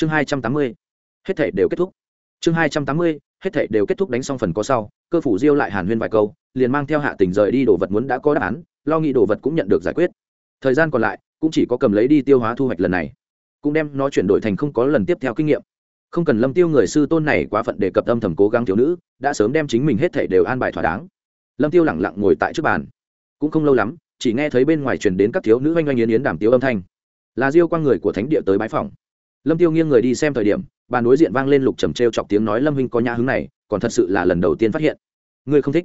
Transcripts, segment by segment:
chương hai trăm tám mươi, hết thể đều kết thúc. Chương hai trăm tám mươi, hết thể đều kết thúc đánh xong phần có sau, cơ phủ diêu lại hàn huyên vài câu, liền mang theo hạ tình rời đi đồ vật muốn đã có đáp án, lo nghĩ đồ vật cũng nhận được giải quyết. Thời gian còn lại, cũng chỉ có cầm lấy đi tiêu hóa thu hoạch lần này, cũng đem nó chuyển đổi thành không có lần tiếp theo kinh nghiệm. Không cần lâm tiêu người sư tôn này quá phận đề cập âm thầm cố gắng thiếu nữ, đã sớm đem chính mình hết thể đều an bài thỏa đáng. Lâm tiêu lẳng lặng ngồi tại trước bàn. Cũng không lâu lắm, chỉ nghe thấy bên ngoài truyền đến các thiếu nữ oanh oanh yến yến đàm tiếu âm thanh. Là diêu quang người của thánh địa tới bãi phòng lâm tiêu nghiêng người đi xem thời điểm bàn đối diện vang lên lục trầm trêu chọc tiếng nói, lâm huynh có nhã hứng này, còn thật sự là lần đầu tiên phát hiện. Ngươi không thích?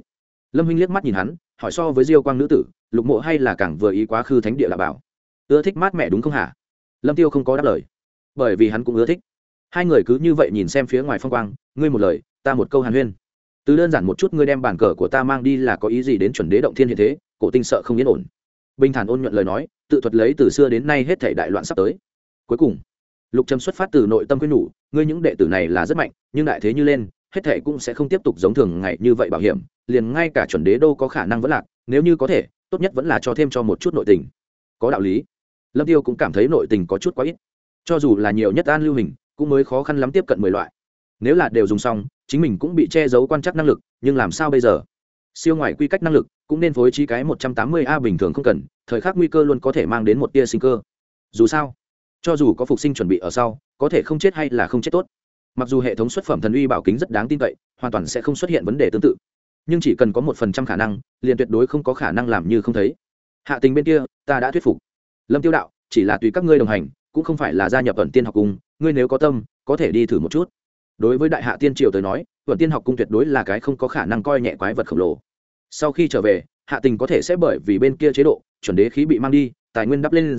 Lâm huynh liếc mắt nhìn hắn, hỏi so với diêu quang nữ tử, lục mộ hay là càng vừa ý quá khứ thánh địa là bảo? Ưa thích mát mẹ đúng không hả? Lâm tiêu không có đáp lời, bởi vì hắn cũng ưa thích. Hai người cứ như vậy nhìn xem phía ngoài phong quang, ngươi một lời, ta một câu hàn huyên. Từ đơn giản một chút, ngươi đem bản cờ của ta mang đi là có ý gì đến chuẩn đế động thiên hiện thế, cổ tinh sợ không yên ổn. Bình thản ôn nhuận lời nói, tự thuật lấy từ xưa đến nay hết thể đại loạn sắp tới. Cuối cùng lục trầm xuất phát từ nội tâm quyết nhủ, ngươi những đệ tử này là rất mạnh, nhưng đại thế như lên, hết thể cũng sẽ không tiếp tục giống thường ngày như vậy bảo hiểm, liền ngay cả chuẩn đế đô có khả năng vẫn lạc, nếu như có thể, tốt nhất vẫn là cho thêm cho một chút nội tình. Có đạo lý. Lâm tiêu cũng cảm thấy nội tình có chút quá ít. Cho dù là nhiều nhất an lưu hình, cũng mới khó khăn lắm tiếp cận mười loại. Nếu là đều dùng xong, chính mình cũng bị che giấu quan trắc năng lực, nhưng làm sao bây giờ? Siêu ngoài quy cách năng lực, cũng nên phối trí cái một trăm tám mươi a bình thường không cần, thời khắc nguy cơ luôn có thể mang đến một tia sinh cơ. Dù sao cho dù có phục sinh chuẩn bị ở sau, có thể không chết hay là không chết tốt. Mặc dù hệ thống xuất phẩm thần uy bảo kính rất đáng tin cậy, hoàn toàn sẽ không xuất hiện vấn đề tương tự. Nhưng chỉ cần có một phần trăm khả năng, liền tuyệt đối không có khả năng làm như không thấy. Hạ tình bên kia, ta đã thuyết phục. Lâm tiêu đạo, chỉ là tùy các ngươi đồng hành, cũng không phải là gia nhập ẩn tiên học cung, ngươi nếu có tâm, có thể đi thử một chút. Đối với đại hạ tiên triều tới nói ẩn tiên học cung tuyệt đối là cái không có khả năng coi nhẹ quái vật khổng lồ. Sau khi trở về, hạ tình có thể sẽ bởi vì bên kia chế độ, chuẩn đế khí bị mang đi, tài nguyên đắp lên lên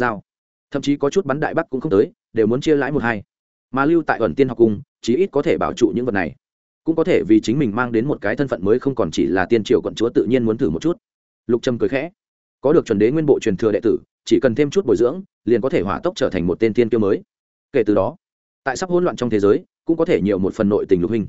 thậm chí có chút bắn đại bắc cũng không tới, đều muốn chia lãi một hai. Mà lưu tại ẩn tiên học cung chí ít có thể bảo trụ những vật này. Cũng có thể vì chính mình mang đến một cái thân phận mới không còn chỉ là tiên triều quận chúa tự nhiên muốn thử một chút. Lục trâm cười khẽ. Có được chuẩn đế nguyên bộ truyền thừa đệ tử, chỉ cần thêm chút bồi dưỡng, liền có thể hỏa tốc trở thành một tên tiên kiêu mới. Kể từ đó, tại sắp hỗn loạn trong thế giới, cũng có thể nhiều một phần nội tình lục hình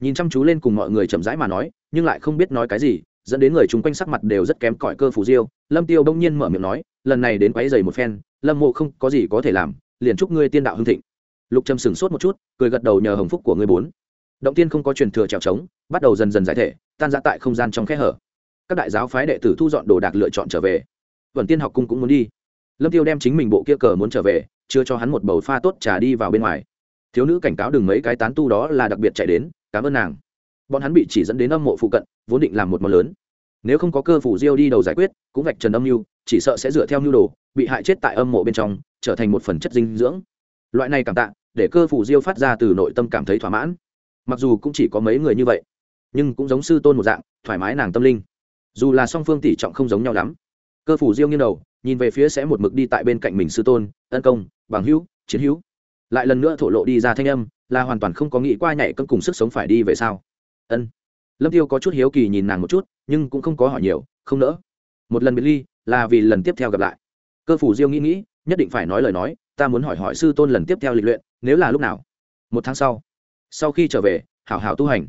nhìn chăm chú lên cùng mọi người chậm rãi mà nói, nhưng lại không biết nói cái gì, dẫn đến người chung quanh sắc mặt đều rất kém cỏi cơ phù diêu. Lâm tiêu đông nhiên mở miệng nói, lần này đến quấy giày một phen lâm mộ không có gì có thể làm, liền chúc ngươi tiên đạo hưng thịnh. Lục trầm sửng sốt một chút, cười gật đầu nhờ hồng phúc của ngươi bốn. Động tiên không có truyền thừa trèo trống, bắt đầu dần dần giải thể, tan ra tại không gian trong kẽ hở. Các đại giáo phái đệ tử thu dọn đồ đạc lựa chọn trở về. Vẩn tiên học cung cũng muốn đi. Lâm tiêu đem chính mình bộ kia cờ muốn trở về, chưa cho hắn một bầu pha tốt trà đi vào bên ngoài. Thiếu nữ cảnh cáo đừng mấy cái tán tu đó là đặc biệt chạy đến, cảm ơn nàng. Bọn hắn bị chỉ dẫn đến âm mộ phụ cận, vốn định làm một món lớn. Nếu không có cơ phủ diêu đi đầu giải quyết, cũng vạch trần âm mưu chỉ sợ sẽ dựa theo nhu đồ, bị hại chết tại âm mộ bên trong, trở thành một phần chất dinh dưỡng. Loại này cảm tạ, để cơ phủ diêu phát ra từ nội tâm cảm thấy thỏa mãn. Mặc dù cũng chỉ có mấy người như vậy, nhưng cũng giống sư tôn một dạng, thoải mái nàng tâm linh. Dù là song phương tỷ trọng không giống nhau lắm. Cơ phủ diêu nghiêng đầu, nhìn về phía sẽ một mực đi tại bên cạnh mình sư tôn, ân công, bằng hữu, chiến hữu. Lại lần nữa thổ lộ đi ra thanh âm, là hoàn toàn không có nghĩ qua nhảy cân cùng sức sống phải đi về sao. Ân. Lâm tiêu có chút hiếu kỳ nhìn nàng một chút, nhưng cũng không có hỏi nhiều, không nỡ. Một lần biệt ly là vì lần tiếp theo gặp lại. Cơ phủ diêu nghĩ nghĩ, nhất định phải nói lời nói, ta muốn hỏi hỏi sư tôn lần tiếp theo lịch luyện, nếu là lúc nào? Một tháng sau. Sau khi trở về, hảo hảo tu hành.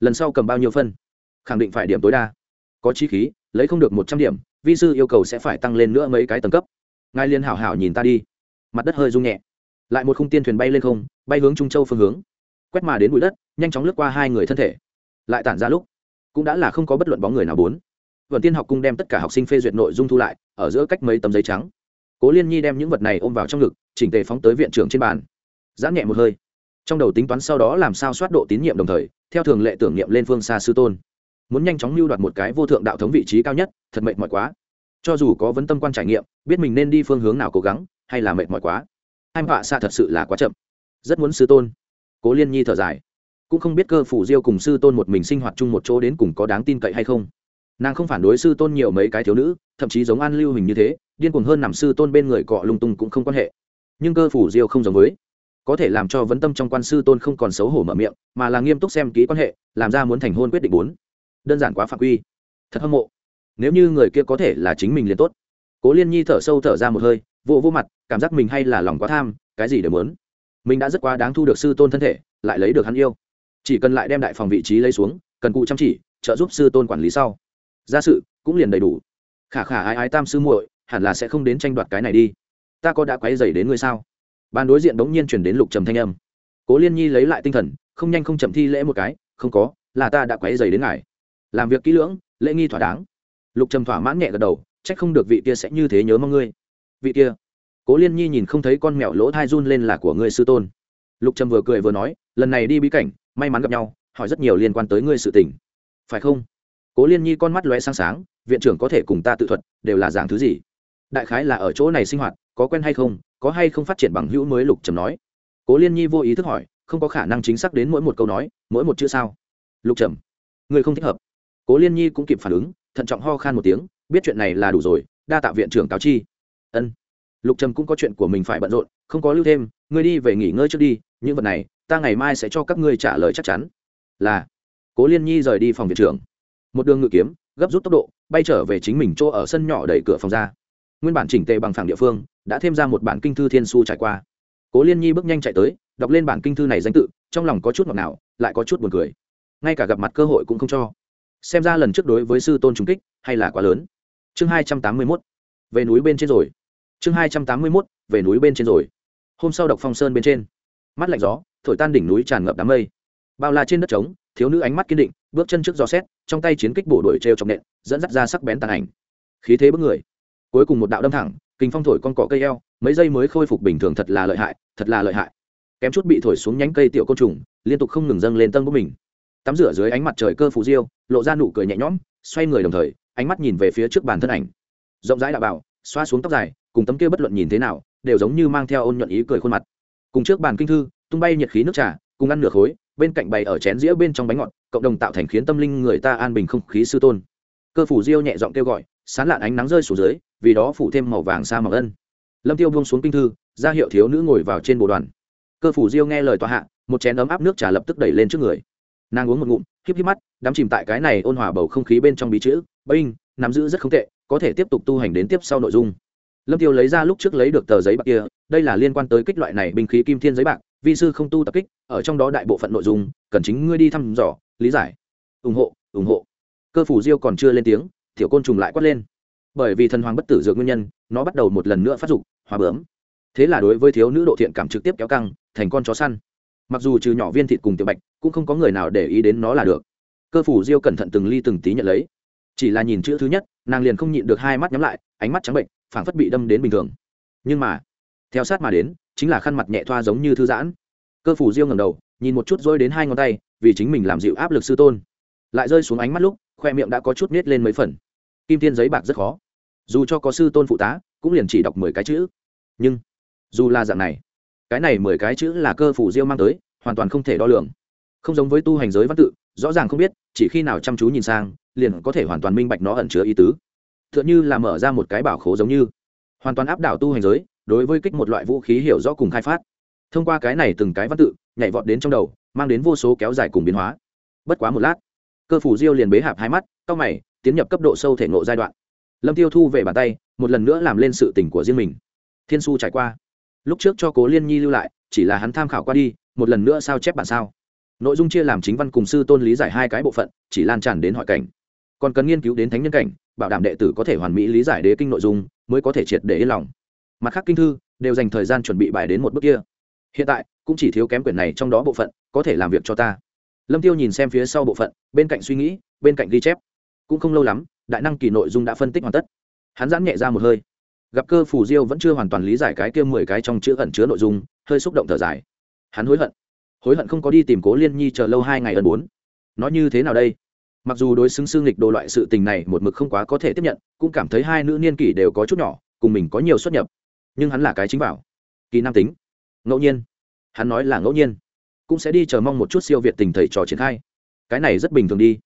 Lần sau cầm bao nhiêu phân? Khẳng định phải điểm tối đa. Có chi khí, lấy không được một trăm điểm, vi sư yêu cầu sẽ phải tăng lên nữa mấy cái tầng cấp. Ngài liên hảo hảo nhìn ta đi. Mặt đất hơi rung nhẹ. Lại một khung tiên thuyền bay lên không, bay hướng trung châu phương hướng. Quét mà đến bụi đất, nhanh chóng lướt qua hai người thân thể. Lại tản ra lúc, cũng đã là không có bất luận bóng người nào bốn vận tiên học cung đem tất cả học sinh phê duyệt nội dung thu lại, ở giữa cách mấy tấm giấy trắng. Cố liên nhi đem những vật này ôm vào trong ngực, chỉnh tề phóng tới viện trưởng trên bàn. Giãn nhẹ một hơi. Trong đầu tính toán sau đó làm sao soát độ tín nhiệm đồng thời, theo thường lệ tưởng niệm lên phương xa sư tôn. Muốn nhanh chóng lưu đoạt một cái vô thượng đạo thống vị trí cao nhất, thật mệt mỏi quá. Cho dù có vấn tâm quan trải nghiệm, biết mình nên đi phương hướng nào cố gắng, hay là mệt mỏi quá. Anh họa xa thật sự là quá chậm. Rất muốn sư tôn. Cố liên nhi thở dài. Cũng không biết cơ phủ diêu cùng sư tôn một mình sinh hoạt chung một chỗ đến cùng có đáng tin cậy hay không nàng không phản đối sư tôn nhiều mấy cái thiếu nữ, thậm chí giống an lưu hình như thế, điên cuồng hơn nằm sư tôn bên người cọ lung tung cũng không quan hệ. Nhưng cơ phủ diêu không giống với. Có thể làm cho vấn tâm trong quan sư tôn không còn xấu hổ mở miệng, mà là nghiêm túc xem kỹ quan hệ, làm ra muốn thành hôn quyết định bốn. Đơn giản quá phạm quy. Thật hâm mộ. Nếu như người kia có thể là chính mình liền tốt. Cố liên nhi thở sâu thở ra một hơi vô vô mặt, cảm giác mình hay là lòng quá tham, cái gì đều muốn. Mình đã rất quá đáng thu được sư tôn thân thể, lại lấy được hắn yêu. Chỉ cần lại đem đại phòng vị trí lấy xuống, cần cụ chăm chỉ, trợ giúp sư tôn quản lý sau gia sự cũng liền đầy đủ. Khả khả ai ai tam sư muội, hẳn là sẽ không đến tranh đoạt cái này đi. Ta có đã quấy dày đến ngươi sao? Ban đối diện đống nhiên chuyển đến lục trầm thanh âm. Cố liên nhi lấy lại tinh thần, không nhanh không chậm thi lễ một cái, không có, là ta đã quấy dày đến ngài. Làm việc kỹ lưỡng, lễ nghi thỏa đáng. Lục trầm thỏa mãn nhẹ gật đầu, trách không được vị kia sẽ như thế nhớ mong ngươi. Vị kia. Cố liên nhi nhìn không thấy con mèo lỗ thai run lên là của ngươi sư tôn. Lục trầm vừa cười vừa nói, lần này đi bí cảnh, may mắn gặp nhau, hỏi rất nhiều liên quan tới ngươi sự tình. Phải không? Cố liên nhi con mắt lóe sáng sáng, viện trưởng có thể cùng ta tự thuật, đều là dạng thứ gì? Đại khái là ở chỗ này sinh hoạt, có quen hay không, có hay không phát triển bằng hữu mới lục trầm nói. Cố liên nhi vô ý thức hỏi, không có khả năng chính xác đến mỗi một câu nói, mỗi một chữ sao? Lục trầm, người không thích hợp. Cố liên nhi cũng kịp phản ứng, thận trọng ho khan một tiếng, biết chuyện này là đủ rồi, đa tạ viện trưởng cáo chi. Ân. Lục trầm cũng có chuyện của mình phải bận rộn, không có lưu thêm, ngươi đi về nghỉ ngơi trước đi, những vật này, ta ngày mai sẽ cho các ngươi trả lời chắc chắn. Là, cố liên nhi rời đi phòng viện trưởng một đường ngự kiếm, gấp rút tốc độ, bay trở về chính mình chỗ ở sân nhỏ đẩy cửa phòng ra. Nguyên bản chỉnh tề bằng phẳng địa phương, đã thêm ra một bản kinh thư thiên su trải qua. Cố liên nhi bước nhanh chạy tới, đọc lên bản kinh thư này danh tự, trong lòng có chút ngọt nào lại có chút buồn cười. Ngay cả gặp mặt cơ hội cũng không cho. Xem ra lần trước đối với sư tôn trung kích, hay là quá lớn. Chương hai trăm tám mươi mốt, về núi bên trên rồi. Chương hai trăm tám mươi mốt, về núi bên trên rồi. Hôm sau đọc phong sơn bên trên. Mắt lạnh gió, thổi tan đỉnh núi tràn ngập đám mây. Bao la trên đất trống, thiếu nữ ánh mắt kiên định bước chân trước gió xét, trong tay chiến kích bổ đuổi t r e o trong nện, dẫn dắt ra sắc bén tàn ảnh. Khí thế bước người. Cuối cùng một đạo đâm thẳng kinh phong thổi con cỏ cây eo, mấy giây mới khôi phục bình thường thật là lợi hại, thật là lợi hại. Kém chút bị thổi xuống nhánh cây tiểu côn trùng, liên tục không ngừng dâng lên tân của mình. Tắm rửa dưới ánh mặt trời cơ phù diêu, lộ ra nụ cười nhẹ nhõm, xoay người đồng thời, ánh mắt nhìn về phía trước bàn thân ảnh. Rộng rãi đạo bảo, xoa xuống tóc dài, cùng tấm kia bất luận nhìn thế nào, đều giống như mang theo ôn nhuận ý cười khuôn mặt. Cùng trước bàn kinh thư, tung bay nhiệt khí nước trà, cùng ăn nửa khối bên cạnh bày ở chén dĩa bên trong bánh ngọt, cộng đồng tạo thành khiến tâm linh người ta an bình không khí sư tôn. Cơ phủ diêu nhẹ giọng kêu gọi, sán lạn ánh nắng rơi xuống dưới, vì đó phủ thêm màu vàng xa màu ân. Lâm tiêu buông xuống kinh thư, ra hiệu thiếu nữ ngồi vào trên bộ đoàn. Cơ phủ diêu nghe lời tòa hạ, một chén ấm áp nước trà lập tức đẩy lên trước người. Nàng uống một ngụm, híp híp mắt, đắm chìm tại cái này ôn hòa bầu không khí bên trong bí chữ, binh, nắm giữ rất không tệ, có thể tiếp tục tu hành đến tiếp sau nội dung. Lâm tiêu lấy ra lúc trước lấy được tờ giấy bạc kia, đây là liên quan tới kích loại này binh khí kim thiên giấy bạc vi sư không tu tập kích, ở trong đó đại bộ phận nội dung, cần chính ngươi đi thăm dò, lý giải. Ủng hộ ủng hộ. Cơ phủ diêu còn chưa lên tiếng thiểu côn trùng lại quát lên. Bởi vì thần hoàng bất tử dược nguyên nhân, nó bắt đầu một lần nữa phát dục hòa bướm. Thế là đối với thiếu nữ độ thiện cảm trực tiếp kéo căng, thành con chó săn. Mặc dù trừ nhỏ viên thịt cùng tiểu bạch, cũng không có người nào để ý đến nó là được. Cơ phủ diêu cẩn thận từng ly từng tí nhận lấy. Chỉ là nhìn chữ thứ nhất, nàng liền không nhịn được hai mắt nhắm lại, ánh mắt trắng bệnh, phảng phất bị đâm đến bình thường. Nhưng mà, theo sát mà đến chính là khăn mặt nhẹ thoa giống như thư giãn. Cơ phủ diêu ngầm đầu, nhìn một chút rơi đến hai ngón tay, vì chính mình làm dịu áp lực sư tôn. Lại rơi xuống ánh mắt lúc, khoe miệng đã có chút nết lên mấy phần. Kim tiên giấy bạc rất khó. Dù cho có sư tôn phụ tá, cũng liền chỉ đọc mười cái chữ. Nhưng, dù là dạng này, cái này mười cái chữ là cơ phủ diêu mang tới, hoàn toàn không thể đo lường. Không giống với tu hành giới văn tự, rõ ràng không biết, chỉ khi nào chăm chú nhìn sang, liền có thể hoàn toàn minh bạch nó ẩn chứa ý tứ. T h ư ợ n h ư là mở ra một cái bảo khố giống như. Hoàn toàn áp đảo tu hành giới đối với kích một loại vũ khí hiểu rõ cùng khai phát. Thông qua cái này từng cái văn tự, nhảy vọt đến trong đầu, mang đến vô số kéo dài cùng biến hóa. Bất quá một lát, cơ phủ diêu liền bế hạp hai mắt c mày, tiến nhập cấp độ sâu thể ngộ giai đoạn. Lâm tiêu thu về bàn tay, một lần nữa làm lên sự tỉnh của riêng mình. Thiên su trải qua. Lúc trước cho cố liên nhi lưu lại, chỉ là hắn tham khảo qua đi, một lần nữa sao chép bản sao. Nội dung chia làm chính văn cùng sư tôn lý giải hai cái bộ phận, chỉ lan tràn đến hỏi cảnh. Còn cần nghiên cứu đến thánh nhân cảnh, bảo đảm đệ tử có thể hoàn mỹ lý giải đế kinh nội dung, mới có thể triệt để yên lòng mặt khác kinh thư đều dành thời gian chuẩn bị bài đến một bước kia. Hiện tại, cũng chỉ thiếu kém quyển này trong đó bộ phận, có thể làm việc cho ta. Lâm tiêu nhìn xem phía sau bộ phận, bên cạnh suy nghĩ, bên cạnh ghi chép. Cũng không lâu lắm, đại năng kỳ nội dung đã phân tích hoàn tất. Hắn giãn nhẹ ra một hơi. Gặp cơ phù diêu vẫn chưa hoàn toàn lý giải cái kia mười cái trong chữ ẩn chứa nội dung, hơi xúc động thở dài. Hắn hối hận. Hối hận không có đi tìm cố liên nhi chờ lâu hai ngày ẩn bốn. Nói như thế nào đây? Mặc dù đối xứng xương lịch đồ loại sự tình này một mực không quá có thể tiếp nhận, cũng cảm thấy hai nữ niên kỷ đều có chút nhỏ, cùng mình có nhiều xuất nhập nhưng hắn là cái chính bảo kỳ nam tính. Ngẫu nhiên. Hắn nói là ngẫu nhiên. Cũng sẽ đi chờ mong một chút siêu việt tình thầy trò triển khai. Cái này rất bình thường đi.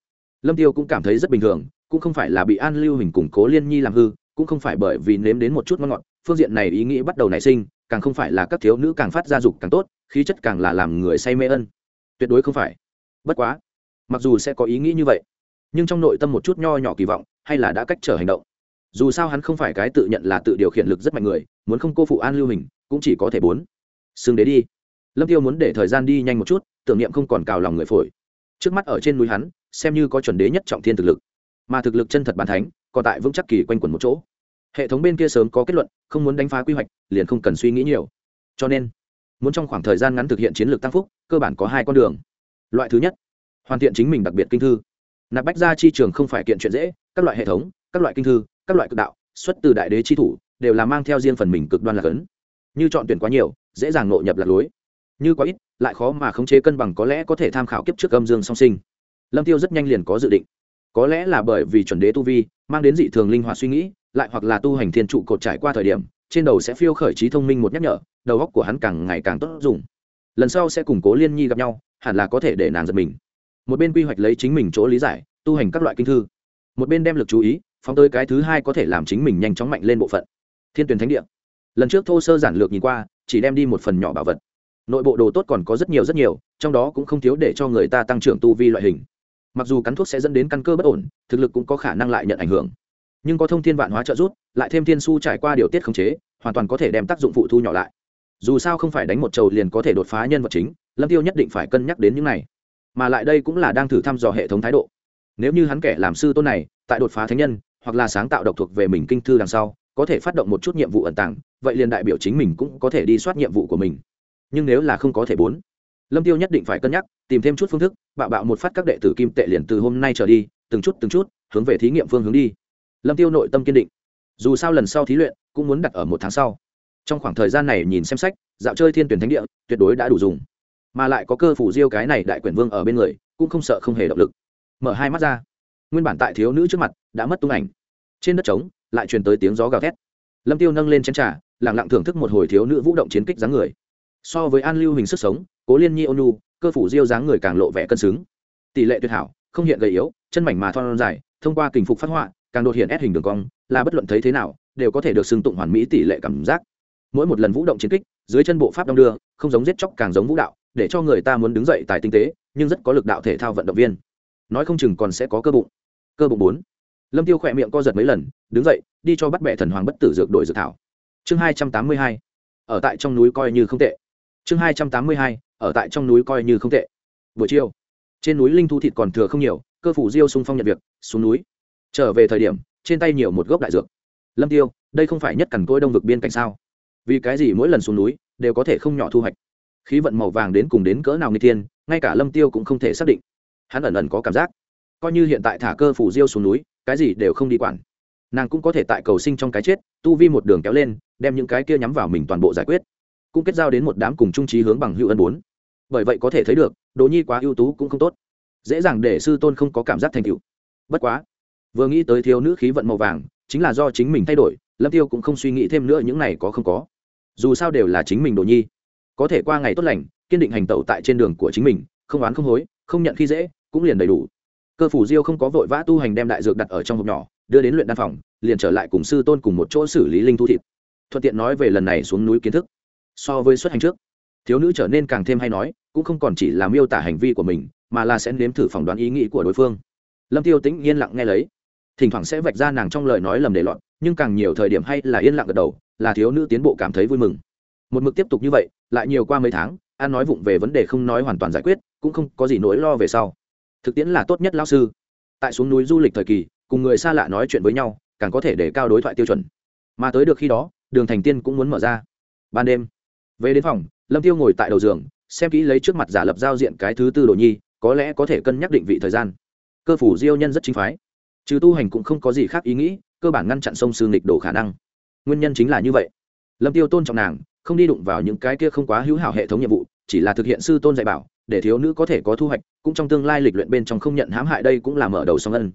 Lâm tiêu cũng cảm thấy rất bình thường, cũng không phải là bị an lưu hình củng cố liên nhi làm hư, cũng không phải bởi vì nếm đến một chút ngon ngọt, phương diện này ý nghĩ bắt đầu nảy sinh, càng không phải là các thiếu nữ càng phát ra dục càng tốt, khí chất càng là làm người say mê ân. Tuyệt đối không phải. Bất quá, mặc dù sẽ có ý nghĩ như vậy, nhưng trong nội tâm một chút nho nhỏ kỳ vọng, hay là đã cách trở hành động. Dù sao hắn không phải cái tự nhận là tự điều khiển lực rất mạnh người muốn không cô phụ an lưu hình, cũng chỉ có thể bốn. Xương đế đi. Lâm tiêu muốn để thời gian đi nhanh một chút, tưởng niệm không còn cào lòng người phổi. Trước mắt ở trên núi hắn, xem như có chuẩn đế nhất trọng thiên thực lực. Mà thực lực chân thật bàn thánh, còn tại vững chắc kỳ quanh quẩn một chỗ. Hệ thống bên kia sớm có kết luận, không muốn đánh phá quy hoạch, liền không cần suy nghĩ nhiều. Cho nên, muốn trong khoảng thời gian ngắn thực hiện chiến lược tăng phúc, cơ bản có hai con đường. Loại thứ nhất, hoàn thiện chính mình đặc biệt kinh thư. Nạp bách ra chi trường không phải kiện chuyện dễ, các loại hệ thống, các loại kinh thư, các loại cực đạo, xuất từ đại đế chi thủ đều là mang theo riêng phần mình cực đoan là cấn. Như chọn tuyển quá nhiều, dễ dàng nội nhập lạc lối. Như quá ít, lại khó mà khống chế cân bằng có lẽ có thể tham khảo kiếp trước âm dương song sinh. Lâm tiêu rất nhanh liền có dự định. Có lẽ là bởi vì chuẩn đế tu vi, mang đến dị thường linh hoạt suy nghĩ, lại hoặc là tu hành thiên trụ cột trải qua thời điểm, trên đầu sẽ phiêu khởi trí thông minh một nhắc nhở, đầu óc của hắn càng ngày càng tốt dùng. Lần sau sẽ củng cố liên nhi gặp nhau, hẳn là có thể để nàng giật mình. Một bên quy hoạch lấy chính mình chỗ lý giải, tu hành các loại kinh thư. Một bên đem lực chú ý, phóng tới cái thứ hai có thể làm chính mình nhanh chóng mạnh lên bộ phận thiên tuyển thánh địa. Lần trước thô sơ giản lược nhìn qua, chỉ đem đi một phần nhỏ bảo vật. Nội bộ đồ tốt còn có rất nhiều rất nhiều, trong đó cũng không thiếu để cho người ta tăng trưởng tu vi loại hình. Mặc dù cắn thuốc sẽ dẫn đến căn cơ bất ổn, thực lực cũng có khả năng lại nhận ảnh hưởng. Nhưng có thông thiên vạn hóa trợ giúp, lại thêm thiên su trải qua điều tiết khống chế, hoàn toàn có thể đem tác dụng phụ thu nhỏ lại. Dù sao không phải đánh một trầu liền có thể đột phá nhân vật chính, lâm tiêu nhất định phải cân nhắc đến những này. Mà lại đây cũng là đang thử thăm dò hệ thống thái độ. Nếu như hắn kẻ làm sư tôn này, tại đột phá thánh nhân, hoặc là sáng tạo độc thuộc về mình kinh thư đằng sau có thể phát động một chút nhiệm vụ ẩn tàng, vậy liền đại biểu chính mình cũng có thể đi soát nhiệm vụ của mình. Nhưng nếu là không có thể bốn, lâm tiêu nhất định phải cân nhắc, tìm thêm chút phương thức, bạo bạo một phát các đệ tử kim tệ liền từ hôm nay trở đi, từng chút từng chút, hướng về thí nghiệm phương hướng đi. Lâm tiêu nội tâm kiên định. Dù sao lần sau thí luyện, cũng muốn đặt ở một tháng sau. Trong khoảng thời gian này nhìn xem sách, dạo chơi thiên tuyển thánh địa, tuyệt đối đã đủ dùng. Mà lại có cơ phủ diêu cái này đại quyển vương ở bên người, cũng không sợ không hề động lực. Mở hai mắt ra. Nguyên bản tại thiếu nữ trước mặt, đã mất tung ảnh. Trên đất trống lại truyền tới tiếng gió gào thét. Lâm tiêu nâng lên chén trà lẳng lặng thưởng thức một hồi thiếu nữ vũ động chiến kích dáng người. So với an lưu hình sức sống, cố liên nhi ônu cơ phủ diêu dáng người càng lộ vẻ cân xứng. Tỷ lệ tuyệt hảo, không hiện gầy yếu, chân mảnh mà thon dài, thông qua kình phục phát họa, càng đột hiện ép hình đường cong, là bất luận thấy thế nào, đều có thể được xưng tụng hoàn mỹ tỷ lệ cảm giác. Mỗi một lần vũ động chiến kích, dưới chân bộ pháp đong đưa, không giống giết chóc càng giống vũ đạo, để cho người ta muốn đứng dậy tài tinh tế, nhưng rất có lực đạo thể thao vận động viên. Nói không chừng còn sẽ có cơ bụng. Cơ bụng bốn lâm tiêu khỏe miệng co giật mấy lần, đứng dậy, đi cho bắt bẻ thần hoàng bất tử dược đổi dược thảo. Chương hai trăm tám mươi hai. Ở tại trong núi coi như không tệ. Chương hai trăm tám mươi hai, ở tại trong núi coi như không tệ. Buổi chiều, trên núi linh thu thịt còn thừa không nhiều, cơ phủ diêu sung phong nhận việc, xuống núi. Trở về thời điểm, trên tay nhiều một gốc đại dược. Lâm tiêu, đây không phải nhất cằn côi đông vực biên cảnh sao? Vì cái gì mỗi lần xuống núi, đều có thể không nhỏ thu hoạch? Khí vận màu vàng đến cùng đến cỡ nào người tiên ngay cả lâm tiêu cũng không thể xác định. Hắn ẩn ẩn có cảm giác. Coi như hiện tại thả cơ phủ diêu xuống núi cái gì đều không đi quản. Nàng cũng có thể tại cầu sinh trong cái chết, tu vi một đường kéo lên, đem những cái kia nhắm vào mình toàn bộ giải quyết. Cũng kết giao đến một đám cùng trung trí hướng bằng hữu ân bốn. Bởi vậy có thể thấy được, đồ nhi quá ưu tú cũng không tốt. Dễ dàng để sư tôn không có cảm giác thành tựu. Bất quá, vừa nghĩ tới thiếu nữ khí vận màu vàng, chính là do chính mình thay đổi, lâm tiêu cũng không suy nghĩ thêm nữa những này có không có. Dù sao đều là chính mình đồ nhi. Có thể qua ngày tốt lành, kiên định hành tẩu tại trên đường của chính mình, không oán không hối, không nhận khi dễ, cũng liền đầy đủ cơ phủ diêu không có vội vã tu hành đem đại dược đặt ở trong hộp nhỏ, đưa đến luyện đan phòng, liền trở lại cùng sư tôn cùng một chỗ xử lý linh thu thịt. Thuận tiện nói về lần này xuống núi kiến thức. So với xuất hành trước, thiếu nữ trở nên càng thêm hay nói, cũng không còn chỉ là miêu tả hành vi của mình, mà là sẽ nếm thử phỏng đoán ý nghĩ của đối phương. Lâm tiêu tĩnh yên lặng nghe lấy. Thỉnh thoảng sẽ vạch ra nàng trong lời nói lầm để lọt, nhưng càng nhiều thời điểm hay là yên lặng gật đầu, là thiếu nữ tiến bộ cảm thấy vui mừng. Một mực tiếp tục như vậy, lại nhiều qua mấy tháng an nói vụng về vấn đề không nói hoàn toàn giải quyết, cũng không có gì nỗi lo về sau thực tiễn là tốt nhất lao sư. Tại xuống núi du lịch thời kỳ, cùng người xa lạ nói chuyện với nhau, càng có thể để cao đối thoại tiêu chuẩn. Mà tới được khi đó, đường thành tiên cũng muốn mở ra. Ban đêm, về đến phòng, lâm tiêu ngồi tại đầu giường, xem kỹ lấy trước mặt giả lập giao diện cái thứ tư đồ nhi, có lẽ có thể cân nhắc định vị thời gian. Cơ phủ diêu nhân rất chính phái. Trừ tu hành cũng không có gì khác ý nghĩ, cơ bản ngăn chặn sông sư nghịch đổ khả năng. Nguyên nhân chính là như vậy. Lâm tiêu tôn trọng nàng, không đi đụng vào những cái kia không quá hữu hảo hệ thống nhiệm vụ, chỉ là thực hiện sư tôn dạy bảo để thiếu nữ có thể có thu hoạch, cũng trong tương lai lịch luyện bên trong không nhận hãm hại đây cũng là mở đầu song ân.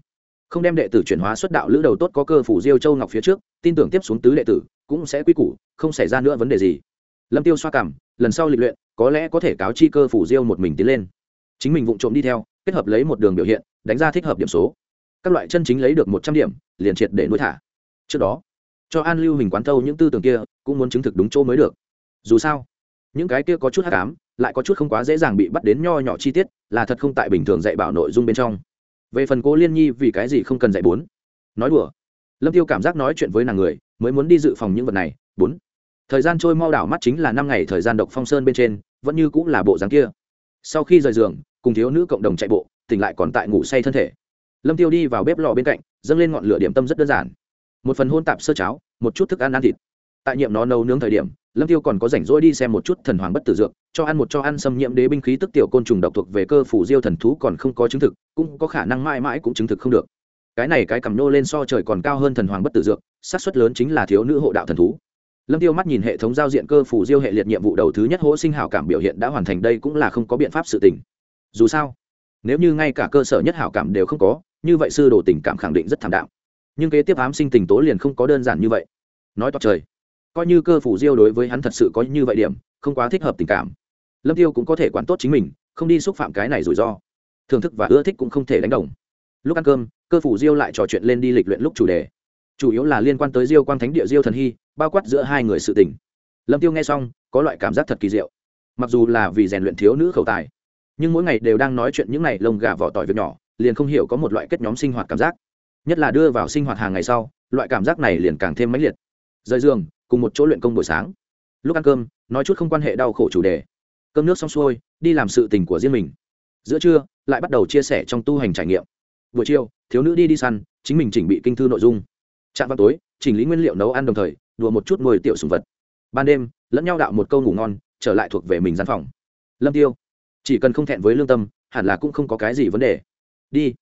Không đem đệ tử chuyển hóa xuất đạo lữ đầu tốt có cơ phủ diêu châu ngọc phía trước, tin tưởng tiếp xuống tứ đệ tử, cũng sẽ quy củ, không xảy ra nữa vấn đề gì. Lâm tiêu xoa cảm, lần sau lịch luyện, có lẽ có thể cáo chi cơ phủ diêu một mình tiến lên. Chính mình vụng trộm đi theo, kết hợp lấy một đường biểu hiện, đánh ra thích hợp điểm số. Các loại chân chính lấy được một trăm điểm, liền triệt để nuôi thả. Trước đó, cho an lưu hình quán thâu những tư tưởng kia, cũng muốn chứng thực đúng chỗ mới được. Dù sao những cái kia có chút hắc ám, lại có chút không quá dễ dàng bị bắt đến nho nhỏ chi tiết, là thật không tại bình thường dạy bảo nội dung bên trong. Về phần cố liên nhi vì cái gì không cần dạy bốn? Nói đùa. Lâm tiêu cảm giác nói chuyện với nàng người, mới muốn đi dự phòng những vật này, bốn. Thời gian trôi mau đảo mắt chính là năm ngày thời gian độc phong sơn bên trên, vẫn như cũng là bộ dáng kia. Sau khi rời giường, cùng thiếu nữ cộng đồng chạy bộ, tỉnh lại còn tại ngủ say thân thể. Lâm tiêu đi vào bếp lò bên cạnh, dâng lên ngọn lửa điểm tâm rất đơn giản. Một phần hôn tạp sơ cháo, một chút thức ăn ăn thịt. Tại nhiệm nó nấu nướng thời điểm lâm tiêu còn có rảnh rỗi đi xem một chút thần hoàng bất tử dược, cho ăn một cho ăn xâm nhiễm đế binh khí tức tiểu côn trùng độc thuộc về cơ phủ diêu thần thú còn không có chứng thực, cũng có khả năng mãi mãi cũng chứng thực không được. Cái này cái cầm nô lên so trời còn cao hơn thần hoàng bất tử dược, xác suất lớn chính là thiếu nữ hộ đạo thần thú. Lâm tiêu mắt nhìn hệ thống giao diện cơ phủ diêu hệ liệt nhiệm vụ đầu thứ nhất hỗ sinh hảo cảm biểu hiện đã hoàn thành đây cũng là không có biện pháp sự tình. Dù sao, nếu như ngay cả cơ sở nhất hảo cảm đều không có, như vậy sư đồ tình cảm khẳng định rất thảm đạo nhưng kế tiếp ám sinh tình tố liền không có đơn giản như vậy. Nói toạc trời coi như cơ phủ diêu đối với hắn thật sự có như vậy điểm, không quá thích hợp tình cảm. Lâm tiêu cũng có thể quản tốt chính mình, không đi xúc phạm cái này rủi ro. Thưởng thức và ưa thích cũng không thể đánh đồng. Lúc ăn cơm, cơ phủ diêu lại trò chuyện lên đi lịch luyện lúc chủ đề. Chủ yếu là liên quan tới diêu quang thánh địa diêu thần hy, bao quát giữa hai người sự tình. Lâm tiêu nghe xong, có loại cảm giác thật kỳ diệu. Mặc dù là vì rèn luyện thiếu nữ khẩu tài, nhưng mỗi ngày đều đang nói chuyện những này lông gà vỏ tỏi việc nhỏ, liền không hiểu có một loại kết nhóm sinh hoạt cảm giác. Nhất là đưa vào sinh hoạt hàng ngày sau, loại cảm giác này liền càng thêm mãnh liệt. Rời giường cùng một chỗ luyện công buổi sáng. Lúc ăn cơm, nói chút không quan hệ đau khổ chủ đề. Cơm nước xong xuôi, đi làm sự tình của riêng mình. Giữa trưa, lại bắt đầu chia sẻ trong tu hành trải nghiệm. Buổi chiều, thiếu nữ đi đi săn, chính mình chỉnh bị kinh thư nội dung. Chạm vào tối, chỉnh lý nguyên liệu nấu ăn đồng thời, đùa một chút nuôi tiểu sùng vật. Ban đêm, lẫn nhau đạo một câu ngủ ngon, trở lại thuộc về mình gian phòng. Lâm tiêu, chỉ cần không thẹn với lương tâm, hẳn là cũng không có cái gì vấn đề. Đi.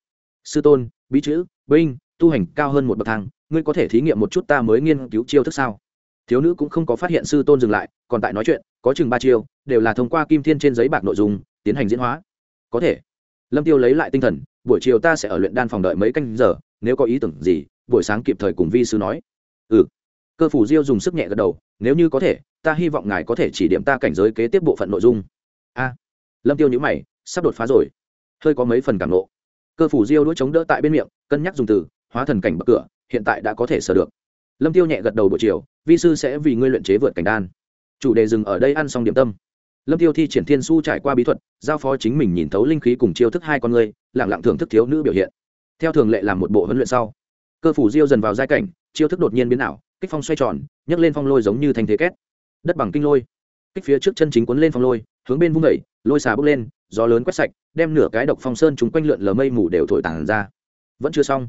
Sư tôn, bí chữ, binh, tu hành cao hơn một bậc thang, ngươi có thể thí nghiệm một chút ta mới nghiên cứu chiêu thức sao? Thiếu nữ cũng không có phát hiện sư tôn dừng lại, còn tại nói chuyện, có chừng ba chiêu, đều là thông qua kim thiên trên giấy bạc nội dung, tiến hành diễn hóa. Có thể. Lâm tiêu lấy lại tinh thần, buổi chiều ta sẽ ở luyện đan phòng đợi mấy canh giờ, nếu có ý tưởng gì, buổi sáng kịp thời cùng vi sư nói. Ừ. Cơ phủ diêu dùng sức nhẹ gật đầu, nếu như có thể, ta hy vọng ngài có thể chỉ điểm ta cảnh giới kế tiếp bộ phận nội dung. A. Lâm tiêu nhữ mày, sắp đột phá rồi. Hơi có mấy phần cảm nộ. Cơ phủ diêu đuôi chống đỡ tại bên miệng, cân nhắc dùng từ, hóa thần cảnh bậc cửa, hiện tại đã có thể sở được. Lâm tiêu nhẹ gật đầu buổi chiều vi sư sẽ vì ngươi luyện chế vượt cảnh đan. Chủ đề dừng ở đây ăn xong điểm tâm. Lâm tiêu thi triển thiên su trải qua bí thuật, giao phó chính mình nhìn thấu linh khí cùng chiêu thức hai con người lẳng lặng thưởng thức thiếu nữ biểu hiện. Theo thường lệ làm một bộ huấn luyện sau, cơ phủ diêu dần vào giai cảnh, chiêu thức đột nhiên biến ảo, kích phong xoay tròn, nhấc lên phong lôi giống như thành thế két. Đất bằng kinh lôi. Kích phía trước chân chính quấn lên phong lôi, hướng bên vung đẩy lôi xà bốc lên, gió lớn quét sạch, đem nửa cái độc phong sơn chúng quanh lượn lờ mây mù đều thổi tàn ra. Vẫn chưa xong.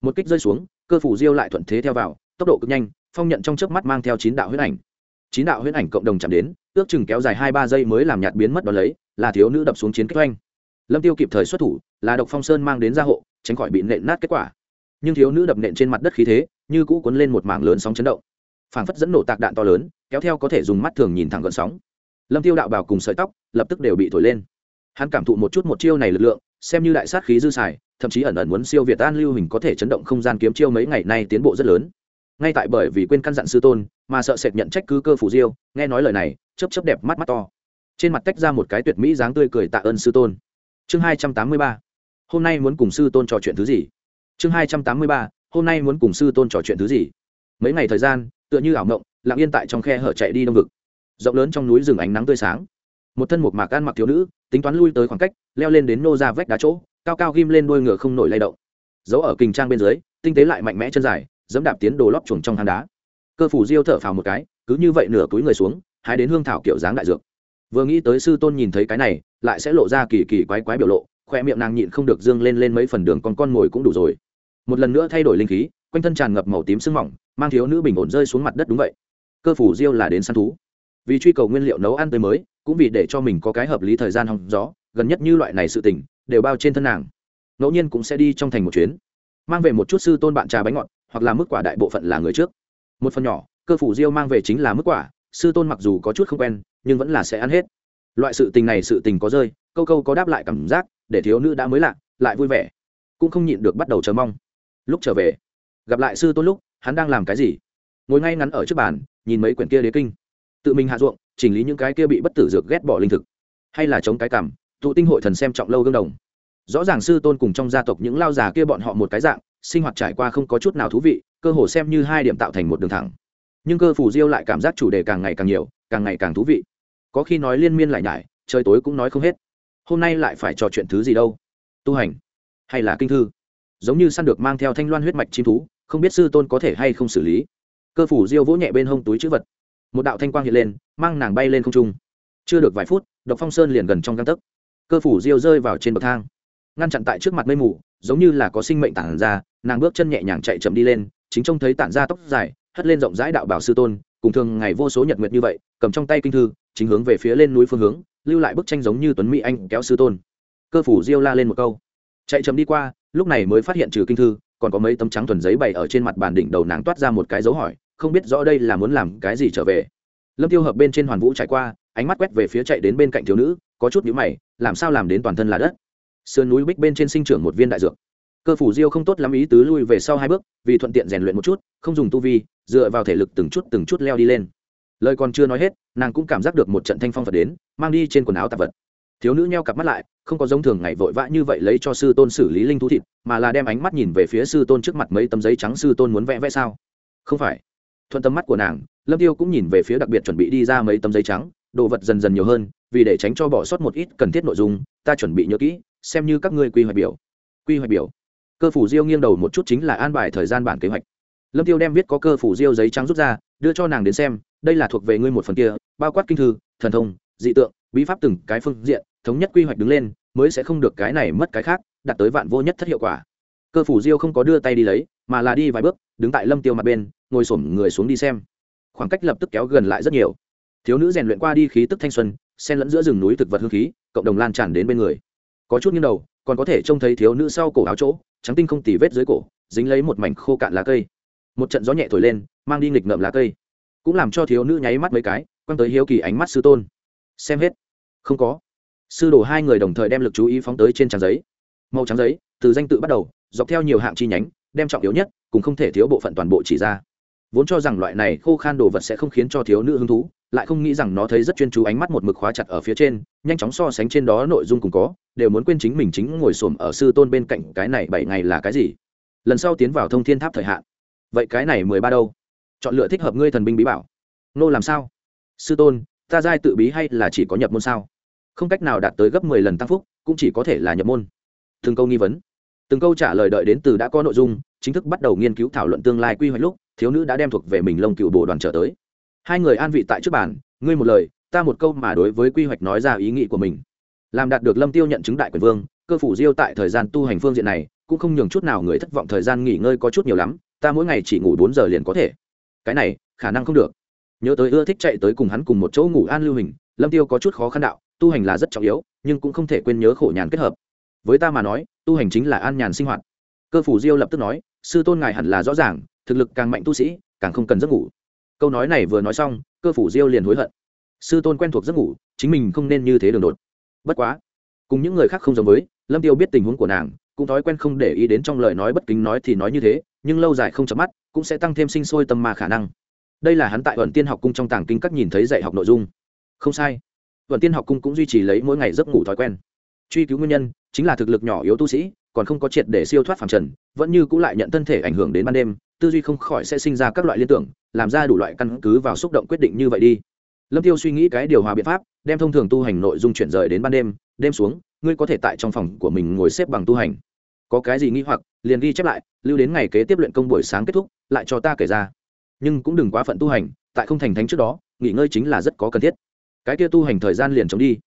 Một kích rơi xuống, cơ phủ diêu lại thuận thế theo vào, tốc độ cực nhanh phong nhận trong chớp mắt mang theo chín đạo huyết ảnh. Chín đạo huyết ảnh cộng đồng chạm đến, ước chừng kéo dài hai ba giây mới làm nhạt biến mất đ ó lấy, là thiếu nữ đập xuống chiến kích oanh. Lâm tiêu kịp thời xuất thủ, là độc phong sơn mang đến gia hộ, tránh khỏi bị nện nát kết quả. Nhưng thiếu nữ đập nện trên mặt đất khí thế, như cũ cuốn lên một mảng lớn sóng chấn động. Phảng phất dẫn nổ tạc đạn to lớn, kéo theo có thể dùng mắt thường nhìn thẳng gợn sóng. Lâm tiêu đạo bảo cùng sợi tóc, lập tức đều bị thổi lên. Hắn cảm thụ một chút một chiêu này lực lượng, xem như đại sát khí dư xài, thậm chí ẩn ẩn muốn siêu việt an lưu hình có thể chấn động không gian kiếm chiêu mấy ngày nay tiến bộ rất lớn ngay tại bởi vì quên căn dặn sư tôn, mà sợ sệt nhận trách cứ cơ phủ diêu, nghe nói lời này, chớp chớp đẹp mắt mắt to. Trên mặt tách ra một cái tuyệt mỹ dáng tươi cười tạ ơn sư tôn. Chương hai trăm tám mươi ba. Hôm nay muốn cùng sư tôn trò chuyện thứ gì? Chương hai trăm tám mươi ba. Hôm nay muốn cùng sư tôn trò chuyện thứ gì? Mấy ngày thời gian, tựa như ảo mộng, lặng yên tại trong khe hở chạy đi đông vực. Rộng lớn trong núi rừng ánh nắng tươi sáng. Một thân một mạc ăn mặc thiếu nữ, tính toán lui tới khoảng cách, leo lên đến nô ra vách đá chỗ, cao cao ghim lên đôi ngựa không nổi lay động. Giấu ở kình trang bên dưới, tinh tế lại mạnh mẽ chân dài dẫm đạp tiến đồ lót chuồng trong hang đá. Cơ phủ diêu thở phào một cái, cứ như vậy nửa túi người xuống, hái đến hương thảo kiểu dáng đại dược. Vừa nghĩ tới sư tôn nhìn thấy cái này, lại sẽ lộ ra kỳ kỳ quái quái biểu lộ, khoe miệng nàng nhịn không được dương lên lên mấy phần đường con con mồi cũng đủ rồi. Một lần nữa thay đổi linh khí, quanh thân tràn ngập màu tím sưng mỏng, mang thiếu nữ bình ổn rơi xuống mặt đất đúng vậy. Cơ phủ diêu là đến săn thú. Vì truy cầu nguyên liệu nấu ăn tươi mới, cũng vì để cho mình có cái hợp lý thời gian hòng gió, gần nhất như loại này sự tình, đều bao trên thân nàng. Ngẫu nhiên cũng sẽ đi trong thành một chuyến. Mang về một chút sư tôn bạn trà bánh ngọt hoặc là mức quả đại bộ phận là người trước. Một phần nhỏ, cơ phủ diêu mang về chính là mức quả, sư tôn mặc dù có chút không quen, nhưng vẫn là sẽ ăn hết. Loại sự tình này sự tình có rơi, câu câu có đáp lại cảm giác, để thiếu nữ đã mới lạ, lại vui vẻ. Cũng không nhịn được bắt đầu chờ mong. Lúc trở về, gặp lại sư tôn lúc, hắn đang làm cái gì? Ngồi ngay ngắn ở trước bàn, nhìn mấy quyển kia đế kinh. Tự mình hạ ruộng, chỉnh lý những cái kia bị bất tử dược ghét bỏ linh thực. Hay là chống cái cảm, tụ tinh hội thần xem trọng lâu gương đồng. Rõ ràng sư tôn cùng trong gia tộc những lao già kia bọn họ một cái dạng sinh hoạt trải qua không có chút nào thú vị, cơ hồ xem như hai điểm tạo thành một đường thẳng. Nhưng cơ phủ diêu lại cảm giác chủ đề càng ngày càng nhiều, càng ngày càng thú vị. Có khi nói liên miên lại nhải, trời tối cũng nói không hết. Hôm nay lại phải trò chuyện thứ gì đâu? Tu hành hay là kinh thư? Giống như săn được mang theo thanh loan huyết mạch chim thú, không biết sư tôn có thể hay không xử lý. Cơ phủ diêu vỗ nhẹ bên hông túi chữ vật. Một đạo thanh quang hiện lên, mang nàng bay lên không trung. Chưa được vài phút, độc phong sơn liền gần trong găng tấc. Cơ phủ diêu rơi vào trên bậc thang, ngăn chặn tại trước mặt mây mù giống như là có sinh mệnh tản ra, nàng bước chân nhẹ nhàng chạy chậm đi lên, chính trông thấy tản ra tóc dài, hất lên rộng rãi đạo bảo sư tôn, cùng thường ngày vô số nhật nguyệt như vậy, cầm trong tay kinh thư, chính hướng về phía lên núi phương hướng, lưu lại bức tranh giống như tuấn mỹ anh kéo sư tôn. Cơ phủ diêu la lên một câu. Chạy chậm đi qua, lúc này mới phát hiện trừ kinh thư, còn có mấy tấm trắng thuần giấy bày ở trên mặt bàn đỉnh đầu nàng toát ra một cái dấu hỏi, không biết rõ đây là muốn làm cái gì trở về. Lâm tiêu hợp bên trên hoàn vũ trải qua, ánh mắt quét về phía chạy đến bên cạnh thiếu nữ, có chút nhíu mày, làm sao làm đến toàn thân là đất? Sườn núi bích bên trên sinh trưởng một viên đại dược. Cơ phủ diêu không tốt lắm ý tứ lui về sau hai bước, vì thuận tiện rèn luyện một chút, không dùng tu vi, dựa vào thể lực từng chút từng chút leo đi lên. Lời còn chưa nói hết, nàng cũng cảm giác được một trận thanh phong phật đến, mang đi trên quần áo tạp vật. Thiếu nữ nheo cặp mắt lại, không có giống thường ngày vội vã như vậy lấy cho sư tôn xử lý linh thú thịt, mà là đem ánh mắt nhìn về phía sư tôn trước mặt mấy tấm giấy trắng sư tôn muốn vẽ vẽ sao? Không phải. Thuận tầm mắt của nàng, lâm tiêu cũng nhìn về phía đặc biệt chuẩn bị đi ra mấy tấm giấy trắng, đồ vật dần dần nhiều hơn, vì để tránh cho bỏ sót một ít cần thiết nội dung, ta chuẩn bị nhớ kỹ xem như các ngươi quy hoạch biểu. Quy hoạch biểu. Cơ phủ diêu nghiêng đầu một chút chính là an bài thời gian bản kế hoạch. Lâm tiêu đem viết có cơ phủ diêu giấy trắng rút ra, đưa cho nàng đến xem, đây là thuộc về ngươi một phần kia, bao quát kinh thư, thần thông, dị tượng, bí pháp từng cái phương diện, thống nhất quy hoạch đứng lên, mới sẽ không được cái này mất cái khác, đạt tới vạn vô nhất thất hiệu quả. Cơ phủ diêu không có đưa tay đi lấy, mà là đi vài bước, đứng tại lâm tiêu mặt bên, ngồi xổm người xuống đi xem. Khoảng cách lập tức kéo gần lại rất nhiều. Thiếu nữ rèn luyện qua đi khí tức thanh xuân, xen lẫn giữa rừng núi thực vật hương khí, cộng đồng lan tràn đến bên người có chút nghiêng đầu, còn có thể trông thấy thiếu nữ sau cổ áo chỗ, trắng tinh không tì vết dưới cổ, dính lấy một mảnh khô cạn lá cây. Một trận gió nhẹ thổi lên, mang đi nghịch ngợm lá cây. Cũng làm cho thiếu nữ nháy mắt mấy cái, quăng tới hiếu kỳ ánh mắt sư tôn. Xem hết. Không có. Sư đồ hai người đồng thời đem lực chú ý phóng tới trên trang giấy. Màu trắng giấy, từ danh tự bắt đầu, dọc theo nhiều hạng chi nhánh, đem trọng yếu nhất, cùng không thể thiếu bộ phận toàn bộ chỉ ra. Vốn cho rằng loại này khô khan đồ vật sẽ không khiến cho thiếu nữ hứng thú lại không nghĩ rằng nó thấy rất chuyên chú ánh mắt một mực khóa chặt ở phía trên, nhanh chóng so sánh trên đó nội dung cùng có, đều muốn quên chính mình chính ngồi xổm ở sư tôn bên cạnh, cái này bảy ngày là cái gì? Lần sau tiến vào thông thiên tháp thời hạn. Vậy cái này mười ba đâu? Chọn lựa thích hợp ngươi thần binh bí bảo. Nô làm sao? Sư tôn, ta giai tự bí hay là chỉ có nhập môn sao? Không cách nào đạt tới gấp mười lần tăng phúc, cũng chỉ có thể là nhập môn. Từng câu nghi vấn. Từng câu trả lời đợi đến từ đã có nội dung, chính thức bắt đầu nghiên cứu thảo luận tương lai quy hoạch lúc, thiếu nữ đã đem thuộc về mình lông cựu bồ đoàn trở tới hai người an vị tại trước bàn, ngươi một lời, ta một câu mà đối với quy hoạch nói ra ý nghĩ của mình. Làm đạt được lâm tiêu nhận chứng đại quyền vương, cơ phủ diêu tại thời gian tu hành phương diện này, cũng không nhường chút nào người thất vọng thời gian nghỉ ngơi có chút nhiều lắm, ta mỗi ngày chỉ ngủ bốn giờ liền có thể. Cái này, khả năng không được. Nhớ tới ưa thích chạy tới cùng hắn cùng một chỗ ngủ an lưu hình, lâm tiêu có chút khó khăn đạo, tu hành là rất trọng yếu, nhưng cũng không thể quên nhớ khổ nhàn kết hợp. Với ta mà nói, tu hành chính là an nhàn sinh hoạt. Cơ phủ diêu lập tức nói, sư tôn ngài hẳn là rõ ràng, thực lực càng mạnh tu sĩ, càng không cần giấc ngủ câu nói này vừa nói xong, cơ phủ diêu liền hối hận. Sư tôn quen thuộc giấc ngủ, chính mình không nên như thế đường đột. Bất quá, cùng những người khác không giống với, lâm tiêu biết tình huống của nàng, cũng thói quen không để ý đến trong lời nói bất kính nói thì nói như thế, nhưng lâu dài không chấm mắt, cũng sẽ tăng thêm sinh sôi tâm ma khả năng. Đây là hắn tại vận tiên học cung trong tàng kinh các nhìn thấy dạy học nội dung. Không sai. Vận tiên học cung cũng duy trì lấy mỗi ngày giấc ngủ thói quen. Truy cứu nguyên nhân, chính là thực lực nhỏ yếu tu sĩ, còn không có triệt để siêu thoát phàm trần, vẫn như cũng lại nhận thân thể ảnh hưởng đến ban đêm tư duy không khỏi sẽ sinh ra các loại liên tưởng, làm ra đủ loại căn cứ vào xúc động quyết định như vậy đi. Lâm tiêu suy nghĩ cái điều hòa biện pháp, đem thông thường tu hành nội dung chuyển rời đến ban đêm đêm xuống, ngươi có thể tại trong phòng của mình ngồi xếp bằng tu hành. Có cái gì nghi hoặc, liền ghi chép lại, lưu đến ngày kế tiếp luyện công buổi sáng kết thúc, lại cho ta kể ra. Nhưng cũng đừng quá phận tu hành, tại không thành thánh trước đó, nghỉ ngơi chính là rất có cần thiết. Cái kia tu hành thời gian liền chống đi.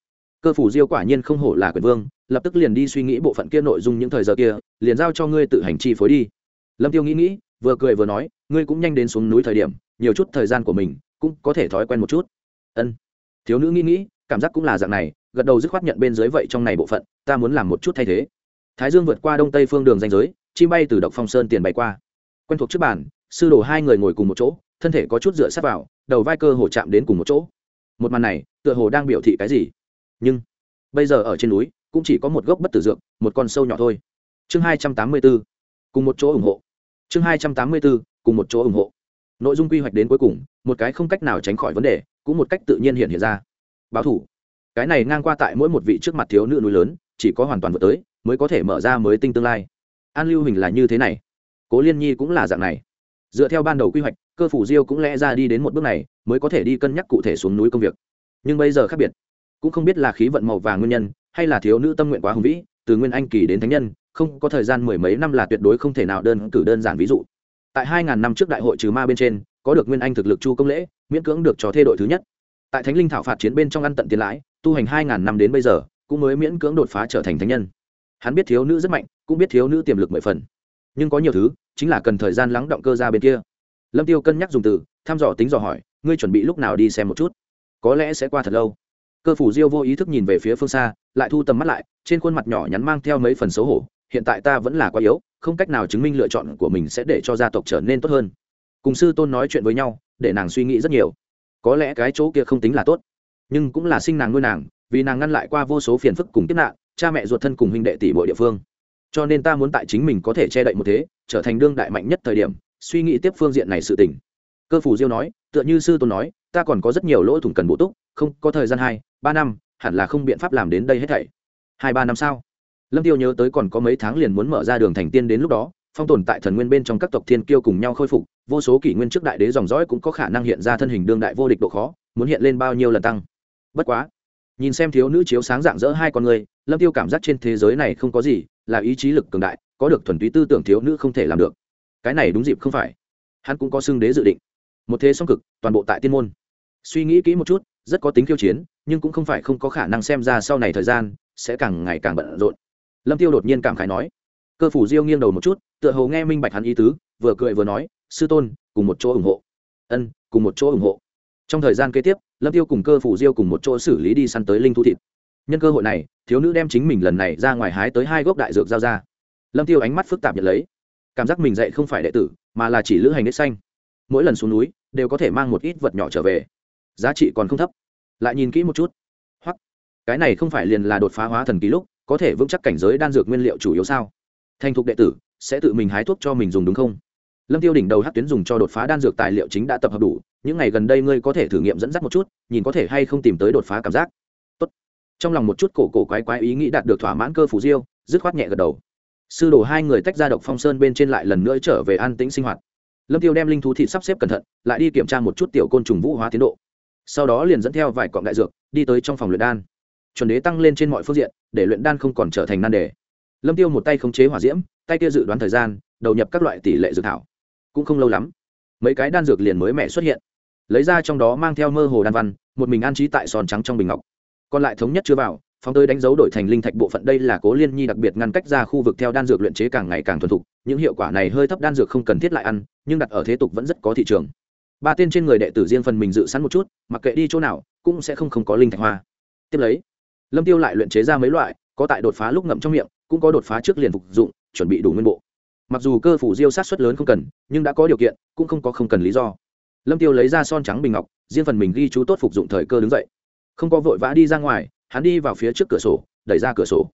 Cơ phủ diêu quả nhiên không hổ là quyền vương, lập tức liền đi suy nghĩ bộ phận kia nội dung những thời giờ kia, liền giao cho ngươi tự hành chi phối đi. Lâm tiêu nghĩ nghĩ vừa cười vừa nói ngươi cũng nhanh đến xuống núi thời điểm nhiều chút thời gian của mình cũng có thể thói quen một chút. Ân. Thiếu nữ nghĩ nghĩ cảm giác cũng là dạng này gật đầu dứt khoát nhận bên dưới vậy trong này bộ phận ta muốn làm một chút thay thế. Thái dương vượt qua đông tây phương đường danh giới chi bay từ độc phong sơn tiền bay qua. Quen thuộc trước bàn sư đồ hai người ngồi cùng một chỗ thân thể có chút dựa sát vào đầu vai cơ hồ chạm đến cùng một chỗ. Một màn này tựa hồ đang biểu thị cái gì? Nhưng bây giờ ở trên núi cũng chỉ có một gốc bất tử dược một con sâu nhỏ thôi. Chương hai trăm tám mươi bốn, cùng một chỗ ủng hộ chương hai trăm tám mươi b ố cùng một chỗ ủng hộ. Nội dung quy hoạch đến cuối cùng, một cái không cách nào tránh khỏi vấn đề, cũng một cách tự nhiên hiện hiện ra. Báo thủ. Cái này ngang qua tại mỗi một vị trước mặt thiếu nữ núi lớn, chỉ có hoàn toàn vượt tới, mới có thể mở ra mới tinh tương lai. An lưu hình là như thế này. Cố liên nhi cũng là dạng này. Dựa theo ban đầu quy hoạch, cơ phủ diêu cũng lẽ ra đi đến một bước này, mới có thể đi cân nhắc cụ thể xuống núi công việc. Nhưng bây giờ khác biệt. Cũng không biết là khí vận màu vàng nguyên nhân, hay là thiếu nữ tâm nguyện quá hùng vĩ, từ nguyên anh kỳ đến thánh nhân không có thời gian mười mấy năm là tuyệt đối không thể nào đơn cử đơn giản ví dụ. Tại hai ngàn năm trước đại hội trừ ma bên trên, có được nguyên anh thực lực chu công lễ, miễn cưỡng được cho thê đội thứ nhất. Tại thánh linh thảo phạt chiến bên trong ăn tận tiền lãi, tu hành hai ngàn năm đến bây giờ, cũng mới miễn cưỡng đột phá trở thành thánh nhân. Hắn biết thiếu nữ rất mạnh, cũng biết thiếu nữ tiềm lực mười phần. Nhưng có nhiều thứ, chính là cần thời gian lắng động cơ ra bên kia. Lâm tiêu cân nhắc dùng từ, thăm dò tính dò hỏi, ngươi chuẩn bị lúc nào đi xem một chút? Có lẽ sẽ qua thật lâu. Cơ phủ diêu vô ý thức nhìn về phía phương xa, lại thu tầm mắt lại, trên khuôn mặt nhỏ nhắn mang theo mấy phần xấu hổ hiện tại ta vẫn là quá yếu, không cách nào chứng minh lựa chọn của mình sẽ để cho gia tộc trở nên tốt hơn. Cùng sư tôn nói chuyện với nhau, để nàng suy nghĩ rất nhiều. Có lẽ cái chỗ kia không tính là tốt, nhưng cũng là sinh nàng nuôi nàng, vì nàng ngăn lại qua vô số phiền phức cùng kiếp nạn, cha mẹ ruột thân cùng huynh đệ tỷ bội địa phương. Cho nên ta muốn tại chính mình có thể che đậy một thế, trở thành đương đại mạnh nhất thời điểm, suy nghĩ tiếp phương diện này sự tình. Cơ phủ diêu nói, tựa như sư tôn nói, ta còn có rất nhiều lỗ thủng cần bổ túc, không có thời gian hai, ba năm, hẳn là không biện pháp làm đến đây hết thảy. Hai, ba năm sau lâm tiêu nhớ tới còn có mấy tháng liền muốn mở ra đường thành tiên đến lúc đó, phong tồn tại thần nguyên bên trong các tộc thiên kiêu cùng nhau khôi phục, vô số kỷ nguyên trước đại đế dòng dõi cũng có khả năng hiện ra thân hình đương đại vô địch độ khó, muốn hiện lên bao nhiêu lần tăng. Bất quá, nhìn xem thiếu nữ chiếu sáng dạng dỡ hai con người, lâm tiêu cảm giác trên thế giới này không có gì là ý chí lực cường đại, có được thuần túy tư tưởng thiếu nữ không thể làm được. Cái này đúng dịp không phải. Hắn cũng có xưng đế dự định. Một thế song cực, toàn bộ tại tiên môn. Suy nghĩ kỹ một chút, rất có tính khiêu chiến, nhưng cũng không phải không có khả năng xem ra sau này thời gian sẽ càng ngày càng bận rộn lâm tiêu đột nhiên cảm khái nói. Cơ phủ diêu nghiêng đầu một chút, tựa hồ nghe minh bạch hắn ý tứ, vừa cười vừa nói, sư tôn, cùng một chỗ ủng hộ. Ân, cùng một chỗ ủng hộ. Trong thời gian kế tiếp, lâm tiêu cùng cơ phủ diêu cùng một chỗ xử lý đi săn tới linh thu thịt. Nhân cơ hội này, thiếu nữ đem chính mình lần này ra ngoài hái tới hai gốc đại dược giao ra. Lâm tiêu ánh mắt phức tạp nhận lấy. Cảm giác mình dạy không phải đệ tử, mà là chỉ lữ hành đích xanh. Mỗi lần xuống núi, đều có thể mang một ít vật nhỏ trở về. Giá trị còn không thấp. Lại nhìn kỹ một chút. Hoặc cái này không phải liền là đột phá hóa thần ký lúc có thể vững chắc cảnh giới đan dược nguyên liệu chủ yếu sao? Thành thục đệ tử, sẽ tự mình hái thuốc cho mình dùng đúng không? Lâm tiêu đỉnh đầu hát tuyến dùng cho đột phá đan dược tài liệu chính đã tập hợp đủ, những ngày gần đây ngươi có thể thử nghiệm dẫn dắt một chút, nhìn có thể hay không tìm tới đột phá cảm giác. Tốt. trong lòng một chút cổ cổ quái quái ý nghĩ đạt được thỏa mãn cơ phủ diêu, dứt khoát nhẹ gật đầu. Sư đồ hai người tách ra độc phong sơn bên trên lại lần nữa trở về an tĩnh sinh hoạt. Lâm tiêu đem linh thú thịt sắp xếp cẩn thận, lại đi kiểm tra một chút tiểu côn trùng vũ hóa tiến độ. Sau đó liền dẫn theo vài cọng đại dược, đi tới trong phòng luyện đan chuẩn đế tăng lên trên mọi phương diện, để luyện đan không còn trở thành nan đề. Lâm tiêu một tay khống chế hỏa diễm, tay kia dự đoán thời gian, đầu nhập các loại tỷ lệ dược thảo. Cũng không lâu lắm, mấy cái đan dược liền mới mẻ xuất hiện. Lấy ra trong đó mang theo mơ hồ đan văn, một mình an trí tại sòn trắng trong bình ngọc. Còn lại thống nhất chưa vào, phóng tới đánh dấu đổi thành linh thạch bộ phận đây là cố liên nhi đặc biệt ngăn cách ra khu vực theo đan dược luyện chế càng ngày càng thuần thục, những hiệu quả này hơi thấp đan dược không cần thiết lại ăn, nhưng đặt ở thế tục vẫn rất có thị trường. Ba tên trên người đệ tử riêng phần mình dự sẵn một chút, mặc kệ đi chỗ nào, cũng sẽ không không có linh thạch hoa. Tiếp lấy lâm tiêu lại luyện chế ra mấy loại có tại đột phá lúc ngậm trong miệng cũng có đột phá trước liền phục dụng chuẩn bị đủ nguyên bộ. Mặc dù cơ phủ diêu sát xuất lớn không cần nhưng đã có điều kiện cũng không có không cần lý do. Lâm tiêu lấy ra son trắng bình ngọc riêng phần mình ghi chú tốt phục dụng thời cơ đứng dậy. Không có vội vã đi ra ngoài hắn đi vào phía trước cửa sổ đẩy ra cửa sổ.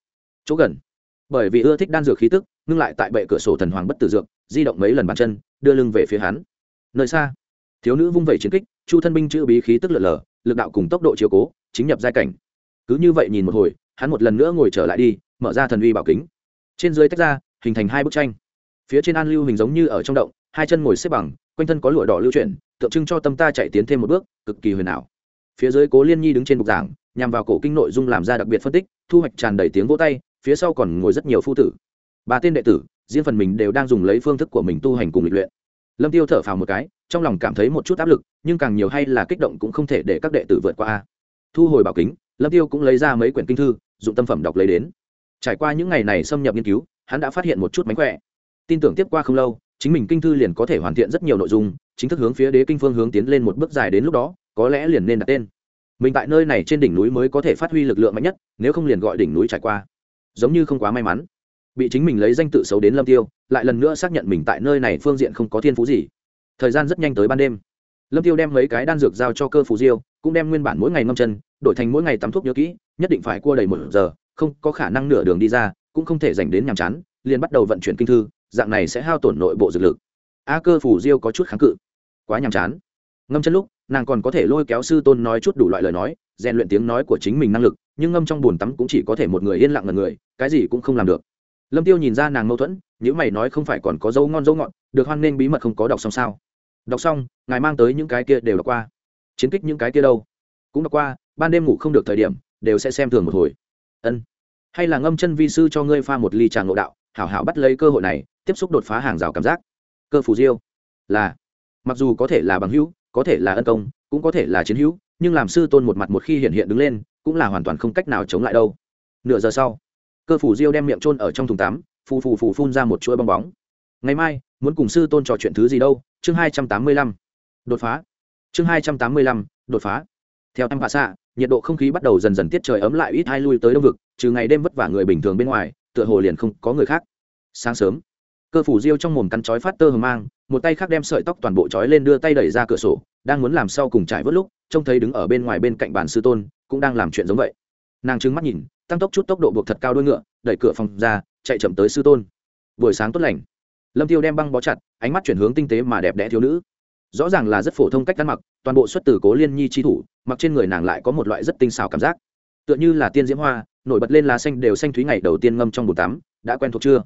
Chỗ gần. Bởi vì ưa thích đan dược khí tức ngưng lại tại bệ cửa sổ thần hoàng bất tử dược di động mấy lần bàn chân đưa lưng về phía hắn. Nơi xa. Thiếu nữ vung vẩy chiến kích chu thân binh chữ bí khí tức lượn lờ, lực đạo cùng tốc độ chiều cố chính nhập giai cảnh cứ như vậy nhìn một hồi, hắn một lần nữa ngồi trở lại đi, mở ra thần uy bảo kính. Trên dưới tách ra, hình thành hai bức tranh. Phía trên an lưu hình giống như ở trong động, hai chân ngồi xếp bằng, quanh thân có lụa đỏ lưu chuyển, tượng trưng cho tâm ta chạy tiến thêm một bước, cực kỳ huyền ảo. Phía dưới cố liên nhi đứng trên bục giảng, nhằm vào cổ kinh nội dung làm ra đặc biệt phân tích, thu hoạch tràn đầy tiếng vỗ tay, phía sau còn ngồi rất nhiều phu tử. Ba tên đệ tử, riêng phần mình đều đang dùng lấy phương thức của mình tu hành cùng lịch luyện. Lâm tiêu thở phào một cái, trong lòng cảm thấy một chút áp lực, nhưng càng nhiều hay là kích động cũng không thể để các đệ tử vượt qua thu hồi bảo kính lâm tiêu cũng lấy ra mấy quyển kinh thư dụng tâm phẩm đọc lấy đến. Trải qua những ngày này xâm nhập nghiên cứu, hắn đã phát hiện một chút mánh khỏe. Tin tưởng tiếp qua không lâu, chính mình kinh thư liền có thể hoàn thiện rất nhiều nội dung, chính thức hướng phía đế kinh phương hướng tiến lên một bước dài đến lúc đó, có lẽ liền nên đặt tên. Mình tại nơi này trên đỉnh núi mới có thể phát huy lực lượng mạnh nhất, nếu không liền gọi đỉnh núi trải qua. Giống như không quá may mắn. Bị chính mình lấy danh tự xấu đến lâm tiêu, lại lần nữa xác nhận mình tại nơi này phương diện không có thiên phú gì. Thời gian rất nhanh tới ban đêm lâm tiêu đem mấy cái đan dược giao cho cơ phù diêu, cũng đem nguyên bản mỗi ngày ngâm chân, đổi thành mỗi ngày tắm thuốc nhớ kỹ, nhất định phải cua đầy một giờ, không có khả năng nửa đường đi ra, cũng không thể dành đến nhàm chán, liền bắt đầu vận chuyển kinh thư, dạng này sẽ hao tổn nội bộ dược lực. A cơ phủ diêu có chút kháng cự. Quá nhàm chán. Ngâm chân lúc, nàng còn có thể lôi kéo sư tôn nói chút đủ loại lời nói, rèn luyện tiếng nói của chính mình năng lực, nhưng ngâm trong bùn tắm cũng chỉ có thể một người yên lặng ngần người, cái gì cũng không làm được. Lâm tiêu nhìn ra nàng mâu thuẫn những mày nói không phải còn có dấu ngon dấu ngọt, được hoan nên bí mật không có đọc xong sao đọc xong, ngài mang tới những cái kia đều đọc qua. Chiến kích những cái kia đâu? Cũng đọc qua, ban đêm ngủ không được thời điểm, đều sẽ xem thường một hồi. Ân. Hay là ngâm chân vi sư cho ngươi pha một ly trà ngộ đạo, hảo hảo bắt lấy cơ hội này, tiếp xúc đột phá hàng rào cảm giác. Cơ phù diêu. Là. Mặc dù có thể là bằng hữu, có thể là ân công, cũng có thể là chiến hữu, nhưng làm sư tôn một mặt một khi hiện hiện đứng lên, cũng là hoàn toàn không cách nào chống lại đâu. Nửa giờ sau, cơ phủ diêu đem miệng trôn ở trong thùng tắm, phù phù phù phun ra một chuỗi bong bóng. Ngày mai muốn cùng sư tôn trò chuyện thứ gì đâu, chương hai trăm tám mươi lăm, đột phá. Chương hai trăm tám mươi lăm, đột phá. Theo em hạ xạ nhiệt độ không khí bắt đầu dần dần tiết trời ấm lại ít hai lui tới đông vực, trừ ngày đêm vất vả người bình thường bên ngoài, tựa hồ liền không có người khác. Sáng sớm, cơ phủ diêu trong mồm cắn chói phát tơ hờ mang, một tay khác đem sợi tóc toàn bộ chói lên đưa tay đẩy ra cửa sổ, đang muốn làm sau cùng trải vớt lúc, trông thấy đứng ở bên ngoài bên cạnh bàn sư tôn, cũng đang làm chuyện giống vậy. Nàng trừng mắt nhìn, tăng tốc chút tốc độ buộc thật cao đôi ngựa, đẩy cửa phòng ra, chạy chậm tới sư tôn. Buổi sáng tốt lành lâm tiêu đem băng bó chặt, ánh mắt chuyển hướng tinh tế mà đẹp đẽ thiếu nữ. Rõ ràng là rất phổ thông cách ăn mặc, toàn bộ xuất từ cố liên nhi chi thủ, mặc trên người nàng lại có một loại rất tinh xảo cảm giác. Tựa như là tiên diễm hoa, nổi bật lên lá xanh đều xanh thúy ngày đầu tiên ngâm trong bồn tắm, đã quen thuộc chưa?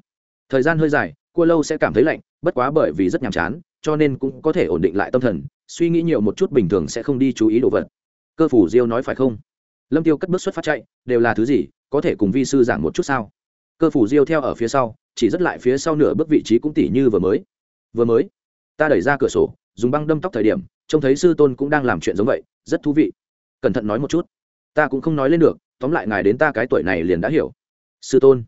Thời gian hơi dài, cua lâu sẽ cảm thấy lạnh, bất quá bởi vì rất nhàm chán, cho nên cũng có thể ổn định lại tâm thần, suy nghĩ nhiều một chút bình thường sẽ không đi chú ý đồ vật. Cơ phủ diêu nói phải không? Lâm tiêu cất bước xuất phát chạy, đều là thứ gì, có thể cùng vi sư giảng một chút sao? Cơ phủ diêu theo ở phía sau chỉ rất lại phía sau nửa bước vị trí cũng tỉ như vừa mới. Vừa mới, ta đẩy ra cửa sổ, dùng băng đâm tóc thời điểm, trông thấy sư tôn cũng đang làm chuyện giống vậy, rất thú vị. Cẩn thận nói một chút. Ta cũng không nói lên được, tóm lại ngài đến ta cái tuổi này liền đã hiểu. Sư tôn,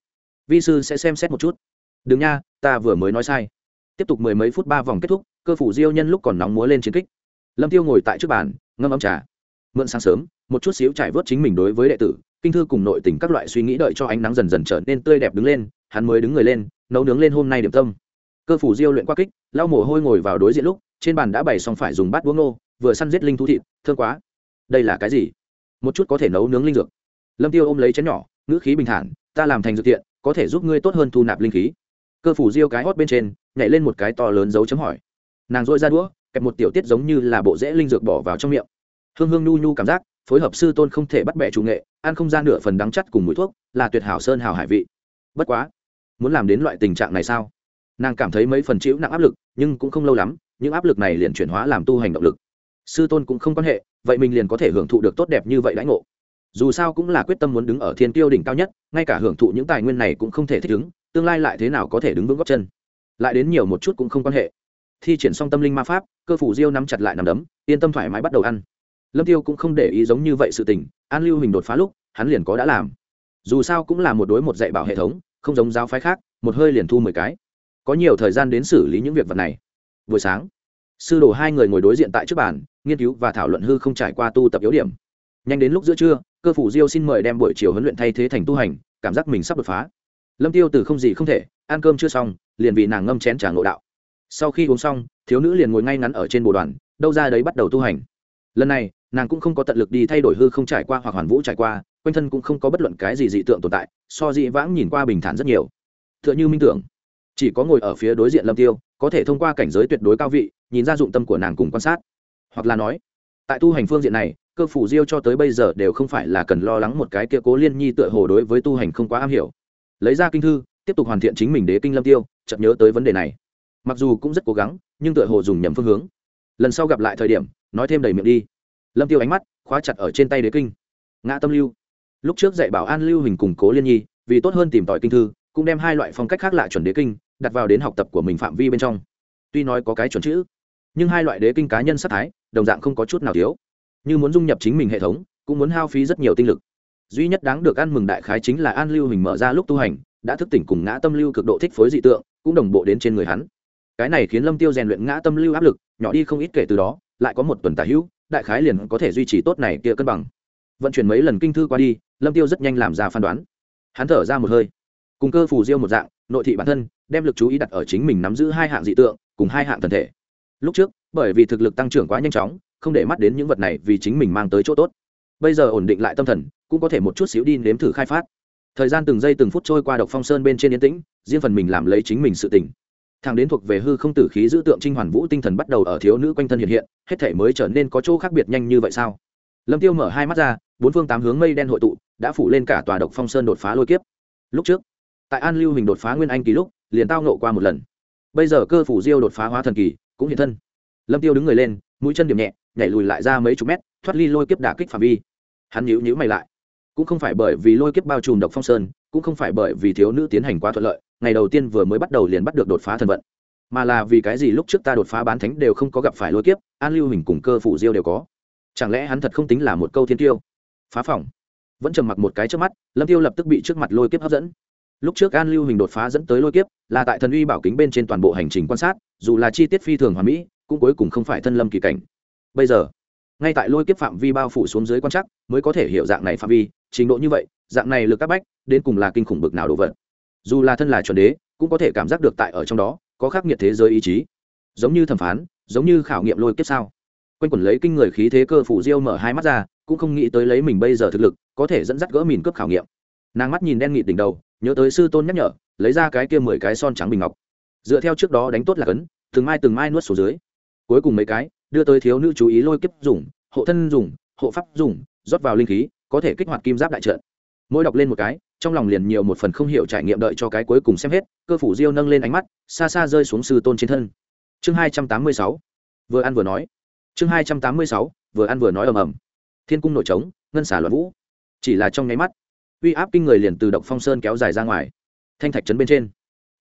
vi sư sẽ xem xét một chút. Đừng nha, ta vừa mới nói sai. Tiếp tục mười mấy phút ba vòng kết thúc, cơ phủ diêu nhân lúc còn nóng múa lên chiến kích. Lâm tiêu ngồi tại trước bàn, ngâm ấm trà. Mượn sáng sớm, một chút xíu trải vớt chính mình đối với đệ tử, kinh thư cùng nội tình các loại suy nghĩ đợi cho ánh nắng dần dần trở nên tươi đẹp đứng lên hắn mới đứng người lên, nấu nướng lên hôm nay điểm tâm. Cơ phủ diêu luyện qua kích, lau mồ hôi ngồi vào đối diện lúc, trên bàn đã bày xong phải dùng bát đuống nô vừa săn giết linh thú thịt thương quá. Đây là cái gì? Một chút có thể nấu nướng linh dược. Lâm tiêu ôm lấy chén nhỏ, ngữ khí bình thản, ta làm thành dược tiện có thể giúp ngươi tốt hơn thu nạp linh khí. Cơ phủ diêu cái hót bên trên, nhảy lên một cái to lớn dấu chấm hỏi. Nàng dội ra đũa, kẹp một tiểu tiết giống như là bộ rễ linh dược bỏ vào trong miệng. Hương hương nhu nhu cảm giác, phối hợp sư tôn không thể bắt bẻ chủ nghệ, ăn không gian nửa phần đắng chắt cùng mùi thuốc, là tuyệt hảo sơn hảo hải vị. Bất quá muốn làm đến loại tình trạng này sao? Nàng cảm thấy mấy phần chịu nặng áp lực, nhưng cũng không lâu lắm, những áp lực này liền chuyển hóa làm tu hành động lực. Sư tôn cũng không quan hệ, vậy mình liền có thể hưởng thụ được tốt đẹp như vậy lãnh ngộ. Dù sao cũng là quyết tâm muốn đứng ở thiên tiêu đỉnh cao nhất, ngay cả hưởng thụ những tài nguyên này cũng không thể thích ứng, tương lai lại thế nào có thể đứng vững góc chân. Lại đến nhiều một chút cũng không quan hệ. Thi triển xong tâm linh ma pháp, cơ phủ diêu nắm chặt lại nằm đấm, yên tâm thoải mái bắt đầu ăn. Lâm tiêu cũng không để ý giống như vậy sự tình, an lưu hình đột phá lúc, hắn liền có đã làm. Dù sao cũng là một đối một dạy bảo hệ thống không giống giáo phái khác, một hơi liền thu mười cái. Có nhiều thời gian đến xử lý những việc vật này. Buổi sáng, sư đồ hai người ngồi đối diện tại trước bàn, nghiên cứu và thảo luận hư không trải qua tu tập yếu điểm. Nhanh đến lúc giữa trưa, cơ phủ diêu xin mời đem buổi chiều huấn luyện thay thế thành tu hành, cảm giác mình sắp đột phá. Lâm tiêu từ không gì không thể, ăn cơm chưa xong, liền vì nàng ngâm chén trà ngộ đạo. Sau khi uống xong, thiếu nữ liền ngồi ngay ngắn ở trên bồ đoàn, đâu ra đấy bắt đầu tu hành. Lần này, nàng cũng không có tận lực đi thay đổi hư không trải qua hoặc hoàn vũ trải qua quanh thân cũng không có bất luận cái gì dị tượng tồn tại, so dị vãng nhìn qua bình thản rất nhiều. T h ư ợ n h ư minh tưởng, chỉ có ngồi ở phía đối diện lâm tiêu, có thể thông qua cảnh giới tuyệt đối cao vị, nhìn ra dụng tâm của nàng cùng quan sát. Hoặc là nói, tại tu hành phương diện này, cơ phủ diêu cho tới bây giờ đều không phải là cần lo lắng một cái kia cố liên nhi tựa hồ đối với tu hành không quá am hiểu. Lấy ra kinh thư, tiếp tục hoàn thiện chính mình đế kinh lâm tiêu chậm nhớ tới vấn đề này. Mặc dù cũng rất cố gắng, nhưng tựa hồ dùng nhầm phương hướng. Lần sau gặp lại thời điểm, nói thêm đầy miệng đi. Lâm tiêu ánh mắt khóa chặt ở trên tay đế kinh. Ngã tâm lưu lúc trước dạy bảo an lưu hình củng cố liên nhi, vì tốt hơn tìm tòi kinh thư, cũng đem hai loại phong cách khác lại chuẩn đế kinh, đặt vào đến học tập của mình phạm vi bên trong. Tuy nói có cái chuẩn chữ, nhưng hai loại đế kinh cá nhân sắc thái, đồng dạng không có chút nào thiếu. Như muốn dung nhập chính mình hệ thống, cũng muốn hao phí rất nhiều tinh lực. Duy nhất đáng được ăn mừng đại khái chính là an lưu hình mở ra lúc tu hành, đã thức tỉnh cùng ngã tâm lưu cực độ thích phối dị tượng, cũng đồng bộ đến trên người hắn. Cái này khiến lâm tiêu rèn luyện ngã tâm lưu áp lực, nhỏ đi không ít kể từ đó, lại có một tuần tả hữu, đại khái liền có thể duy trì tốt này kia cân bằng. Vận chuyển mấy lần kinh thư qua đi lâm tiêu rất nhanh làm ra phán đoán. Hắn thở ra một hơi. Cùng cơ phù diêu một dạng, nội thị bản thân, đem lực chú ý đặt ở chính mình nắm giữ hai hạng dị tượng, cùng hai hạng thần thể. Lúc trước, bởi vì thực lực tăng trưởng quá nhanh chóng, không để mắt đến những vật này vì chính mình mang tới chỗ tốt. Bây giờ ổn định lại tâm thần, cũng có thể một chút xíu đi nếm thử khai phát. Thời gian từng giây từng phút trôi qua độc phong sơn bên trên yên tĩnh, riêng phần mình làm lấy chính mình sự tỉnh thằng đến thuộc về hư không tử khí giữ tượng trinh hoàn vũ tinh thần bắt đầu ở thiếu nữ quanh thân hiện hiện, hết thể mới trở nên có chỗ khác biệt nhanh như vậy sao? Lâm tiêu mở hai mắt ra, bốn phương tám hướng mây đen hội tụ đã phủ lên cả tòa độc phong sơn đột phá lôi kiếp. Lúc trước, tại an lưu hình đột phá nguyên anh kỳ lúc, liền tao nộ qua một lần. Bây giờ cơ phủ diêu đột phá hóa thần kỳ, cũng hiện thân. Lâm tiêu đứng người lên, mũi chân điểm nhẹ, nhảy lùi lại ra mấy chục mét, thoát ly lôi kiếp đả kích phạm vi. Hắn nhíu nhíu mày lại. Cũng không phải bởi vì lôi kiếp bao trùm độc phong sơn, cũng không phải bởi vì thiếu nữ tiến hành quá thuận lợi, ngày đầu tiên vừa mới bắt đầu liền bắt được đột phá thần vận. Mà là vì cái gì lúc trước ta đột phá bán thánh đều không có gặp phải lôi kiếp, an lưu hình cùng cơ phủ diêu đều có. Chẳng lẽ hắn thật không tính là một câu thiên tiêu? Phá phỏng vẫn trầm mặc một cái trước mắt, lâm tiêu lập tức bị trước mặt lôi kiếp hấp dẫn. Lúc trước an lưu hình đột phá dẫn tới lôi kiếp, là tại thần uy bảo kính bên trên toàn bộ hành trình quan sát, dù là chi tiết phi thường hoàn mỹ, cũng cuối cùng không phải thân lâm kỳ cảnh. Bây giờ, ngay tại lôi kiếp phạm vi bao phủ xuống dưới quan chắc mới có thể hiểu dạng này phạm vi, trình độ như vậy, dạng này lực các bách, đến cùng là kinh khủng bực nào đồ vật. Dù là thân là chuẩn đế, cũng có thể cảm giác được tại ở trong đó, có khắc nghiệt thế giới ý chí. Giống như thẩm phán, giống như khảo nghiệm lôi kiếp sao. Quanh quẩn lấy kinh người khí thế cơ phủ diêu mở hai mắt ra cũng không nghĩ tới lấy mình bây giờ thực lực, có thể dẫn dắt gỡ mìn cướp khảo nghiệm. Nàng mắt nhìn đen nghịt đỉnh đầu, nhớ tới sư tôn nhắc nhở, lấy ra cái kia mười cái son trắng bình ngọc. Dựa theo trước đó đánh tốt là cấn, từng mai từng mai nuốt xuống dưới. Cuối cùng mấy cái, đưa tới thiếu nữ chú ý lôi kiếp dùng, hộ thân dùng, hộ pháp dùng, rót vào linh khí, có thể kích hoạt kim giáp đại trận. Mỗi đọc lên một cái, trong lòng liền nhiều một phần không hiểu trải nghiệm đợi cho cái cuối cùng xem hết, cơ phủ diêu nâng lên ánh mắt, xa xa rơi xuống sư tôn trên thân. Chương hai trăm tám mươi sáu, vừa ăn vừa nói. Chương hai trăm tám mươi sáu, vừa ăn vừa nói ầm ầm thiên cung nổi trống, ngân xả loạn vũ. Chỉ là trong nháy mắt, uy áp kinh người liền từ động phong sơn kéo dài ra ngoài. Thanh thạch trấn bên trên,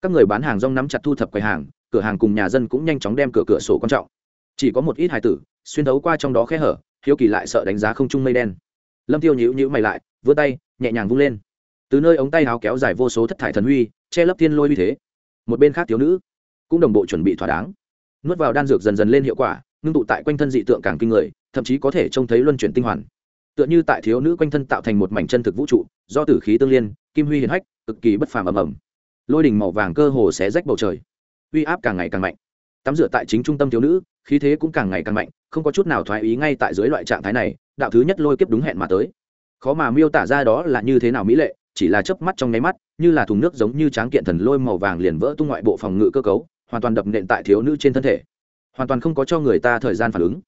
các người bán hàng rong nắm chặt thu thập quầy hàng, cửa hàng cùng nhà dân cũng nhanh chóng đem cửa cửa sổ quan trọng. Chỉ có một ít hài tử, xuyên thấu qua trong đó khe hở, hiếu kỳ lại sợ đánh giá không trung mây đen. Lâm tiêu nhíu nhíu mày lại, vươn tay, nhẹ nhàng vung lên. Từ nơi ống tay áo kéo dài vô số thất thải thần huy, che lấp thiên lôi uy thế. Một bên khác thiếu nữ, cũng đồng bộ chuẩn bị thỏa đáng. Nuốt vào đan dược dần dần lên hiệu quả ngưng tụ tại quanh thân dị tượng càng kinh người, thậm chí có thể trông thấy luân chuyển tinh hoàn. Tựa như tại thiếu nữ quanh thân tạo thành một mảnh chân thực vũ trụ, do tử khí tương liên, kim huy hiển hách, cực kỳ bất phàm ầm ầm. Lôi đỉnh màu vàng cơ hồ xé rách bầu trời. Uy áp càng ngày càng mạnh. Tắm rửa tại chính trung tâm thiếu nữ, khí thế cũng càng ngày càng mạnh, không có chút nào thoái ý ngay tại dưới loại trạng thái này, đạo thứ nhất lôi kiếp đúng hẹn mà tới. Khó mà miêu tả ra đó là như thế nào mỹ lệ, chỉ là chớp mắt trong nháy mắt, như là thùng nước giống như tráng kiện thần lôi màu vàng liền vỡ tung ngoại bộ phòng ngự cơ cấu, hoàn toàn đập nện tại thiếu nữ trên thân thể hoàn toàn không có cho người ta thời gian phản ứng.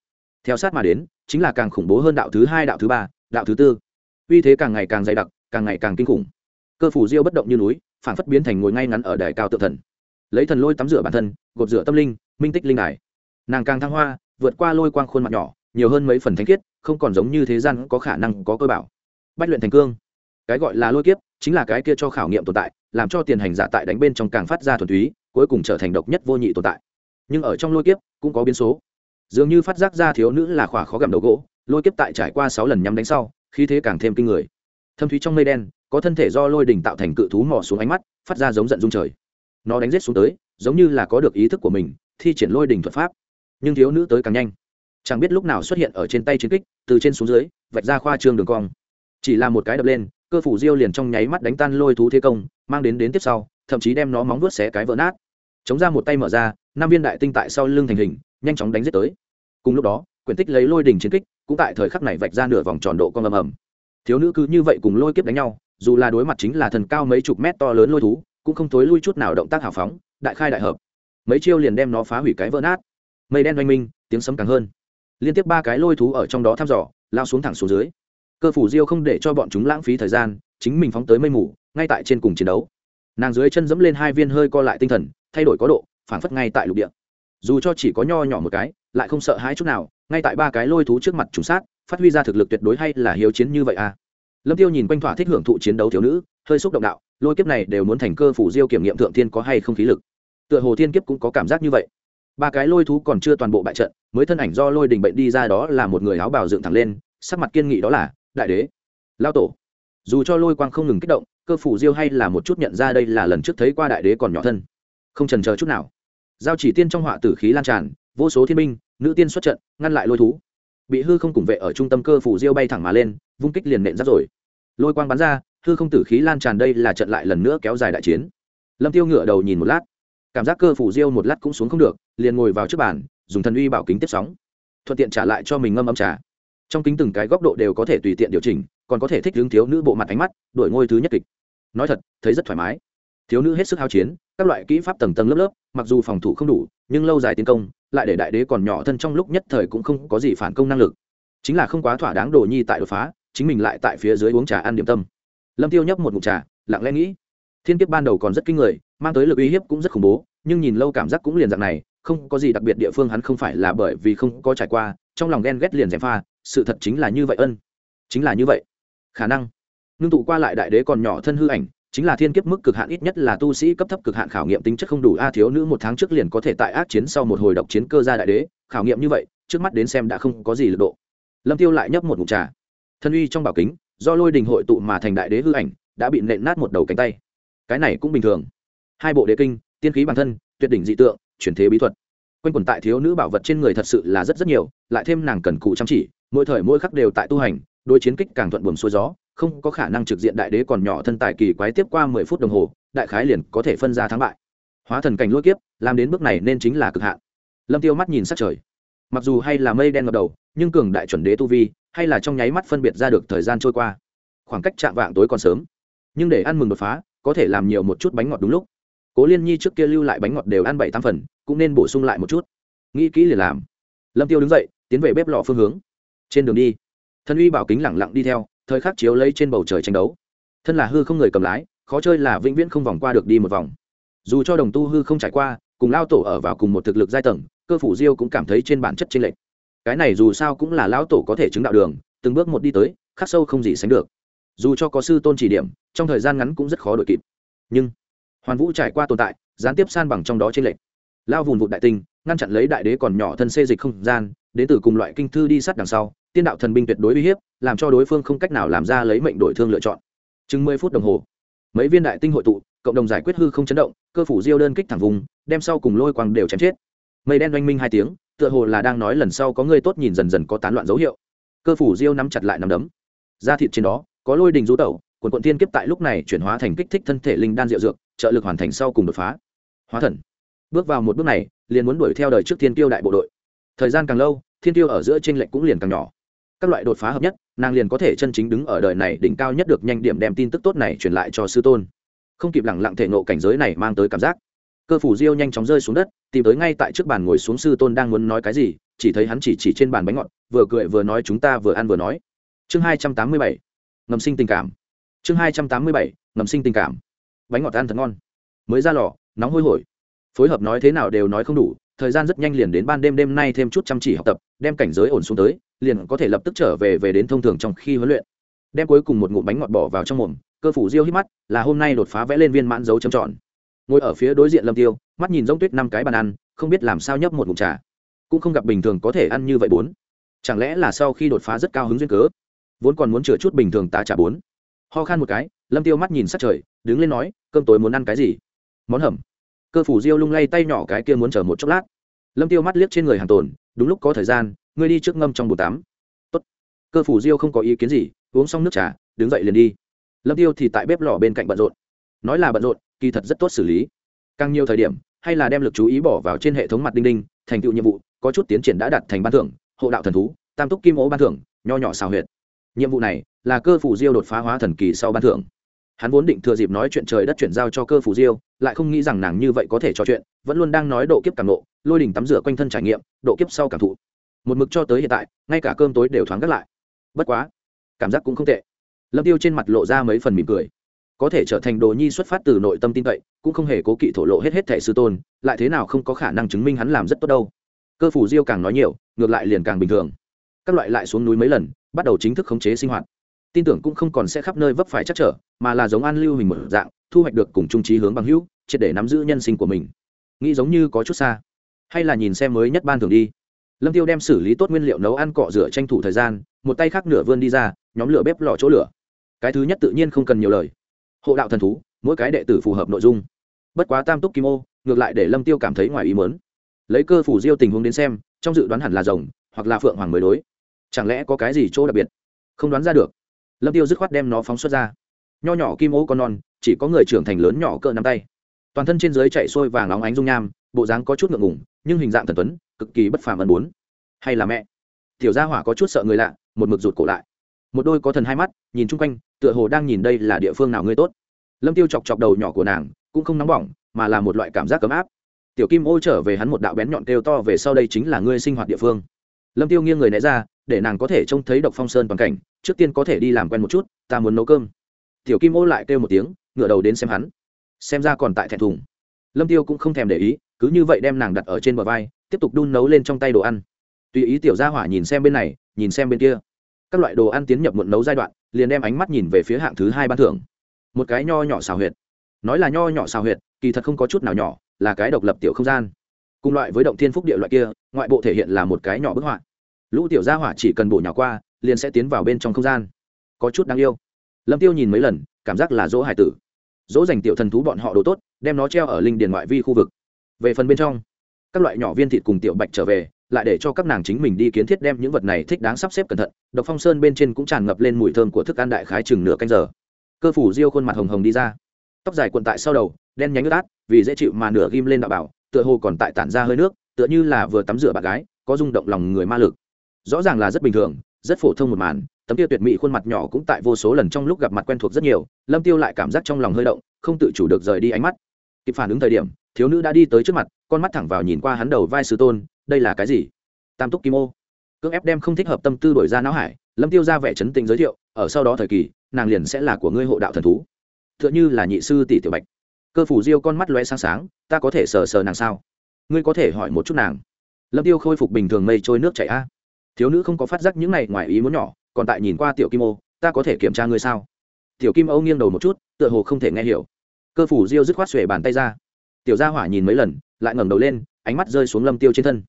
Theo sát mà đến, chính là càng khủng bố hơn đạo thứ hai, đạo thứ ba, đạo thứ tư. Uy thế càng ngày càng dày đặc, càng ngày càng kinh khủng. Cơ phủ diêu bất động như núi, phản phất biến thành ngồi ngay ngắn ở đài cao tự thần. Lấy thần lôi tắm rửa bản thân, gột rửa tâm linh, minh tích linh đài. Nàng càng thăng hoa, vượt qua lôi quang khuôn mặt nhỏ, nhiều hơn mấy phần thánh khiết, không còn giống như thế gian có khả năng có cơ bảo. Bách luyện thành cương. Cái gọi là lôi kiếp, chính là cái kia cho khảo nghiệm tồn tại, làm cho tiền hành giả tại đánh bên trong càng phát ra thuần túy, cuối cùng trở thành độc nhất vô nhị tồn tại. Nhưng ở trong lôi kiếp cũng có biến số. Dường như phát giác ra thiếu nữ là khỏa khó gặm đầu gỗ, lôi kiếp tại trải qua sáu lần nhắm đánh sau, khí thế càng thêm kinh người. Thâm thúy trong mây đen, có thân thể do lôi đỉnh tạo thành cự thú mò xuống ánh mắt, phát ra giống giận dung trời. Nó đánh rết xuống tới, giống như là có được ý thức của mình, thi triển lôi đỉnh thuật pháp. Nhưng thiếu nữ tới càng nhanh. Chẳng biết lúc nào xuất hiện ở trên tay chiến kích, từ trên xuống dưới, vạch ra khoa trương đường cong. Chỉ là một cái đập lên, cơ phủ diêu liền trong nháy mắt đánh tan lôi thú thế công, mang đến đến tiếp sau, thậm chí đem nó móng vuốt xé cái vỡ nát chống ra một tay mở ra, năm viên đại tinh tại sau lưng thành hình, nhanh chóng đánh giết tới. Cùng lúc đó, quyển tích lấy lôi đỉnh chiến kích, cũng tại thời khắc này vạch ra nửa vòng tròn độ con ầm ầm. Thiếu nữ cứ như vậy cùng lôi kiếp đánh nhau, dù là đối mặt chính là thần cao mấy chục mét to lớn lôi thú, cũng không thối lui chút nào động tác hào phóng, đại khai đại hợp. Mấy chiêu liền đem nó phá hủy cái vỡ nát. Mây đen oanh minh, tiếng sấm càng hơn. Liên tiếp ba cái lôi thú ở trong đó thăm dò, lao xuống thẳng xuống dưới. Cơ phủ diêu không để cho bọn chúng lãng phí thời gian, chính mình phóng tới mây mù, ngay tại trên cùng chiến đấu. Nàng dưới chân dẫm lên hai viên hơi co lại tinh thần thay đổi có độ phản phất ngay tại lục địa. Dù cho chỉ có nho nhỏ một cái, lại không sợ hãi chút nào, ngay tại ba cái lôi thú trước mặt trùng sát, phát huy ra thực lực tuyệt đối hay là hiếu chiến như vậy à? Lâm tiêu nhìn quanh thỏa thích hưởng thụ chiến đấu thiếu nữ, hơi xúc động đạo, lôi kiếp này đều muốn thành cơ phủ diêu kiểm nghiệm thượng thiên có hay không khí lực. Tựa hồ thiên kiếp cũng có cảm giác như vậy. Ba cái lôi thú còn chưa toàn bộ bại trận, mới thân ảnh do lôi đình bệnh đi ra đó là một người áo bào dựng thẳng lên, sắc mặt kiên nghị đó là, đại đế, lao tổ. Dù cho lôi quang không ngừng kích động, cơ phủ diêu hay là một chút nhận ra đây là lần trước thấy qua đại đế còn nhỏ thân không trần chờ chút nào. Giao chỉ tiên trong họa tử khí lan tràn, vô số thiên minh nữ tiên xuất trận, ngăn lại lôi thú. Bị hư không cùng vệ ở trung tâm cơ phủ diêu bay thẳng mà lên, vung kích liền nện rắt rồi. Lôi quang bắn ra, hư không tử khí lan tràn đây là trận lại lần nữa kéo dài đại chiến. Lâm tiêu ngửa đầu nhìn một lát, cảm giác cơ phủ diêu một lát cũng xuống không được, liền ngồi vào trước bàn, dùng thần uy bảo kính tiếp sóng. Thuận tiện trả lại cho mình ngâm âm trà. Trong kính từng cái góc độ đều có thể tùy tiện điều chỉnh, còn có thể thích hướng thiếu nữ bộ mặt ánh mắt, đổi ngôi thứ nhất kịch. Nói thật, thấy rất thoải mái thiếu nữ hết sức hao chiến, các loại kỹ pháp tầng tầng lớp lớp, mặc dù phòng thủ không đủ, nhưng lâu dài tiến công, lại để đại đế còn nhỏ thân trong lúc nhất thời cũng không có gì phản công năng lực. Chính là không quá thỏa đáng đồ nhi tại đột phá, chính mình lại tại phía dưới uống trà ăn điểm tâm. Lâm tiêu nhấp một ngụm trà, lặng lẽ nghĩ. Thiên kiếp ban đầu còn rất kinh người, mang tới lực uy hiếp cũng rất khủng bố, nhưng nhìn lâu cảm giác cũng liền dạng này, không có gì đặc biệt địa phương hắn không phải là bởi vì không có trải qua, trong lòng ghen ghét liền dèm pha, sự thật chính là như vậy ân. Chính là như vậy. Khả năng. Ngưng tụ qua lại đại đế còn nhỏ thân hư ảnh chính là thiên kiếp mức cực hạn ít nhất là tu sĩ cấp thấp cực hạn khảo nghiệm tính chất không đủ. A thiếu nữ một tháng trước liền có thể tại ác chiến sau một hồi độc chiến cơ gia đại đế, khảo nghiệm như vậy, trước mắt đến xem đã không có gì lực độ. Lâm tiêu lại nhấp một ngụm trà. Thân uy trong bảo kính, do lôi đình hội tụ mà thành đại đế hư ảnh, đã bị nện nát một đầu cánh tay. Cái này cũng bình thường. Hai bộ đế kinh, tiên khí bản thân, tuyệt đỉnh dị tượng, chuyển thế bí thuật. Quanh quần tại thiếu nữ bảo vật trên người thật sự là rất rất nhiều, lại thêm nàng cần cụ chăm chỉ, mỗi thời mỗi khắc đều tại tu hành đôi chiến kích càng thuận buồm xuôi gió không có khả năng trực diện đại đế còn nhỏ thân tài kỳ quái tiếp qua mười phút đồng hồ, đại khái liền có thể phân ra thắng bại. Hóa thần cảnh lôi kiếp, làm đến bước này nên chính là cực hạn. Lâm tiêu mắt nhìn sát trời. Mặc dù hay là mây đen ngập đầu, nhưng cường đại chuẩn đế tu vi, hay là trong nháy mắt phân biệt ra được thời gian trôi qua. Khoảng cách chạm vạng tối còn sớm. Nhưng để ăn mừng đột phá, có thể làm nhiều một chút bánh ngọt đúng lúc. Cố liên nhi trước kia lưu lại bánh ngọt đều ăn bảy tám phần, cũng nên bổ sung lại một chút. Nghĩ kỹ liền làm. Lâm tiêu đứng dậy, tiến về bếp lò phương hướng. Trên đường đi, thân uy bảo kính lẳng lặng đi theo thời khắc chiếu lấy trên bầu trời tranh đấu. Thân là hư không người cầm lái, khó chơi là vĩnh viễn không vòng qua được đi một vòng. Dù cho đồng tu hư không trải qua, cùng lao tổ ở vào cùng một thực lực giai tầng, cơ phủ diêu cũng cảm thấy trên bản chất chênh lệch. Cái này dù sao cũng là lão tổ có thể chứng đạo đường, từng bước một đi tới, khắc sâu không gì sánh được. Dù cho có sư tôn chỉ điểm, trong thời gian ngắn cũng rất khó đội kịp. Nhưng, hoàn vũ trải qua tồn tại, gián tiếp san bằng trong đó chênh lệch. Lao vùn vụt đại tinh ngăn chặn lấy đại đế còn nhỏ thân xê dịch không gian đến từ cùng loại kinh thư đi sát đằng sau, tiên đạo thần binh tuyệt đối uy hiếp, làm cho đối phương không cách nào làm ra lấy mệnh đổi thương lựa chọn. Chừng mười phút đồng hồ, mấy viên đại tinh hội tụ, cộng đồng giải quyết hư không chấn động, cơ phủ diêu đơn kích thẳng vùng, đem sau cùng lôi quang đều chém chết. Mây đen oanh minh hai tiếng, tựa hồ là đang nói lần sau có người tốt nhìn dần dần có tán loạn dấu hiệu. Cơ phủ diêu nắm chặt lại nắm đấm. Da thịt trên đó, có lôi đình rú tẩu quần quận tiên kiếp tại lúc này chuyển hóa thành kích thích thân thể linh đan diệu dược, trợ lực hoàn thành sau cùng đột phá. Hóa thần. Bước vào một bước này, liền muốn đuổi theo đời trước thiên tiêu đại bộ đội thời gian càng lâu, thiên tiêu ở giữa t r ê n lệch cũng liền càng nhỏ. Các loại đột phá hợp nhất, nàng liền có thể chân chính đứng ở đời này đỉnh cao nhất được nhanh điểm đem tin tức tốt này truyền lại cho sư tôn. Không kịp lẳng lặng thể nộ cảnh giới này mang tới cảm giác. Cơ phủ diêu nhanh chóng rơi xuống đất, tìm tới ngay tại trước bàn ngồi xuống sư tôn đang muốn nói cái gì, chỉ thấy hắn chỉ chỉ trên bàn bánh ngọt, vừa cười vừa nói chúng ta vừa ăn vừa nói. Chương hai trăm tám mươi bảy, ngầm sinh tình cảm. Chương hai trăm tám mươi bảy, ngầm sinh tình cảm. Bánh ngọt ăn thật ngon. Mới ra lò, nóng hôi hổi. Phối hợp nói thế nào đều nói không đủ thời gian rất nhanh liền đến ban đêm đêm nay thêm chút chăm chỉ học tập, đem cảnh giới ổn xuống tới, liền có thể lập tức trở về về đến thông thường trong khi huấn luyện. Đem cuối cùng một ngụm bánh ngọt bỏ vào trong mồm, cơ phủ diêu hít mắt, là hôm nay đột phá vẽ lên viên mãn dấu trầm tròn. Ngồi ở phía đối diện lâm tiêu, mắt nhìn giống tuyết năm cái bàn ăn, không biết làm sao nhấp một ngụm trà. Cũng không gặp bình thường có thể ăn như vậy bốn. Chẳng lẽ là sau khi đột phá rất cao hứng duyên cớ, vốn còn muốn chữa chút bình thường tá trả bốn? Ho khan một cái, lâm tiêu mắt nhìn sát trời, đứng lên nói, cơm tối muốn ăn cái gì? Món hầm cơ phủ diêu lung lay tay nhỏ cái kia muốn chờ một chốc lát. Lâm tiêu mắt liếc trên người hàng tồn, đúng lúc có thời gian, ngươi đi trước ngâm trong bồn tắm. Tốt. cơ phủ diêu không có ý kiến gì, uống xong nước trà, đứng dậy liền đi. Lâm tiêu thì tại bếp lò bên cạnh bận rộn. Nói là bận rộn, kỳ thật rất tốt xử lý. Càng nhiều thời điểm, hay là đem lực chú ý bỏ vào trên hệ thống mặt đinh đinh, thành tựu nhiệm vụ, có chút tiến triển đã đạt thành ban thưởng, hộ đạo thần thú, tam túc kim ố ban thưởng, nho nhỏ xào huyệt. Nhiệm vụ này là cơ phủ diêu đột phá hóa thần kỳ sau ban thưởng hắn vốn định thừa dịp nói chuyện trời đất chuyển giao cho cơ phủ diêu, lại không nghĩ rằng nàng như vậy có thể trò chuyện, vẫn luôn đang nói độ kiếp cảm nộ lôi đỉnh tắm rửa quanh thân trải nghiệm, độ kiếp sau cảm thụ. Một mực cho tới hiện tại, ngay cả cơm tối đều thoáng gắt lại. Bất quá, cảm giác cũng không tệ. Lâm tiêu trên mặt lộ ra mấy phần mỉm cười. Có thể trở thành đồ nhi xuất phát từ nội tâm tin cậy, cũng không hề cố kỵ thổ lộ hết hết thẻ sư tôn, lại thế nào không có khả năng chứng minh hắn làm rất tốt đâu. Cơ phủ diêu càng nói nhiều, ngược lại liền càng bình thường. Các loại lại xuống núi mấy lần, bắt đầu chính thức khống chế sinh hoạt tin tưởng cũng không còn sẽ khắp nơi vấp phải chắc trở, mà là giống an lưu hình một dạng, thu hoạch được cùng trung trí hướng bằng hữu, triệt để nắm giữ nhân sinh của mình. Nghĩ giống như có chút xa. Hay là nhìn xem mới nhất ban thường đi. Lâm tiêu đem xử lý tốt nguyên liệu nấu ăn cọ rửa tranh thủ thời gian, một tay khác nửa vươn đi ra, nhóm lửa bếp lò chỗ lửa. Cái thứ nhất tự nhiên không cần nhiều lời. Hộ đạo thần thú, mỗi cái đệ tử phù hợp nội dung. Bất quá tam túc kim ô, ngược lại để lâm tiêu cảm thấy ngoài ý mớn lấy cơ phủ diêu tình huống đến xem, trong dự đoán hẳn là rồng, hoặc là phượng hoàng mới đối. Chẳng lẽ có cái gì chỗ đặc biệt? Không đoán ra được lâm tiêu dứt khoát đem nó phóng xuất ra. Nho nhỏ kim ô con non, chỉ có người trưởng thành lớn nhỏ cỡ nắm tay. Toàn thân trên dưới chạy sôi vàng óng ánh dung nham, bộ dáng có chút ngượng ngùng, nhưng hình dạng thần tuấn, cực kỳ bất phàm ân bốn hay là mẹ? Tiểu gia hỏa có chút sợ người lạ, một mực rụt cổ lại. Một đôi có thần hai mắt, nhìn chung quanh, tựa hồ đang nhìn đây là địa phương nào ngươi tốt. Lâm tiêu chọc chọc đầu nhỏ của nàng, cũng không nóng bỏng, mà là một loại cảm giác ấm áp. Tiểu kim ô trở về hắn một đạo bén nhọn kêu to về sau đây chính là ngươi sinh hoạt địa phương lâm tiêu nghiêng người né ra, để nàng có thể trông thấy độc phong sơn toàn cảnh, trước tiên có thể đi làm quen một chút, ta muốn nấu cơm. Tiểu kim ô lại kêu một tiếng, ngửa đầu đến xem hắn. Xem ra còn tại thẹn thùng. Lâm tiêu cũng không thèm để ý, cứ như vậy đem nàng đặt ở trên bờ vai, tiếp tục đun nấu lên trong tay đồ ăn. Tùy ý tiểu gia hỏa nhìn xem bên này, nhìn xem bên kia. Các loại đồ ăn tiến nhập muộn nấu giai đoạn, liền đem ánh mắt nhìn về phía hạng thứ hai ban thưởng. Một cái nho nhỏ xào huyệt. Nói là nho nhỏ xào huyệt, kỳ thật không có chút nào nhỏ, là cái độc lập tiểu không gian cùng loại với động thiên phúc địa loại kia, ngoại bộ thể hiện là một cái nhỏ bức họa. Lũ tiểu gia hỏa chỉ cần bổ nhỏ qua, liền sẽ tiến vào bên trong không gian. Có chút đáng yêu. Lâm tiêu nhìn mấy lần, cảm giác là dỗ hải tử. Dỗ dành tiểu thần thú bọn họ đồ tốt, đem nó treo ở linh điền ngoại vi khu vực. Về phần bên trong, các loại nhỏ viên thịt cùng tiểu bạch trở về, lại để cho các nàng chính mình đi kiến thiết đem những vật này thích đáng sắp xếp cẩn thận. Độc phong sơn bên trên cũng tràn ngập lên mùi thơm của thức ăn đại khái chừng nửa canh giờ. Cơ phủ diêu khuôn mặt hồng hồng đi ra. Tóc dài cuộn tại sau đầu, đen nhánh ướt át, vì dễ chịu mà nửa ghim lên đạo bảo tựa hồ còn tại tản ra hơi nước, tựa như là vừa tắm rửa bạn gái, có rung động lòng người ma lực. Rõ ràng là rất bình thường, rất phổ thông một màn, tấm tiêu tuyệt mỹ khuôn mặt nhỏ cũng tại vô số lần trong lúc gặp mặt quen thuộc rất nhiều, lâm tiêu lại cảm giác trong lòng hơi động, không tự chủ được rời đi ánh mắt. Kịp phản ứng thời điểm, thiếu nữ đã đi tới trước mặt, con mắt thẳng vào nhìn qua hắn đầu vai sư tôn, đây là cái gì? Tam túc kim ô. Cưỡng ép đem không thích hợp tâm tư đổi ra não hải, lâm tiêu ra vẻ chấn tình giới thiệu, ở sau đó thời kỳ, nàng liền sẽ là của ngươi hộ đạo thần thú. Tựa như là nhị sư tỷ tiểu bạch cơ phủ diêu con mắt lóe sáng sáng, ta có thể sờ sờ nàng sao? Ngươi có thể hỏi một chút nàng. Lâm tiêu khôi phục bình thường mây trôi nước chảy a. Thiếu nữ không có phát giác những này ngoài ý muốn nhỏ, còn tại nhìn qua tiểu kim ô, ta có thể kiểm tra ngươi sao? Tiểu kim âu nghiêng đầu một chút, tựa hồ không thể nghe hiểu. Cơ phủ diêu dứt khoát xuể bàn tay ra. Tiểu gia hỏa nhìn mấy lần, lại ngẩng đầu lên, ánh mắt rơi xuống lâm tiêu trên thân.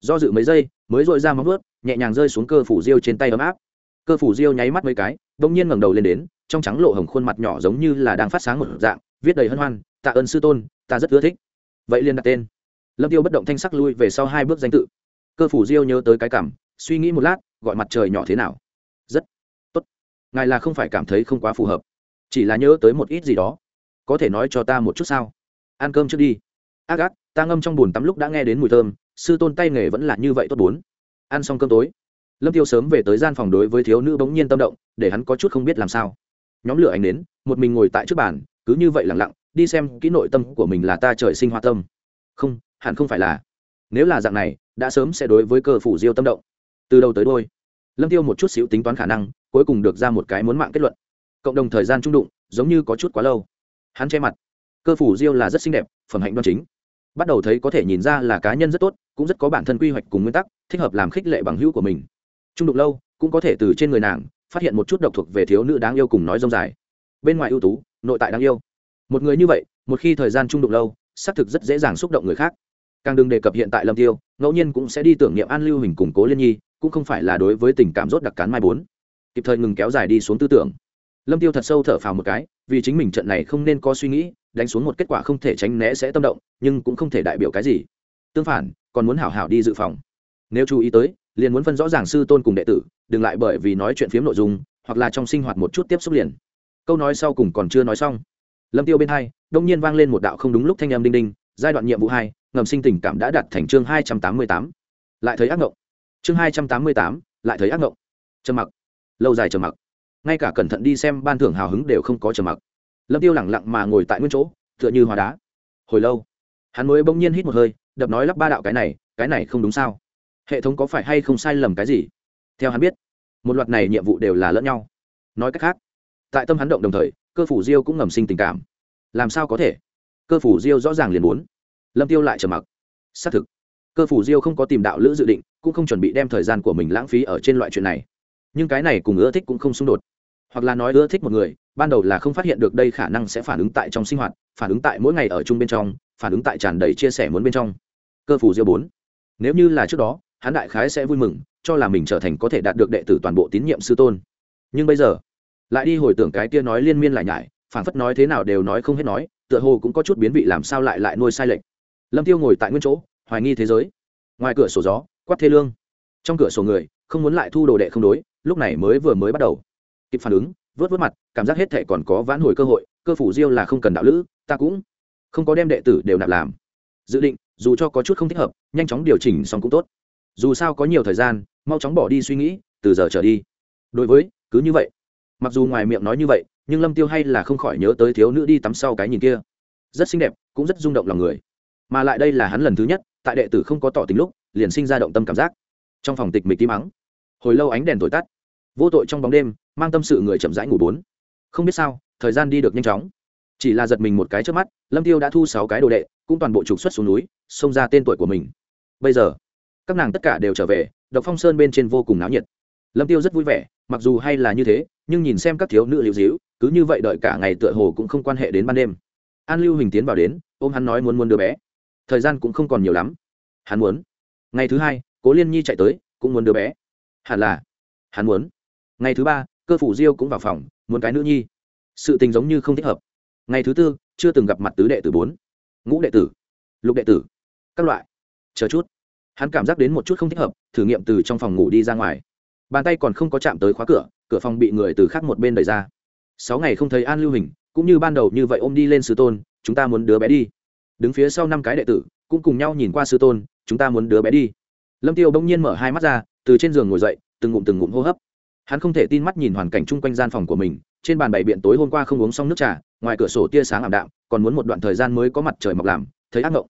Do dự mấy giây, mới dội ra móng vuốt, nhẹ nhàng rơi xuống cơ phủ diêu trên tay ấm áp. Cơ phủ diêu nháy mắt mấy cái bỗng nhiên ngẩng đầu lên đến, trong trắng lộ hồng khuôn mặt nhỏ giống như là đang phát sáng một dạng, viết đầy hân hoan tạ ơn sư tôn, ta rất ưa thích. Vậy liền đặt tên. Lâm tiêu bất động thanh sắc lui về sau hai bước danh tự. Cơ phủ diêu nhớ tới cái cảm, suy nghĩ một lát, gọi mặt trời nhỏ thế nào. Rất tốt. Ngài là không phải cảm thấy không quá phù hợp. Chỉ là nhớ tới một ít gì đó. Có thể nói cho ta một chút sao? Ăn cơm trước đi. Ác ác, ta ngâm trong bùn tắm lúc đã nghe đến mùi thơm, sư tôn tay nghề vẫn là như vậy tốt bốn. Ăn xong cơm tối, lâm tiêu sớm về tới gian phòng đối với thiếu nữ bỗng nhiên tâm động, để hắn có chút không biết làm sao. Nhóm lửa ánh đến một mình ngồi tại trước bàn, cứ như vậy lặng lặng đi xem kỹ nội tâm của mình là ta trời sinh hoa tâm. Không, hẳn không phải là. Nếu là dạng này, đã sớm sẽ đối với cơ phủ diêu tâm động. Từ đầu tới đôi lâm tiêu một chút xíu tính toán khả năng, cuối cùng được ra một cái muốn mạng kết luận. Cộng đồng thời gian trung đụng, giống như có chút quá lâu. Hắn che mặt. Cơ phủ diêu là rất xinh đẹp, phẩm hạnh đoan chính. Bắt đầu thấy có thể nhìn ra là cá nhân rất tốt, cũng rất có bản thân quy hoạch cùng nguyên tắc, thích hợp làm khích lệ bằng hữu của mình. Trung đụng lâu, cũng có thể từ trên người nàng, phát hiện một chút độc thuộc về thiếu nữ đáng yêu cùng nói rông dài. Bên ngoài ưu tú, nội tại đáng yêu một người như vậy, một khi thời gian trung đụng lâu, xác thực rất dễ dàng xúc động người khác. Càng đừng đề cập hiện tại lâm tiêu, ngẫu nhiên cũng sẽ đi tưởng niệm an lưu hình củng cố liên nhi, cũng không phải là đối với tình cảm rốt đặc cán mai bốn. Kịp thời ngừng kéo dài đi xuống tư tưởng. Lâm tiêu thật sâu thở phào một cái, vì chính mình trận này không nên có suy nghĩ, đánh xuống một kết quả không thể tránh né sẽ tâm động, nhưng cũng không thể đại biểu cái gì. Tương phản, còn muốn hảo hảo đi dự phòng. Nếu chú ý tới, liền muốn phân rõ ràng sư tôn cùng đệ tử, đừng lại bởi vì nói chuyện phiếm nội dung, hoặc là trong sinh hoạt một chút tiếp xúc liền. Câu nói sau cùng còn chưa nói xong lâm tiêu bên hai đông nhiên vang lên một đạo không đúng lúc thanh âm đinh đinh, giai đoạn nhiệm vụ hai, ngầm sinh tình cảm đã đặt thành chương hai trăm tám mươi tám. Lại thấy ác ngộng. Chương hai trăm tám mươi tám, lại thấy ác ngộng. Trầm mặc. Lâu dài trầm mặc. Ngay cả cẩn thận đi xem ban thưởng hào hứng đều không có trầm mặc. Lâm tiêu lẳng lặng mà ngồi tại nguyên chỗ, tựa như hòa đá. Hồi lâu, hắn mới bỗng nhiên hít một hơi, đập nói lắp ba đạo cái này cái này không đúng sao? Hệ thống có phải hay không sai lầm cái gì? Theo hắn biết, một loạt này nhiệm vụ đều là lẫn nhau. Nói cách khác, tại tâm hắn động đồng thời cơ phủ diêu cũng ngầm sinh tình cảm. Làm sao có thể? Cơ phủ diêu rõ ràng liền muốn. Lâm tiêu lại trầm mặc. Xác thực, cơ phủ diêu không có tìm đạo lữ dự định, cũng không chuẩn bị đem thời gian của mình lãng phí ở trên loại chuyện này. Nhưng cái này cùng ưa thích cũng không xung đột. Hoặc là nói ưa thích một người, ban đầu là không phát hiện được đây khả năng sẽ phản ứng tại trong sinh hoạt, phản ứng tại mỗi ngày ở chung bên trong, phản ứng tại tràn đầy chia sẻ muốn bên trong. Cơ phủ diêu bốn, nếu như là trước đó, hắn đại khái sẽ vui mừng, cho là mình trở thành có thể đạt được đệ tử toàn bộ tín nhiệm sư tôn. Nhưng bây giờ lại đi hồi tưởng cái kia nói liên miên lại nhải phản phất nói thế nào đều nói không hết nói, tựa hồ cũng có chút biến vị làm sao lại lại nuôi sai lệch. Lâm tiêu ngồi tại nguyên chỗ, hoài nghi thế giới. Ngoài cửa sổ gió, quát thê lương. Trong cửa sổ người, không muốn lại thu đồ đệ không đối, lúc này mới vừa mới bắt đầu. Kịp phản ứng, vớt vớt mặt, cảm giác hết thệ còn có vãn hồi cơ hội, cơ phủ diêu là không cần đạo lữ, ta cũng không có đem đệ tử đều nạp làm. Dự định, dù cho có chút không thích hợp, nhanh chóng điều chỉnh xong cũng tốt. Dù sao có nhiều thời gian, mau chóng bỏ đi suy nghĩ, từ giờ trở đi. Đối với, cứ như vậy mặc dù ngoài miệng nói như vậy, nhưng lâm tiêu hay là không khỏi nhớ tới thiếu nữ đi tắm sau cái nhìn kia. Rất xinh đẹp, cũng rất rung động lòng người. Mà lại đây là hắn lần thứ nhất, tại đệ tử không có tỏ tình lúc, liền sinh ra động tâm cảm giác. Trong phòng tịch mịch tí mắng hồi lâu ánh đèn thổi tắt. Vô tội trong bóng đêm, mang tâm sự người chậm rãi ngủ bốn. Không biết sao, thời gian đi được nhanh chóng. Chỉ là giật mình một cái trước mắt, lâm tiêu đã thu sáu cái đồ đệ, cũng toàn bộ trục xuất xuống núi, xông ra tên tuổi của mình. Bây giờ, các nàng tất cả đều trở về, độc phong sơn bên trên vô cùng náo nhiệt. Lâm tiêu rất vui vẻ mặc dù hay là như thế, nhưng nhìn xem các thiếu nữ liễu dĩu cứ như vậy đợi cả ngày tựa hồ cũng không quan hệ đến ban đêm. An lưu hình tiến vào đến, ôm hắn nói muốn muốn đứa bé. Thời gian cũng không còn nhiều lắm. Hắn muốn. Ngày thứ hai, cố liên nhi chạy tới, cũng muốn đứa bé. Hẳn là. Hắn muốn. Ngày thứ ba, cơ phủ diêu cũng vào phòng, muốn cái nữ nhi. Sự tình giống như không thích hợp. Ngày thứ tư, chưa từng gặp mặt tứ đệ tử bốn. Ngũ đệ tử, lục đệ tử, các loại. Chờ chút. Hắn cảm giác đến một chút không thích hợp, thử nghiệm từ trong phòng ngủ đi ra ngoài bàn tay còn không có chạm tới khóa cửa cửa phòng bị người từ khác một bên đẩy ra. Sáu ngày không thấy an lưu hình, cũng như ban đầu như vậy ôm đi lên sư tôn, chúng ta muốn đứa bé đi. Đứng phía sau năm cái đệ tử, cũng cùng nhau nhìn qua sư tôn, chúng ta muốn đứa bé đi. Lâm tiêu bỗng nhiên mở hai mắt ra, từ trên giường ngồi dậy, từng ngụm từng ngụm hô hấp. Hắn không thể tin mắt nhìn hoàn cảnh chung quanh gian phòng của mình, trên bàn bày biện tối hôm qua không uống xong nước trà, ngoài cửa sổ tia sáng ảm đạm, còn muốn một đoạn thời gian mới có mặt trời mọc làm, thấy ác ngộng.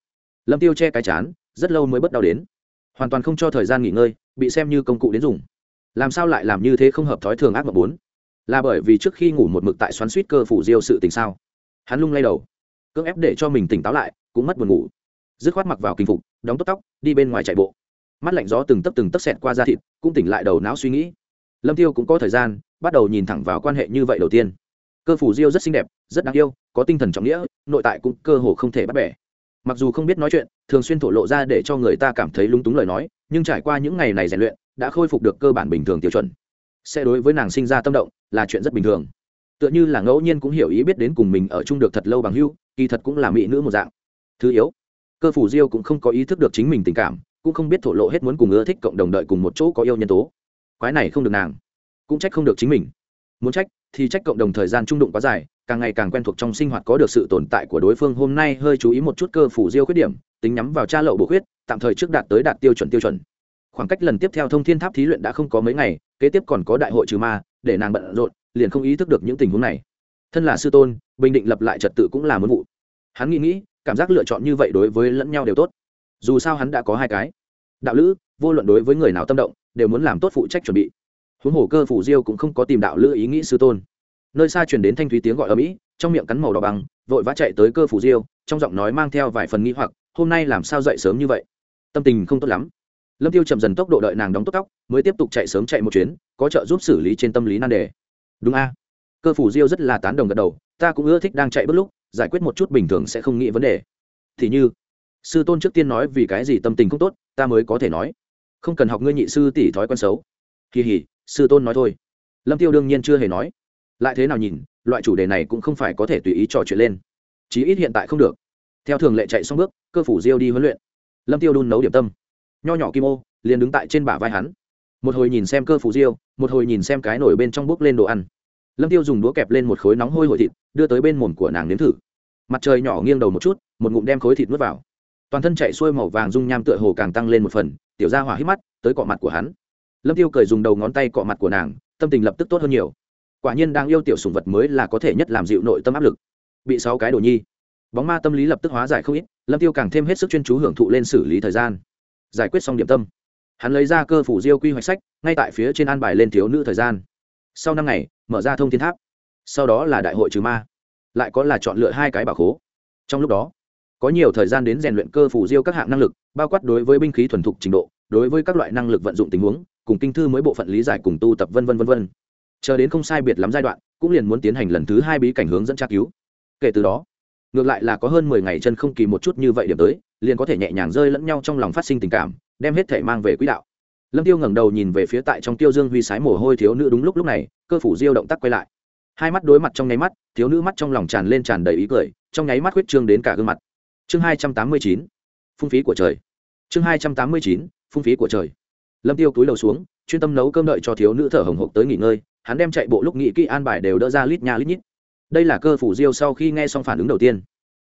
Lâm tiêu che cái chán, rất lâu mới bất đau đến. Hoàn toàn không cho thời gian nghỉ ngơi, bị xem như công cụ đến dùng làm sao lại làm như thế không hợp thói thường ác mộng bốn? Là bởi vì trước khi ngủ một mực tại xoắn suýt cơ phủ diêu sự tình sao? Hắn lung lay đầu, cưỡng ép để cho mình tỉnh táo lại, cũng mất buồn ngủ. Dứt khoát mặc vào kinh phục, đóng tóc tóc, đi bên ngoài chạy bộ. Mắt lạnh gió từng tấp từng tấp xẹt qua da thịt, cũng tỉnh lại đầu não suy nghĩ. Lâm tiêu cũng có thời gian, bắt đầu nhìn thẳng vào quan hệ như vậy đầu tiên. Cơ phủ diêu rất xinh đẹp, rất đáng yêu, có tinh thần trọng nghĩa, nội tại cũng cơ hồ không thể bắt bẻ. Mặc dù không biết nói chuyện, thường xuyên thổ lộ ra để cho người ta cảm thấy lúng túng lời nói, nhưng trải qua những ngày này rèn luyện đã khôi phục được cơ bản bình thường tiêu chuẩn. Sẽ đối với nàng sinh ra tâm động là chuyện rất bình thường. Tựa như là ngẫu nhiên cũng hiểu ý biết đến cùng mình ở chung được thật lâu bằng hưu kỳ thật cũng là mỹ nữ một dạng. Thứ yếu, cơ phủ diêu cũng không có ý thức được chính mình tình cảm, cũng không biết thổ lộ hết muốn cùng ưa thích cộng đồng đợi cùng một chỗ có yêu nhân tố. Quái này không được nàng, cũng trách không được chính mình. Muốn trách thì trách cộng đồng thời gian trung đụng quá dài, càng ngày càng quen thuộc trong sinh hoạt có được sự tồn tại của đối phương. Hôm nay hơi chú ý một chút cơ phủ diêu khuyết điểm, tính nhắm vào cha lậu bổ khuyết, tạm thời trước đạt tới đạt tiêu chuẩn tiêu chuẩn khoảng cách lần tiếp theo thông thiên tháp thí luyện đã không có mấy ngày, kế tiếp còn có đại hội trừ ma, để nàng bận rộn, liền không ý thức được những tình huống này. Thân là sư tôn, bình định lập lại trật tự cũng là muốn vụ. Hắn nghĩ nghĩ, cảm giác lựa chọn như vậy đối với lẫn nhau đều tốt. Dù sao hắn đã có hai cái. Đạo lữ, vô luận đối với người nào tâm động, đều muốn làm tốt phụ trách chuẩn bị. Huống hồ cơ phủ diêu cũng không có tìm đạo lữ ý nghĩ sư tôn. Nơi xa truyền đến thanh thúy tiếng gọi ở mỹ trong miệng cắn màu đỏ bằng, vội vã chạy tới cơ phủ diêu, trong giọng nói mang theo vài phần nghi hoặc, hôm nay làm sao dậy sớm như vậy? Tâm tình không tốt lắm lâm tiêu chậm dần tốc độ đợi nàng đóng tốt tóc, mới tiếp tục chạy sớm chạy một chuyến, có trợ giúp xử lý trên tâm lý nan đề. Đúng a. Cơ phủ diêu rất là tán đồng gật đầu, ta cũng ưa thích đang chạy bất lúc, giải quyết một chút bình thường sẽ không nghĩ vấn đề. Thì như, sư tôn trước tiên nói vì cái gì tâm tình không tốt, ta mới có thể nói. Không cần học ngươi nhị sư tỷ thói quen xấu. Kỳ hỉ, sư tôn nói thôi. Lâm tiêu đương nhiên chưa hề nói. Lại thế nào nhìn, loại chủ đề này cũng không phải có thể tùy ý trò chuyện lên. Chí ít hiện tại không được. Theo thường lệ chạy xong bước, cơ phủ diêu đi huấn luyện. Lâm tiêu đun nấu điểm tâm nho nhỏ kim ô, liền đứng tại trên bả vai hắn. Một hồi nhìn xem cơ phủ diêu, một hồi nhìn xem cái nổi bên trong bốc lên đồ ăn. Lâm tiêu dùng đũa kẹp lên một khối nóng hôi hổi thịt, đưa tới bên mồm của nàng nếm thử. Mặt trời nhỏ nghiêng đầu một chút, một ngụm đem khối thịt nuốt vào. Toàn thân chạy xuôi màu vàng dung nham tựa hồ càng tăng lên một phần, tiểu ra hỏa hít mắt, tới cọ mặt của hắn. Lâm tiêu cười dùng đầu ngón tay cọ mặt của nàng, tâm tình lập tức tốt hơn nhiều. Quả nhiên đang yêu tiểu sùng vật mới là có thể nhất làm dịu nội tâm áp lực. Bị sáu cái đồ nhi. Bóng ma tâm lý lập tức hóa giải không ít, lâm tiêu càng thêm hết sức chuyên chú hưởng thụ lên xử lý thời gian giải quyết xong điểm tâm. Hắn lấy ra cơ phủ diêu quy hoạch sách, ngay tại phía trên an bài lên thiếu nữ thời gian. Sau năm ngày, mở ra thông thiên tháp. Sau đó là đại hội trừ ma. Lại có là chọn lựa hai cái bảo khố. Trong lúc đó, có nhiều thời gian đến rèn luyện cơ phủ diêu các hạng năng lực, bao quát đối với binh khí thuần thục trình độ, đối với các loại năng lực vận dụng tình huống, cùng kinh thư mới bộ phận lý giải cùng tu tập vân vân vân vân. Chờ đến không sai biệt lắm giai đoạn, cũng liền muốn tiến hành lần thứ hai bí cảnh hướng dẫn tra cứu. Kể từ đó, ngược lại là có hơn mười ngày chân không kỳ một chút như vậy điểm tới liền có thể nhẹ nhàng rơi lẫn nhau trong lòng phát sinh tình cảm, đem hết thể mang về quỹ đạo. Lâm tiêu ngẩng đầu nhìn về phía tại trong tiêu dương huy sái mồ hôi thiếu nữ đúng lúc lúc này, cơ phủ diêu động tác quay lại. Hai mắt đối mặt trong nháy mắt, thiếu nữ mắt trong lòng tràn lên tràn đầy ý cười, trong nháy mắt huyết trương đến cả gương mặt. Chương hai trăm tám mươi chín, phung phí của trời. Chương hai trăm tám mươi chín, phung phí của trời. Lâm tiêu túi đầu xuống, chuyên tâm nấu cơm đợi cho thiếu nữ thở hồng hộc tới nghỉ ngơi, hắn đem chạy bộ lúc nghị kỹ an bài đều đỡ ra lít nha lít nhít. Đây là cơ phủ diêu sau khi nghe xong phản ứng đầu tiên.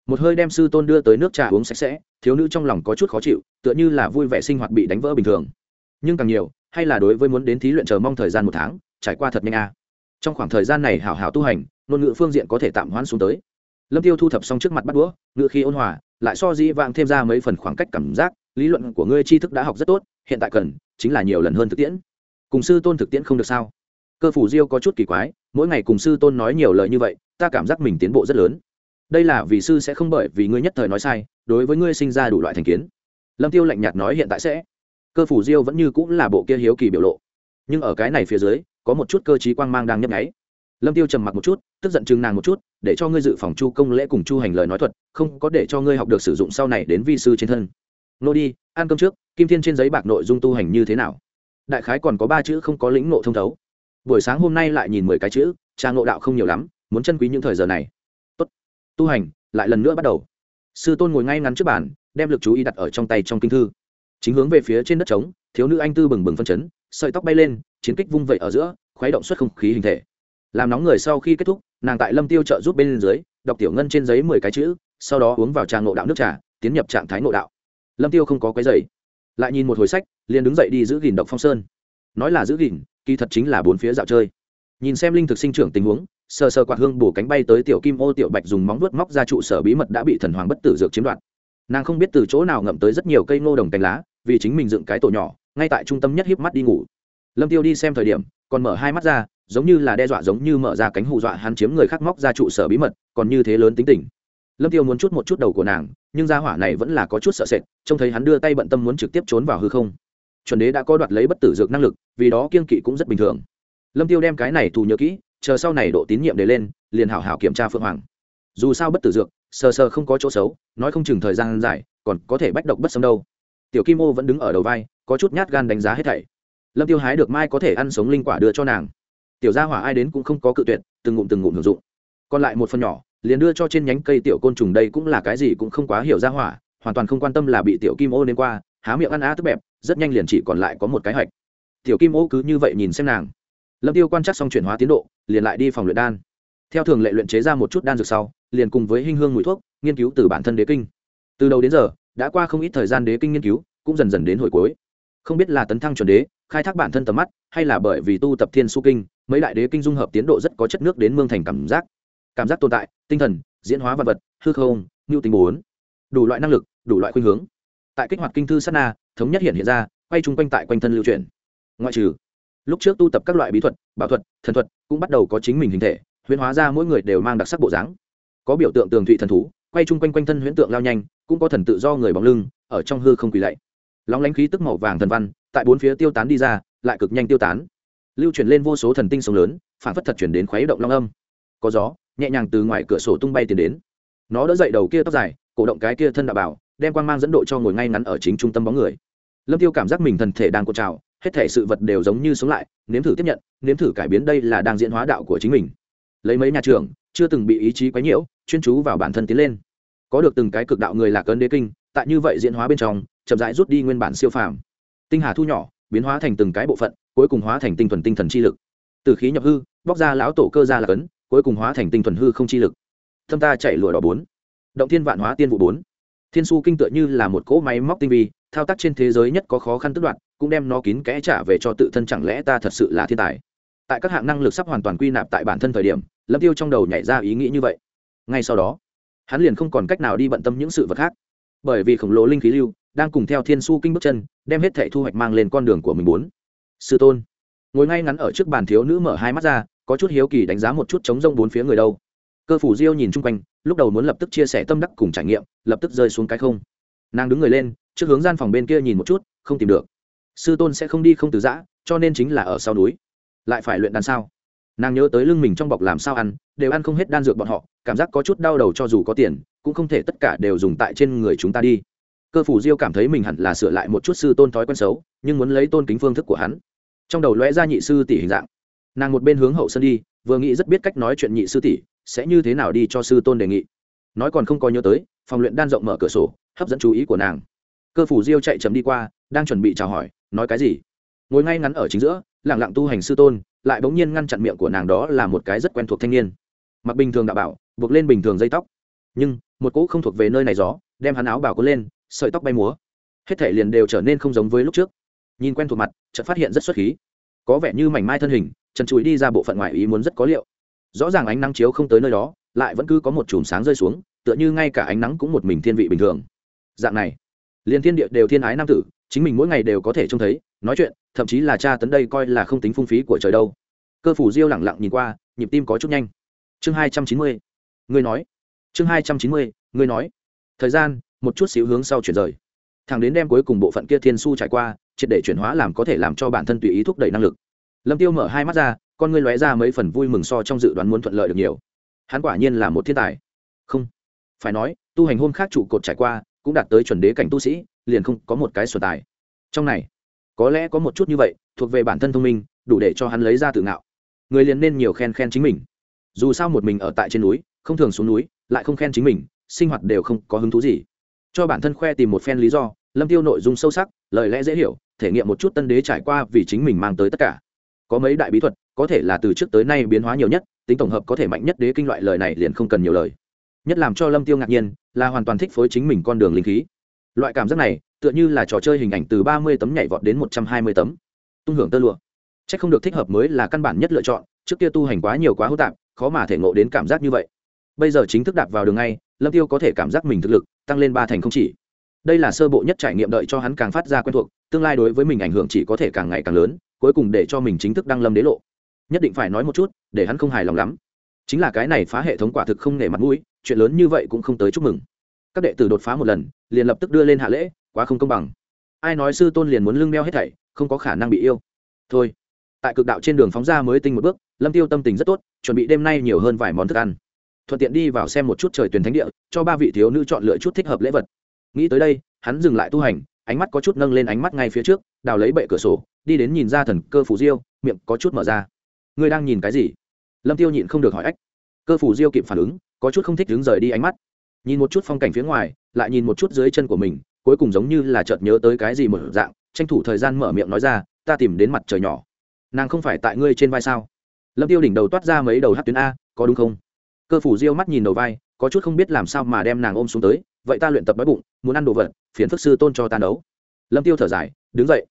Một hơi đem sư tôn đưa tới nước trà uống sạch sẽ thiếu nữ trong lòng có chút khó chịu, tựa như là vui vẻ sinh hoạt bị đánh vỡ bình thường. Nhưng càng nhiều, hay là đối với muốn đến thí luyện chờ mong thời gian một tháng, trải qua thật nhanh a. Trong khoảng thời gian này hảo hảo tu hành, ngôn ngữ phương diện có thể tạm hoãn xuống tới. Lâm tiêu thu thập xong trước mặt bắt đũa, ngữ khi ôn hòa, lại so dĩ vãng thêm ra mấy phần khoảng cách cảm giác, lý luận của ngươi tri thức đã học rất tốt, hiện tại cần chính là nhiều lần hơn thực tiễn. Cùng sư tôn thực tiễn không được sao? Cơ phủ diêu có chút kỳ quái, mỗi ngày cùng sư tôn nói nhiều lời như vậy, ta cảm giác mình tiến bộ rất lớn. Đây là vì sư sẽ không bởi vì ngươi nhất thời nói sai đối với ngươi sinh ra đủ loại thành kiến. Lâm tiêu lạnh nhạt nói hiện tại sẽ. Cơ phủ diêu vẫn như cũng là bộ kia hiếu kỳ biểu lộ. Nhưng ở cái này phía dưới, có một chút cơ chí quang mang đang nhấp nháy. Lâm tiêu trầm mặc một chút, tức giận chừng nàng một chút, để cho ngươi dự phòng chu công lễ cùng chu hành lời nói thuật, không có để cho ngươi học được sử dụng sau này đến vi sư trên thân. Nô đi, ăn cơm trước, kim thiên trên giấy bạc nội dung tu hành như thế nào? Đại khái còn có ba chữ không có lĩnh nộ thông thấu. Buổi sáng hôm nay lại nhìn mười cái chữ, cha ngộ đạo không nhiều lắm, muốn chân quý những thời giờ này. Tốt. Tu hành, lại lần nữa bắt đầu sư tôn ngồi ngay ngắn trước bàn, đem lực chú ý đặt ở trong tay trong kinh thư. Chính hướng về phía trên đất trống, thiếu nữ anh tư bừng bừng phân chấn, sợi tóc bay lên, chiến kích vung vẩy ở giữa, khuấy động xuất không khí hình thể. Làm nóng người sau khi kết thúc, nàng tại lâm tiêu trợ giúp bên dưới, đọc tiểu ngân trên giấy mười cái chữ, sau đó uống vào trà ngộ đạo nước trà, tiến nhập trạng thái ngộ đạo. Lâm tiêu không có cái giày lại nhìn một hồi sách, liền đứng dậy đi giữ gìn độc phong sơn. Nói là giữ gìn, kỳ thật chính là bốn phía dạo chơi. Nhìn xem linh thực sinh trưởng tình huống sờ sờ quạt hương bổ cánh bay tới tiểu kim ô, tiểu bạch dùng móng vuốt móc ra trụ sở bí mật đã bị thần hoàng bất tử dược chiếm đoạt. Nàng không biết từ chỗ nào ngậm tới rất nhiều cây ngô đồng cánh lá, vì chính mình dựng cái tổ nhỏ, ngay tại trung tâm nhất hiếp mắt đi ngủ. Lâm tiêu đi xem thời điểm, còn mở hai mắt ra, giống như là đe dọa giống như mở ra cánh hù dọa hắn chiếm người khác móc ra trụ sở bí mật, còn như thế lớn tính tình. Lâm tiêu muốn chút một chút đầu của nàng, nhưng gia hỏa này vẫn là có chút sợ sệt, trông thấy hắn đưa tay bận tâm muốn trực tiếp trốn vào hư không. Chuẩn đế đã có đoạt lấy bất tử dược năng lực, vì đó kiên kỵ cũng rất bình thường. Lâm tiêu đem cái này thù nhớ kỹ chờ sau này độ tín nhiệm để lên, liền hảo hảo kiểm tra phượng hoàng. Dù sao bất tử dược, sờ sờ không có chỗ xấu, nói không chừng thời gian dài, còn có thể bách độc bất xâm đâu. Tiểu kim ô vẫn đứng ở đầu vai, có chút nhát gan đánh giá hết thảy. Lâm tiêu hái được mai có thể ăn sống linh quả đưa cho nàng. Tiểu gia hỏa ai đến cũng không có cự tuyệt, từng ngụm từng ngụm hưởng dụng. Còn lại một phần nhỏ, liền đưa cho trên nhánh cây tiểu côn trùng đây cũng là cái gì cũng không quá hiểu ra hỏa, hoàn toàn không quan tâm là bị tiểu kim ô đến qua, há miệng ăn á tức bẹp, rất nhanh liền chỉ còn lại có một cái hạch tiểu kim ô cứ như vậy nhìn xem nàng lâm tiêu quan trắc xong chuyển hóa tiến độ, liền lại đi phòng luyện đan. Theo thường lệ luyện chế ra một chút đan dược sau, liền cùng với hình hương mùi thuốc, nghiên cứu từ bản thân đế kinh. Từ đầu đến giờ, đã qua không ít thời gian đế kinh nghiên cứu, cũng dần dần đến hồi cuối. Không biết là tấn thăng chuẩn đế, khai thác bản thân tầm mắt, hay là bởi vì tu tập thiên su kinh, mấy đại đế kinh dung hợp tiến độ rất có chất nước đến mương thành cảm giác. Cảm giác tồn tại, tinh thần, diễn hóa vật vật, hư không ngưu tình bốn. Đủ loại năng lực, đủ loại khuynh hướng. Tại kích hoạt kinh thư sát na, thống nhất hiện hiện ra, quay chung quanh tại quanh thân lưu truyền. Ngoại trừ lúc trước tu tập các loại bí thuật, bảo thuật, thần thuật cũng bắt đầu có chính mình hình thể, huyễn hóa ra mỗi người đều mang đặc sắc bộ dáng. Có biểu tượng tường thụy thần thú, quay chung quanh quanh thân huyễn tượng lao nhanh, cũng có thần tự do người bóng lưng, ở trong hư không quỳ lạy. Lóng lánh khí tức màu vàng thần văn, tại bốn phía tiêu tán đi ra, lại cực nhanh tiêu tán. Lưu chuyển lên vô số thần tinh sông lớn, phản phất thật chuyển đến khuấy động long âm. Có gió, nhẹ nhàng từ ngoài cửa sổ tung bay tiến đến. Nó đỡ dậy đầu kia tóc dài, cổ động cái kia thân đạo bảo, đem quang mang dẫn độ cho ngồi ngay ngắn ở chính trung tâm bóng người lâm tiêu cảm giác mình thần thể đang cột trào, hết thể sự vật đều giống như sống lại, nếm thử tiếp nhận, nếm thử cải biến đây là đang diễn hóa đạo của chính mình. Lấy mấy nhà trường chưa từng bị ý chí quấy nhiễu, chuyên chú vào bản thân tiến lên. Có được từng cái cực đạo người là cấn đế kinh, tại như vậy diễn hóa bên trong, chậm rãi rút đi nguyên bản siêu phàm. Tinh hà thu nhỏ, biến hóa thành từng cái bộ phận, cuối cùng hóa thành tinh thuần tinh thần chi lực. Từ khí nhập hư, bóc ra lão tổ cơ ra là cấn, cuối cùng hóa thành tinh thuần hư không chi lực. Thâm ta chạy lụa đỏ bốn. Động thiên vạn hóa tiên vụ bốn. Thiên su kinh tựa như là một cỗ máy móc tinh vi thao tác trên thế giới nhất có khó khăn tức đoạn, cũng đem nó kín kẽ trả về cho tự thân chẳng lẽ ta thật sự là thiên tài? Tại các hạng năng lực sắp hoàn toàn quy nạp tại bản thân thời điểm, lâm tiêu trong đầu nhảy ra ý nghĩ như vậy. Ngay sau đó, hắn liền không còn cách nào đi bận tâm những sự vật khác. Bởi vì khổng lồ linh khí lưu đang cùng theo thiên su kinh bước chân, đem hết thệ thu hoạch mang lên con đường của mình muốn. sư tôn, ngồi ngay ngắn ở trước bàn thiếu nữ mở hai mắt ra, có chút hiếu kỳ đánh giá một chút chống rông bốn phía người đâu. Cơ phủ diêu nhìn chung quanh, lúc đầu muốn lập tức chia sẻ tâm đắc cùng trải nghiệm, lập tức rơi xuống cái không. Nàng đứng người lên trước hướng gian phòng bên kia nhìn một chút, không tìm được. Sư tôn sẽ không đi không từ giã, cho nên chính là ở sau núi. Lại phải luyện đan sao? Nàng nhớ tới lưng mình trong bọc làm sao ăn, đều ăn không hết đan dược bọn họ, cảm giác có chút đau đầu cho dù có tiền, cũng không thể tất cả đều dùng tại trên người chúng ta đi. Cơ phủ diêu cảm thấy mình hẳn là sửa lại một chút sư tôn thói quen xấu, nhưng muốn lấy tôn kính phương thức của hắn. Trong đầu lóe ra nhị sư tỷ hình dạng. Nàng một bên hướng hậu sân đi, vừa nghĩ rất biết cách nói chuyện nhị sư tỷ, sẽ như thế nào đi cho sư tôn đề nghị. Nói còn không có nhớ tới, phòng luyện đan rộng mở cửa sổ, hấp dẫn chú ý của nàng cơ phủ diêu chạy chậm đi qua, đang chuẩn bị chào hỏi, nói cái gì? Ngồi ngay ngắn ở chính giữa lẳng lặng tu hành sư tôn, lại bỗng nhiên ngăn chặn miệng của nàng đó là một cái rất quen thuộc thanh niên. Mặc bình thường đạo bảo, buộc lên bình thường dây tóc. Nhưng, một cỗ không thuộc về nơi này gió, đem hắn áo bảo có lên, sợi tóc bay múa. Hết thể liền đều trở nên không giống với lúc trước. Nhìn quen thuộc mặt, chợt phát hiện rất xuất khí. Có vẻ như mảnh mai thân hình, trần trụi đi ra bộ phận ngoài ý muốn rất có liệu. Rõ ràng ánh nắng chiếu không tới nơi đó, lại vẫn cứ có một chùm sáng rơi xuống, tựa như ngay cả ánh nắng cũng một mình thiên vị bình thường. Dạng này liền thiên địa đều thiên ái nam tử, chính mình mỗi ngày đều có thể trông thấy, nói chuyện, thậm chí là cha tấn đây coi là không tính phung phí của trời đâu. Cơ phủ diêu lẳng lặng nhìn qua, nhịp tim có chút nhanh. Chương hai trăm chín mươi, ngươi nói. Chương hai trăm chín mươi, ngươi nói. Thời gian, một chút xíu hướng sau chuyển rời. Thằng đến đem cuối cùng bộ phận kia thiên su trải qua, triệt để chuyển hóa làm có thể làm cho bản thân tùy ý thúc đẩy năng lực. Lâm tiêu mở hai mắt ra, con ngươi lóe ra mấy phần vui mừng so trong dự đoán muốn thuận lợi được nhiều. Hắn quả nhiên là một thiên tài. Không, phải nói, tu hành hôm khác trụ cột trải qua cũng đạt tới chuẩn đế cảnh tu sĩ, liền không có một cái sổ tài. Trong này, có lẽ có một chút như vậy, thuộc về bản thân thông minh, đủ để cho hắn lấy ra tự ngạo. Người liền nên nhiều khen khen chính mình. Dù sao một mình ở tại trên núi, không thường xuống núi, lại không khen chính mình, sinh hoạt đều không có hứng thú gì. Cho bản thân khoe tìm một phen lý do, lâm tiêu nội dung sâu sắc, lời lẽ dễ hiểu, thể nghiệm một chút tân đế trải qua vì chính mình mang tới tất cả. Có mấy đại bí thuật, có thể là từ trước tới nay biến hóa nhiều nhất, tính tổng hợp có thể mạnh nhất đế kinh loại lời này liền không cần nhiều lời nhất làm cho lâm tiêu ngạc nhiên là hoàn toàn thích phối chính mình con đường linh khí. Loại cảm giác này, tựa như là trò chơi hình ảnh từ ba mươi tấm nhảy vọt đến một trăm hai mươi tấm. Tung hưởng tơ lụa. C h ắ c không được thích hợp mới là căn bản nhất lựa chọn, trước kia tu hành quá nhiều quá hữu tạp, khó mà thể ngộ đến cảm giác như vậy. Bây giờ chính thức đạp vào đường ngay, lâm tiêu có thể cảm giác mình thực lực tăng lên ba thành không chỉ. Đây là sơ bộ nhất trải nghiệm đợi cho hắn càng phát ra quen thuộc, tương lai đối với mình ảnh hưởng chỉ có thể càng ngày càng lớn, cuối cùng để cho mình chính thức đăng lâm đế lộ. Nhất định phải nói một chút, để hắn không hài lòng lắm. Chính là cái này phá hệ thống quả thực không nể mặt mũi chuyện lớn như vậy cũng không tới chúc mừng. Các đệ tử đột phá một lần, liền lập tức đưa lên hạ lễ, quá không công bằng. Ai nói sư tôn liền muốn lưng đeo hết thảy, không có khả năng bị yêu. Thôi, tại cực đạo trên đường phóng ra mới tinh một bước, lâm tiêu tâm tình rất tốt, chuẩn bị đêm nay nhiều hơn vài món thức ăn. Thuận tiện đi vào xem một chút trời tuyển thánh địa, cho ba vị thiếu nữ chọn lựa chút thích hợp lễ vật. Nghĩ tới đây, hắn dừng lại tu hành, ánh mắt có chút nâng lên ánh mắt ngay phía trước, đào lấy bệ cửa sổ, đi đến nhìn ra thần cơ phủ diêu, miệng có chút mở ra. Ngươi đang nhìn cái gì? Lâm tiêu nhịn không được hỏi ách. Cơ phủ diêu kịp phản ứng có chút không thích đứng rời đi ánh mắt. Nhìn một chút phong cảnh phía ngoài, lại nhìn một chút dưới chân của mình, cuối cùng giống như là chợt nhớ tới cái gì một dạng, tranh thủ thời gian mở miệng nói ra, ta tìm đến mặt trời nhỏ. Nàng không phải tại ngươi trên vai sao? Lâm tiêu đỉnh đầu toát ra mấy đầu hát tuyến a, có đúng không? Cơ phủ diêu mắt nhìn đầu vai, có chút không biết làm sao mà đem nàng ôm xuống tới, vậy ta luyện tập đói bụng, muốn ăn đồ vật, phiền phức sư tôn cho ta nấu. Lâm tiêu thở dài, đứng dậy.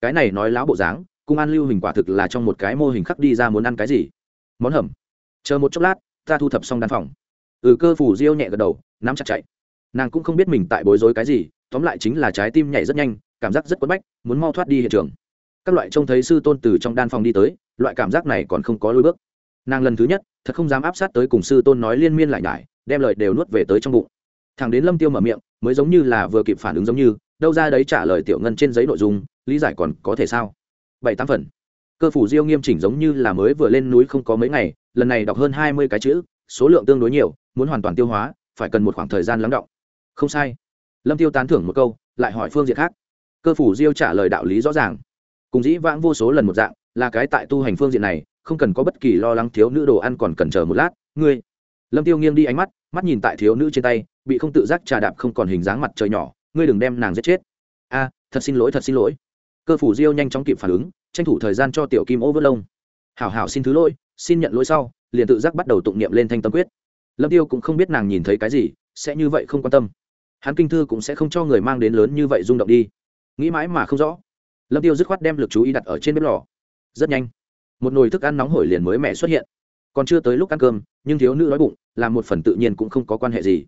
Cái này nói láo bộ dáng, cung an lưu hình quả thực là trong một cái mô hình khắc đi ra muốn ăn cái gì. Món hầm. Chờ một chốc lát, ta thu thập xong đan phòng ừ cơ phủ diêu nhẹ gật đầu, nắm chặt chạy. Nàng cũng không biết mình tại bối rối cái gì, tóm lại chính là trái tim nhảy rất nhanh, cảm giác rất quất bách, muốn mau thoát đi hiện trường. Các loại trông thấy sư tôn từ trong đan phòng đi tới, loại cảm giác này còn không có lối bước. Nàng lần thứ nhất, thật không dám áp sát tới cùng sư tôn nói liên miên lại nhải, đem lời đều nuốt về tới trong bụng. Thằng đến lâm tiêu mở miệng, mới giống như là vừa kịp phản ứng giống như, đâu ra đấy trả lời tiểu ngân trên giấy nội dung, lý giải còn có thể sao? Bảy tám phần. Cơ phủ diêu nghiêm chỉnh giống như là mới vừa lên núi không có mấy ngày, lần này đọc hơn hai mươi cái chữ, số lượng tương đối nhiều muốn hoàn toàn tiêu hóa, phải cần một khoảng thời gian lắng động. Không sai. Lâm tiêu tán thưởng một câu, lại hỏi phương diện khác. Cơ phủ diêu trả lời đạo lý rõ ràng. Cùng dĩ vãng vô số lần một dạng, là cái tại tu hành phương diện này, không cần có bất kỳ lo lắng thiếu nữ đồ ăn còn cần chờ một lát. Ngươi. Lâm tiêu nghiêng đi ánh mắt mắt nhìn tại thiếu nữ trên tay, bị không tự giác trà đạp không còn hình dáng mặt trời nhỏ, ngươi đừng đem nàng giết chết. A, thật xin lỗi, thật xin lỗi. Cơ phủ diêu nhanh chóng kịp phản ứng, tranh thủ thời gian cho tiểu kim ô vớt lông hảo hảo xin thứ lỗi, xin nhận lỗi sau, liền tự giác bắt đầu tụng niệm lên thanh tâm quyết lâm tiêu cũng không biết nàng nhìn thấy cái gì, sẽ như vậy không quan tâm. Hắn kinh thư cũng sẽ không cho người mang đến lớn như vậy rung động đi. Nghĩ mãi mà không rõ. Lâm tiêu dứt khoát đem lực chú ý đặt ở trên bếp lò. Rất nhanh, một nồi thức ăn nóng hổi liền mới mẻ xuất hiện. Còn chưa tới lúc ăn cơm, nhưng thiếu nữ đói bụng, làm một phần tự nhiên cũng không có quan hệ gì.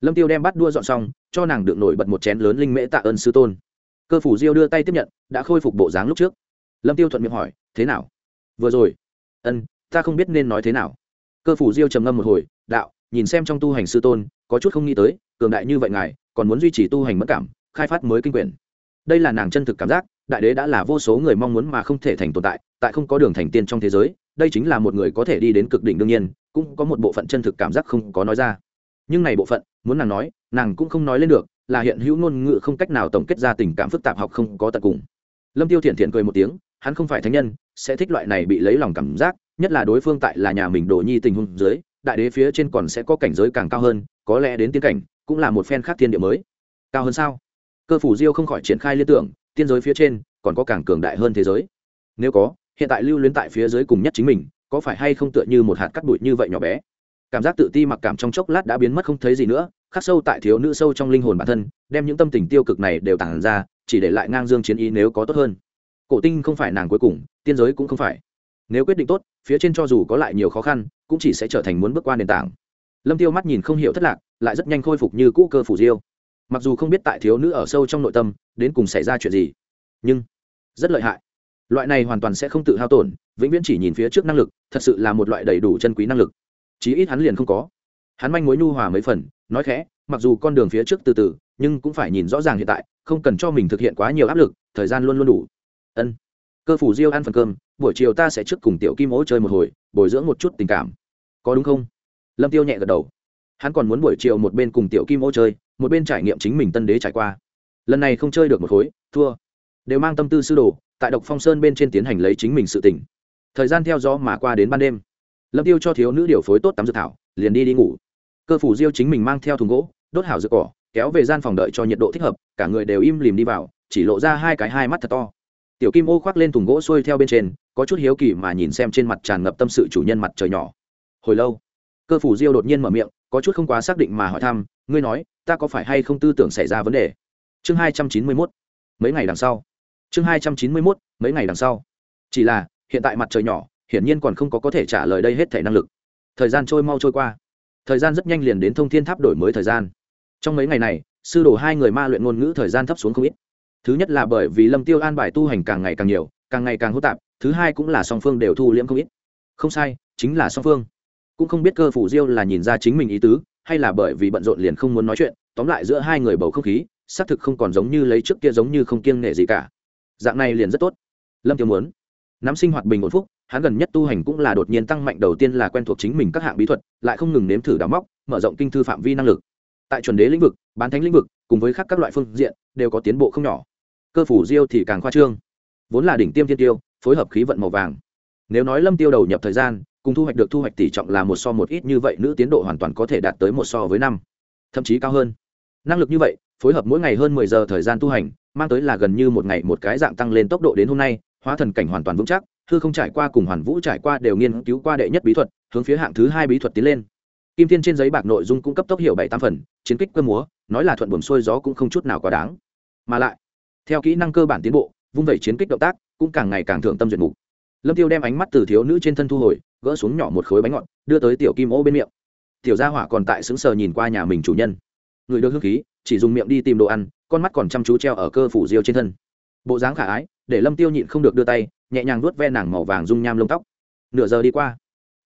Lâm tiêu đem bắt đua dọn xong, cho nàng được nổi bật một chén lớn linh mễ tạ ơn sư tôn. Cơ phủ diêu đưa tay tiếp nhận, đã khôi phục bộ dáng lúc trước. Lâm tiêu thuận miệng hỏi, thế nào? Vừa rồi. Ân, ta không biết nên nói thế nào. Cơ phủ diêu trầm ngâm một hồi đạo, nhìn xem trong tu hành sư tôn, có chút không nghĩ tới, cường đại như vậy ngài, còn muốn duy trì tu hành mất cảm, khai phát mới kinh quyền đây là nàng chân thực cảm giác, đại đế đã là vô số người mong muốn mà không thể thành tồn tại tại không có đường thành tiên trong thế giới, đây chính là một người có thể đi đến cực đỉnh đương nhiên, cũng có một bộ phận chân thực cảm giác không có nói ra. Nhưng này bộ phận, muốn nàng nói, nàng cũng không nói lên được, là hiện hữu ngôn ngữ không cách nào tổng kết ra tình cảm phức tạp học không có tận cùng. Lâm tiêu thiện thiện cười một tiếng, hắn không phải thánh nhân, sẽ thích loại này bị lấy lòng cảm giác, nhất là đối phương tại là nhà mình đồ nhi tình huống dưới đại đế phía trên còn sẽ có cảnh giới càng cao hơn, có lẽ đến tiên cảnh, cũng là một phen khác thiên địa mới. Cao hơn sao? Cơ phủ diêu không khỏi triển khai liên tưởng, tiên giới phía trên, còn có càng cường đại hơn thế giới. Nếu có, hiện tại lưu luyến tại phía dưới cùng nhất chính mình, có phải hay không tựa như một hạt cắt bụi như vậy nhỏ bé? Cảm giác tự ti mặc cảm trong chốc lát đã biến mất không thấy gì nữa, khắc sâu tại thiếu nữ sâu trong linh hồn bản thân, đem những tâm tình tiêu cực này đều tản ra, chỉ để lại ngang dương chiến ý nếu có tốt hơn. Cổ tinh không phải nàng cuối cùng, tiên giới cũng không phải nếu quyết định tốt, phía trên cho dù có lại nhiều khó khăn, cũng chỉ sẽ trở thành muốn bước qua nền tảng. Lâm tiêu mắt nhìn không hiểu thất lạc, lại rất nhanh khôi phục như cũ cơ phủ diêu. Mặc dù không biết tại thiếu nữ ở sâu trong nội tâm, đến cùng xảy ra chuyện gì, nhưng rất lợi hại. Loại này hoàn toàn sẽ không tự hao tổn, vĩnh viễn chỉ nhìn phía trước năng lực, thật sự là một loại đầy đủ chân quý năng lực. Chí ít hắn liền không có. Hắn manh mối nhu hòa mấy phần, nói khẽ, mặc dù con đường phía trước từ từ, nhưng cũng phải nhìn rõ ràng hiện tại, không cần cho mình thực hiện quá nhiều áp lực, thời gian luôn luôn đủ. Ân cơ phủ diêu ăn phần cơm, buổi chiều ta sẽ trước cùng tiểu kim ố chơi một hồi, bồi dưỡng một chút tình cảm. Có đúng không? Lâm tiêu nhẹ gật đầu. Hắn còn muốn buổi chiều một bên cùng tiểu kim ố chơi, một bên trải nghiệm chính mình tân đế trải qua. Lần này không chơi được một khối, thua. Đều mang tâm tư sư đồ, tại độc phong sơn bên trên tiến hành lấy chính mình sự tỉnh thời gian theo gió mà qua đến ban đêm. Lâm tiêu cho thiếu nữ điều phối tốt tắm dược thảo, liền đi đi ngủ. Cơ phủ diêu chính mình mang theo thùng gỗ, đốt hảo dược cỏ, kéo về gian phòng đợi cho nhiệt độ thích hợp, cả người đều im lìm đi vào, chỉ lộ ra hai cái hai mắt thật to tiểu kim ô khoác lên thùng gỗ xuôi theo bên trên, có chút hiếu kỳ mà nhìn xem trên mặt tràn ngập tâm sự chủ nhân mặt trời nhỏ. Hồi lâu, cơ phủ diêu đột nhiên mở miệng, có chút không quá xác định mà hỏi thăm, ngươi nói, ta có phải hay không tư tưởng xảy ra vấn đề? Chương hai trăm chín mươi mốt, mấy ngày đằng sau. Chương hai trăm chín mươi mốt, mấy ngày đằng sau. Chỉ là, hiện tại mặt trời nhỏ, hiển nhiên còn không có có thể trả lời đây hết thể năng lực. Thời gian trôi mau trôi qua. Thời gian rất nhanh liền đến thông thiên tháp đổi mới thời gian. Trong mấy ngày này, sư đồ hai người ma luyện ngôn ngữ thời gian thấp xuống không ít thứ nhất là bởi vì lâm tiêu an bài tu hành càng ngày càng nhiều, càng ngày càng hỗn tạp, thứ hai cũng là song phương đều thu liễm không ít. Không sai, chính là song phương. Cũng không biết cơ phủ diêu là nhìn ra chính mình ý tứ, hay là bởi vì bận rộn liền không muốn nói chuyện, tóm lại giữa hai người bầu không khí, xác thực không còn giống như lấy trước kia giống như không kiêng nể gì cả. Dạng này liền rất tốt. Lâm tiêu muốn. Nắm sinh hoạt bình ổn phúc, hắn gần nhất tu hành cũng là đột nhiên tăng mạnh, đầu tiên là quen thuộc chính mình các hạng bí thuật, lại không ngừng nếm thử đào móc, mở rộng kinh thư phạm vi năng lực. Tại chuẩn đế lĩnh vực, bán thánh lĩnh vực, cùng với khác các loại phương diện, đều có tiến bộ không nhỏ cơ phủ diêu thì càng khoa trương. Vốn là đỉnh tiêm thiên tiêu, phối hợp khí vận màu vàng. Nếu nói lâm tiêu đầu nhập thời gian, cùng thu hoạch được thu hoạch tỷ trọng là một so một ít như vậy, nữ tiến độ hoàn toàn có thể đạt tới một so với năm, thậm chí cao hơn. Năng lực như vậy, phối hợp mỗi ngày hơn mười giờ thời gian tu hành, mang tới là gần như một ngày một cái dạng tăng lên tốc độ đến hôm nay, hóa thần cảnh hoàn toàn vững chắc, hư không trải qua cùng hoàn vũ trải qua đều nghiên cứu qua đệ nhất bí thuật, hướng phía hạng thứ hai bí thuật tiến lên. Kim thiên trên giấy bạc nội dung cung cấp tốc hiệu bảy tam phần, chiến kích cơ múa, nói là thuận buồm xuôi gió cũng không chút nào quá đáng. Mà lại theo kỹ năng cơ bản tiến bộ, vung vẩy chiến kích động tác cũng càng ngày càng thượng tâm duyệt mục. Lâm tiêu đem ánh mắt từ thiếu nữ trên thân thu hồi, gỡ xuống nhỏ một khối bánh ngọt, đưa tới tiểu kim ô bên miệng. Tiểu gia hỏa còn tại sững sờ nhìn qua nhà mình chủ nhân. Người được hương khí, chỉ dùng miệng đi tìm đồ ăn, con mắt còn chăm chú treo ở cơ phủ diêu trên thân. Bộ dáng khả ái, để lâm tiêu nhịn không được đưa tay, nhẹ nhàng nuốt ve nàng màu vàng dung nham lông tóc. Nửa giờ đi qua,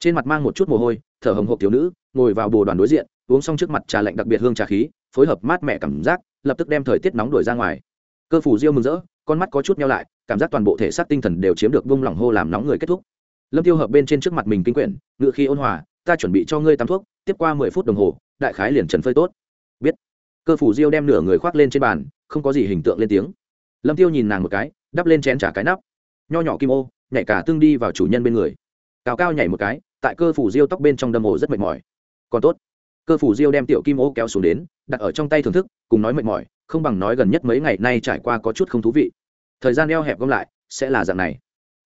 trên mặt mang một chút mồ hôi, thở hồng hộc thiếu nữ, ngồi vào bồ đoàn đối diện, uống xong trước mặt trà lạnh đặc biệt hương trà khí, phối hợp mát mẻ cảm giác, lập tức đem thời tiết nóng đổi ra ngoài cơ phủ diêu mừng rỡ, con mắt có chút nhau lại, cảm giác toàn bộ thể xác tinh thần đều chiếm được vung lỏng hô làm nóng người kết thúc. Lâm tiêu hợp bên trên trước mặt mình kinh quyển, ngựa khi ôn hòa, ta chuẩn bị cho ngươi tắm thuốc, tiếp qua mười phút đồng hồ, đại khái liền trần phơi tốt. Biết. Cơ phủ diêu đem nửa người khoác lên trên bàn, không có gì hình tượng lên tiếng. Lâm tiêu nhìn nàng một cái, đắp lên chén trả cái nắp. Nho nhỏ kim ô, nhảy cả tương đi vào chủ nhân bên người. Cao cao nhảy một cái, tại cơ phủ diêu tóc bên trong đâm hồ rất mệt mỏi. Còn tốt. Cơ phủ diêu đem tiểu kim ô kéo xuống đến, đặt ở trong tay thưởng thức, cùng nói mệt mỏi không bằng nói gần nhất mấy ngày nay trải qua có chút không thú vị. Thời gian eo hẹp gom lại, sẽ là dạng này.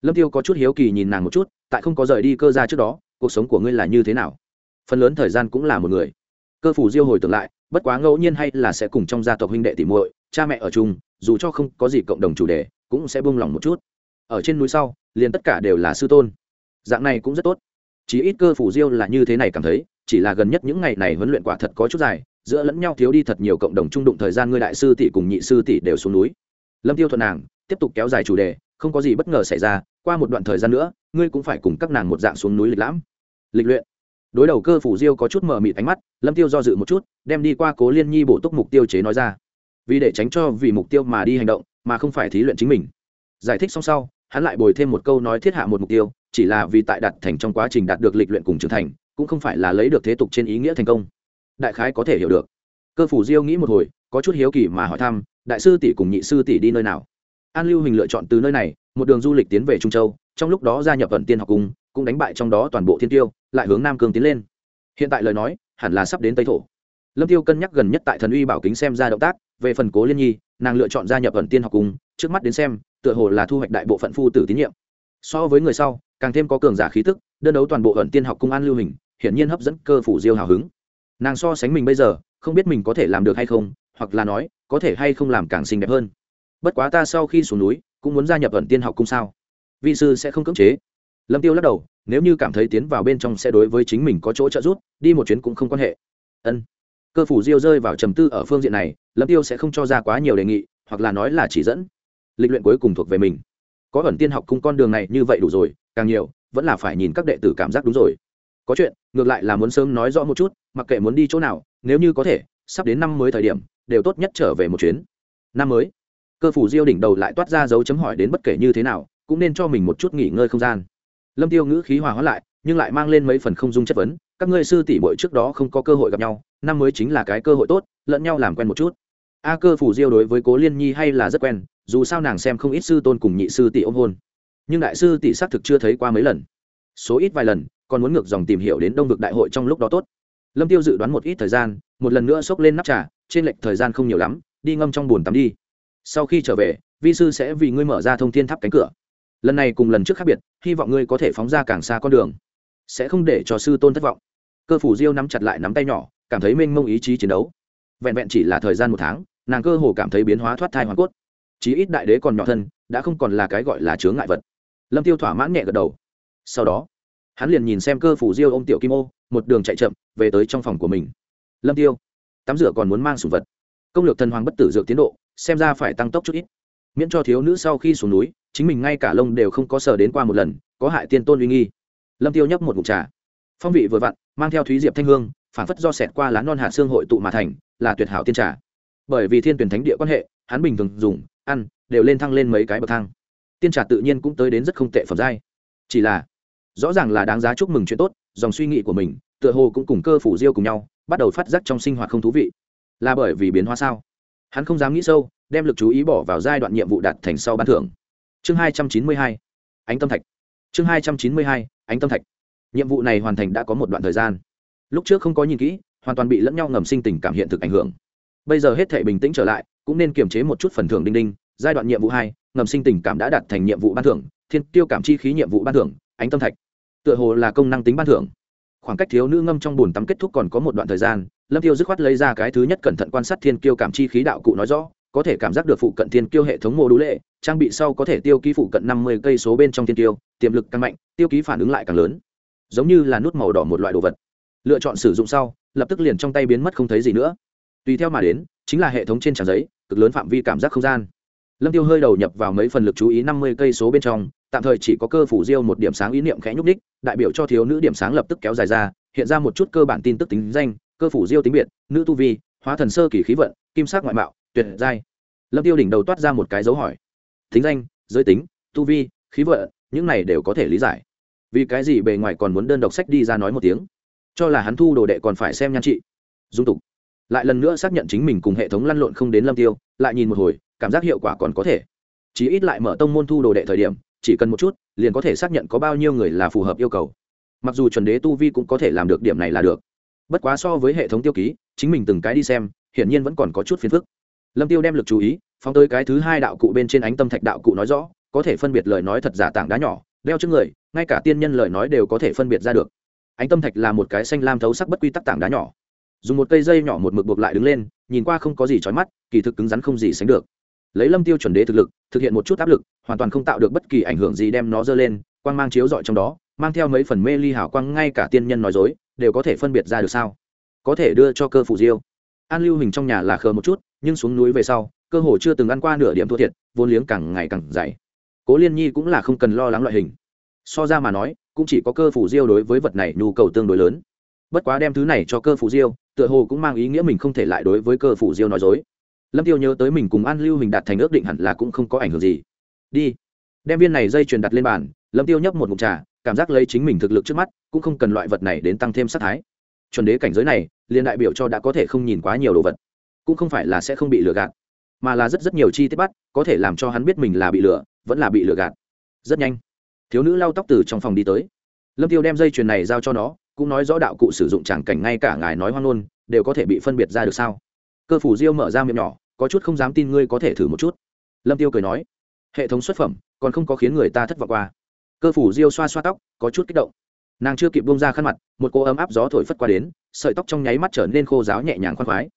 Lâm tiêu có chút hiếu kỳ nhìn nàng một chút, tại không có rời đi cơ ra trước đó, cuộc sống của ngươi là như thế nào? Phần lớn thời gian cũng là một người. Cơ phủ diêu hồi tưởng lại, bất quá ngẫu nhiên hay là sẽ cùng trong gia tộc huynh đệ tỉ muội, cha mẹ ở chung, dù cho không có gì cộng đồng chủ đề, cũng sẽ buông lỏng một chút. Ở trên núi sau, liền tất cả đều là sư tôn. Dạng này cũng rất tốt. Chỉ ít cơ phủ diêu là như thế này cảm thấy, chỉ là gần nhất những ngày này huấn luyện quả thật có chút dài giữa lẫn nhau thiếu đi thật nhiều cộng đồng trung đụng thời gian ngươi đại sư tỷ cùng nhị sư tỷ đều xuống núi. Lâm tiêu thuận nàng, tiếp tục kéo dài chủ đề, không có gì bất ngờ xảy ra, qua một đoạn thời gian nữa, ngươi cũng phải cùng các nàng một dạng xuống núi lịch lãm. Lịch luyện. Đối đầu cơ phủ diêu có chút mờ mịt ánh mắt, lâm tiêu do dự một chút, đem đi qua cố liên nhi bổ túc mục tiêu chế nói ra. Vì để tránh cho vì mục tiêu mà đi hành động, mà không phải thí luyện chính mình. Giải thích xong sau, hắn lại bồi thêm một câu nói thiết hạ một mục tiêu, chỉ là vì tại đạt thành trong quá trình đạt được lịch luyện cùng trưởng thành, cũng không phải là lấy được thế tục trên ý nghĩa thành công đại khái có thể hiểu được. Cơ phủ diêu nghĩ một hồi, có chút hiếu kỳ mà hỏi thăm, đại sư tỷ cùng nhị sư tỷ đi nơi nào? An lưu hình lựa chọn từ nơi này, một đường du lịch tiến về trung châu, trong lúc đó gia nhập vận tiên học cung, cũng đánh bại trong đó toàn bộ thiên tiêu, lại hướng nam cương tiến lên. Hiện tại lời nói, hẳn là sắp đến tây thổ. Lâm tiêu cân nhắc gần nhất tại thần uy bảo kính xem ra động tác, về phần cố liên nhi, nàng lựa chọn gia nhập vận tiên học cung, trước mắt đến xem, tựa hồ là thu hoạch đại bộ phận phu tử tín nhiệm. So với người sau, càng thêm có cường giả khí tức, đơn đấu toàn bộ vận tiên học cung an lưu hình, hiển nhiên hấp dẫn cơ phủ diêu hào hứng nàng so sánh mình bây giờ, không biết mình có thể làm được hay không, hoặc là nói, có thể hay không làm càng xinh đẹp hơn. Bất quá ta sau khi xuống núi, cũng muốn gia nhập ẩn tiên học cung sao? Vị sư sẽ không cưỡng chế. Lâm tiêu lắc đầu, nếu như cảm thấy tiến vào bên trong sẽ đối với chính mình có chỗ trợ giúp, đi một chuyến cũng không quan hệ. Ân. Cơ phủ diêu rơi vào trầm tư ở phương diện này, lâm tiêu sẽ không cho ra quá nhiều đề nghị, hoặc là nói là chỉ dẫn. Lịch luyện cuối cùng thuộc về mình. Có ẩn tiên học cung con đường này như vậy đủ rồi, càng nhiều, vẫn là phải nhìn các đệ tử cảm giác đúng rồi có chuyện, ngược lại là muốn sớm nói rõ một chút, mặc kệ muốn đi chỗ nào, nếu như có thể, sắp đến năm mới thời điểm, đều tốt nhất trở về một chuyến. Năm mới. Cơ phủ diêu đỉnh đầu lại toát ra dấu chấm hỏi đến bất kể như thế nào, cũng nên cho mình một chút nghỉ ngơi không gian. Lâm tiêu ngữ khí hòa hóa lại, nhưng lại mang lên mấy phần không dung chất vấn, các ngươi sư tỷ bội trước đó không có cơ hội gặp nhau, năm mới chính là cái cơ hội tốt, lẫn nhau làm quen một chút. A cơ phủ diêu đối với cố liên nhi hay là rất quen, dù sao nàng xem không ít sư tôn cùng nhị sư tỷ ôm hôn. Nhưng đại sư tỷ xác thực chưa thấy qua mấy lần. Số ít vài lần còn muốn ngược dòng tìm hiểu đến đông vực đại hội trong lúc đó tốt. Lâm tiêu dự đoán một ít thời gian, một lần nữa xốc lên nắp trà, trên lệch thời gian không nhiều lắm, đi ngâm trong bùn tắm đi. Sau khi trở về, vi sư sẽ vì ngươi mở ra thông thiên tháp cánh cửa. Lần này cùng lần trước khác biệt, hy vọng ngươi có thể phóng ra càng xa con đường. Sẽ không để cho sư tôn thất vọng. Cơ phủ diêu nắm chặt lại nắm tay nhỏ, cảm thấy mênh mông ý chí chiến đấu. Vẹn vẹn chỉ là thời gian một tháng, nàng cơ hồ cảm thấy biến hóa thoát thai hoàn cốt. Chí ít đại đế còn nhỏ thân, đã không còn là cái gọi là chướng ngại vật. Lâm tiêu thỏa mãn nhẹ gật đầu. Sau đó hắn liền nhìn xem cơ phủ diêu ôm tiểu kim ô, một đường chạy chậm, về tới trong phòng của mình. Lâm tiêu, tắm rửa còn muốn mang sủng vật. Công lược thần hoàng bất tử dược tiến độ, xem ra phải tăng tốc chút ít. Miễn cho thiếu nữ sau khi xuống núi, chính mình ngay cả lông đều không có sờ đến qua một lần, có hại tiên tôn uy nghi. Lâm tiêu nhấp một ngụm trà. Phong vị vừa vặn, mang theo thúy diệp thanh hương, phản phất do xẹt qua lá non hạt xương hội tụ mà thành, là tuyệt hảo tiên trà. Bởi vì thiên tuyển thánh địa quan hệ, hắn bình thường dùng, ăn, đều lên thăng lên mấy cái bậc thang. Tiên trà tự nhiên cũng tới đến rất không tệ phẩm giai. Chỉ là rõ ràng là đáng giá chúc mừng chuyện tốt, dòng suy nghĩ của mình, tựa hồ cũng cùng cơ phủ diêu cùng nhau, bắt đầu phát giác trong sinh hoạt không thú vị. Là bởi vì biến hóa sao? Hắn không dám nghĩ sâu, đem lực chú ý bỏ vào giai đoạn nhiệm vụ đạt thành sau ban thưởng. Chương hai trăm chín mươi hai, ánh tâm thạch. Chương hai trăm chín mươi hai, ánh tâm thạch. Nhiệm vụ này hoàn thành đã có một đoạn thời gian. Lúc trước không có nhìn kỹ, hoàn toàn bị lẫn nhau ngầm sinh tình cảm hiện thực ảnh hưởng. Bây giờ hết thể bình tĩnh trở lại, cũng nên kiềm chế một chút phần thưởng đinh đinh, giai đoạn nhiệm vụ hai, ngầm sinh tình cảm đã đạt thành nhiệm vụ ban thưởng, thiên tiêu cảm chi khí nhiệm vụ ban thưởng, ánh tâm thạch tựa hồ là công năng tính ban thưởng. Khoảng cách thiếu nữ ngâm trong bùn tắm kết thúc còn có một đoạn thời gian, lâm tiêu dứt khoát lấy ra cái thứ nhất cẩn thận quan sát thiên kiêu cảm chi khí đạo cụ nói rõ, có thể cảm giác được phụ cận thiên kiêu hệ thống mô đũ lệ, trang bị sau có thể tiêu ký phụ cận năm mươi cây số bên trong thiên kiêu, tiềm lực càng mạnh, tiêu ký phản ứng lại càng lớn. Giống như là nút màu đỏ một loại đồ vật. Lựa chọn sử dụng sau, lập tức liền trong tay biến mất không thấy gì nữa. Tùy theo mà đến, chính là hệ thống trên trang giấy, cực lớn phạm vi cảm giác không gian lâm tiêu hơi đầu nhập vào mấy phần lực chú ý năm mươi cây số bên trong, tạm thời chỉ có cơ phủ diêu một điểm sáng ý niệm khẽ nhúc đích đại biểu cho thiếu nữ điểm sáng lập tức kéo dài ra, hiện ra một chút cơ bản tin tức tính danh, cơ phủ diêu tính biệt, nữ tu vi, hóa thần sơ kỳ khí vận, kim sắc ngoại mạo, tuyệt giai. Lâm tiêu đỉnh đầu toát ra một cái dấu hỏi. Tính danh, giới tính, tu vi, khí vận, những này đều có thể lý giải. Vì cái gì bề ngoài còn muốn đơn độc sách đi ra nói một tiếng? Cho là hắn thu đồ đệ còn phải xem nhan trị. Dung tục lại lần nữa xác nhận chính mình cùng hệ thống lăn lộn không đến lâm tiêu, lại nhìn một hồi, cảm giác hiệu quả còn có thể. Chí ít lại mở tông môn thu đồ đệ thời điểm, chỉ cần một chút, liền có thể xác nhận có bao nhiêu người là phù hợp yêu cầu. Mặc dù chuẩn đế tu vi cũng có thể làm được điểm này là được. Bất quá so với hệ thống tiêu ký, chính mình từng cái đi xem, hiển nhiên vẫn còn có chút phiền phức. Lâm tiêu đem lực chú ý, phóng tới cái thứ hai đạo cụ bên trên ánh tâm thạch đạo cụ nói rõ, có thể phân biệt lời nói thật giả tảng đá nhỏ, đeo trước người, ngay cả tiên nhân lời nói đều có thể phân biệt ra được. Ánh tâm thạch là một cái xanh lam thấu sắc bất quy tắc tảng đá nhỏ dùng một cây dây nhỏ một mực buộc lại đứng lên, nhìn qua không có gì trói mắt, kỳ thực cứng rắn không gì sánh được. Lấy lâm tiêu chuẩn đế thực lực, thực hiện một chút áp lực, hoàn toàn không tạo được bất kỳ ảnh hưởng gì đem nó dơ lên, quang mang chiếu dọi trong đó, mang theo mấy phần mê ly hảo quang ngay cả tiên nhân nói dối, đều có thể phân biệt ra được sao? Có thể đưa cho cơ phụ diêu. An lưu hình trong nhà là khờ một chút, nhưng xuống núi về sau, cơ hồ chưa từng ăn qua nửa điểm thua thiệt, vốn liếng càng ngày càng dày. Cố liên nhi cũng là không cần lo lắng loại hình. So ra mà nói, cũng chỉ có cơ phủ diêu đối với vật này nhu cầu tương đối lớn. Bất quá đem thứ này cho cơ phủ diêu tựa hồ cũng mang ý nghĩa mình không thể lại đối với cơ phủ diêu nói dối. Lâm tiêu nhớ tới mình cùng an lưu hình đạt thành ước định hẳn là cũng không có ảnh hưởng gì. Đi. Đem viên này dây truyền đặt lên bàn, lâm tiêu nhấp một ngụm trà, cảm giác lấy chính mình thực lực trước mắt, cũng không cần loại vật này đến tăng thêm sát thái. Chuẩn đế cảnh giới này, liền đại biểu cho đã có thể không nhìn quá nhiều đồ vật. Cũng không phải là sẽ không bị lừa gạt, mà là rất rất nhiều chi tiết bắt, có thể làm cho hắn biết mình là bị lừa, vẫn là bị lừa gạt. Rất nhanh. Thiếu nữ lau tóc từ trong phòng đi tới. Lâm tiêu đem dây chuyền này giao cho nó cũng nói rõ đạo cụ sử dụng tràng cảnh ngay cả ngài nói hoang ngôn, đều có thể bị phân biệt ra được sao? Cơ phủ diêu mở ra miệng nhỏ, có chút không dám tin ngươi có thể thử một chút. Lâm tiêu cười nói, hệ thống xuất phẩm, còn không có khiến người ta thất vọng qua. Cơ phủ diêu xoa xoa tóc, có chút kích động. Nàng chưa kịp bông ra khăn mặt, một cô ấm áp gió thổi phất qua đến, sợi tóc trong nháy mắt trở nên khô giáo nhẹ nhàng khoan khoái.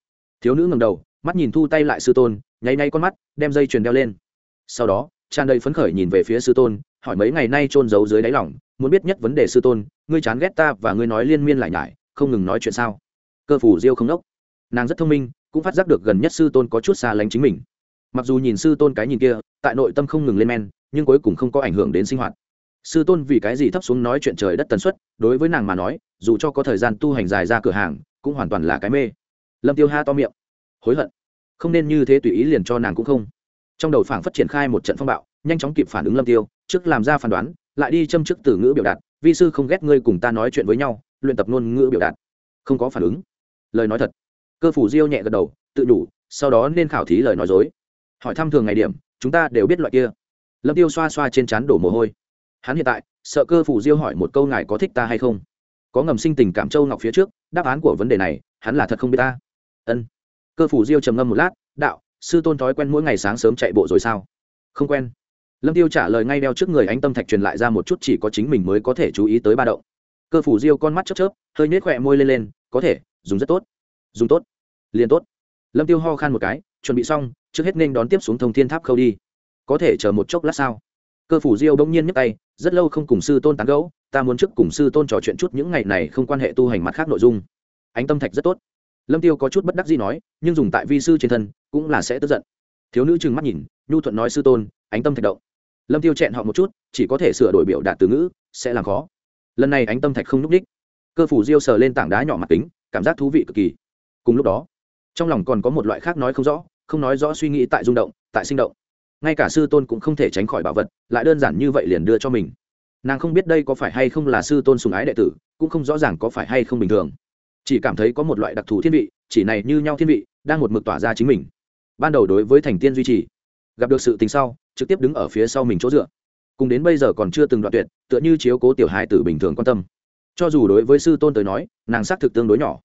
Thiếu nữ ngầm đầu, mắt nhìn thu tay lại sư tôn, nháy nháy con mắt, đem dây chuyền đeo lên. Sau đó tràn đầy phấn khởi nhìn về phía sư tôn, hỏi mấy ngày nay trôn giấu dưới đáy lỏng muốn biết nhất vấn đề sư tôn, ngươi chán ghét ta và ngươi nói liên miên lại nhải, không ngừng nói chuyện sao? Cơ phủ diêu không đốc. Nàng rất thông minh, cũng phát giác được gần nhất sư tôn có chút xa lánh chính mình. Mặc dù nhìn sư tôn cái nhìn kia, tại nội tâm không ngừng lên men, nhưng cuối cùng không có ảnh hưởng đến sinh hoạt. Sư tôn vì cái gì thấp xuống nói chuyện trời đất tần suất, đối với nàng mà nói, dù cho có thời gian tu hành dài ra cửa hàng, cũng hoàn toàn là cái mê. Lâm tiêu ha to miệng, hối hận. Không nên như thế tùy ý liền cho nàng cũng không trong đầu phảng phát triển khai một trận phong bạo, nhanh chóng kịp phản ứng lâm tiêu, trước làm ra phán đoán, lại đi châm chức từ ngữ biểu đạt, vi sư không ghét ngươi cùng ta nói chuyện với nhau, luyện tập ngôn ngữ biểu đạt. Không có phản ứng. Lời nói thật. Cơ phủ diêu nhẹ gật đầu, tự đủ, sau đó nên khảo thí lời nói dối. Hỏi thăm thường ngày điểm, chúng ta đều biết loại kia. Lâm tiêu xoa xoa trên trán đổ mồ hôi. Hắn hiện tại, sợ cơ phủ diêu hỏi một câu ngài có thích ta hay không? Có ngầm sinh tình cảm châu ngọc phía trước, đáp án của vấn đề này, hắn là thật không biết ta. Ân. Cơ phủ diêu trầm ngâm một lát, đạo sư tôn thói quen mỗi ngày sáng sớm chạy bộ rồi sao? Không quen. Lâm tiêu trả lời ngay đeo trước người ánh tâm thạch truyền lại ra một chút chỉ có chính mình mới có thể chú ý tới ba động. Cơ phủ diêu con mắt chớp chớp, hơi nhếch khỏe môi lên lên, có thể, dùng rất tốt. Dùng tốt. Liền tốt. Lâm tiêu ho khan một cái, chuẩn bị xong, trước hết nên đón tiếp xuống thông thiên tháp khâu đi. Có thể chờ một chốc lát sao? Cơ phủ diêu bỗng nhiên nhấc tay, rất lâu không cùng sư tôn tán gẫu, ta muốn trước cùng sư tôn trò chuyện chút những ngày này không quan hệ tu hành mặt khác nội dung. Ánh tâm thạch rất tốt. Lâm tiêu có chút bất đắc gì nói, nhưng dùng tại vi sư trên thân cũng là sẽ tức giận. Thiếu nữ trừng mắt nhìn nhu thuận nói sư tôn ánh tâm thạch động. Lâm tiêu chẹn họ một chút chỉ có thể sửa đổi biểu đạt từ ngữ sẽ làm khó. Lần này ánh tâm thạch không n ú c đích. Cơ phủ diêu sờ lên tảng đá nhỏ mặt tính, cảm giác thú vị cực kỳ. Cùng lúc đó trong lòng còn có một loại khác nói không rõ không nói rõ suy nghĩ tại rung động tại sinh động. Ngay cả sư tôn cũng không thể tránh khỏi bảo vật lại đơn giản như vậy liền đưa cho mình. Nàng không biết đây có phải hay không là sư tôn sùng ái đệ tử cũng không rõ ràng có phải hay không bình thường. Chỉ cảm thấy có một loại đặc thù thiên vị chỉ này như nhau thiên vị đang một mực tỏa ra chính mình ban đầu đối với thành tiên duy trì, gặp được sự tình sau, trực tiếp đứng ở phía sau mình chỗ dựa. Cùng đến bây giờ còn chưa từng đoạn tuyệt, tựa như chiếu cố tiểu hài tử bình thường quan tâm. Cho dù đối với sư tôn tới nói, nàng xác thực tương đối nhỏ,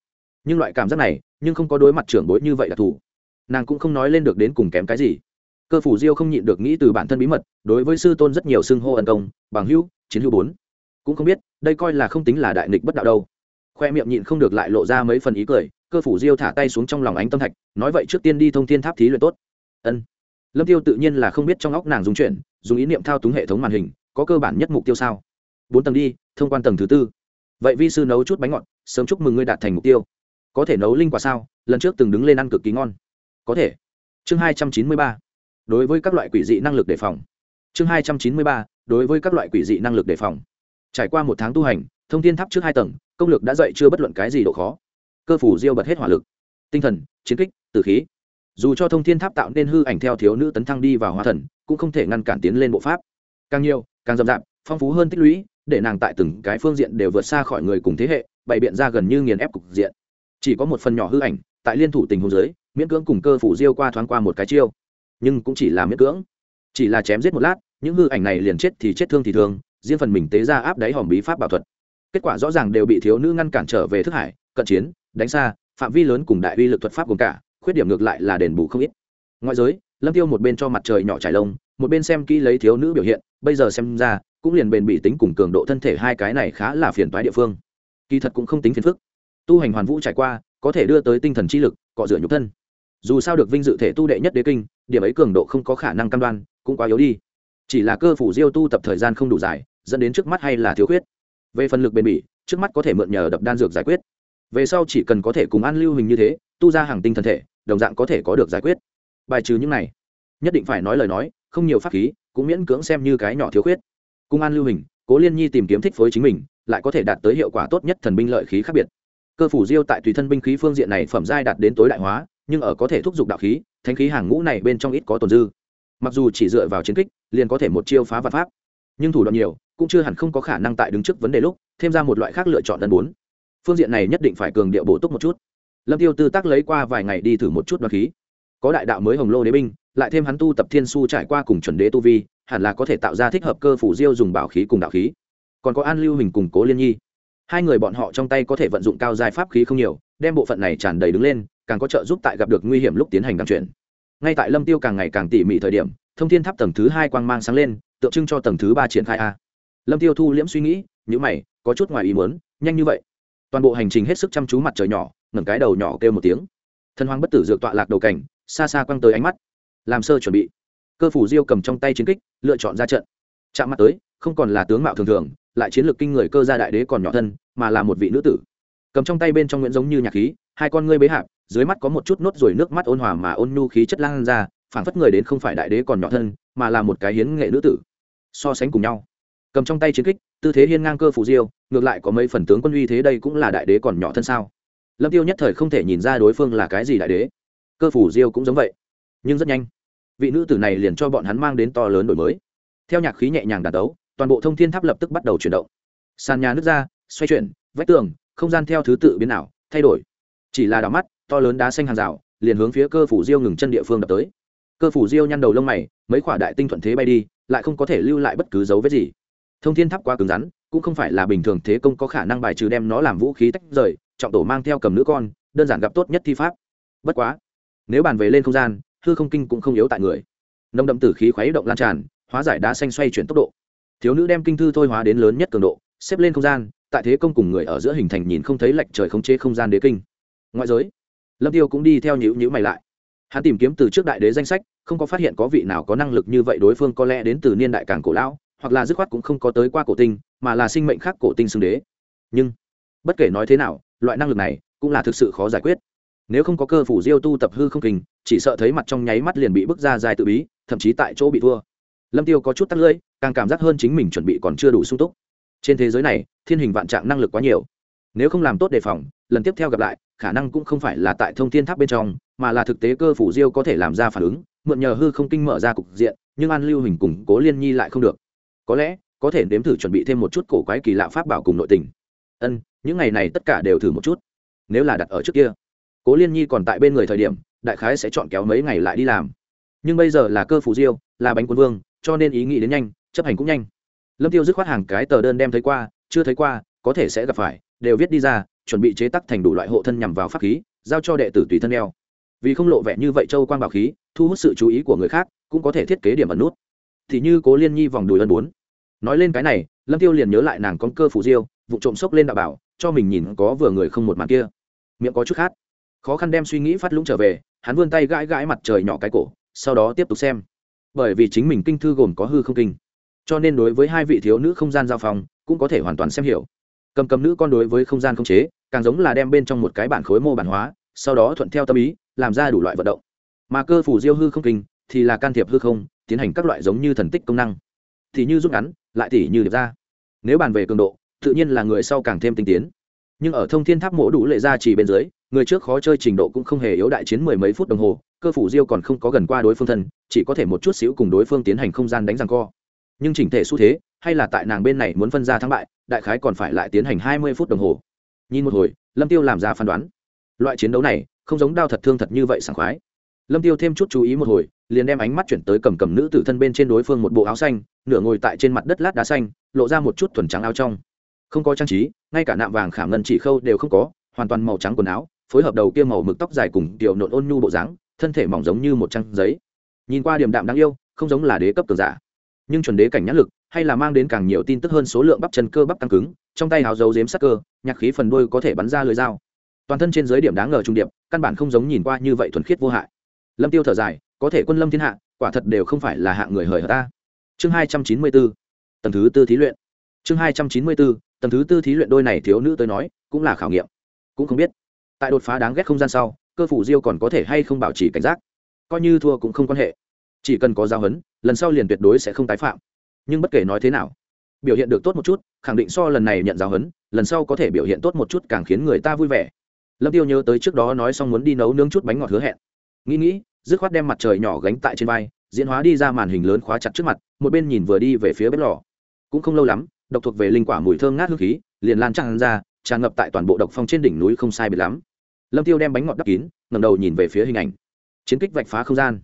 nhưng loại cảm giác này, nhưng không có đối mặt trưởng bối như vậy đặc thù nàng cũng không nói lên được đến cùng kém cái gì. Cơ phủ diêu không nhịn được nghĩ từ bản thân bí mật, đối với sư tôn rất nhiều xưng hô ân công, bằng hữu, chiến hữu bốn. Cũng không biết, đây coi là không tính là đại nghịch bất đạo đâu khoe miệng nhịn không được lại lộ ra mấy phần ý cười, cơ phủ diêu thả tay xuống trong lòng ánh tâm thạch, nói vậy trước tiên đi thông thiên tháp thí luyện tốt. Ân. Lâm tiêu tự nhiên là không biết trong óc nàng dùng chuyện, dùng ý niệm thao túng hệ thống màn hình, có cơ bản nhất mục tiêu sao? Bốn tầng đi, thông quan tầng thứ tư. Vậy vi sư nấu chút bánh ngọt, sớm chúc mừng ngươi đạt thành mục tiêu. Có thể nấu linh quả sao? Lần trước từng đứng lên ăn cực kỳ ngon. Có thể. Chương hai trăm chín mươi ba. Đối với các loại quỷ dị năng lực đề phòng. Chương hai trăm chín mươi ba, đối với các loại quỷ dị năng lực đề phòng. Trải qua một tháng tu hành, thông thiên tháp trước hai tầng công lực đã dạy chưa bất luận cái gì độ khó. Cơ phủ diêu bật hết hỏa lực. Tinh thần, chiến kích, tử khí. Dù cho thông thiên tháp tạo nên hư ảnh theo thiếu nữ tấn thăng đi vào hóa thần, cũng không thể ngăn cản tiến lên bộ pháp. Càng nhiều, càng rậm rạp, phong phú hơn tích lũy, để nàng tại từng cái phương diện đều vượt xa khỏi người cùng thế hệ, bày biện ra gần như nghiền ép cục diện. Chỉ có một phần nhỏ hư ảnh, tại liên thủ tình hồ dưới, miễn cưỡng cùng cơ phủ diêu qua thoáng qua một cái chiêu. Nhưng cũng chỉ là miễn cưỡng. Chỉ là chém giết một lát, những hư ảnh này liền chết thì chết thương thì thương, riêng phần mình tế ra áp đáy hòm bí pháp bảo thuật kết quả rõ ràng đều bị thiếu nữ ngăn cản trở về thức hải, cận chiến, đánh xa, phạm vi lớn cùng đại uy lực thuật pháp gồm cả, khuyết điểm ngược lại là đền bù không ít. Ngoại giới, lâm tiêu một bên cho mặt trời nhỏ trải lông, một bên xem kỹ lấy thiếu nữ biểu hiện, bây giờ xem ra, cũng liền bền bị tính cùng cường độ thân thể hai cái này khá là phiền toái địa phương. Kỳ thật cũng không tính phiền phức. Tu hành hoàn vũ trải qua, có thể đưa tới tinh thần chi lực, cọ rửa nhục thân. Dù sao được vinh dự thể tu đệ nhất đế kinh, điểm ấy cường độ không có khả năng cam đoan, cũng quá yếu đi. Chỉ là cơ phủ diêu tu tập thời gian không đủ dài, dẫn đến trước mắt hay là thiếu khuyết về phần lực bền bỉ, trước mắt có thể mượn nhờ đập đan dược giải quyết. Về sau chỉ cần có thể cùng an lưu hình như thế, tu ra hàng tinh thần thể, đồng dạng có thể có được giải quyết. Bài trừ những này, nhất định phải nói lời nói, không nhiều pháp khí, cũng miễn cưỡng xem như cái nhỏ thiếu khuyết. Cung an lưu hình, cố liên nhi tìm kiếm thích phối chính mình, lại có thể đạt tới hiệu quả tốt nhất thần binh lợi khí khác biệt. Cơ phủ diêu tại tùy thân binh khí phương diện này phẩm giai đạt đến tối đại hóa, nhưng ở có thể thúc giục đạo khí thanh khí hàng ngũ này bên trong ít có tồn dư. Mặc dù chỉ dựa vào chiến kích, liền có thể một chiêu phá vật pháp, nhưng thủ đoạn nhiều cũng chưa hẳn không có khả năng tại đứng trước vấn đề lúc, thêm ra một loại khác lựa chọn lần bốn. Phương diện này nhất định phải cường điệu bổ túc một chút. Lâm tiêu tư tác lấy qua vài ngày đi thử một chút đoạt khí. Có đại đạo mới hồng lô đế binh, lại thêm hắn tu tập thiên su trải qua cùng chuẩn đế tu vi, hẳn là có thể tạo ra thích hợp cơ phủ diêu dùng bảo khí cùng đạo khí. Còn có an lưu hình cùng cố liên nhi. Hai người bọn họ trong tay có thể vận dụng cao giai pháp khí không nhiều, đem bộ phận này tràn đầy đứng lên, càng có trợ giúp tại gặp được nguy hiểm lúc tiến hành đăng chuyển. Ngay tại lâm tiêu càng ngày càng tỉ mỉ thời điểm, thông thiên tháp tầng thứ hai quang mang sáng lên, tượng trưng cho tầng thứ ba triển khai a lâm tiêu thu liễm suy nghĩ những mày, có chút ngoài ý muốn, nhanh như vậy. Toàn bộ hành trình hết sức chăm chú mặt trời nhỏ, ngẩng cái đầu nhỏ kêu một tiếng. Thân hoang bất tử dược tọa lạc đầu cảnh, xa xa quăng tới ánh mắt. Làm sơ chuẩn bị. Cơ phủ diêu cầm trong tay chiến kích, lựa chọn ra trận. Chạm mặt tới, không còn là tướng mạo thường thường, lại chiến lược kinh người cơ gia đại đế còn nhỏ thân, mà là một vị nữ tử. Cầm trong tay bên trong nguyễn giống như nhạc khí, hai con ngươi bế hạp, dưới mắt có một chút nốt rồi nước mắt ôn hòa mà ôn nhu khí chất lan ra, phảng phất người đến không phải đại đế còn nhỏ thân, mà là một cái hiến nghệ nữ tử. So sánh cùng nhau cầm trong tay chiến kích, tư thế hiên ngang cơ phủ diêu, ngược lại có mấy phần tướng quân uy thế đây cũng là đại đế còn nhỏ thân sao. Lâm tiêu nhất thời không thể nhìn ra đối phương là cái gì đại đế. Cơ phủ diêu cũng giống vậy, nhưng rất nhanh. Vị nữ tử này liền cho bọn hắn mang đến to lớn đổi mới. Theo nhạc khí nhẹ nhàng đàn tấu toàn bộ thông thiên tháp lập tức bắt đầu chuyển động. Sàn nhà nước ra, xoay chuyển, vách tường, không gian theo thứ tự biến ảo, thay đổi. Chỉ là đảo mắt, to lớn đá xanh hàng rào, liền hướng phía cơ phủ diêu ngừng chân địa phương đập tới. Cơ phủ diêu nhăn đầu lông mày, mấy quả đại tinh thuận thế bay đi, lại không có thể lưu lại bất cứ dấu vết gì thông thiên tháp quá cứng rắn, cũng không phải là bình thường thế công có khả năng bài trừ đem nó làm vũ khí tách rời, trọng tổ mang theo cầm nữ con, đơn giản gặp tốt nhất thi pháp. Bất quá, nếu bàn về lên không gian, hư không kinh cũng không yếu tại người. Nông đậm tử khí khuấy động lan tràn, hóa giải đá xanh xoay chuyển tốc độ. Thiếu nữ đem kinh thư thôi hóa đến lớn nhất cường độ, xếp lên không gian, tại thế công cùng người ở giữa hình thành nhìn không thấy lệch trời khống chế không gian đế kinh. Ngoại giới, lâm tiêu cũng đi theo nhữ nhữ mày lại. Hắn tìm kiếm từ trước đại đế danh sách, không có phát hiện có vị nào có năng lực như vậy đối phương có lẽ đến từ niên đại càng cổ lão hoặc là dứt khoát cũng không có tới qua cổ tinh, mà là sinh mệnh khác cổ tinh xưng đế. Nhưng, bất kể nói thế nào, loại năng lực này cũng là thực sự khó giải quyết. Nếu không có cơ phủ diêu tu tập hư không kình, chỉ sợ thấy mặt trong nháy mắt liền bị bước ra dài tự bí, thậm chí tại chỗ bị thua. Lâm tiêu có chút tắt lưỡi, càng cảm giác hơn chính mình chuẩn bị còn chưa đủ sung túc. Trên thế giới này, thiên hình vạn trạng năng lực quá nhiều. Nếu không làm tốt đề phòng, lần tiếp theo gặp lại, khả năng cũng không phải là tại thông thiên tháp bên trong, mà là thực tế cơ phủ diêu có thể làm ra phản ứng, mượn nhờ hư không kinh mở ra cục diện, nhưng an lưu hình cùng cố liên nhi lại không được có lẽ, có thể nếm thử chuẩn bị thêm một chút cổ quái kỳ lạ pháp bảo cùng nội tình. Ân, những ngày này tất cả đều thử một chút. Nếu là đặt ở trước kia. Cố liên nhi còn tại bên người thời điểm, đại khái sẽ chọn kéo mấy ngày lại đi làm. Nhưng bây giờ là cơ phủ diêu, là bánh quân vương, cho nên ý nghĩ đến nhanh, chấp hành cũng nhanh. Lâm tiêu dứt khoát hàng cái tờ đơn đem thấy qua, chưa thấy qua, có thể sẽ gặp phải, đều viết đi ra, chuẩn bị chế tác thành đủ loại hộ thân nhằm vào pháp khí, giao cho đệ tử tùy thân đeo vì không lộ vẻ như vậy châu quan bảo khí, thu hút sự chú ý của người khác, cũng có thể thiết kế điểm ẩn nút. Thì như cố liên nhi vòng đùi ân bốn nói lên cái này, lâm tiêu liền nhớ lại nàng con cơ phủ diêu, vụ trộm sốc lên đạo bảo, cho mình nhìn có vừa người không một màn kia. Miệng có chút khát. Khó khăn đem suy nghĩ phát lũng trở về, hắn vươn tay gãi gãi mặt trời nhỏ cái cổ, sau đó tiếp tục xem. Bởi vì chính mình kinh thư gồm có hư không kinh. Cho nên đối với hai vị thiếu nữ không gian giao phòng, cũng có thể hoàn toàn xem hiểu. Cầm cầm nữ con đối với không gian không chế, càng giống là đem bên trong một cái bản khối mô bản hóa, sau đó thuận theo tâm ý, làm ra đủ loại vận động. Mà cơ phủ diêu hư không kinh, thì là can thiệp hư không, tiến hành các loại giống như thần tích công năng thì như rút ngắn, lại tỉ như điệp ra. Nếu bàn về cường độ, tự nhiên là người sau càng thêm tinh tiến. Nhưng ở thông thiên tháp mổ đủ lệ ra chỉ bên dưới, người trước khó chơi trình độ cũng không hề yếu đại chiến mười mấy phút đồng hồ, cơ phủ diêu còn không có gần qua đối phương thân, chỉ có thể một chút xíu cùng đối phương tiến hành không gian đánh răng co. Nhưng chỉnh thể xu thế, hay là tại nàng bên này muốn phân ra thắng bại, đại khái còn phải lại tiến hành hai mươi phút đồng hồ. Nhìn một hồi, lâm tiêu làm ra phán đoán. Loại chiến đấu này, không giống đao thật thương thật như vậy sảng khoái. Lâm tiêu thêm chút chú ý một hồi liền đem ánh mắt chuyển tới cầm cầm nữ tử thân bên trên đối phương một bộ áo xanh, nửa ngồi tại trên mặt đất lát đá xanh, lộ ra một chút thuần trắng áo trong. Không có trang trí, ngay cả nạm vàng khảm ngân chỉ khâu đều không có, hoàn toàn màu trắng quần áo, phối hợp đầu kia màu mực tóc dài cùng điệu nộn ôn nhu bộ dáng, thân thể mỏng giống như một trang giấy. Nhìn qua điểm đạm đáng yêu, không giống là đế cấp cường giả. Nhưng chuẩn đế cảnh nhãn lực, hay là mang đến càng nhiều tin tức hơn số lượng bắp chân cơ bắp tăng cứng, trong tay hào dấu dếm sắc cơ, nhạc khí phần đôi có thể bắn ra lưới dao. Toàn thân trên giới điểm đáng ngờ trung điệp, căn bản không giống nhìn qua như vậy thuần khiết vô hại. Lâm tiêu thở dài có thể quân lâm thiên hạ, quả thật đều không phải là hạng người hời hợt ta. Chương hai trăm chín mươi bốn tầng thứ tư thí luyện. Chương hai trăm chín mươi bốn tầng thứ tư thí luyện đôi này thiếu nữ tới nói, cũng là khảo nghiệm. Cũng không biết, tại đột phá đáng ghét không gian sau, cơ phủ diêu còn có thể hay không bảo trì cảnh giác? Coi như thua cũng không quan hệ. Chỉ cần có giao hấn lần sau liền tuyệt đối sẽ không tái phạm. Nhưng bất kể nói thế nào, biểu hiện được tốt một chút, khẳng định so lần này nhận giáo hấn lần sau có thể biểu hiện tốt một chút càng khiến người ta vui vẻ. Lâm tiêu nhớ tới trước đó nói xong muốn đi nấu nướng chút bánh ngọt hứa hẹn. Nghĩ nghĩ dứt khoát đem mặt trời nhỏ gánh tại trên vai, diễn hóa đi ra màn hình lớn khóa chặt trước mặt, một bên nhìn vừa đi về phía bếp lò. Cũng không lâu lắm, độc thuộc về linh quả mùi thơm ngát hương khí, liền lan tràn ra, tràn ngập tại toàn bộ độc phong trên đỉnh núi không sai biệt lắm. Lâm tiêu đem bánh ngọt đắp kín, ngẩng đầu nhìn về phía hình ảnh. Chiến kích vạch phá không gian.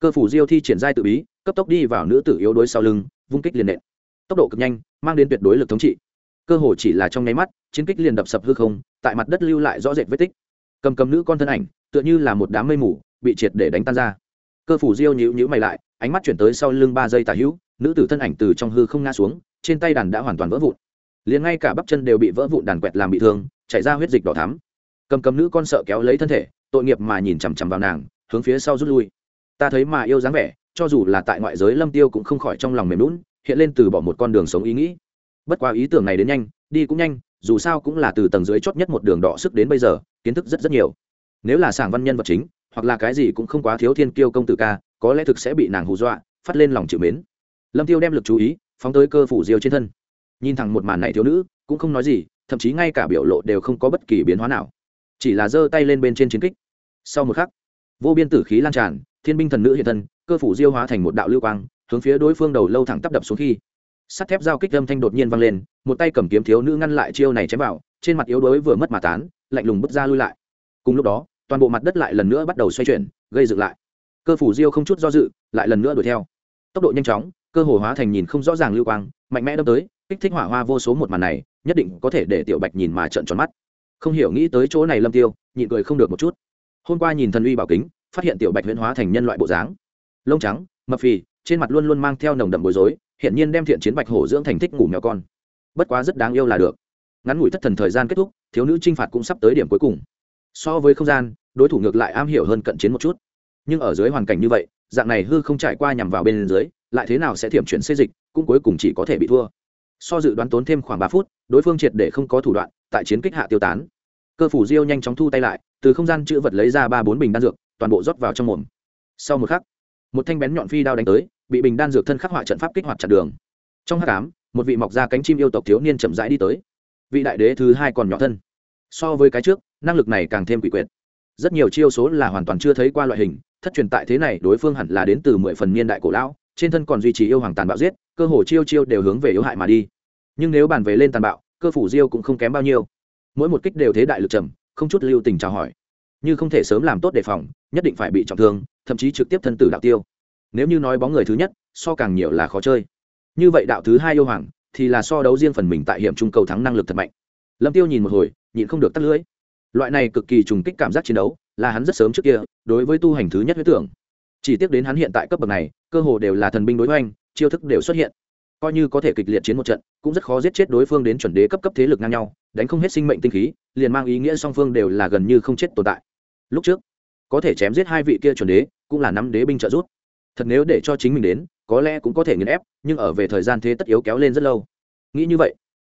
Cơ phủ diêu thi triển giai tự bí, cấp tốc đi vào nữ tử yếu đuối sau lưng, vung kích liền nện. Tốc độ cực nhanh, mang đến tuyệt đối lực thống trị. Cơ hồ chỉ là trong nháy mắt, chiến kích liền đập sập hư không, tại mặt đất lưu lại rõ rệt vết tích. Cầm cầm nữ con thân ảnh, tựa như là một đám mây mù bị triệt để đánh tan ra. Cơ phủ diêu nhữ nhữ mày lại, ánh mắt chuyển tới sau lưng ba giây tà hữu, nữ tử thân ảnh từ trong hư không ngã xuống, trên tay đàn đã hoàn toàn vỡ vụn. Liền ngay cả bắp chân đều bị vỡ vụn đàn quẹt làm bị thương, chảy ra huyết dịch đỏ thắm. Cầm cầm nữ con sợ kéo lấy thân thể, tội nghiệp mà nhìn chằm chằm vào nàng, hướng phía sau rút lui. Ta thấy mà yêu dáng vẻ, cho dù là tại ngoại giới lâm tiêu cũng không khỏi trong lòng mềm lún hiện lên từ bỏ một con đường sống ý nghĩ. Bất quá ý tưởng này đến nhanh, đi cũng nhanh, dù sao cũng là từ tầng dưới chót nhất một đường đỏ sức đến bây giờ, kiến thức rất rất nhiều. Nếu là sảng văn nhân vật chính hoặc là cái gì cũng không quá thiếu thiên kiêu công tử ca, có lẽ thực sẽ bị nàng hù dọa, phát lên lòng chịu mến. Lâm tiêu đem lực chú ý phóng tới cơ phủ diêu trên thân. Nhìn thẳng một màn này thiếu nữ, cũng không nói gì, thậm chí ngay cả biểu lộ đều không có bất kỳ biến hóa nào. Chỉ là giơ tay lên bên trên chiến kích. Sau một khắc, vô biên tử khí lan tràn, thiên binh thần nữ hiện thân, cơ phủ diêu hóa thành một đạo lưu quang, hướng phía đối phương đầu lâu thẳng tắp đập xuống khi, sắt thép giao kích âm thanh đột nhiên vang lên, một tay cầm kiếm thiếu nữ ngăn lại chiêu này chém vào, trên mặt yếu đuối vừa mất mà tán, lạnh lùng bước ra lui lại. Cùng lúc đó toàn bộ mặt đất lại lần nữa bắt đầu xoay chuyển, gây dựng lại. Cơ phủ diêu không chút do dự, lại lần nữa đuổi theo. Tốc độ nhanh chóng, cơ hồ hóa thành nhìn không rõ ràng lưu quang, mạnh mẽ đâm tới, kích thích hỏa hoa vô số một màn này, nhất định có thể để tiểu bạch nhìn mà trợn tròn mắt. Không hiểu nghĩ tới chỗ này lâm tiêu, nhịn cười không được một chút. Hôm qua nhìn thần uy bảo kính, phát hiện tiểu bạch huyễn hóa thành nhân loại bộ dáng. Lông trắng, mập phì, trên mặt luôn luôn mang theo nồng đậm bối rối hiện nhiên đem thiện chiến bạch hổ dưỡng thành thích ngủ mèo con. Bất quá rất đáng yêu là được. Ngắn ngủi thất thần thời gian kết thúc, thiếu nữ chinh phạt cũng sắp tới điểm cuối cùng so với không gian, đối thủ ngược lại am hiểu hơn cận chiến một chút. Nhưng ở dưới hoàn cảnh như vậy, dạng này hư không trải qua nhằm vào bên dưới, lại thế nào sẽ thiểm chuyển xây dịch, cũng cuối cùng chỉ có thể bị thua. So dự đoán tốn thêm khoảng ba phút, đối phương triệt để không có thủ đoạn, tại chiến kích hạ tiêu tán. Cơ phủ diêu nhanh chóng thu tay lại, từ không gian chữ vật lấy ra ba bốn bình đan dược, toàn bộ rót vào trong mồm. Sau một khắc, một thanh bén nhọn phi đao đánh tới, bị bình đan dược thân khắc họa trận pháp kích hoạt chặn đường. Trong h tám một vị mọc ra cánh chim yêu tộc thiếu niên chậm rãi đi tới. Vị đại đế thứ hai còn nhỏ thân. So với cái trước năng lực này càng thêm quỷ quyệt. Rất nhiều chiêu số là hoàn toàn chưa thấy qua loại hình, thất truyền tại thế này, đối phương hẳn là đến từ mười phần niên đại cổ lão, trên thân còn duy trì yêu hoàng tàn bạo giết, cơ hồ chiêu chiêu đều hướng về yếu hại mà đi. Nhưng nếu bàn về lên tàn bạo, cơ phủ diêu cũng không kém bao nhiêu. Mỗi một kích đều thế đại lực trầm, không chút lưu tình chào hỏi. Như không thể sớm làm tốt đề phòng, nhất định phải bị trọng thương, thậm chí trực tiếp thân tử đạo tiêu. Nếu như nói bóng người thứ nhất, so càng nhiều là khó chơi. Như vậy đạo thứ hai yêu hoàng, thì là so đấu riêng phần mình tại hiểm trung cầu thắng năng lực thật mạnh. Lâm tiêu nhìn một hồi, nhịn không được tắt lưỡi loại này cực kỳ trùng kích cảm giác chiến đấu là hắn rất sớm trước kia đối với tu hành thứ nhất huyết tưởng. Chỉ tiếc đến hắn hiện tại cấp bậc này cơ hồ đều là thần binh đối với anh, chiêu thức đều xuất hiện. Coi như có thể kịch liệt chiến một trận cũng rất khó giết chết đối phương đến chuẩn đế cấp cấp thế lực ngang nhau đánh không hết sinh mệnh tinh khí liền mang ý nghĩa song phương đều là gần như không chết tồn tại. Lúc trước có thể chém giết hai vị kia chuẩn đế cũng là năm đế binh trợ rút thật nếu để cho chính mình đến có lẽ cũng có thể nghiền ép nhưng ở về thời gian thế tất yếu kéo lên rất lâu. Nghĩ như vậy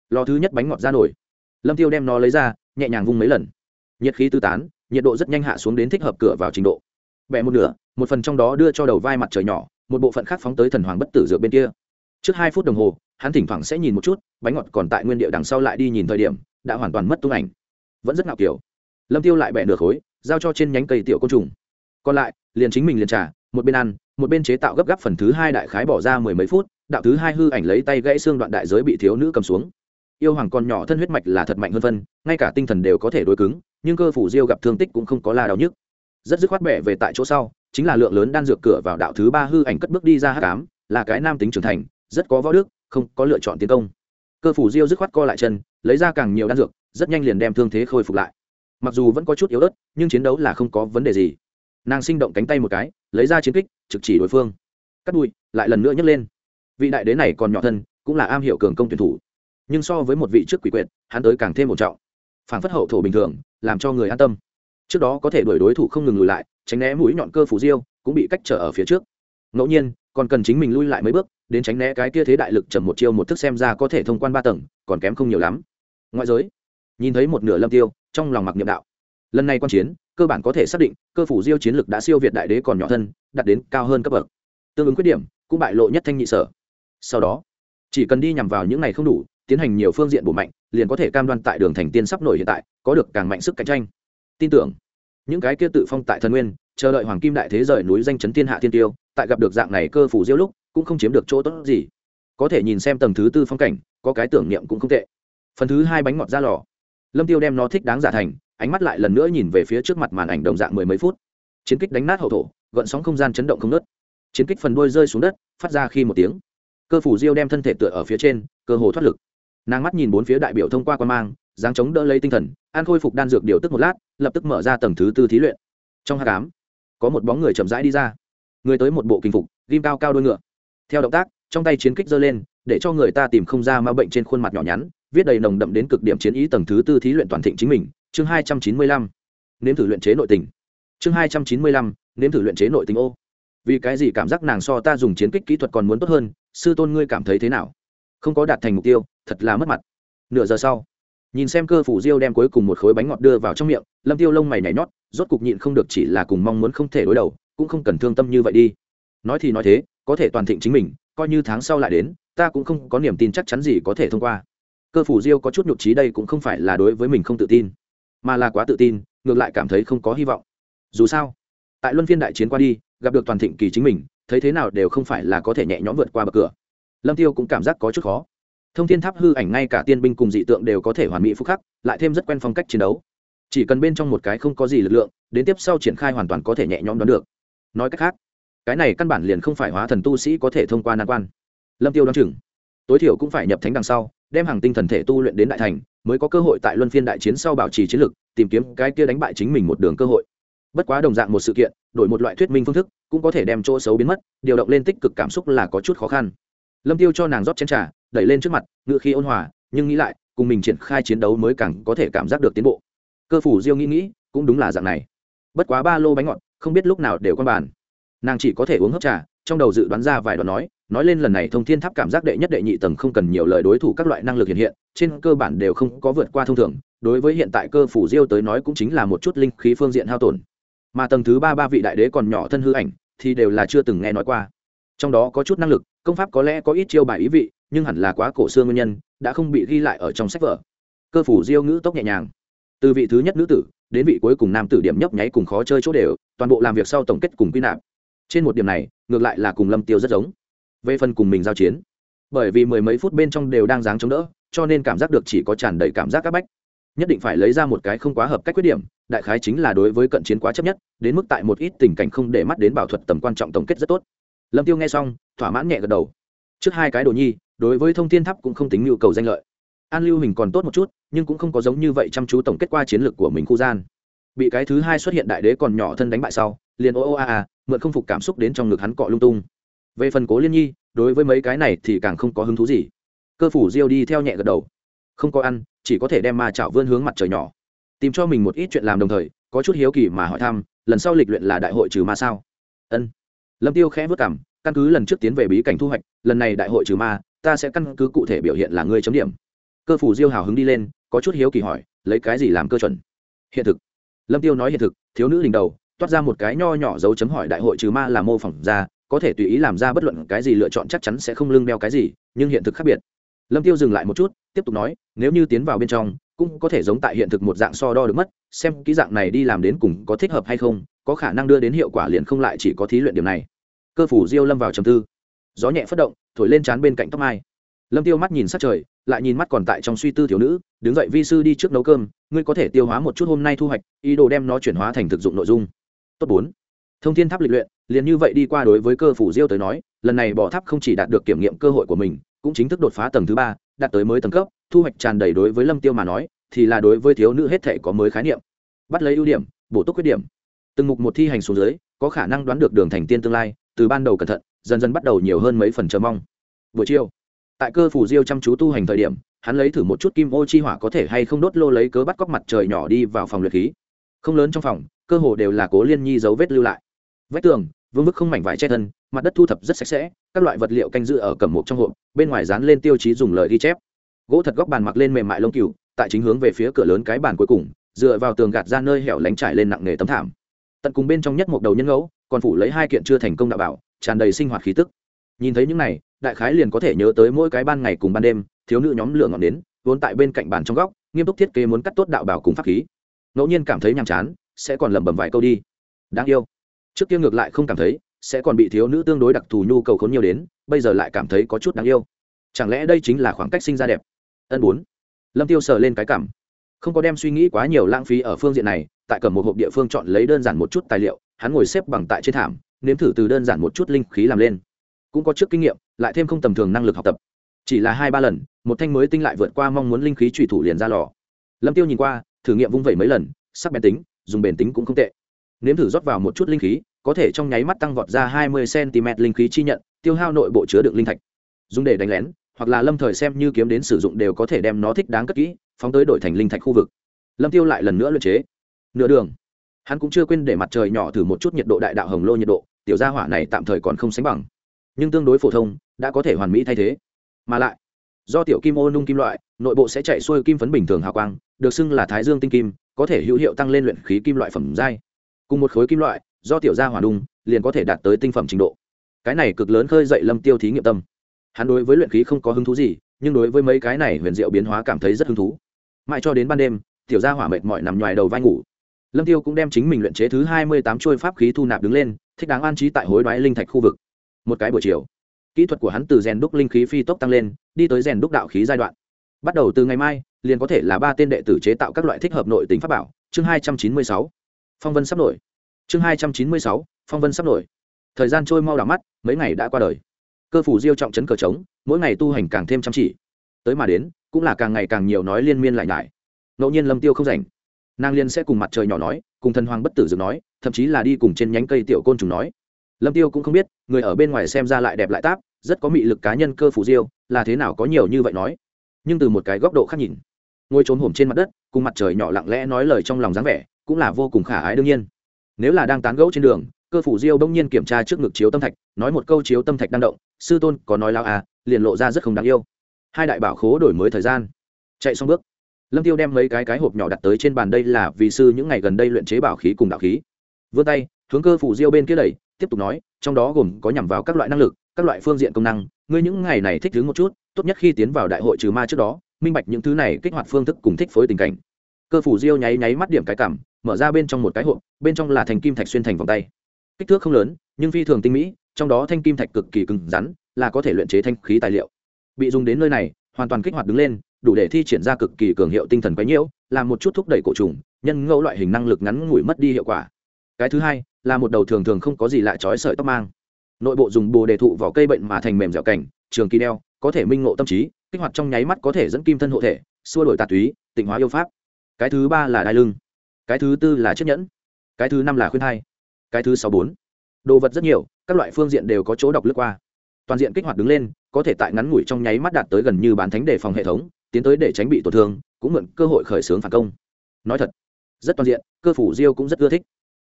lò thứ nhất bánh ngọt ra nổi. Lâm tiêu đem nó lấy ra nhẹ nhàng vung mấy lần nhiệt khí tư tán, nhiệt độ rất nhanh hạ xuống đến thích hợp cửa vào trình độ. Bẻ một nửa, một phần trong đó đưa cho đầu vai mặt trời nhỏ, một bộ phận khác phóng tới thần hoàng bất tử dược bên kia. Trước hai phút đồng hồ, hắn thỉnh thoảng sẽ nhìn một chút, bánh ngọt còn tại nguyên địa đằng sau lại đi nhìn thời điểm, đã hoàn toàn mất tung ảnh. Vẫn rất ngạo kiểu. Lâm tiêu lại bẻ nửa khối, giao cho trên nhánh cây tiểu côn trùng. Còn lại, liền chính mình liền trả một bên ăn, một bên chế tạo gấp gáp phần thứ hai đại khái bỏ ra mười mấy phút, đạo thứ hai hư ảnh lấy tay gãy xương đoạn đại giới bị thiếu nữ cầm xuống. Yêu hoàng con nhỏ thân huyết mạch là thật mạnh hơn phân, ngay cả tinh thần đều có thể đối cứng nhưng cơ phủ diêu gặp thương tích cũng không có la đau nhức. Rất dứt khoát bẻ về tại chỗ sau, chính là lượng lớn đan dược cửa vào đạo thứ ba hư ảnh cất bước đi ra hắc ám, là cái nam tính trưởng thành, rất có võ đức, không có lựa chọn tiến công. Cơ phủ diêu dứt khoát co lại chân, lấy ra càng nhiều đan dược, rất nhanh liền đem thương thế khôi phục lại. Mặc dù vẫn có chút yếu ớt, nhưng chiến đấu là không có vấn đề gì. Nàng sinh động cánh tay một cái, lấy ra chiến kích, trực chỉ đối phương. Cắt đùi, lại lần nữa nhấc lên. Vị đại đế này còn nhỏ thân, cũng là am hiểu cường công tuyển thủ. Nhưng so với một vị trước quỷ quyệt, hắn tới càng thêm một trọng. Phản phất hậu thổ bình thường làm cho người an tâm. Trước đó có thể đuổi đối thủ không ngừng lùi lại, tránh né mũi nhọn cơ phủ diêu, cũng bị cách trở ở phía trước. Ngẫu nhiên, còn cần chính mình lui lại mấy bước, đến tránh né cái kia thế đại lực chầm một chiêu một thức xem ra có thể thông quan ba tầng, còn kém không nhiều lắm. Ngoại giới, nhìn thấy một nửa lâm tiêu, trong lòng mặc niệm đạo. Lần này quan chiến, cơ bản có thể xác định, cơ phủ diêu chiến lực đã siêu việt đại đế còn nhỏ thân đạt đến cao hơn cấp bậc. Tương ứng khuyết điểm, cũng bại lộ nhất thanh nhị sở. Sau đó, chỉ cần đi nhằm vào những này không đủ, tiến hành nhiều phương diện bổ mạnh, liền có thể cam đoan tại đường thành tiên sắp nổi hiện tại có được càng mạnh sức cạnh tranh. Tin tưởng, những cái kia tự phong tại thần nguyên, chờ đợi hoàng kim đại thế rời núi danh chấn thiên hạ thiên tiêu, tại gặp được dạng này cơ phủ diêu lúc, cũng không chiếm được chỗ tốt gì. Có thể nhìn xem tầng thứ tư phong cảnh, có cái tưởng niệm cũng không tệ. Phần thứ hai bánh ngọt ra lò. Lâm tiêu đem nó thích đáng giả thành, ánh mắt lại lần nữa nhìn về phía trước mặt màn ảnh đồng dạng mười mấy phút. Chiến kích đánh nát hậu thổ, gợn sóng không gian chấn động không nớt chiến kích phần đuôi rơi xuống đất, phát ra khi một tiếng. Cơ phủ diêu đem thân thể tựa ở phía trên, cơ hồ thoát lực. Nàng mắt nhìn bốn phía đại biểu thông qua quan mang dáng chống đỡ lấy tinh thần, an khôi phục đan dược điều tức một lát, lập tức mở ra tầng thứ tư thí luyện. Trong hát cám có một bóng người chậm rãi đi ra. Người tới một bộ kinh phục, ghim cao cao đôi ngựa. Theo động tác, trong tay chiến kích giơ lên, để cho người ta tìm không ra ma bệnh trên khuôn mặt nhỏ nhắn, viết đầy nồng đậm đến cực điểm chiến ý tầng thứ tư thí luyện toàn thịnh chính mình, chương hai trăm chín mươi lăm. Nếm thử luyện chế nội tình. Chương hai trăm chín mươi lăm, nếm thử luyện chế nội tình ô. Vì cái gì cảm giác nàng so ta dùng chiến kích kỹ thuật còn muốn tốt hơn, sư tôn ngươi cảm thấy thế nào? Không có đạt thành mục tiêu, thật là mất mặt. Nửa giờ sau nhìn xem cơ phủ diêu đem cuối cùng một khối bánh ngọt đưa vào trong miệng, lâm tiêu lông mày nhảy nhót, rốt cục nhịn không được chỉ là cùng mong muốn không thể đối đầu, cũng không cần thương tâm như vậy đi. Nói thì nói thế, có thể toàn thịnh chính mình, coi như tháng sau lại đến, ta cũng không có niềm tin chắc chắn gì có thể thông qua. Cơ phủ diêu có chút nhục trí đây cũng không phải là đối với mình không tự tin, mà là quá tự tin, ngược lại cảm thấy không có hy vọng. Dù sao, tại luân phiên đại chiến qua đi, gặp được toàn thịnh kỳ chính mình, thấy thế nào đều không phải là có thể nhẹ nhõm vượt qua bậc cửa. Lâm tiêu cũng cảm giác có chút khó thông thiên tháp hư ảnh ngay cả tiên binh cùng dị tượng đều có thể hoàn mỹ phúc khắc, lại thêm rất quen phong cách chiến đấu. Chỉ cần bên trong một cái không có gì lực lượng, đến tiếp sau triển khai hoàn toàn có thể nhẹ nhõm đón được. Nói cách khác, cái này căn bản liền không phải hóa thần tu sĩ có thể thông qua nan quan. Lâm tiêu đoán chừng, tối thiểu cũng phải nhập thánh đằng sau, đem hàng tinh thần thể tu luyện đến đại thành, mới có cơ hội tại luân phiên đại chiến sau bảo trì chiến lực, tìm kiếm cái kia đánh bại chính mình một đường cơ hội. Bất quá đồng dạng một sự kiện, đổi một loại thuyết minh phương thức, cũng có thể đem chỗ xấu biến mất, điều động lên tích cực cảm xúc là có chút khó khăn. Lâm tiêu cho nàng rót chén trà đẩy lên trước mặt, ngựa khi ôn hòa, nhưng nghĩ lại, cùng mình triển khai chiến đấu mới càng có thể cảm giác được tiến bộ. Cơ phủ diêu nghĩ nghĩ, cũng đúng là dạng này. Bất quá ba lô bánh ngọt, không biết lúc nào đều quan bàn. Nàng chỉ có thể uống hấp trà, trong đầu dự đoán ra vài đoạn nói nói lên lần này thông thiên tháp cảm giác đệ nhất đệ nhị tầng không cần nhiều lời đối thủ các loại năng lực hiện hiện, trên cơ bản đều không có vượt qua thông thường, đối với hiện tại cơ phủ diêu tới nói cũng chính là một chút linh khí phương diện hao tổn. Mà tầng thứ ba ba vị đại đế còn nhỏ thân hư ảnh, thì đều là chưa từng nghe nói qua. Trong đó có chút năng lực, công pháp có lẽ có ít chiêu bài ý vị nhưng hẳn là quá cổ xưa nguyên nhân, đã không bị ghi lại ở trong sách vở. Cơ phủ diêu ngữ tốc nhẹ nhàng. Từ vị thứ nhất nữ tử, đến vị cuối cùng nam tử điểm nhấp nháy cùng khó chơi chỗ đều, toàn bộ làm việc sau tổng kết cùng quy nạp. Trên một điểm này, ngược lại là cùng lâm tiêu rất giống. Về phần cùng mình giao chiến, bởi vì mười mấy phút bên trong đều đang dáng chống đỡ, cho nên cảm giác được chỉ có tràn đầy cảm giác áp bách. Nhất định phải lấy ra một cái không quá hợp cách quyết điểm, đại khái chính là đối với cận chiến quá chấp nhất, đến mức tại một ít tình cảnh không để mắt đến bảo thuật tầm quan trọng tổng kết rất tốt. Lâm tiêu nghe xong, thỏa mãn nhẹ gật đầu. Trước hai cái đồ nhi đối với thông thiên tháp cũng không tính nhu cầu danh lợi. An lưu mình còn tốt một chút, nhưng cũng không có giống như vậy chăm chú tổng kết qua chiến lược của mình khu gian. Bị cái thứ hai xuất hiện đại đế còn nhỏ thân đánh bại sau, liền ô ô a a, mượn không phục cảm xúc đến trong ngực hắn cọ lung tung. Về phần cố liên nhi, đối với mấy cái này thì càng không có hứng thú gì. Cơ phủ diêu đi theo nhẹ gật đầu. Không có ăn, chỉ có thể đem ma chảo vươn hướng mặt trời nhỏ. Tìm cho mình một ít chuyện làm đồng thời, có chút hiếu kỳ mà hỏi thăm, lần sau lịch luyện là đại hội trừ ma sao? Ân. Lâm tiêu khẽ vất cảm căn cứ lần trước tiến về bí cảnh thu hoạch, lần này đại hội trừ ma ta sẽ căn cứ cụ thể biểu hiện là ngươi chấm điểm. Cơ phủ diêu hào hứng đi lên, có chút hiếu kỳ hỏi, lấy cái gì làm cơ chuẩn? Hiện thực. Lâm tiêu nói hiện thực, thiếu nữ đỉnh đầu, toát ra một cái nho nhỏ dấu chấm hỏi đại hội trừ ma là mô phỏng ra, có thể tùy ý làm ra bất luận cái gì lựa chọn chắc chắn sẽ không lưng đeo cái gì, nhưng hiện thực khác biệt. Lâm tiêu dừng lại một chút, tiếp tục nói, nếu như tiến vào bên trong, cũng có thể giống tại hiện thực một dạng so đo được mất, xem kỹ dạng này đi làm đến cùng có thích hợp hay không, có khả năng đưa đến hiệu quả liền không lại chỉ có thí luyện điểm này. Cơ phủ diêu lâm vào trầm tư. Gió nhẹ phất động thổi lên trán bên cạnh tóc mai. Lâm tiêu mắt nhìn sát trời, lại nhìn mắt còn tại trong suy tư thiếu nữ, đứng dậy vi sư đi trước nấu cơm, ngươi có thể tiêu hóa một chút hôm nay thu hoạch, ý đồ đem nó chuyển hóa thành thực dụng nội dung. Tốt bốn. Thông thiên tháp lịch luyện, liền như vậy đi qua đối với cơ phủ diêu tới nói, lần này bỏ tháp không chỉ đạt được kiểm nghiệm cơ hội của mình, cũng chính thức đột phá tầng thứ ba, đạt tới mới tầng cấp, thu hoạch tràn đầy đối với lâm tiêu mà nói, thì là đối với thiếu nữ hết thể có mới khái niệm. Bắt lấy ưu điểm, bổ túc khuyết điểm. Từng mục một thi hành xuống dưới, có khả năng đoán được đường thành tiên tương lai, từ ban đầu cẩn thận dần dần bắt đầu nhiều hơn mấy phần chờ mong. Buổi chiều, tại cơ phủ diêu chăm chú tu hành thời điểm, hắn lấy thử một chút kim ô chi hỏa có thể hay không đốt lô lấy cớ bắt cóc mặt trời nhỏ đi vào phòng luyện khí. Không lớn trong phòng, cơ hồ đều là cố liên nhi dấu vết lưu lại. Vách tường, vương vức không mảnh vải che thân, mặt đất thu thập rất sạch sẽ, các loại vật liệu canh giữ ở cầm một trong hộp, bên ngoài dán lên tiêu chí dùng lời ghi chép. Gỗ thật góc bàn mặc lên mềm mại lông cừu, tại chính hướng về phía cửa lớn cái bàn cuối cùng, dựa vào tường gạt ra nơi hẻo lánh trải lên nặng nghề tấm thảm. Tận cùng bên trong nhất một đầu nhân ngẫu, còn phủ lấy hai kiện chưa thành công đạo bảo tràn đầy sinh hoạt khí tức. Nhìn thấy những này, đại khái liền có thể nhớ tới mỗi cái ban ngày cùng ban đêm, thiếu nữ nhóm lửa ngọn đến vốn tại bên cạnh bàn trong góc, nghiêm túc thiết kế muốn cắt tốt đạo bảo cùng pháp khí. Ngẫu nhiên cảm thấy nhàm chán, sẽ còn lẩm bẩm vài câu đi. Đáng yêu. Trước kia ngược lại không cảm thấy, sẽ còn bị thiếu nữ tương đối đặc thù nhu cầu khốn nhiều đến, bây giờ lại cảm thấy có chút đáng yêu. Chẳng lẽ đây chính là khoảng cách sinh ra đẹp? Ân bốn. Lâm tiêu sờ lên cái cảm. Không có đem suy nghĩ quá nhiều lãng phí ở phương diện này, tại cầm một hộp địa phương chọn lấy đơn giản một chút tài liệu, hắn ngồi xếp bằng tại trên thảm nếm thử từ đơn giản một chút linh khí làm lên. Cũng có trước kinh nghiệm, lại thêm không tầm thường năng lực học tập. Chỉ là hai ba lần, một thanh mới tinh lại vượt qua mong muốn linh khí trùy thủ liền ra lò. Lâm tiêu nhìn qua, thử nghiệm vung vẩy mấy lần, sắc bén tính, dùng bền tính cũng không tệ. Nếm thử rót vào một chút linh khí, có thể trong nháy mắt tăng vọt ra hai mươi cm linh khí chi nhận, tiêu hao nội bộ chứa đựng linh thạch. Dùng để đánh lén, hoặc là lâm thời xem như kiếm đến sử dụng đều có thể đem nó thích đáng cất kỹ, phóng tới đổi thành linh thạch khu vực. Lâm tiêu lại lần nữa luyện chế. Nửa đường, hắn cũng chưa quên để mặt trời nhỏ thử một chút nhiệt độ đại đạo hồng lô nhiệt độ tiểu gia hỏa này tạm thời còn không sánh bằng. Nhưng tương đối phổ thông, đã có thể hoàn mỹ thay thế. Mà lại, do tiểu kim ô nung kim loại, nội bộ sẽ chạy xuôi kim phấn bình thường hào quang, được xưng là thái dương tinh kim, có thể hữu hiệu tăng lên luyện khí kim loại phẩm giai. Cùng một khối kim loại, do tiểu gia hỏa nung, liền có thể đạt tới tinh phẩm trình độ. Cái này cực lớn khơi dậy lâm tiêu thí nghiệm tâm. Hắn đối với luyện khí không có hứng thú gì, nhưng đối với mấy cái này huyền diệu biến hóa cảm thấy rất hứng thú. Mãi cho đến ban đêm, tiểu gia hỏa mệt mỏi nằm ngoài đầu vai ngủ. Lâm tiêu cũng đem chính mình luyện chế thứ hai mươi tám trôi pháp khí thu nạp đứng lên thích đáng an trí tại hối đoái linh thạch khu vực. Một cái buổi chiều, kỹ thuật của hắn từ rèn đúc linh khí phi tốc tăng lên, đi tới rèn đúc đạo khí giai đoạn. Bắt đầu từ ngày mai, liền có thể là ba tên đệ tử chế tạo các loại thích hợp nội tính pháp bảo. Chương hai trăm chín mươi sáu, phong vân sắp nổi. Chương hai trăm chín mươi sáu, phong vân sắp nổi. Thời gian trôi mau đ mắt, mấy ngày đã qua đời. Cơ phủ diêu trọng chấn cờ trống, mỗi ngày tu hành càng thêm chăm chỉ. Tới mà đến, cũng là càng ngày càng nhiều nói liên miên lại nhải ngẫu nhiên lâm tiêu không rảnh, nàng liên sẽ cùng mặt trời nhỏ nói cùng thần hoàng bất tử dược nói, thậm chí là đi cùng trên nhánh cây tiểu côn trùng nói. Lâm tiêu cũng không biết, người ở bên ngoài xem ra lại đẹp lại táp, rất có mị lực cá nhân cơ phủ diêu, là thế nào có nhiều như vậy nói. Nhưng từ một cái góc độ khác nhìn, ngồi trốn hổm trên mặt đất, cùng mặt trời nhỏ lặng lẽ nói lời trong lòng dáng vẻ, cũng là vô cùng khả ái đương nhiên. Nếu là đang tán gẫu trên đường, cơ phủ diêu bỗng nhiên kiểm tra trước ngực chiếu tâm thạch, nói một câu chiếu tâm thạch đang động, sư tôn có nói lao à liền lộ ra rất không đáng yêu. Hai đại bảo khố đổi mới thời gian. Chạy xong bước lâm tiêu đem mấy cái cái hộp nhỏ đặt tới trên bàn đây là vì sư những ngày gần đây luyện chế bảo khí cùng đạo khí. Vươn tay, hướng cơ phủ diêu bên kia đẩy, tiếp tục nói, trong đó gồm có nhằm vào các loại năng lực, các loại phương diện công năng, ngươi những ngày này thích thứ một chút, tốt nhất khi tiến vào đại hội trừ ma trước đó, minh bạch những thứ này kích hoạt phương thức cùng thích phối tình cảnh. Cơ phủ diêu nháy nháy mắt điểm cái cảm, mở ra bên trong một cái hộp, bên trong là thành kim thạch xuyên thành vòng tay. Kích thước không lớn, nhưng phi thường tinh mỹ, trong đó thanh kim thạch cực kỳ cứng rắn, là có thể luyện chế thanh khí tài liệu. Bị dùng đến nơi này, hoàn toàn kích hoạt đứng lên đủ để thi triển ra cực kỳ cường hiệu tinh thần quấy nhiễu, làm một chút thúc đẩy cổ trùng, nhân ngẫu loại hình năng lực ngắn ngủi mất đi hiệu quả. Cái thứ hai, là một đầu thường thường không có gì lạ trói sợi tóc mang. Nội bộ dùng bồ đề thụ vào cây bệnh mà thành mềm dẻo cảnh, trường kỳ đeo, có thể minh ngộ tâm trí, kích hoạt trong nháy mắt có thể dẫn kim thân hộ thể, xua đổi tà túy, tịnh hóa yêu pháp. Cái thứ ba là đai lưng. Cái thứ tư là chiếc nhẫn. Cái thứ năm là khuyên thai. Cái thứ sáu bốn, đồ vật rất nhiều, các loại phương diện đều có chỗ đọc lướt qua. Toàn diện kích hoạt đứng lên, có thể tại ngắn ngủi trong nháy mắt đạt tới gần như bán thánh đề phòng hệ thống tiến tới để tránh bị tổn thương, cũng mượn cơ hội khởi xướng phản công. Nói thật, rất toàn diện, cơ phủ diêu cũng rất ưa thích.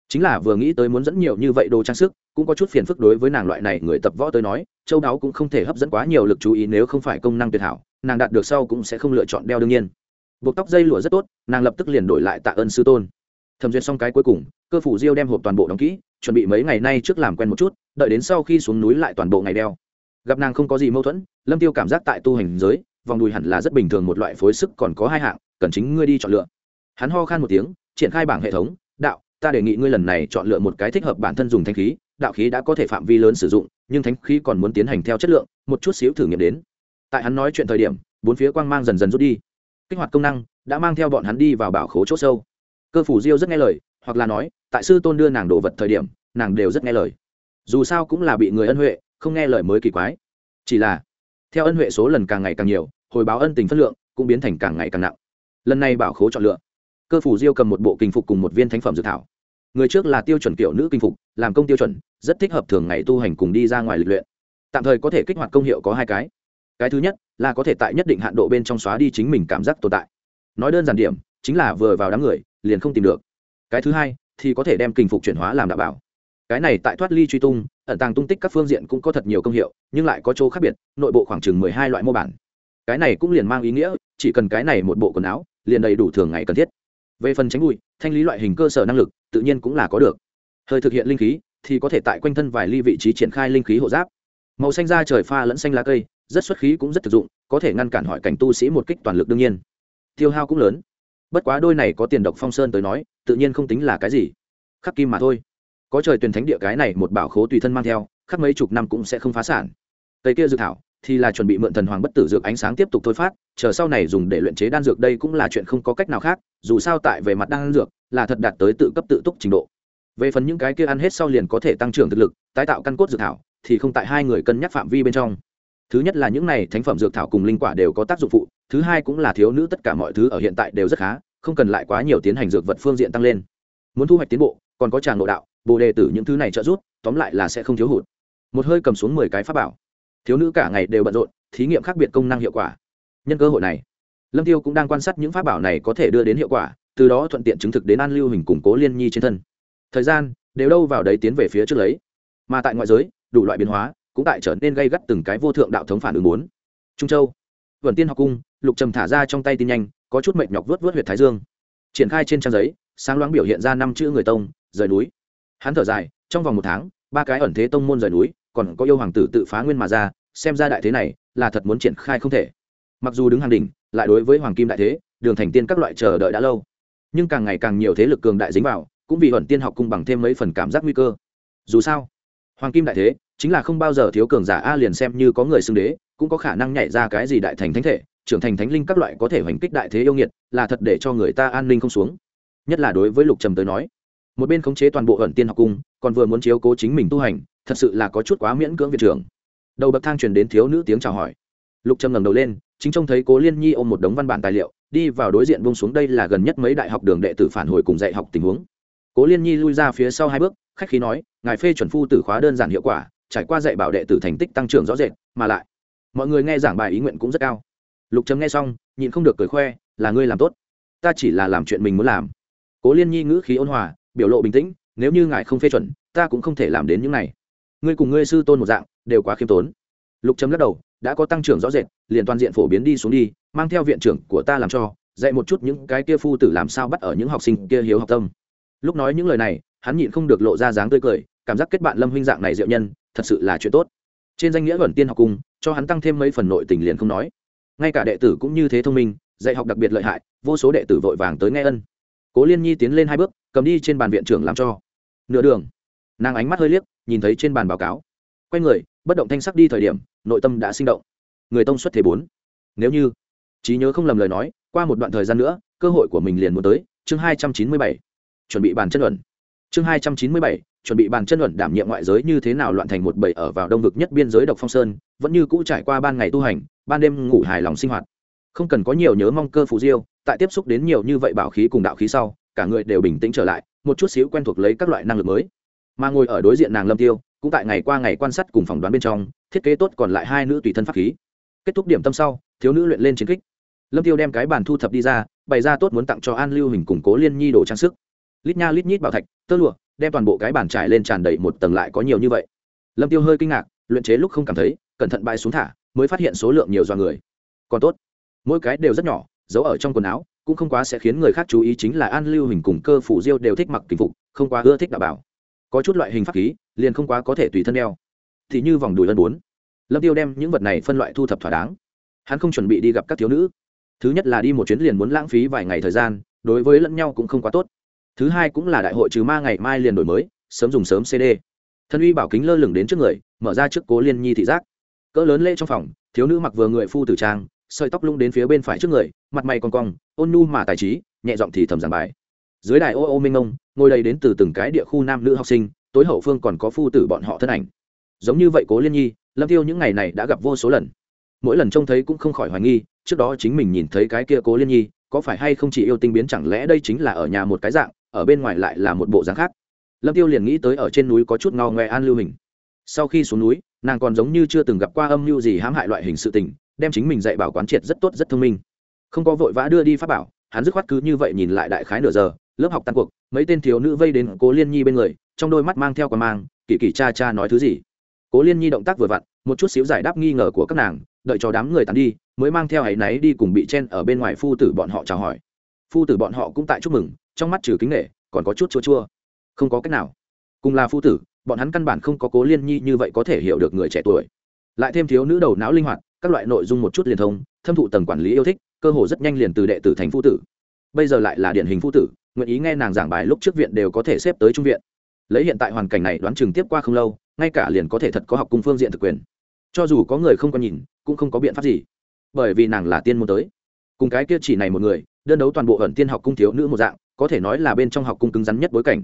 Chính là vừa nghĩ tới muốn dẫn nhiều như vậy đồ trang sức, cũng có chút phiền phức đối với nàng loại này người tập võ tới nói, châu đáo cũng không thể hấp dẫn quá nhiều lực chú ý nếu không phải công năng tuyệt hảo, nàng đạt được sau cũng sẽ không lựa chọn đeo đương nhiên. Buộc tóc dây lụa rất tốt, nàng lập tức liền đổi lại tạ ơn sư tôn. Thẩm duyệt xong cái cuối cùng, cơ phủ diêu đem hộp toàn bộ đóng kỹ, chuẩn bị mấy ngày nay trước làm quen một chút, đợi đến sau khi xuống núi lại toàn bộ ngày đeo. Gặp nàng không có gì mâu thuẫn, lâm tiêu cảm giác tại tu hành giới vòng đùi hẳn là rất bình thường một loại phối sức còn có hai hạng, cần chính ngươi đi chọn lựa. Hắn ho khan một tiếng, triển khai bảng hệ thống, đạo, ta đề nghị ngươi lần này chọn lựa một cái thích hợp bản thân dùng thanh khí, đạo khí đã có thể phạm vi lớn sử dụng, nhưng thanh khí còn muốn tiến hành theo chất lượng, một chút xíu thử nghiệm đến. Tại hắn nói chuyện thời điểm, bốn phía quang mang dần dần rút đi. Kích hoạt công năng đã mang theo bọn hắn đi vào bảo khố c h ỗ sâu. Cơ phủ diêu rất nghe lời, hoặc là nói, tại sư tôn đưa nàng đồ vật thời điểm, nàng đều rất nghe lời. Dù sao cũng là bị người ân huệ, không nghe lời mới kỳ quái. Chỉ là, theo ân huệ số lần càng ngày càng nhiều hồi báo ân tình phất lượng cũng biến thành càng ngày càng nặng. Lần này bảo khố chọn lựa, cơ phủ diêu cầm một bộ kinh phục cùng một viên thánh phẩm dự thảo. Người trước là tiêu chuẩn kiểu nữ kinh phục, làm công tiêu chuẩn, rất thích hợp thường ngày tu hành cùng đi ra ngoài lịch luyện. Tạm thời có thể kích hoạt công hiệu có hai cái. Cái thứ nhất là có thể tại nhất định hạn độ bên trong xóa đi chính mình cảm giác tồn tại. Nói đơn giản điểm, chính là vừa vào đám người, liền không tìm được. Cái thứ hai thì có thể đem kinh phục chuyển hóa làm đảm bảo. Cái này tại thoát ly truy tung, ẩn tàng tung tích các phương diện cũng có thật nhiều công hiệu, nhưng lại có chỗ khác biệt, nội bộ khoảng chừng mười hai loại mô bản cái này cũng liền mang ý nghĩa, chỉ cần cái này một bộ quần áo, liền đầy đủ thường ngày cần thiết. Về phần tránh bụi, thanh lý loại hình cơ sở năng lực, tự nhiên cũng là có được. Hơi thực hiện linh khí, thì có thể tại quanh thân vài ly vị trí triển khai linh khí hộ giáp. Màu xanh da trời pha lẫn xanh lá cây, rất xuất khí cũng rất thực dụng, có thể ngăn cản hỏi cảnh tu sĩ một kích toàn lực đương nhiên. Tiêu hao cũng lớn. Bất quá đôi này có tiền độc phong sơn tới nói, tự nhiên không tính là cái gì. Khắc kim mà thôi. Có trời tuyển thánh địa cái này một bảo khố tùy thân mang theo, khắc mấy chục năm cũng sẽ không phá sản. Cây kia dự thảo thì là chuẩn bị mượn thần hoàng bất tử dược ánh sáng tiếp tục thôi phát, chờ sau này dùng để luyện chế đan dược đây cũng là chuyện không có cách nào khác, dù sao tại về mặt đan dược là thật đạt tới tự cấp tự túc trình độ. Về phần những cái kia ăn hết sau liền có thể tăng trưởng thực lực, tái tạo căn cốt dược thảo thì không tại hai người cân nhắc phạm vi bên trong. Thứ nhất là những này thánh phẩm dược thảo cùng linh quả đều có tác dụng phụ, thứ hai cũng là thiếu nữ tất cả mọi thứ ở hiện tại đều rất khá, không cần lại quá nhiều tiến hành dược vật phương diện tăng lên. Muốn thu hoạch tiến bộ, còn có tràng nội đạo, bồ đề tử những thứ này trợ giúp, tóm lại là sẽ không thiếu hụt. Một hơi cầm xuống mười cái pháp bảo thiếu nữ cả ngày đều bận rộn, thí nghiệm khác biệt công năng hiệu quả. Nhân cơ hội này, lâm tiêu cũng đang quan sát những pháp bảo này có thể đưa đến hiệu quả, từ đó thuận tiện chứng thực đến an lưu hình củng cố liên nhi trên thân. Thời gian, đều đâu vào đấy tiến về phía trước lấy. Mà tại ngoại giới, đủ loại biến hóa cũng tại trở nên gây gắt từng cái vô thượng đạo thống phản ứng bốn. Trung châu vườn tiên học cung, lục trầm thả ra trong tay tin nhanh, có chút mệt nhọc vớt vớt huyệt thái dương. Triển khai trên trang giấy, sáng loáng biểu hiện ra năm chữ người tông, rời núi. Hắn thở dài, trong vòng một tháng, ba cái ẩn thế tông môn rời núi còn có yêu hoàng tử tự phá nguyên mà ra, xem ra đại thế này là thật muốn triển khai không thể. Mặc dù đứng hàng đỉnh, lại đối với hoàng kim đại thế, đường thành tiên các loại chờ đợi đã lâu. Nhưng càng ngày càng nhiều thế lực cường đại dính vào, cũng vì ẩn tiên học cung bằng thêm mấy phần cảm giác nguy cơ. Dù sao, hoàng kim đại thế chính là không bao giờ thiếu cường giả a liền xem như có người xưng đế, cũng có khả năng nhảy ra cái gì đại thành thánh thể, trưởng thành thánh linh các loại có thể hoành kích đại thế yêu nghiệt, là thật để cho người ta an ninh không xuống. Nhất là đối với lục trầm tới nói, một bên khống chế toàn bộ ẩn tiên học cung, còn vừa muốn chiếu cố chính mình tu hành thật sự là có chút quá miễn cưỡng viện trưởng. Đầu bậc thang truyền đến thiếu nữ tiếng chào hỏi. Lục trầm ngẩng đầu lên, chính trông thấy cố liên nhi ôm một đống văn bản tài liệu, đi vào đối diện bông xuống đây là gần nhất mấy đại học đường đệ tử phản hồi cùng dạy học tình huống. Cố liên nhi lui ra phía sau hai bước, khách khí nói, ngài phê chuẩn phu tử khóa đơn giản hiệu quả, trải qua dạy bảo đệ tử thành tích tăng trưởng rõ rệt, mà lại, mọi người nghe giảng bài ý nguyện cũng rất cao. Lục trầm nghe xong, nhịn không được cười khoe, là ngươi làm tốt, ta chỉ là làm chuyện mình muốn làm. Cố liên nhi ngữ khí ôn hòa, biểu lộ bình tĩnh, nếu như ngài không phê chuẩn, ta cũng không thể làm đến những này ngươi cùng ngươi sư tôn một dạng, đều quá khiêm tốn. Lục chấm lắc đầu, đã có tăng trưởng rõ rệt, liền toàn diện phổ biến đi xuống đi, mang theo viện trưởng của ta làm cho, dạy một chút những cái kia phu tử làm sao bắt ở những học sinh kia hiếu học tâm. Lúc nói những lời này, hắn nhịn không được lộ ra dáng tươi cười, cảm giác kết bạn lâm huynh dạng này diệu nhân, thật sự là chuyện tốt. Trên danh nghĩa vẩn tiên học cung cho hắn tăng thêm mấy phần nội tình liền không nói. Ngay cả đệ tử cũng như thế thông minh, dạy học đặc biệt lợi hại, vô số đệ tử vội vàng tới nghe ân. Cố liên nhi tiến lên hai bước, cầm đi trên bàn viện trưởng làm cho. Nửa đường nàng ánh mắt hơi liếc, nhìn thấy trên bàn báo cáo. Quay người, bất động thanh sắc đi thời điểm, nội tâm đã sinh động. Người tông xuất thế bốn. Nếu như trí nhớ không lầm lời nói, qua một đoạn thời gian nữa, cơ hội của mình liền muốn tới, chương hai trăm chín mươi bảy. Chuẩn bị bàn chân luận. Chương hai trăm chín mươi bảy, chuẩn bị bàn chân luận đảm nhiệm ngoại giới như thế nào loạn thành một bầy ở vào đông vực nhất biên giới độc phong sơn, vẫn như cũ trải qua ban ngày tu hành, ban đêm ngủ hài lòng sinh hoạt. Không cần có nhiều nhớ mong cơ phù diêu, tại tiếp xúc đến nhiều như vậy bảo khí cùng đạo khí sau, cả người đều bình tĩnh trở lại, một chút xíu quen thuộc lấy các loại năng lực mới mà ngồi ở đối diện nàng lâm tiêu, cũng tại ngày qua ngày quan sát cùng phỏng đoán bên trong, thiết kế tốt còn lại hai nữ tùy thân pháp khí. Kết thúc điểm tâm sau, thiếu nữ luyện lên chiến kích. Lâm tiêu đem cái bàn thu thập đi ra, bày ra tốt muốn tặng cho an lưu hình củng cố liên nhi đồ trang sức. Lít nha lít nhít bảo thạch, tơ lụa, đem toàn bộ cái bàn trải lên tràn đầy một tầng lại có nhiều như vậy. Lâm tiêu hơi kinh ngạc, luyện chế lúc không cảm thấy, cẩn thận bay xuống thả, mới phát hiện số lượng nhiều do người. Còn tốt, mỗi cái đều rất nhỏ, giấu ở trong quần áo, cũng không quá sẽ khiến người khác chú ý chính là an lưu hình cùng cơ phủ diêu đều thích mặc kỳ phục, không quá ưa thích đạo bảo có chút loại hình pháp khí, liền không quá có thể tùy thân đeo. Thì như vòng đùi ân bốn. Lâm tiêu đem những vật này phân loại thu thập thỏa đáng. Hắn không chuẩn bị đi gặp các thiếu nữ. Thứ nhất là đi một chuyến liền muốn lãng phí vài ngày thời gian, đối với lẫn nhau cũng không quá tốt. Thứ hai cũng là đại hội trừ ma ngày mai liền đổi mới, sớm dùng sớm cd thân uy bảo kính lơ lửng đến trước người, mở ra trước cố liên nhi thị giác. Cỡ lớn lễ trong phòng, thiếu nữ mặc vừa người phu tử trang, sợi tóc lung đến phía bên phải trước người, mặt mày còn cong, ôn nu mà tài trí, nhẹ giọng thì thầm giảng bài dưới đài ô ô minh ông, ngồi đầy đến từ từng cái địa khu nam nữ học sinh, tối hậu phương còn có phu tử bọn họ thân ảnh. Giống như vậy cố liên nhi, lâm tiêu những ngày này đã gặp vô số lần. Mỗi lần trông thấy cũng không khỏi hoài nghi, trước đó chính mình nhìn thấy cái kia cố liên nhi, có phải hay không chỉ yêu tinh biến chẳng lẽ đây chính là ở nhà một cái dạng, ở bên ngoài lại là một bộ dáng khác? Lâm tiêu liền nghĩ tới ở trên núi có chút ngao ngoe an lưu hình. Sau khi xuống núi, nàng còn giống như chưa từng gặp qua âm mưu gì hãm hại loại hình sự tình, đem chính mình dạy bảo quán triệt rất tốt rất thông minh. Không có vội vã đưa đi pháp bảo hắn dứt khoát cứ như vậy nhìn lại đại khái nửa giờ, lớp học tan cuộc, mấy tên thiếu nữ vây đến cố liên nhi bên người, trong đôi mắt mang theo quả mang, kỳ kỳ cha cha nói thứ gì. Cố liên nhi động tác vừa vặn, một chút xíu giải đáp nghi ngờ của các nàng, đợi cho đám người tàn đi, mới mang theo áy náy đi cùng bị chen ở bên ngoài phu tử bọn họ chào hỏi. Phu tử bọn họ cũng tại chúc mừng, trong mắt trừ kính nghệ còn có chút chua chua. Không có cách nào. Cùng là phu tử, bọn hắn căn bản không có cố liên nhi như vậy có thể hiểu được người trẻ tuổi lại thêm thiếu nữ đầu não linh hoạt, các loại nội dung một chút liền thông, thâm thụ tầng quản lý yêu thích, cơ hồ rất nhanh liền từ đệ tử thành phu tử. Bây giờ lại là điển hình phu tử, nguyện ý nghe nàng giảng bài lúc trước viện đều có thể xếp tới trung viện. Lấy hiện tại hoàn cảnh này đoán chừng tiếp qua không lâu, ngay cả liền có thể thật có học cung phương diện thực quyền. Cho dù có người không có nhìn, cũng không có biện pháp gì. Bởi vì nàng là tiên môn tới. Cùng cái kia chỉ này một người, đơn đấu toàn bộ ẩn tiên học cung thiếu nữ một dạng, có thể nói là bên trong học cung cứng rắn nhất bối cảnh.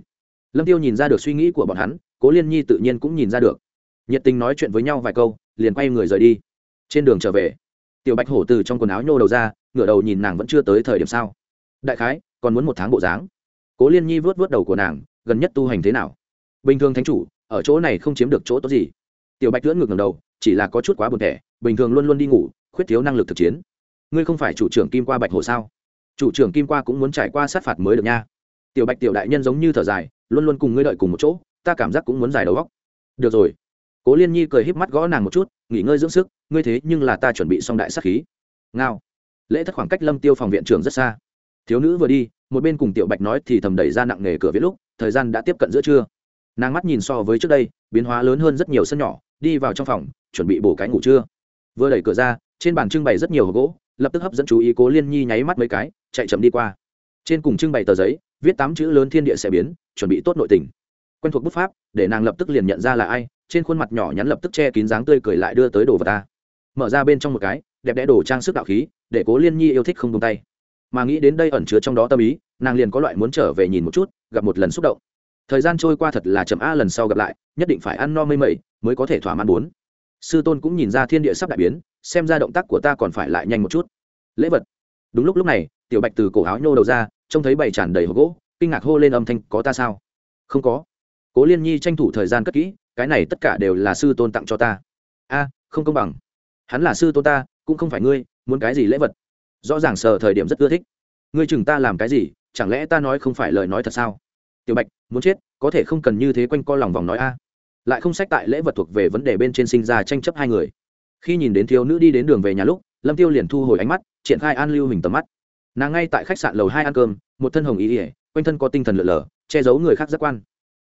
Lâm tiêu nhìn ra được suy nghĩ của bọn hắn, cố liên nhi tự nhiên cũng nhìn ra được nhiệt tình nói chuyện với nhau vài câu, liền quay người rời đi. Trên đường trở về, tiểu bạch hổ từ trong quần áo nhô đầu ra, ngửa đầu nhìn nàng vẫn chưa tới thời điểm sao. Đại khái, còn muốn một tháng bộ dáng. Cố liên nhi vớt vớt đầu của nàng, gần nhất tu hành thế nào? Bình thường thánh chủ, ở chỗ này không chiếm được chỗ tốt gì. Tiểu bạch lưỡn ngược ngầm đầu, chỉ là có chút quá buồn thẻ, bình thường luôn luôn đi ngủ, khuyết thiếu năng lực thực chiến. Ngươi không phải chủ trưởng kim qua bạch hồ sao? Chủ trưởng kim qua cũng muốn trải qua sát phạt mới được nha. Tiểu bạch tiểu đại nhân giống như thở dài, luôn luôn cùng ngươi đợi cùng một chỗ, ta cảm giác cũng muốn giải đầu góc được rồi cố liên nhi cười híp mắt gõ nàng một chút, nghỉ ngơi dưỡng sức, ngươi thế nhưng là ta chuẩn bị xong đại sắc khí. Ngao. Lễ thất khoảng cách lâm tiêu phòng viện trưởng rất xa. Thiếu nữ vừa đi, một bên cùng tiểu bạch nói thì thầm đẩy ra nặng nề cửa viết lúc, thời gian đã tiếp cận giữa trưa. Nàng mắt nhìn so với trước đây, biến hóa lớn hơn rất nhiều sân nhỏ, đi vào trong phòng, chuẩn bị bổ cái ngủ trưa. Vừa đẩy cửa ra, trên bàn trưng bày rất nhiều hộp gỗ, lập tức hấp dẫn chú ý cố liên nhi nháy mắt mấy cái, chạy chậm đi qua. Trên cùng trưng bày tờ giấy, viết tám chữ lớn thiên địa sẽ biến, chuẩn bị tốt nội tình quen thuộc bút pháp, để nàng lập tức liền nhận ra là ai, trên khuôn mặt nhỏ nhắn lập tức che kín dáng tươi cười lại đưa tới đồ vật ta. Mở ra bên trong một cái, đẹp đẽ đồ trang sức đạo khí, để cố liên nhi yêu thích không tung tay. Mà nghĩ đến đây ẩn chứa trong đó tâm ý, nàng liền có loại muốn trở về nhìn một chút, gặp một lần xúc động. Thời gian trôi qua thật là chậm a, lần sau gặp lại, nhất định phải ăn no mây mẩy, mới có thể thỏa mãn bốn. Sư tôn cũng nhìn ra thiên địa sắp đại biến, xem ra động tác của ta còn phải lại nhanh một chút. Lễ vật. Đúng lúc lúc này, tiểu bạch từ cổ áo nhô đầu ra, trông thấy bày tràn đầy hộp gỗ, kinh ngạc hô lên âm thanh, có ta sao? Không có cố liên nhi tranh thủ thời gian cất kỹ, cái này tất cả đều là sư tôn tặng cho ta. A, không công bằng. Hắn là sư tôn ta, cũng không phải ngươi, muốn cái gì lễ vật? Rõ ràng sờ thời điểm rất ưa thích. Ngươi chừng ta làm cái gì, chẳng lẽ ta nói không phải lời nói thật sao? Tiểu bạch, muốn chết, có thể không cần như thế quanh co lòng vòng nói a. Lại không sách tại lễ vật thuộc về vấn đề bên trên sinh ra tranh chấp hai người. Khi nhìn đến thiếu nữ đi đến đường về nhà lúc, lâm tiêu liền thu hồi ánh mắt, triển khai an lưu hình tầm mắt. Nàng ngay tại khách sạn lầu hai ăn cơm, một thân hồng ý ỉa quanh thân có tinh thần lượn lờ che giấu người khác giác quan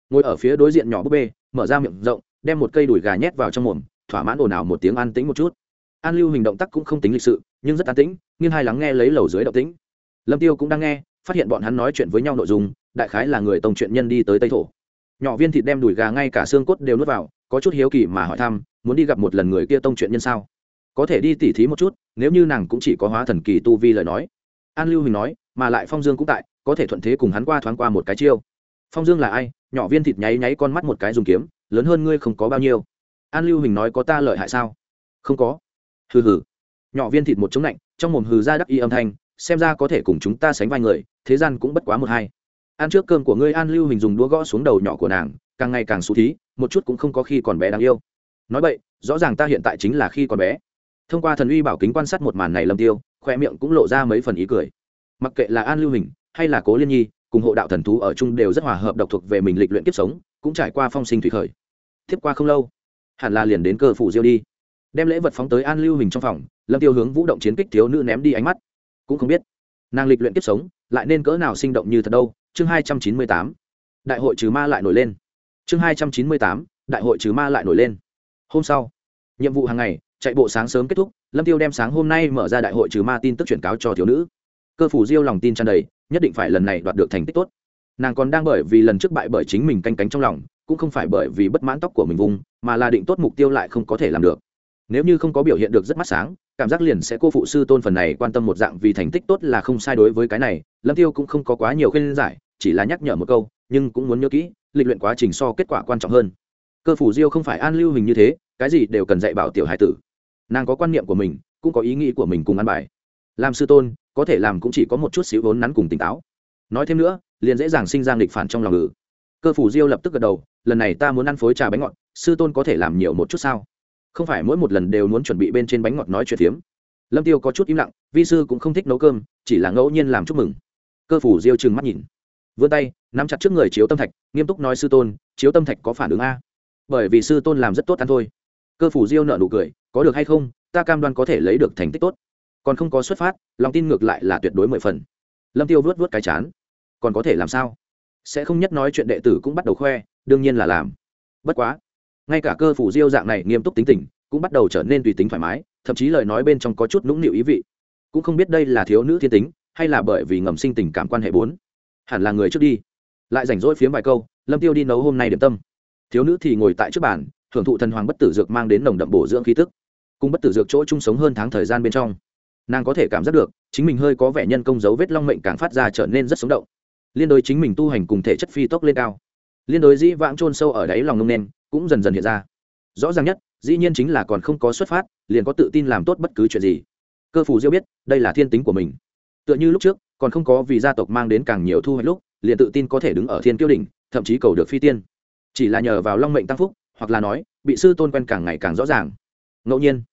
ngồi ở phía đối diện nhỏ búp bê, mở ra miệng rộng, đem một cây đùi gà nhét vào trong mồm, thỏa mãn ồn ào một tiếng an tĩnh một chút. An lưu hình động tác cũng không tính lịch sự, nhưng rất an tĩnh, nghiêng hai lắng nghe lấy lầu dưới động tĩnh. Lâm tiêu cũng đang nghe, phát hiện bọn hắn nói chuyện với nhau nội dung, đại khái là người tông chuyện nhân đi tới tây thổ. Nhỏ viên thịt đem đùi gà ngay cả xương cốt đều nuốt vào, có chút hiếu kỳ mà hỏi thăm, muốn đi gặp một lần người kia tông chuyện nhân sao? Có thể đi tỉ thí một chút, nếu như nàng cũng chỉ có hóa thần kỳ tu vi lời nói. An lưu hình nói, mà lại phong dương cũng tại, có thể thuận thế cùng hắn qua thoáng qua một cái chiêu phong dương là ai? Nhỏ viên thịt nháy nháy con mắt một cái dùng kiếm, lớn hơn ngươi không có bao nhiêu. An lưu hình nói có ta lợi hại sao? Không có. Hừ hừ. Nhỏ viên thịt một chống lạnh, trong mồm hừ ra đắc y âm thanh, xem ra có thể cùng chúng ta sánh vai người, thế gian cũng bất quá một hai. Ăn trước cơm của ngươi, an lưu hình dùng đũa gõ xuống đầu nhỏ của nàng, càng ngày càng xú thí, một chút cũng không có khi còn bé đáng yêu. Nói vậy, rõ ràng ta hiện tại chính là khi còn bé. Thông qua thần uy bảo kính quan sát một màn này lâm tiêu khoe miệng cũng lộ ra mấy phần ý cười. Mặc kệ là an lưu hình hay là cố liên nhi cùng hộ đạo thần thú ở chung đều rất hòa hợp, độc thuộc về mình lịch luyện kiếp sống, cũng trải qua phong sinh thủy khởi. Tiếp qua không lâu, hẳn là liền đến cơ phủ diêu đi. Đem lễ vật phóng tới an lưu hình trong phòng, lâm tiêu hướng vũ động chiến kích thiếu nữ ném đi ánh mắt. Cũng không biết, nàng lịch luyện kiếp sống, lại nên cỡ nào sinh động như thật đâu. Chương hai trăm chín mươi tám, đại hội trừ ma lại nổi lên. Chương hai trăm chín mươi tám, đại hội trừ ma lại nổi lên. Hôm sau, nhiệm vụ hàng ngày, chạy bộ sáng sớm kết thúc, lâm tiêu đem sáng hôm nay mở ra đại hội trừ ma tin tức chuyển cáo cho thiếu nữ. Cơ phủ diêu lòng tin tràn đầy nhất định phải lần này đoạt được thành tích tốt. Nàng còn đang bởi vì lần trước bại bởi chính mình canh cánh trong lòng, cũng không phải bởi vì bất mãn tóc của mình vùng mà là định tốt mục tiêu lại không có thể làm được. Nếu như không có biểu hiện được rất mắt sáng, cảm giác liền sẽ cô phụ sư tôn phần này quan tâm một dạng vì thành tích tốt là không sai đối với cái này, lâm tiêu cũng không có quá nhiều khuyên giải, chỉ là nhắc nhở một câu, nhưng cũng muốn nhớ kỹ, lịch luyện quá trình so kết quả quan trọng hơn. Cơ phủ diêu không phải an lưu hình như thế, cái gì đều cần dạy bảo tiểu hải tử. Nàng có quan niệm của mình, cũng có ý nghĩ của mình cùng ăn bài. Làm sư tôn có thể làm cũng chỉ có một chút xíu vốn nắn cùng tỉnh táo. Nói thêm nữa, liền dễ dàng sinh ra nghịch phản trong lòng ngự. Cơ phủ diêu lập tức gật đầu, lần này ta muốn ăn phối trà bánh ngọt, sư tôn có thể làm nhiều một chút sao? Không phải mỗi một lần đều muốn chuẩn bị bên trên bánh ngọt nói chuyện phiếm. Lâm tiêu có chút im lặng, vi sư cũng không thích nấu cơm, chỉ là ngẫu nhiên làm chúc mừng. Cơ phủ diêu trừng mắt nhìn. Vươn tay, nắm chặt trước người chiếu tâm thạch, nghiêm túc nói sư tôn, chiếu tâm thạch có phản ứng a? Bởi vì sư tôn làm rất tốt ăn thôi. Cơ phủ diêu nợ nụ cười, có được hay không? Ta cam đoan có thể lấy được thành tích tốt còn không có xuất phát, lòng tin ngược lại là tuyệt đối mười phần. Lâm tiêu vớt vớt cái chán. Còn có thể làm sao? Sẽ không nhất nói chuyện đệ tử cũng bắt đầu khoe, đương nhiên là làm. Bất quá, ngay cả cơ phủ diêu dạng này nghiêm túc tính tình, cũng bắt đầu trở nên tùy tính thoải mái, thậm chí lời nói bên trong có chút nũng nịu ý vị. Cũng không biết đây là thiếu nữ thiên tính, hay là bởi vì ngầm sinh tình cảm quan hệ bốn. Hẳn là người trước đi. Lại rảnh rỗi phiếm vài câu, lâm tiêu đi nấu hôm nay điểm tâm. Thiếu nữ thì ngồi tại trước bàn thưởng thụ thần hoàng bất tử dược mang đến nồng đậm bổ dưỡng khí tức. Cùng bất tử dược chỗ chung sống hơn tháng thời gian bên trong nàng có thể cảm giác được, chính mình hơi có vẻ nhân công dấu vết long mệnh càng phát ra trở nên rất sống động. Liên đối chính mình tu hành cùng thể chất phi tốc lên cao. Liên đối dĩ vãng trôn sâu ở đáy lòng nông nen cũng dần dần hiện ra. Rõ ràng nhất, dĩ nhiên chính là còn không có xuất phát, liền có tự tin làm tốt bất cứ chuyện gì. Cơ phủ diêu biết, đây là thiên tính của mình. Tựa như lúc trước, còn không có vì gia tộc mang đến càng nhiều thu hoạch lúc, liền tự tin có thể đứng ở thiên kiêu đỉnh, thậm chí cầu được phi tiên. Chỉ là nhờ vào long mệnh tăng phúc, hoặc là nói, bị sư tôn quen càng ngày càng rõ ràng. Ngẫu nhiên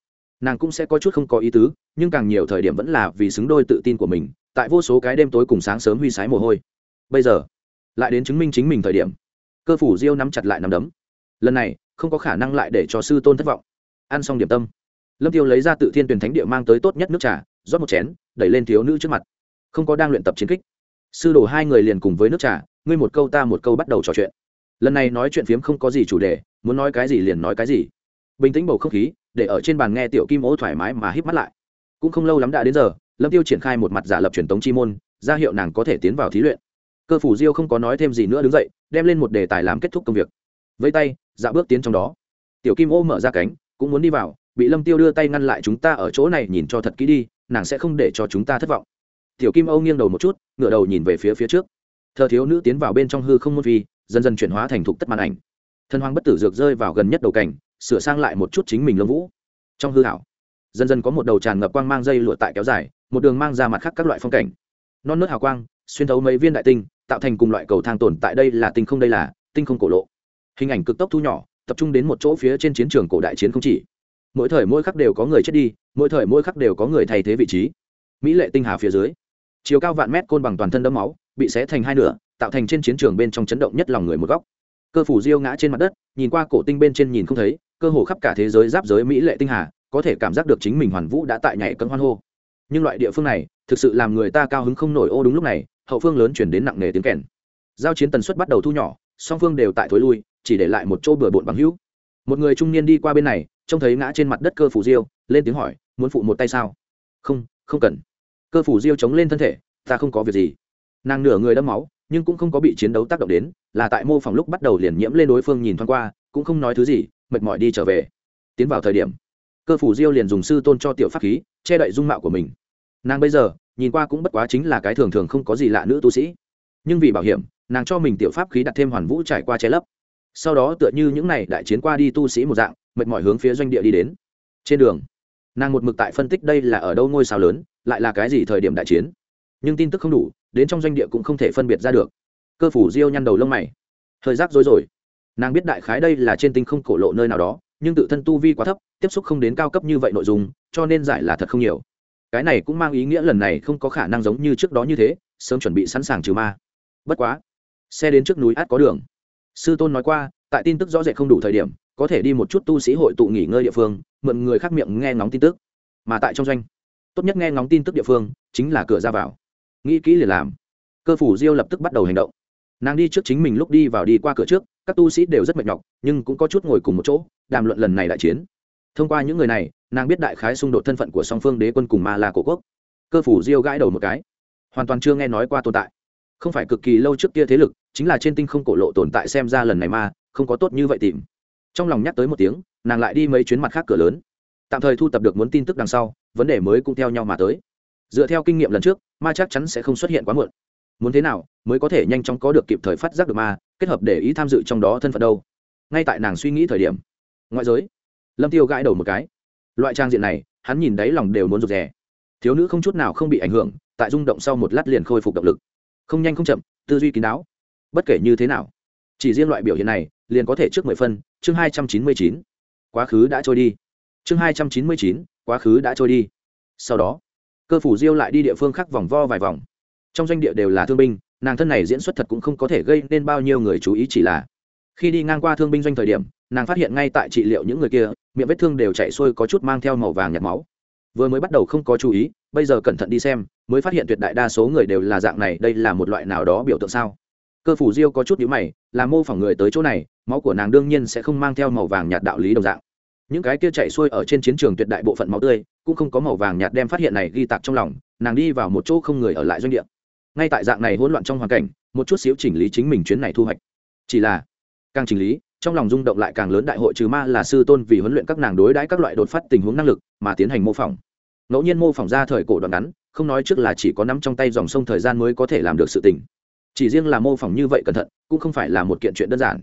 nàng cũng sẽ có chút không có ý tứ, nhưng càng nhiều thời điểm vẫn là vì xứng đôi tự tin của mình, tại vô số cái đêm tối cùng sáng sớm huy sái mồ hôi. Bây giờ, lại đến chứng minh chính mình thời điểm, cơ phủ diêu nắm chặt lại nắm đấm. Lần này, không có khả năng lại để cho sư tôn thất vọng. Ăn xong điểm tâm, lâm tiêu lấy ra tự thiên tuyển thánh địa mang tới tốt nhất nước trà, rót một chén, đẩy lên thiếu nữ trước mặt. Không có đang luyện tập chiến kích, sư đồ hai người liền cùng với nước trà, ngươi một câu ta một câu bắt đầu trò chuyện. Lần này nói chuyện phiếm không có gì chủ đề, muốn nói cái gì liền nói cái gì bình tĩnh bầu không khí, để ở trên bàn nghe tiểu kim ố thoải mái mà híp mắt lại. Cũng không lâu lắm đã đến giờ, lâm tiêu triển khai một mặt giả lập truyền tống chi môn, ra hiệu nàng có thể tiến vào thí luyện. Cơ phủ diêu không có nói thêm gì nữa đứng dậy, đem lên một đề tài làm kết thúc công việc. Vẫy tay dạ bước tiến trong đó. Tiểu kim ô mở ra cánh, cũng muốn đi vào, bị lâm tiêu đưa tay ngăn lại chúng ta ở chỗ này nhìn cho thật kỹ đi, nàng sẽ không để cho chúng ta thất vọng. Tiểu kim âu nghiêng đầu một chút, ngửa đầu nhìn về phía phía trước. Thờ thiếu nữ tiến vào bên trong hư không môn phi, dần dần chuyển hóa thành thục tất màn ảnh. Thân hoang bất tử dược rơi vào gần nhất đầu cảnh sửa sang lại một chút chính mình lông vũ. Trong hư hảo dần dần có một đầu tràn ngập quang mang dây lụa tại kéo dài, một đường mang ra mặt khác các loại phong cảnh. Non nớt hào quang, xuyên thấu mấy viên đại tinh, tạo thành cùng loại cầu thang tồn tại đây là tinh không đây là, tinh không cổ lộ. Hình ảnh cực tốc thu nhỏ, tập trung đến một chỗ phía trên chiến trường cổ đại chiến không chỉ. Mỗi thời mỗi khắc đều có người chết đi, mỗi thời mỗi khắc đều có người thay thế vị trí. Mỹ lệ tinh hà phía dưới, chiều cao vạn mét côn bằng toàn thân đẫm máu, bị xé thành hai nửa, tạo thành trên chiến trường bên trong chấn động nhất lòng người một góc. Cơ phủ diêu ngã trên mặt đất, nhìn qua cổ tinh bên trên nhìn không thấy cơ hồ khắp cả thế giới giáp giới mỹ lệ tinh hà, có thể cảm giác được chính mình hoàn vũ đã tại nhảy cấm hoan hô. Nhưng loại địa phương này, thực sự làm người ta cao hứng không nổi ô đúng lúc này, hậu phương lớn chuyển đến nặng nề tiếng kèn. Giao chiến tần suất bắt đầu thu nhỏ, song phương đều tại thối lui, chỉ để lại một chỗ bừa bộn bằng hữu. Một người trung niên đi qua bên này, trông thấy ngã trên mặt đất cơ phủ diêu, lên tiếng hỏi, muốn phụ một tay sao? Không không cần. Cơ phủ diêu chống lên thân thể, ta không có việc gì. Nàng nửa người đâm máu, nhưng cũng không có bị chiến đấu tác động đến, là tại mô phỏng lúc bắt đầu liền nhiễm lên đối phương nhìn thoáng qua, cũng không nói thứ gì mệt mỏi đi trở về. Tiến vào thời điểm, cơ phủ diêu liền dùng sư tôn cho tiểu pháp khí, che đậy dung mạo của mình. Nàng bây giờ, nhìn qua cũng bất quá chính là cái thường thường không có gì lạ nữ tu sĩ. Nhưng vì bảo hiểm, nàng cho mình tiểu pháp khí đặt thêm hoàn vũ trải qua che lấp. Sau đó tựa như những n à y đại chiến qua đi tu sĩ một dạng, mệt mỏi hướng phía doanh địa đi đến. Trên đường, nàng một mực tại phân tích đây là ở đâu ngôi sao lớn, lại là cái gì thời điểm đại chiến. Nhưng tin tức không đủ, đến trong doanh địa cũng không thể phân biệt ra được. Cơ phủ diêu nhăn đầu lông mày. Hơi rác rối rồi nàng biết đại khái đây là trên tinh không cổ lộ nơi nào đó, nhưng tự thân tu vi quá thấp, tiếp xúc không đến cao cấp như vậy nội dung, cho nên giải là thật không nhiều. Cái này cũng mang ý nghĩa lần này không có khả năng giống như trước đó như thế, sớm chuẩn bị sẵn sàng trừ ma. Bất quá, xe đến trước núi át có đường. Sư tôn nói qua, tại tin tức rõ rệt không đủ thời điểm, có thể đi một chút tu sĩ hội tụ nghỉ ngơi địa phương, mượn người khác miệng nghe ngóng tin tức. Mà tại trong doanh, tốt nhất nghe ngóng tin tức địa phương, chính là cửa ra vào. Nghĩ kỹ liền làm. Cơ phủ diêu lập tức bắt đầu hành động. Nàng đi trước chính mình lúc đi vào đi qua cửa trước các tu sĩ đều rất mệt nhọc, nhưng cũng có chút ngồi cùng một chỗ, đàm luận lần này đại chiến. Thông qua những người này, nàng biết đại khái xung đột thân phận của song phương đế quân cùng ma la cổ quốc. Cơ phủ diêu gãi đầu một cái. Hoàn toàn chưa nghe nói qua tồn tại. Không phải cực kỳ lâu trước kia thế lực, chính là trên tinh không cổ lộ tồn tại xem ra lần này ma, không có tốt như vậy tìm. Trong lòng nhắc tới một tiếng, nàng lại đi mấy chuyến mặt khác cửa lớn. Tạm thời thu tập được muốn tin tức đằng sau, vấn đề mới cũng theo nhau mà tới. Dựa theo kinh nghiệm lần trước, ma chắc chắn sẽ không xuất hiện quá muộn. Muốn thế nào, mới có thể nhanh chóng có được kịp thời phát giác được ma kết hợp để ý tham dự trong đó thân phận đâu. Ngay tại nàng suy nghĩ thời điểm, ngoại giới, lâm tiêu gãi đầu một cái. Loại trang diện này, hắn nhìn đáy lòng đều muốn rụt rè. Thiếu nữ không chút nào không bị ảnh hưởng, tại rung động sau một lát liền khôi phục động lực. Không nhanh không chậm, tư duy kín đáo. Bất kể như thế nào, chỉ riêng loại biểu hiện này, liền có thể trước mười phân, chương hai trăm chín mươi chín. Quá khứ đã trôi đi. Chương hai trăm chín mươi chín, quá khứ đã trôi đi. Sau đó, cơ phủ diêu lại đi địa phương khác vòng vo vài vòng. Trong doanh địa đều là thương binh nàng thân này diễn xuất thật cũng không có thể gây nên bao nhiêu người chú ý chỉ là khi đi ngang qua thương binh doanh thời điểm, nàng phát hiện ngay tại trị liệu những người kia, miệng vết thương đều chạy xuôi có chút mang theo màu vàng nhạt máu. Vừa mới bắt đầu không có chú ý, bây giờ cẩn thận đi xem, mới phát hiện tuyệt đại đa số người đều là dạng này, đây là một loại nào đó biểu tượng sao? Cơ phủ diêu có chút nhữ mày, là mô phỏng người tới chỗ này, máu của nàng đương nhiên sẽ không mang theo màu vàng nhạt đạo lý đồng dạng. Những cái kia chạy xuôi ở trên chiến trường tuyệt đại bộ phận máu tươi, cũng không có màu vàng nhạt đem phát hiện này ghi tạc trong lòng, nàng đi vào một chỗ không người ở lại doanh địa ngay tại dạng này hỗn loạn trong hoàn cảnh, một chút xíu chỉnh lý chính mình chuyến này thu hoạch. Chỉ là, càng chỉnh lý, trong lòng rung động lại càng lớn đại hội trừ ma là sư tôn vì huấn luyện các nàng đối đãi các loại đột phát tình huống năng lực, mà tiến hành mô phỏng. Ngẫu nhiên mô phỏng ra thời cổ đoạn ngắn, không nói trước là chỉ có nắm trong tay dòng sông thời gian mới có thể làm được sự tình. Chỉ riêng là mô phỏng như vậy cẩn thận, cũng không phải là một kiện chuyện đơn giản.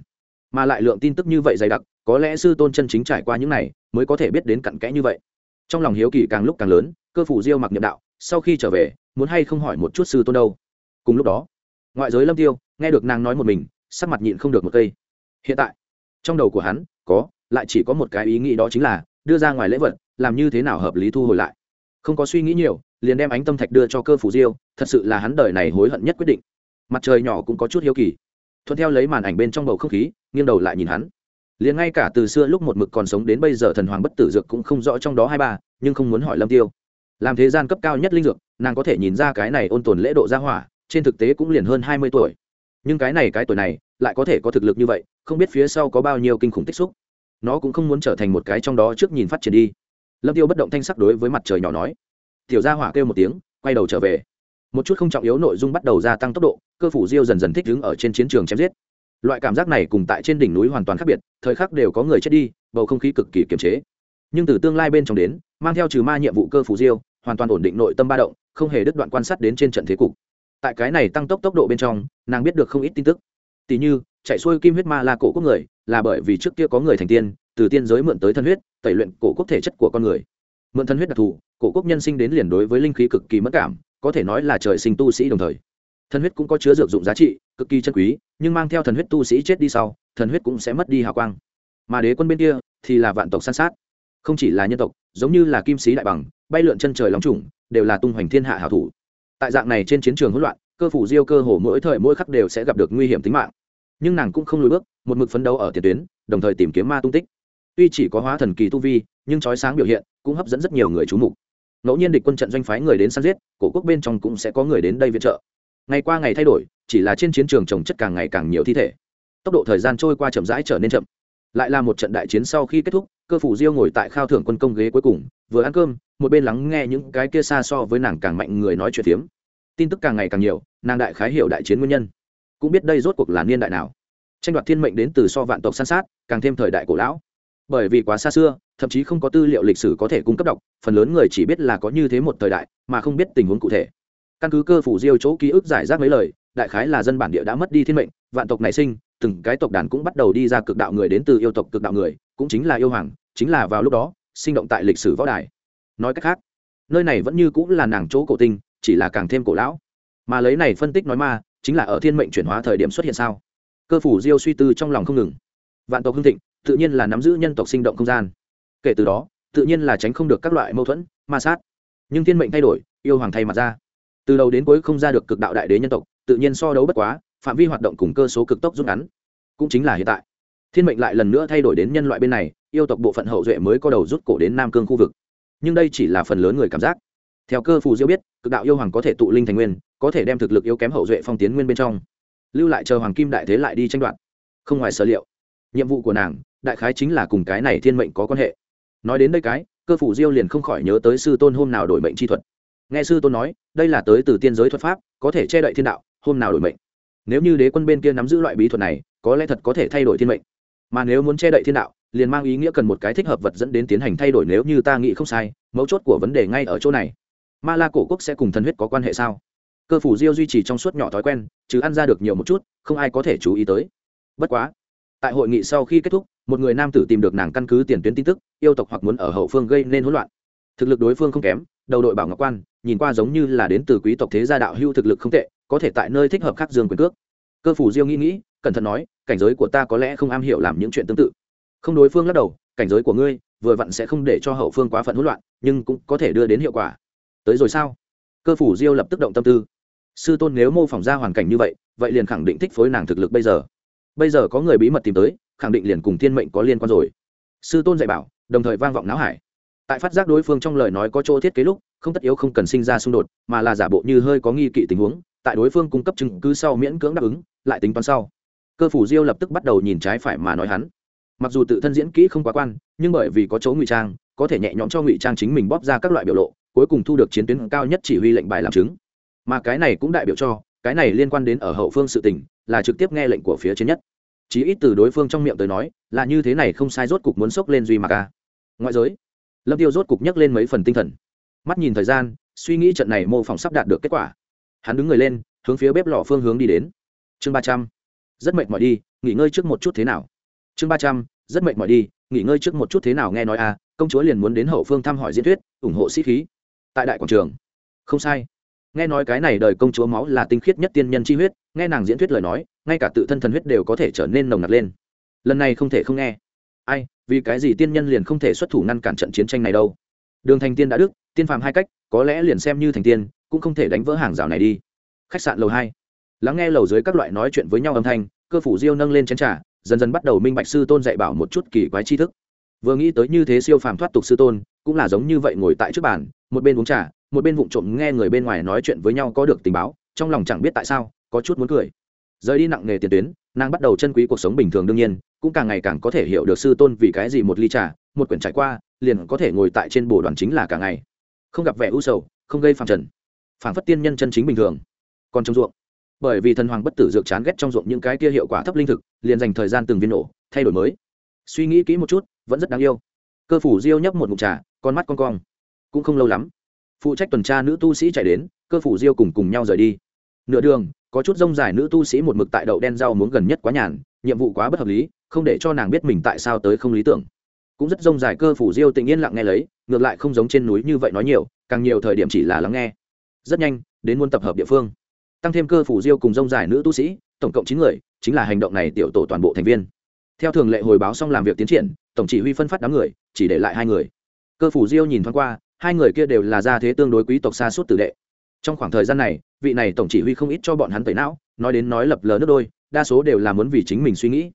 Mà lại lượng tin tức như vậy dày đặc, có lẽ sư tôn chân chính trải qua những này, mới có thể biết đến cặn kẽ như vậy. Trong lòng hiếu kỳ càng lúc càng lớn, cơ phủ diêu mặc niệm đạo, sau khi trở về, muốn hay không hỏi một chút sư tôn đâu cùng lúc đó, ngoại giới lâm tiêu nghe được nàng nói một mình, sắc mặt nhịn không được một cây. Hiện tại, trong đầu của hắn có, lại chỉ có một cái ý nghĩ đó chính là đưa ra ngoài lễ vật, làm như thế nào hợp lý thu hồi lại. Không có suy nghĩ nhiều, liền đem ánh tâm thạch đưa cho cơ phủ diêu, thật sự là hắn đời này hối hận nhất quyết định. Mặt trời nhỏ cũng có chút hiếu kỳ. Thuận theo lấy màn ảnh bên trong bầu không khí, nghiêng đầu lại nhìn hắn. Liền ngay cả từ xưa lúc một mực còn sống đến bây giờ thần hoàng bất tử dược cũng không rõ trong đó hai ba, nhưng không muốn hỏi lâm tiêu. Làm thế gian cấp cao nhất linh dược, nàng có thể nhìn ra cái này ôn tồn lễ độ ra hỏa trên thực tế cũng liền hơn hai mươi tuổi. Nhưng cái này cái tuổi này, lại có thể có thực lực như vậy, không biết phía sau có bao nhiêu kinh khủng tích xúc. Nó cũng không muốn trở thành một cái trong đó trước nhìn phát triển đi. Lâm tiêu bất động thanh sắc đối với mặt trời nhỏ nói. Tiểu gia hỏa kêu một tiếng, quay đầu trở về. Một chút không trọng yếu nội dung bắt đầu gia tăng tốc độ, cơ phủ diêu dần dần thích ứng ở trên chiến trường chém giết. Loại cảm giác này cùng tại trên đỉnh núi hoàn toàn khác biệt, thời khắc đều có người chết đi, bầu không khí cực kỳ kiềm chế. Nhưng từ tương lai bên trong đến, mang theo trừ ma nhiệm vụ cơ phủ diêu, hoàn toàn ổn định nội tâm ba động, không hề đứt đoạn quan sát đến trên trận thế cục tại cái này tăng tốc tốc độ bên trong, nàng biết được không ít tin tức. Tỷ như, chạy xuôi kim huyết ma là cổ quốc người, là bởi vì trước kia có người thành tiên, từ tiên giới mượn tới thân huyết, tẩy luyện cổ quốc thể chất của con người. Mượn thân huyết đặc thù, cổ quốc nhân sinh đến liền đối với linh khí cực kỳ mất cảm, có thể nói là trời sinh tu sĩ đồng thời. Thần huyết cũng có chứa dược dụng giá trị, cực kỳ chân quý, nhưng mang theo thần huyết tu sĩ chết đi sau, thần huyết cũng sẽ mất đi hào quang. Mà đế quân bên kia thì là vạn tộc san sát. Không chỉ là nhân tộc, giống như là kim sĩ đại bằng, bay lượn chân trời lòng trùng, đều là tung hoành thiên hạ hảo thủ tại dạng này trên chiến trường hỗn loạn, cơ phủ diêu cơ hồ mỗi thời mỗi khắc đều sẽ gặp được nguy hiểm tính mạng. Nhưng nàng cũng không lùi bước, một mực phấn đấu ở tiền tuyến, đồng thời tìm kiếm ma tung tích. Tuy chỉ có hóa thần kỳ tu vi, nhưng trói sáng biểu hiện cũng hấp dẫn rất nhiều người chú mục. Ngẫu nhiên địch quân trận doanh phái người đến săn giết, cổ quốc bên trong cũng sẽ có người đến đây viện trợ. Ngày qua ngày thay đổi, chỉ là trên chiến trường trồng chất càng ngày càng nhiều thi thể. Tốc độ thời gian trôi qua chậm rãi trở nên chậm lại là một trận đại chiến sau khi kết thúc, cơ phủ diêu ngồi tại khao thưởng quân công ghế cuối cùng, vừa ăn cơm, một bên lắng nghe những cái kia xa so với nàng càng mạnh người nói chuyện phiếm. Tin tức càng ngày càng nhiều, nàng đại khái hiểu đại chiến nguyên nhân. Cũng biết đây rốt cuộc là niên đại nào. Tranh đoạt thiên mệnh đến từ so vạn tộc san sát, càng thêm thời đại cổ lão. Bởi vì quá xa xưa, thậm chí không có tư liệu lịch sử có thể cung cấp đọc, phần lớn người chỉ biết là có như thế một thời đại, mà không biết tình huống cụ thể. Căn cứ cơ phủ diêu chỗ ký ức giải rác mấy lời, đại khái là dân bản địa đã mất đi thiên mệnh, vạn tộc nảy sinh từng cái tộc đàn cũng bắt đầu đi ra cực đạo người đến từ yêu tộc cực đạo người, cũng chính là yêu hoàng, chính là vào lúc đó, sinh động tại lịch sử võ đài. Nói cách khác, nơi này vẫn như cũng là nàng chỗ cổ tinh, chỉ là càng thêm cổ lão. Mà lấy này phân tích nói ma, chính là ở thiên mệnh chuyển hóa thời điểm xuất hiện sao? Cơ phủ diêu suy tư trong lòng không ngừng. Vạn tộc hưng thịnh, tự nhiên là nắm giữ nhân tộc sinh động không gian. Kể từ đó, tự nhiên là tránh không được các loại mâu thuẫn, ma sát. Nhưng thiên mệnh thay đổi, yêu hoàng thay mặt ra. Từ đầu đến cuối không ra được cực đạo đại đế nhân tộc, tự nhiên so đấu bất quá phạm vi hoạt động cùng cơ số cực tốc rút ngắn. Cũng chính là hiện tại. Thiên mệnh lại lần nữa thay đổi đến nhân loại bên này, yêu tộc bộ phận hậu duệ mới có đầu rút cổ đến nam cương khu vực. Nhưng đây chỉ là phần lớn người cảm giác. Theo cơ phù diêu biết, cực đạo yêu hoàng có thể tụ linh thành nguyên, có thể đem thực lực yếu kém hậu duệ phong tiến nguyên bên trong. Lưu lại chờ hoàng kim đại thế lại đi tranh đoạt. Không ngoài sở liệu, nhiệm vụ của nàng, đại khái chính là cùng cái này thiên mệnh có quan hệ. Nói đến đây cái, cơ phủ diêu liền không khỏi nhớ tới sư tôn hôm nào đổi mệnh chi thuật. Nghe sư tôn nói, đây là tới từ tiên giới thuật pháp, có thể che đậy thiên đạo, hôm nào đổi mệnh nếu như đế quân bên kia nắm giữ loại bí thuật này, có lẽ thật có thể thay đổi thiên mệnh. Mà nếu muốn che đậy thiên đạo, liền mang ý nghĩa cần một cái thích hợp vật dẫn đến tiến hành thay đổi nếu như ta nghĩ không sai, mấu chốt của vấn đề ngay ở chỗ này. Ma la cổ quốc sẽ cùng thần huyết có quan hệ sao? Cơ phủ diêu duy trì trong suốt nhỏ thói quen, chứ ăn ra được nhiều một chút, không ai có thể chú ý tới. Bất quá, tại hội nghị sau khi kết thúc, một người nam tử tìm được nàng căn cứ tiền tuyến tin tức, yêu tộc hoặc muốn ở hậu phương gây nên hỗn loạn. Thực lực đối phương không kém, đầu đội bảo ngọc quan, nhìn qua giống như là đến từ quý tộc thế gia đạo hưu thực lực không tệ có thể tại nơi thích hợp khắc dương quyền cước. Cơ phủ diêu nghĩ nghĩ, cẩn thận nói, cảnh giới của ta có lẽ không am hiểu làm những chuyện tương tự. Không đối phương lắc đầu, cảnh giới của ngươi vừa vặn sẽ không để cho hậu phương quá phận hỗn loạn, nhưng cũng có thể đưa đến hiệu quả. Tới rồi sao? Cơ phủ diêu lập tức động tâm tư. Sư tôn nếu mô phỏng ra hoàn cảnh như vậy vậy liền khẳng định thích phối nàng thực lực bây giờ. Bây giờ có người bí mật tìm tới, khẳng định liền cùng thiên mệnh có liên quan rồi. Sư tôn dạy bảo, đồng thời vang vọng não hải. Tại phát giác đối phương trong lời nói có chỗ thiết kế lúc, không tất yếu không cần sinh ra xung đột, mà là giả bộ như hơi có nghi kỵ tình huống tại đối phương cung cấp chứng cứ sau miễn cưỡng đáp ứng, lại tính toán sau. Cơ phủ diêu lập tức bắt đầu nhìn trái phải mà nói hắn. Mặc dù tự thân diễn kỹ không quá quan, nhưng bởi vì có chỗ ngụy trang, có thể nhẹ nhõm cho ngụy trang chính mình bóp ra các loại biểu lộ, cuối cùng thu được chiến tuyến cao nhất chỉ huy lệnh bài làm chứng. Mà cái này cũng đại biểu cho, cái này liên quan đến ở hậu phương sự tình, là trực tiếp nghe lệnh của phía trên nhất. Chí ít từ đối phương trong miệng tới nói, là như thế này không sai rốt cục muốn sốc lên duy mà ca. Ngoại giới, lâm tiêu rốt cục nhắc lên mấy phần tinh thần. Mắt nhìn thời gian, suy nghĩ trận này mô phỏng sắp đạt được kết quả hắn đứng người lên, hướng phía bếp lò phương hướng đi đến. Chương ba trăm. Rất mệt mỏi đi, nghỉ ngơi trước một chút thế nào? Chương ba trăm. Rất mệt mỏi đi, nghỉ ngơi trước một chút thế nào nghe nói à công chúa liền muốn đến hậu phương thăm hỏi diễn thuyết, ủng hộ sĩ khí. Tại đại quảng trường. Không sai. Nghe nói cái này đời công chúa máu là tinh khiết nhất tiên nhân chi huyết, nghe nàng diễn thuyết lời nói, ngay cả tự thân thần huyết đều có thể trở nên nồng nặc lên. Lần này không thể không nghe. Ai, vì cái gì tiên nhân liền không thể xuất thủ ngăn cản trận chiến tranh này đâu? Đường thành tiên đã đức, tiên phàm hai cách, có lẽ liền xem như thành tiên cũng không thể đánh vỡ hàng rào này đi. Khách sạn lầu hai. Lắng nghe lầu dưới các loại nói chuyện với nhau âm thanh, cơ phủ diêu nâng lên chén trà, dần dần bắt đầu minh bạch sư tôn dạy bảo một chút kỳ quái tri thức. Vừa nghĩ tới như thế siêu phàm thoát tục sư tôn, cũng là giống như vậy ngồi tại trước bàn, một bên uống trà, một bên vụng trộm nghe người bên ngoài nói chuyện với nhau có được tình báo, trong lòng chẳng biết tại sao, có chút muốn cười. Rời đi nặng nghề tiền tuyến, nàng bắt đầu chân quý cuộc sống bình thường đương nhiên, cũng càng ngày càng có thể hiểu được sư tôn vì cái gì một ly trà, một quyển trải qua, liền có thể ngồi tại trên bồ đoàn chính là cả ngày. Không gặp vẻ u sầu, không gây phàm trần phản phất tiên nhân chân chính bình thường. Còn trong ruộng, bởi vì thần hoàng bất tử dược chán ghét trong ruộng những cái kia hiệu quả thấp linh thực, liền dành thời gian từng viên nổ, thay đổi mới. Suy nghĩ kỹ một chút, vẫn rất đáng yêu. Cơ phủ diêu nhấp một mụt trà, con mắt con cong. Cũng không lâu lắm, phụ trách tuần tra nữ tu sĩ chạy đến, cơ phủ diêu cùng cùng nhau rời đi. Nửa đường, có chút rông dài nữ tu sĩ một mực tại đậu đen rau muốn gần nhất quá nhàn, nhiệm vụ quá bất hợp lý, không để cho nàng biết mình tại sao tới không lý tưởng. Cũng rất rông dài cơ phủ diêu tình nhiên lặng nghe lấy, ngược lại không giống trên núi như vậy nói nhiều, càng nhiều thời điểm chỉ là lắng nghe rất nhanh, đến muôn tập hợp địa phương. Tăng thêm cơ phủ diêu cùng rông dài nữ tu sĩ, tổng cộng chín người, chính là hành động này tiểu tổ toàn bộ thành viên. Theo thường lệ hồi báo xong làm việc tiến triển, tổng chỉ huy phân phát đám người, chỉ để lại hai người. Cơ phủ diêu nhìn thoáng qua, hai người kia đều là gia thế tương đối quý tộc xa suốt tử đệ. Trong khoảng thời gian này, vị này tổng chỉ huy không ít cho bọn hắn tẩy não, nói đến nói lập lờ nước đôi, đa số đều là muốn vì chính mình suy nghĩ.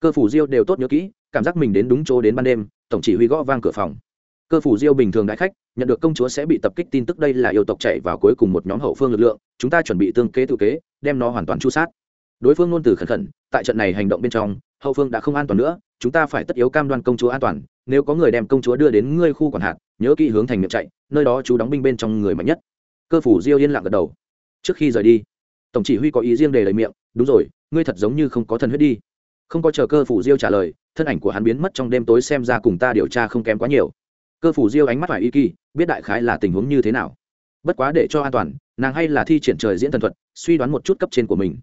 Cơ phủ diêu đều tốt nhớ kỹ, cảm giác mình đến đúng chỗ đến ban đêm, tổng chỉ huy gõ vang cửa phòng cơ phủ diêu bình thường đại khách, nhận được công chúa sẽ bị tập kích tin tức đây là yêu tộc chạy vào cuối cùng một nhóm hậu phương lực lượng, chúng ta chuẩn bị tương kế tự kế, đem nó hoàn toàn chu sát. Đối phương ngôn từ khẩn khẩn, tại trận này hành động bên trong, hậu phương đã không an toàn nữa, chúng ta phải tất yếu cam đoan công chúa an toàn, nếu có người đem công chúa đưa đến ngươi khu quản hạt, nhớ kỹ hướng thành miệng chạy, nơi đó chú đóng binh bên trong người mạnh nhất. Cơ phủ diêu yên lặng gật đầu. Trước khi rời đi, tổng chỉ huy có ý riêng để lời miệng, đúng rồi, ngươi thật giống như không có thần huyết đi. Không có chờ cơ phủ diêu trả lời, thân ảnh của hắn biến mất trong đêm tối xem ra cùng ta điều tra không kém quá nhiều cơ phủ diêu ánh mắt phải y kỳ, biết đại khái là tình huống như thế nào. Bất quá để cho an toàn, nàng hay là thi triển trời diễn thần thuật, suy đoán một chút cấp trên của mình.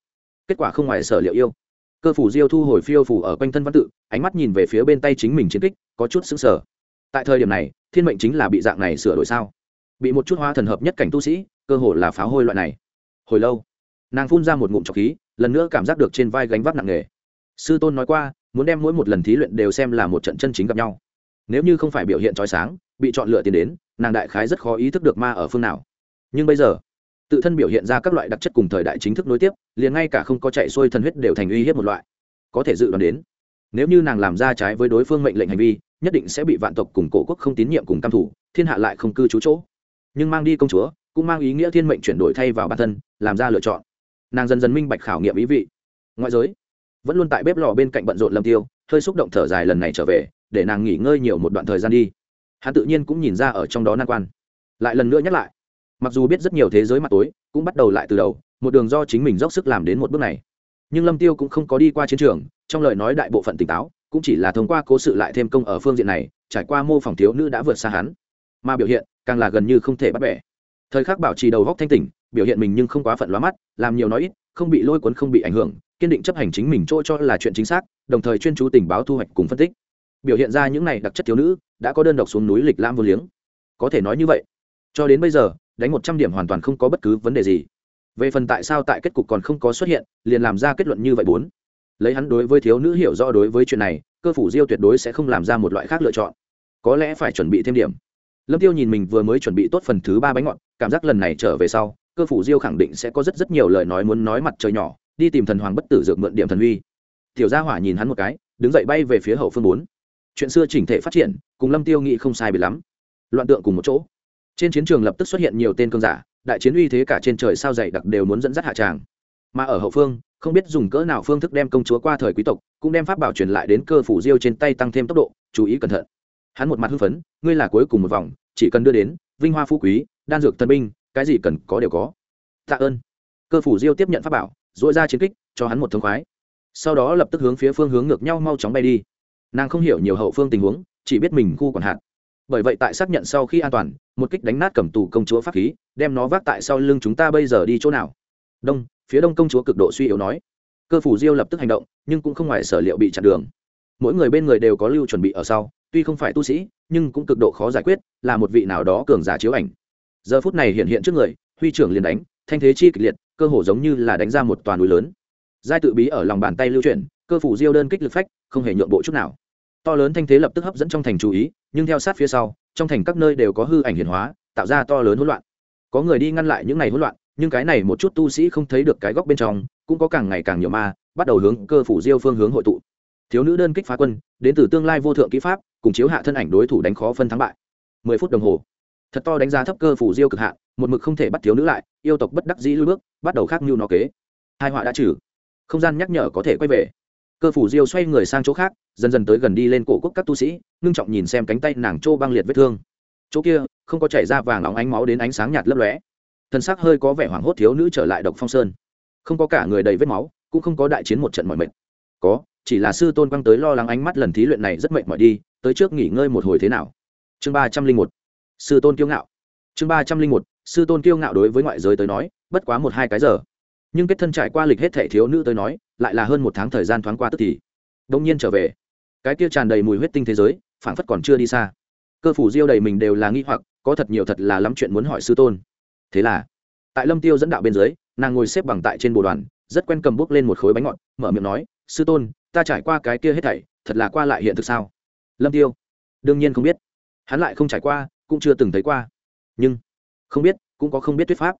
Kết quả không ngoài sở liệu yêu. Cơ phủ diêu thu hồi phiêu phủ ở quanh thân văn tự, ánh mắt nhìn về phía bên tay chính mình chiến kích, có chút xứng sở tại thời điểm này, thiên mệnh chính là bị dạng này sửa đổi sao? Bị một chút hoa thần hợp nhất cảnh tu sĩ, cơ hồ là pháo hôi loại này. Hồi lâu, nàng phun ra một ngụm trọc khí, lần nữa cảm giác được trên vai gánh vác nặng nề. Sư tôn nói qua, muốn đem mỗi một lần thí luyện đều xem là một trận chân chính gặp nhau nếu như không phải biểu hiện trói sáng, bị chọn lựa tiền đến, nàng đại khái rất khó ý thức được ma ở phương nào. Nhưng bây giờ, tự thân biểu hiện ra các loại đặc chất cùng thời đại chính thức nối tiếp, liền ngay cả không có chạy xuôi thần huyết đều thành uy hiếp một loại. Có thể dự đoán đến, nếu như nàng làm ra trái với đối phương mệnh lệnh hành vi, nhất định sẽ bị vạn tộc cùng cổ quốc không tín nhiệm cùng căm thủ thiên hạ lại không cư trú chỗ. Nhưng mang đi công chúa, cũng mang ý nghĩa thiên mệnh chuyển đổi thay vào bản thân, làm ra lựa chọn. Nàng dần dần minh bạch khảo nghiệm ý vị. Ngoại giới, vẫn luôn tại bếp lò bên cạnh bận rộn lâm tiêu, hơi xúc động thở dài lần này trở về để nàng nghỉ ngơi nhiều một đoạn thời gian đi. Hắn tự nhiên cũng nhìn ra ở trong đó nan quan. Lại lần nữa nhắc lại, mặc dù biết rất nhiều thế giới mặt tối cũng bắt đầu lại từ đầu, một đường do chính mình dốc sức làm đến một bước này. Nhưng lâm tiêu cũng không có đi qua chiến trường, trong lời nói đại bộ phận tỉnh táo cũng chỉ là thông qua cố sự lại thêm công ở phương diện này, trải qua mô phỏng thiếu nữ đã vượt xa hắn. Mà biểu hiện càng là gần như không thể bắt bẻ. Thời khắc bảo trì đầu góc thanh tỉnh, biểu hiện mình nhưng không quá phận lóa mắt, làm nhiều nói ít, không bị lôi cuốn không bị ảnh hưởng, kiên định chấp hành chính mình chỗ cho là chuyện chính xác, đồng thời chuyên chú tình báo thu hoạch cùng phân tích biểu hiện ra những này đặc chất thiếu nữ, đã có đơn độc xuống núi lịch lam vô liếng. Có thể nói như vậy. Cho đến bây giờ, đánh một trăm điểm hoàn toàn không có bất cứ vấn đề gì. Về phần tại sao tại kết cục còn không có xuất hiện, liền làm ra kết luận như vậy bốn. Lấy hắn đối với thiếu nữ hiểu rõ đối với chuyện này, cơ phủ diêu tuyệt đối sẽ không làm ra một loại khác lựa chọn. Có lẽ phải chuẩn bị thêm điểm. Lâm tiêu nhìn mình vừa mới chuẩn bị tốt phần thứ ba bánh ngọt, cảm giác lần này trở về sau, cơ phủ diêu khẳng định sẽ có rất rất nhiều lời nói muốn nói mặt trời nhỏ, đi tìm thần hoàng bất tử dược mượn điểm thần uy tiểu gia hỏa nhìn hắn một cái, đứng dậy bay về phía hậu phương bốn chuyện xưa chỉnh thể phát triển, cùng lâm tiêu nghị không sai bị lắm. Loạn tượng cùng một chỗ. Trên chiến trường lập tức xuất hiện nhiều tên cơn giả, đại chiến uy thế cả trên trời sao dày đặc đều muốn dẫn dắt hạ tràng. Mà ở hậu phương, không biết dùng cỡ nào phương thức đem công chúa qua thời quý tộc, cũng đem pháp bảo truyền lại đến cơ phủ diêu trên tay tăng thêm tốc độ, chú ý cẩn thận. Hắn một mặt hưng phấn, ngươi là cuối cùng một vòng, chỉ cần đưa đến, vinh hoa phú quý, đan dược tân binh, cái gì cần có đều có. Tạ ơn. Cơ phủ diêu tiếp nhận pháp bảo dội ra chiến kích, cho hắn một thương khoái. Sau đó lập tức hướng phía phương hướng ngược nhau mau chóng bay đi nàng không hiểu nhiều hậu phương tình huống, chỉ biết mình khu còn hạn bởi vậy tại xác nhận sau khi an toàn, một kích đánh nát cầm tù công chúa pháp khí, đem nó vác tại sau lưng chúng ta bây giờ đi chỗ nào? Đông, phía đông công chúa cực độ suy yếu nói. Cơ phủ diêu lập tức hành động, nhưng cũng không ngoài sở liệu bị chặn đường. Mỗi người bên người đều có lưu chuẩn bị ở sau, tuy không phải tu sĩ, nhưng cũng cực độ khó giải quyết, là một vị nào đó cường giả chiếu ảnh. Giờ phút này hiện hiện trước người, huy trưởng liền đánh, thanh thế chi kịch liệt, cơ hồ giống như là đánh ra một toàn núi lớn. Giai tự bí ở lòng bàn tay lưu chuyển, cơ phủ diêu đơn kích lực phách, không hề nhượng bộ chút nào to lớn thanh thế lập tức hấp dẫn trong thành chú ý, nhưng theo sát phía sau, trong thành các nơi đều có hư ảnh hiển hóa, tạo ra to lớn hỗn loạn. Có người đi ngăn lại những ngày hỗn loạn, nhưng cái này một chút tu sĩ không thấy được cái góc bên trong, cũng có càng ngày càng nhiều ma, bắt đầu hướng cơ phủ diêu phương hướng hội tụ. Thiếu nữ đơn kích phá quân, đến từ tương lai vô thượng kỹ pháp, cùng chiếu hạ thân ảnh đối thủ đánh khó phân thắng bại. Mười phút đồng hồ. Thật to đánh giá thấp cơ phủ diêu cực hạ, một mực không thể bắt thiếu nữ lại, yêu tộc bất đắc dĩ lui bước, bắt đầu khác mưu nó kế. Hai họa đã trừ. Không gian nhắc nhở có thể quay về cơ phủ diêu xoay người sang chỗ khác, dần dần tới gần đi lên cổ quốc các tu sĩ, ngưng trọng nhìn xem cánh tay nàng trô băng liệt vết thương. Chỗ kia, không có chảy ra vàng óng ánh máu đến ánh sáng nhạt lấp lóe. Thân xác hơi có vẻ hoảng hốt thiếu nữ trở lại độc phong sơn. Không có cả người đầy vết máu, cũng không có đại chiến một trận mọi mệt. Có, chỉ là sư tôn quăng tới lo lắng ánh mắt lần thí luyện này rất mệt mỏi đi, tới trước nghỉ ngơi một hồi thế nào? Chương ba trăm linh một. Sư tôn kiêu ngạo. Chương ba trăm linh một, sư tôn kiêu ngạo đối với ngoại giới tới nói, bất quá một hai cái giờ nhưng kết thân trải qua lịch hết thể thiếu nữ tới nói, lại là hơn một tháng thời gian thoáng qua tức thì. Đông nhiên trở về, cái kia tràn đầy mùi huyết tinh thế giới, phảng phất còn chưa đi xa. Cơ phủ diêu đầy mình đều là nghi hoặc, có thật nhiều thật là lắm chuyện muốn hỏi sư tôn. Thế là, tại lâm tiêu dẫn đạo bên dưới, nàng ngồi xếp bằng tại trên bồ đoàn, rất quen cầm bút lên một khối bánh ngọt, mở miệng nói, sư tôn, ta trải qua cái kia hết thảy, thật là qua lại hiện thực sao? Lâm tiêu, đương nhiên không biết. Hắn lại không trải qua, cũng chưa từng thấy qua. Nhưng, không biết, cũng có không biết thuyết pháp.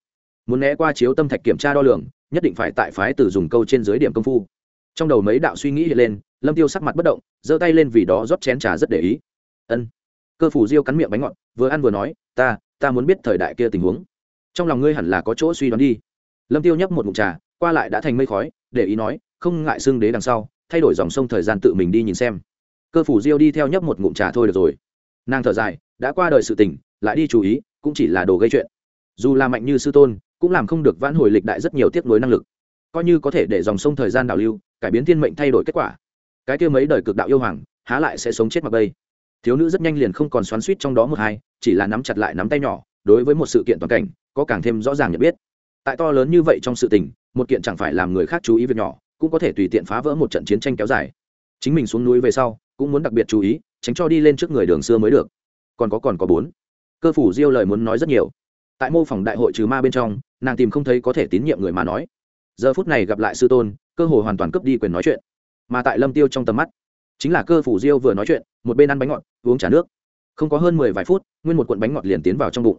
Muốn né qua chiếu tâm thạch kiểm tra đo lường nhất định phải tại phái từ dùng câu trên dưới điểm công phu. Trong đầu mấy đạo suy nghĩ hiện lên, lâm tiêu sắc mặt bất động, giơ tay lên vì đó rót chén trà rất để ý. Ân. Cơ phủ diêu cắn miệng bánh ngọt, vừa ăn vừa nói, ta ta muốn biết thời đại kia tình huống. Trong lòng ngươi hẳn là có chỗ suy đoán đi. Lâm tiêu nhấp một ngụm trà, qua lại đã thành mây khói, để ý nói, không ngại xương đế đằng sau, thay đổi dòng sông thời gian tự mình đi nhìn xem. Cơ phủ diêu đi theo nhấp một ngụm trà thôi được rồi. Nàng thở dài, đã qua đời sự tình, lại đi chú ý, cũng chỉ là đồ gây chuyện. Dù là mạnh như sư tôn cũng làm không được vãn hồi lịch đại rất nhiều tiếp nối năng lực. Coi như có thể để dòng sông thời gian đảo lưu, cải biến thiên mệnh thay đổi kết quả, cái kia mấy đời cực đạo yêu hoàng, há lại sẽ sống chết mặc bây thiếu nữ rất nhanh liền không còn xoắn suýt trong đó một hai, chỉ là nắm chặt lại nắm tay nhỏ, đối với một sự kiện toàn cảnh, có càng thêm rõ ràng nhận biết. Tại to lớn như vậy trong sự tình, một kiện chẳng phải làm người khác chú ý việc nhỏ, cũng có thể tùy tiện phá vỡ một trận chiến tranh kéo dài. Chính mình xuống núi về sau, cũng muốn đặc biệt chú ý, tránh cho đi lên trước người đường xưa mới được. Còn có còn có bốn. Cơ phủ diêu lời muốn nói rất nhiều tại mô phỏng đại hội trừ ma bên trong, nàng tìm không thấy có thể tín nhiệm người mà nói. Giờ phút này gặp lại sư tôn, cơ hồ hoàn toàn cướp đi quyền nói chuyện. Mà tại lâm tiêu trong tầm mắt, chính là cơ phủ diêu vừa nói chuyện, một bên ăn bánh ngọt, uống trà nước. Không có hơn mười vài phút, nguyên một cuộn bánh ngọt liền tiến vào trong bụng.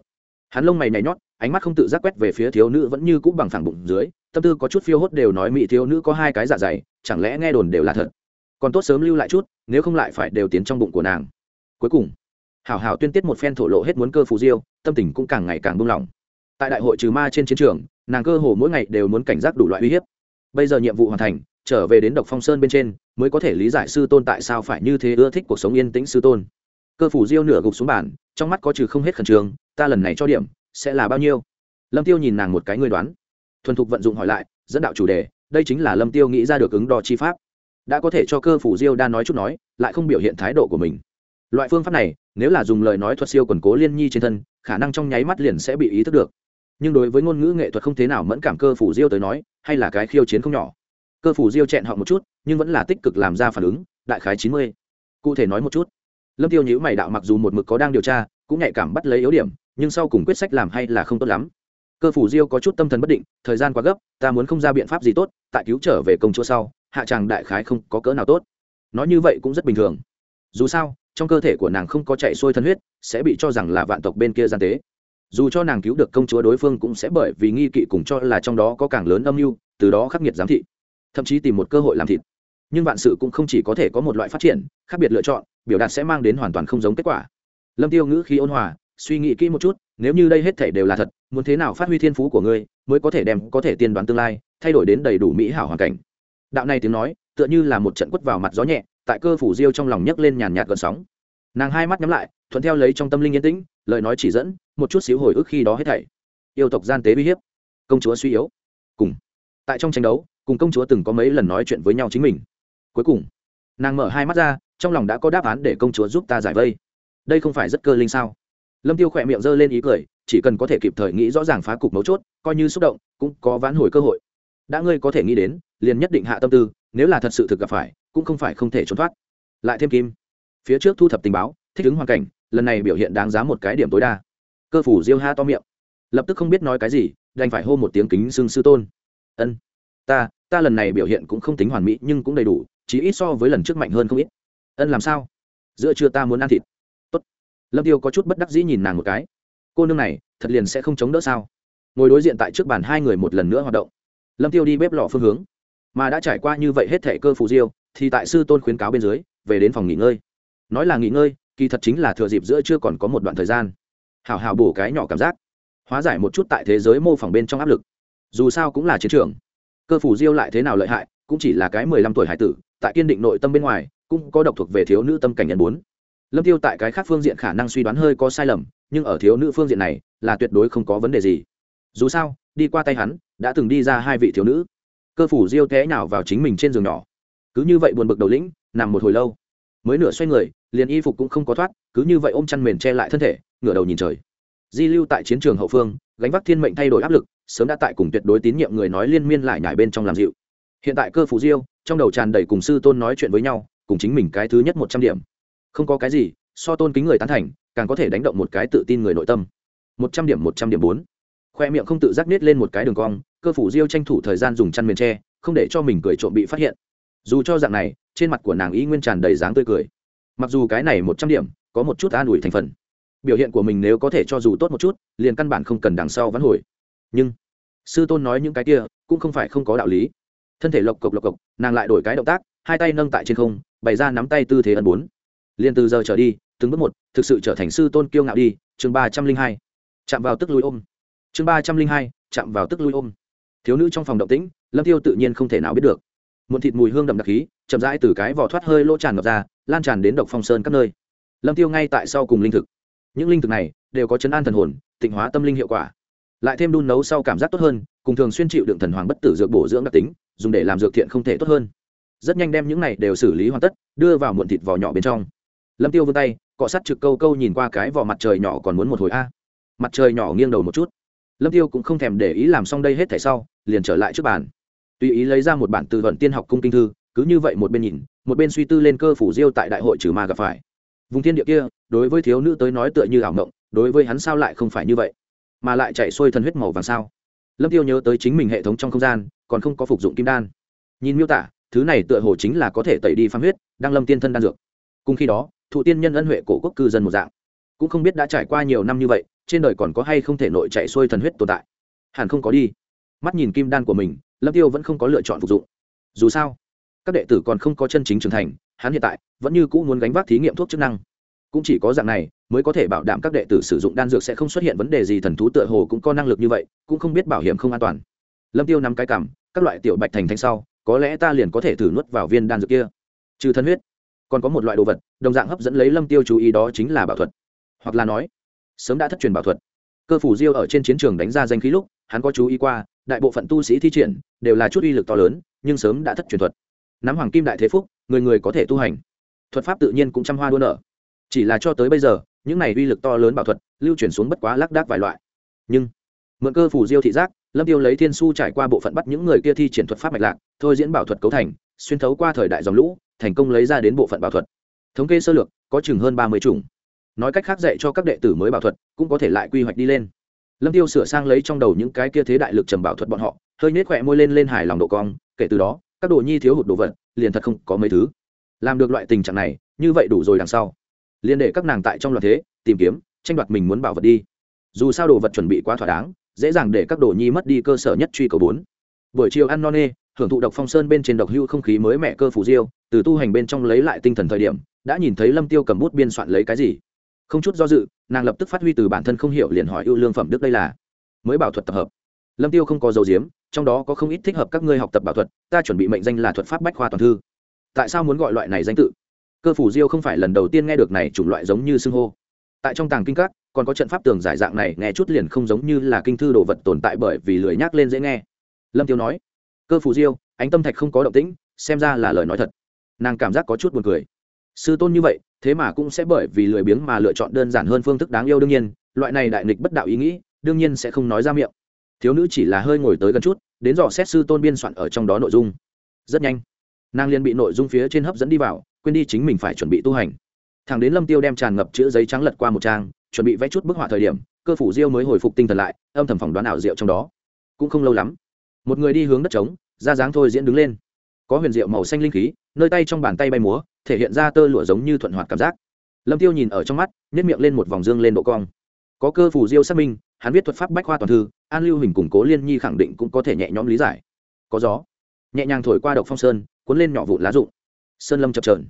Hắn lông mày nhảy nhót, ánh mắt không tự giác quét về phía thiếu nữ vẫn như cũ bằng phẳng bụng dưới, tâm tư có chút phiêu hốt đều nói mỹ thiếu nữ có hai cái dạ dày, chẳng lẽ nghe đồn đều là thật. Còn tốt sớm lưu lại chút, nếu không lại phải đều tiến trong bụng của nàng. Cuối cùng hảo hảo tuyên tiết một phen thổ lộ hết muốn cơ phù diêu, tâm tình cũng càng ngày càng buông lỏng. Tại đại hội trừ ma trên chiến trường, nàng cơ hồ mỗi ngày đều muốn cảnh giác đủ loại uy hiếp. Bây giờ nhiệm vụ hoàn thành, trở về đến độc phong sơn bên trên, mới có thể lý giải sư tôn tại sao phải như thế ưa thích cuộc sống yên tĩnh sư tôn. Cơ phủ diêu nửa gục xuống bàn, trong mắt có trừ không hết khẩn trương, ta lần này cho điểm, sẽ là bao nhiêu? Lâm tiêu nhìn nàng một cái người đoán. Thuần thục vận dụng hỏi lại, dẫn đạo chủ đề, đây chính là lâm tiêu nghĩ ra được ứng đo chi pháp. Đã có thể cho cơ phủ diêu đa nói chút nói, lại không biểu hiện thái độ của mình loại phương pháp này, nếu là dùng lời nói thuật siêu quần cố liên nhi trên thân, khả năng trong nháy mắt liền sẽ bị ý thức được. Nhưng đối với ngôn ngữ nghệ thuật không thế nào mẫn cảm cơ phủ diêu tới nói, hay là cái khiêu chiến không nhỏ. Cơ phủ diêu chẹn họ một chút, nhưng vẫn là tích cực làm ra phản ứng, đại khái chín mươi. Cụ thể nói một chút. Lâm tiêu nhữ mày đạo mặc dù một mực có đang điều tra, cũng nhạy cảm bắt lấy yếu điểm, nhưng sau cùng quyết sách làm hay là không tốt lắm. Cơ phủ diêu có chút tâm thần bất định, thời gian quá gấp, ta muốn không ra biện pháp gì tốt, tại cứu trở về công chỗ sau, hạ tràng đại khái không có cỡ nào tốt. Nói như vậy cũng rất bình thường. Dù sao trong cơ thể của nàng không có chạy xuôi thân huyết, sẽ bị cho rằng là vạn tộc bên kia gian tế. Dù cho nàng cứu được công chúa đối phương cũng sẽ bởi vì nghi kỵ cùng cho là trong đó có càng lớn âm mưu, từ đó khắc nghiệt giám thị, thậm chí tìm một cơ hội làm thịt. Nhưng vạn sự cũng không chỉ có thể có một loại phát triển, khác biệt lựa chọn, biểu đạt sẽ mang đến hoàn toàn không giống kết quả. Lâm tiêu ngữ khí ôn hòa, suy nghĩ kỹ một chút, nếu như đây hết thể đều là thật, muốn thế nào phát huy thiên phú của ngươi, mới có thể đem, có thể tiên đoán tương lai, thay đổi đến đầy đủ mỹ hảo hoàn cảnh. Đạo này tiếng nói, tựa như là một trận quất vào mặt gió nhẹ tại cơ phủ diêu trong lòng nhấc lên nhàn nhạt gợn sóng. Nàng hai mắt nhắm lại, thuận theo lấy trong tâm linh yên tĩnh, lời nói chỉ dẫn, một chút xíu hồi ức khi đó hết thảy. Yêu tộc gian tế uy hiếp, công chúa suy yếu. Cùng, tại trong tranh đấu, cùng công chúa từng có mấy lần nói chuyện với nhau chính mình. Cuối cùng, nàng mở hai mắt ra, trong lòng đã có đáp án để công chúa giúp ta giải vây. Đây không phải rất cơ linh sao? Lâm tiêu khỏe miệng giơ lên ý cười, chỉ cần có thể kịp thời nghĩ rõ ràng phá cục mấu chốt, coi như xúc động, cũng có vãn hồi cơ hội đã ngươi có thể nghĩ đến, liền nhất định hạ tâm tư, nếu là thật sự thực gặp phải, cũng không phải không thể trốn thoát. Lại thêm kim. Phía trước thu thập tình báo, thích ứng hoàn cảnh, lần này biểu hiện đáng giá một cái điểm tối đa. Cơ phủ diêu ha to miệng. Lập tức không biết nói cái gì, đành phải hô một tiếng kính xưng sư tôn. Ân. Ta ta lần này biểu hiện cũng không tính hoàn mỹ, nhưng cũng đầy đủ chỉ ít so với lần trước mạnh hơn không ít. Ân làm sao? Giữa trưa ta muốn ăn thịt. Tốt. lâm tiêu có chút bất đắc dĩ nhìn nàng một cái. Cô nương này, thật liền sẽ không chống đỡ sao? Ngồi đối diện tại trước bàn hai người một lần nữa hoạt động lâm tiêu đi bếp lò phương hướng. Mà đã trải qua như vậy hết thẻ cơ phù diêu, thì tại sư tôn khuyến cáo bên dưới, về đến phòng nghỉ ngơi. Nói là nghỉ ngơi, kỳ thật chính là thừa dịp giữa chưa còn có một đoạn thời gian. Hào hào bổ cái nhỏ cảm giác. Hóa giải một chút tại thế giới mô phỏng bên trong áp lực. Dù sao cũng là chiến trường. Cơ phủ diêu lại thế nào lợi hại, cũng chỉ là cái mười lăm tuổi hải tử, tại kiên định nội tâm bên ngoài, cũng có độc thuộc về thiếu nữ tâm cảnh nhân bốn. Lâm tiêu tại cái khác phương diện khả năng suy đoán hơi có sai lầm, nhưng ở thiếu nữ phương diện này, là tuyệt đối không có vấn đề gì. Dù sao, đi qua tay hắn đã từng đi ra hai vị thiếu nữ. Cơ phủ diêu té nào vào chính mình trên giường nhỏ. Cứ như vậy buồn bực đầu lĩnh, nằm một hồi lâu. Mới nửa xoay người, liền y phục cũng không có thoát, cứ như vậy ôm chăn mền che lại thân thể, ngửa đầu nhìn trời. Di lưu tại chiến trường hậu phương, gánh vác thiên mệnh thay đổi áp lực, sớm đã tại cùng tuyệt đối tín nhiệm người nói liên miên lại nhải bên trong làm dịu. Hiện tại cơ phủ diêu, trong đầu tràn đầy cùng sư tôn nói chuyện với nhau, cùng chính mình cái thứ nhất một trăm điểm. Không có cái gì, so tôn kính người tán thành, càng có thể đánh động một cái tự tin người nội tâm. Một trăm điểm, một trăm điểm bốn. Khoe miệng không tự giác nết lên một cái đường cong cơ phủ diêu tranh thủ thời gian dùng chăn mền tre không để cho mình cười trộm bị phát hiện. Dù cho dạng này, trên mặt của nàng ý nguyên tràn đầy dáng tươi cười. Mặc dù cái này một trăm điểm, có một chút an ủi thành phần. Biểu hiện của mình nếu có thể cho dù tốt một chút, liền căn bản không cần đằng sau vắn hồi. Nhưng, sư tôn nói những cái kia, cũng không phải không có đạo lý. Thân thể lộc cộc lộc cộc, nàng lại đổi cái động tác, hai tay nâng tại trên không, bày ra nắm tay tư thế ân bốn. Liền từ giờ trở đi, từng bước một, thực sự trở thành sư tôn kiêu ngạo đi. Chương ba trăm linh hai, chạm vào tức lui ôm. Chương ba trăm linh hai, chạm vào tức lui ôm thiếu nữ trong phòng động tĩnh, lâm tiêu tự nhiên không thể nào biết được. Một thịt mùi hương đậm đặc khí, chậm rãi từ cái vỏ thoát hơi lỗ tràn ngập ra, lan tràn đến độc phong sơn các nơi. Lâm tiêu ngay tại sau cùng linh thực. Những linh thực này đều có chấn an thần hồn, tịnh hóa tâm linh hiệu quả. Lại thêm đun nấu sau cảm giác tốt hơn, cùng thường xuyên chịu đựng thần hoàng bất tử dược bổ dưỡng đặc tính, dùng để làm dược thiện không thể tốt hơn. Rất nhanh đem những này đều xử lý hoàn tất, đưa vào muộn thịt vỏ nhỏ bên trong. Lâm tiêu vươn tay, cọ sát trực câu câu nhìn qua cái vỏ mặt trời nhỏ còn muốn một hồi a. Mặt trời nhỏ nghiêng đầu một chút. Lâm tiêu cũng không thèm để ý làm xong đây hết thảy sau liền trở lại trước bàn. Tùy ý lấy ra một bản từ vận tiên học cung kinh thư, cứ như vậy một bên nhìn, một bên suy tư lên cơ phủ diêu tại đại hội trừ ma gặp phải. Vùng thiên địa kia, đối với thiếu nữ tới nói tựa như ảo mộng, đối với hắn sao lại không phải như vậy? Mà lại chạy xuôi thần huyết màu vàng sao? Lâm tiêu nhớ tới chính mình hệ thống trong không gian, còn không có phục dụng kim đan. Nhìn miêu tả, thứ này tựa hồ chính là có thể tẩy đi phán huyết, đang lâm tiên thân đan dược. Cùng khi đó, thụ tiên nhân ân huệ cổ quốc cư dân một dạng. Cũng không biết đã trải qua nhiều năm như vậy, trên đời còn có hay không thể nội chạy xuôi thần huyết tồn tại. Hẳn không có đi mắt nhìn kim đan của mình, lâm tiêu vẫn không có lựa chọn phục dụng. Dù sao, các đệ tử còn không có chân chính trưởng thành, hắn hiện tại vẫn như cũ muốn gánh vác thí nghiệm thuốc chức năng. Cũng chỉ có dạng này mới có thể bảo đảm các đệ tử sử dụng đan dược sẽ không xuất hiện vấn đề gì, thần thú tựa hồ cũng có năng lực như vậy, cũng không biết bảo hiểm không an toàn. Lâm tiêu nắm cái cảm các loại tiểu bạch thành thanh sau, có lẽ ta liền có thể thử nuốt vào viên đan dược kia. Trừ thân huyết, còn có một loại đồ vật, đồng dạng hấp dẫn lấy lâm tiêu chú ý đó chính là bảo thuật. Hoặc là nói, sớm đã thất truyền bảo thuật. Cơ phủ diêu ở trên chiến trường đánh ra danh khí lúc, hắn có chú ý qua đại bộ phận tu sĩ thi triển đều là chút uy lực to lớn, nhưng sớm đã thất truyền thuật. Nắm hoàng kim đại thế phúc, người người có thể tu hành. Thuật pháp tự nhiên cũng trăm hoa đua nở. Chỉ là cho tới bây giờ, những này uy lực to lớn bảo thuật lưu chuyển xuống bất quá lác đác vài loại. Nhưng, mượn cơ phủ diêu thị giác, lâm tiêu lấy thiên su trải qua bộ phận bắt những người kia thi triển thuật pháp mạch lạc, thôi diễn bảo thuật cấu thành, xuyên thấu qua thời đại dòng lũ, thành công lấy ra đến bộ phận bảo thuật. Thống kê sơ lược, có chừng hơn ba mươi chủng. Nói cách khác dạy cho các đệ tử mới bảo thuật, cũng có thể lại quy hoạch đi lên lâm tiêu sửa sang lấy trong đầu những cái kia thế đại lực trầm bảo thuật bọn họ, hơi nhếch khỏe môi lên lên hài lòng độ cong, kể từ đó, các đồ nhi thiếu hụt đồ vật, liền thật không có mấy thứ. Làm được loại tình trạng này, như vậy đủ rồi đằng sau. Liền để các nàng tại trong loạt thế, tìm kiếm, tranh đoạt mình muốn bảo vật đi. Dù sao đồ vật chuẩn bị quá thỏa đáng, dễ dàng để các đồ nhi mất đi cơ sở nhất truy cầu bốn. Buổi chiều ăn non nê, hưởng thụ độc phong sơn bên trên độc hưu không khí mới mẹ cơ phủ diêu, từ tu hành bên trong lấy lại tinh thần thời điểm, đã nhìn thấy lâm tiêu cầm bút biên soạn lấy cái gì. Không chút do dự nàng lập tức phát huy từ bản thân không hiểu liền hỏi ưu lương phẩm đức đây là. Mới bảo thuật tập hợp. Lâm tiêu không có dấu diếm, trong đó có không ít thích hợp các ngươi học tập bảo thuật, ta chuẩn bị mệnh danh là thuật pháp bách khoa toàn thư. Tại sao muốn gọi loại này danh tự? Cơ phủ diêu không phải lần đầu tiên nghe được này chủng loại giống như xưng hô. Tại trong tàng kinh các, còn có trận pháp tường giải dạng này, nghe chút liền không giống như là kinh thư đồ vật tồn tại bởi vì lười nhắc lên dễ nghe. Lâm tiêu nói, cơ phủ diêu, ánh tâm thạch không có động tĩnh, xem ra là lời nói thật. Nàng cảm giác có chút buồn cười. Sư tôn như vậy thế mà cũng sẽ bởi vì lười biếng mà lựa chọn đơn giản hơn phương thức đáng yêu đương nhiên, loại này đại nghịch bất đạo ý nghĩ, đương nhiên sẽ không nói ra miệng. Thiếu nữ chỉ là hơi ngồi tới gần chút, đến dò xét sư tôn biên soạn ở trong đó nội dung. Rất nhanh, nàng liền bị nội dung phía trên hấp dẫn đi vào, quên đi chính mình phải chuẩn bị tu hành. Thằng đến lâm tiêu đem tràn ngập chữ giấy trắng lật qua một trang, chuẩn bị vẽ chút bức họa thời điểm, cơ phủ diêu mới hồi phục tinh thần lại, âm thầm phỏng đoán ảo diệu trong đó. Cũng không lâu lắm, một người đi hướng đất trống, ra dáng thôi diễn đứng lên có huyền diệu màu xanh linh khí, nơi tay trong bàn tay bay múa, thể hiện ra tơ lụa giống như thuận hoạt cảm giác. Lâm tiêu nhìn ở trong mắt nhét miệng lên một vòng dương lên độ cong. Có cơ phủ diêu xác minh, hắn viết thuật pháp bách khoa toàn thư, an lưu hình củng cố liên nhi khẳng định cũng có thể nhẹ nhõm lý giải. Có gió. Nhẹ nhàng thổi qua độc phong sơn, cuốn lên nhỏ vụn lá rụng. Sơn lâm chập trờn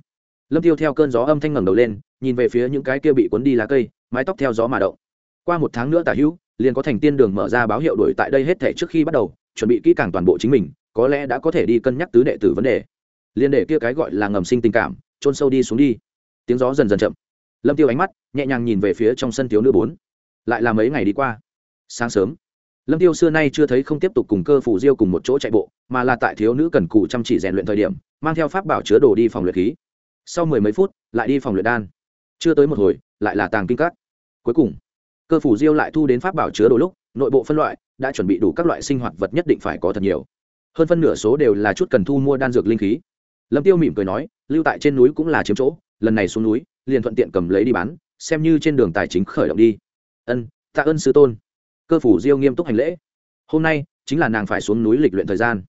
lâm tiêu theo cơn gió âm thanh ngẩng đầu lên, nhìn về phía những cái kia bị cuốn đi lá cây, mái tóc theo gió mà động. Qua một tháng nữa tả hữu, liền có thành tiên đường mở ra báo hiệu đổi tại đây hết thể trước khi bắt đầu, chuẩn bị kỹ càng toàn bộ chính mình có lẽ đã có thể đi cân nhắc tứ đệ tử vấn đề. Liên đệ kia cái gọi là ngầm sinh tình cảm trôn sâu đi xuống đi. Tiếng gió dần dần chậm. Lâm tiêu ánh mắt nhẹ nhàng nhìn về phía trong sân thiếu nữ bốn. Lại là mấy ngày đi qua. Sáng sớm, lâm tiêu xưa nay chưa thấy không tiếp tục cùng cơ phủ diêu cùng một chỗ chạy bộ, mà là tại thiếu nữ cần cù chăm chỉ rèn luyện thời điểm, mang theo pháp bảo chứa đồ đi phòng luyện khí. Sau mười mấy phút, lại đi phòng luyện đan. Chưa tới một hồi, lại là tàng kinh cát cuối cùng, cơ phủ diêu lại thu đến pháp bảo chứa đồ lúc, nội bộ phân loại, đã chuẩn bị đủ các loại sinh hoạt vật nhất định phải có thật nhiều hơn phân nửa số đều là chút cần thu mua đan dược linh khí. Lâm tiêu mỉm cười nói, lưu tại trên núi cũng là chiếm chỗ, lần này xuống núi, liền thuận tiện cầm lấy đi bán, xem như trên đường tài chính khởi động đi. Ân, tạ ơn sư tôn. Cơ phủ diêu nghiêm túc hành lễ. Hôm nay, chính là nàng phải xuống núi lịch luyện thời gian.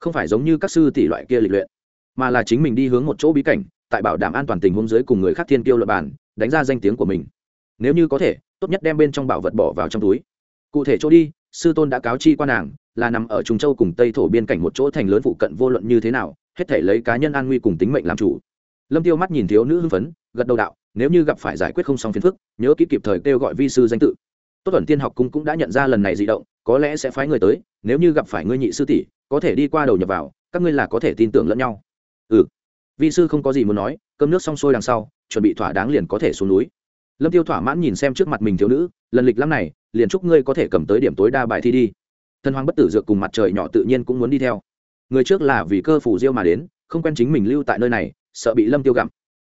Không phải giống như các sư tỷ loại kia lịch luyện, mà là chính mình đi hướng một chỗ bí cảnh, tại bảo đảm an toàn tình huống dưới cùng người khác thiên tiêu luật bản đánh ra danh tiếng của mình. Nếu như có thể, tốt nhất đem bên trong bảo vật bỏ vào trong túi. Cụ thể chỗ đi, sư tôn đã cáo chi qua nàng là nằm ở trung châu cùng tây thổ biên cảnh một chỗ thành lớn phụ cận vô luận như thế nào, hết thể lấy cá nhân an nguy cùng tính mệnh làm chủ. Lâm tiêu mắt nhìn thiếu nữ hưng phấn, gật đầu đạo, nếu như gặp phải giải quyết không xong phiền phức, nhớ kỹ kịp thời kêu gọi vi sư danh tự. Tốt ẩn tiên học cung cũng đã nhận ra lần này dị động, có lẽ sẽ phái người tới, nếu như gặp phải ngươi nhị sư tỷ, có thể đi qua đầu nhập vào, các ngươi là có thể tin tưởng lẫn nhau. Ừ. Vi sư không có gì muốn nói, cơm nước xong xuôi đằng sau, chuẩn bị thỏa đáng liền có thể xuống núi. Lâm tiêu thỏa mãn nhìn xem trước mặt mình thiếu nữ, lần lịch lắm này, liền chúc ngươi có thể cầm tới điểm tối đa bài thi đi thần hoàng bất tử dược cùng mặt trời nhỏ tự nhiên cũng muốn đi theo. Người trước là vì cơ phủ diêu mà đến, không quen chính mình lưu tại nơi này, sợ bị lâm tiêu gặm.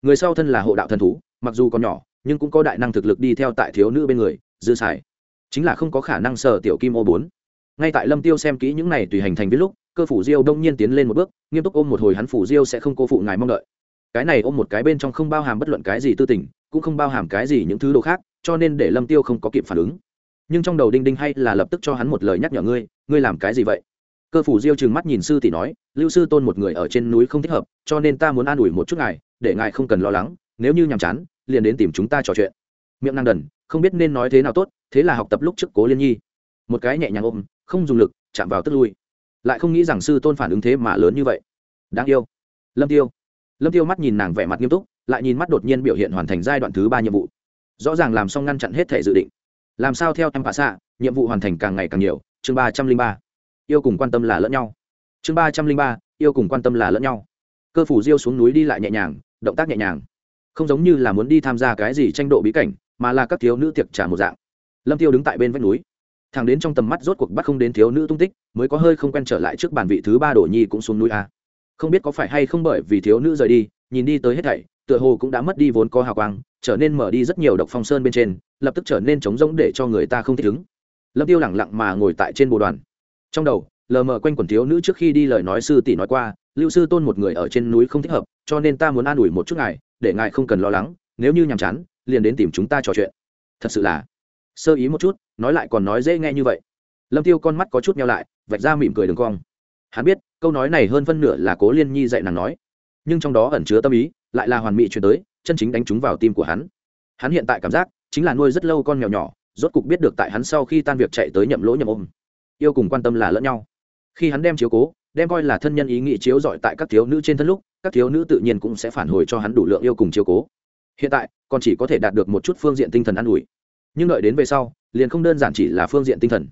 Người sau thân là hộ đạo thần thú, mặc dù còn nhỏ, nhưng cũng có đại năng thực lực đi theo tại thiếu nữ bên người, dư xài. Chính là không có khả năng sở tiểu kim ô bốn. Ngay tại lâm tiêu xem kỹ những này tùy hành thành viết lúc, cơ phủ diêu đông nhiên tiến lên một bước, nghiêm túc ôm một hồi hắn phủ diêu sẽ không cô phụ ngài mong đợi. Cái này ôm một cái bên trong không bao hàm bất luận cái gì tư tình, cũng không bao hàm cái gì những thứ đồ khác, cho nên để lâm tiêu không có kịp phản ứng nhưng trong đầu đinh đinh hay là lập tức cho hắn một lời nhắc nhở ngươi ngươi làm cái gì vậy? Cơ phủ diêu trừng mắt nhìn sư tỷ nói, lưu sư tôn một người ở trên núi không thích hợp, cho nên ta muốn an ủi một chút ngài, để ngài không cần lo lắng, nếu như nhàm chán, liền đến tìm chúng ta trò chuyện. Miệng năng đần, không biết nên nói thế nào tốt, thế là học tập lúc trước cố liên nhi. Một cái nhẹ nhàng ôm, không dùng lực, chạm vào tức lui. Lại không nghĩ rằng sư tôn phản ứng thế mà lớn như vậy. Đáng yêu. Lâm tiêu. Lâm tiêu mắt nhìn nàng vẻ mặt nghiêm túc, lại nhìn mắt đột nhiên biểu hiện hoàn thành giai đoạn thứ ba nhiệm vụ. Rõ ràng làm xong ngăn chặn hết thể dự định làm sao theo em phạ xạ, nhiệm vụ hoàn thành càng ngày càng nhiều, chương ba trăm linh ba. Yêu cùng quan tâm là lẫn nhau. Chương ba trăm linh ba, yêu cùng quan tâm là lẫn nhau. Cơ phủ diêu xuống núi đi lại nhẹ nhàng, động tác nhẹ nhàng. Không giống như là muốn đi tham gia cái gì tranh độ bí cảnh, mà là các thiếu nữ tiệc trả một dạng. Lâm tiêu đứng tại bên vách núi. Thằng đến trong tầm mắt rốt cuộc bắt không đến thiếu nữ tung tích, mới có hơi không quen trở lại trước bàn vị thứ ba đổ nhi cũng xuống núi a không biết có phải hay không bởi vì thiếu nữ rời đi, nhìn đi tới hết thảy, tựa hồ cũng đã mất đi vốn có hào quang, trở nên mở đi rất nhiều độc phong sơn bên trên lập tức trở nên trống rỗng để cho người ta không thích ứng. Lâm tiêu lẳng lặng mà ngồi tại trên bồ đoàn. Trong đầu, lờ mờ quanh quần thiếu nữ trước khi đi lời nói sư tỷ nói qua, lưu sư tôn một người ở trên núi không thích hợp, cho nên ta muốn an ủi một chút ngài, để ngài không cần lo lắng, nếu như nhàm chán, liền đến tìm chúng ta trò chuyện. Thật sự là, sơ ý một chút, nói lại còn nói dễ nghe như vậy. Lâm tiêu con mắt có chút nhau lại, vạch ra mỉm cười đường cong. Hắn biết, câu nói này hơn phân nửa là cố liên nhi dạy nàng nói. Nhưng trong đó ẩn chứa tâm ý, lại là hoàn mỹ chuyển tới, chân chính đánh trúng vào tim của hắn. Hắn hiện tại cảm giác chính là nuôi rất lâu con mèo nhỏ, rốt cục biết được tại hắn sau khi tan việc chạy tới nhậm lỗ nhậm ôm. Yêu cùng quan tâm là lẫn nhau. Khi hắn đem chiếu cố, đem coi là thân nhân ý nghĩ chiếu dọi tại các thiếu nữ trên thân lúc, các thiếu nữ tự nhiên cũng sẽ phản hồi cho hắn đủ lượng yêu cùng chiếu cố. Hiện tại, còn chỉ có thể đạt được một chút phương diện tinh thần an ủi. Nhưng đợi đến về sau, liền không đơn giản chỉ là phương diện tinh thần.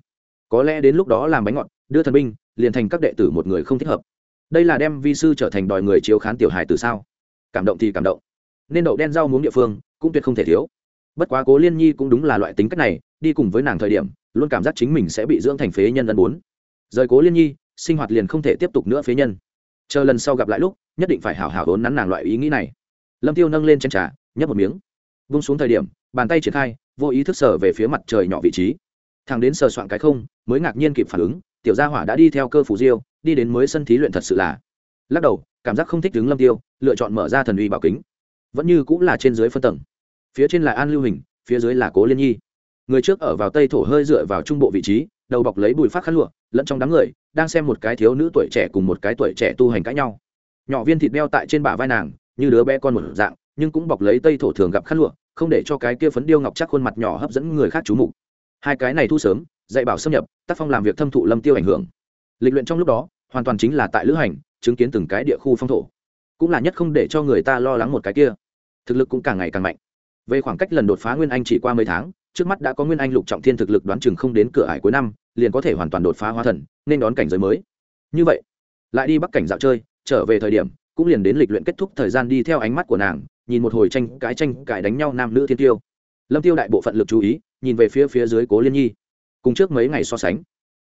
Có lẽ đến lúc đó làm bánh ngọt, đưa thần binh, liền thành các đệ tử một người không thích hợp. Đây là đem vi sư trở thành đòi người chiếu khán tiểu hài từ sao? Cảm động thì cảm động. Nên đậu đen rau muống địa phương cũng tuyệt không thể thiếu bất quá cố liên nhi cũng đúng là loại tính cách này, đi cùng với nàng thời điểm, luôn cảm giác chính mình sẽ bị dưỡng thành phế nhân ân bốn. Rời cố liên nhi, sinh hoạt liền không thể tiếp tục nữa phế nhân. Chờ lần sau gặp lại lúc, nhất định phải hảo hảo đốn nắn nàng loại ý nghĩ này. Lâm tiêu nâng lên chân trà, nhấp một miếng. Vung xuống thời điểm, bàn tay triển khai, vô ý thức sở về phía mặt trời nhỏ vị trí. Thằng đến sờ soạn cái không, mới ngạc nhiên kịp phản ứng, tiểu gia hỏa đã đi theo cơ phủ diêu, đi đến mới sân thí luyện thật sự là. Lắc đầu, cảm giác không thích đứng lâm tiêu, lựa chọn mở ra thần uy bảo kính. Vẫn như cũng là trên dưới phân tầng phía trên là an lưu hình, phía dưới là cố liên nhi. Người trước ở vào tây thổ hơi dựa vào trung bộ vị trí, đầu bọc lấy bùi phát khăn lụa, lẫn trong đám người, đang xem một cái thiếu nữ tuổi trẻ cùng một cái tuổi trẻ tu hành cãi nhau. Nhỏ viên thịt đeo tại trên bả vai nàng, như đứa bé con một dạng, nhưng cũng bọc lấy tây thổ thường gặp khăn lụa, không để cho cái kia phấn điêu ngọc chắc khuôn mặt nhỏ hấp dẫn người khác chú mục. Hai cái này thu sớm, dạy bảo xâm nhập, tác phong làm việc thâm thụ lâm tiêu ảnh hưởng. Lịch luyện trong lúc đó, hoàn toàn chính là tại lữ hành, chứng kiến từng cái địa khu phong thổ. Cũng là nhất không để cho người ta lo lắng một cái kia. Thực lực cũng càng ngày càng mạnh về khoảng cách lần đột phá nguyên anh chỉ qua mấy tháng, trước mắt đã có nguyên anh lục trọng thiên thực lực đoán chừng không đến cửa ải cuối năm, liền có thể hoàn toàn đột phá hóa thần, nên đón cảnh giới mới. Như vậy, lại đi bắc cảnh dạo chơi, trở về thời điểm, cũng liền đến lịch luyện kết thúc thời gian đi theo ánh mắt của nàng, nhìn một hồi tranh cái tranh cãi đánh nhau nam nữ thiên tiêu. Lâm tiêu đại bộ phận lực chú ý, nhìn về phía phía dưới cố liên nhi. Cùng trước mấy ngày so sánh,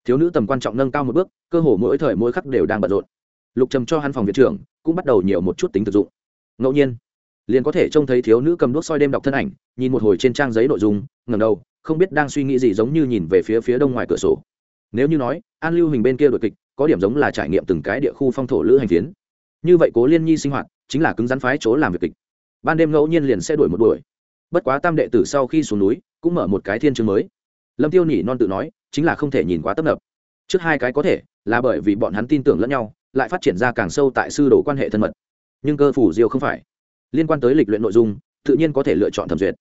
thiếu nữ tầm quan trọng nâng cao một bước, cơ hồ mỗi thời mỗi khắc đều đang bận rộn. Lục trầm cho hắn phòng viện trưởng, cũng bắt đầu nhiều một chút tính thực dụng. Ngẫu nhiên liền có thể trông thấy thiếu nữ cầm đuốc soi đêm đọc thân ảnh, nhìn một hồi trên trang giấy nội dung ngầm đầu, không biết đang suy nghĩ gì giống như nhìn về phía phía đông ngoài cửa sổ. Nếu như nói, an lưu hình bên kia đội kịch, có điểm giống là trải nghiệm từng cái địa khu phong thổ lữ hành phiến. Như vậy cố liên nhi sinh hoạt, chính là cứng rắn phái chỗ làm việc kịch. Ban đêm ngẫu nhiên liền sẽ đuổi một đuổi. Bất quá tam đệ tử sau khi xuống núi, cũng mở một cái thiên chương mới. Lâm tiêu nhỉ non tự nói, chính là không thể nhìn quá tấp nập. Trước hai cái có thể, là bởi vì bọn hắn tin tưởng lẫn nhau, lại phát triển ra càng sâu tại sư đồ quan hệ thân mật. Nhưng cơ phủ diêu không phải liên quan tới lịch luyện nội dung, tự nhiên có thể lựa chọn thẩm duyệt.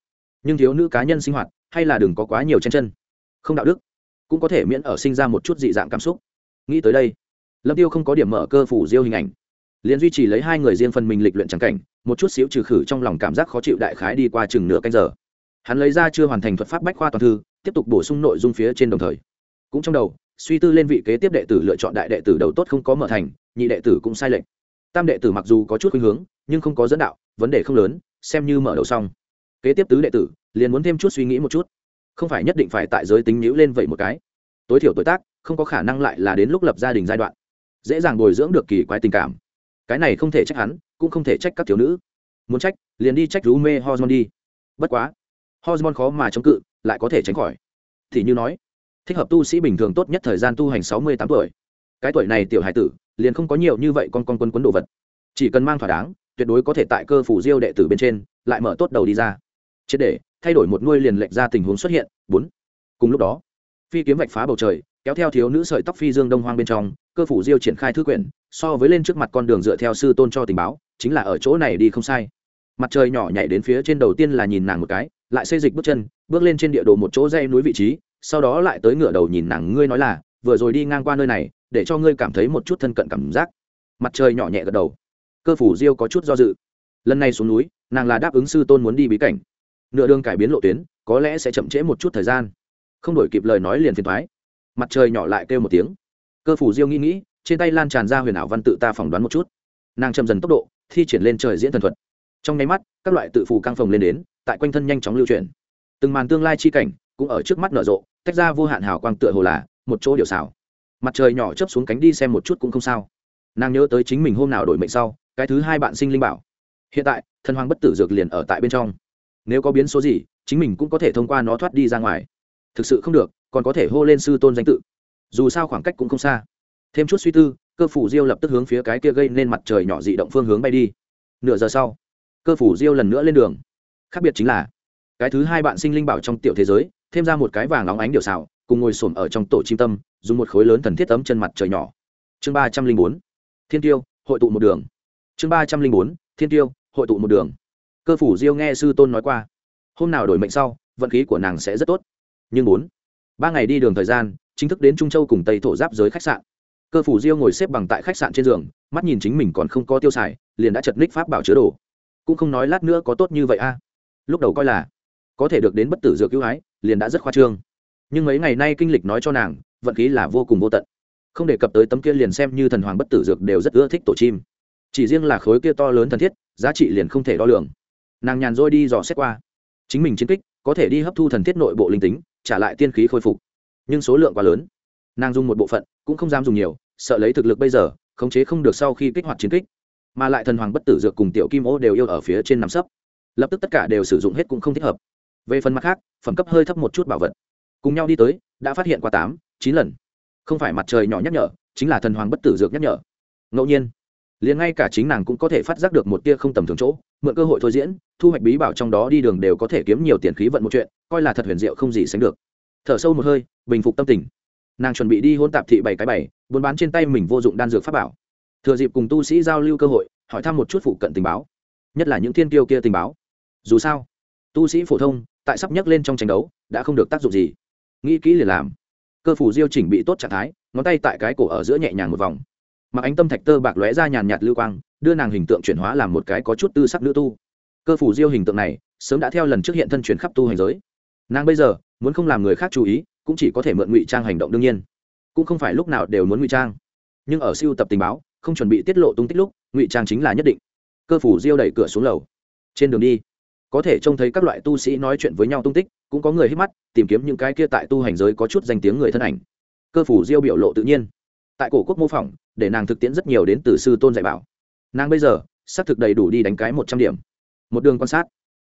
Nhưng thiếu nữ cá nhân sinh hoạt, hay là đừng có quá nhiều chen chân. Không đạo đức, cũng có thể miễn ở sinh ra một chút dị dạng cảm xúc. Nghĩ tới đây, lâm tiêu không có điểm mở cơ phủ diêu hình ảnh. Liền duy trì lấy hai người riêng phần mình lịch luyện trắng cảnh, một chút xíu trừ khử trong lòng cảm giác khó chịu đại khái đi qua chừng nửa canh giờ. Hắn lấy ra chưa hoàn thành thuật pháp bách khoa toàn thư, tiếp tục bổ sung nội dung phía trên đồng thời. Cũng trong đầu, suy tư lên vị kế tiếp đệ tử lựa chọn đại đệ tử đầu tốt không có mở thành, nhị đệ tử cũng sai lệch. Tam đệ tử mặc dù có chút khuynh hướng, nhưng không có dẫn đạo vấn đề không lớn, xem như mở đầu xong. Kế tiếp tứ đệ tử, liền muốn thêm chút suy nghĩ một chút. Không phải nhất định phải tại giới tính nhữ lên vậy một cái. Tối thiểu tuổi tác, không có khả năng lại là đến lúc lập gia đình giai đoạn. Dễ dàng bồi dưỡng được kỳ quái tình cảm. Cái này không thể trách hắn, cũng không thể trách các thiếu nữ. Muốn trách, liền đi trách rú mê hormone đi. Bất quá, hormone khó mà chống cự, lại có thể tránh khỏi. Thì như nói, thích hợp tu sĩ bình thường tốt nhất thời gian tu hành sáu mươi tám tuổi. Cái tuổi này tiểu hải tử, liền không có nhiều như vậy con con quân quấn đồ vật. Chỉ cần mang thỏa đáng tuyệt đối có thể tại cơ phủ diêu đệ tử bên trên, lại mở tốt đầu đi ra. Triệt để, thay đổi một nuôi liền lệch ra tình huống xuất hiện. Bốn. Cùng lúc đó, phi kiếm vạch phá bầu trời, kéo theo thiếu nữ sợi tóc phi dương đông hoang bên trong, cơ phủ diêu triển khai thư quyển, so với lên trước mặt con đường dựa theo sư tôn cho tình báo, chính là ở chỗ này đi không sai. Mặt trời nhỏ nhảy đến phía trên đầu tiên là nhìn nàng một cái, lại xây dịch bước chân, bước lên trên địa đồ một chỗ dây núi vị trí, sau đó lại tới ngửa đầu nhìn nàng, ngươi nói là, vừa rồi đi ngang qua nơi này, để cho ngươi cảm thấy một chút thân cận cảm giác. Mặt trời nhỏ nhẹ gật đầu cơ phủ diêu có chút do dự. Lần này xuống núi, nàng là đáp ứng sư tôn muốn đi bí cảnh. Nửa đường cải biến lộ tuyến, có lẽ sẽ chậm trễ một chút thời gian. Không đổi kịp lời nói liền phiền thoái mặt trời nhỏ lại kêu một tiếng. Cơ phủ diêu nghĩ nghĩ, trên tay lan tràn ra huyền ảo văn tự ta phỏng đoán một chút. Nàng chậm dần tốc độ, thi triển lên trời diễn thần thuật. Trong nháy mắt, các loại tự phù căng phồng lên đến, tại quanh thân nhanh chóng lưu chuyển. Từng màn tương lai chi cảnh, cũng ở trước mắt nở rộ, tách ra vô hạn hào quang tựa hồ là một chỗ điều xảo. Mặt trời nhỏ chớp xuống cánh đi xem một chút cũng không sao. Nàng nhớ tới chính mình hôm nào đổi mệnh sau cái thứ hai bạn sinh linh bảo. Hiện tại, thần hoàng bất tử dược liền ở tại bên trong. Nếu có biến số gì, chính mình cũng có thể thông qua nó thoát đi ra ngoài. Thực sự không được, còn có thể hô lên sư tôn danh tự. Dù sao khoảng cách cũng không xa. Thêm chút suy tư, cơ phủ diêu lập tức hướng phía cái kia gây nên mặt trời nhỏ dị động phương hướng bay đi. Nửa giờ sau, cơ phủ diêu lần nữa lên đường. Khác biệt chính là, cái thứ hai bạn sinh linh bảo trong tiểu thế giới, thêm ra một cái vàng óng ánh điều xào cùng ngồi xổm ở trong tổ chim tâm, dùng một khối lớn thần thiết tấm chân mặt trời nhỏ. Chương ba trăm linh bốn. Thiên tiêu, hội tụ một đường chương ba trăm linh bốn, thiên tiêu, hội tụ một đường. Cơ phủ diêu nghe sư tôn nói qua, hôm nào đổi mệnh sau, vận khí của nàng sẽ rất tốt. Nhưng bốn, ba ngày đi đường thời gian, chính thức đến trung châu cùng tây thổ giáp giới khách sạn. Cơ phủ diêu ngồi xếp bằng tại khách sạn trên giường, mắt nhìn chính mình còn không có tiêu xài, liền đã chật ních pháp bảo chứa đồ. Cũng không nói lát nữa có tốt như vậy a. Lúc đầu coi là, có thể được đến bất tử dược cứu ái, liền đã rất khoa trương. Nhưng mấy ngày nay kinh lịch nói cho nàng, vận khí là vô cùng vô tận. Không đề cập tới tấm kia liền xem như thần hoàng bất tử dược đều rất ưa thích tổ chim chỉ riêng là khối kia to lớn thần thiết, giá trị liền không thể đo lường. Nàng nhàn rỗi đi dò xét qua. Chính mình chiến kích, có thể đi hấp thu thần thiết nội bộ linh tính, trả lại tiên khí khôi phục. Nhưng số lượng quá lớn. Nàng dùng một bộ phận, cũng không dám dùng nhiều, sợ lấy thực lực bây giờ, khống chế không được sau khi kích hoạt chiến kích. Mà lại thần hoàng bất tử dược cùng tiểu kim ô đều yêu ở phía trên nằm sấp. Lập tức tất cả đều sử dụng hết cũng không thích hợp. Về phần mặt khác, phẩm cấp hơi thấp một chút bảo vật. Cùng nhau đi tới, đã phát hiện qua tám, chín lần. Không phải mặt trời nhỏ nhắc nhở, chính là thần hoàng bất tử dược nhắc nhở. Ngẫu nhiên liền ngay cả chính nàng cũng có thể phát giác được một tia không tầm thường chỗ, mượn cơ hội thôi diễn, thu hoạch bí bảo trong đó đi đường đều có thể kiếm nhiều tiền khí vận một chuyện, coi là thật huyền diệu không gì sánh được. Thở sâu một hơi, bình phục tâm tình. Nàng chuẩn bị đi hôn tạp thị bảy cái bảy, buôn bán trên tay mình vô dụng đan dược pháp bảo. Thừa dịp cùng tu sĩ giao lưu cơ hội, hỏi thăm một chút phụ cận tình báo. Nhất là những thiên kiêu kia tình báo. Dù sao, tu sĩ phổ thông, tại sắp nhắc lên trong tranh đấu, đã không được tác dụng gì. Nghĩ kỹ liền làm. Cơ phủ diêu chỉnh bị tốt trạng thái, ngón tay tại cái cổ ở giữa nhẹ nhàng một vòng mặc ánh tâm thạch tơ bạc lóe ra nhàn nhạt lưu quang, đưa nàng hình tượng chuyển hóa làm một cái có chút tư sắc nữ tu. Cơ phủ diêu hình tượng này, sớm đã theo lần trước hiện thân chuyển khắp tu hành giới. Nàng bây giờ, muốn không làm người khác chú ý, cũng chỉ có thể mượn ngụy trang hành động đương nhiên. Cũng không phải lúc nào đều muốn ngụy trang. Nhưng ở siêu tập tình báo, không chuẩn bị tiết lộ tung tích lúc, ngụy trang chính là nhất định. Cơ phủ diêu đẩy cửa xuống lầu. Trên đường đi, có thể trông thấy các loại tu sĩ nói chuyện với nhau tung tích, cũng có người hít mắt, tìm kiếm những cái kia tại tu hành giới có chút danh tiếng người thân ảnh. Cơ phủ diêu biểu lộ tự nhiên. Tại cổ quốc mô phỏng để nàng thực tiễn rất nhiều đến từ sư tôn dạy bảo. Nàng bây giờ, xác thực đầy đủ đi đánh cái một trăm điểm. Một đường quan sát,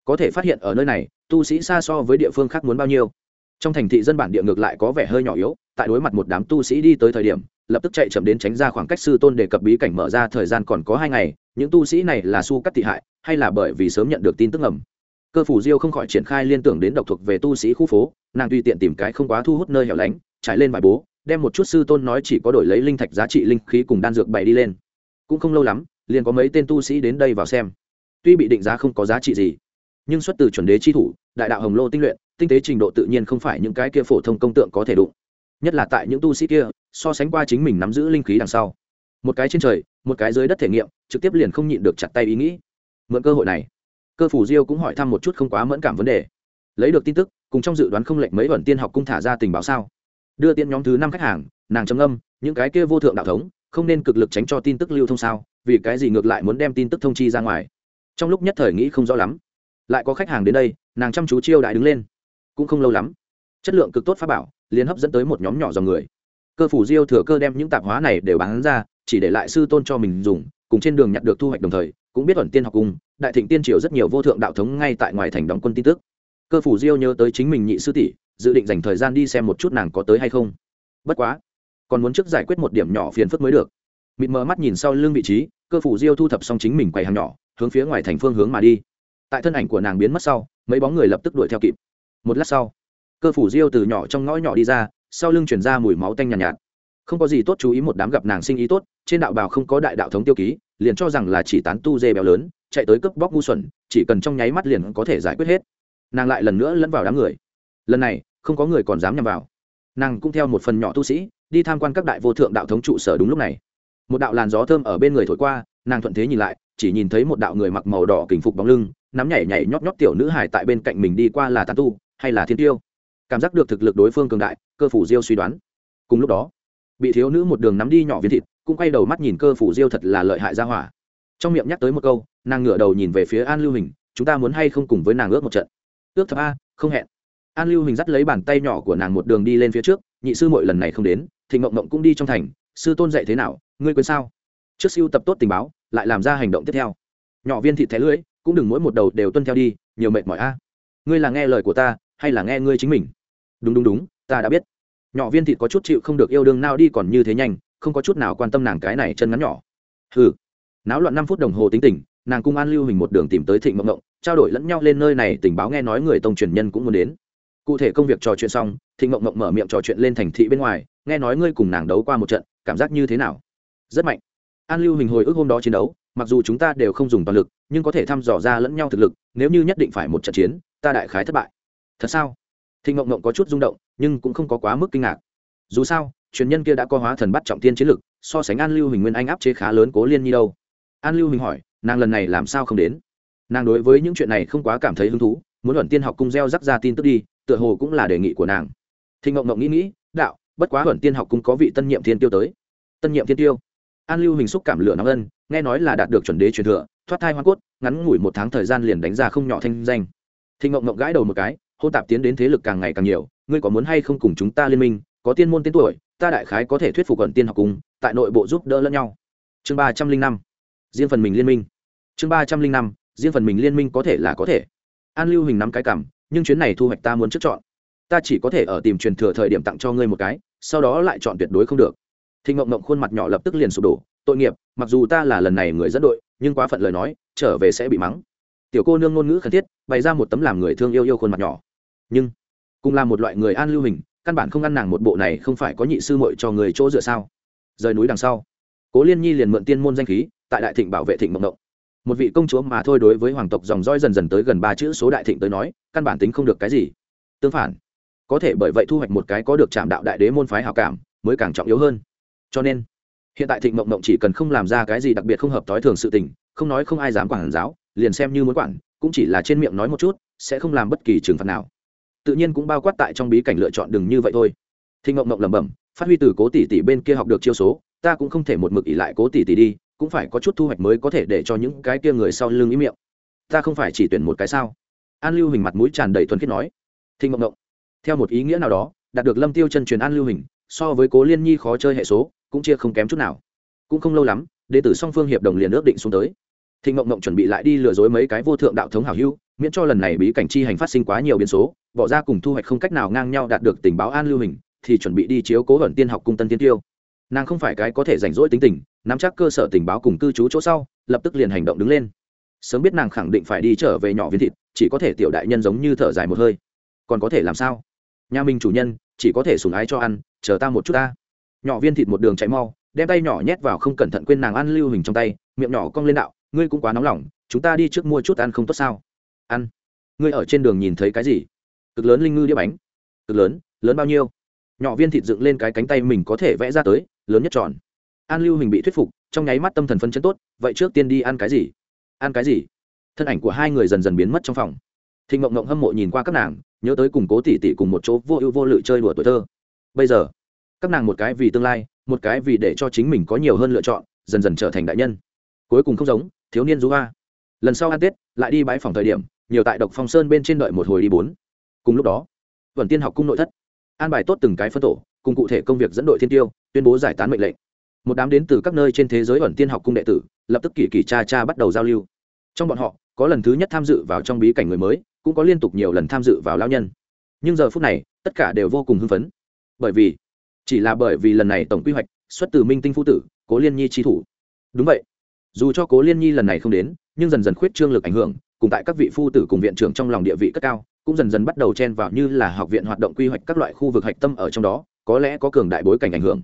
có thể phát hiện ở nơi này, tu sĩ xa so với địa phương khác muốn bao nhiêu. Trong thành thị dân bản địa ngược lại có vẻ hơi nhỏ yếu, tại đối mặt một đám tu sĩ đi tới thời điểm, lập tức chạy chậm đến tránh ra khoảng cách sư tôn để cập bí cảnh mở ra thời gian còn có hai ngày, những tu sĩ này là su cắt thị hại, hay là bởi vì sớm nhận được tin tức ngầm. Cơ phủ diêu không khỏi triển khai liên tưởng đến độc thuộc về tu sĩ khu phố, nàng tùy tiện tìm cái không quá thu hút nơi hẻo lánh, trải lên bài bố đem một chút sư tôn nói chỉ có đổi lấy linh thạch giá trị linh khí cùng đan dược bày đi lên. Cũng không lâu lắm, liền có mấy tên tu sĩ đến đây vào xem. Tuy bị định giá không có giá trị gì, nhưng xuất từ chuẩn đế chi thủ, đại đạo hồng lô tinh luyện, tinh tế trình độ tự nhiên không phải những cái kia phổ thông công tượng có thể đụng. Nhất là tại những tu sĩ kia, so sánh qua chính mình nắm giữ linh khí đằng sau. Một cái trên trời, một cái dưới đất thể nghiệm, trực tiếp liền không nhịn được chặt tay ý nghĩ. Mượn cơ hội này, cơ phủ diêu cũng hỏi thăm một chút không quá mẫn cảm vấn đề. Lấy được tin tức, cùng trong dự đoán không lệnh mấy vẩn tiên học cung thả ra tình báo sao? Đưa tiễn nhóm thứ năm khách hàng, nàng trầm âm những cái kia vô thượng đạo thống, không nên cực lực tránh cho tin tức lưu thông sao, vì cái gì ngược lại muốn đem tin tức thông chi ra ngoài. Trong lúc nhất thời nghĩ không rõ lắm, lại có khách hàng đến đây, nàng chăm chú chiêu đại đứng lên. Cũng không lâu lắm, chất lượng cực tốt phá bảo, liền hấp dẫn tới một nhóm nhỏ dòng người. Cơ phủ diêu thừa cơ đem những tạp hóa này đều bán ra, chỉ để lại sư tôn cho mình dùng, cùng trên đường nhặt được thu hoạch đồng thời, cũng biết ẩn tiên học cùng, đại thịnh tiên triều rất nhiều vô thượng đạo thống ngay tại ngoài thành đóng quân tin tức. Cơ phủ diêu nhớ tới chính mình nhị sư tỷ dự định dành thời gian đi xem một chút nàng có tới hay không. Bất quá còn muốn trước giải quyết một điểm nhỏ phiền phức mới được. Mịt mờ mắt nhìn sau lưng vị trí cơ phủ diêu thu thập xong chính mình quầy hàng nhỏ hướng phía ngoài thành phương hướng mà đi. Tại thân ảnh của nàng biến mất sau mấy bóng người lập tức đuổi theo kịp. Một lát sau cơ phủ diêu từ nhỏ trong ngõ nhỏ đi ra sau lưng chuyển ra mùi máu tanh nhàn nhạt, nhạt. Không có gì tốt chú ý một đám gặp nàng sinh ý tốt trên đạo bào không có đại đạo thống tiêu ký liền cho rằng là chỉ tán tu dê béo lớn chạy tới cướp bóc ngu xuẩn chỉ cần trong nháy mắt liền có thể giải quyết hết. Nàng lại lần nữa lẫn vào đám người. Lần này không có người còn dám nhằm vào. Nàng cũng theo một phần nhỏ tu sĩ, đi tham quan các đại vô thượng đạo thống trụ sở đúng lúc này. Một đạo làn gió thơm ở bên người thổi qua, nàng thuận thế nhìn lại, chỉ nhìn thấy một đạo người mặc màu đỏ kình phục bóng lưng, nắm nhảy nhảy nhóp nhóp tiểu nữ hải tại bên cạnh mình đi qua là tàn tu, hay là thiên tiêu. Cảm giác được thực lực đối phương cường đại, cơ phủ diêu suy đoán. Cùng lúc đó, bị thiếu nữ một đường nắm đi nhỏ viên thịt, cũng quay đầu mắt nhìn cơ phủ diêu thật là lợi hại ra hỏa. Trong miệng nhắc tới một câu, nàng ngửa đầu nhìn về phía an lưu hình, chúng ta muốn hay không cùng với nàng ước một trận? Ước thập a không hẹn an lưu hình dắt lấy bàn tay nhỏ của nàng một đường đi lên phía trước, nhị sư mội lần này không đến thì mộng mộng cũng đi trong thành. Sư tôn dạy thế nào, ngươi quên sao? Trước siêu tập tốt tình báo, lại làm ra hành động tiếp theo. Nhỏ viên thịt thẻ lưỡi, cũng đừng mỗi một đầu đều tuân theo đi, nhiều mệt mỏi a. Ngươi là nghe lời của ta, hay là nghe ngươi chính mình? Đúng đúng đúng, ta đã biết. Nhỏ viên thịt có chút chịu không được yêu đương nào đi còn như thế nhanh, không có chút nào quan tâm nàng cái này chân ngắn nhỏ. Hừ. Náo loạn năm phút đồng hồ tính tình, nàng cung an lưu hình một đường tìm tới thịnh mộng mộng, trao đổi lẫn nhau lên nơi này, tình báo nghe nói người tông truyền nhân cũng muốn đến cụ thể công việc trò chuyện xong, thịnh mộng mộng mở miệng trò chuyện lên thành thị bên ngoài, nghe nói ngươi cùng nàng đấu qua một trận, cảm giác như thế nào? Rất mạnh. An lưu hình hồi ức hôm đó chiến đấu, mặc dù chúng ta đều không dùng toàn lực, nhưng có thể thăm dò ra lẫn nhau thực lực, nếu như nhất định phải một trận chiến, ta đại khái thất bại. Thật sao? Thịnh mộng mộng có chút rung động, nhưng cũng không có quá mức kinh ngạc. Dù sao, truyền nhân kia đã co hóa thần bắt trọng tiên chiến lực, so sánh an lưu hình nguyên anh áp chế khá lớn cố liên nhi đâu. An lưu hình hỏi, nàng lần này làm sao không đến? Nàng đối với những chuyện này không quá cảm thấy hứng thú, muốn luận tiên học cung gieo rắc ra tin tức đi tựa hồ cũng là đề nghị của nàng. Thịnh ngộng ngộng nghĩ nghĩ đạo bất quá huẩn tiên học cũng có vị tân nhiệm thiên tiêu tới. Tân nhiệm thiên tiêu? An lưu hình xúc cảm lửa nóng ân nghe nói là đạt được chuẩn đế truyền thừa thoát thai hoa cốt ngắn ngủi một tháng thời gian liền đánh ra không nhỏ thanh danh. Thịnh ngộng ngộng gãi đầu một cái hôn tạp tiến đến thế lực càng ngày càng nhiều ngươi có muốn hay không cùng chúng ta liên minh có tiên môn tên tuổi ta đại khái có thể thuyết phục ẩn tiên học cùng, tại nội bộ giúp đỡ lẫn nhau. Chương ba trăm linh năm riêng phần mình liên minh. Chương ba trăm linh năm riêng phần mình liên minh có thể là có thể. An lưu hình nắm cái cảm nhưng chuyến này thu hoạch ta muốn trước chọn. Ta chỉ có thể ở tìm truyền thừa thời điểm tặng cho ngươi một cái, sau đó lại chọn tuyệt đối không được. Thịnh ngộng ngộng khuôn mặt nhỏ lập tức liền sụp đổ, tội nghiệp, mặc dù ta là lần này người dẫn đội, nhưng quá phận lời nói, trở về sẽ bị mắng. Tiểu cô nương ngôn ngữ khẩn thiết, bày ra một tấm làm người thương yêu yêu khuôn mặt nhỏ. Nhưng, cùng là một loại người an lưu hình, căn bản không ăn nàng một bộ này không phải có nhị sư muội cho người chỗ dựa sao? Rời núi đằng sau, cố liên nhi liền mượn tiên môn danh khí, tại đại thịnh bảo vệ thịnh mộng mộng một vị công chúa mà thôi đối với hoàng tộc dòng roi dần dần tới gần ba chữ số đại thịnh tới nói, căn bản tính không được cái gì. Tương phản, có thể bởi vậy thu hoạch một cái có được chạm đạo đại đế môn phái hào cảm, mới càng trọng yếu hơn. Cho nên, hiện tại thịnh mộng mộng chỉ cần không làm ra cái gì đặc biệt không hợp t ố i thường sự tình, không nói không ai dám quản giáo, liền xem như muốn quản, cũng chỉ là trên miệng nói một chút, sẽ không làm bất kỳ trừng phạt nào. Tự nhiên cũng bao quát tại trong bí cảnh lựa chọn đừng như vậy thôi. Thịnh mộng mộng lẩm bẩm, phát huy từ cố tỷ tỷ bên kia học được chiêu số, ta cũng không thể một mực ỉ lại cố tỷ tỷ đi cũng phải có chút thu hoạch mới có thể để cho những cái kia người sau lưng ý miệng. Ta không phải chỉ tuyển một cái sao? An lưu hình mặt mũi tràn đầy thuần khiết nói. Thinh mộng mộng, theo một ý nghĩa nào đó, đạt được lâm tiêu chân truyền an lưu hình so với cố liên nhi khó chơi hệ số, cũng chia không kém chút nào. Cũng không lâu lắm, đệ tử song phương hiệp đồng liền ước định xuống tới. Thịnh mộng mộng chuẩn bị lại đi lừa dối mấy cái vô thượng đạo thống hảo hữu, miễn cho lần này bí cảnh chi hành phát sinh quá nhiều biến số, bỏ ra cùng thu hoạch không cách nào ngang nhau đạt được tình báo an lưu hình thì chuẩn bị đi chiếu cố ẩn tiên học cung tân tiên tiêu nàng không phải cái có thể rảnh rỗi tính tình, nắm chắc cơ sở tình báo cùng cư trú chỗ sau, lập tức liền hành động đứng lên. Sớm biết nàng khẳng định phải đi trở về nhỏ viên thịt, chỉ có thể tiểu đại nhân giống như thở dài một hơi. Còn có thể làm sao? Nhà mình chủ nhân, chỉ có thể sùng ái cho ăn, chờ ta một chút ta. Nhỏ viên thịt một đường chạy mau, đem tay nhỏ nhét vào không cẩn thận quên nàng ăn lưu hình trong tay, miệng nhỏ cong lên đạo, ngươi cũng quá nóng lòng, chúng ta đi trước mua chút ăn không tốt sao? Ăn. Ngươi ở trên đường nhìn thấy cái gì? Cực lớn linh ngư đĩa bánh. Cực lớn lớn bao nhiêu? Nhỏ viên thịt dựng lên cái cánh tay mình có thể vẽ ra tới lớn nhất tròn. An lưu hình bị thuyết phục, trong nháy mắt tâm thần phân chân tốt, vậy trước tiên đi ăn cái gì? Ăn cái gì? Thân ảnh của hai người dần dần biến mất trong phòng. Thịnh mộng mộng hâm mộ nhìn qua các nàng, nhớ tới cùng cố tỷ tỷ cùng một chỗ vô ưu vô lự chơi đùa tuổi thơ. Bây giờ, các nàng một cái vì tương lai, một cái vì để cho chính mình có nhiều hơn lựa chọn, dần dần trở thành đại nhân. Cuối cùng không giống, thiếu niên rú hoa. Lần sau ăn tết, lại đi bãi phòng thời điểm, nhiều tại độc phong sơn bên trên đợi một hồi đi bốn. Cùng lúc đó vần tiên học cung nội thất. An bài tốt từng cái phân tổ, cùng cụ thể công việc dẫn đội thiên tiêu tuyên bố giải tán mệnh lệnh. Một đám đến từ các nơi trên thế giới ẩn tiên học cung đệ tử, lập tức kỳ kỳ cha cha bắt đầu giao lưu. Trong bọn họ, có lần thứ nhất tham dự vào trong bí cảnh người mới, cũng có liên tục nhiều lần tham dự vào lao nhân. Nhưng giờ phút này, tất cả đều vô cùng hưng phấn. Bởi vì, chỉ là bởi vì lần này tổng quy hoạch, xuất từ minh tinh phu tử, cố liên nhi chi thủ. Đúng vậy. Dù cho cố liên nhi lần này không đến, nhưng dần dần khuyết trương lực ảnh hưởng, cùng tại các vị phu tử cùng viện trưởng trong lòng địa vị cất cao, cũng dần dần bắt đầu chen vào như là học viện hoạt động quy hoạch các loại khu vực hạch tâm ở trong đó, có lẽ có cường đại bối cảnh ảnh hưởng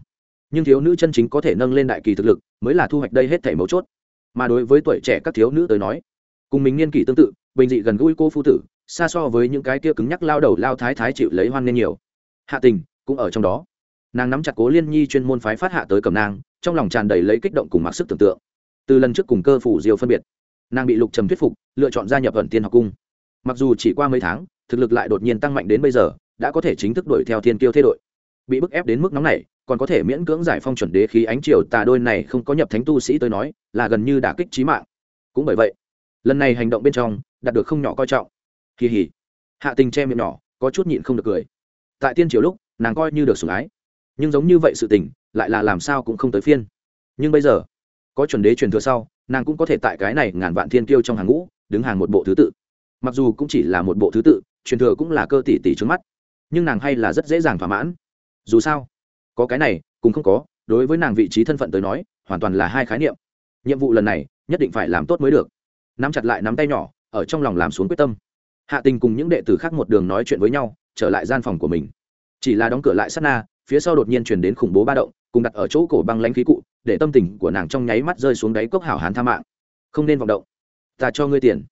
nhưng thiếu nữ chân chính có thể nâng lên đại kỳ thực lực, mới là thu hoạch đây hết thể mấu chốt. Mà đối với tuổi trẻ các thiếu nữ tới nói, cùng mình niên kỷ tương tự, bình dị gần gũi cô phu tử, xa so với những cái kia cứng nhắc lao đầu lao thái thái chịu lấy hoan nên nhiều. Hạ tình cũng ở trong đó. Nàng nắm chặt cố liên nhi chuyên môn phái phát hạ tới cầm nang trong lòng tràn đầy lấy kích động cùng mặc sức tưởng tượng. Từ lần trước cùng cơ phủ diều phân biệt, nàng bị lục trầm thuyết phục, lựa chọn gia nhập ẩn tiên học cung. Mặc dù chỉ qua mấy tháng, thực lực lại đột nhiên tăng mạnh đến bây giờ, đã có thể chính thức đuổi theo thiên kiêu thế đội. Bị bức ép đến mức nóng này còn có thể miễn cưỡng giải phong chuẩn đế khí ánh triều tà đôi này không có nhập thánh tu sĩ tới nói, là gần như đả kích trí mạng. Cũng bởi vậy, lần này hành động bên trong, đạt được không nhỏ coi trọng. Kỳ hỉ. Hạ tình che miệng nhỏ, có chút nhịn không được cười. Tại tiên triều lúc, nàng coi như được sủng ái. Nhưng giống như vậy sự tình, lại là làm sao cũng không tới phiên. Nhưng bây giờ, có chuẩn đế truyền thừa sau, nàng cũng có thể tại cái này ngàn vạn thiên kiêu trong hàng ngũ, đứng hàng một bộ thứ tự. Mặc dù cũng chỉ là một bộ thứ tự, truyền thừa cũng là cơ tỷ tỷ trước mắt, nhưng nàng hay là rất dễ dàng thỏa mãn. Dù sao có cái này cũng không có, đối với nàng vị trí thân phận tới nói, hoàn toàn là hai khái niệm. Nhiệm vụ lần này, nhất định phải làm tốt mới được. Nắm chặt lại nắm tay nhỏ, ở trong lòng làm xuống quyết tâm. Hạ tình cùng những đệ tử khác một đường nói chuyện với nhau, trở lại gian phòng của mình. Chỉ là đóng cửa lại sát na, phía sau đột nhiên chuyển đến khủng bố ba động, cùng đặt ở chỗ cổ băng lãnh khí cụ, để tâm tình của nàng trong nháy mắt rơi xuống đáy cốc hảo hán tha mạng. Không nên vọng động. Ta cho ngươi tiền.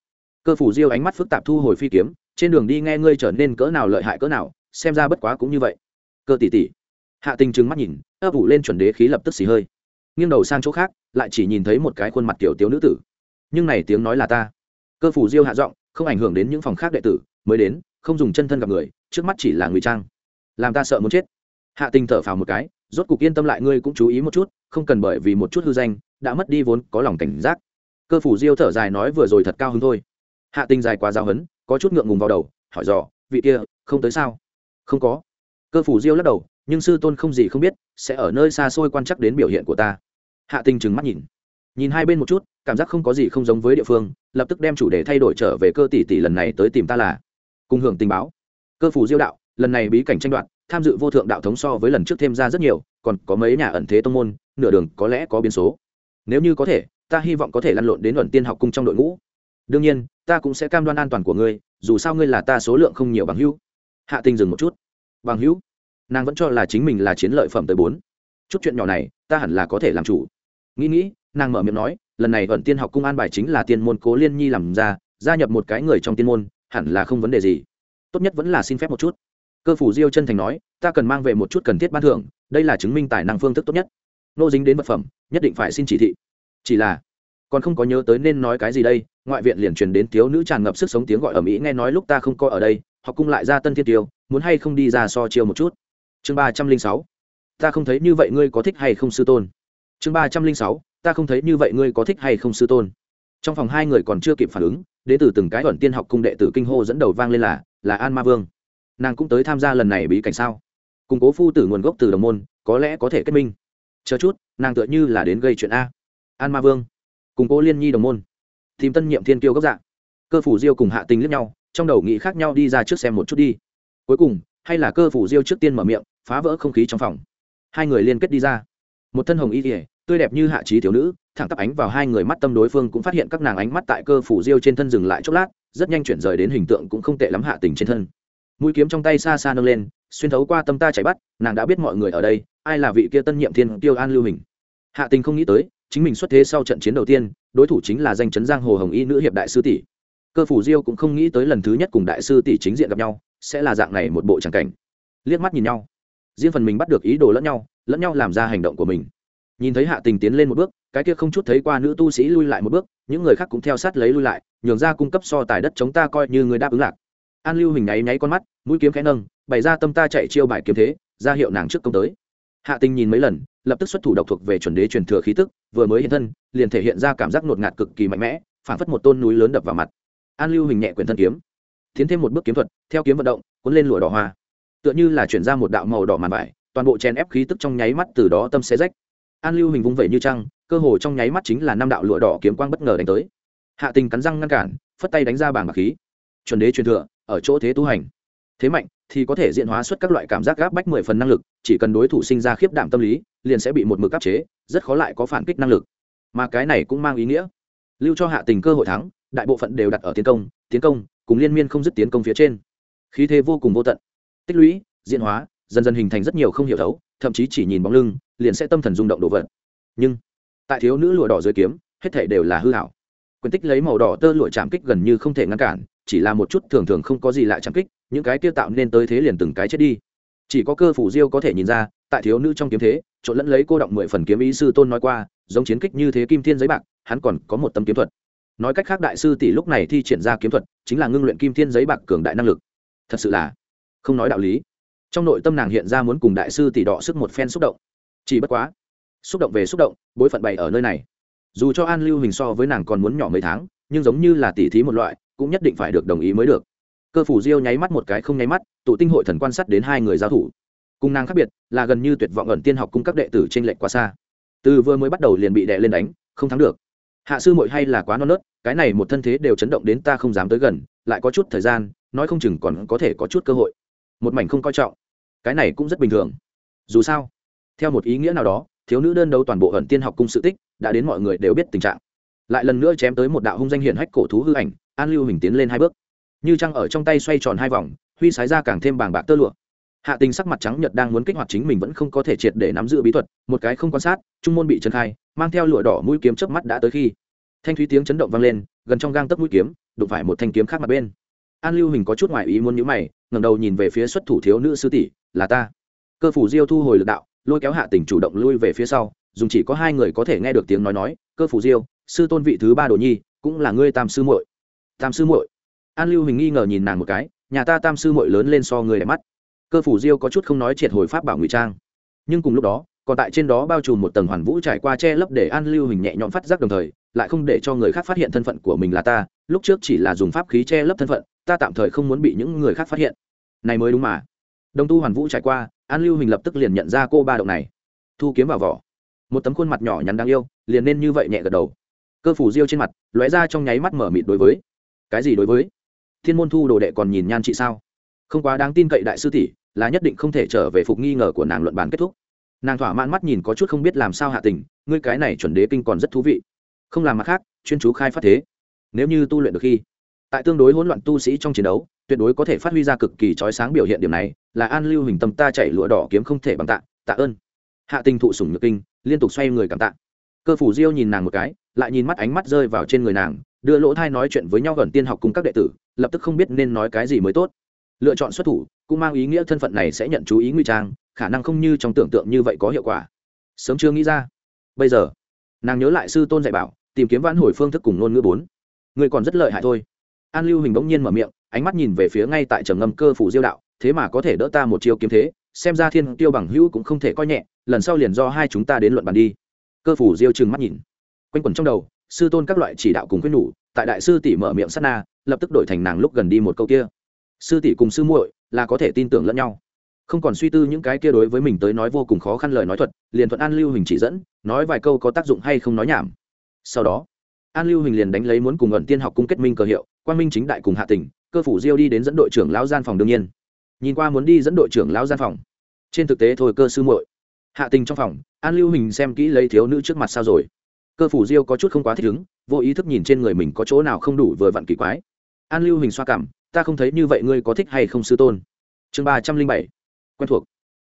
Cơ phủ diêu ánh mắt phức tạp thu hồi phi kiếm, trên đường đi nghe ngươi trở nên cỡ nào lợi hại cỡ nào, xem ra bất quá cũng như vậy. Cơ tỷ tỷ hạ tình trừng mắt nhìn, ấp ủ lên chuẩn đế khí lập tức xì hơi. Nghiêng đầu sang chỗ khác, lại chỉ nhìn thấy một cái khuôn mặt tiểu tiếu nữ tử. Nhưng này tiếng nói là ta. Cơ phủ diêu hạ giọng, không ảnh hưởng đến những phòng khác đệ tử, mới đến, không dùng chân thân gặp người, trước mắt chỉ là ngụy trang. Làm ta sợ muốn chết. Hạ tình thở phào một cái, rốt cục yên tâm lại, ngươi cũng chú ý một chút, không cần bởi vì một chút hư danh, đã mất đi vốn có lòng cảnh giác. Cơ phủ diêu thở dài nói vừa rồi thật cao hứng thôi. Hạ tình dài quá giao hấn có chút ngượng ngùng vào đầu, hỏi dò, vị kia, không tới sao? Không có. Cơ phủ diêu lắc đầu nhưng sư tôn không gì không biết, sẽ ở nơi xa xôi quan chắc đến biểu hiện của ta. Hạ tình trừng mắt nhìn. Nhìn hai bên một chút, cảm giác không có gì không giống với địa phương, lập tức đem chủ đề thay đổi trở về cơ tỷ tỷ lần này tới tìm ta là cùng hưởng tình báo. Cơ phủ diêu đạo, lần này bí cảnh tranh đoạt, tham dự vô thượng đạo thống so với lần trước thêm ra rất nhiều, còn có mấy nhà ẩn thế tông môn, nửa đường có lẽ có biến số. Nếu như có thể, ta hy vọng có thể lăn lộn đến ẩn tiên học cung trong đội ngũ. Đương nhiên, ta cũng sẽ cam đoan an toàn của ngươi, dù sao ngươi là ta số lượng không nhiều bằng hữu. Hạ tình dừng một chút. Bằng hữu? Nàng vẫn cho là chính mình là chiến lợi phẩm tới bốn. Chút chuyện nhỏ này, ta hẳn là có thể làm chủ. Nghĩ nghĩ, nàng mở miệng nói, lần này ẩn tiên học cung an bài chính là tiên môn cố liên nhi làm ra, gia nhập một cái người trong tiên môn, hẳn là không vấn đề gì. Tốt nhất vẫn là xin phép một chút. Cơ phủ diêu chân thành nói, ta cần mang về một chút cần thiết ban thưởng, đây là chứng minh tài năng phương thức tốt nhất. Nô dính đến vật phẩm, nhất định phải xin chỉ thị. Chỉ là, còn không có nhớ tới nên nói cái gì đây, ngoại viện liền truyền đến thiếu nữ tràn ngập sức sống tiếng gọi ở mỹ nghe nói lúc ta không có ở đây họ cung lại ra tân thiên tiêu, muốn hay không đi ra so chiêu một chút chương ba trăm linh sáu. Ta không thấy như vậy ngươi có thích hay không sư tôn. Chương ba trăm linh sáu. Ta không thấy như vậy ngươi có thích hay không sư tôn. Trong phòng hai người còn chưa kịp phản ứng, đến từ từng cái ẩn tiên học cung đệ tử kinh hô dẫn đầu vang lên là là an ma vương. Nàng cũng tới tham gia lần này bí cảnh sao? Củng cố phu tử nguồn gốc từ đồng môn, có lẽ có thể kết minh. Chờ chút, nàng tựa như là đến gây chuyện a. An ma vương. Củng cố liên nhi đồng môn. Tìm tân nhiệm thiên kiêu gốc dạng cơ phủ diêu cùng hạ tình liếc nhau, trong đầu nghĩ khác nhau đi ra trước xem một chút đi. Cuối cùng, hay là cơ phủ diêu trước tiên mở miệng phá vỡ không khí trong phòng. Hai người liên kết đi ra. Một thân hồng y kỉa tươi đẹp như hạ trí thiếu nữ, thẳng tắp ánh vào hai người mắt tâm đối phương cũng phát hiện các nàng ánh mắt tại cơ phủ diêu trên thân dừng lại chốc lát, rất nhanh chuyển rời đến hình tượng cũng không tệ lắm hạ tình trên thân. Mũi kiếm trong tay xa xa nâng lên, xuyên thấu qua tâm ta chạy bắt, nàng đã biết mọi người ở đây, ai là vị kia tân nhiệm thiên tiêu an lưu hình. Hạ tình không nghĩ tới, chính mình xuất thế sau trận chiến đầu tiên, đối thủ chính là danh chấn giang hồ hồng y nữ hiệp đại sư tỷ. Cơ phủ diêu cũng không nghĩ tới lần thứ nhất cùng đại sư tỷ chính diện gặp nhau, sẽ là dạng này một bộ tràng cảnh. Liếc mắt nhìn nhau riêng phần mình bắt được ý đồ lẫn nhau lẫn nhau làm ra hành động của mình. Nhìn thấy hạ tình tiến lên một bước, cái kia không chút thấy qua nữ tu sĩ lui lại một bước, những người khác cũng theo sát lấy lui lại, nhường ra cung cấp so tài đất chống ta coi như người đáp ứng lạc. An lưu hình nháy nháy con mắt, mũi kiếm khẽ nâng, bày ra tâm ta chạy chiêu bài kiếm thế, ra hiệu nàng trước công tới. Hạ tình nhìn mấy lần, lập tức xuất thủ độc thuộc về chuẩn đế truyền thừa khí tức, vừa mới hiện thân, liền thể hiện ra cảm giác ngột ngạt cực kỳ mạnh mẽ phảng phất một tôn núi lớn đập vào mặt. An lưu hình nhẹ quyền thân kiếm, tiến thêm một bước kiếm thuật, theo kiếm vận động, cuốn lên lụa đỏ hoa tựa như là chuyển ra một đạo màu đỏ màn vải, toàn bộ chèn ép khí tức trong nháy mắt từ đó tâm xé rách. An lưu hình vung vẩy như trăng, cơ hồ trong nháy mắt chính là năm đạo lụa đỏ kiếm quang bất ngờ đánh tới. Hạ tình cắn răng ngăn cản, phất tay đánh ra bảng bạc khí. Chuẩn đế truyền thừa, ở chỗ thế tu hành. Thế mạnh thì có thể diện hóa xuất các loại cảm giác gáp bách mười phần năng lực, chỉ cần đối thủ sinh ra khiếp đảm tâm lý, liền sẽ bị một mực áp chế, rất khó lại có phản kích năng lực. Mà cái này cũng mang ý nghĩa. Lưu cho hạ tình cơ hội thắng, đại bộ phận đều đặt ở tiến công tiến công, cùng liên miên không dứt tiến công phía trên. Khí thế vô cùng vô tận tích lũy, diễn hóa, dần dần hình thành rất nhiều không hiểu thấu, thậm chí chỉ nhìn bóng lưng, liền sẽ tâm thần rung động đồ vật nhưng, tại thiếu nữ lụa đỏ dưới kiếm, hết thể đều là hư hảo. Quyền tích lấy màu đỏ tơ lụa chạm kích gần như không thể ngăn cản, chỉ là một chút thường thường không có gì lại chạm kích, những cái kia tạo nên tới thế liền từng cái chết đi. Chỉ có cơ phủ diêu có thể nhìn ra, tại thiếu nữ trong kiếm thế, trộn lẫn lấy cô động mười phần kiếm ý sư tôn nói qua, giống chiến kích như thế kim thiên giấy bạc, hắn còn có một tâm kiếm thuật. Nói cách khác đại sư tỷ lúc này thi triển ra kiếm thuật, chính là ngưng luyện kim thiên giấy bạc cường đại năng lực. Thật sự là không nói đạo lý. Trong nội tâm nàng hiện ra muốn cùng đại sư tỷ đọ sức một phen xúc động. Chỉ bất quá, xúc động về xúc động, bối phận bày ở nơi này. Dù cho an lưu hình so với nàng còn muốn nhỏ mấy tháng, nhưng giống như là tỷ thí một loại, cũng nhất định phải được đồng ý mới được. Cơ phủ diêu nháy mắt một cái không nháy mắt, tụ tinh hội thần quan sát đến hai người giao thủ. Cùng nàng khác biệt, là gần như tuyệt vọng ẩn tiên học cung các đệ tử trên lệch quá xa. Từ vừa mới bắt đầu liền bị đè lên đánh, không thắng được. Hạ sư muội hay là quá non nớt, cái này một thân thế đều chấn động đến ta không dám tới gần, lại có chút thời gian, nói không chừng còn có thể có chút cơ hội một mảnh không coi trọng. Cái này cũng rất bình thường. Dù sao, theo một ý nghĩa nào đó, thiếu nữ đơn đấu toàn bộ ẩn tiên học cung sự tích, đã đến mọi người đều biết tình trạng. Lại lần nữa chém tới một đạo hung danh hiển hách cổ thú hư ảnh, an lưu hình tiến lên hai bước. Như trăng ở trong tay xoay tròn hai vòng, huy sái ra càng thêm bàng bạc tơ lụa. Hạ tình sắc mặt trắng nhật đang muốn kích hoạt chính mình vẫn không có thể triệt để nắm giữ bí thuật, một cái không quan sát, trung môn bị trấn khai, mang theo lụa đỏ mũi kiếm chớp mắt đã tới khi. Thanh thúy tiếng chấn động vang lên, gần trong gang tấc mũi kiếm, đụng phải một thanh kiếm khác mặt bên an lưu hình có chút ngoại ý muốn nhữ mày, ngẩng đầu nhìn về phía xuất thủ thiếu nữ sư tỷ, là ta. Cơ phủ diêu thu hồi lực đạo, lôi kéo hạ tình chủ động lui về phía sau, dùng chỉ có hai người có thể nghe được tiếng nói nói, cơ phủ diêu, sư tôn vị thứ ba đồ nhi, cũng là ngươi tam sư muội. Tam sư muội? An lưu hình nghi ngờ nhìn nàng một cái, nhà ta tam sư muội lớn lên so người đẹp mắt. Cơ phủ diêu có chút không nói triệt hồi pháp bảo ngụy trang. Nhưng cùng lúc đó, còn tại trên đó bao trùm một tầng hoàn vũ trải qua che lấp để an lưu hình nhẹ nhõm phát giác đồng thời lại không để cho người khác phát hiện thân phận của mình là ta, lúc trước chỉ là dùng pháp khí che lấp thân phận, ta tạm thời không muốn bị những người khác phát hiện. Này mới đúng mà. Đồng tu hoàn vũ trải qua, an lưu hình lập tức liền nhận ra cô ba động này. Thu kiếm vào vỏ. Một tấm khuôn mặt nhỏ nhắn đáng yêu, liền nên như vậy nhẹ gật đầu. Cơ phủ diêu trên mặt, lóe ra trong nháy mắt mở mịt đối với. Cái gì đối với? Thiên môn thu đồ đệ còn nhìn nhan chị sao? Không quá đáng tin cậy đại sư tỷ, là nhất định không thể trở về phục nghi ngờ của nàng luận bàn kết thúc. Nàng thỏa mãn mắt nhìn có chút không biết làm sao hạ tình, ngươi cái này chuẩn đế kinh còn rất thú vị không làm mặt khác, chuyên chú khai phát thế. Nếu như tu luyện được khi, tại tương đối hỗn loạn tu sĩ trong chiến đấu, tuyệt đối có thể phát huy ra cực kỳ trói sáng biểu hiện điểm này, là an lưu hình tâm ta chạy lụa đỏ kiếm không thể bằng tạ tạ ơn. Hạ tình thụ sủng nhược kinh, liên tục xoay người cảm tạ. Cơ phủ diêu nhìn nàng một cái, lại nhìn mắt ánh mắt rơi vào trên người nàng, đưa lỗ thai nói chuyện với nhau gần tiên học cùng các đệ tử, lập tức không biết nên nói cái gì mới tốt. Lựa chọn xuất thủ, cũng mang ý nghĩa thân phận này sẽ nhận chú ý nguy trang, khả năng không như trong tưởng tượng như vậy có hiệu quả. Sớm chưa nghĩ ra. Bây giờ, nàng nhớ lại sư tôn dạy bảo tìm kiếm vãn hồi phương thức cùng ngôn ngữ bốn. Người còn rất lợi hại thôi. An lưu hình bỗng nhiên mở miệng, ánh mắt nhìn về phía ngay tại trầm ngâm cơ phủ diêu đạo, thế mà có thể đỡ ta một chiêu kiếm thế, xem ra thiên tiêu bằng hữu cũng không thể coi nhẹ, lần sau liền do hai chúng ta đến luận bàn đi. Cơ phủ diêu trừng mắt nhìn. Quanh quẩn trong đầu, sư tôn các loại chỉ đạo cùng quyết nhủ, tại đại sư tỷ mở miệng sát na, lập tức đổi thành nàng lúc gần đi một câu kia. Sư tỷ cùng sư muội là có thể tin tưởng lẫn nhau. Không còn suy tư những cái kia đối với mình tới nói vô cùng khó khăn lời nói thuật, liền thuận an lưu hình chỉ dẫn, nói vài câu có tác dụng hay không nói nhảm sau đó, an lưu huỳnh liền đánh lấy muốn cùng ẩn tiên học cung kết minh cờ hiệu quan minh chính đại cùng hạ tỉnh, cơ phủ diêu đi đến dẫn đội trưởng lão gian phòng đương nhiên. Nhìn qua muốn đi dẫn đội trưởng lão gian phòng, trên thực tế thôi cơ sư muội. Hạ tình trong phòng, an lưu huỳnh xem kỹ lấy thiếu nữ trước mặt sao rồi. Cơ phủ diêu có chút không quá thích ứng, vô ý thức nhìn trên người mình có chỗ nào không đủ vừa vặn kỳ quái. An lưu huỳnh xoa cảm, ta không thấy như vậy ngươi có thích hay không sư tôn? Chương ba trăm linh bảy, quen thuộc.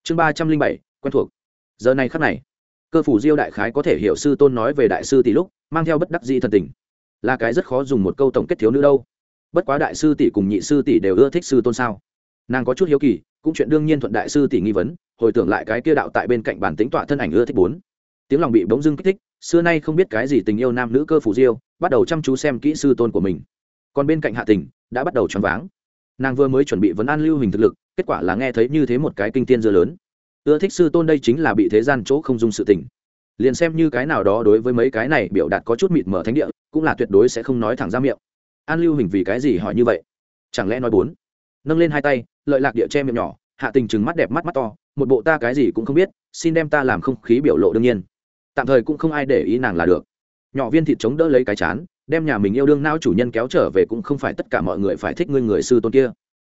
Chương ba trăm linh bảy, quen thuộc. Giờ này khắc này cơ phủ diêu đại khái có thể hiểu sư tôn nói về đại sư tỷ lúc, mang theo bất đắc dĩ thần tình. Là cái rất khó dùng một câu tổng kết thiếu nữ đâu. Bất quá đại sư tỷ cùng nhị sư tỷ đều ưa thích sư tôn sao? Nàng có chút hiếu kỳ, cũng chuyện đương nhiên thuận đại sư tỷ nghi vấn, hồi tưởng lại cái kia đạo tại bên cạnh bản tính tọa thân ảnh ưa thích bốn. Tiếng lòng bị bỗng dưng kích thích, xưa nay không biết cái gì tình yêu nam nữ cơ phủ diêu, bắt đầu chăm chú xem kỹ sư tôn của mình. Còn bên cạnh hạ tình, đã bắt đầu choáng váng. Nàng vừa mới chuẩn bị vấn an lưu hình thực lực, kết quả là nghe thấy như thế một cái kinh tiên dưa lớn ưa thích sư tôn đây chính là bị thế gian chỗ không dung sự tình. Liền xem như cái nào đó đối với mấy cái này biểu đạt có chút mịt mở thánh địa, cũng là tuyệt đối sẽ không nói thẳng ra miệng. An lưu hình vì cái gì hỏi như vậy? Chẳng lẽ nói bốn? Nâng lên hai tay, lợi lạc địa che miệng nhỏ, hạ tình chừng mắt đẹp mắt mắt to, một bộ ta cái gì cũng không biết, xin đem ta làm không khí biểu lộ đương nhiên. Tạm thời cũng không ai để ý nàng là được. Nhỏ viên thịt chống đỡ lấy cái chán, đem nhà mình yêu đương nao chủ nhân kéo trở về cũng không phải tất cả mọi người phải thích ngươi người sư tôn kia.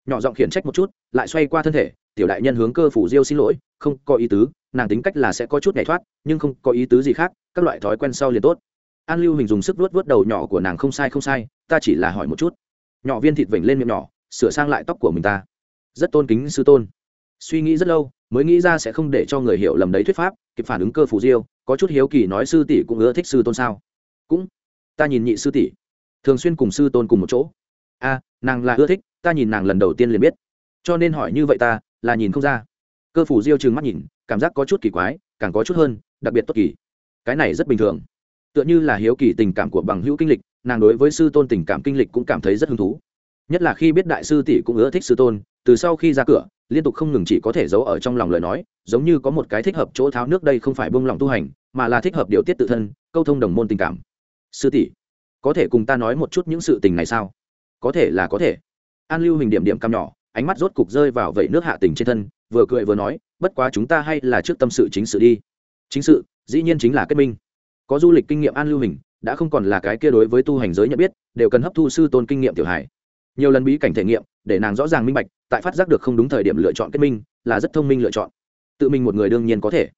Nhỏ giọng khiển trách một chút, lại xoay qua thân thể tiểu đại nhân hướng cơ phủ diêu xin lỗi, không có ý tứ, nàng tính cách là sẽ có chút nhảy thoát, nhưng không có ý tứ gì khác, các loại thói quen sau liền tốt. An lưu hình dùng sức vuốt vuốt đầu nhỏ của nàng không sai không sai, ta chỉ là hỏi một chút. Nhỏ viên thịt vểnh lên miệng nhỏ, sửa sang lại tóc của mình ta. Rất tôn kính sư tôn. Suy nghĩ rất lâu, mới nghĩ ra sẽ không để cho người hiểu lầm đấy thuyết pháp, kịp phản ứng cơ phủ diêu, có chút hiếu kỳ nói sư tỷ cũng ưa thích sư tôn sao? Cũng, ta nhìn nhị sư tỷ, thường xuyên cùng sư tôn cùng một chỗ. A nàng là ưa thích, ta nhìn nàng lần đầu tiên liền biết. Cho nên hỏi như vậy ta là nhìn không ra. Cơ phủ diêu trừng mắt nhìn, cảm giác có chút kỳ quái, càng có chút hơn, đặc biệt tốt kỳ. Cái này rất bình thường. Tựa như là hiếu kỳ tình cảm của bằng hữu kinh lịch, nàng đối với sư tôn tình cảm kinh lịch cũng cảm thấy rất hứng thú. Nhất là khi biết đại sư tỷ cũng ưa thích sư tôn, từ sau khi ra cửa, liên tục không ngừng chỉ có thể giấu ở trong lòng lời nói, giống như có một cái thích hợp chỗ tháo nước đây không phải bông lòng tu hành, mà là thích hợp điều tiết tự thân, câu thông đồng môn tình cảm. Sư tỷ, có thể cùng ta nói một chút những sự tình này sao? Có thể là có thể. An lưu hình điểm điểm cam nhỏ ánh mắt rốt cục rơi vào vẩy nước hạ tình trên thân, vừa cười vừa nói, bất quá chúng ta hay là trước tâm sự chính sự đi. Chính sự? Dĩ nhiên chính là kết minh. Có du lịch kinh nghiệm an lưu hình, đã không còn là cái kia đối với tu hành giới nhận biết, đều cần hấp thu sư tôn kinh nghiệm tiểu hải nhiều lần bí cảnh thể nghiệm, để nàng rõ ràng minh bạch, tại phát giác được không đúng thời điểm lựa chọn kết minh, là rất thông minh lựa chọn. Tự mình một người đương nhiên có thể.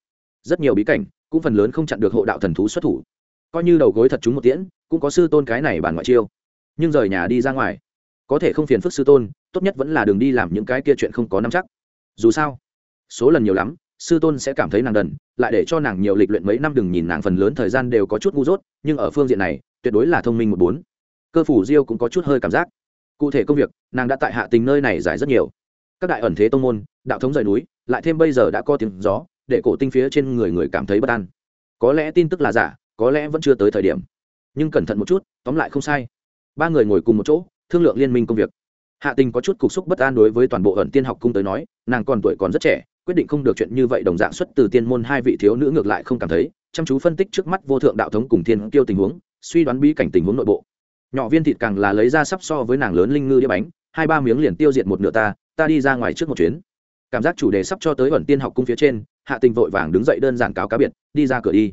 Rất nhiều bí cảnh, cũng phần lớn không chặn được hộ đạo thần thú xuất thủ. Coi như đầu gối thật chúng một tiễn, cũng có sư tôn cái này bản ngoại chiêu. Nhưng rời nhà đi ra ngoài, có thể không phiền phức sư tôn tốt nhất vẫn là đường đi làm những cái kia chuyện không có nắm chắc. Dù sao, số lần nhiều lắm, sư tôn sẽ cảm thấy nàng đần, lại để cho nàng nhiều lịch luyện mấy năm đừng nhìn nàng phần lớn thời gian đều có chút ngu dốt, nhưng ở phương diện này, tuyệt đối là thông minh một bốn. Cơ phủ diêu cũng có chút hơi cảm giác. Cụ thể công việc, nàng đã tại hạ tình nơi này giải rất nhiều. Các đại ẩn thế tông môn, đạo thống rời núi, lại thêm bây giờ đã có tiếng gió, để cổ tinh phía trên người người cảm thấy bất an. Có lẽ tin tức là giả, có lẽ vẫn chưa tới thời điểm. Nhưng cẩn thận một chút, tóm lại không sai. Ba người ngồi cùng một chỗ, thương lượng liên minh công việc hạ tình có chút cục xúc bất an đối với toàn bộ ẩn tiên học cung tới nói, nàng còn tuổi còn rất trẻ, quyết định không được chuyện như vậy đồng dạng xuất từ tiên môn hai vị thiếu nữ ngược lại không cảm thấy, chăm chú phân tích trước mắt vô thượng đạo thống cùng thiên kiêu tình huống, suy đoán bí cảnh tình huống nội bộ. Nhỏ viên thịt càng là lấy ra sắp so với nàng lớn linh ngư đĩa bánh, hai ba miếng liền tiêu diệt một nửa ta ta đi ra ngoài trước một chuyến. Cảm giác chủ đề sắp cho tới ẩn tiên học cung phía trên, hạ tình vội vàng đứng dậy đơn giản cáo cá biệt, đi ra cửa đi.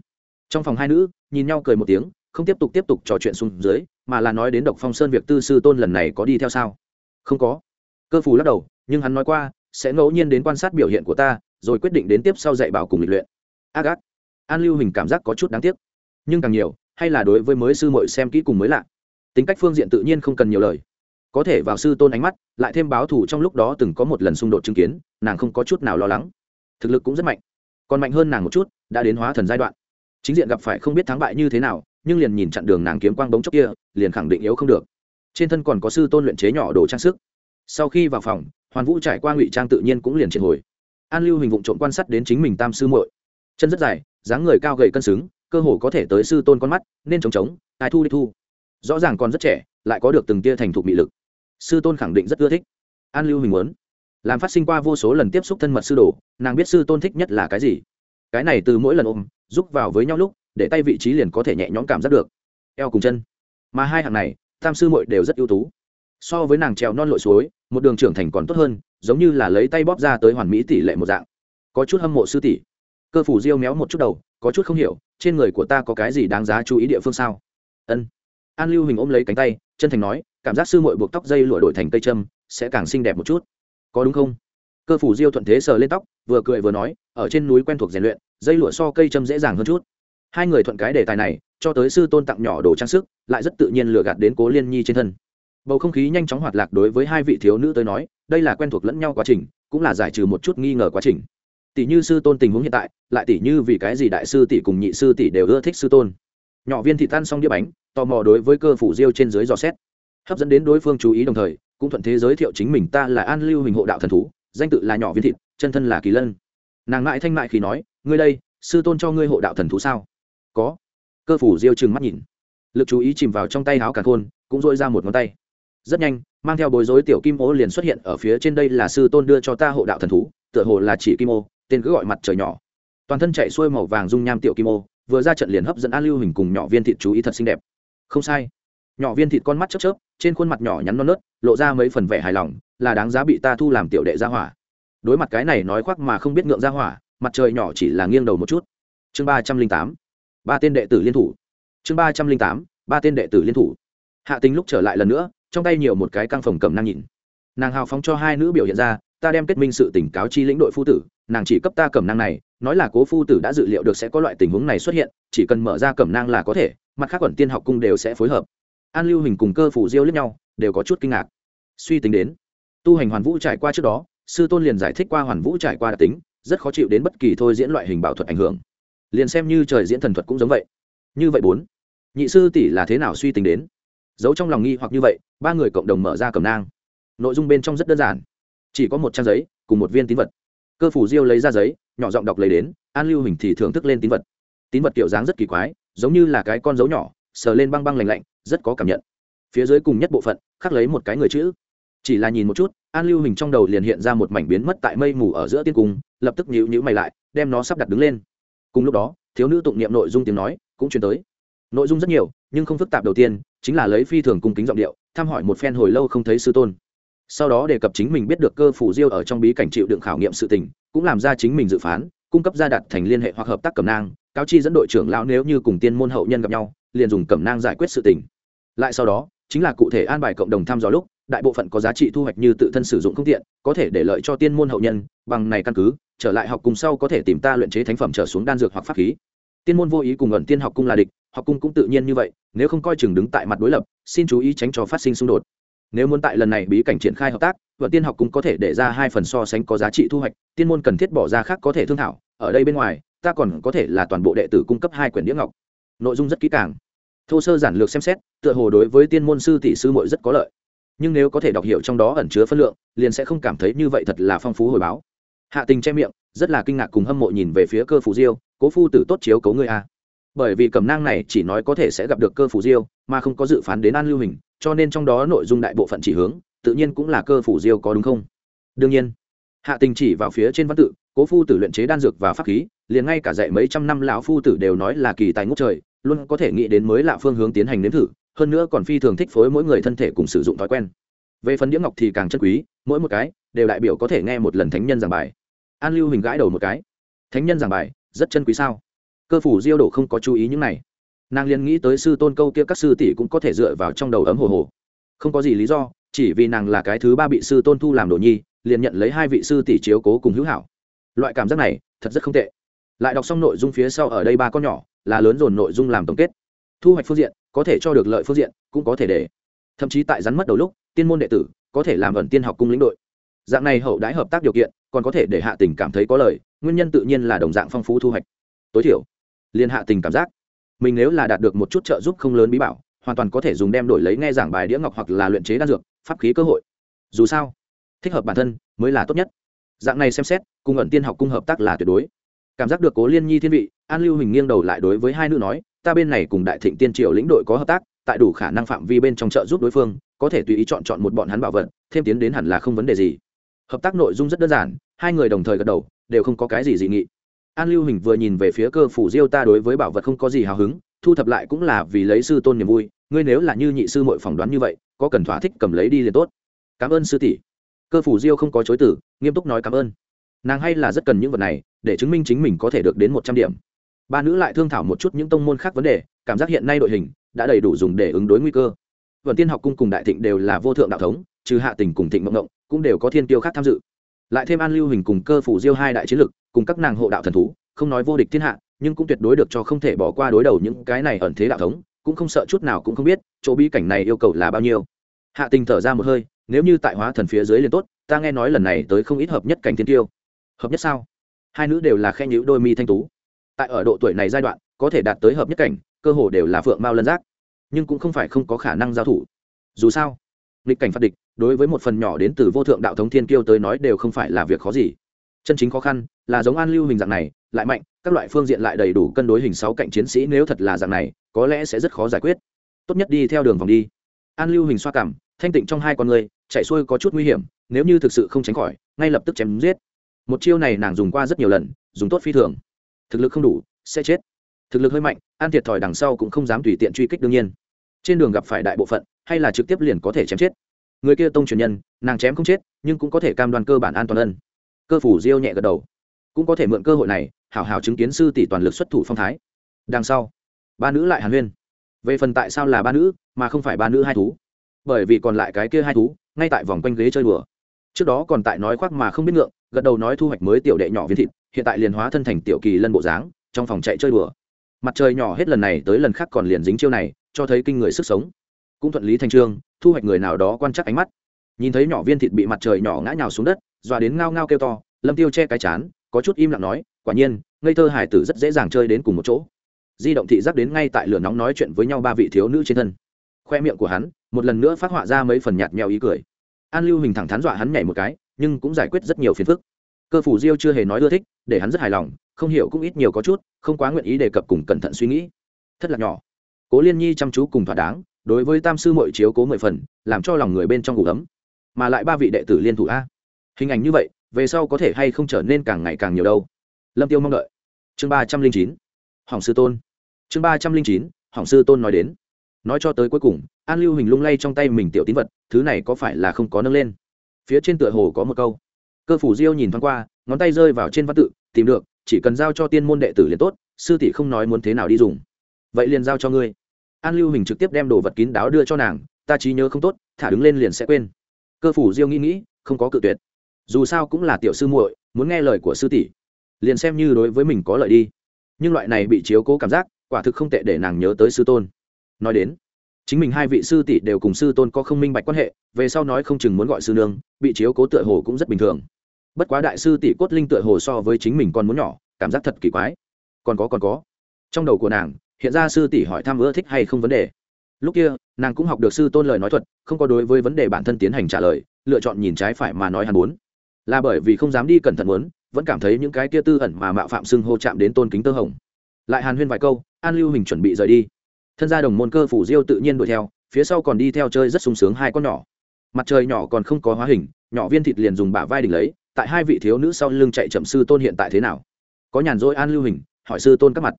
Trong phòng hai nữ, nhìn nhau cười một tiếng, không tiếp tục tiếp tục trò chuyện xuống dưới, mà là nói đến độc phong sơn việc tư sư tôn lần này có đi theo sao? Không có. Cơ phù lắc đầu, nhưng hắn nói qua, sẽ ngẫu nhiên đến quan sát biểu hiện của ta, rồi quyết định đến tiếp sau dạy bảo cùng lịch luyện. Ác ác. An lưu hình cảm giác có chút đáng tiếc. Nhưng càng nhiều, hay là đối với mới sư mội xem kỹ cùng mới lạ. Tính cách phương diện tự nhiên không cần nhiều lời. Có thể vào sư tôn ánh mắt, lại thêm báo thủ trong lúc đó từng có một lần xung đột chứng kiến, nàng không có chút nào lo lắng. Thực lực cũng rất mạnh. Còn mạnh hơn nàng một chút, đã đến hóa thần giai đoạn. Chính diện gặp phải không biết thắng bại như thế nào, nhưng liền nhìn chặn đường nàng kiếm quang bóng chốc kia, liền khẳng định yếu không được trên thân còn có sư tôn luyện chế nhỏ đồ trang sức. Sau khi vào phòng, hoàn vũ trải qua ngụy trang tự nhiên cũng liền triệt hồi. An lưu hình vụng trộm quan sát đến chính mình tam sư muội. Chân rất dài, dáng người cao gầy cân xứng, cơ hồ có thể tới sư tôn con mắt, nên trống trống, tài thu đi thu. Rõ ràng còn rất trẻ, lại có được từng tia thành thục mị lực. Sư tôn khẳng định rất ưa thích. An lưu hình muốn. Làm phát sinh qua vô số lần tiếp xúc thân mật sư đồ, nàng biết sư tôn thích nhất là cái gì. Cái này từ mỗi lần ôm, giúp vào với nhau lúc, để tay vị trí liền có thể nhẹ nhõm cảm giác được. Eo cùng chân. Mà hai hàng này tam sư muội đều rất ưu tú. So với nàng trèo non lội suối, một đường trưởng thành còn tốt hơn, giống như là lấy tay bóp ra tới hoàn mỹ tỷ lệ một dạng. Có chút hâm mộ sư tỷ. Cơ phủ diêu méo một chút đầu, có chút không hiểu, trên người của ta có cái gì đáng giá chú ý địa phương sao? Ân. An lưu hình ôm lấy cánh tay, chân thành nói, cảm giác sư muội buộc tóc dây lụa đổi thành cây châm, sẽ càng xinh đẹp một chút. Có đúng không? Cơ phủ diêu thuận thế sờ lên tóc, vừa cười vừa nói, ở trên núi quen thuộc rèn luyện, dây lụa so cây châm dễ dàng hơn chút. Hai người thuận cái đề tài này cho tới sư tôn tặng nhỏ đồ trang sức, lại rất tự nhiên lừa gạt đến cố liên nhi trên thân. Bầu không khí nhanh chóng hoạt lạc đối với hai vị thiếu nữ tới nói, đây là quen thuộc lẫn nhau quá trình, cũng là giải trừ một chút nghi ngờ quá trình. Tỷ như sư tôn tình huống hiện tại, lại tỷ như vì cái gì đại sư tỷ cùng nhị sư tỷ đều ưa thích sư tôn. Nhỏ viên thị tan xong đĩa bánh, tò mò đối với cơ phủ diêu trên dưới dò xét. Hấp dẫn đến đối phương chú ý đồng thời, cũng thuận thế giới thiệu chính mình ta là an lưu hình hộ đạo thần thú, danh tự là nhỏ viên thịt, chân thân là kỳ lân. Nàng ngại thanh mại khi nói, ngươi đây, sư tôn cho ngươi hộ đạo thần thú sao? Có cơ phủ diêu trừng mắt nhìn. Lực chú ý chìm vào trong tay áo cả khôn, cũng dội ra một ngón tay. Rất nhanh, mang theo bối rối tiểu kim ô liền xuất hiện ở phía trên đây là sư tôn đưa cho ta hộ đạo thần thú, tựa hồ là chỉ kim ô, tên cứ gọi mặt trời nhỏ. Toàn thân chạy xuôi màu vàng dung nham tiểu kim ô, vừa ra trận liền hấp dẫn an lưu hình cùng nhỏ viên thịt chú ý thật xinh đẹp. Không sai. Nhỏ viên thịt con mắt chớp chớp, trên khuôn mặt nhỏ nhắn non nớt, lộ ra mấy phần vẻ hài lòng, là đáng giá bị ta thu làm tiểu đệ gia hỏa. Đối mặt cái này nói khoác mà không biết ngượng gia hỏa, mặt trời nhỏ chỉ là nghiêng đầu một chút. Chương ba trăm linh tám ba tên đệ tử liên thủ. Chương ba trăm linh tám, ba tên đệ tử liên thủ. Hạ tính lúc trở lại lần nữa, trong tay nhiều một cái căng phòng cầm năng nhìn. Nàng hào phóng cho hai nữ biểu hiện ra, ta đem kết minh sự tỉnh cáo chi lĩnh đội phu tử, nàng chỉ cấp ta cẩm năng này, nói là cố phu tử đã dự liệu được sẽ có loại tình huống này xuất hiện, chỉ cần mở ra cẩm năng là có thể, mặt khác quẩn tiên học cung đều sẽ phối hợp. An lưu hình cùng cơ phủ diêu lẫn nhau, đều có chút kinh ngạc. Suy tính đến, tu hành hoàn vũ trải qua trước đó, sư tôn liền giải thích qua hoàn vũ trải qua đặc tính, rất khó chịu đến bất kỳ thôi diễn loại hình bảo thuật ảnh hưởng liền xem như trời diễn thần thuật cũng giống vậy. Như vậy bốn, nhị sư tỷ là thế nào suy tính đến? Giấu trong lòng nghi hoặc như vậy, ba người cộng đồng mở ra cầm nang. Nội dung bên trong rất đơn giản. Chỉ có một trang giấy cùng một viên tín vật. Cơ phủ diêu lấy ra giấy, nhỏ giọng đọc lấy đến, an lưu hình thì thưởng thức lên tín vật. Tín vật kiểu dáng rất kỳ quái, giống như là cái con dấu nhỏ, sờ lên băng băng lành lạnh, rất có cảm nhận. Phía dưới cùng nhất bộ phận, khắc lấy một cái người chữ. Chỉ là nhìn một chút, an lưu hình trong đầu liền hiện ra một mảnh biến mất tại mây mù ở giữa tiên cung, lập tức nhíu nhữ mày lại, đem nó sắp đặt đứng lên cùng lúc đó, thiếu nữ tụng niệm nội dung tiếng nói cũng truyền tới. Nội dung rất nhiều, nhưng không phức tạp đầu tiên chính là lấy phi thường cung kính giọng điệu, thăm hỏi một phen hồi lâu không thấy sư tôn. Sau đó đề cập chính mình biết được cơ phủ diêu ở trong bí cảnh chịu đựng khảo nghiệm sự tình, cũng làm ra chính mình dự phán, cung cấp gia đặt thành liên hệ hoặc hợp tác cẩm nang, cáo chi dẫn đội trưởng lão nếu như cùng tiên môn hậu nhân gặp nhau, liền dùng cẩm nang giải quyết sự tình. Lại sau đó, chính là cụ thể an bài cộng đồng thăm dò lúc đại bộ phận có giá trị thu hoạch như tự thân sử dụng không tiện, có thể để lợi cho tiên môn hậu nhân, bằng này căn cứ, trở lại học cùng sau có thể tìm ta luyện chế thánh phẩm trở xuống đan dược hoặc pháp khí. Tiên môn vô ý cùng ẩn tiên học cung là địch, học cung cũng tự nhiên như vậy, nếu không coi chừng đứng tại mặt đối lập, xin chú ý tránh cho phát sinh xung đột. Nếu muốn tại lần này bí cảnh triển khai hợp tác vận tiên học cung có thể để ra hai phần so sánh có giá trị thu hoạch, tiên môn cần thiết bỏ ra khác có thể thương thảo, ở đây bên ngoài, ta còn có thể là toàn bộ đệ tử cung cấp hai quyển đĩa ngọc. Nội dung rất kỹ càng. Thô sơ giản lược xem xét, tựa hồ đối với tiên môn sư tỷ sư muội rất có lợi nhưng nếu có thể đọc hiểu trong đó ẩn chứa phân lượng, liền sẽ không cảm thấy như vậy thật là phong phú hồi báo. Hạ tình che miệng, rất là kinh ngạc cùng hâm mộ nhìn về phía cơ phủ diêu, cố phu tử tốt chiếu cấu ngươi a bởi vì cẩm nang này chỉ nói có thể sẽ gặp được cơ phủ diêu, mà không có dự phán đến an lưu hình, cho nên trong đó nội dung đại bộ phận chỉ hướng, tự nhiên cũng là cơ phủ diêu có đúng không? Đương nhiên, hạ tình chỉ vào phía trên văn tự, cố phu tử luyện chế đan dược và pháp khí, liền ngay cả dạy mấy trăm năm lão phu tử đều nói là kỳ tài ngốc trời, luôn có thể nghĩ đến mới lạ phương hướng tiến hành nếm thử hơn nữa còn phi thường thích phối mỗi người thân thể cùng sử dụng thói quen. Về phần đĩa ngọc thì càng chân quý, mỗi một cái đều đại biểu có thể nghe một lần thánh nhân giảng bài. An lưu hình gãi đầu một cái. Thánh nhân giảng bài, rất chân quý sao? Cơ phủ diêu đổ không có chú ý những này. Nàng liền nghĩ tới sư tôn câu kia các sư tỷ cũng có thể dựa vào trong đầu ấm hồ hồ. Không có gì lý do, chỉ vì nàng là cái thứ ba bị sư tôn thu làm đồ nhi, liền nhận lấy hai vị sư tỷ chiếu cố cùng hữu hảo. Loại cảm giác này, thật rất không tệ. Lại đọc xong nội dung phía sau ở đây ba con nhỏ, là lớn dồn nội dung làm tổng kết thu hoạch phương diện, có thể cho được lợi phương diện, cũng có thể để. Thậm chí tại rắn mất đầu lúc, tiên môn đệ tử có thể làm ẩn tiên học cung lĩnh đội. Dạng này hậu đãi hợp tác điều kiện, còn có thể để hạ tình cảm thấy có lời, nguyên nhân tự nhiên là đồng dạng phong phú thu hoạch. Tối thiểu liên hạ tình cảm giác. Mình nếu là đạt được một chút trợ giúp không lớn bí bảo, hoàn toàn có thể dùng đem đổi lấy nghe giảng bài đĩa ngọc hoặc là luyện chế đan dược, pháp khí cơ hội. Dù sao, thích hợp bản thân mới là tốt nhất. Dạng này xem xét, cùng ẩn tiên học cung hợp tác là tuyệt đối. Cảm giác được cố liên nhi thiên vị, an lưu hình nghiêng đầu lại đối với hai nữ nói ta bên này cùng đại thịnh tiên triều lĩnh đội có hợp tác, tại đủ khả năng phạm vi bên trong chợ giúp đối phương, có thể tùy ý chọn chọn một bọn hắn bảo vật, thêm tiến đến hẳn là không vấn đề gì. Hợp tác nội dung rất đơn giản, hai người đồng thời gật đầu, đều không có cái gì dị nghị. An lưu hình vừa nhìn về phía cơ phủ diêu ta đối với bảo vật không có gì hào hứng, thu thập lại cũng là vì lấy sư tôn niềm vui, ngươi nếu là như nhị sư mội phỏng đoán như vậy, có cần thỏa thích cầm lấy đi liền tốt. Cảm ơn sư tỷ. Cơ phủ diêu không có chối tử nghiêm túc nói cảm ơn. Nàng hay là rất cần những vật này, để chứng minh chính mình có thể được đến một trăm điểm ba nữ lại thương thảo một chút những tông môn khác vấn đề, cảm giác hiện nay đội hình đã đầy đủ dùng để ứng đối nguy cơ. Vận tiên học cung cùng đại thịnh đều là vô thượng đạo thống, trừ hạ tình cùng thịnh mộng động cũng đều có thiên tiêu khác tham dự. Lại thêm an lưu hình cùng cơ phủ diêu hai đại chiến lực, cùng các nàng hộ đạo thần thú, không nói vô địch thiên hạ, nhưng cũng tuyệt đối được cho không thể bỏ qua đối đầu những cái này ẩn thế đạo thống, cũng không sợ chút nào cũng không biết chỗ bí cảnh này yêu cầu là bao nhiêu. Hạ tình thở ra một hơi, nếu như tại hóa thần phía dưới liền tốt, ta nghe nói lần này tới không ít hợp nhất cảnh thiên tiêu hợp nhất sao? Hai nữ đều là khen nhữ đôi mi thanh tú tại ở độ tuổi này giai đoạn, có thể đạt tới hợp nhất cảnh, cơ hồ đều là phượng mao lân giác. Nhưng cũng không phải không có khả năng giao thủ. Dù sao, nghịch cảnh phạt địch, đối với một phần nhỏ đến từ vô thượng đạo thống thiên kiêu tới nói đều không phải là việc khó gì. Chân chính khó khăn là giống an lưu hình dạng này, lại mạnh, các loại phương diện lại đầy đủ cân đối hình sáu cạnh chiến sĩ nếu thật là dạng này, có lẽ sẽ rất khó giải quyết. Tốt nhất đi theo đường vòng đi. An lưu hình xoa cảm, thanh tịnh trong hai con người, chạy xuôi có chút nguy hiểm, nếu như thực sự không tránh khỏi, ngay lập tức chém giết. Một chiêu này nàng dùng qua rất nhiều lần, dùng tốt phi thường thực lực không đủ, sẽ chết. Thực lực hơi mạnh, an thiệt thòi đằng sau cũng không dám tùy tiện truy kích đương nhiên. Trên đường gặp phải đại bộ phận, hay là trực tiếp liền có thể chém chết. Người kia tông truyền nhân, nàng chém không chết, nhưng cũng có thể cam đoan cơ bản an toàn ân cơ phủ diêu nhẹ gật đầu. Cũng có thể mượn cơ hội này, hảo hảo chứng kiến sư tỷ toàn lực xuất thủ phong thái. Đằng sau, ba nữ lại hàn huyên. Về phần tại sao là ba nữ, mà không phải ba nữ hai thú? Bởi vì còn lại cái kia hai thú, ngay tại vòng quanh ghế chơi đùa. Trước đó còn tại nói khoác mà không biết ngượng, gật đầu nói thu hoạch mới tiểu đệ nhỏ viên thịt hiện tại liền hóa thân thành tiểu kỳ lân bộ dáng, trong phòng chạy chơi đùa. Mặt trời nhỏ hết lần này tới lần khác còn liền dính chiêu này, cho thấy kinh người sức sống. Cũng thuận lý thành trương, thu hoạch người nào đó quan chắc ánh mắt. Nhìn thấy nhỏ viên thịt bị mặt trời nhỏ ngã nhào xuống đất, dọa đến ngao ngao kêu to, lâm tiêu che cái chán, có chút im lặng nói, quả nhiên, ngây thơ hải tử rất dễ dàng chơi đến cùng một chỗ. Di động thị giác đến ngay tại lửa nóng nói chuyện với nhau ba vị thiếu nữ trên thân. Khoe miệng của hắn, một lần nữa phát họa ra mấy phần nhạt mèo ý cười. An lưu hình thẳng thắn dọa hắn nhảy một cái, nhưng cũng giải quyết rất nhiều phiền phức. Cơ phủ diêu chưa hề nói ưa thích để hắn rất hài lòng, không hiểu cũng ít nhiều có chút, không quá nguyện ý đề cập cùng cẩn thận suy nghĩ. Thất lạc nhỏ. Cố liên nhi chăm chú cùng thỏa đáng, đối với tam sư mội chiếu cố mười phần, làm cho lòng người bên trong ngủ ấm. Mà lại ba vị đệ tử liên thủ a. Hình ảnh như vậy, về sau có thể hay không trở nên càng ngày càng nhiều đâu. Lâm tiêu mong đợi. Chương ba trăm linh chín. Hỏng sư tôn. Chương ba trăm linh chín, hỏng sư tôn nói đến. Nói cho tới cuối cùng, an lưu hình lung lay trong tay mình tiểu tín vật, thứ này có phải là không có nâng lên? Phía trên tựa hồ có một câu. Cơ phủ diêu nhìn thoáng qua ngón tay rơi vào trên văn tự, tìm được, chỉ cần giao cho tiên môn đệ tử liền tốt, sư tỷ không nói muốn thế nào đi dùng. Vậy liền giao cho ngươi. An lưu hình trực tiếp đem đồ vật kín đáo đưa cho nàng, ta trí nhớ không tốt, thả đứng lên liền sẽ quên. Cơ phủ diêu nghĩ nghĩ, không có cự tuyệt. Dù sao cũng là tiểu sư muội, muốn nghe lời của sư tỷ, liền xem như đối với mình có lợi đi. Nhưng loại này bị chiếu cố cảm giác, quả thực không tệ để nàng nhớ tới sư tôn. Nói đến, chính mình hai vị sư tỷ đều cùng sư tôn có không minh bạch quan hệ, về sau nói không chừng muốn gọi sư nương, bị chiếu cố tựa hồ cũng rất bình thường bất quá đại sư tỷ cốt linh tựa hồ so với chính mình còn muốn nhỏ, cảm giác thật kỳ quái. Còn có còn có. Trong đầu của nàng, hiện ra sư tỷ hỏi thăm ưa thích hay không vấn đề. Lúc kia, nàng cũng học được sư tôn lời nói thuật, không có đối với vấn đề bản thân tiến hành trả lời, lựa chọn nhìn trái phải mà nói hắn muốn. Là bởi vì không dám đi cẩn thận muốn, vẫn cảm thấy những cái kia tư ẩn mà mạo phạm xưng hô chạm đến tôn kính tơ hồng. Lại hàn huyên vài câu, an lưu hình chuẩn bị rời đi. Thân gia đồng môn cơ phủ diêu tự nhiên đuổi theo, phía sau còn đi theo chơi rất sung sướng hai con nhỏ. Mặt trời nhỏ còn không có hóa hình, nhỏ viên thịt liền dùng bả vai đỉnh lấy tại hai vị thiếu nữ sau lưng chạy chậm sư tôn hiện tại thế nào? Có nhàn rỗi an lưu hình, hỏi sư tôn các mặt.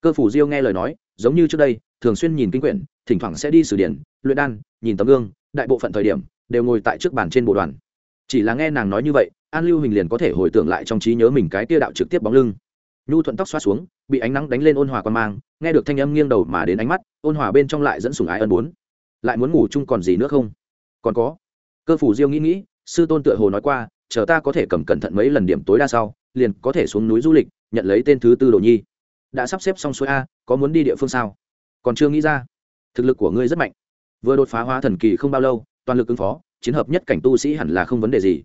Cơ phủ diêu nghe lời nói, giống như trước đây, thường xuyên nhìn kinh quyển, thỉnh thoảng sẽ đi sử điển, luyện đan, nhìn tấm gương, đại bộ phận thời điểm, đều ngồi tại trước bàn trên bộ đoàn. Chỉ là nghe nàng nói như vậy, an lưu hình liền có thể hồi tưởng lại trong trí nhớ mình cái tia đạo trực tiếp bóng lưng. Nhu thuận tóc xoa xuống, bị ánh nắng đánh lên ôn hòa quan mang, nghe được thanh âm nghiêng đầu mà đến ánh mắt, ôn hòa bên trong lại dẫn sùng ái ân bốn. Lại muốn ngủ chung còn gì nữa không? Còn có. Cơ phủ diêu nghĩ nghĩ, sư tôn tựa hồ nói qua chờ ta có thể cầm cẩn thận mấy lần điểm tối đa sau, liền có thể xuống núi du lịch, nhận lấy tên thứ tư đồ nhi. Đã sắp xếp xong xuôi a, có muốn đi địa phương sao? Còn chưa nghĩ ra. Thực lực của ngươi rất mạnh. Vừa đột phá hóa thần kỳ không bao lâu, toàn lực ứng phó, chiến hợp nhất cảnh tu sĩ hẳn là không vấn đề gì.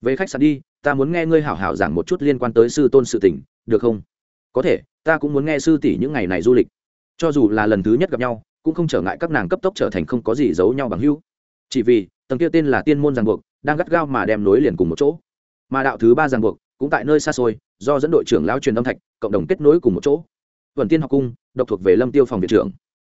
Về khách sạn đi, ta muốn nghe ngươi hảo hảo giảng một chút liên quan tới sư tôn sự tỉnh được không? Có thể, ta cũng muốn nghe sư tỷ những ngày này du lịch. Cho dù là lần thứ nhất gặp nhau, cũng không trở ngại các nàng cấp tốc trở thành không có gì giấu nhau bằng hữu. Chỉ vì, tầng kia tên là tiên môn giang buộc đang gắt gao mà đem nối liền cùng một chỗ. Mà đạo thứ ba ràng buộc cũng tại nơi xa xôi, do dẫn đội trưởng lao truyền âm thạch, cộng đồng kết nối cùng một chỗ. Tuần tiên học cung, độc thuộc về lâm tiêu phòng viện trưởng.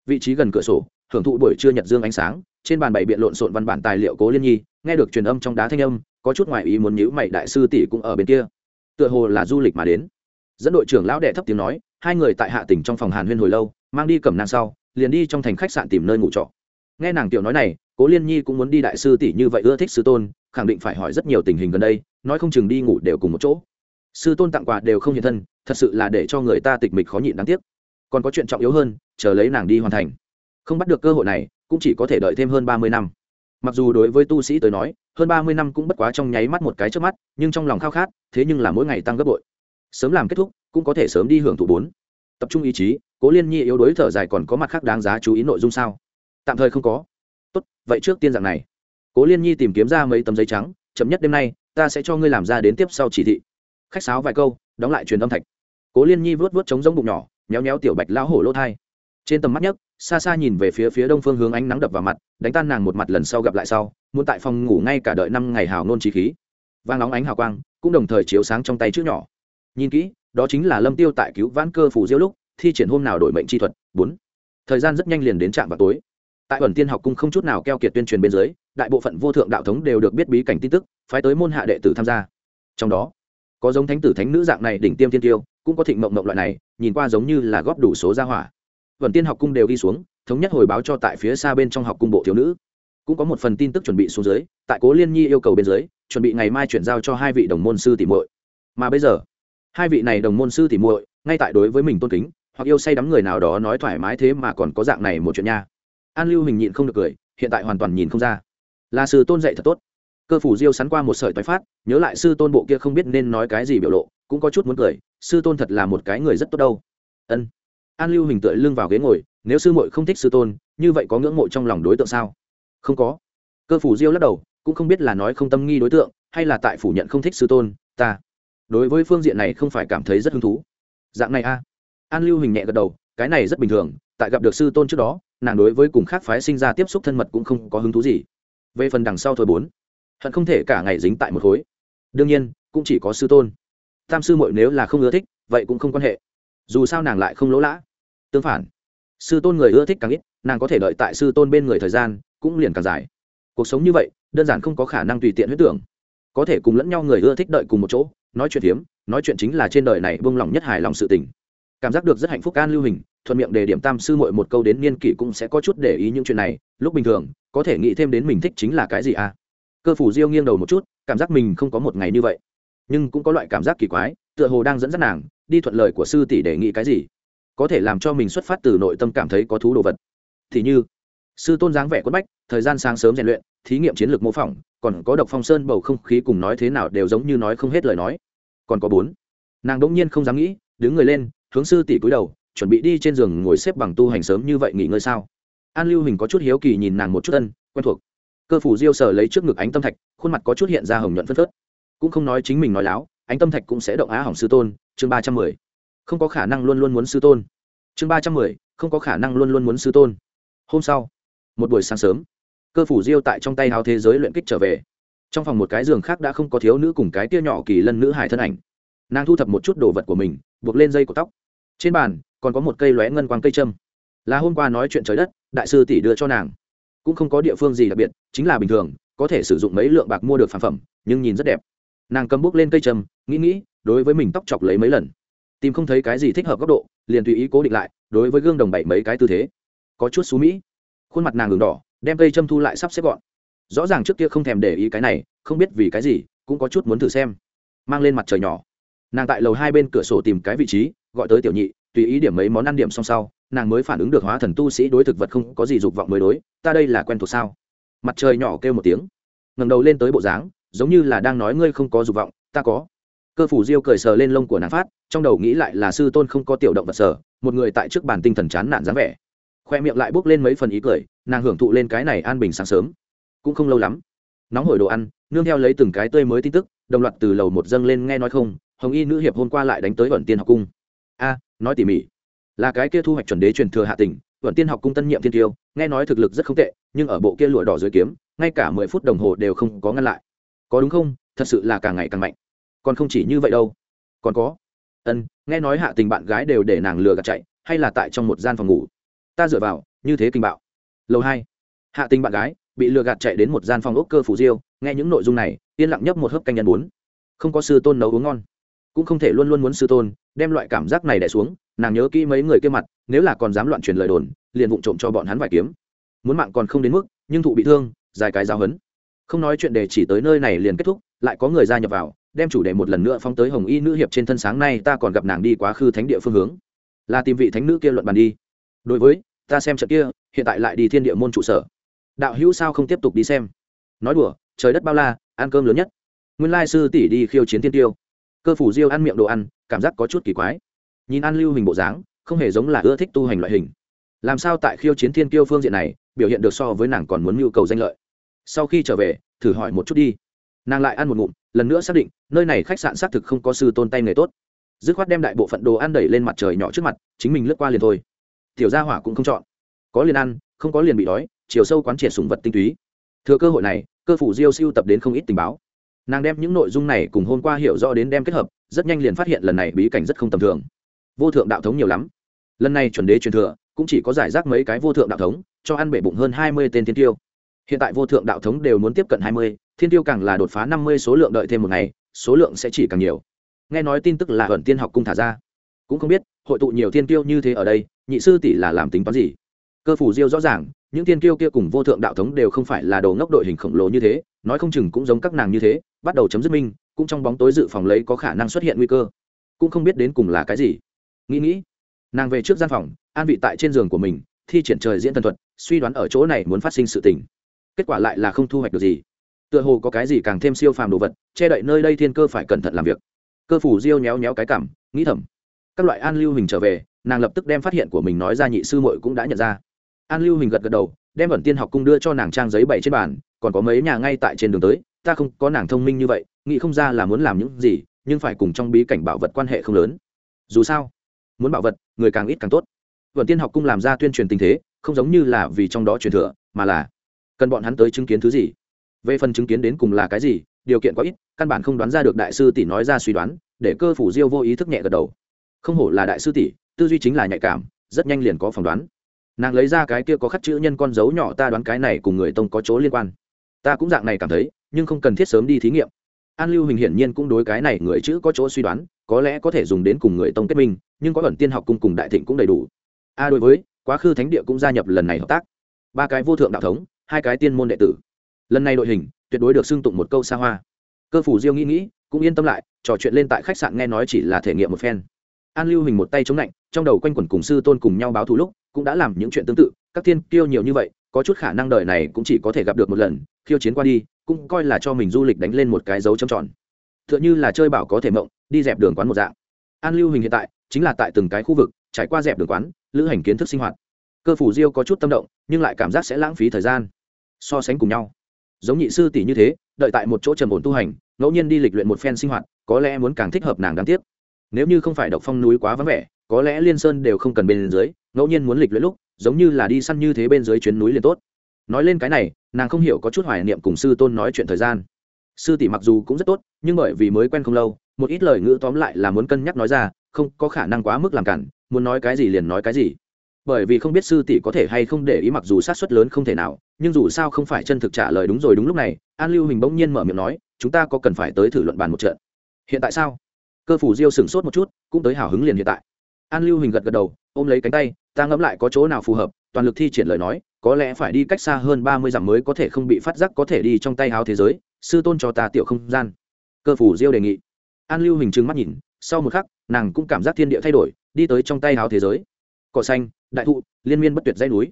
Vị trí gần cửa sổ hưởng thụ buổi trưa nhật dương ánh sáng, trên bàn bày biện lộn xộn văn bản tài liệu cố liên nhi, nghe được truyền âm trong đá thanh âm, có chút ngoại ý muốn nhữ mày đại sư tỷ cũng ở bên kia. Tựa hồ là du lịch mà đến. Dẫn đội trưởng lão đệ thấp tiếng nói, hai người tại hạ tỉnh trong phòng hàn huyên hồi lâu, mang đi cầm nang sau, liền đi trong thành khách sạn tìm nơi ngủ trọ. Nghe nàng tiểu nói này cố liên nhi cũng muốn đi đại sư tỷ như vậy ưa thích sư tôn, khẳng định phải hỏi rất nhiều tình hình gần đây, nói không chừng đi ngủ đều cùng một chỗ. Sư tôn tặng quà đều không hiện thân, thật sự là để cho người ta tịch mịch khó nhịn đáng tiếc. Còn có chuyện trọng yếu hơn, chờ lấy nàng đi hoàn thành. Không bắt được cơ hội này, cũng chỉ có thể đợi thêm hơn ba mươi năm. Mặc dù đối với tu sĩ tới nói, hơn ba mươi năm cũng bất quá trong nháy mắt một cái trước mắt, nhưng trong lòng khao khát, thế nhưng là mỗi ngày tăng gấp bội. Sớm làm kết thúc, cũng có thể sớm đi hưởng thụ bốn. Tập trung ý chí, cố liên nhi yếu đối thở dài còn có mặt khác đáng giá chú ý nội dung sao? Tạm thời không có vậy trước tiên dạng này. Cố liên nhi tìm kiếm ra mấy tấm giấy trắng, chậm nhất đêm nay, ta sẽ cho ngươi làm ra đến tiếp sau chỉ thị. Khách sáo vài câu, đóng lại truyền âm thạch. Cố liên nhi vớt vớt chống giống bụng nhỏ nhéo nhéo tiểu bạch lão hổ lỗ thai. Trên tầm mắt nhất xa xa nhìn về phía phía đông phương hướng ánh nắng đập vào mặt, đánh tan nàng một mặt lần sau gặp lại sau, muốn tại phòng ngủ ngay cả đợi năm ngày hào nôn trí khí. Vang nóng ánh hào quang, cũng đồng thời chiếu sáng trong tay chữ nhỏ. Nhìn kỹ, đó chính là lâm tiêu tại cứu vãn cơ phủ diêu lúc, thi triển hôm nào đổi mệnh chi thuật, bốn. Thời gian rất nhanh liền đến trạm vào tối tại ẩn tiên học cung không chút nào keo kiệt tuyên truyền bên dưới, đại bộ phận vô thượng đạo thống đều được biết bí cảnh tin tức, phái tới môn hạ đệ tử tham gia. Trong đó, có giống thánh tử thánh nữ dạng này đỉnh tiêm tiên tiêu, cũng có thịnh mộng mộng loại này, nhìn qua giống như là góp đủ số gia hỏa. Vần tiên học cung đều đi xuống, thống nhất hồi báo cho tại phía xa bên trong học cung bộ thiếu nữ. Cũng có một phần tin tức chuẩn bị xuống dưới, tại cố liên nhi yêu cầu bên dưới, chuẩn bị ngày mai chuyển giao cho hai vị đồng môn sư tỷ muội. Mà bây giờ, hai vị này đồng môn sư tỷ muội, ngay tại đối với mình tôn kính, hoặc yêu say đắm người nào đó nói thoải mái thế mà còn có dạng này một chuyện nha an lưu hình nhịn không được cười, hiện tại hoàn toàn nhìn không ra. Là sư tôn dạy thật tốt. Cơ phủ diêu sắn qua một sợi toái phát, nhớ lại sư tôn bộ kia không biết nên nói cái gì biểu lộ, cũng có chút muốn cười, sư tôn thật là một cái người rất tốt đâu. Ân. An lưu hình tựa lưng vào ghế ngồi, nếu sư muội không thích sư tôn, như vậy có ngưỡng mộ trong lòng đối tượng sao? Không có. Cơ phủ diêu lắc đầu, cũng không biết là nói không tâm nghi đối tượng, hay là tại phủ nhận không thích sư tôn, ta. Đối với phương diện này không phải cảm thấy rất hứng thú. Dạng này a. An lưu hình nhẹ gật đầu cái này rất bình thường, tại gặp được sư tôn trước đó, nàng đối với cùng khác phái sinh ra tiếp xúc thân mật cũng không có hứng thú gì. Về phần đằng sau thôi bốn, hận không thể cả ngày dính tại một khối. Đương nhiên, cũng chỉ có sư tôn. Tam sư muội nếu là không ưa thích, vậy cũng không quan hệ. Dù sao nàng lại không lỗ lã. Tương phản, sư tôn người ưa thích càng ít, nàng có thể đợi tại sư tôn bên người thời gian, cũng liền càng dài. Cuộc sống như vậy, đơn giản không có khả năng tùy tiện huyết tưởng. Có thể cùng lẫn nhau người ưa thích đợi cùng một chỗ, nói chuyện hiếm, nói chuyện chính là trên đời này buông lòng nhất hài lòng sự tình cảm giác được rất hạnh phúc an lưu hình, thuận miệng đề điểm tam sư muội một câu đến niên kỷ cũng sẽ có chút để ý những chuyện này, lúc bình thường, có thể nghĩ thêm đến mình thích chính là cái gì à? Cơ phủ diêu nghiêng đầu một chút, cảm giác mình không có một ngày như vậy. Nhưng cũng có loại cảm giác kỳ quái, tựa hồ đang dẫn dắt nàng, đi thuận lời của sư tỷ để nghĩ cái gì. Có thể làm cho mình xuất phát từ nội tâm cảm thấy có thú đồ vật. Thì như, sư tôn dáng vẻ quất bách, thời gian sáng sớm rèn luyện, thí nghiệm chiến lược mô phỏng, còn có độc phong sơn bầu không khí cùng nói thế nào đều giống như nói không hết lời nói. Còn có bốn, nàng đ ỗ n g nhiên không dám nghĩ, đứng người lên hướng sư tỷ cúi đầu, chuẩn bị đi trên giường ngồi xếp bằng tu hành sớm như vậy nghỉ ngơi sao? An lưu hình có chút hiếu kỳ nhìn nàng một chút ân, quen thuộc. Cơ phủ diêu sở lấy trước ngực ánh tâm thạch, khuôn mặt có chút hiện ra hồng nhuận phân phớt. Cũng không nói chính mình nói láo, ánh tâm thạch cũng sẽ động á hỏng sư tôn, chương ba trăm mười. Không có khả năng luôn luôn muốn sư tôn. Chương ba trăm mười, không có khả năng luôn luôn muốn sư tôn. Hôm sau, một buổi sáng sớm, cơ phủ diêu tại trong tay hào thế giới luyện kích trở về. Trong phòng một cái giường khác đã không có thiếu nữ cùng cái tia nhỏ kỳ lân nữ hải thân ảnh. Nàng thu thập một chút đồ vật của mình, buộc lên dây của tóc trên bàn, còn có một cây lóe ngân quang cây trâm là hôm qua nói chuyện trời đất, đại sư tỷ đưa cho nàng. Cũng không có địa phương gì đặc biệt, chính là bình thường, có thể sử dụng mấy lượng bạc mua được phản phẩm, nhưng nhìn rất đẹp. Nàng cầm bút lên cây trâm nghĩ nghĩ, đối với mình tóc chọc lấy mấy lần. Tìm không thấy cái gì thích hợp góc độ, liền tùy ý cố định lại, đối với gương đồng bảy mấy cái tư thế. Có chút xú mỹ. Khuôn mặt nàng đường đỏ, đem cây châm thu lại sắp xếp gọn. Rõ ràng trước kia không thèm để ý cái này, không biết vì cái gì, cũng có chút muốn thử xem. Mang lên mặt trời nhỏ. Nàng tại lầu hai bên cửa sổ tìm cái vị trí gọi tới tiểu nhị, tùy ý điểm mấy món ăn điểm xong sau, nàng mới phản ứng được hóa thần tu sĩ đối thực vật không có gì dục vọng mới đối, ta đây là quen thuộc sao? Mặt trời nhỏ kêu một tiếng, ngẩng đầu lên tới bộ dáng, giống như là đang nói, ngươi không có dục vọng, ta có. Cơ phủ diêu cười sờ lên lông của nàng phát, trong đầu nghĩ lại là sư tôn không có tiểu động vật sở một người tại trước bàn tinh thần chán nản dáng vẻ. Khoe miệng lại bước lên mấy phần ý cười, nàng hưởng thụ lên cái này an bình sáng sớm. Cũng không lâu lắm, nóng hổi đồ ăn, nương theo lấy từng cái tươi mới tin tức, đồng loạt từ lầu một dâng lên, nghe nói không, hồng y nữ hiệp hôm qua lại đánh tới vận tiên học cung a, nói tỉ mỉ. Là cái kia thu hoạch chuẩn đế truyền thừa hạ tỉnh vận tiên học cung tân nhiệm thiên tiêu, nghe nói thực lực rất không tệ, nhưng ở bộ kia lụa đỏ dưới kiếm, ngay cả mười phút đồng hồ đều không có ngăn lại. Có đúng không? Thật sự là càng ngày càng mạnh. Còn không chỉ như vậy đâu. Còn có. Ân, nghe nói hạ tình bạn gái đều để nàng lừa gạt chạy, hay là tại trong một gian phòng ngủ. Ta dựa vào, như thế kinh bạo. Lâu hai. Hạ tình bạn gái, bị lừa gạt chạy đến một gian phòng ốc cơ phủ diêu, nghe những nội dung này, yên lặng nhấp một hớp canh nhân bốn không có sư tôn nấu uống ngon cũng không thể luôn luôn muốn sư tôn, đem loại cảm giác này đẻ xuống, nàng nhớ kỹ mấy người kia mặt, nếu là còn dám loạn truyền lời đồn, liền vụng trộm cho bọn hắn vài kiếm. Muốn mạng còn không đến mức, nhưng thụ bị thương, dài cái giáo hấn. Không nói chuyện đề chỉ tới nơi này liền kết thúc, lại có người gia nhập vào, đem chủ đề một lần nữa phóng tới hồng y nữ hiệp trên thân sáng nay ta còn gặp nàng đi quá khứ thánh địa phương hướng. Là tìm vị thánh nữ kia luận bàn đi. Đối với, ta xem trận kia, hiện tại lại đi thiên địa môn trụ sở. Đạo hữu sao không tiếp tục đi xem? Nói đùa, trời đất bao la, ăn cơm lớn nhất. Nguyên lai sư tỷ đi khiêu chiến thiên tiêu cơ phủ diêu ăn miệng đồ ăn, cảm giác có chút kỳ quái. Nhìn ăn lưu hình bộ dáng, không hề giống là ưa thích tu hành loại hình. Làm sao tại khiêu chiến thiên kiêu phương diện này, biểu hiện được so với nàng còn muốn nhu cầu danh lợi. Sau khi trở về, thử hỏi một chút đi. Nàng lại ăn một ngụm, lần nữa xác định, nơi này khách sạn xác thực không có sư tôn tay nghề tốt. Dứt khoát đem đại bộ phận đồ ăn đẩy lên mặt trời nhỏ trước mặt, chính mình lướt qua liền thôi. Tiểu gia hỏa cũng không chọn. Có liền ăn, không có liền bị đói, chiều sâu quán triệt sùng vật tinh túy. Thừa cơ hội này, cơ phủ diêu siêu tập đến không ít tình báo nàng đem những nội dung này cùng hôm qua hiểu rõ đến đem kết hợp, rất nhanh liền phát hiện lần này bí cảnh rất không tầm thường. Vô thượng đạo thống nhiều lắm. Lần này chuẩn đế truyền thừa, cũng chỉ có giải rác mấy cái vô thượng đạo thống, cho ăn bể bụng hơn hai mươi tên thiên tiêu. Hiện tại vô thượng đạo thống đều muốn tiếp cận hai mươi, thiên tiêu càng là đột phá năm mươi số lượng đợi thêm một ngày, số lượng sẽ chỉ càng nhiều. Nghe nói tin tức là ẩn tiên học cung thả ra. Cũng không biết, hội tụ nhiều thiên tiêu như thế ở đây, nhị sư tỷ là làm tính toán gì? Cơ phủ diêu rõ ràng, những thiên tiêu kia cùng vô thượng đạo thống đều không phải là đồ ngốc đội hình khổng lồ như thế, nói không chừng cũng giống các nàng như thế bắt đầu chấm dứt minh, cũng trong bóng tối dự phòng lấy có khả năng xuất hiện nguy cơ. Cũng không biết đến cùng là cái gì. Nghĩ nghĩ, nàng về trước gian phòng, an vị tại trên giường của mình, thi triển trời diễn thần thuật, suy đoán ở chỗ này muốn phát sinh sự tình. Kết quả lại là không thu hoạch được gì. Tựa hồ có cái gì càng thêm siêu phàm đồ vật, che đậy nơi đây thiên cơ phải cẩn thận làm việc. Cơ phủ diêu nhéo nhéo cái cảm, nghĩ thầm. Các loại an lưu hình trở về, nàng lập tức đem phát hiện của mình nói ra nhị sư muội cũng đã nhận ra. An lưu hình gật gật đầu, đem ẩn tiên học cung đưa cho nàng trang giấy bảy trên bàn còn có mấy nhà ngay tại trên đường tới, ta không có nàng thông minh như vậy, nghĩ không ra là muốn làm những gì, nhưng phải cùng trong bí cảnh bảo vật quan hệ không lớn. Dù sao, muốn bảo vật, người càng ít càng tốt. Vận tiên học cung làm ra tuyên truyền tình thế, không giống như là vì trong đó truyền thừa, mà là cần bọn hắn tới chứng kiến thứ gì. Về phần chứng kiến đến cùng là cái gì, điều kiện có ít, căn bản không đoán ra được đại sư tỷ nói ra suy đoán, để cơ phủ diêu vô ý thức nhẹ gật đầu. Không hổ là đại sư tỷ, tư duy chính là nhạy cảm, rất nhanh liền có phỏng đoán. Nàng lấy ra cái kia có khắc chữ nhân con dấu nhỏ, ta đoán cái này cùng người tông có chỗ liên quan ta cũng dạng này cảm thấy, nhưng không cần thiết sớm đi thí nghiệm. An lưu hình hiển nhiên cũng đối cái này người chữ có chỗ suy đoán, có lẽ có thể dùng đến cùng người tông kết minh, nhưng có ẩn tiên học cung cùng đại thịnh cũng đầy đủ. A đối với, quá khứ thánh địa cũng gia nhập lần này hợp tác. Ba cái vô thượng đạo thống, hai cái tiên môn đệ tử. Lần này đội hình, tuyệt đối được xưng tụng một câu xa hoa. Cơ phủ diêu nghĩ nghĩ cũng yên tâm lại, trò chuyện lên tại khách sạn nghe nói chỉ là thể nghiệm một phen. An lưu hình một tay chống lạnh, trong đầu quanh quẩn cùng sư tôn cùng nhau báo thù lúc cũng đã làm những chuyện tương tự, các tiên kiêu nhiều như vậy, có chút khả năng đời này cũng chỉ có thể gặp được một lần, khiêu chiến qua đi, cũng coi là cho mình du lịch đánh lên một cái dấu trầm tròn. T h ư ợ n h ư là chơi bảo có thể mộng, đi dẹp đường quán một dạng. An lưu hình hiện tại, chính là tại từng cái khu vực, trải qua dẹp đường quán, lữ hành kiến thức sinh hoạt. Cơ phủ diêu có chút tâm động, nhưng lại cảm giác sẽ lãng phí thời gian. So sánh cùng nhau. Giống nhị sư tỷ như thế, đợi tại một chỗ trầm ổn tu hành, ngẫu nhiên đi lịch luyện một phen sinh hoạt, có lẽ muốn càng thích hợp nàng đáng tiếc nếu như không phải độc phong núi quá vắng vẻ, có lẽ liên sơn đều không cần bên dưới, ngẫu nhiên muốn lịch luyện lúc, giống như là đi săn như thế bên dưới chuyến núi liền tốt. Nói lên cái này, nàng không hiểu có chút hoài niệm cùng sư tôn nói chuyện thời gian. Sư tỷ mặc dù cũng rất tốt, nhưng bởi vì mới quen không lâu, một ít lời ngữ tóm lại là muốn cân nhắc nói ra, không có khả năng quá mức làm cản, muốn nói cái gì liền nói cái gì. Bởi vì không biết sư tỷ có thể hay không để ý mặc dù sát suất lớn không thể nào, nhưng dù sao không phải chân thực trả lời đúng rồi đúng lúc này, an lưu hình bỗng nhiên mở miệng nói, chúng ta có cần phải tới thử luận bàn một trận. Hiện tại sao? Cơ phủ diêu sửng sốt một chút, cũng tới hào hứng liền hiện tại. An lưu hình gật gật đầu, ôm lấy cánh tay, ta ngẫm lại có chỗ nào phù hợp, toàn lực thi triển lời nói, có lẽ phải đi cách xa hơn ba mươi dặm mới có thể không bị phát giác có thể đi trong tay háo thế giới, sư tôn cho ta tiểu không gian. Cơ phủ diêu đề nghị. An lưu hình trừng mắt nhìn, sau một khắc, nàng cũng cảm giác thiên địa thay đổi, đi tới trong tay háo thế giới. Cỏ xanh, đại thụ, liên miên bất tuyệt dây núi.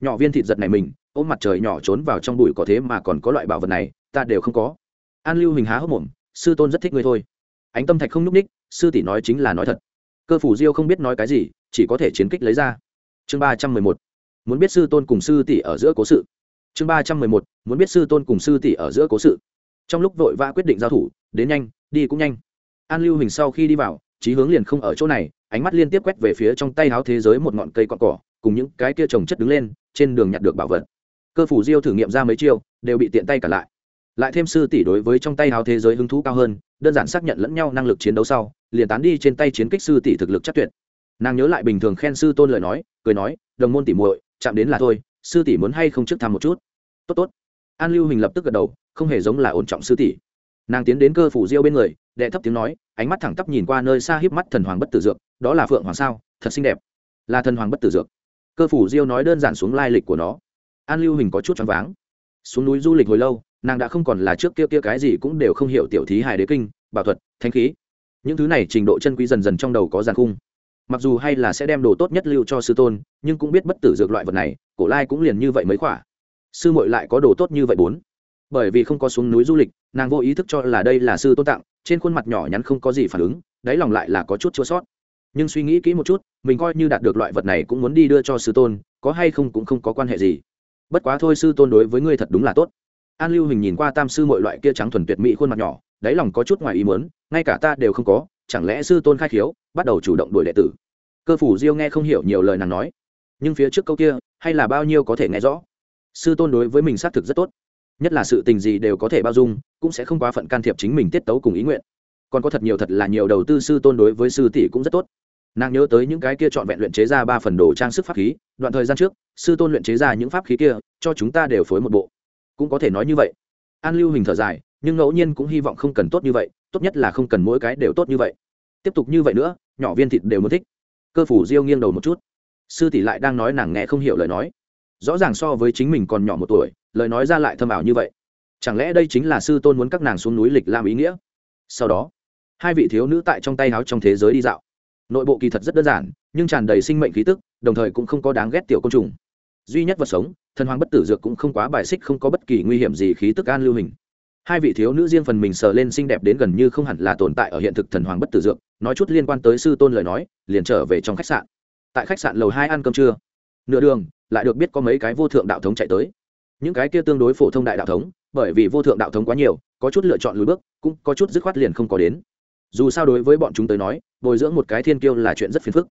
Nhỏ viên thịt giật này mình, ôm mặt trời nhỏ trốn vào trong bụi có thế mà còn có loại bảo vật này, ta đều không có. An lưu hình há hốc mồm, sư tôn rất thích ngươi thôi ánh tâm thạch không nhúc ních sư tỷ nói chính là nói thật. Cơ phủ diêu không biết nói cái gì, chỉ có thể chiến kích lấy ra. Chương ba trăm mười một. Muốn biết sư tôn cùng sư tỷ ở giữa cố sự. Chương ba trăm mười một. Muốn biết sư tôn cùng sư tỷ ở giữa cố sự. Trong lúc vội vã quyết định giao thủ, đến nhanh, đi cũng nhanh. An lưu hình sau khi đi vào trí hướng liền không ở chỗ này, ánh mắt liên tiếp quét về phía trong tay háo thế giới một ngọn cây cọn cỏ, cùng những cái kia trồng chất đứng lên, trên đường nhặt được bảo vật. Cơ phủ diêu thử nghiệm ra mấy chiêu, đều bị tiện tay cả lại lại thêm sư tỷ đối với trong tay háo thế giới hứng thú cao hơn, đơn giản xác nhận lẫn nhau năng lực chiến đấu sau, liền tán đi trên tay chiến kích sư tỷ thực lực chắc tuyệt. Nàng nhớ lại bình thường khen sư tôn lời nói, cười nói, đồng môn tỷ muội, chạm đến là thôi, sư tỷ muốn hay không trước thăm một chút? Tốt tốt. An lưu hình lập tức gật đầu, không hề giống là ổn trọng sư tỷ. Nàng tiến đến cơ phủ diêu bên người, đệ thấp tiếng nói, ánh mắt thẳng tắp nhìn qua nơi xa híp mắt thần hoàng bất tử dược, đó là phượng hoàng sao, thật xinh đẹp. Là thần hoàng bất tử dược. Cơ phủ diêu nói đơn giản xuống lai lịch của nó. An lưu hình có chút choáng váng. Xuống núi du lịch hồi lâu nàng đã không còn là trước kia kia cái gì cũng đều không hiểu tiểu thí hài đế kinh, bảo thuật thanh khí. Những thứ này trình độ chân quý dần dần trong đầu có giàn khung. Mặc dù hay là sẽ đem đồ tốt nhất lưu cho sư tôn, nhưng cũng biết bất tử dược loại vật này, cổ lai cũng liền như vậy mới khỏa. Sư muội lại có đồ tốt như vậy bốn. Bởi vì không có xuống núi du lịch, nàng vô ý thức cho là đây là sư tôn tặng, trên khuôn mặt nhỏ nhắn không có gì phản ứng, đáy lòng lại là có chút chua sót. Nhưng suy nghĩ kỹ một chút, mình coi như đạt được loại vật này cũng muốn đi đưa cho sư tôn, có hay không cũng không có quan hệ gì. Bất quá thôi sư tôn đối với ngươi thật đúng là tốt an lưu hình nhìn qua tam sư mọi loại kia trắng thuần tuyệt mỹ khuôn mặt nhỏ, đáy lòng có chút ngoài ý muốn, ngay cả ta đều không có, chẳng lẽ sư tôn khai khiếu, bắt đầu chủ động đuổi đệ tử? Cơ phủ diêu nghe không hiểu nhiều lời nàng nói, nhưng phía trước câu kia, hay là bao nhiêu có thể nghe rõ. Sư tôn đối với mình xác thực rất tốt, nhất là sự tình gì đều có thể bao dung, cũng sẽ không quá phận can thiệp chính mình tiết tấu cùng ý nguyện. Còn có thật nhiều thật là nhiều đầu tư sư tôn đối với sư tỷ cũng rất tốt. Nàng nhớ tới những cái kia trọn vẹn luyện chế ra ba phần đồ trang sức pháp khí, đoạn thời gian trước, sư tôn luyện chế ra những pháp khí kia, cho chúng ta đều phối một bộ cũng có thể nói như vậy. An lưu hình thở dài, nhưng ngẫu nhiên cũng hy vọng không cần tốt như vậy, tốt nhất là không cần mỗi cái đều tốt như vậy. Tiếp tục như vậy nữa, nhỏ viên thịt đều muốn thích. Cơ phủ diêu nghiêng đầu một chút. Sư tỷ lại đang nói nàng nghe không hiểu lời nói. Rõ ràng so với chính mình còn nhỏ một tuổi, lời nói ra lại thâm ảo như vậy. Chẳng lẽ đây chính là sư tôn muốn các nàng xuống núi lịch làm ý nghĩa? Sau đó, hai vị thiếu nữ tại trong tay háo trong thế giới đi dạo. Nội bộ kỳ thật rất đơn giản, nhưng tràn đầy sinh mệnh khí tức, đồng thời cũng không có đáng ghét tiểu côn trùng. Duy nhất vật sống thần hoàng bất tử dược cũng không quá bài xích, không có bất kỳ nguy hiểm gì, khí tức an lưu hình. Hai vị thiếu nữ riêng phần mình sờ lên xinh đẹp đến gần như không hẳn là tồn tại ở hiện thực thần hoàng bất tử dược, nói chút liên quan tới sư tôn lời nói, liền trở về trong khách sạn. Tại khách sạn lầu hai ăn cơm trưa, nửa đường, lại được biết có mấy cái vô thượng đạo thống chạy tới. Những cái kia tương đối phổ thông đại đạo thống, bởi vì vô thượng đạo thống quá nhiều, có chút lựa chọn lùi bước, cũng có chút dứt khoát liền không có đến. Dù sao đối với bọn chúng tới nói, bồi dưỡng một cái thiên kiêu là chuyện rất phiền phức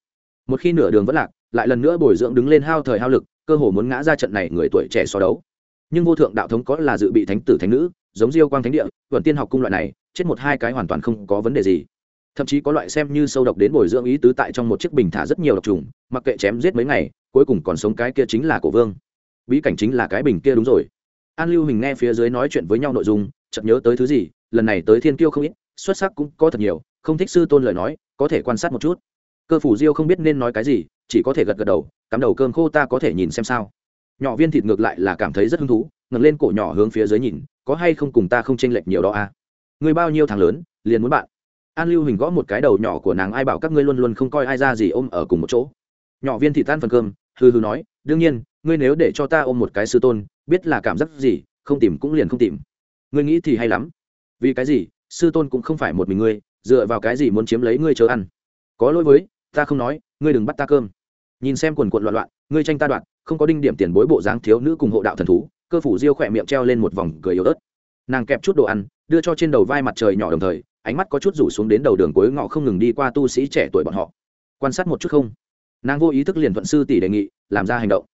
một khi nửa đường vẫn lạc, lại lần nữa bồi dưỡng đứng lên hao thời hao lực, cơ hồ muốn ngã ra trận này người tuổi trẻ so đấu. Nhưng vô thượng đạo thống có là dự bị thánh tử thánh nữ, giống diêu quang thánh địa vận tiên học cung loại này, chết một hai cái hoàn toàn không có vấn đề gì. Thậm chí có loại xem như sâu độc đến bồi dưỡng ý tứ tại trong một chiếc bình thả rất nhiều độc trùng, mặc kệ chém giết mấy ngày, cuối cùng còn sống cái kia chính là cổ vương. Bí cảnh chính là cái bình kia đúng rồi. An lưu hình nghe phía dưới nói chuyện với nhau nội dung, chợt nhớ tới thứ gì, lần này tới thiên kiêu không ít, xuất sắc cũng có thật nhiều, không thích sư tôn lời nói, có thể quan sát một chút cơ phủ diêu không biết nên nói cái gì, chỉ có thể gật gật đầu, cắm đầu cơm khô ta có thể nhìn xem sao. Nhỏ viên thịt ngược lại là cảm thấy rất hứng thú, ngẩng lên cổ nhỏ hướng phía dưới nhìn, có hay không cùng ta không chênh lệch nhiều đó à? Người bao nhiêu tháng lớn, liền muốn bạn. An lưu hình gõ một cái đầu nhỏ của nàng, ai bảo các ngươi luôn luôn không coi ai ra gì ôm ở cùng một chỗ. Nhỏ viên thị tan phần cơm hư hư nói, đương nhiên, ngươi nếu để cho ta ôm một cái sư tôn, biết là cảm giác gì, không tìm cũng liền không tìm. Ngươi nghĩ thì hay lắm. Vì cái gì? Sư tôn cũng không phải một mình ngươi, dựa vào cái gì muốn chiếm lấy ngươi chờ ăn? Có lỗi với ta không nói, ngươi đừng bắt ta cơm. Nhìn xem quần quận loạn loạn, ngươi tranh ta đoạn không có đinh điểm tiền bối bộ dáng thiếu nữ cùng hộ đạo thần thú, cơ phủ diêu khỏe miệng treo lên một vòng cười yếu ớt. Nàng kẹp chút đồ ăn, đưa cho trên đầu vai mặt trời nhỏ đồng thời, ánh mắt có chút rủ xuống đến đầu đường cuối ngọ không ngừng đi qua tu sĩ trẻ tuổi bọn họ. Quan sát một chút không? Nàng vô ý thức liền thuận sư tỷ đề nghị, làm ra hành động.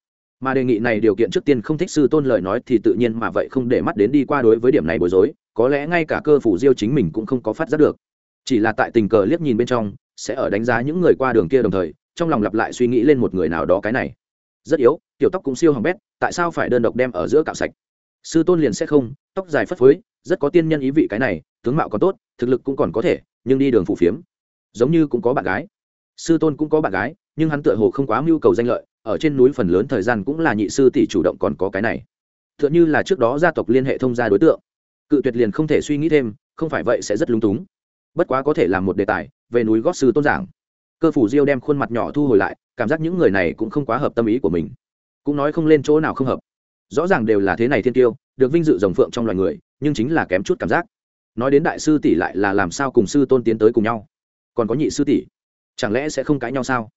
Mà đề nghị này điều kiện trước tiên không thích sư tôn lời nói thì tự nhiên mà vậy không để mắt đến đi qua đối với điểm này bối rối, có lẽ ngay cả cơ phủ diêu chính mình cũng không có phát giác được. Chỉ là tại tình cờ liếc nhìn bên trong sẽ ở đánh giá những người qua đường kia đồng thời, trong lòng lặp lại suy nghĩ lên một người nào đó cái này. Rất yếu, tiểu tóc cũng siêu hỏng bét, tại sao phải đơn độc đem ở giữa cạo sạch? Sư tôn liền sẽ không, tóc dài phất phới, rất có tiên nhân ý vị cái này, tướng mạo còn tốt, thực lực cũng còn có thể, nhưng đi đường phủ phiếm. Giống như cũng có bạn gái. Sư tôn cũng có bạn gái, nhưng hắn tựa hồ không quá mưu cầu danh lợi, ở trên núi phần lớn thời gian cũng là nhị sư tỷ chủ động còn có cái này. T h ư ợ n như là trước đó gia tộc liên hệ thông gia đối tượng. Cự tuyệt liền không thể suy nghĩ thêm, không phải vậy sẽ rất lúng túng bất quá có thể làm một đề tài, về núi gót sư tôn giảng. Cơ phủ diêu đem khuôn mặt nhỏ thu hồi lại, cảm giác những người này cũng không quá hợp tâm ý của mình. Cũng nói không lên chỗ nào không hợp. Rõ ràng đều là thế này thiên tiêu được vinh dự rồng phượng trong loài người, nhưng chính là kém chút cảm giác. Nói đến đại sư tỷ lại là làm sao cùng sư tôn tiến tới cùng nhau? Còn có nhị sư tỷ, chẳng lẽ sẽ không cãi nhau sao?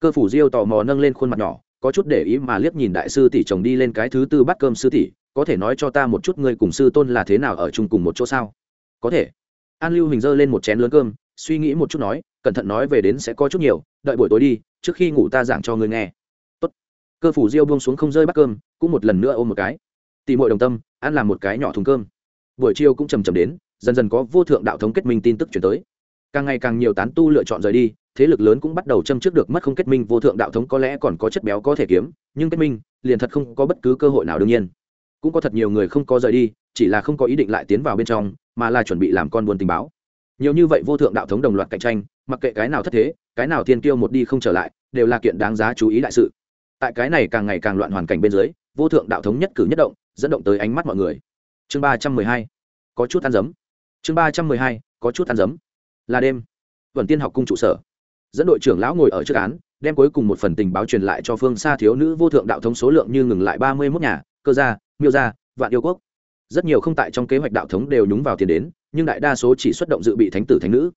Cơ phủ diêu tò mò nâng lên khuôn mặt nhỏ, có chút để ý mà liếc nhìn đại sư tỷ chồng đi lên cái thứ tư bắt cơm sư tỷ, có thể nói cho ta một chút ngươi cùng sư tôn là thế nào ở chung cùng một chỗ sao? Có thể an lưu hình dơ lên một chén lớn cơm, suy nghĩ một chút nói, cẩn thận nói về đến sẽ có chút nhiều, đợi buổi tối đi, trước khi ngủ ta giảng cho ngươi nghe. Tốt. cơ phủ diêu buông xuống không rơi bắt cơm, cũng một lần nữa ôm một cái. Tỉ mọi đồng tâm, ăn làm một cái nhỏ thùng cơm. Buổi chiều cũng chầm chầm đến, dần dần có vô thượng đạo thống kết minh tin tức chuyển tới. Càng ngày càng nhiều tán tu lựa chọn rời đi, thế lực lớn cũng bắt đầu châm trước được mất không kết minh, vô thượng đạo thống có lẽ còn có chất béo có thể kiếm, nhưng kết minh, liền thật không có bất cứ cơ hội nào đương nhiên. Cũng có thật nhiều người không có rời đi, chỉ là không có ý định lại tiến vào bên trong mà là chuẩn bị làm con buôn tình báo. Nhiều như vậy vô thượng đạo thống đồng loạt cạnh tranh, mặc kệ cái nào thất thế, cái nào tiên tiêu một đi không trở lại, đều là kiện đáng giá chú ý đại sự. Tại cái này càng ngày càng loạn hoàn cảnh bên dưới, vô thượng đạo thống nhất cử nhất động, dẫn động tới ánh mắt mọi người. Chương ba trăm mười hai, có chút ăn dấm. Chương ba trăm mười hai, có chút ăn dấm. Là đêm. Vần tiên học cung trụ sở. Dẫn đội trưởng lão ngồi ở trước án, đem cuối cùng một phần tình báo truyền lại cho phương xa thiếu nữ vô thượng đạo thống số lượng như ngừng lại ba mươi mốt nhà, cơ gia, miêu gia, vạn yêu quốc rất nhiều không tại trong kế hoạch đạo thống đều nhúng vào tiền đến, nhưng đại đa số chỉ xuất động dự bị thánh tử thánh nữ.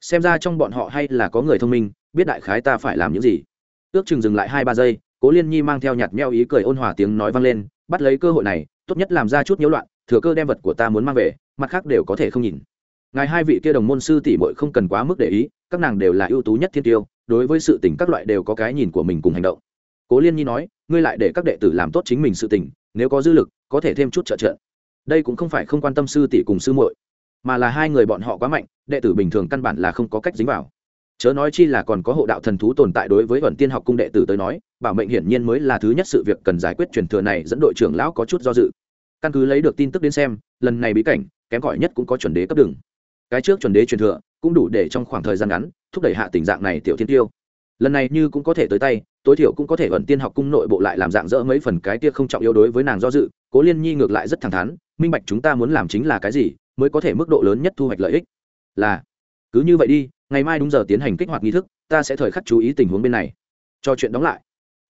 Xem ra trong bọn họ hay là có người thông minh, biết đại khái ta phải làm những gì. Ước chừng dừng lại hai ba giây, cố liên nhi mang theo nhạt meo ý cười ôn hòa tiếng nói vang lên, bắt lấy cơ hội này, tốt nhất làm ra chút nhiễu loạn, thừa cơ đem vật của ta muốn mang về, mặt khác đều có thể không nhìn. Ngài hai vị kia đồng môn sư tỷ muội không cần quá mức để ý, các nàng đều là ưu tú nhất thiên tiêu, đối với sự tình các loại đều có cái nhìn của mình cùng hành động. Cố liên nhi nói, ngươi lại để các đệ tử làm tốt chính mình sự tình, nếu có dư lực, có thể thêm chút trợ trợ đây cũng không phải không quan tâm sư tỷ cùng sư muội, mà là hai người bọn họ quá mạnh, đệ tử bình thường căn bản là không có cách dính vào. Chớ nói chi là còn có hộ đạo thần thú tồn tại đối với vận tiên học cung đệ tử tới nói, bảo mệnh hiển nhiên mới là thứ nhất sự việc cần giải quyết truyền thừa này dẫn đội trưởng lão có chút do dự. Căn cứ lấy được tin tức đến xem, lần này bí cảnh, kém cỏi nhất cũng có chuẩn đế cấp đường. Cái trước chuẩn đế truyền thừa, cũng đủ để trong khoảng thời gian ngắn, thúc đẩy hạ tình dạng này tiểu thiên tiêu. Lần này như cũng có thể tới tay, tối thiểu cũng có thể vẩn tiên học cung nội bộ lại làm dạng dỡ mấy phần cái tia không trọng yếu đối với nàng do dự, cố liên nhi ngược lại rất thẳng thắn minh bạch chúng ta muốn làm chính là cái gì, mới có thể mức độ lớn nhất thu hoạch lợi ích. Là, cứ như vậy đi, ngày mai đúng giờ tiến hành kích hoạt nghi thức, ta sẽ thời khắc chú ý tình huống bên này. Cho chuyện đóng lại.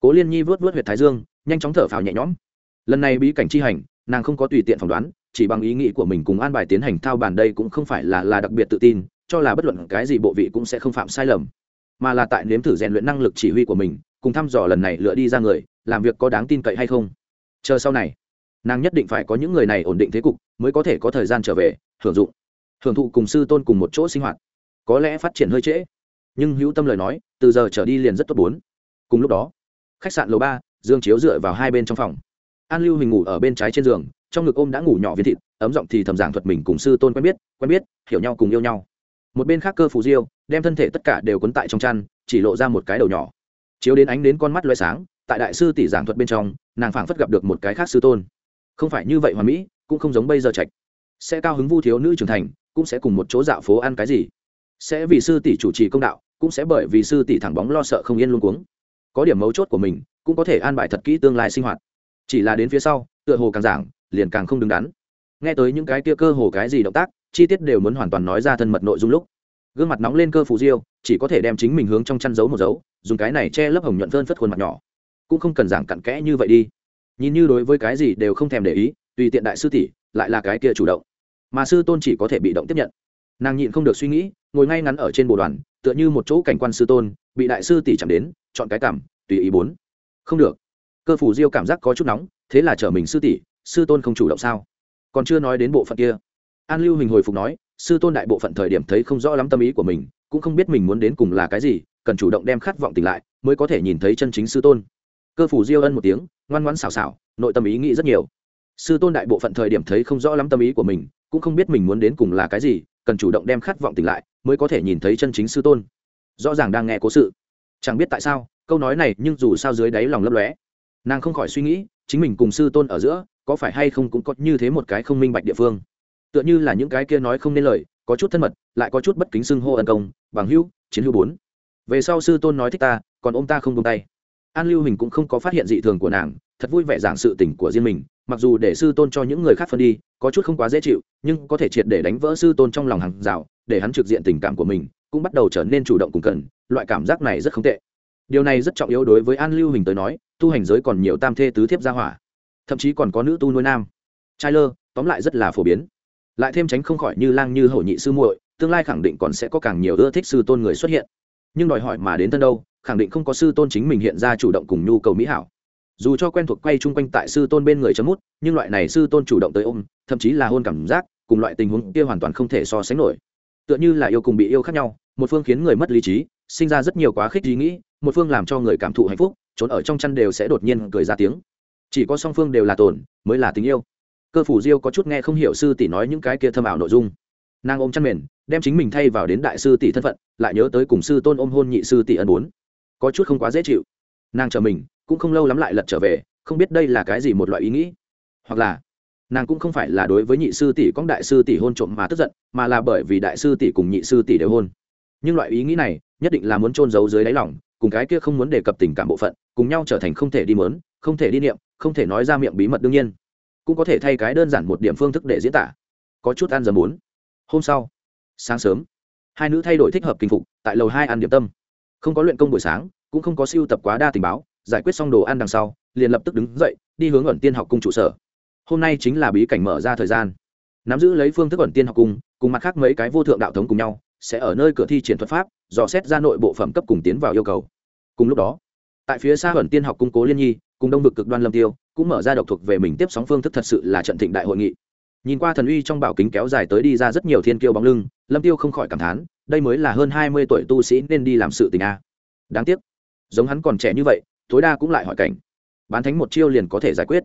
Cố liên nhi vớt vớt huyệt thái dương, nhanh chóng thở phào nhẹ nhõm. Lần này bí cảnh chi hành, nàng không có tùy tiện phỏng đoán, chỉ bằng ý nghĩ của mình cùng an bài tiến hành thao bàn đây cũng không phải là là đặc biệt tự tin, cho là bất luận cái gì bộ vị cũng sẽ không phạm sai lầm. Mà là tại nếm thử rèn luyện năng lực chỉ huy của mình, cùng thăm dò lần này lựa đi ra người, làm việc có đáng tin cậy hay không. Chờ sau này nàng nhất định phải có những người này ổn định thế cục, mới có thể có thời gian trở về, hưởng dụng, hưởng thụ cùng sư tôn cùng một chỗ sinh hoạt. Có lẽ phát triển hơi trễ, nhưng hữu tâm lời nói, từ giờ trở đi liền rất tốt bốn. Cùng lúc đó, khách sạn lầu ba, dương chiếu dựa vào hai bên trong phòng. An lưu hình ngủ ở bên trái trên giường, trong ngực ôm đã ngủ nhỏ viên thịt, ấm giọng thì thầm giảng thuật mình cùng sư tôn quen biết quen biết, hiểu nhau cùng yêu nhau. Một bên khác cơ phù diêu, đem thân thể tất cả đều quấn tại trong chăn, chỉ lộ ra một cái đầu nhỏ. Chiếu đến ánh đến con mắt loay sáng, tại đại sư tỷ giảng thuật bên trong, nàng phảng phất gặp được một cái khác sư tôn không phải như vậy hoàn mỹ, cũng không giống bây giờ trạch. Sẽ cao hứng vu thiếu nữ trưởng thành, cũng sẽ cùng một chỗ dạo phố ăn cái gì. Sẽ vì sư tỷ chủ trì công đạo, cũng sẽ bởi vì sư tỷ thẳng bóng lo sợ không yên luôn cuống. Có điểm mấu chốt của mình, cũng có thể an bài thật kỹ tương lai sinh hoạt. Chỉ là đến phía sau, tựa hồ càng giảng, liền càng không đứng đắn. Nghe tới những cái kia cơ hồ cái gì động tác, chi tiết đều muốn hoàn toàn nói ra thân mật nội dung lúc. Gương mặt nóng lên cơ phù diêu, chỉ có thể đem chính mình hướng trong chăn giấu một dấu, dùng cái này che lấp hồng nhuận phơn phất khuôn mặt nhỏ. Cũng không cần giảng cặn kẽ như vậy đi nhìn như đối với cái gì đều không thèm để ý, tùy tiện đại sư tỷ lại là cái kia chủ động. Mà sư tôn chỉ có thể bị động tiếp nhận. Nàng nhịn không được suy nghĩ, ngồi ngay ngắn ở trên bộ đoàn, tựa như một chỗ cảnh quan sư tôn, bị đại sư tỷ chạm đến, chọn cái cảm, tùy ý bốn. Không được. Cơ phủ diêu cảm giác có chút nóng, thế là trở mình sư tỷ, sư tôn không chủ động sao? Còn chưa nói đến bộ phận kia. An lưu hình hồi phục nói, sư tôn đại bộ phận thời điểm thấy không rõ lắm tâm ý của mình, cũng không biết mình muốn đến cùng là cái gì, cần chủ động đem khát vọng tỉnh lại, mới có thể nhìn thấy chân chính sư tôn cơ phủ diêu ân một tiếng, ngoan ngoãn xào xào nội tâm ý nghĩ rất nhiều. Sư tôn đại bộ phận thời điểm thấy không rõ lắm tâm ý của mình, cũng không biết mình muốn đến cùng là cái gì, cần chủ động đem khát vọng tỉnh lại, mới có thể nhìn thấy chân chính sư tôn. Rõ ràng đang nghe cố sự. Chẳng biết tại sao, câu nói này nhưng dù sao dưới đáy lòng lấp lóe. Nàng không khỏi suy nghĩ, chính mình cùng sư tôn ở giữa, có phải hay không cũng có như thế một cái không minh bạch địa phương. Tựa như là những cái kia nói không nên lời, có chút thân mật, lại có chút bất kính xưng hô ân công, bằng hữu, chiến hữu bốn. Về sau sư tôn nói thích ta, còn ôm ta không tung tay an lưu hình cũng không có phát hiện dị thường của nàng, thật vui vẻ giảng sự tình của riêng mình, mặc dù để sư tôn cho những người khác phân đi, có chút không quá dễ chịu, nhưng có thể triệt để đánh vỡ sư tôn trong lòng hàng rào, để hắn trực diện tình cảm của mình, cũng bắt đầu trở nên chủ động cùng cần loại cảm giác này rất không tệ. Điều này rất trọng yếu đối với an lưu hình tới nói, tu hành giới còn nhiều tam thê tứ thiếp gia hỏa, thậm chí còn có nữ tu nuôi nam. Trai lơ, tóm lại rất là phổ biến. Lại thêm tránh không khỏi như lang như hậu nhị sư muội, tương lai khẳng định còn sẽ có càng nhiều ưa thích sư tôn người xuất hiện. Nhưng đòi hỏi mà đến thân đâu khẳng định không có sư tôn chính mình hiện ra chủ động cùng nhu cầu mỹ hảo. Dù cho quen thuộc quay chung quanh tại sư tôn bên người chấm mút, nhưng loại này sư tôn chủ động tới ôm, thậm chí là hôn cảm giác, cùng loại tình huống kia hoàn toàn không thể so sánh nổi. Tựa như là yêu cùng bị yêu khác nhau, một phương khiến người mất lý trí, sinh ra rất nhiều quá khích ý nghĩ, một phương làm cho người cảm thụ hạnh phúc, trốn ở trong chăn đều sẽ đột nhiên cười ra tiếng. Chỉ có song phương đều là tổn mới là tình yêu. Cơ phủ diêu có chút nghe không hiểu sư tỷ nói những cái kia thâm ảo nội dung. Nàng ôm chăn mền, đem chính mình thay vào đến đại sư tỷ thân phận, lại nhớ tới cùng sư tôn ôm hôn nhị sư tỷ ân bốn có chút không quá dễ chịu. Nàng chờ mình, cũng không lâu lắm lại lật trở về, không biết đây là cái gì một loại ý nghĩ. Hoặc là, nàng cũng không phải là đối với nhị sư tỷ con đại sư tỷ hôn trộm mà tức giận, mà là bởi vì đại sư tỷ cùng nhị sư tỷ đều hôn. Nhưng loại ý nghĩ này, nhất định là muốn trôn giấu dưới đáy lòng, cùng cái kia không muốn đề cập tình cảm bộ phận, cùng nhau trở thành không thể đi mớn, không thể đi niệm, không thể nói ra miệng bí mật đương nhiên. Cũng có thể thay cái đơn giản một điểm phương thức để diễn tả. Có chút ăn giờ muốn. Hôm sau, sáng sớm, hai nữ thay đổi thích hợp kinh phục, tại lầu hai ăn điểm tâm không có luyện công buổi sáng, cũng không có siêu tập quá đa tình báo, giải quyết xong đồ ăn đằng sau, liền lập tức đứng dậy, đi hướng ẩn tiên học cung trụ sở. Hôm nay chính là bí cảnh mở ra thời gian. Nắm giữ lấy phương thức ẩn tiên học cung, cùng mặt khác mấy cái vô thượng đạo thống cùng nhau, sẽ ở nơi cửa thi triển thuật pháp, dò xét ra nội bộ phẩm cấp cùng tiến vào yêu cầu. Cùng lúc đó, tại phía xa ẩn tiên học cung cố liên nhi, cùng đông vực cực đoan lâm tiêu, cũng mở ra độc thuộc về mình tiếp sóng phương thức thật sự là trận thịnh đại hội nghị. Nhìn qua thần uy trong bảo kính kéo dài tới đi ra rất nhiều thiên kiêu bóng lưng, lâm tiêu không khỏi cảm thán đây mới là hơn hai mươi tuổi tu sĩ nên đi làm sự tình a. Đáng tiếc, giống hắn còn trẻ như vậy, tối đa cũng lại hỏi cảnh. Bán thánh một chiêu liền có thể giải quyết.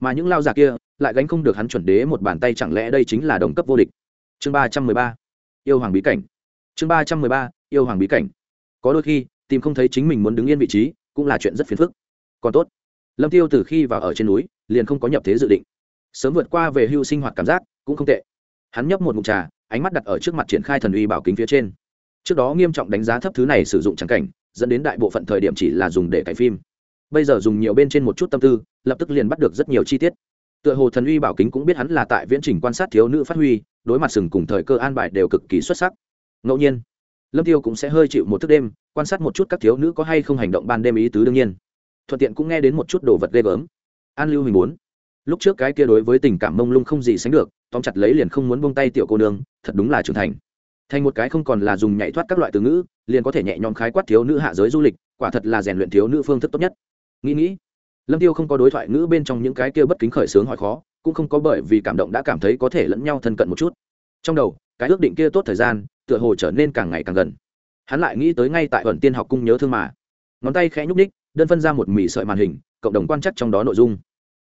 Mà những lao già kia lại gánh không được hắn chuẩn đế một bàn tay, chẳng lẽ đây chính là đồng cấp vô địch? Chương ba trăm mười ba, yêu hoàng bí cảnh. Chương ba trăm mười ba, yêu hoàng bí cảnh. Có đôi khi, tìm không thấy chính mình muốn đứng yên vị trí, cũng là chuyện rất phiền phức. Còn tốt, lâm tiêu từ khi vào ở trên núi, liền không có nhập thế dự định. Sớm vượt qua về hưu sinh hoạt cảm giác, cũng không tệ. Hắn nhấp một mục trà ánh mắt đặt ở trước mặt triển khai thần uy bảo kính phía trên. Trước đó nghiêm trọng đánh giá thấp thứ này sử dụng trắng cảnh, dẫn đến đại bộ phận thời điểm chỉ là dùng để cải phim. Bây giờ dùng nhiều bên trên một chút tâm tư, lập tức liền bắt được rất nhiều chi tiết. Tựa hồ thần uy bảo kính cũng biết hắn là tại viễn trình quan sát thiếu nữ phát huy, đối mặt sừng cùng thời cơ an bài đều cực kỳ xuất sắc. Ngẫu nhiên, lâm tiêu cũng sẽ hơi chịu một thức đêm, quan sát một chút các thiếu nữ có hay không hành động ban đêm ý tứ đương nhiên. Thuận tiện cũng nghe đến một chút đồ vật ghê gớm. An lưu hình muốn lúc trước cái kia đối với tình cảm mông lung không gì sánh được, tóm chặt lấy liền không muốn buông tay tiểu cô nương, thật đúng là trưởng thành. Thành một cái không còn là dùng nhảy thoát các loại từ ngữ, liền có thể nhẹ nhõm khái quát thiếu nữ hạ giới du lịch, quả thật là rèn luyện thiếu nữ phương thức tốt nhất. Nghĩ nghĩ, lâm tiêu không có đối thoại ngữ bên trong những cái kia bất kính khởi sướng hỏi khó, cũng không có bởi vì cảm động đã cảm thấy có thể lẫn nhau thân cận một chút. Trong đầu, cái ước định kia tốt thời gian, tựa hồ trở nên càng ngày càng gần. Hắn lại nghĩ tới ngay tại ẩn tiên học cung nhớ thương mà. Ngón tay khẽ nhúc ních đơn phân ra một mì sợi màn hình, cộng đồng quan chắc trong đó nội dung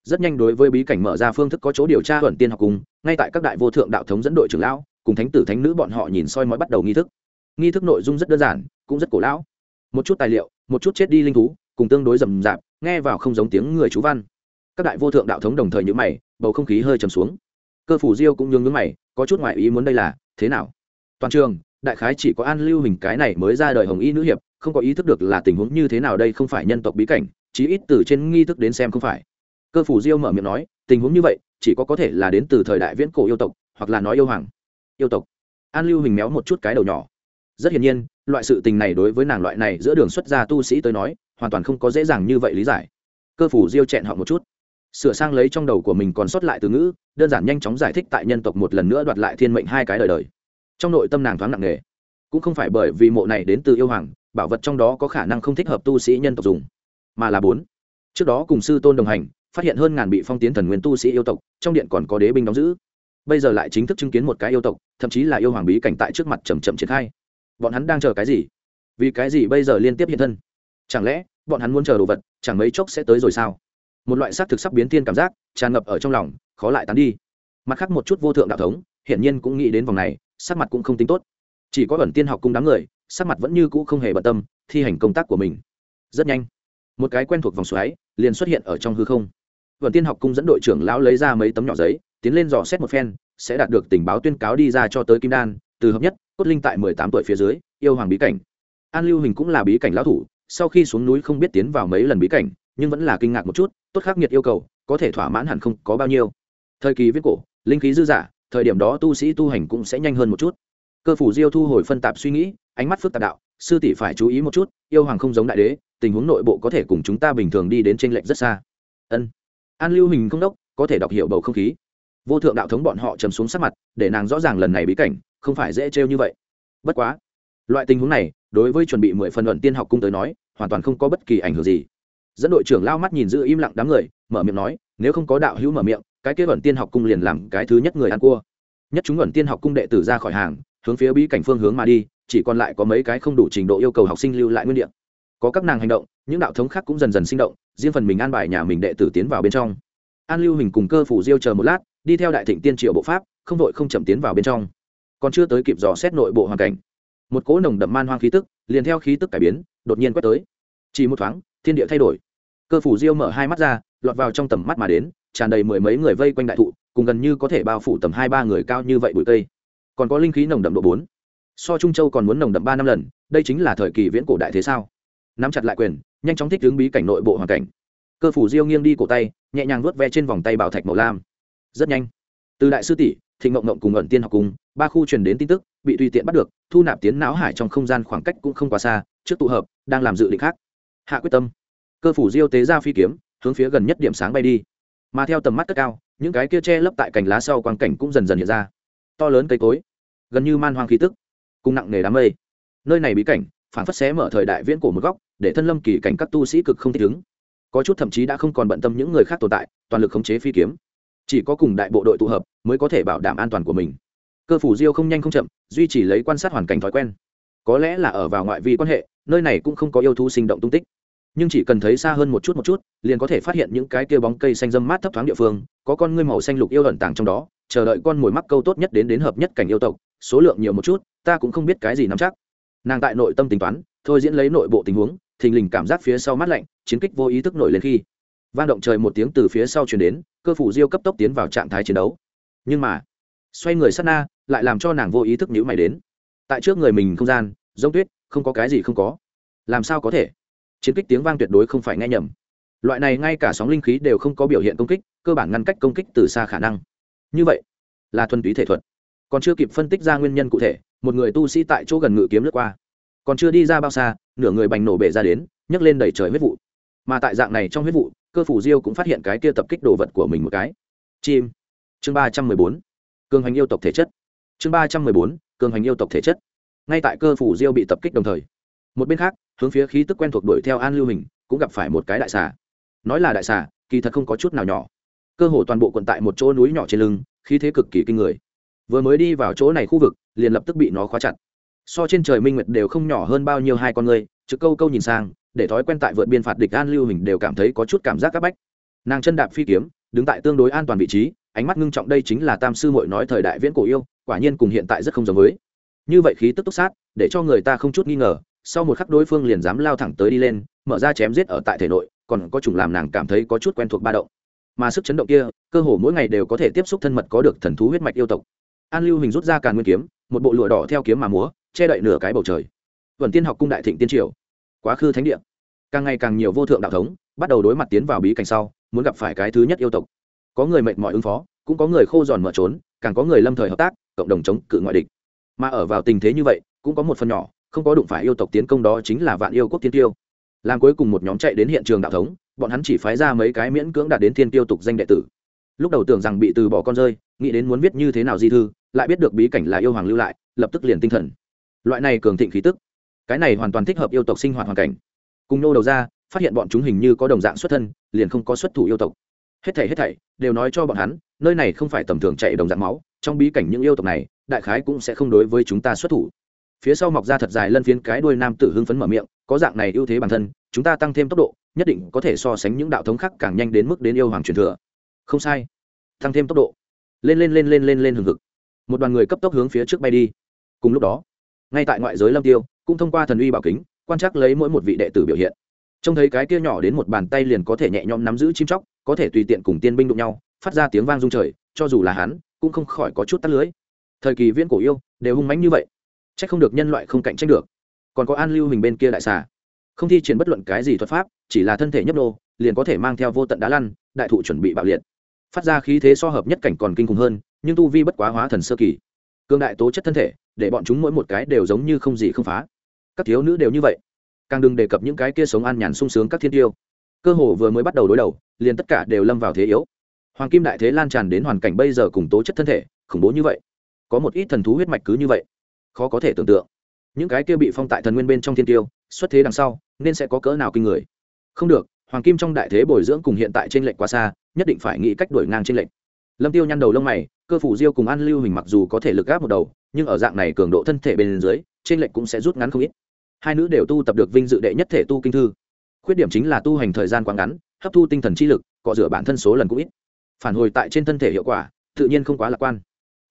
rất nhanh đối với bí cảnh mở ra phương thức có chỗ điều tra thuận tiên học cùng, ngay tại các đại vô thượng đạo thống dẫn đội trưởng lão, cùng thánh tử thánh nữ bọn họ nhìn soi mói bắt đầu nghi thức. Nghi thức nội dung rất đơn giản, cũng rất cổ lão. Một chút tài liệu, một chút chết đi linh thú, cùng tương đối rầm rạp, nghe vào không giống tiếng người chú văn. Các đại vô thượng đạo thống đồng thời nhữ mày, bầu không khí hơi trầm xuống. Cơ phủ diêu cũng nhường nhướng mày, có chút ngoại ý muốn đây là, thế nào? Toàn trường, đại khái chỉ có an lưu hình cái này mới ra đời hồng y nữ hiệp, không có ý thức được là tình huống như thế nào đây không phải nhân tộc bí cảnh, chí ít từ trên nghi thức đến xem không phải cơ phủ diêu mở miệng nói, tình huống như vậy, chỉ có có thể là đến từ thời đại viễn cổ yêu tộc, hoặc là nói yêu hoàng, yêu tộc. An lưu hình méo một chút cái đầu nhỏ. Rất hiển nhiên, loại sự tình này đối với nàng loại này giữa đường xuất gia tu sĩ tới nói, hoàn toàn không có dễ dàng như vậy lý giải. Cơ phủ diêu chẹn họ một chút. Sửa sang lấy trong đầu của mình còn sót lại từ ngữ, đơn giản nhanh chóng giải thích tại nhân tộc một lần nữa đoạt lại thiên mệnh hai cái đời đời. Trong nội tâm nàng thoáng nặng nề. Cũng không phải bởi vì mộ này đến từ yêu hoàng, bảo vật trong đó có khả năng không thích hợp tu sĩ nhân tộc dùng, mà là bốn. Trước đó cùng sư tôn đồng hành phát hiện hơn ngàn bị phong tiến thần nguyên tu sĩ yêu tộc, trong điện còn có đế binh đóng giữ. Bây giờ lại chính thức chứng kiến một cái yêu tộc, thậm chí là yêu hoàng bí cảnh tại trước mặt chầm chậm triển khai. Bọn hắn đang chờ cái gì? Vì cái gì bây giờ liên tiếp hiện thân? Chẳng lẽ, bọn hắn muốn chờ đồ vật, chẳng mấy chốc sẽ tới rồi sao? Một loại xác thực sắp biến thiên cảm giác, tràn ngập ở trong lòng, khó lại tán đi. Mặt khác một chút vô thượng đạo thống, hiển nhiên cũng nghĩ đến vòng này, sắc mặt cũng không tính tốt. Chỉ có ẩn tiên học cung đám người, sắc mặt vẫn như cũ không hề bận tâm, thi hành công tác của mình. Rất nhanh, một cái quen thuộc vòng xoáy liền xuất hiện ở trong hư không vận tiên học cung dẫn đội trưởng lão lấy ra mấy tấm nhỏ giấy, tiến lên dò xét một phen, sẽ đạt được tình báo tuyên cáo đi ra cho tới kim đan, từ hợp nhất, cốt linh tại mười tám tuổi phía dưới, yêu hoàng bí cảnh. An lưu hình cũng là bí cảnh lão thủ, sau khi xuống núi không biết tiến vào mấy lần bí cảnh, nhưng vẫn là kinh ngạc một chút, tốt khắc nghiệt yêu cầu, có thể thỏa mãn hẳn không có bao nhiêu. Thời kỳ viết cổ, linh khí dư giả, thời điểm đó tu sĩ tu hành cũng sẽ nhanh hơn một chút. Cơ phủ diêu thu hồi phân tạp suy nghĩ, ánh mắt phức tạp đạo, sư tỷ phải chú ý một chút, yêu hoàng không giống đại đế, tình huống nội bộ có thể cùng chúng ta bình thường đi đến t r ê n lệch rất xa. Ân an lưu hình không đốc, có thể đọc hiểu bầu không khí. Vô thượng đạo thống bọn họ trầm xuống sắc mặt, để nàng rõ ràng lần này bí cảnh, không phải dễ trêu như vậy. Bất quá, loại tình huống này, đối với chuẩn bị mười phần luận tiên học cung tới nói, hoàn toàn không có bất kỳ ảnh hưởng gì. Dẫn đội trưởng lao mắt nhìn giữ im lặng đám người, mở miệng nói, nếu không có đạo hữu mở miệng, cái kế luận tiên học cung liền làm cái thứ nhất người ăn cua. Nhất chúng luận tiên học cung đệ tử ra khỏi hàng, hướng phía bí cảnh phương hướng mà đi, chỉ còn lại có mấy cái không đủ trình độ yêu cầu học sinh lưu lại nguyên địa có các nàng hành động, những đạo thống khác cũng dần dần sinh động, riêng phần mình an bài nhà mình đệ tử tiến vào bên trong. An lưu hình cùng cơ phủ diêu chờ một lát, đi theo đại thịnh tiên triệu bộ pháp, không vội không chậm tiến vào bên trong. Còn chưa tới kịp dò xét nội bộ hoàn cảnh, một cỗ nồng đậm man hoang khí tức, liền theo khí tức cải biến, đột nhiên quét tới. Chỉ một thoáng, thiên địa thay đổi. Cơ phủ diêu mở hai mắt ra, lọt vào trong tầm mắt mà đến, tràn đầy mười mấy người vây quanh đại thụ, cùng gần như có thể bao phủ tầm hai ba người cao như vậy bụi cây. Còn có linh khí nồng đậm độ bốn. So trung châu còn muốn nồng đậm ba năm lần, đây chính là thời kỳ viễn cổ đại thế sao? Nắm chặt lại quyền, nhanh chóng thích hướng bí cảnh nội bộ hoàn cảnh. Cơ phủ diêu nghiêng đi cổ tay, nhẹ nhàng vuốt ve trên vòng tay bảo thạch màu lam. Rất nhanh, từ đại sư tỷ, thịnh ngộng ngộng cùng ẩn tiên học cùng, ba khu truyền đến tin tức, bị tùy tiện bắt được, thu nạp tiến não hải trong không gian khoảng cách cũng không quá xa, trước tụ hợp, đang làm dự định khác. Hạ quyết tâm. Cơ phủ diêu tế ra phi kiếm, hướng phía gần nhất điểm sáng bay đi. Mà theo tầm mắt cất cao, những cái kia che lấp tại cành lá sau quang cảnh cũng dần dần hiện ra. To lớn cây cối, gần như man hoang khí tức, cùng nặng nề đám mây. Nơi này bí cảnh phản phất xé mở thời đại viễn cổ một góc để thân lâm kỳ cảnh các tu sĩ cực không thích ứng. Có chút thậm chí đã không còn bận tâm những người khác tồn tại, toàn lực khống chế phi kiếm. Chỉ có cùng đại bộ đội tụ hợp mới có thể bảo đảm an toàn của mình. Cơ phủ diêu không nhanh không chậm, duy trì lấy quan sát hoàn cảnh thói quen. Có lẽ là ở vào ngoại vi quan hệ, nơi này cũng không có yêu thú sinh động tung tích. Nhưng chỉ cần thấy xa hơn một chút một chút, liền có thể phát hiện những cái kia bóng cây xanh dâm mát thấp thoáng địa phương, có con ngươi màu xanh lục yêu ẩn tàng trong đó, chờ đợi con mồi mắc câu tốt nhất đến đến hợp nhất cảnh yêu tộc, số lượng nhiều một chút, ta cũng không biết cái gì nắm chắc. Nàng tại nội tâm tính toán, thôi diễn lấy nội bộ tình huống thình lình cảm giác phía sau mát lạnh, chiến kích vô ý thức nổi lên khi vang động trời một tiếng từ phía sau chuyển đến, cơ phủ diêu cấp tốc tiến vào trạng thái chiến đấu. Nhưng mà, xoay người sát na, lại làm cho nàng vô ý thức nhữ mày đến. Tại trước người mình không gian, giống tuyết, không có cái gì không có. Làm sao có thể? Chiến kích tiếng vang tuyệt đối không phải nghe nhầm. Loại này ngay cả sóng linh khí đều không có biểu hiện công kích, cơ bản ngăn cách công kích từ xa khả năng. Như vậy, là thuần túy thể thuật. Còn chưa kịp phân tích ra nguyên nhân cụ thể, một người tu sĩ tại chỗ gần ngự kiếm lướt qua. Còn chưa đi ra bao xa nửa người bành nổ bể ra đến, nhấc lên đẩy trời huyết vụ. Mà tại dạng này trong huyết vụ, cơ phủ diêu cũng phát hiện cái kia tập kích đồ vật của mình một cái. Chim. Chương ba trăm mười bốn. Cường hành yêu tộc thể chất. Chương ba trăm mười bốn. Cường hành yêu tộc thể chất. Ngay tại cơ phủ diêu bị tập kích đồng thời, một bên khác, hướng phía khí tức quen thuộc đuổi theo an lưu hình, cũng gặp phải một cái đại xà. Nói là đại xà, kỳ thật không có chút nào nhỏ. Cơ hồ toàn bộ quận tại một chỗ núi nhỏ trên lưng, khí thế cực kỳ kinh người. Vừa mới đi vào chỗ này khu vực, liền lập tức bị nó khóa chặt so trên trời minh nguyệt đều không nhỏ hơn bao nhiêu hai con người, trực câu câu nhìn sang, để thói quen tại vượt biên phạt địch an lưu hình đều cảm thấy có chút cảm giác c áp bách. Nàng chân đạp phi kiếm, đứng tại tương đối an toàn vị trí, ánh mắt ngưng trọng đây chính là tam sư mội nói thời đại viễn cổ yêu, quả nhiên cùng hiện tại rất không giống với. Như vậy khí tức túc sát, để cho người ta không chút nghi ngờ, sau một khắc đối phương liền dám lao thẳng tới đi lên, mở ra chém giết ở tại thể nội, còn có chủng làm nàng cảm thấy có chút quen thuộc ba động. Mà sức chấn động kia, cơ hồ mỗi ngày đều có thể tiếp xúc thân mật có được thần thú huyết mạch yêu tộc. An lưu hình rút ra càn nguyên kiếm, một bộ lụa đỏ theo kiếm mà múa che đậy nửa cái bầu trời. Vần tiên học cung đại thịnh tiên triều, quá khứ thánh địa. Càng ngày càng nhiều vô thượng đạo thống bắt đầu đối mặt tiến vào bí cảnh sau, muốn gặp phải cái thứ nhất yêu tộc. Có người mệt mỏi ứng phó, cũng có người khô giòn mở trốn, càng có người lâm thời hợp tác, cộng đồng chống cự ngoại địch. Mà ở vào tình thế như vậy, cũng có một phần nhỏ, không có đụng phải yêu tộc tiến công đó chính là vạn yêu quốc tiên tiêu. Làm cuối cùng một nhóm chạy đến hiện trường đạo thống, bọn hắn chỉ phái ra mấy cái miễn cưỡng đạt đến thiên tiêu tục danh đệ tử. Lúc đầu tưởng rằng bị từ bỏ con rơi, nghĩ đến muốn viết như thế nào di thư, lại biết được bí cảnh là yêu hoàng lưu lại, lập tức liền tinh thần loại này cường thịnh khí tức, cái này hoàn toàn thích hợp yêu tộc sinh hoạt hoàn cảnh. Cùng nô đầu ra, phát hiện bọn chúng hình như có đồng dạng xuất thân, liền không có xuất thủ yêu tộc. Hết thảy hết thảy, đều nói cho bọn hắn, nơi này không phải tầm thường chạy đồng dạng máu, trong bí cảnh những yêu tộc này, đại khái cũng sẽ không đối với chúng ta xuất thủ. Phía sau mọc ra thật dài lân phiến cái đuôi nam tử hưng phấn mở miệng, có dạng này ưu thế bản thân, chúng ta tăng thêm tốc độ, nhất định có thể so sánh những đạo thống khác càng nhanh đến mức đến yêu hoàng truyền thừa. Không sai. Tăng thêm tốc độ. Lên lên lên lên lên lên hừng hực. Một đoàn người cấp tốc hướng phía trước bay đi. Cùng lúc đó ngay tại ngoại giới lâm tiêu, cũng thông qua thần uy bảo kính, quan trắc lấy mỗi một vị đệ tử biểu hiện. Trông thấy cái kia nhỏ đến một bàn tay liền có thể nhẹ nhõm nắm giữ chim chóc, có thể tùy tiện cùng tiên binh đụng nhau, phát ra tiếng vang rung trời, cho dù là hắn, cũng không khỏi có chút tắt lưới. Thời kỳ viễn cổ yêu, đều hung mãnh như vậy. Trách không được nhân loại không cạnh tranh được. Còn có an lưu hình bên kia đại xà. Không thi triển bất luận cái gì thuật pháp, chỉ là thân thể nhấp nô, liền có thể mang theo vô tận đá lăn, đại thụ chuẩn bị bạo liệt. Phát ra khí thế so hợp nhất cảnh còn kinh khủng hơn, nhưng tu vi bất quá hóa thần sơ kỳ cương đại tố chất thân thể, để bọn chúng mỗi một cái đều giống như không gì không phá. Các thiếu nữ đều như vậy. Càng đừng đề cập những cái kia sống an nhàn sung sướng các thiên tiêu. Cơ hồ vừa mới bắt đầu đối đầu, liền tất cả đều lâm vào thế yếu. Hoàng kim đại thế lan tràn đến hoàn cảnh bây giờ cùng tố chất thân thể, khủng bố như vậy. Có một ít thần thú huyết mạch cứ như vậy. Khó có thể tưởng tượng. Những cái kia bị phong tại thần nguyên bên trong thiên tiêu, xuất thế đằng sau, nên sẽ có cỡ nào kinh người. Không được, hoàng kim trong đại thế bồi dưỡng cùng hiện tại trên lệnh quá xa, nhất định phải nghĩ cách đổi ngang trên lệnh lâm tiêu nhăn đầu lông mày, cơ phủ diêu cùng an lưu hình mặc dù có thể lực gáp một đầu, nhưng ở dạng này cường độ thân thể bên dưới, trên lệnh cũng sẽ rút ngắn không ít. Hai nữ đều tu tập được vinh dự đệ nhất thể tu kinh thư. Khuyết điểm chính là tu hành thời gian quá ngắn, hấp thu tinh thần chi lực cọ rửa bản thân số lần cũng ít. Phản hồi tại trên thân thể hiệu quả, tự nhiên không quá lạc quan.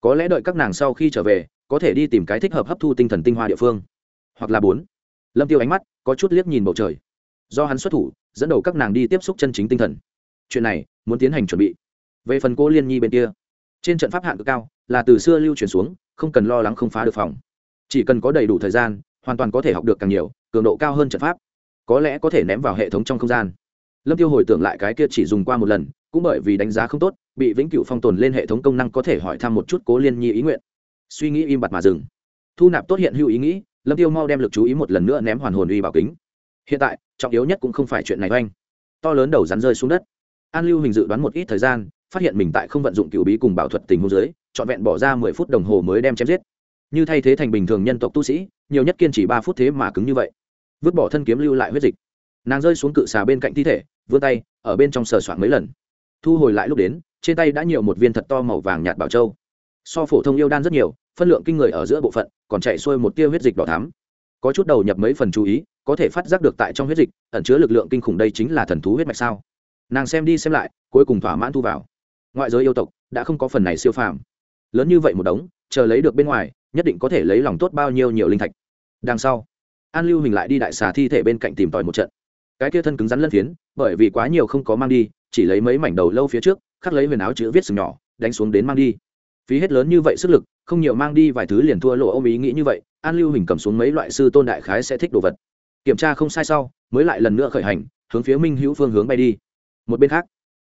Có lẽ đợi các nàng sau khi trở về, có thể đi tìm cái thích hợp hấp thu tinh thần tinh hoa địa phương. Hoặc là bốn. Lâm tiêu ánh mắt có chút liếc nhìn bầu trời. Do hắn xuất thủ, dẫn đầu các nàng đi tiếp xúc chân chính tinh thần. Chuyện này, muốn tiến hành chuẩn bị về phần cô liên nhi bên kia, trên trận pháp hạn cực cao, là từ xưa lưu truyền xuống, không cần lo lắng không phá được phòng. Chỉ cần có đầy đủ thời gian, hoàn toàn có thể học được càng nhiều, cường độ cao hơn trận pháp, có lẽ có thể ném vào hệ thống trong không gian. Lâm tiêu hồi tưởng lại cái kia chỉ dùng qua một lần, cũng bởi vì đánh giá không tốt, bị vĩnh cửu phong tồn lên hệ thống công năng có thể hỏi thăm một chút cố liên nhi ý nguyện. Suy nghĩ im bặt mà dừng. Thu nạp tốt hiện hữu ý nghĩ, lâm tiêu mau đem lực chú ý một lần nữa ném hoàn hồn uy bảo kính. Hiện tại, trọng yếu nhất cũng không phải chuyện này oanh. To lớn đầu rắn rơi xuống đất. An lưu hình dự đoán một ít thời gian phát hiện mình tại không vận dụng cựu bí cùng bảo thuật tình huống dưới, trọn vẹn bỏ ra mười phút đồng hồ mới đem chém giết. Như thay thế thành bình thường nhân tộc tu sĩ, nhiều nhất kiên trì ba phút thế mà cứng như vậy. Vứt bỏ thân kiếm lưu lại huyết dịch. Nàng rơi xuống cự xà bên cạnh thi thể, vươn tay, ở bên trong sờ soạn mấy lần. Thu hồi lại lúc đến, trên tay đã nhiều một viên thật to màu vàng nhạt bảo châu. So phổ thông yêu đan rất nhiều, phân lượng kinh người ở giữa bộ phận, còn chạy xuôi một tia huyết dịch đỏ thắm. Có chút đầu nhập mấy phần chú ý, có thể phát giác được tại trong huyết dịch, ẩn chứa lực lượng kinh khủng đây chính là thần thú huyết mạch sao. Nàng xem đi xem lại, cuối cùng thỏa mãn thu vào ngoại giới yêu tộc đã không có phần này siêu phàm. Lớn như vậy một đống, chờ lấy được bên ngoài, nhất định có thể lấy lòng tốt bao nhiêu nhiều linh thạch. Đằng sau, an lưu hình lại đi đại xà thi thể bên cạnh tìm tòi một trận. Cái kia thân cứng rắn lân phiến, bởi vì quá nhiều không có mang đi, chỉ lấy mấy mảnh đầu lâu phía trước, khắc lấy huyền áo chữ viết sừng nhỏ, đánh xuống đến mang đi. Phí hết lớn như vậy sức lực, không nhiều mang đi vài thứ liền thua lộ ôm ý nghĩ như vậy, an lưu hình cầm xuống mấy loại sư tôn đại khái sẽ thích đồ vật. Kiểm tra không sai sau, mới lại lần nữa khởi hành, hướng phía minh hữu phương hướng bay đi. Một bên khác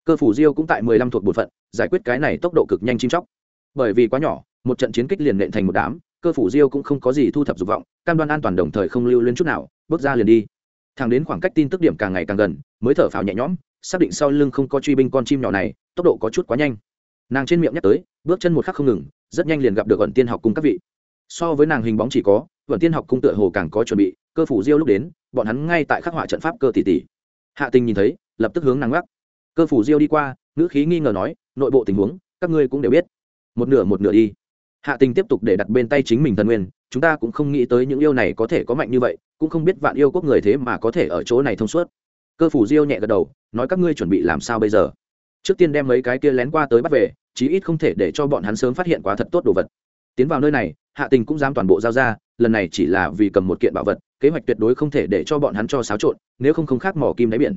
cơ phủ diêu cũng tại mười lăm thuộc bột phận, giải quyết cái này tốc độ cực nhanh chim chóc. Bởi vì quá nhỏ, một trận chiến kích liền nện thành một đám, cơ phủ diêu cũng không có gì thu thập dục vọng, cam đoan an toàn đồng thời không lưu lên chút nào, bước ra liền đi. Thẳng đến khoảng cách tin tức điểm càng ngày càng gần, mới thở phào nhẹ nhõm, xác định sau lưng không có truy binh con chim nhỏ này, tốc độ có chút quá nhanh. Nàng trên miệng nhắc tới, bước chân một khắc không ngừng, rất nhanh liền gặp được ẩn tiên học cung các vị. So với nàng hình bóng chỉ có ẩn tiên học cung tựa hồ càng có chuẩn bị, cơ phủ diêu lúc đến, bọn hắn ngay tại khắc họa trận pháp cơ tỷ tỷ. Hạ tình nhìn thấy, lập tức hướng nàng gác cơ phủ diêu đi qua, ngữ khí nghi ngờ nói, nội bộ tình huống, các ngươi cũng đều biết. Một nửa một nửa đi. Hạ tình tiếp tục để đặt bên tay chính mình thần nguyên, chúng ta cũng không nghĩ tới những yêu này có thể có mạnh như vậy, cũng không biết vạn yêu quốc người thế mà có thể ở chỗ này thông suốt. Cơ phủ diêu nhẹ gật đầu, nói, các ngươi chuẩn bị làm sao bây giờ? Trước tiên đem mấy cái kia lén qua tới bắt về, chí ít không thể để cho bọn hắn sớm phát hiện quá thật tốt đồ vật. Tiến vào nơi này, hạ tình cũng dám toàn bộ giao ra, lần này chỉ là vì cầm một kiện bảo vật, kế hoạch tuyệt đối không thể để cho bọn hắn cho xáo trộn, nếu không không khác mỏ kim đáy biển.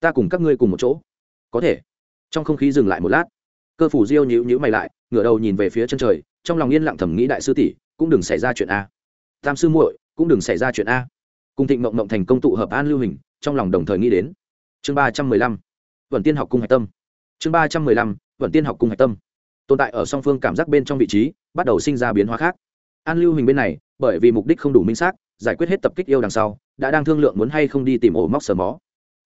Ta cùng các ngươi cùng một chỗ có thể. Trong không khí dừng lại một lát, cơ phủ diêu nhữ nhữ mày lại, ngửa đầu nhìn về phía chân trời, trong lòng yên lặng thầm nghĩ đại sư tỷ, cũng đừng xảy ra chuyện a. Tam sư muội, cũng đừng xảy ra chuyện a. Cùng thịnh mộng mộng thành công tụ hợp an lưu hình, trong lòng đồng thời nghĩ đến. Chương ba trăm mười lăm, vận tiên học cung hạch tâm. Chương ba trăm mười lăm, vận tiên học cung hạch tâm. Tồn tại ở song phương cảm giác bên trong vị trí, bắt đầu sinh ra biến hóa khác. An lưu hình bên này, bởi vì mục đích không đủ minh xác, giải quyết hết tập kích yêu đằng sau, đã đang thương lượng muốn hay không đi tìm ổ móc sờ mó.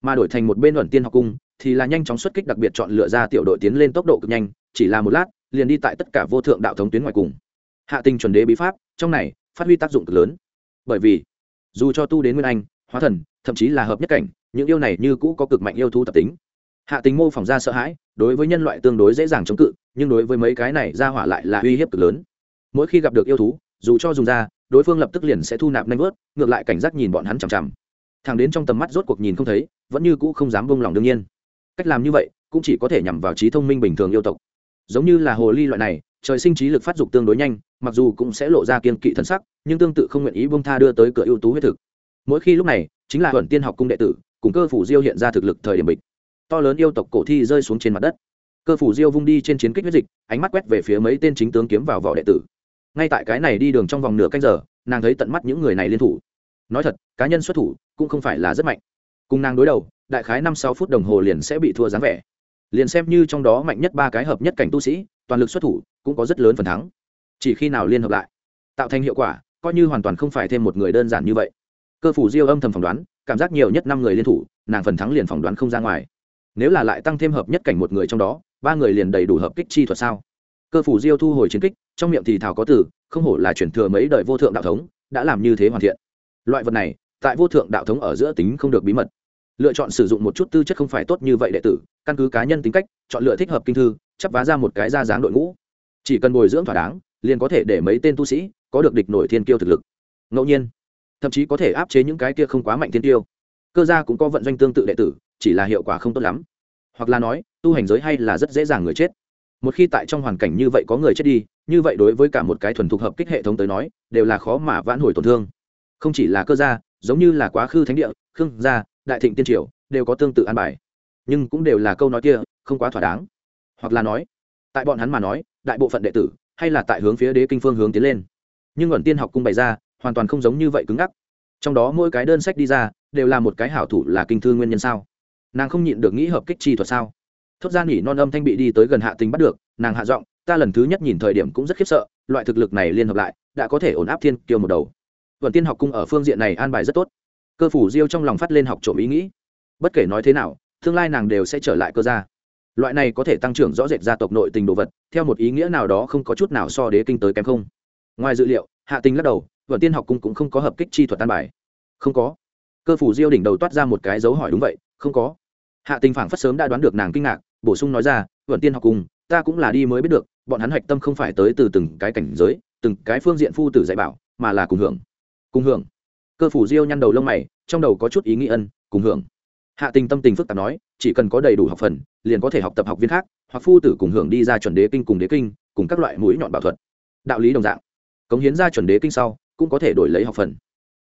Mà đổi thành một bên luận tiên học cung thì là nhanh chóng xuất kích đặc biệt chọn lựa ra tiểu đội tiến lên tốc độ cực nhanh, chỉ là một lát, liền đi tại tất cả vô thượng đạo thống tuyến ngoài cùng. Hạ tình chuẩn đế bí pháp, trong này, phát huy tác dụng cực lớn. Bởi vì, dù cho tu đến nguyên anh, hóa thần, thậm chí là hợp nhất cảnh, những yêu này như cũ có cực mạnh yêu thú tập tính. Hạ tình mô phỏng ra sợ hãi, đối với nhân loại tương đối dễ dàng chống cự, nhưng đối với mấy cái này ra hỏa lại là uy hiếp cực lớn. Mỗi khi gặp được yêu thú, dù cho dùng ra, đối phương lập tức liền sẽ thu nạp nanh vớt, ngược lại cảnh giác nhìn bọn hắn chằm chằm. Thằng đến trong tầm mắt rốt cuộc nhìn không thấy, vẫn như cũ không dám bông lòng đương nhiên cách làm như vậy cũng chỉ có thể nhằm vào trí thông minh bình thường yêu tộc. Giống như là hồ ly loại này, trời sinh trí lực phát dục tương đối nhanh, mặc dù cũng sẽ lộ ra kiên kỵ thân sắc, nhưng tương tự không nguyện ý bông tha đưa tới cửa ưu tú huyết thực. Mỗi khi lúc này, chính là thuận tiên học cung đệ tử, cùng cơ phủ diêu hiện ra thực lực thời điểm bịch. To lớn yêu tộc cổ thi rơi xuống trên mặt đất. Cơ phủ diêu vung đi trên chiến kích huyết dịch, ánh mắt quét về phía mấy tên chính tướng kiếm vào vỏ đệ tử. Ngay tại cái này đi đường trong vòng nửa canh giờ, nàng thấy tận mắt những người này liên thủ. Nói thật, cá nhân xuất thủ cũng không phải là rất mạnh. Cùng nàng đối đầu đại khái năm sáu phút đồng hồ liền sẽ bị thua dáng vẻ. Liền xem như trong đó mạnh nhất ba cái hợp nhất cảnh tu sĩ, toàn lực xuất thủ, cũng có rất lớn phần thắng. Chỉ khi nào liên hợp lại, tạo thành hiệu quả, coi như hoàn toàn không phải thêm một người đơn giản như vậy. Cơ phủ diêu âm thầm phỏng đoán, cảm giác nhiều nhất năm người liên thủ, nàng phần thắng liền phỏng đoán không ra ngoài. Nếu là lại tăng thêm hợp nhất cảnh một người trong đó, ba người liền đầy đủ hợp kích chi thuật sao? Cơ phủ diêu thu hồi chiến kích, trong miệng thì thảo có từ, không hổ là chuyển thừa mấy đời vô thượng đạo thống, đã làm như thế hoàn thiện. Loại vật này, tại vô thượng đạo thống ở giữa tính không được bí mật lựa chọn sử dụng một chút tư chất không phải tốt như vậy đệ tử, căn cứ cá nhân tính cách, chọn lựa thích hợp kinh thư chấp vá ra một cái ra dáng đội ngũ. Chỉ cần bồi dưỡng thỏa đáng, liền có thể để mấy tên tu sĩ có được địch nổi thiên kiêu thực lực. Ngẫu nhiên, thậm chí có thể áp chế những cái kia không quá mạnh thiên tiêu cơ gia cũng có vận doanh tương tự đệ tử, chỉ là hiệu quả không tốt lắm. Hoặc là nói, tu hành giới hay là rất dễ dàng người chết. Một khi tại trong hoàn cảnh như vậy có người chết đi, như vậy đối với cả một cái thuần thục hợp kích hệ thống tới nói, đều là khó mà vãn hồi tổn thương. Không chỉ là cơ gia, giống như là quá khứ thánh địa, khương gia đại thịnh tiên triều đều có tương tự an bài, nhưng cũng đều là câu nói kia, không quá thỏa đáng. Hoặc là nói, tại bọn hắn mà nói, đại bộ phận đệ tử, hay là tại hướng phía đế kinh phương hướng tiến lên. Nhưng ẩn tiên học cung bày ra, hoàn toàn không giống như vậy cứng ngắc. Trong đó mỗi cái đơn sách đi ra, đều là một cái hảo thủ là kinh thư nguyên nhân sao? Nàng không nhịn được nghĩ hợp kích chi thuật sao? Thốt ra nghỉ non âm thanh bị đi tới gần hạ tình bắt được, nàng hạ giọng, ta lần thứ nhất nhìn thời điểm cũng rất khiếp sợ, loại thực lực này liên hợp lại, đã có thể ổn áp thiên kiêu một đầu. Vận tiên học cung ở phương diện này an bài rất tốt cơ phủ diêu trong lòng phát lên học trộm ý nghĩ. Bất kể nói thế nào tương lai nàng đều sẽ trở lại cơ gia. Loại này có thể tăng trưởng rõ rệt gia tộc nội tình đồ vật theo một ý nghĩa nào đó không có chút nào so đế kinh tới kém không. Ngoài dự liệu hạ tình lắc đầu vận tiên học cung cũng không có hợp kích chi thuật tan bài. Không có. Cơ phủ diêu đỉnh đầu toát ra một cái dấu hỏi đúng vậy không có. Hạ tình phảng phất sớm đã đoán được nàng kinh ngạc bổ sung nói ra vận tiên học cung, ta cũng là đi mới biết được bọn hắn hạch tâm không phải tới từ từng cái cảnh giới từng cái phương diện phu tử dạy bảo mà là cùng hưởng. Cùng hưởng cơ phủ diêu nhăn đầu lông mày, trong đầu có chút ý nghĩ ân, cùng hưởng. Hạ tình tâm tình phức tạp nói, chỉ cần có đầy đủ học phần, liền có thể học tập học viên khác, hoặc phu tử cùng hưởng đi ra chuẩn đế kinh cùng đế kinh, cùng các loại mũi nhọn bảo thuật. Đạo lý đồng dạng. Cống hiến ra chuẩn đế kinh sau, cũng có thể đổi lấy học phần.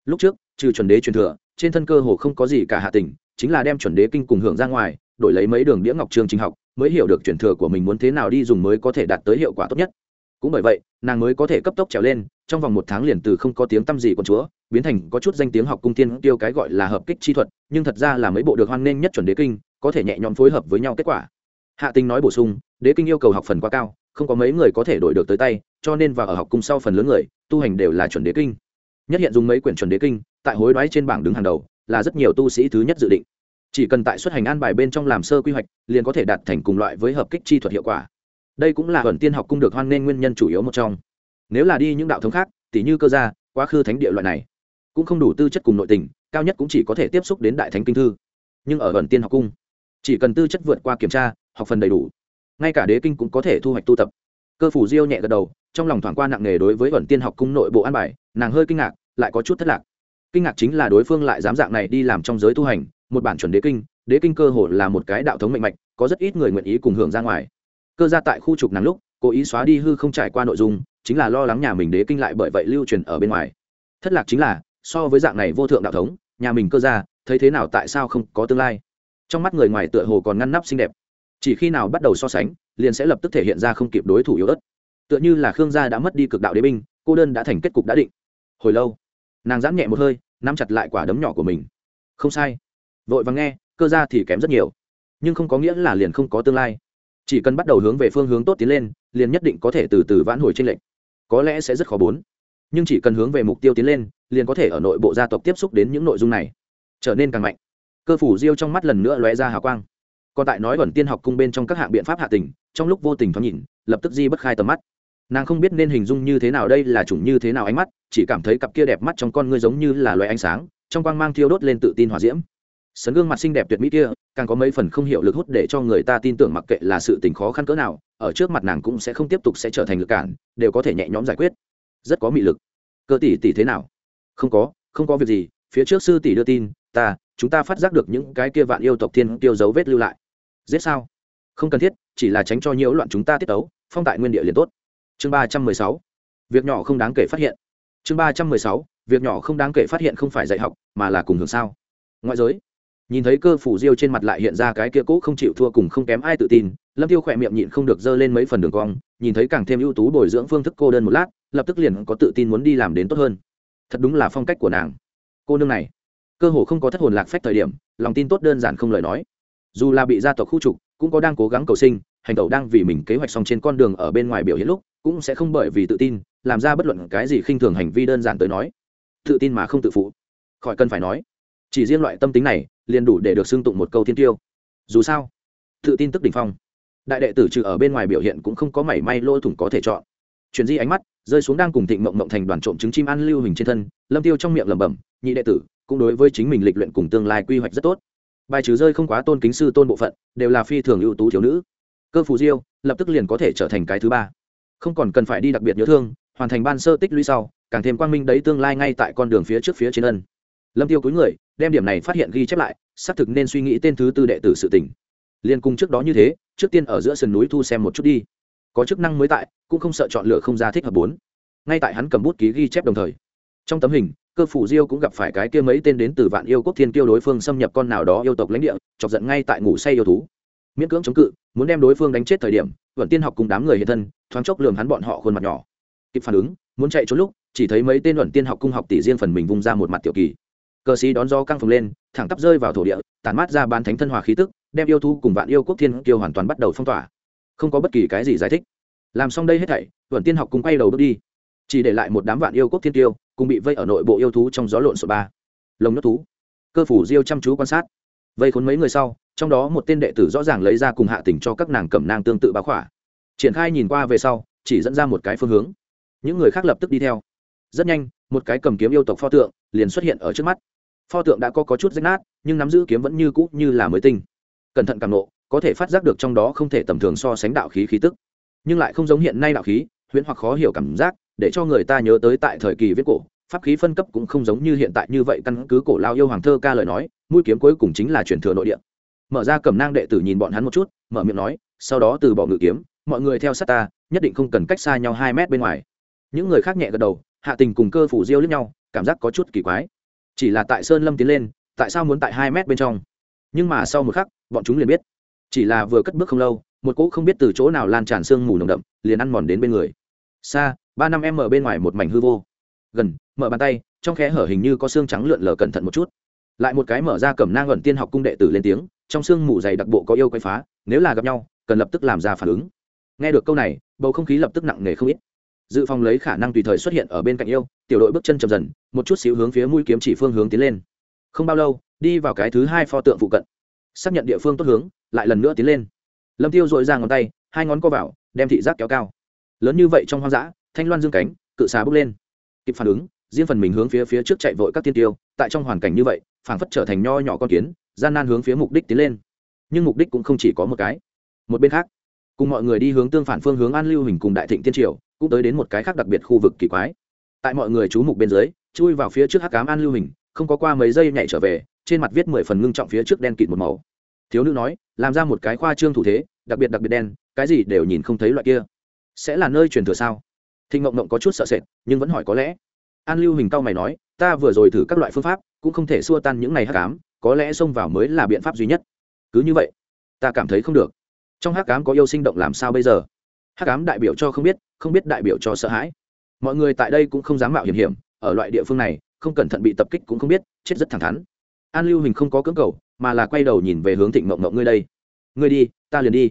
Lúc trước, trừ chuẩn đế truyền thừa, trên thân cơ hồ không có gì cả hạ tình, chính là đem chuẩn đế kinh cùng hưởng ra ngoài, đổi lấy mấy đường đĩa ngọc trường trình học, mới hiểu được truyền thừa của mình muốn thế nào đi dùng mới có thể đạt tới hiệu quả tốt nhất. Cũng bởi vậy, nàng mới có thể cấp tốc trèo lên trong vòng một tháng liền từ không có tiếng tăm gì con chúa, biến thành có chút danh tiếng học cung tiên tiêu cái gọi là hợp kích chi thuật, nhưng thật ra là mấy bộ được hoan nghênh nhất chuẩn đế kinh, có thể nhẹ nhõm phối hợp với nhau kết quả. Hạ tinh nói bổ sung, đế kinh yêu cầu học phần quá cao, không có mấy người có thể đổi được tới tay, cho nên vào ở học cung sau phần lớn người, tu hành đều là chuẩn đế kinh. Nhất hiện dùng mấy quyển chuẩn đế kinh, tại hối đoái trên bảng đứng hàng đầu, là rất nhiều tu sĩ thứ nhất dự định. Chỉ cần tại xuất hành an bài bên trong làm sơ quy hoạch, liền có thể đạt thành cùng loại với hợp kích chi thuật hiệu quả. Đây cũng là thuần tiên học cung được hoan nghênh nguyên nhân chủ yếu một trong nếu là đi những đạo thống khác, tỉ như cơ gia, quá khứ thánh địa loại này, cũng không đủ tư chất cùng nội tình, cao nhất cũng chỉ có thể tiếp xúc đến đại thánh kinh thư. Nhưng ở thuần tiên học cung, chỉ cần tư chất vượt qua kiểm tra, học phần đầy đủ, ngay cả đế kinh cũng có thể thu hoạch tu tập. Cơ phủ diêu nhẹ gật đầu, trong lòng thoảng qua nặng nề đối với vẩn tiên học cung nội bộ an bài, nàng hơi kinh ngạc, lại có chút thất lạc. Kinh ngạc chính là đối phương lại dám dạng này đi làm trong giới tu hành, một bản chuẩn đế kinh đế kinh cơ hồ là một cái đạo thống mạnh mạch, có rất ít người nguyện ý cùng hưởng ra ngoài. Cơ ra tại khu trục nàng lúc, cố ý xóa đi hư không trải qua nội dung chính là lo lắng nhà mình đế kinh lại bởi vậy lưu truyền ở bên ngoài. Thất lạc chính là, so với dạng này vô thượng đạo thống, nhà mình cơ ra thấy thế nào tại sao không có tương lai? Trong mắt người ngoài tựa hồ còn ngăn nắp xinh đẹp. Chỉ khi nào bắt đầu so sánh, liền sẽ lập tức thể hiện ra không kịp đối thủ yếu ớt. Tựa như là khương gia đã mất đi cực đạo đế binh, cô đơn đã thành kết cục đã định. Hồi lâu, nàng giãn nhẹ một hơi, nắm chặt lại quả đấm nhỏ của mình. Không sai. Vội và nghe, cơ ra thì kém rất nhiều. Nhưng không có nghĩa là liền không có tương lai. Chỉ cần bắt đầu hướng về phương hướng tốt tiến lên, liền nhất định có thể từ từ vãn hồi tranh lệch có lẽ sẽ rất khó bốn. Nhưng chỉ cần hướng về mục tiêu tiến lên, liền có thể ở nội bộ gia tộc tiếp xúc đến những nội dung này. Trở nên càng mạnh. Cơ phủ diêu trong mắt lần nữa lóe ra hào quang. Còn tại nói vẩn tiên học cung bên trong các hạng biện pháp hạ tình, trong lúc vô tình thoáng nhìn, lập tức di bất khai tầm mắt. Nàng không biết nên hình dung như thế nào đây là chủng như thế nào ánh mắt, chỉ cảm thấy cặp kia đẹp mắt trong con ngươi giống như là loài ánh sáng, trong quang mang thiêu đốt lên tự tin hòa diễm. Sấn gương mặt xinh đẹp tuyệt mỹ kia, càng có mấy phần không hiệu lực hút để cho người ta tin tưởng mặc kệ là sự tình khó khăn cỡ nào ở trước mặt nàng cũng sẽ không tiếp tục sẽ trở thành lực cản, đều có thể nhẹ nhõm giải quyết. Rất có mị lực. Cơ tỷ tỷ thế nào? Không có không có việc gì, phía trước sư tỷ đưa tin, ta, chúng ta phát giác được những cái kia vạn yêu tộc thiên tiêu dấu vết lưu lại. Giết sao? Không cần thiết, chỉ là tránh cho nhiễu loạn chúng ta tiết tấu, phong tại nguyên địa liền tốt. Chương ba trăm mười sáu. Việc nhỏ không đáng kể phát hiện. Chương ba trăm mười sáu. Việc nhỏ không đáng kể phát hiện không phải dạy học, mà là cùng hưởng sao. Ngoại giới. Nhìn thấy cơ phủ diêu trên mặt lại hiện ra cái kia cũ không chịu thua cùng không kém ai tự tin lâm tiêu khỏe miệng nhịn không được dơ lên mấy phần đường cong, nhìn thấy càng thêm ưu tú bồi dưỡng phương thức cô đơn một lát, lập tức liền có tự tin muốn đi làm đến tốt hơn. Thật đúng là phong cách của nàng. Cô nương này, cơ hồ không có thất hồn lạc phách thời điểm, lòng tin tốt đơn giản không lời nói. Dù là bị gia tộc khu trục, cũng có đang cố gắng cầu sinh, hành tẩu đang vì mình kế hoạch xong trên con đường ở bên ngoài biểu hiện lúc, cũng sẽ không bởi vì tự tin, làm ra bất luận cái gì khinh thường hành vi đơn giản tới nói. Tự tin mà không tự phụ. Khỏi cần phải nói. Chỉ riêng loại tâm tính này, liền đủ để được xưng tụng một câu thiên tiêu. Dù sao, tự tin tức đỉnh phong đại đệ tử trừ ở bên ngoài biểu hiện cũng không có mảy may lỗ thủng có thể chọn. Chuyển di ánh mắt, rơi xuống đang cùng thịnh mộng mộng thành đoàn trộm trứng chim ăn lưu hình trên thân, lâm tiêu trong miệng lẩm bẩm, nhị đệ tử, cũng đối với chính mình lịch luyện cùng tương lai quy hoạch rất tốt. Bài trừ rơi không quá tôn kính sư tôn bộ phận, đều là phi thường ưu tú thiếu nữ. Cơ phù diêu, lập tức liền có thể trở thành cái thứ ba. Không còn cần phải đi đặc biệt nhớ thương, hoàn thành ban sơ tích lũy sau, càng thêm quang minh đấy tương lai ngay tại con đường phía trước phía trên ân. Lâm tiêu cúi người, đem điểm này phát hiện ghi chép lại, xác thực nên suy nghĩ tên thứ tư đệ tử sự tỉnh liên cung trước đó như thế, trước tiên ở giữa sườn núi thu xem một chút đi. Có chức năng mới tại, cũng không sợ chọn lựa không ra thích hợp bốn. Ngay tại hắn cầm bút ký ghi chép đồng thời, trong tấm hình, cơ phủ diêu cũng gặp phải cái kia mấy tên đến từ vạn yêu quốc thiên kiêu đối phương xâm nhập con nào đó yêu tộc lãnh địa, chọc giận ngay tại ngủ say yêu thú. Miễn cưỡng chống cự, muốn đem đối phương đánh chết thời điểm, vẫn tiên học cùng đám người hiện thân, thoáng chốc lường hắn bọn họ khuôn mặt nhỏ. Kịp phản ứng, muốn chạy trốn lúc, chỉ thấy mấy tên luận tiên học cung học tỷ riêng phần mình vung ra một mặt tiểu kỳ cờ sĩ đón gió căng phồng lên, thẳng tắp rơi vào thổ địa tàn mát ra ban thánh thân hòa khí tức, đem yêu thú cùng vạn yêu quốc thiên kiêu hoàn toàn bắt đầu phong tỏa. Không có bất kỳ cái gì giải thích. Làm xong đây hết thảy luận tiên học cùng quay đầu bước đi. Chỉ để lại một đám vạn yêu quốc thiên kiêu, cùng bị vây ở nội bộ yêu thú trong gió lộn sổ ba. Lồng nước thú. Cơ phủ diêu chăm chú quan sát. Vây khốn mấy người sau, trong đó một tên đệ tử rõ ràng lấy ra cùng hạ tỉnh cho các nàng cẩm nang tương tự bá khỏa. Triển khai nhìn qua về sau, chỉ dẫn ra một cái phương hướng. Những người khác lập tức đi theo. Rất nhanh, một cái cầm kiếm yêu tộc pho tượng liền xuất hiện ở trước mắt pho tượng đã có, có chút rách nát nhưng nắm giữ kiếm vẫn như cũ như là mới tinh. Cẩn thận càng nộ có thể phát giác được trong đó không thể tầm thường so sánh đạo khí khí tức. Nhưng lại không giống hiện nay đạo khí huyễn hoặc khó hiểu cảm giác để cho người ta nhớ tới tại thời kỳ viết cổ pháp khí phân cấp cũng không giống như hiện tại như vậy căn cứ cổ lao yêu hoàng thơ ca lời nói mũi kiếm cuối cùng chính là truyền thừa nội địa. Mở ra cầm nang đệ tử nhìn bọn hắn một chút mở miệng nói sau đó từ bỏ ngự kiếm mọi người theo sát ta nhất định không cần cách xa nhau hai mét bên ngoài. Những người khác nhẹ gật đầu hạ tình cùng cơ phủ diêu lẫn nhau cảm giác có chút kỳ quái chỉ là tại sơn lâm tiến lên, tại sao muốn tại hai mét bên trong? Nhưng mà sau một khắc, bọn chúng liền biết. Chỉ là vừa cất bước không lâu, một cỗ không biết từ chỗ nào lan tràn sương mù nồng đậm, liền ăn mòn đến bên người. Xa ba năm em ở bên ngoài một mảnh hư vô. Gần, mở bàn tay, trong khe hở hình như có xương trắng lượn lờ cẩn thận một chút. Lại một cái mở ra cẩm nang ẩn tiên học cung đệ tử lên tiếng, trong xương mù dày đặc bộ có yêu quay phá, nếu là gặp nhau, cần lập tức làm ra phản ứng. Nghe được câu này, bầu không khí lập tức nặng nề không ít dự phòng lấy khả năng tùy thời xuất hiện ở bên cạnh yêu, tiểu đội bước chân chậm dần, một chút xíu hướng phía mũi kiếm chỉ phương hướng tiến lên. Không bao lâu, đi vào cái thứ hai pho tượng phụ cận. Xác nhận địa phương tốt hướng, lại lần nữa tiến lên. Lâm tiêu dội ra ngón tay, hai ngón co vào, đem thị giác kéo cao. Lớn như vậy trong hoang dã, thanh loan dương cánh, cự xà bước lên. Kịp phản ứng, riêng phần mình hướng phía phía trước chạy vội các tiên tiêu, tại trong hoàn cảnh như vậy, phảng phất trở thành nho nhỏ con kiến, gian nan hướng phía mục đích tiến lên. Nhưng mục đích cũng không chỉ có một cái. Một bên khác, cùng mọi người đi hướng tương phản phương hướng an lưu hình cùng đại thịnh tiên triều cũng tới đến một cái khác đặc biệt khu vực kỳ quái. Tại mọi người chú mục bên dưới, chui vào phía trước hắc cám an lưu hình, không có qua mấy giây nhảy trở về, trên mặt viết mười phần ngưng trọng phía trước đen kịt một màu. Thiếu nữ nói, làm ra một cái khoa trương thủ thế, đặc biệt đặc biệt đen, cái gì đều nhìn không thấy loại kia. Sẽ là nơi truyền thừa sao? Thịnh ngộng ngộng có chút sợ sệt, nhưng vẫn hỏi có lẽ. An lưu hình cao mày nói, ta vừa rồi thử các loại phương pháp, cũng không thể xua tan những này hắc cám có lẽ xông vào mới là biện pháp duy nhất. Cứ như vậy, ta cảm thấy không được. Trong hắc cám có yêu sinh động làm sao bây giờ? Hắc cám đại biểu cho không biết không biết đại biểu cho sợ hãi. Mọi người tại đây cũng không dám mạo hiểm hiểm, ở loại địa phương này, không cẩn thận bị tập kích cũng không biết, chết rất thẳng thắn. An lưu hình không có cưỡng cầu, mà là quay đầu nhìn về hướng thịnh mộng mộng ngươi đây. Ngươi đi, ta liền đi.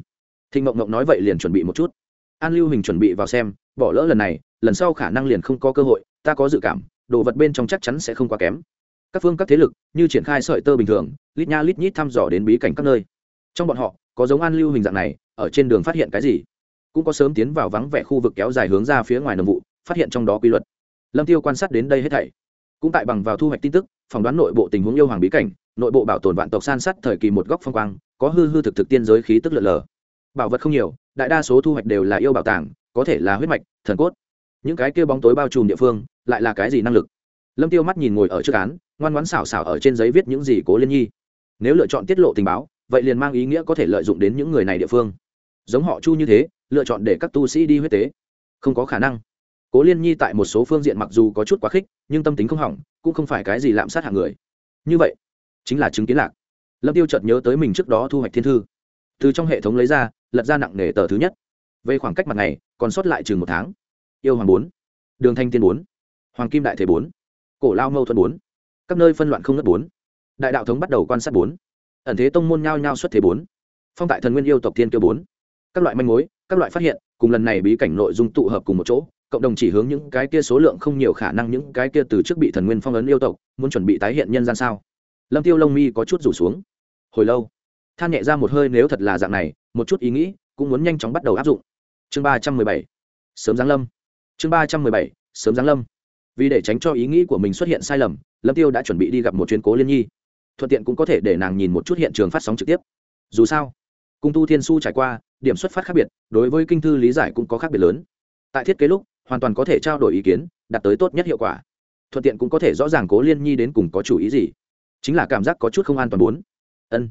Thịnh mộng mộng nói vậy liền chuẩn bị một chút. An lưu hình chuẩn bị vào xem, bỏ lỡ lần này, lần sau khả năng liền không có cơ hội, ta có dự cảm, đồ vật bên trong chắc chắn sẽ không quá kém. Các phương các thế lực, như triển khai sợi tơ bình thường, lít nha lít nhít thăm dò đến bí cảnh các nơi. Trong bọn họ, có giống an lưu hình dạng này, ở trên đường phát hiện cái gì? Cũng có sớm tiến vào vắng vẻ khu vực kéo dài hướng ra phía ngoài nồng vụ, phát hiện trong đó quy luật. Lâm tiêu quan sát đến đây hết thảy. Cũng tại bằng vào thu hoạch tin tức, phỏng đoán nội bộ tình huống yêu hoàng bí cảnh, nội bộ bảo tồn vạn tộc san sát thời kỳ một góc phong quang, có hư hư thực thực tiên giới khí tức lợn lờ. Bảo vật không nhiều, đại đa số thu hoạch đều là yêu bảo tàng, có thể là huyết mạch, thần cốt. Những cái kia bóng tối bao trùm địa phương, lại là cái gì năng lực? Lâm tiêu mắt nhìn ngồi ở trước án, ngoan ngoãn xảo xảo ở trên giấy viết những gì cố liên nhi. Nếu lựa chọn tiết lộ tình báo, vậy liền mang ý nghĩa có thể lợi dụng đến những người này địa phương. Giống họ chu như thế lựa chọn để các tu sĩ đi huyết tế. Không có khả năng. Cố liên nhi tại một số phương diện mặc dù có chút quá khích, nhưng tâm tính không hỏng, cũng không phải cái gì lạm sát hạng người. Như vậy, chính là chứng kiến lạc. Lâm tiêu chợt nhớ tới mình trước đó thu hoạch thiên thư. Từ trong hệ thống lấy ra, lật ra nặng nề tờ thứ nhất. Về khoảng cách mặt này, còn sót lại chừng một tháng. Yêu hoàng bốn, đường thanh tiên bốn, hoàng kim đại thể bốn, cổ lao mâu thuẫn bốn, các nơi phân loạn không ngất bốn. Đại đạo thống bắt đầu quan sát bốn. Ẩn thế tông môn nhao nhao xuất thế bốn. Phong tại thần nguyên yêu tộc thiên kiêu bốn. Các loại manh mối các loại phát hiện, cùng lần này bí cảnh nội dung tụ hợp cùng một chỗ, cộng đồng chỉ hướng những cái kia số lượng không nhiều khả năng những cái kia từ trước bị thần nguyên phong ấn yêu tộc, muốn chuẩn bị tái hiện nhân gian sao? Lâm tiêu lông mi có chút rủ xuống. Hồi lâu, than nhẹ ra một hơi nếu thật là dạng này, một chút ý nghĩ cũng muốn nhanh chóng bắt đầu áp dụng. Chương ba trăm mười bảy, sớm giáng lâm. Chương ba trăm mười bảy, sớm giáng lâm. Vì để tránh cho ý nghĩ của mình xuất hiện sai lầm, lâm tiêu đã chuẩn bị đi gặp một chuyến cố liên nhi. Thuận tiện cũng có thể để nàng nhìn một chút hiện trường phát sóng trực tiếp. Dù sao cung tu thiên su trải qua, điểm xuất phát khác biệt, đối với kinh thư lý giải cũng có khác biệt lớn. Tại thiết kế lúc, hoàn toàn có thể trao đổi ý kiến, đạt tới tốt nhất hiệu quả. Thuận tiện cũng có thể rõ ràng cố liên nhi đến cùng có chủ ý gì. Chính là cảm giác có chút không an toàn bốn. Ân.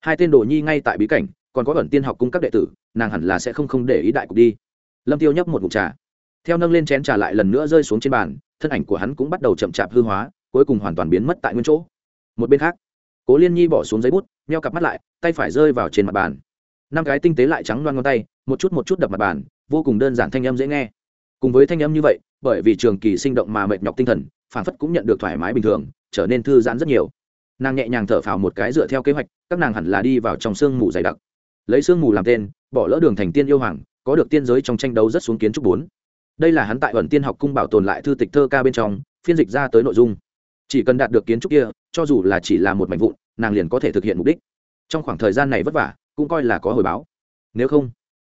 Hai tên đồ nhi ngay tại bí cảnh, còn có ẩn tiên học cung các đệ tử, nàng hẳn là sẽ không không để ý đại cục đi. Lâm tiêu nhấp một mục trà. Theo nâng lên chén trà lại lần nữa rơi xuống trên bàn, thân ảnh của hắn cũng bắt đầu chậm chạp hư hóa, cuối cùng hoàn toàn biến mất tại nguyên chỗ. Một bên khác, cố liên nhi bỏ xuống giấy bút meo cặp mắt lại, tay phải rơi vào trên mặt bàn năm cái tinh tế lại trắng loan ngón tay, một chút một chút đập mặt bàn, vô cùng đơn giản thanh âm dễ nghe. Cùng với thanh âm như vậy, bởi vì trường kỳ sinh động mà mệt nhọc tinh thần phản phất cũng nhận được thoải mái bình thường, trở nên thư giãn rất nhiều. Nàng nhẹ nhàng thở phào một cái dựa theo kế hoạch, các nàng hẳn là đi vào trong sương mù dày đặc. Lấy sương mù làm tên, bỏ lỡ đường thành tiên yêu hoàng, có được tiên giới trong tranh đấu rất xuống kiến trúc bốn. Đây là hắn tại ẩn tiên học cung bảo tồn lại thư tịch thơ ca bên trong, phiên dịch ra tới nội dung. Chỉ cần đạt được kiến trúc kia, cho dù là chỉ là một mảnh vụn, nàng liền có thể thực hiện mục đích. Trong khoảng thời gian này vất vả cũng coi là có hồi báo. Nếu không,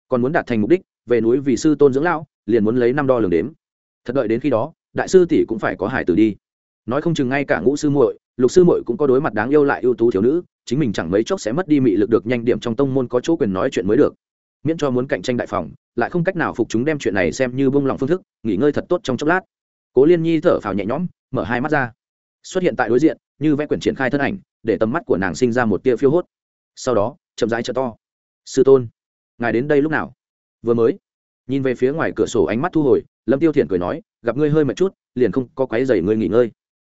còn muốn đạt thành mục đích, về núi vì sư tôn dưỡng lão, liền muốn lấy năm đo lường đếm. Thật đợi đến khi đó, đại sư tỷ cũng phải có hải tử đi. Nói không chừng ngay cả ngũ sư muội, lục sư muội cũng có đối mặt đáng yêu lại ưu tú thiếu nữ, chính mình chẳng mấy chốc sẽ mất đi mị lực được nhanh điểm trong tông môn có chỗ quyền nói chuyện mới được. Miễn cho muốn cạnh tranh đại phòng, lại không cách nào phục chúng đem chuyện này xem như bông lòng phương thức, nghỉ ngơi thật tốt trong chốc lát. Cố liên nhi thở phào nhẹ nhõm, mở hai mắt ra. Xuất hiện tại đối diện, như vẽ quyển triển khai thân ảnh, để tầm mắt của nàng sinh ra một tia phiêu hốt. Sau đó chậm rãi trợ to. Sư tôn, ngài đến đây lúc nào? Vừa mới. Nhìn về phía ngoài cửa sổ ánh mắt thu hồi, lâm tiêu thiển cười nói, gặp ngươi hơi mệt chút, liền không có quấy dày ngươi nghỉ ngơi.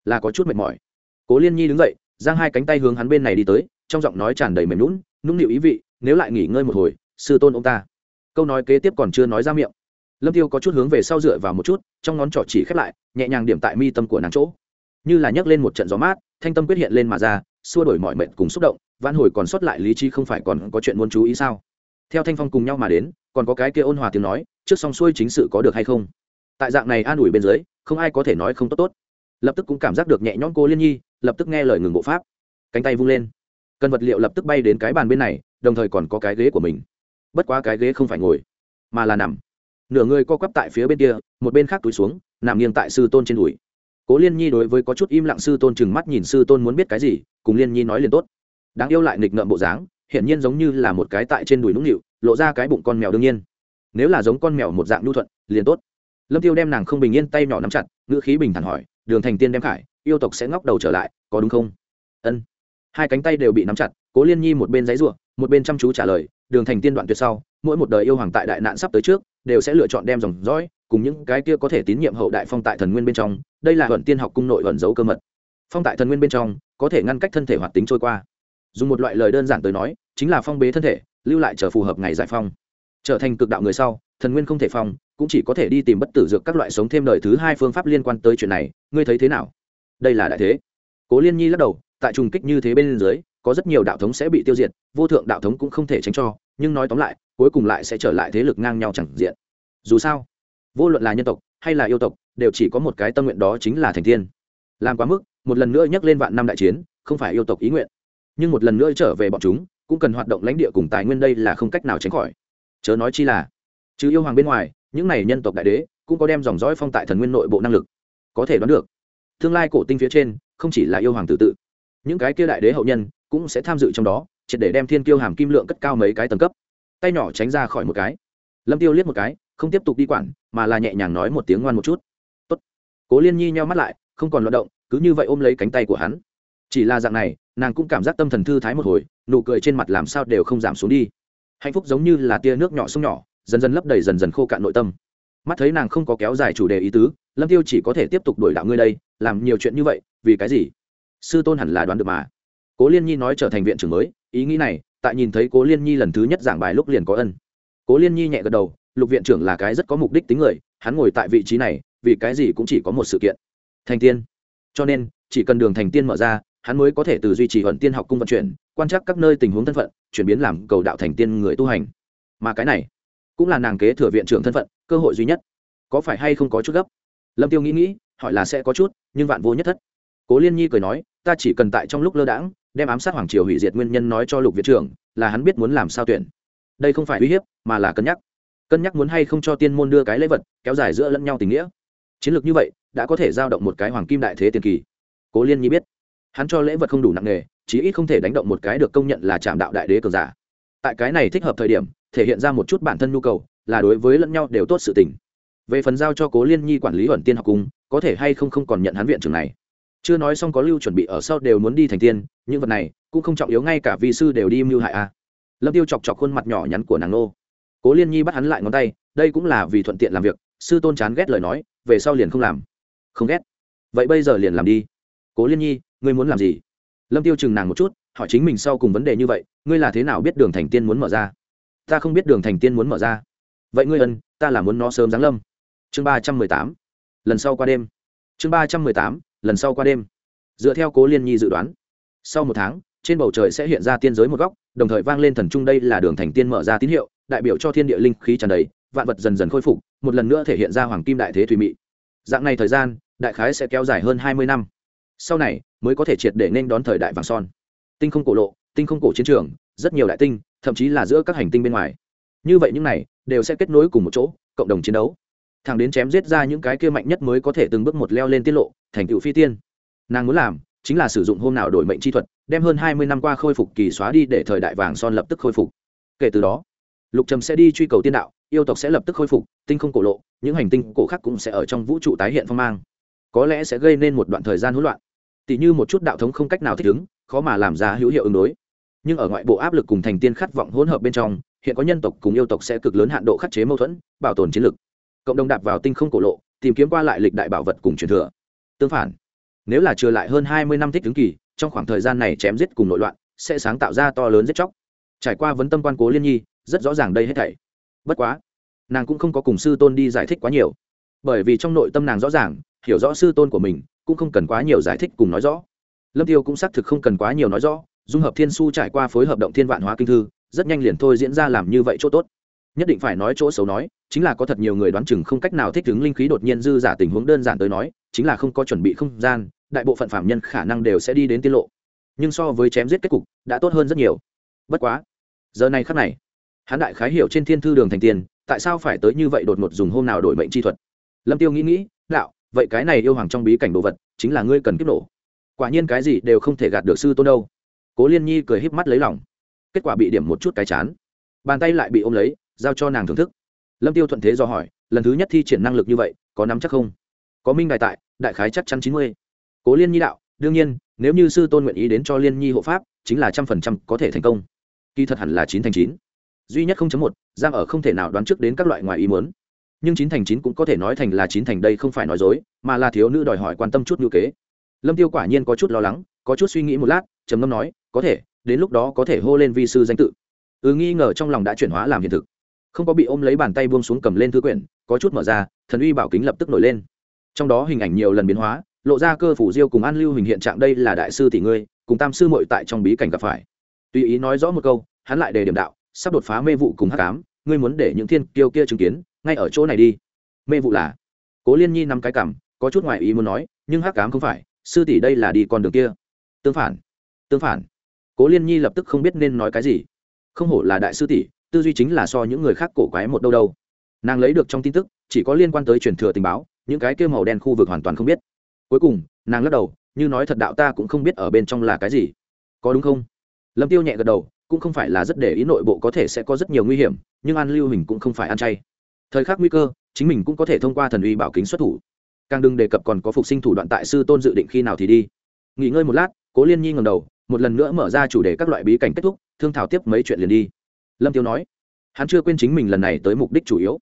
Là có chút mệt mỏi. Cố liên nhi đứng dậy, giang hai cánh tay hướng hắn bên này đi tới, trong giọng nói tràn đầy mềm lún nũng nịu ý vị, nếu lại nghỉ ngơi một hồi, sư tôn ông ta. Câu nói kế tiếp còn chưa nói ra miệng. Lâm tiêu có chút hướng về sau dựa vào một chút, trong ngón trỏ chỉ khép lại, nhẹ nhàng điểm tại mi tâm của nàng chỗ. Như là nhấc lên một trận gió mát, thanh tâm quyết hiện lên mà ra, xua đổi mọi mệt cùng xúc động vãn hồi còn sót lại lý trí không phải còn có chuyện muốn chú ý sao? Theo thanh phong cùng nhau mà đến, còn có cái kia ôn hòa tiếng nói, trước song xuôi chính sự có được hay không? Tại dạng này an ủi bên dưới, không ai có thể nói không tốt tốt. Lập tức cũng cảm giác được nhẹ nhõm cô liên nhi, lập tức nghe lời ngừng bộ pháp. Cánh tay vung lên. Cần vật liệu lập tức bay đến cái bàn bên này, đồng thời còn có cái ghế của mình. Bất quá cái ghế không phải ngồi, mà là nằm. Nửa người co quắp tại phía bên kia, một bên khác túi xuống, nằm nghiêng tại sư tôn trên đùi. Cố liên nhi đối với có chút im lặng sư tôn chừng mắt nhìn sư tôn muốn biết cái gì, cùng liên nhi nói liền tốt đáng yêu lại nghịch ngợm bộ dáng, hiển nhiên giống như là một cái tại trên đùi nũng nịu, lộ ra cái bụng con mèo đương nhiên. Nếu là giống con mèo một dạng nhu thuận, liền tốt. Lâm tiêu đem nàng không bình yên tay nhỏ nắm chặt, ngữ khí bình thản hỏi, đường thành tiên đem khải, yêu tộc sẽ ngóc đầu trở lại, có đúng không? Ân. Hai cánh tay đều bị nắm chặt, cố liên nhi một bên giấy ruộng một bên chăm chú trả lời, đường thành tiên đoạn tuyệt sau, mỗi một đời yêu hoàng tại đại nạn sắp tới trước, đều sẽ lựa chọn đem dòng dõi, cùng những cái kia có thể tín nhiệm hậu đại phong tại thần nguyên bên trong, đây là vận tiên học cung nội vận giấu cơ mật. Phong tại thần nguyên bên trong, có thể ngăn cách thân thể hoạt tính trôi qua dùng một loại lời đơn giản tới nói, chính là phong bế thân thể, lưu lại chờ phù hợp ngày giải phong. Trở thành cực đạo người sau, thần nguyên không thể phong, cũng chỉ có thể đi tìm bất tử dược các loại sống thêm đời thứ hai phương pháp liên quan tới chuyện này, ngươi thấy thế nào? Đây là đại thế. Cố liên nhi lắc đầu, tại trùng kích như thế bên dưới, có rất nhiều đạo thống sẽ bị tiêu diệt, vô thượng đạo thống cũng không thể tránh cho, nhưng nói tóm lại, cuối cùng lại sẽ trở lại thế lực ngang nhau chẳng diện. Dù sao, vô luận là nhân tộc hay là yêu tộc, đều chỉ có một cái tâm nguyện đó chính là thành thiên làm quá mức, một lần nữa nhắc lên vạn năm đại chiến, không phải yêu tộc ý nguyện nhưng một lần nữa trở về bọn chúng, cũng cần hoạt động lãnh địa cùng tài nguyên đây là không cách nào tránh khỏi. Chớ nói chi là chứ yêu hoàng bên ngoài, những này nhân tộc đại đế cũng có đem dòng dõi phong tại thần nguyên nội bộ năng lực, có thể đoán được, tương lai cổ tinh phía trên không chỉ là yêu hoàng tự tự, những cái kia đại đế hậu nhân cũng sẽ tham dự trong đó, triệt để đem thiên kiêu hàm kim lượng cất cao mấy cái tầng cấp. Tay nhỏ tránh ra khỏi một cái. Lâm tiêu liếc một cái, không tiếp tục đi quản, mà là nhẹ nhàng nói một tiếng ngoan một chút. Tốt. cố liên nhi nheo mắt lại, không còn loạt động, cứ như vậy ôm lấy cánh tay của hắn chỉ là dạng này, nàng cũng cảm giác tâm thần thư thái một hồi, nụ cười trên mặt làm sao đều không giảm xuống đi. Hạnh phúc giống như là tia nước nhỏ sông nhỏ, dần dần lấp đầy dần dần khô cạn nội tâm. Mắt thấy nàng không có kéo dài chủ đề ý tứ, lâm tiêu chỉ có thể tiếp tục đổi đạo ngươi đây, làm nhiều chuyện như vậy, vì cái gì? Sư tôn hẳn là đoán được mà. Cố liên nhi nói trở thành viện trưởng mới, ý nghĩ này, tại nhìn thấy cố liên nhi lần thứ nhất giảng bài lúc liền có ân. Cố liên nhi nhẹ gật đầu, lục viện trưởng là cái rất có mục đích tính người, hắn ngồi tại vị trí này, vì cái gì cũng chỉ có một sự kiện. Thành tiên. Cho nên, chỉ cần đường thành tiên mở ra hắn mới có thể từ duy trì vận tiên học cung vận chuyển, quan trắc các nơi tình huống thân phận, chuyển biến làm cầu đạo thành tiên người tu hành. Mà cái này cũng là nàng kế thừa viện trưởng thân phận, cơ hội duy nhất. Có phải hay không có chút gấp? Lâm tiêu nghĩ nghĩ, hỏi là sẽ có chút, nhưng vạn vô nhất thất. Cố liên nhi cười nói, ta chỉ cần tại trong lúc lơ đãng, đem ám sát hoàng triều hủy diệt nguyên nhân nói cho lục viện trưởng, là hắn biết muốn làm sao tuyển. Đây không phải uy hiếp, mà là cân nhắc. Cân nhắc muốn hay không cho tiên môn đưa cái lễ vật, kéo dài giữa lẫn nhau tình nghĩa. Chiến lược như vậy, đã có thể giao động một cái hoàng kim đại thế tiền kỳ. Cố liên nhi biết hắn cho lễ vật không đủ nặng nề chí ít không thể đánh động một cái được công nhận là trạm đạo đại đế cường giả. Tại cái này thích hợp thời điểm, thể hiện ra một chút bản thân nhu cầu, là đối với lẫn nhau đều tốt sự tình. Về phần giao cho cố liên nhi quản lý ẩn tiên học cung, có thể hay không không còn nhận hắn viện trưởng này. Chưa nói xong có lưu chuẩn bị ở sau đều muốn đi thành tiên, những vật này cũng không trọng yếu, ngay cả vi sư đều đi mưu hại a. Lâm tiêu chọc chọc khuôn mặt nhỏ nhắn của nàng nô. Cố liên nhi bắt hắn lại ngón tay, đây cũng là vì thuận tiện làm việc, sư tôn chán ghét lời nói, về sau liền không làm. Không ghét. Vậy bây giờ liền làm đi. Cố liên nhi ngươi muốn làm gì? Lâm tiêu chừng nàng một chút, hỏi chính mình sau cùng vấn đề như vậy, ngươi là thế nào biết đường thành tiên muốn mở ra? Ta không biết đường thành tiên muốn mở ra. Vậy ngươi ân, ta là muốn nó sớm giáng lâm. Chương ba trăm mười tám, lần sau qua đêm. Chương ba trăm mười tám, lần sau qua đêm. Dựa theo cố liên nhi dự đoán, sau một tháng, trên bầu trời sẽ hiện ra tiên giới một góc, đồng thời vang lên thần trung đây là đường thành tiên mở ra tín hiệu, đại biểu cho thiên địa linh khí tràn đầy, vạn vật dần dần khôi phục, một lần nữa thể hiện ra hoàng kim đại thế thùy mị. Dạng này thời gian, đại khái sẽ kéo dài hơn hai mươi năm. Sau này mới có thể triệt để nên đón thời đại vàng son. Tinh không cổ lộ, tinh không cổ chiến trường, rất nhiều đại tinh, thậm chí là giữa các hành tinh bên ngoài. Như vậy những này đều sẽ kết nối cùng một chỗ, cộng đồng chiến đấu. Thằng đến chém giết ra những cái kia mạnh nhất mới có thể từng bước một leo lên tiết lộ, thành tựu phi tiên. Nàng muốn làm chính là sử dụng hôm nào đổi mệnh chi thuật, đem hơn hai mươi năm qua khôi phục kỳ xóa đi để thời đại vàng son lập tức khôi phục. Kể từ đó, lục trầm sẽ đi truy cầu tiên đạo, yêu tộc sẽ lập tức khôi phục, tinh không cổ lộ, những hành tinh cổ khác cũng sẽ ở trong vũ trụ tái hiện phong mang. Có lẽ sẽ gây nên một đoạn thời gian hỗn loạn tỷ như một chút đạo thống không cách nào thích ứng, khó mà làm ra hữu hiệu ứng đối. Nhưng ở ngoại bộ áp lực cùng thành tiên khát vọng hỗn hợp bên trong, hiện có nhân tộc cùng yêu tộc sẽ cực lớn hạn độ khắc chế mâu thuẫn, bảo tồn chiến lược cộng đồng đạp vào tinh không cổ lộ, tìm kiếm qua lại lịch đại bảo vật cùng truyền thừa. Tương phản, nếu là trừ lại hơn hai mươi năm thích ứng kỳ, trong khoảng thời gian này chém giết cùng nội loạn, sẽ sáng tạo ra to lớn giết chóc. Trải qua vấn tâm quan cố liên nhi, rất rõ ràng đây hết thảy. Bất quá, nàng cũng không có cùng sư tôn đi giải thích quá nhiều. Bởi vì trong nội tâm nàng rõ ràng hiểu rõ sư tôn của mình, cũng không cần quá nhiều giải thích cùng nói rõ. Lâm tiêu cũng xác thực không cần quá nhiều nói rõ, dung hợp thiên su trải qua phối hợp động thiên vạn hóa kinh thư, rất nhanh liền thôi diễn ra làm như vậy chỗ tốt. Nhất định phải nói chỗ xấu nói, chính là có thật nhiều người đoán chừng không cách nào thích ứng linh khí đột nhiên dư giả tình huống đơn giản tới nói, chính là không có chuẩn bị không gian, đại bộ phận phạm nhân khả năng đều sẽ đi đến tiết lộ. Nhưng so với chém giết kết cục, đã tốt hơn rất nhiều. Bất quá, giờ này khắc này, hắn đại khái hiểu trên thiên thư đường thành tiền, tại sao phải tới như vậy đột ngột dùng hôm nào đổi mệnh chi thuật. Lâm tiêu nghĩ nghĩ, đạo vậy cái này yêu hoàng trong bí cảnh đồ vật, chính là ngươi cần kiếp nổ. Quả nhiên cái gì đều không thể gạt được sư tôn đâu. Cố liên nhi cười híp mắt lấy lòng. Kết quả bị điểm một chút cái chán. Bàn tay lại bị ôm lấy, giao cho nàng thưởng thức. Lâm tiêu thuận thế do hỏi, lần thứ nhất thi triển năng lực như vậy, có nắm chắc không? Có minh đại tại, đại khái chắc chắn chín mươi. Cố liên nhi đạo, đương nhiên, nếu như sư tôn nguyện ý đến cho liên nhi hộ pháp, chính là trăm phần trăm có thể thành công. Kỳ thật hẳn là chín thành chín. Duy nhất không chấm một, giang ở không thể nào đoán trước đến các loại ngoài ý muốn nhưng chín thành chín cũng có thể nói thành là chín thành đây không phải nói dối, mà là thiếu nữ đòi hỏi quan tâm chút ngữ kế. Lâm tiêu quả nhiên có chút lo lắng, có chút suy nghĩ một lát, trầm ngâm nói, có thể, đến lúc đó có thể hô lên vi sư danh tự. Ừ nghi ngờ trong lòng đã chuyển hóa làm hiện thực. Không có bị ôm lấy bàn tay buông xuống cầm lên thư quyển, có chút mở ra, thần uy bảo kính lập tức nổi lên. Trong đó hình ảnh nhiều lần biến hóa, lộ ra cơ phủ diêu cùng an lưu hình hiện trạng đây là đại sư tỷ ngươi, cùng tam sư muội tại trong bí cảnh gặp phải. Tùy ý nói rõ một câu, hắn lại đề điểm đạo, sắp đột phá mê vụ cùng hắc ám, ngươi muốn để những thiên kiêu kia chứng kiến ngay ở chỗ này đi. Mê vụ là, cố liên nhi nắm cái cảm có chút ngoại ý muốn nói, nhưng hắc cám không phải, sư tỷ đây là đi con đường kia. Tương phản tương phản. Cố liên nhi lập tức không biết nên nói cái gì. Không hổ là đại sư tỷ, tư duy chính là so những người khác cổ quái một đâu đâu. Nàng lấy được trong tin tức, chỉ có liên quan tới truyền thừa tình báo, những cái kêu màu đen khu vực hoàn toàn không biết. Cuối cùng, nàng lắc đầu, như nói thật đạo ta cũng không biết ở bên trong là cái gì. Có đúng không? Lâm tiêu nhẹ gật đầu, cũng không phải là rất để ý nội bộ có thể sẽ có rất nhiều nguy hiểm, nhưng an lưu hình cũng không phải ăn chay thời khắc nguy cơ, chính mình cũng có thể thông qua thần uy bảo kính xuất thủ. Càng đừng đề cập còn có phục sinh thủ đoạn tại sư tôn dự định khi nào thì đi. Nghỉ ngơi một lát, cố liên nhi ngầm đầu, một lần nữa mở ra chủ đề các loại bí cảnh kết thúc, thương thảo tiếp mấy chuyện liền đi. Lâm tiêu nói, hắn chưa quên chính mình lần này tới mục đích chủ yếu.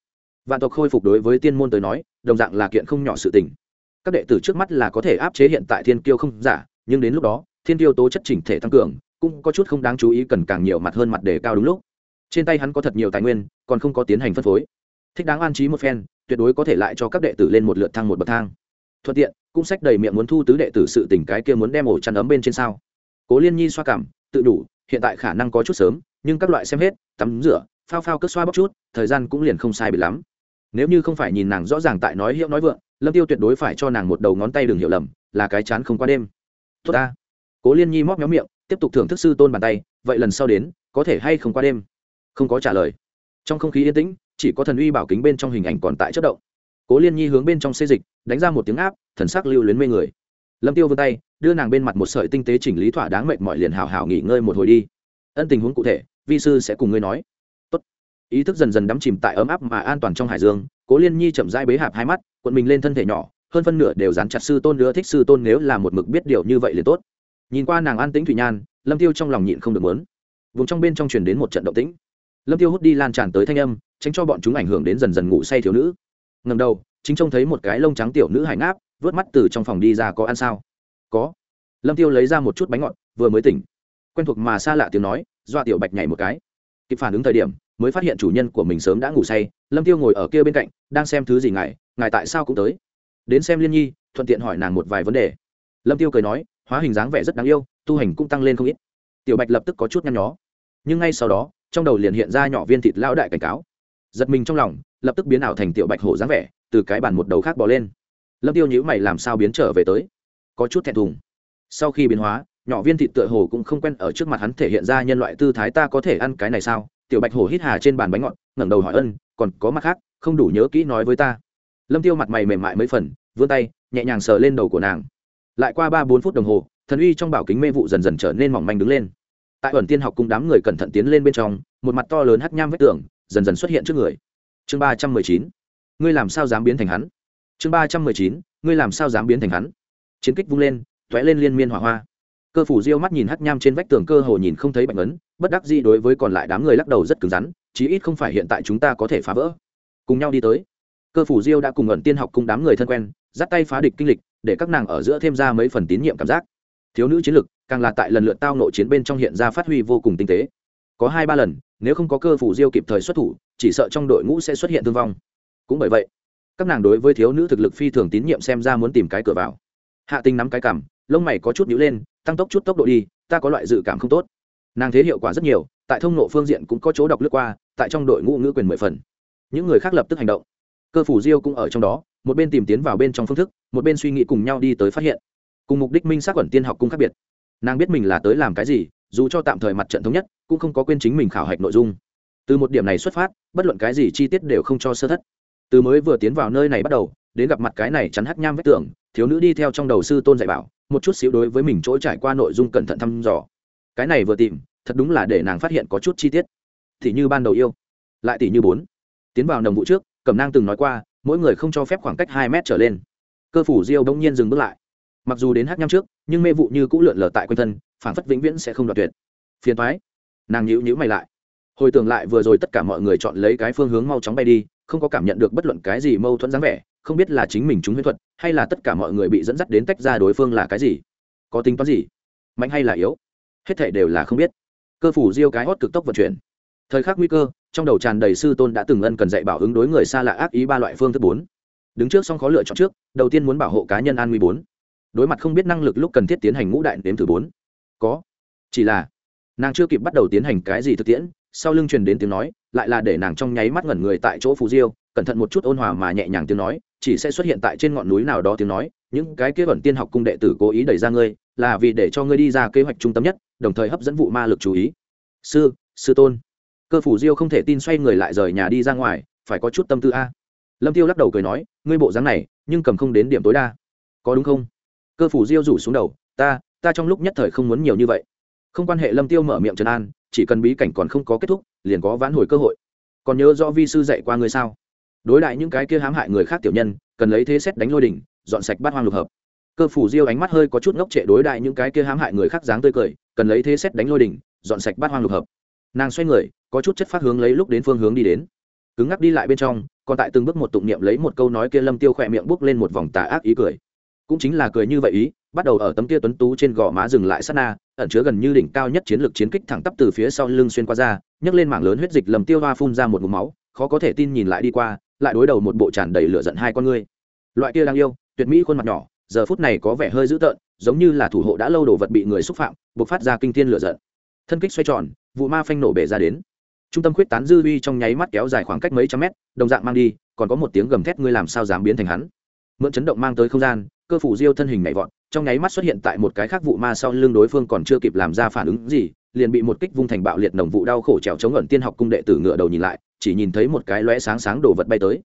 Vạn tộc khôi phục đối với tiên môn tới nói, đồng dạng là kiện không nhỏ sự tình. Các đệ tử trước mắt là có thể áp chế hiện tại thiên kiêu không giả, nhưng đến lúc đó, thiên kiêu tố chất chỉnh thể tăng cường, cũng có chút không đáng chú ý cần càng nhiều mặt hơn mặt đề cao đúng lúc. Trên tay hắn có thật nhiều tài nguyên, còn không có tiến hành phân phối thích đáng an trí một phen, tuyệt đối có thể lại cho các đệ tử lên một lượt thang một bậc thang. Thuận tiện, cũng sách đầy miệng muốn thu tứ đệ tử sự tình cái kia muốn đem ổ chăn ấm bên trên sao. Cố liên nhi xoa cảm, tự đủ, hiện tại khả năng có chút sớm, nhưng các loại xem hết, tắm rửa, phao phao cất xoa bóc chút, thời gian cũng liền không sai bị lắm. Nếu như không phải nhìn nàng rõ ràng tại nói hiệu nói vượng, lâm tiêu tuyệt đối phải cho nàng một đầu ngón tay đừng hiểu lầm, là cái chán không qua đêm. Tốt ta. Cố liên nhi móc nhóm miệng, tiếp tục thưởng thức sư tôn bàn tay, vậy lần sau đến, có thể hay không qua đêm? Không có trả lời. Trong không khí yên tĩnh chỉ có thần uy bảo kính bên trong hình ảnh còn tại chất động. Cố liên nhi hướng bên trong xê dịch, đánh ra một tiếng áp, thần sắc lưu luyến mê người. Lâm tiêu vươn tay, đưa nàng bên mặt một sợi tinh tế chỉnh lý thỏa đáng mệt mỏi liền hào hào nghỉ ngơi một hồi đi. Ân tình huống cụ thể, vi sư sẽ cùng ngươi nói. Tốt. ý thức dần dần đắm chìm tại ấm áp mà an toàn trong hải dương, cố liên nhi chậm rãi bế hạp hai mắt cuộn mình lên thân thể nhỏ, hơn phân nửa đều dán chặt sư tôn nữa thích sư tôn nếu là một mực biết điều như vậy liền tốt. Nhìn qua nàng an tĩnh thủy nhan, lâm tiêu trong lòng nhịn không được muốn. Vùng trong bên trong truyền đến một trận động tĩnh. Lâm tiêu hút đi lan tràn tới thanh âm tránh cho bọn chúng ảnh hưởng đến dần dần ngủ say thiếu nữ. Ngầm đầu, chính trông thấy một cái lông trắng tiểu nữ hải ngáp, vớt mắt từ trong phòng đi ra có ăn sao? Có. Lâm tiêu lấy ra một chút bánh ngọt, vừa mới tỉnh. Quen thuộc mà xa lạ tiếng nói dọa tiểu bạch nhảy một cái. Kịp phản ứng thời điểm, mới phát hiện chủ nhân của mình sớm đã ngủ say, lâm tiêu ngồi ở kia bên cạnh, đang xem thứ gì ngài ngài tại sao cũng tới? Đến xem liên nhi, thuận tiện hỏi nàng một vài vấn đề. Lâm tiêu cười nói, hóa hình dáng vẻ rất đáng yêu, tu hành cũng tăng lên không ít. Tiểu bạch lập tức có chút nhăn nhó. Nhưng ngay sau đó, trong đầu liền hiện ra nhỏ viên thịt lão đại cảnh cáo giật mình trong lòng, lập tức biến ảo thành tiểu bạch hổ dáng vẻ, từ cái bàn một đầu khác bỏ lên. Lâm tiêu nhíu mày làm sao biến trở về tới? Có chút thẹn thùng. Sau khi biến hóa, nhỏ viên thịt tựa hồ cũng không quen ở trước mặt hắn thể hiện ra nhân loại tư thái ta có thể ăn cái này sao? Tiểu bạch hổ hít hà trên bàn bánh ngọt, ngẩng đầu hỏi ân, còn có mặt khác, không đủ nhớ kỹ nói với ta. Lâm tiêu mặt mày mềm mại mấy phần, vươn tay, nhẹ nhàng sờ lên đầu của nàng. Lại qua ba bốn phút đồng hồ, thần uy trong bảo kính mê vụ dần dần trở nên mỏng manh đứng lên. Tại ẩn tiên học cùng đám người cẩn thận tiến lên bên trong, một mặt to lớn hắc nham vết tường dần dần xuất hiện trước người. Chương ba trăm mười chín, ngươi làm sao dám biến thành hắn? Chương ba trăm mười chín, ngươi làm sao dám biến thành hắn? Chiến kích vung lên t ó é lên liên miên hỏa hoa. Cơ phủ diêu mắt nhìn hắc nham trên vách tường cơ hồ nhìn không thấy bạch ấn bất đắc dĩ đối với còn lại đám người lắc đầu rất cứng rắn, chí ít không phải hiện tại chúng ta có thể phá vỡ. Cùng nhau đi tới. Cơ phủ diêu đã cùng ẩn tiên học cùng đám người thân quen, dắt tay phá địch kinh lịch, để các nàng ở giữa thêm ra mấy phần tín nhiệm cảm giác. Thiếu nữ chiến lực, càng là tại lần lượt tao nội chiến bên trong hiện ra phát huy vô cùng tinh tế có hai ba lần, nếu không có cơ phủ diêu kịp thời xuất thủ, chỉ sợ trong đội ngũ sẽ xuất hiện thương vong. Cũng bởi vậy, các nàng đối với thiếu nữ thực lực phi thường tín nhiệm xem ra muốn tìm cái cửa vào. Hạ tinh nắm cái cảm lông mày có chút nhíu lên, tăng tốc chút tốc độ đi, ta có loại dự cảm không tốt. Nàng thế hiệu quả rất nhiều, tại thông nộ phương diện cũng có chỗ đọc lướt qua, tại trong đội ngũ ngữ quyền mười phần. Những người khác lập tức hành động. Cơ phủ diêu cũng ở trong đó, một bên tìm tiến vào bên trong phương thức, một bên suy nghĩ cùng nhau đi tới phát hiện. Cùng mục đích minh xác quẩn tiên học cung khác biệt. Nàng biết mình là tới làm cái gì dù cho tạm thời mặt trận thống nhất, cũng không có quên chính mình khảo hạch nội dung. Từ một điểm này xuất phát, bất luận cái gì chi tiết đều không cho sơ thất. Từ mới vừa tiến vào nơi này bắt đầu, đến gặp mặt cái này chắn hắc nham vết tưởng thiếu nữ đi theo trong đầu sư tôn dạy bảo, một chút xíu đối với mình chỗ trải qua nội dung cẩn thận thăm dò. Cái này vừa tìm, thật đúng là để nàng phát hiện có chút chi tiết. Thì như ban đầu yêu, lại tỷ như bốn. Tiến vào nồng vụ trước, cẩm nang từng nói qua, mỗi người không cho phép khoảng cách hai mét trở lên. Cơ phủ diêu bỗng nhiên dừng bước lại. Mặc dù đến hát nhăm trước, nhưng mê vụ như cũng lượn lờ tại quanh thân phản phất vĩnh viễn sẽ không đoạt tuyệt. Phiền thoái nàng nhữ nhữ mày lại. Hồi tưởng lại vừa rồi tất cả mọi người chọn lấy cái phương hướng mau chóng bay đi, không có cảm nhận được bất luận cái gì mâu thuẫn dáng vẻ, không biết là chính mình chúng huyễn thuật, hay là tất cả mọi người bị dẫn dắt đến tách ra đối phương là cái gì. Có tính toán gì? Mạnh hay là yếu? Hết thể đều là không biết. Cơ phủ diêu cái hót cực tốc vận chuyển. Thời khắc nguy cơ, trong đầu tràn đầy sư tôn đã từng ân cần dạy bảo ứng đối người xa lạ ác ý ba loại phương thức bốn. Đứng trước xong khó lựa chọn trước, đầu tiên muốn bảo hộ cá nhân an nguy bốn. Đối mặt không biết năng lực lúc cần thiết tiến hành ngũ đại đếm thử bốn có. Chỉ là, nàng chưa kịp bắt đầu tiến hành cái gì thực tiễn, sau lưng truyền đến tiếng nói, lại là để nàng trong nháy mắt ngẩn người tại chỗ phù diêu, cẩn thận một chút ôn hòa mà nhẹ nhàng tiếng nói, chỉ sẽ xuất hiện tại trên ngọn núi nào đó tiếng nói, những cái kế bẩn tiên học cung đệ tử cố ý đẩy ra ngươi, là vì để cho ngươi đi ra kế hoạch trung tâm nhất, đồng thời hấp dẫn vụ ma lực chú ý. Sư sư tôn. Cơ phủ diêu không thể tin xoay người lại rời nhà đi ra ngoài, phải có chút tâm tư a. Lâm tiêu lắc đầu cười nói, ngươi bộ dáng này, nhưng cầm không đến điểm tối đa. Có đúng không? Cơ phủ diêu rủ xuống đầu, ta ta trong lúc nhất thời không muốn nhiều như vậy. Không quan hệ, lâm tiêu mở miệng trần an, chỉ cần bí cảnh còn không có kết thúc, liền có vãn hồi cơ hội. Còn nhớ rõ vi sư dạy qua ngươi sao? Đối đại những cái kia hãm hại người khác tiểu nhân, cần lấy thế xét đánh lôi đỉnh, dọn sạch bát hoang lục hợp. Cơ phủ diêu ánh mắt hơi có chút ngốc trệ đối đại những cái kia hãm hại người khác dáng tươi cười, cần lấy thế xét đánh lôi đỉnh, dọn sạch bát hoang lục hợp. Nàng xoay người, có chút chất phát hướng lấy lúc đến phương hướng đi đến. Cứng ngắc đi lại bên trong, còn tại từng bước một tụng niệm lấy một câu nói kia lâm tiêu khỏe miệng bước lên một vòng tà ác ý cười. Cũng chính là cười như vậy ý bắt đầu ở tấm kia tuấn tú trên gò má dừng lại sát na, ẩn chứa gần như đỉnh cao nhất chiến lược chiến kích thẳng tắp từ phía sau lưng xuyên qua ra, nhấc lên mảng lớn huyết dịch lầm tiêu hoa phun ra một ngụm máu, khó có thể tin nhìn lại đi qua, lại đối đầu một bộ tràn đầy lửa giận hai con ngươi. Loại kia đang yêu, tuyệt mỹ khuôn mặt nhỏ, giờ phút này có vẻ hơi dữ tợn, giống như là thủ hộ đã lâu đồ vật bị người xúc phạm buộc phát ra kinh thiên lửa giận. Thân kích xoay tròn, vụ ma phanh nổ bể ra đến. Trung tâm khuyết tán dư uy trong nháy mắt kéo dài khoảng cách mấy trăm mét, đồng dạng mang đi, còn có một tiếng gầm thét, ngươi làm sao dám biến thành hắn? Mượn chấn động mang tới không gian, cơ phủ diêu thân hình nhảy vọt, trong nháy mắt xuất hiện tại một cái khác vụ ma sau lưng đối phương còn chưa kịp làm ra phản ứng gì, liền bị một kích vung thành bạo liệt nồng vụ đau khổ trèo chống ẩn tiên học cung đệ tử ngựa đầu nhìn lại, chỉ nhìn thấy một cái lóe sáng sáng đồ vật bay tới.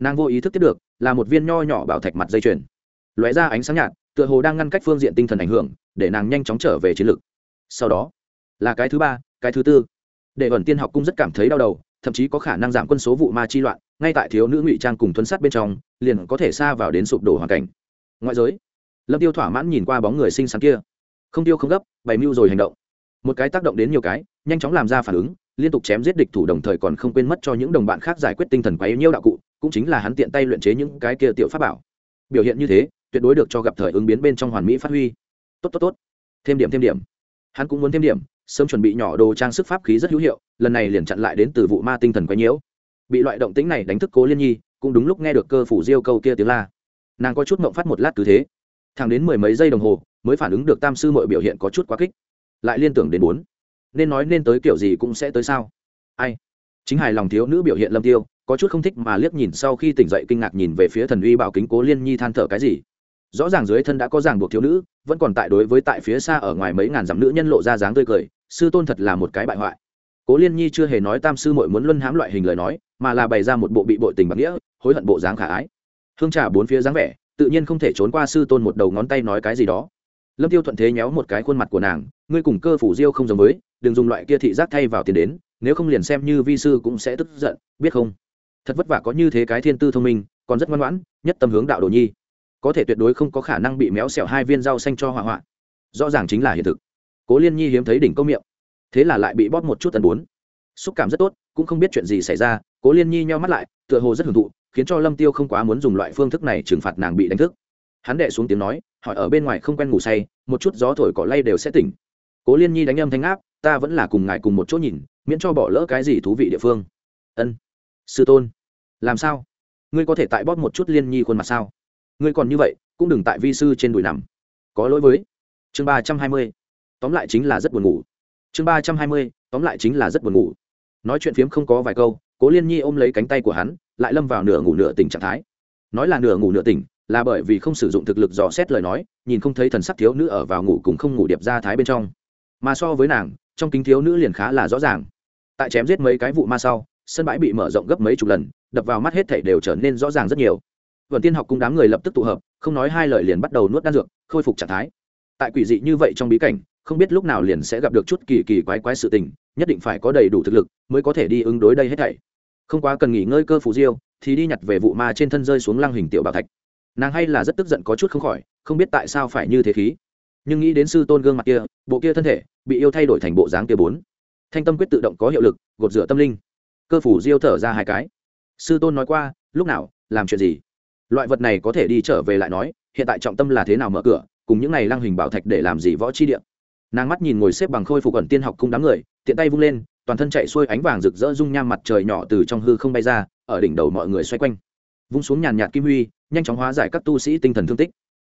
Nàng vô ý thức tiếp được, là một viên nho nhỏ bảo thạch mặt dây chuyền. Lóe ra ánh sáng nhạt, tựa hồ đang ngăn cách phương diện tinh thần ảnh hưởng, để nàng nhanh chóng trở về chiến lược. Sau đó, là cái thứ ba, cái thứ tư. Để ẩn tiên học cung rất cảm thấy đau đầu thậm chí có khả năng giảm quân số vụ ma chi loạn, ngay tại thiếu nữ ngụy trang cùng thuấn sát bên trong, liền có thể xa vào đến sụp đổ hoàn cảnh. Ngoại giới, lâm tiêu thỏa mãn nhìn qua bóng người xinh xắn kia. Không tiêu không gấp, bày mưu rồi hành động. Một cái tác động đến nhiều cái, nhanh chóng làm ra phản ứng, liên tục chém giết địch thủ đồng thời còn không quên mất cho những đồng bạn khác giải quyết tinh thần quá yếu nhiêu đạo cụ, cũng chính là hắn tiện tay luyện chế những cái kia tiểu pháp bảo. Biểu hiện như thế, tuyệt đối được cho gặp thời ứng biến bên trong hoàn mỹ phát huy. Tốt tốt tốt. Thêm điểm thêm điểm. Hắn cũng muốn thêm điểm sớm chuẩn bị nhỏ đồ trang sức pháp khí rất hữu hiệu, lần này liền chặn lại đến từ vụ ma tinh thần quấy nhiễu. Bị loại động tĩnh này đánh thức cố liên nhi, cũng đúng lúc nghe được cơ phủ diêu câu kia tiếng la. Nàng có chút mộng phát một lát cứ thế. Thẳng đến mười mấy giây đồng hồ, mới phản ứng được tam sư mọi biểu hiện có chút quá kích. Lại liên tưởng đến bốn. Nên nói nên tới kiểu gì cũng sẽ tới sao? Ai? Chính hài lòng thiếu nữ biểu hiện lâm tiêu, có chút không thích mà liếc nhìn sau khi tỉnh dậy kinh ngạc nhìn về phía thần uy bảo kính cố liên nhi than thở cái gì? Rõ ràng dưới thân đã có ràng buộc thiếu nữ, vẫn còn tại đối với tại phía xa ở ngoài mấy ngàn dặm nữ nhân lộ ra dáng tươi cười, sư tôn thật là một cái bại hoại. Cố liên nhi chưa hề nói tam sư mội muốn luân hãm loại hình lời nói, mà là bày ra một bộ bị bội tình bằng nghĩa, hối hận bộ dáng khả ái. Hương trà bốn phía dáng vẻ, tự nhiên không thể trốn qua sư tôn một đầu ngón tay nói cái gì đó. Lâm tiêu thuận thế nhéo một cái khuôn mặt của nàng, ngươi cùng cơ phủ diêu không giống với, đừng dùng loại kia thị giác thay vào tiền đến, nếu không liền xem như vi sư cũng sẽ tức giận, biết không? Thật vất vả có như thế cái thiên tư thông minh, còn rất ngoan ngoãn, nhất tâm hướng đạo đồ nhi có thể tuyệt đối không có khả năng bị méo xẻo hai viên rau xanh cho hỏa hoạn. Rõ ràng chính là hiện thực. Cố liên nhi hiếm thấy đỉnh công miệng. Thế là lại bị bóp một chút tần bốn. Xúc cảm rất tốt, cũng không biết chuyện gì xảy ra, cố liên nhi nheo mắt lại, tựa hồ rất hưởng thụ, khiến cho lâm tiêu không quá muốn dùng loại phương thức này trừng phạt nàng bị đánh thức. Hắn đệ xuống tiếng nói, hỏi ở bên ngoài không quen ngủ say, một chút gió thổi cỏ lay đều sẽ tỉnh. Cố liên nhi đánh âm thanh áp, ta vẫn là cùng ngài cùng một chỗ nhìn, miễn cho bỏ lỡ cái gì thú vị địa phương. Ân. Sư tôn. Làm sao? Ngươi có thể tại bóp một chút liên nhi khuôn mặt sao? Ngươi còn như vậy, cũng đừng tại vi sư trên đùi nằm. Có lỗi với. Chương ba trăm hai mươi. Tóm lại chính là rất buồn ngủ. Chương ba trăm hai mươi, tóm lại chính là rất buồn ngủ. Nói chuyện phiếm không có vài câu, cố liên nhi ôm lấy cánh tay của hắn, lại lâm vào nửa ngủ nửa tỉnh trạng thái. Nói là nửa ngủ nửa tỉnh, là bởi vì không sử dụng thực lực dò xét lời nói, nhìn không thấy thần sắc thiếu nữ ở vào ngủ cùng không ngủ điệp ra thái bên trong. Mà so với nàng, trong kính thiếu nữ liền khá là rõ ràng. Tại chém giết mấy cái vụ ma sau, sân bãi bị mở rộng gấp mấy chục lần, đập vào mắt hết thảy đều trở nên rõ ràng rất nhiều vận tiên học cung đám người lập tức tụ hợp, không nói hai lời liền bắt đầu nuốt đan dược, khôi phục trạng thái. Tại quỷ dị như vậy trong bí cảnh, không biết lúc nào liền sẽ gặp được chút kỳ kỳ quái quái sự tình, nhất định phải có đầy đủ thực lực mới có thể đi ứng đối đây hết thảy. Không quá cần nghỉ ngơi cơ phù diêu, thì đi nhặt về vụ ma trên thân rơi xuống lăng hình tiểu bảo thạch. Nàng hay là rất tức giận có chút không khỏi, không biết tại sao phải như thế khí. Nhưng nghĩ đến sư tôn gương mặt kia, bộ kia thân thể, bị yêu thay đổi thành bộ dáng kia bốn. Thanh tâm quyết tự động có hiệu lực, gột rửa tâm linh. Cơ phủ diêu thở ra hai cái. Sư tôn nói qua, lúc nào, làm chuyện gì? Loại vật này có thể đi trở về lại nói, hiện tại trọng tâm là thế nào mở cửa, cùng những này lăng hình bảo thạch để làm gì võ chi điện nàng mắt nhìn ngồi xếp bằng khôi phục ẩn tiên học cung đám người, tiện tay vung lên, toàn thân chạy xuôi ánh vàng rực rỡ rung nham mặt trời nhỏ từ trong hư không bay ra, ở đỉnh đầu mọi người xoay quanh. Vung xuống nhàn nhạt kim huy, nhanh chóng hóa giải các tu sĩ tinh thần thương tích.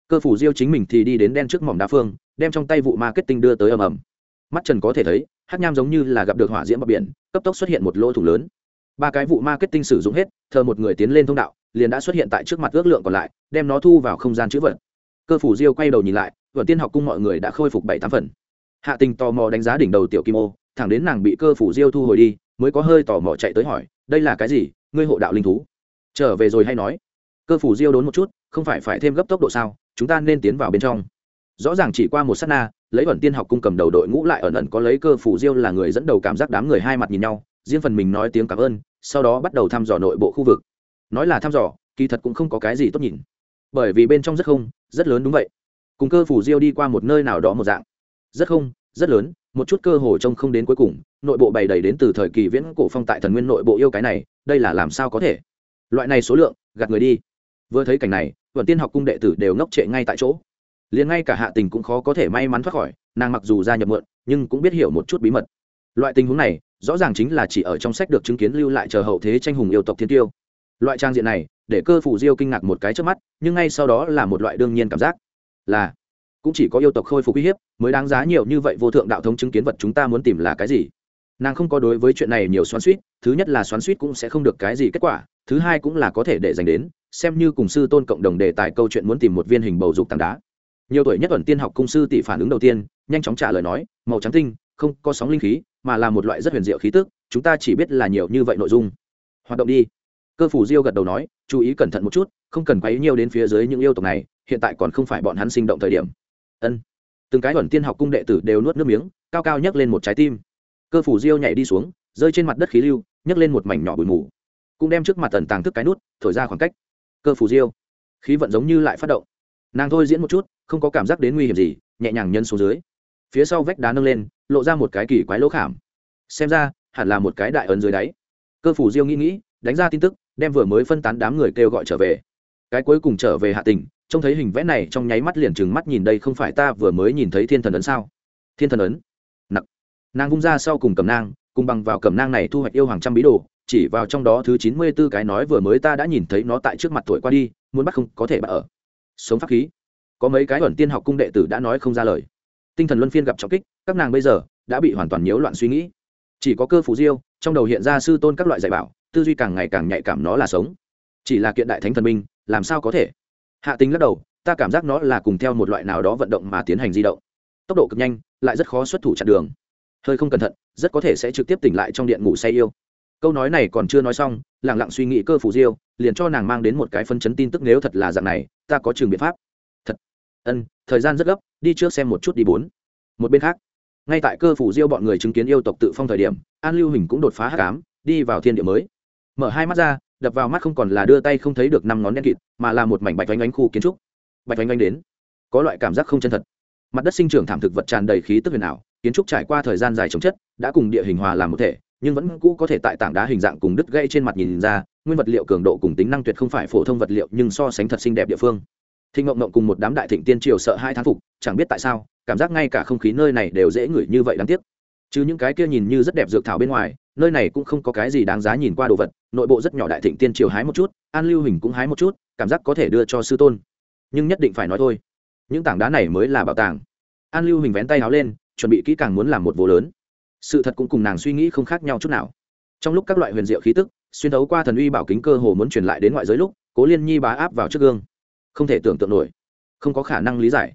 Cơ phủ diêu chính mình thì đi đến đen trước mỏm đá phương, đem trong tay vụ marketing đưa tới ầm ầm. Mắt trần có thể thấy, hát nham giống như là gặp được hỏa diễm bờ biển, cấp tốc xuất hiện một lỗ thủng lớn. Ba cái vụ marketing sử dụng hết, thờ một người tiến lên thông đạo liền đã xuất hiện tại trước mặt ước lượng còn lại, đem nó thu vào không gian chữ vật. Cơ phủ diêu quay đầu nhìn lại vận tiên học cung mọi người đã khôi phục bảy tám phần. Hạ tình tò mò đánh giá đỉnh đầu tiểu kim ô, thẳng đến nàng bị cơ phủ diêu thu hồi đi, mới có hơi tò mò chạy tới hỏi, đây là cái gì? Ngươi hộ đạo linh thú? Trở về rồi hay nói? Cơ phủ diêu đốn một chút, không phải phải thêm gấp tốc độ sao? Chúng ta nên tiến vào bên trong. Rõ ràng chỉ qua một s á t na, lấy ẩn tiên học cung cầm đầu đội ngũ lại ẩn ẩn có lấy cơ phủ diêu là người dẫn đầu cảm giác đám người hai mặt nhìn nhau, riêng phần mình nói tiếng cảm ơn, sau đó bắt đầu thăm dò nội bộ khu vực nói là thăm dò, kỳ thật cũng không có cái gì tốt nhìn. Bởi vì bên trong rất không, rất lớn đúng vậy. Cùng cơ phủ diêu đi qua một nơi nào đó một dạng. Rất không, rất lớn, một chút cơ hồ trông không đến cuối cùng, nội bộ bày đầy đến từ thời kỳ viễn cổ phong tại thần nguyên nội bộ yêu cái này, đây là làm sao có thể? Loại này số lượng, gạt người đi. Vừa thấy cảnh này, vận tiên học cung đệ tử đều ngốc trệ ngay tại chỗ. Liền ngay cả hạ tình cũng khó có thể may mắn thoát khỏi, nàng mặc dù ra nhập mượn, nhưng cũng biết hiểu một chút bí mật. Loại tình huống này, rõ ràng chính là chỉ ở trong sách được chứng kiến lưu lại chờ hậu thế tranh hùng yêu tộc thiên tiêu loại trang diện này, để cơ phủ diêu kinh ngạc một cái trước mắt, nhưng ngay sau đó là một loại đương nhiên cảm giác. Là, cũng chỉ có yêu tộc khôi phục uy hiếp mới đáng giá nhiều như vậy vô thượng đạo thống chứng kiến vật chúng ta muốn tìm là cái gì. Nàng không có đối với chuyện này nhiều xoắn suýt thứ nhất là xoắn suýt cũng sẽ không được cái gì kết quả, thứ hai cũng là có thể để dành đến, xem như cùng sư tôn cộng đồng đề tài câu chuyện muốn tìm một viên hình bầu dục tảng đá. Nhiều tuổi nhất ẩn tiên học cung sư tỷ phản ứng đầu tiên, nhanh chóng trả lời nói, màu trắng tinh, không có sóng linh khí, mà là một loại rất huyền diệu khí tức, chúng ta chỉ biết là nhiều như vậy nội dung. Hoạt động đi cơ phủ diêu gật đầu nói, chú ý cẩn thận một chút, không cần quấy nhiều đến phía dưới những yêu tộc này, hiện tại còn không phải bọn hắn sinh động thời điểm. Ân. Từng cái ẩn tiên học cung đệ tử đều nuốt nước miếng, cao cao nhấc lên một trái tim. Cơ phủ diêu nhảy đi xuống, rơi trên mặt đất khí lưu, nhấc lên một mảnh nhỏ bụi mù. Cũng đem trước mặt tần tàng thức cái nút, thổi ra khoảng cách. Cơ phủ diêu, khí vận giống như lại phát động. Nàng thôi diễn một chút, không có cảm giác đến nguy hiểm gì, nhẹ nhàng nhân xuống dưới. Phía sau vách đá nâng lên, lộ ra một cái kỳ quái lỗ khảm. Xem ra, hẳn là một cái đại ấn dưới đáy. Cơ phủ diêu nghĩ nghĩ, đánh ra tin tức đem vừa mới phân tán đám người kêu gọi trở về. Cái cuối cùng trở về hạ tình trông thấy hình vẽ này trong nháy mắt liền trừng mắt nhìn đây không phải ta vừa mới nhìn thấy thiên thần ấn sao? Thiên thần ấn? Nặng. Nàng vung ra sau cùng cầm nang, cùng bằng vào cầm nang này thu hoạch yêu hàng trăm bí đồ, chỉ vào trong đó thứ chín mươi b ố cái nói vừa mới ta đã nhìn thấy nó tại trước mặt tuổi qua đi, muốn bắt không có thể bắt ở. Sống pháp khí. Có mấy cái ẩn tiên học cung đệ tử đã nói không ra lời. Tinh thần luân phiên gặp trọng kích, các nàng bây giờ đã bị hoàn toàn nhiễu loạn suy nghĩ. Chỉ có cơ phủ diêu, trong đầu hiện ra sư tôn các loại dạy bảo tư duy càng ngày càng nhạy cảm nó là sống. Chỉ là kiện đại thánh thần minh, làm sao có thể? Hạ tính lắc đầu, ta cảm giác nó là cùng theo một loại nào đó vận động mà tiến hành di động. Tốc độ cực nhanh, lại rất khó xuất thủ chặn đường. Hơi không cẩn thận, rất có thể sẽ trực tiếp tỉnh lại trong điện ngủ say yêu. Câu nói này còn chưa nói xong lẳng lặng suy nghĩ cơ phủ diêu, liền cho nàng mang đến một cái phân chấn tin tức nếu thật là dạng này, ta có trường biện pháp. Thật. Ân, thời gian rất gấp, đi trước xem một chút đi bốn. Một bên khác, ngay tại cơ phủ diêu bọn người chứng kiến yêu tộc tự phong thời điểm, an lưu hình cũng đột phá hát cám đi vào thiên địa mới mở hai mắt ra, đập vào mắt không còn là đưa tay không thấy được năm ngón đen kịt, mà là một mảnh bạch oanh oanh khu kiến trúc. Bạch oanh oanh đến. Có loại cảm giác không chân thật. Mặt đất sinh trưởng thảm thực vật tràn đầy khí tức huyền ảo, kiến trúc trải qua thời gian dài chống chất, đã cùng địa hình hòa làm một thể, nhưng vẫn cũ có thể tại tảng đá hình dạng cùng đứt gây trên mặt nhìn ra, nguyên vật liệu cường độ cùng tính năng tuyệt không phải phổ thông vật liệu, nhưng so sánh thật xinh đẹp địa phương. Thịnh ngộng ngộng cùng một đám đại thịnh tiên triều sợ hai thán phục, chẳng biết tại sao, cảm giác ngay cả không khí nơi này đều dễ ngửi như vậy đáng tiếc. Chứ những cái kia nhìn như rất đẹp dược thảo bên ngoài nơi này cũng không có cái gì đáng giá nhìn qua đồ vật, nội bộ rất nhỏ đại thịnh tiên triều hái một chút, an lưu hình cũng hái một chút, cảm giác có thể đưa cho sư tôn. Nhưng nhất định phải nói thôi, những tảng đá này mới là bảo tàng. An lưu hình vén tay áo lên, chuẩn bị kỹ càng muốn làm một vô lớn. Sự thật cũng cùng nàng suy nghĩ không khác nhau chút nào. Trong lúc các loại huyền diệu khí tức, xuyên thấu qua thần uy bảo kính cơ hồ muốn truyền lại đến ngoại giới lúc, cố liên nhi bá áp vào trước gương. Không thể tưởng tượng nổi. Không có khả năng lý giải.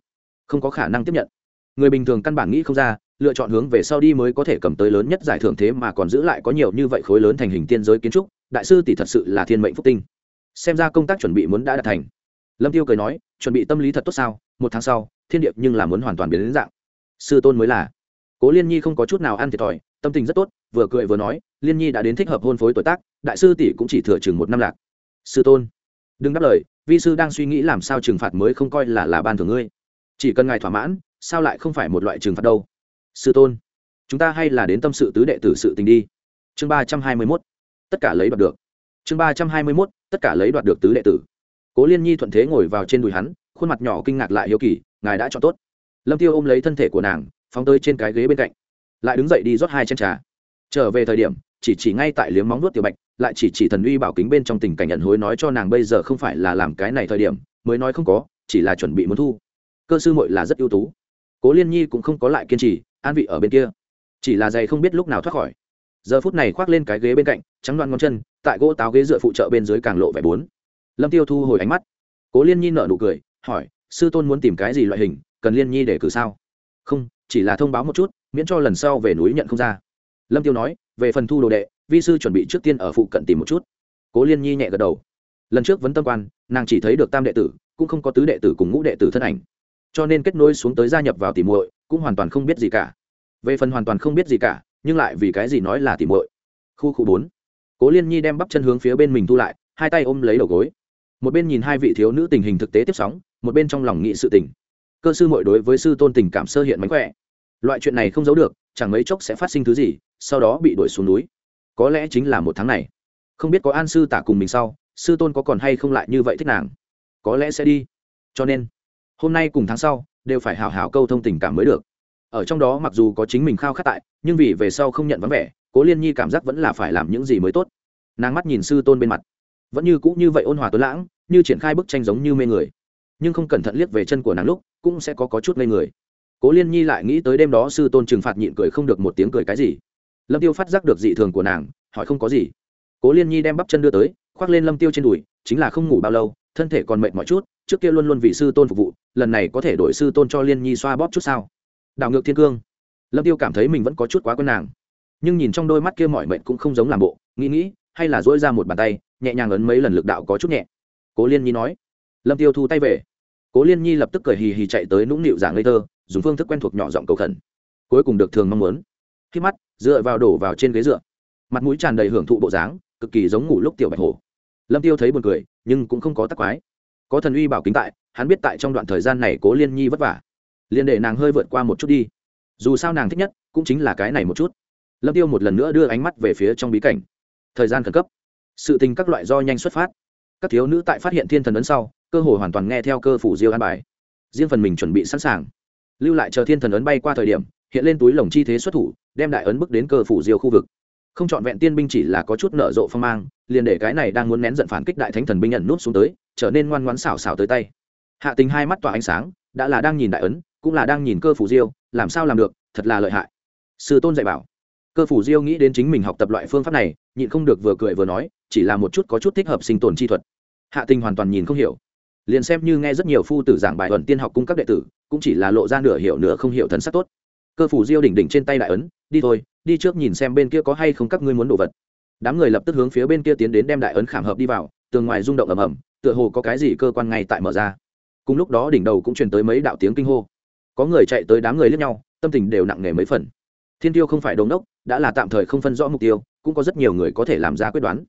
Không có khả năng tiếp nhận. Người bình thường căn bản nghĩ không ra lựa chọn hướng về sau đi mới có thể cầm tới lớn nhất giải thưởng thế mà còn giữ lại có nhiều như vậy khối lớn thành hình tiên giới kiến trúc, đại sư tỷ thật sự là thiên mệnh phúc tinh. Xem ra công tác chuẩn bị muốn đã đạt thành. Lâm tiêu cười nói, chuẩn bị tâm lý thật tốt sao? Một tháng sau, thiên điệp nhưng là muốn hoàn toàn biến đến dạng. Sư tôn mới là. Cố liên nhi không có chút nào ăn thiệt thòi, tâm tình rất tốt, vừa cười vừa nói, liên nhi đã đến thích hợp hôn phối tuổi tác, đại sư tỷ cũng chỉ thừa chừng một năm lạc. Sư tôn. Đừng đáp lời, vi sư đang suy nghĩ làm sao trừng phạt mới không coi là là ban thưởng ngươi. Chỉ cần ngài thỏa mãn, sao lại không phải một loại trừng phạt đâu? Sư tôn, chúng ta hay là đến tâm sự tứ đệ tử sự tình đi. Chương ba trăm hai mươi mốt, tất cả lấy đoạt được. Chương ba trăm hai mươi mốt, tất cả lấy đoạt được tứ đệ tử. Cố liên nhi thuận thế ngồi vào trên đùi hắn, khuôn mặt nhỏ kinh ngạc lại hiếu kỳ, ngài đã chọn tốt. Lâm tiêu ôm lấy thân thể của nàng, phóng tới trên cái ghế bên cạnh. Lại đứng dậy đi rót hai chén trà. Trở về thời điểm, chỉ chỉ ngay tại liếm móng nuốt tiểu bạch, lại chỉ chỉ thần uy bảo kính bên trong tình cảnh nhận hối nói cho nàng bây giờ không phải là làm cái này thời điểm, mới nói không có, chỉ là chuẩn bị muốn thu. Cơ sư muội là rất ưu tú. Cố liên nhi cũng không có lại kiên trì an vị ở bên kia. Chỉ là giày không biết lúc nào thoát khỏi. Giờ phút này khoác lên cái ghế bên cạnh, trắng đoạn ngón chân, tại gỗ táo ghế dựa phụ trợ bên dưới càng lộ vẻ bốn. Lâm tiêu thu hồi ánh mắt. Cố liên nhi nở nụ cười, hỏi, sư tôn muốn tìm cái gì loại hình, cần liên nhi để cử sao? Không, chỉ là thông báo một chút, miễn cho lần sau về núi nhận không ra. Lâm tiêu nói, về phần thu đồ đệ, vi sư chuẩn bị trước tiên ở phụ cận tìm một chút. Cố liên nhi nhẹ gật đầu. Lần trước vấn tâm quan, nàng chỉ thấy được tam đệ tử, cũng không có tứ đệ tử cùng ngũ đệ tử thân ảnh. Cho nên kết nối xuống tới gia nhập vào tìm muội cũng hoàn toàn không biết gì cả. Về phần hoàn toàn không biết gì cả, nhưng lại vì cái gì nói là tìm muội. Khu khu bốn. Cố liên nhi đem bắp chân hướng phía bên mình thu lại, hai tay ôm lấy đầu gối. Một bên nhìn hai vị thiếu nữ tình hình thực tế tiếp sóng, một bên trong lòng nghị sự tình. Cơ sư muội đối với sư tôn tình cảm sơ hiện mánh khỏe. Loại chuyện này không giấu được, chẳng mấy chốc sẽ phát sinh thứ gì, sau đó bị đuổi xuống núi. Có lẽ chính là một tháng này. Không biết có an sư tả cùng mình sau, sư tôn có còn hay không lại như vậy thích nàng? Có lẽ sẽ đi. Cho nên, hôm nay cùng tháng sau đều phải hào hào câu thông tình cảm mới được. Ở trong đó mặc dù có chính mình khao khát tại nhưng vì về sau không nhận vắng vẻ cố liên nhi cảm giác vẫn là phải làm những gì mới tốt. Nàng mắt nhìn sư tôn bên mặt. Vẫn như cũ như vậy ôn hòa tuấn lãng như triển khai bức tranh giống như mê người. Nhưng không cẩn thận liếc về chân của nàng lúc cũng sẽ có, có chút ngây người. Cố liên nhi lại nghĩ tới đêm đó sư tôn trừng phạt nhịn cười không được một tiếng cười cái gì. Lâm tiêu phát giác được dị thường của nàng hỏi không có gì. Cố liên nhi đem bắp chân đưa tới khoác lên lâm tiêu trên đùi chính là không ngủ bao lâu thân thể còn mệt mọi chút trước kia luôn luôn vì sư tôn phục vụ, lần này có thể đổi sư tôn cho liên nhi xoa bóp chút sao? Đảo ngược thiên cương. Lâm tiêu cảm thấy mình vẫn có chút quá quen nàng. Nhưng nhìn trong đôi mắt kia mọi mệnh cũng không giống làm bộ, nghĩ nghĩ, hay là dỗi ra một bàn tay, nhẹ nhàng ấn mấy lần lực đạo có chút nhẹ. Cố liên nhi nói. Lâm tiêu thu tay về. Cố liên nhi lập tức cười hì hì chạy tới nũng nịu giảng ngây thơ, dùng phương thức quen thuộc nhỏ giọng cầu khẩn. Cuối cùng được thường mong muốn. Khi mắt, dựa vào đổ vào trên ghế dựa. Mặt mũi tràn đầy hưởng thụ bộ dáng, cực kỳ giống ngủ lúc tiểu bạch hổ. Lâm tiêu thấy buồn cười, nhưng cũng không có tắc quái có thần uy bảo kính tại, hắn biết tại trong đoạn thời gian này cố liên nhi vất vả. Liền để nàng hơi vượt qua một chút đi. Dù sao nàng thích nhất, cũng chính là cái này một chút. Lâm tiêu một lần nữa đưa ánh mắt về phía trong bí cảnh. Thời gian khẩn cấp. Sự tình các loại do nhanh xuất phát. Các thiếu nữ tại phát hiện thiên thần ấn sau, cơ hội hoàn toàn nghe theo cơ phủ diêu an bài. Riêng phần mình chuẩn bị sẵn sàng. Lưu lại chờ thiên thần ấn bay qua thời điểm, hiện lên túi lồng chi thế xuất thủ, đem đại ấn bước đến cơ phủ diêu khu vực. Không chọn vẹn tiên binh chỉ là có chút nở rộ phong mang, liền để cái này đang muốn nén giận phản kích đại thánh thần binh nhận nút xuống tới trở nên ngoan ngoãn xảo xảo tới tay. Hạ tình hai mắt tỏa ánh sáng, đã là đang nhìn đại ấn, cũng là đang nhìn cơ phủ diêu, làm sao làm được, thật là lợi hại. Sư tôn dạy bảo. Cơ phủ diêu nghĩ đến chính mình học tập loại phương pháp này, nhịn không được vừa cười vừa nói, chỉ là một chút có chút thích hợp sinh tồn chi thuật. Hạ tình hoàn toàn nhìn không hiểu. Liền xem như nghe rất nhiều phu tử giảng bài ẩn tiên học cung các đệ tử, cũng chỉ là lộ ra nửa hiểu nửa không hiểu thần sắc tốt. Cơ phủ diêu đỉnh đỉnh trên tay đại ấn, đi thôi, đi trước nhìn xem bên kia có hay không các ngươi muốn đồ vật. Đám người lập tức hướng phía bên kia tiến đến đem đại ấn khảm hợp đi vào, tường ngoài rung động ầm ầm tựa hồ có cái gì cơ quan ngay tại mở ra. Cùng lúc đó đỉnh đầu cũng truyền tới mấy đạo tiếng kinh hô. Có người chạy tới đám người lướt nhau, tâm tình đều nặng nề mấy phần. Thiên tiêu không phải đống đốc, đã là tạm thời không phân rõ mục tiêu, cũng có rất nhiều người có thể làm ra quyết đoán.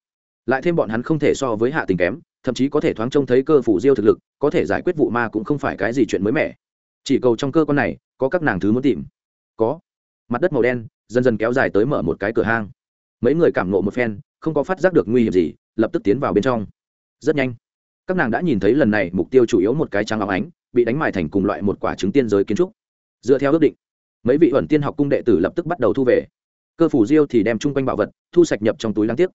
Lại thêm bọn hắn không thể so với hạ tình kém, thậm chí có thể thoáng trông thấy cơ phủ diêu thực lực, có thể giải quyết vụ ma cũng không phải cái gì chuyện mới mẻ. Chỉ cầu trong cơ quan này, có các nàng thứ muốn tìm. Có. Mặt đất màu đen, dần dần kéo dài tới mở một cái cửa hang. Mấy người cảm nộ một phen, không có phát giác được nguy hiểm gì, lập tức tiến vào bên trong. Rất nhanh các nàng đã nhìn thấy lần này mục tiêu chủ yếu một cái trắng óng ánh, bị đánh mài thành cùng loại một quả trứng tiên giới kiến trúc. Dựa theo ước định, mấy vị ẩn tiên học cung đệ tử lập tức bắt đầu thu về. Cơ phủ diêu thì đem chung quanh bảo vật thu sạch nhập trong túi đáng tiếc.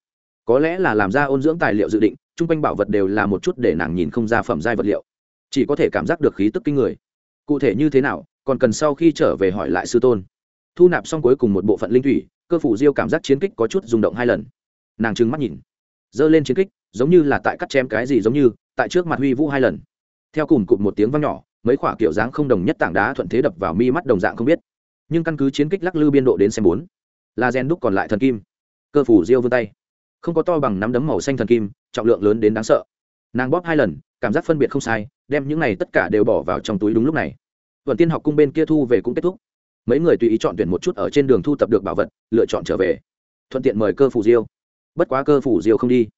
Có lẽ là làm ra ôn dưỡng tài liệu dự định, chung quanh bảo vật đều là một chút để nàng nhìn không ra phẩm giai vật liệu. Chỉ có thể cảm giác được khí tức kinh người. Cụ thể như thế nào, còn cần sau khi trở về hỏi lại sư tôn. Thu nạp xong cuối cùng một bộ phận linh thủy, cơ phủ diêu cảm giác chiến kích có chút rung động hai lần. Nàng trừng mắt nhìn. Giơ lên chiến kích giống như là tại cắt chém cái gì giống như, tại trước mặt huy vũ hai lần. Theo cùng cụt một tiếng vang nhỏ, mấy khoả kiểu dáng không đồng nhất tảng đá thuận thế đập vào mi mắt đồng dạng không biết. Nhưng căn cứ chiến kích lắc lư biên độ đến xem bốn, là gen đúc còn lại thần kim. Cơ phủ diêu vươn tay. Không có to bằng nắm đấm màu xanh thần kim, trọng lượng lớn đến đáng sợ. Nàng bóp hai lần, cảm giác phân biệt không sai, đem những này tất cả đều bỏ vào trong túi đúng lúc này. Vận tiên học cung bên kia thu về cũng kết thúc. Mấy người tùy ý chọn tuyển một chút ở trên đường thu tập được bảo vật, lựa chọn trở về. Thuận tiện mời cơ phủ diêu. Bất quá cơ phủ diêu không đi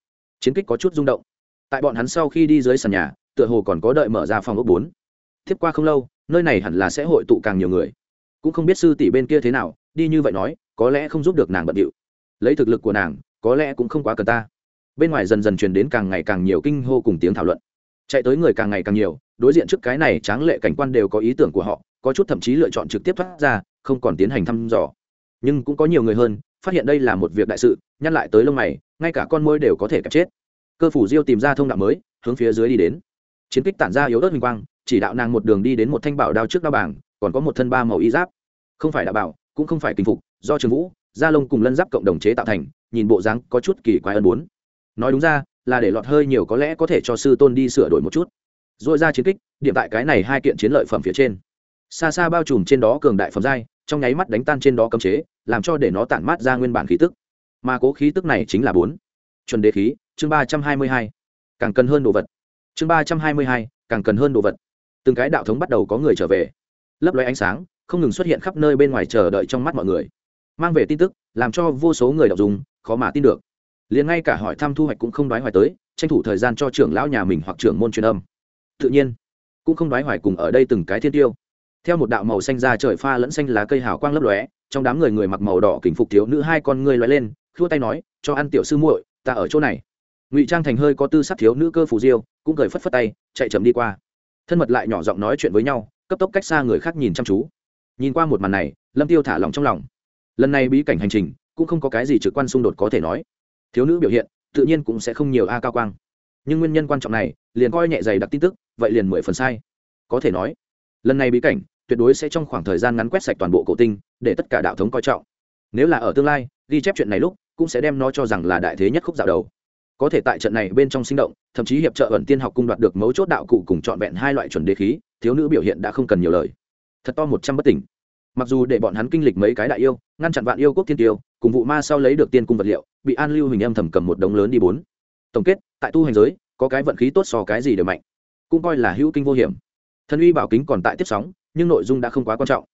chiến kích có chút rung động. Tại bọn hắn sau khi đi dưới sàn nhà, tựa hồ còn có đợi mở ra phòng ốc bốn. Tiếp qua không lâu, nơi này hẳn là sẽ hội tụ càng nhiều người. Cũng không biết sư tỷ bên kia thế nào, đi như vậy nói, có lẽ không giúp được nàng bận điệu. Lấy thực lực của nàng, có lẽ cũng không quá cần ta. Bên ngoài dần dần truyền đến càng ngày càng nhiều kinh hô cùng tiếng thảo luận. Chạy tới người càng ngày càng nhiều, đối diện trước cái này tráng lệ cảnh quan đều có ý tưởng của họ, có chút thậm chí lựa chọn trực tiếp thoát ra, không còn tiến hành thăm dò. Nhưng cũng có nhiều người hơn phát hiện đây là một việc đại sự, nhăn lại tới lông mày, ngay cả con môi đều có thể kẹp chết. Cơ phủ diêu tìm ra thông đạo mới, hướng phía dưới đi đến. Chiến kích tản ra yếu ớt minh quang, chỉ đạo nàng một đường đi đến một thanh bảo đao trước đao bảng, còn có một thân ba màu y giáp. Không phải đạo bảo, cũng không phải kinh phục, do trường vũ, gia lông cùng lân giáp cộng đồng chế tạo thành, nhìn bộ dáng có chút kỳ quái ân bốn. Nói đúng ra, là để lọt hơi nhiều có lẽ có thể cho sư tôn đi sửa đổi một chút. Dội ra chiến kích, điểm tại cái này hai kiện chiến lợi phẩm phía trên. Xa xa bao trùm trên đó cường đại phẩm giai trong nháy mắt đánh tan trên đó cấm chế, làm cho để nó tản mát ra nguyên bản khí tức. Mà cố khí tức này chính là bốn. Chuẩn đế khí, chương ba trăm hai mươi hai. Càng cần hơn đồ vật. Chương ba trăm hai mươi hai, càng cần hơn đồ vật. Từng cái đạo thống bắt đầu có người trở về. Lấp loé ánh sáng, không ngừng xuất hiện khắp nơi bên ngoài chờ đợi trong mắt mọi người. Mang về tin tức, làm cho vô số người đọc dùng, khó mà tin được. Liền ngay cả hỏi thăm thu hoạch cũng không đoái hoài tới, tranh thủ thời gian cho trưởng lão nhà mình hoặc trưởng môn truyền âm. Tự nhiên, cũng không đoái hoài cùng ở đây từng cái thiên tiêu theo một đạo màu xanh ra trời pha lẫn xanh lá cây hào quang lấp lóe, trong đám người người mặc màu đỏ kính phục thiếu nữ hai con ngươi lóe lên, khua tay nói, cho ăn tiểu sư muội, ta ở chỗ này. Ngụy trang thành hơi có tư sắc thiếu nữ cơ phù diêu, cũng cười phất phất tay, chạy chậm đi qua. Thân mật lại nhỏ giọng nói chuyện với nhau, cấp tốc cách xa người khác nhìn chăm chú. Nhìn qua một màn này, lâm tiêu thả lòng trong lòng. Lần này bí cảnh hành trình, cũng không có cái gì trực quan xung đột có thể nói. Thiếu nữ biểu hiện, tự nhiên cũng sẽ không nhiều a cao quang. Nhưng nguyên nhân quan trọng này, liền coi nhẹ dày đặc tin tức, vậy liền mười phần sai. Có thể nói, lần này bí cảnh tuyệt đối sẽ trong khoảng thời gian ngắn quét sạch toàn bộ cổ tinh, để tất cả đạo thống coi trọng. Nếu là ở tương lai, ghi chép chuyện này lúc, cũng sẽ đem nó cho rằng là đại thế nhất khúc dạo đầu. Có thể tại trận này bên trong sinh động, thậm chí hiệp trợ ẩn tiên học cung đoạt được mấu chốt đạo cụ cùng trọn vẹn hai loại chuẩn đế khí, thiếu nữ biểu hiện đã không cần nhiều lời. Thật to một trăm bất tỉnh. Mặc dù để bọn hắn kinh lịch mấy cái đại yêu, ngăn chặn vạn yêu quốc thiên tiêu, cùng vụ ma sau lấy được tiên cung vật liệu, bị an lưu hình âm thầm cầm một đống lớn đi bốn. Tổng kết, tại tu hành giới, có cái vận khí tốt so cái gì đều mạnh. Cũng coi là hữu kinh vô hiểm. Thần uy bảo kính còn tại tiếp sóng nhưng nội dung đã không quá quan trọng.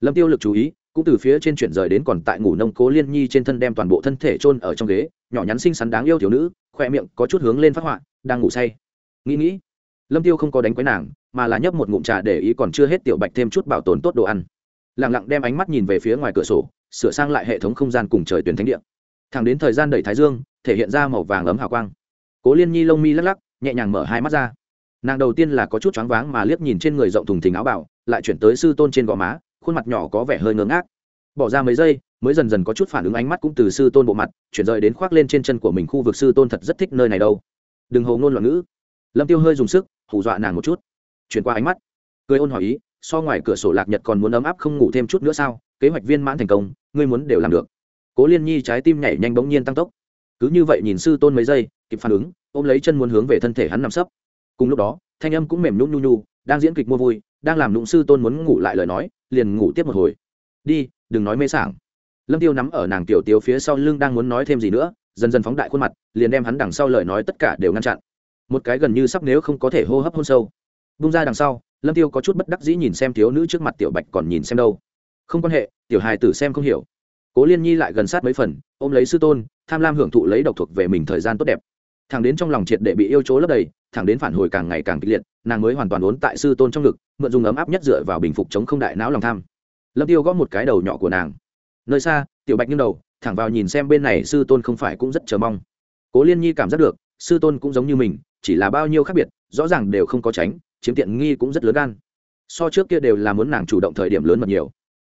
Lâm tiêu lực chú ý, cũng từ phía trên chuyển rời đến còn tại ngủ nông cố liên nhi trên thân đem toàn bộ thân thể chôn ở trong ghế, nhỏ nhắn xinh xắn đáng yêu thiếu nữ khoe miệng có chút hướng lên phát họa, đang ngủ say. Nghĩ nghĩ, lâm tiêu không có đánh quấy nàng, mà là nhấp một ngụm trà để ý còn chưa hết tiểu bạch thêm chút bảo tồn tốt đồ ăn. Lặng lặng đem ánh mắt nhìn về phía ngoài cửa sổ, sửa sang lại hệ thống không gian cùng trời tuyển thánh địa. Thẳng đến thời gian đẩy thái dương, thể hiện ra màu vàng ấm hào quang. Cố liên nhi lông mi lắc lắc, nhẹ nhàng mở hai mắt ra nàng đầu tiên là có chút choáng váng mà liếc nhìn trên người rộng thùng thình áo bảo lại chuyển tới sư tôn trên gò má, khuôn mặt nhỏ có vẻ hơi ngớ ngác. Bỏ ra mấy giây, mới dần dần có chút phản ứng ánh mắt cũng từ sư tôn bộ mặt, chuyển rời đến khoác lên trên chân của mình khu vực sư tôn thật rất thích nơi này đâu. Đừng hầu ngôn loạn ngữ. Lâm tiêu hơi dùng sức, hù dọa nàng một chút. Chuyển qua ánh mắt, cười ôn hỏi ý, so ngoài cửa sổ lạc nhật còn muốn ấm áp không ngủ thêm chút nữa sao? Kế hoạch viên mãn thành công, ngươi muốn đều làm được. Cố liên nhi trái tim nhảy nhanh bỗng nhiên tăng tốc. Cứ như vậy nhìn sư tôn mấy giây, kịp phản ứng, ôm lấy chân muốn hướng về thân thể hắn nằm sấp cùng lúc đó, thanh âm cũng mềm nhún nhu nhu, đang diễn kịch mua vui, đang làm nụng sư tôn muốn ngủ lại lời nói, liền ngủ tiếp một hồi. Đi, đừng nói mê sảng. Lâm tiêu nắm ở nàng tiểu tiếu phía sau lưng đang muốn nói thêm gì nữa, dần dần phóng đại khuôn mặt, liền đem hắn đằng sau lời nói tất cả đều ngăn chặn. Một cái gần như sắp nếu không có thể hô hấp hôn sâu. Bung ra đằng sau, lâm tiêu có chút bất đắc dĩ nhìn xem thiếu nữ trước mặt tiểu bạch còn nhìn xem đâu. Không quan hệ, tiểu hài tử xem không hiểu. Cố liên nhi lại gần sát mấy phần, ôm lấy sư tôn, tham lam hưởng thụ lấy độc thuộc về mình thời gian tốt đẹp thằng đến trong lòng triệt để bị yêu chỗ lấp đầy, thẳng đến phản hồi càng ngày càng kịch liệt, nàng mới hoàn toàn ốn tại sư tôn trong ngực, mượn dùng ấm áp nhất dựa vào bình phục chống không đại não lòng tham. Lâm tiêu gõ một cái đầu nhỏ của nàng. Nơi xa, tiểu bạch nghiêng đầu, thẳng vào nhìn xem bên này sư tôn không phải cũng rất chờ mong. Cố liên nhi cảm giác được, sư tôn cũng giống như mình, chỉ là bao nhiêu khác biệt, rõ ràng đều không có tránh, chiếm tiện nghi cũng rất lớn gan. So trước kia đều là muốn nàng chủ động thời điểm lớn mật nhiều.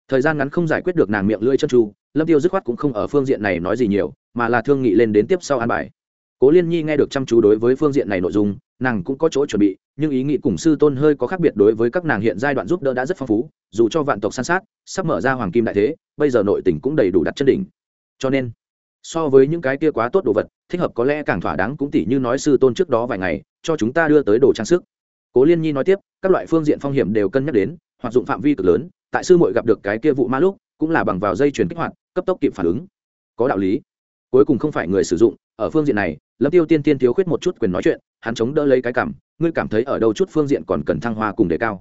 Thời gian ngắn không giải quyết được nàng miệng lưỡi chân tru, lâm tiêu dứt khoát cũng không ở phương diện này nói gì nhiều, mà là thương nghị lên đến tiếp sau an bài cố liên nhi nghe được chăm chú đối với phương diện này nội dung, nàng cũng có chỗ chuẩn bị, nhưng ý nghĩ cùng sư tôn hơi có khác biệt đối với các nàng hiện giai đoạn giúp đỡ đã rất phong phú, dù cho vạn tộc san sát, sắp mở ra hoàng kim đại thế, bây giờ nội tình cũng đầy đủ đặt chân đỉnh. Cho nên, so với những cái kia quá tốt đồ vật, thích hợp có lẽ càng thỏa đáng cũng tỷ như nói sư tôn trước đó vài ngày, cho chúng ta đưa tới đồ trang sức. Cố liên nhi nói tiếp, các loại phương diện phong hiểm đều cân nhắc đến hoặc dụng phạm vi cực lớn, tại sư muội gặp được cái kia vụ ma lúc, cũng là bằng vào dây chuyển kích hoạt, cấp tốc kịp phản ứng. Có đạo lý. Cuối cùng không phải người sử dụng ở phương diện này, lâm tiêu tiên tiên thiếu khuyết một chút quyền nói chuyện, hắn chống đỡ lấy cái cảm, ngươi cảm thấy ở đâu chút phương diện còn cần thăng hoa cùng đề cao.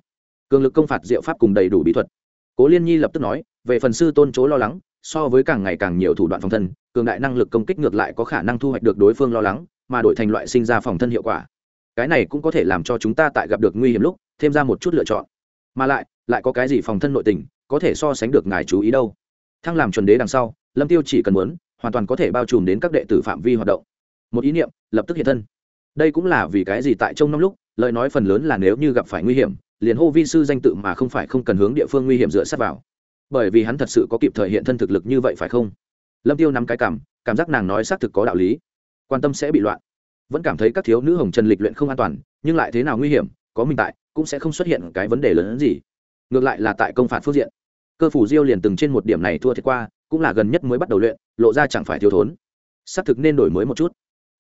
Cường lực công phạt diệu pháp cùng đầy đủ bí thuật. Cố liên nhi lập tức nói, về phần sư tôn chỗ lo lắng, so với càng ngày càng nhiều thủ đoạn phòng thân, cường đại năng lực công kích ngược lại có khả năng thu hoạch được đối phương lo lắng, mà đổi thành loại sinh ra phòng thân hiệu quả. Cái này cũng có thể làm cho chúng ta tại gặp được nguy hiểm lúc, thêm ra một chút lựa chọn. Mà lại lại có cái gì phòng thân nội tình, có thể so sánh được ngài chú ý đâu. Thăng làm chuẩn đế đằng sau, lâm tiêu chỉ cần muốn hoàn toàn có thể bao trùm đến các đệ tử phạm vi hoạt động. Một ý niệm lập tức hiện thân. Đây cũng là vì cái gì tại trong năm lúc, lời nói phần lớn là nếu như gặp phải nguy hiểm, liền hô vi sư danh tự mà không phải không cần hướng địa phương nguy hiểm dựa sát vào. Bởi vì hắn thật sự có kịp thời hiện thân thực lực như vậy phải không? Lâm tiêu nắm cái cảm cảm giác nàng nói xác thực có đạo lý. Quan tâm sẽ bị loạn. Vẫn cảm thấy các thiếu nữ hồng trần lịch luyện không an toàn, nhưng lại thế nào nguy hiểm, có mình tại, cũng sẽ không xuất hiện cái vấn đề lớn hơn gì. Ngược lại là tại công phạt phương diện. Cơ phủ diêu liền từng trên một điểm này thua thiệt qua cũng là gần nhất mới bắt đầu luyện, lộ ra chẳng phải thiếu thốn. Xác thực nên đổi mới một chút.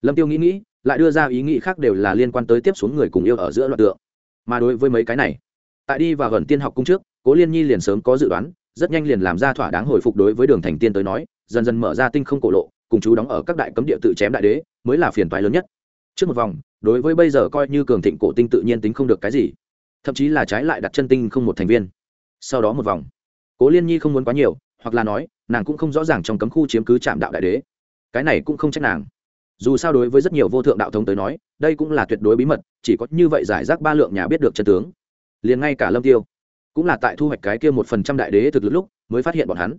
Lâm tiêu nghĩ nghĩ, lại đưa ra ý nghĩ khác đều là liên quan tới tiếp xuống người cùng yêu ở giữa loạt tượng. Mà đối với mấy cái này, tại đi và gần tiên học cung trước, cố liên nhi liền sớm có dự đoán, rất nhanh liền làm ra thỏa đáng hồi phục đối với đường thành tiên tới nói, dần dần mở ra tinh không cổ lộ, cùng chú đóng ở các đại cấm địa tự chém đại đế, mới là phiền toái lớn nhất. Trước một vòng, đối với bây giờ coi như cường thịnh cổ tinh tự nhiên tính không được cái gì, thậm chí là trái lại đặt chân tinh không một thành viên. Sau đó một vòng, cố liên nhi không muốn quá nhiều hoặc là nói, nàng cũng không rõ ràng trong cấm khu chiếm cứ trạm đạo đại đế. Cái này cũng không trách nàng. Dù sao đối với rất nhiều vô thượng đạo thống tới nói, đây cũng là tuyệt đối bí mật, chỉ có như vậy giải rác ba lượng nhà biết được chân tướng. Liền ngay cả lâm tiêu, cũng là tại thu hoạch cái kia một phần trăm đại đế thực lực lúc, mới phát hiện bọn hắn.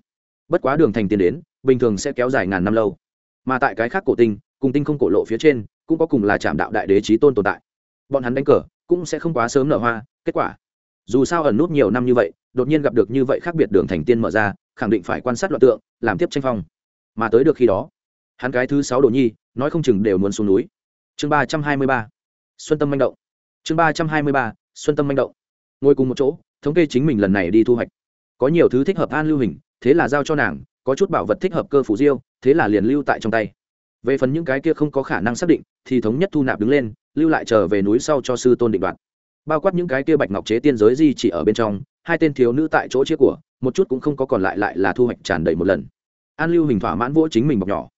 Bất quá đường thành tiến đến, bình thường sẽ kéo dài ngàn năm lâu. Mà tại cái khác cổ tinh, cùng tinh không cổ lộ phía trên, cũng có cùng là trạm đạo đại đế trí tôn tồn tại. Bọn hắn đánh cờ, cũng sẽ không quá sớm nở hoa, kết quả. Dù sao ẩn nút nhiều năm như vậy, đột nhiên gặp được như vậy khác biệt đường thành tiên mở ra khẳng định phải quan sát loạn tượng, làm tiếp tranh phong. Mà tới được khi đó, hắn cái thứ sáu đồ nhi, nói không chừng đều muốn xuống núi. Chương ba trăm hai mươi ba, xuân tâm manh động. Chương ba trăm hai mươi ba, xuân tâm manh động. Ngồi cùng một chỗ, thống kê chính mình lần này đi thu hoạch. Có nhiều thứ thích hợp an lưu hình, thế là giao cho nàng, có chút bảo vật thích hợp cơ phủ diêu, thế là liền lưu tại trong tay. Về phần những cái kia không có khả năng xác định, thì thống nhất thu nạp đứng lên, lưu lại trở về núi sau cho sư tôn định đoạt bao quát những cái kia bạch ngọc chế tiên giới di chỉ ở bên trong, hai tên thiếu nữ tại chỗ chia của, một chút cũng không có còn lại lại là thu hoạch tràn đầy một lần. An lưu hình thỏa mãn vỗ chính mình bọc nhỏ.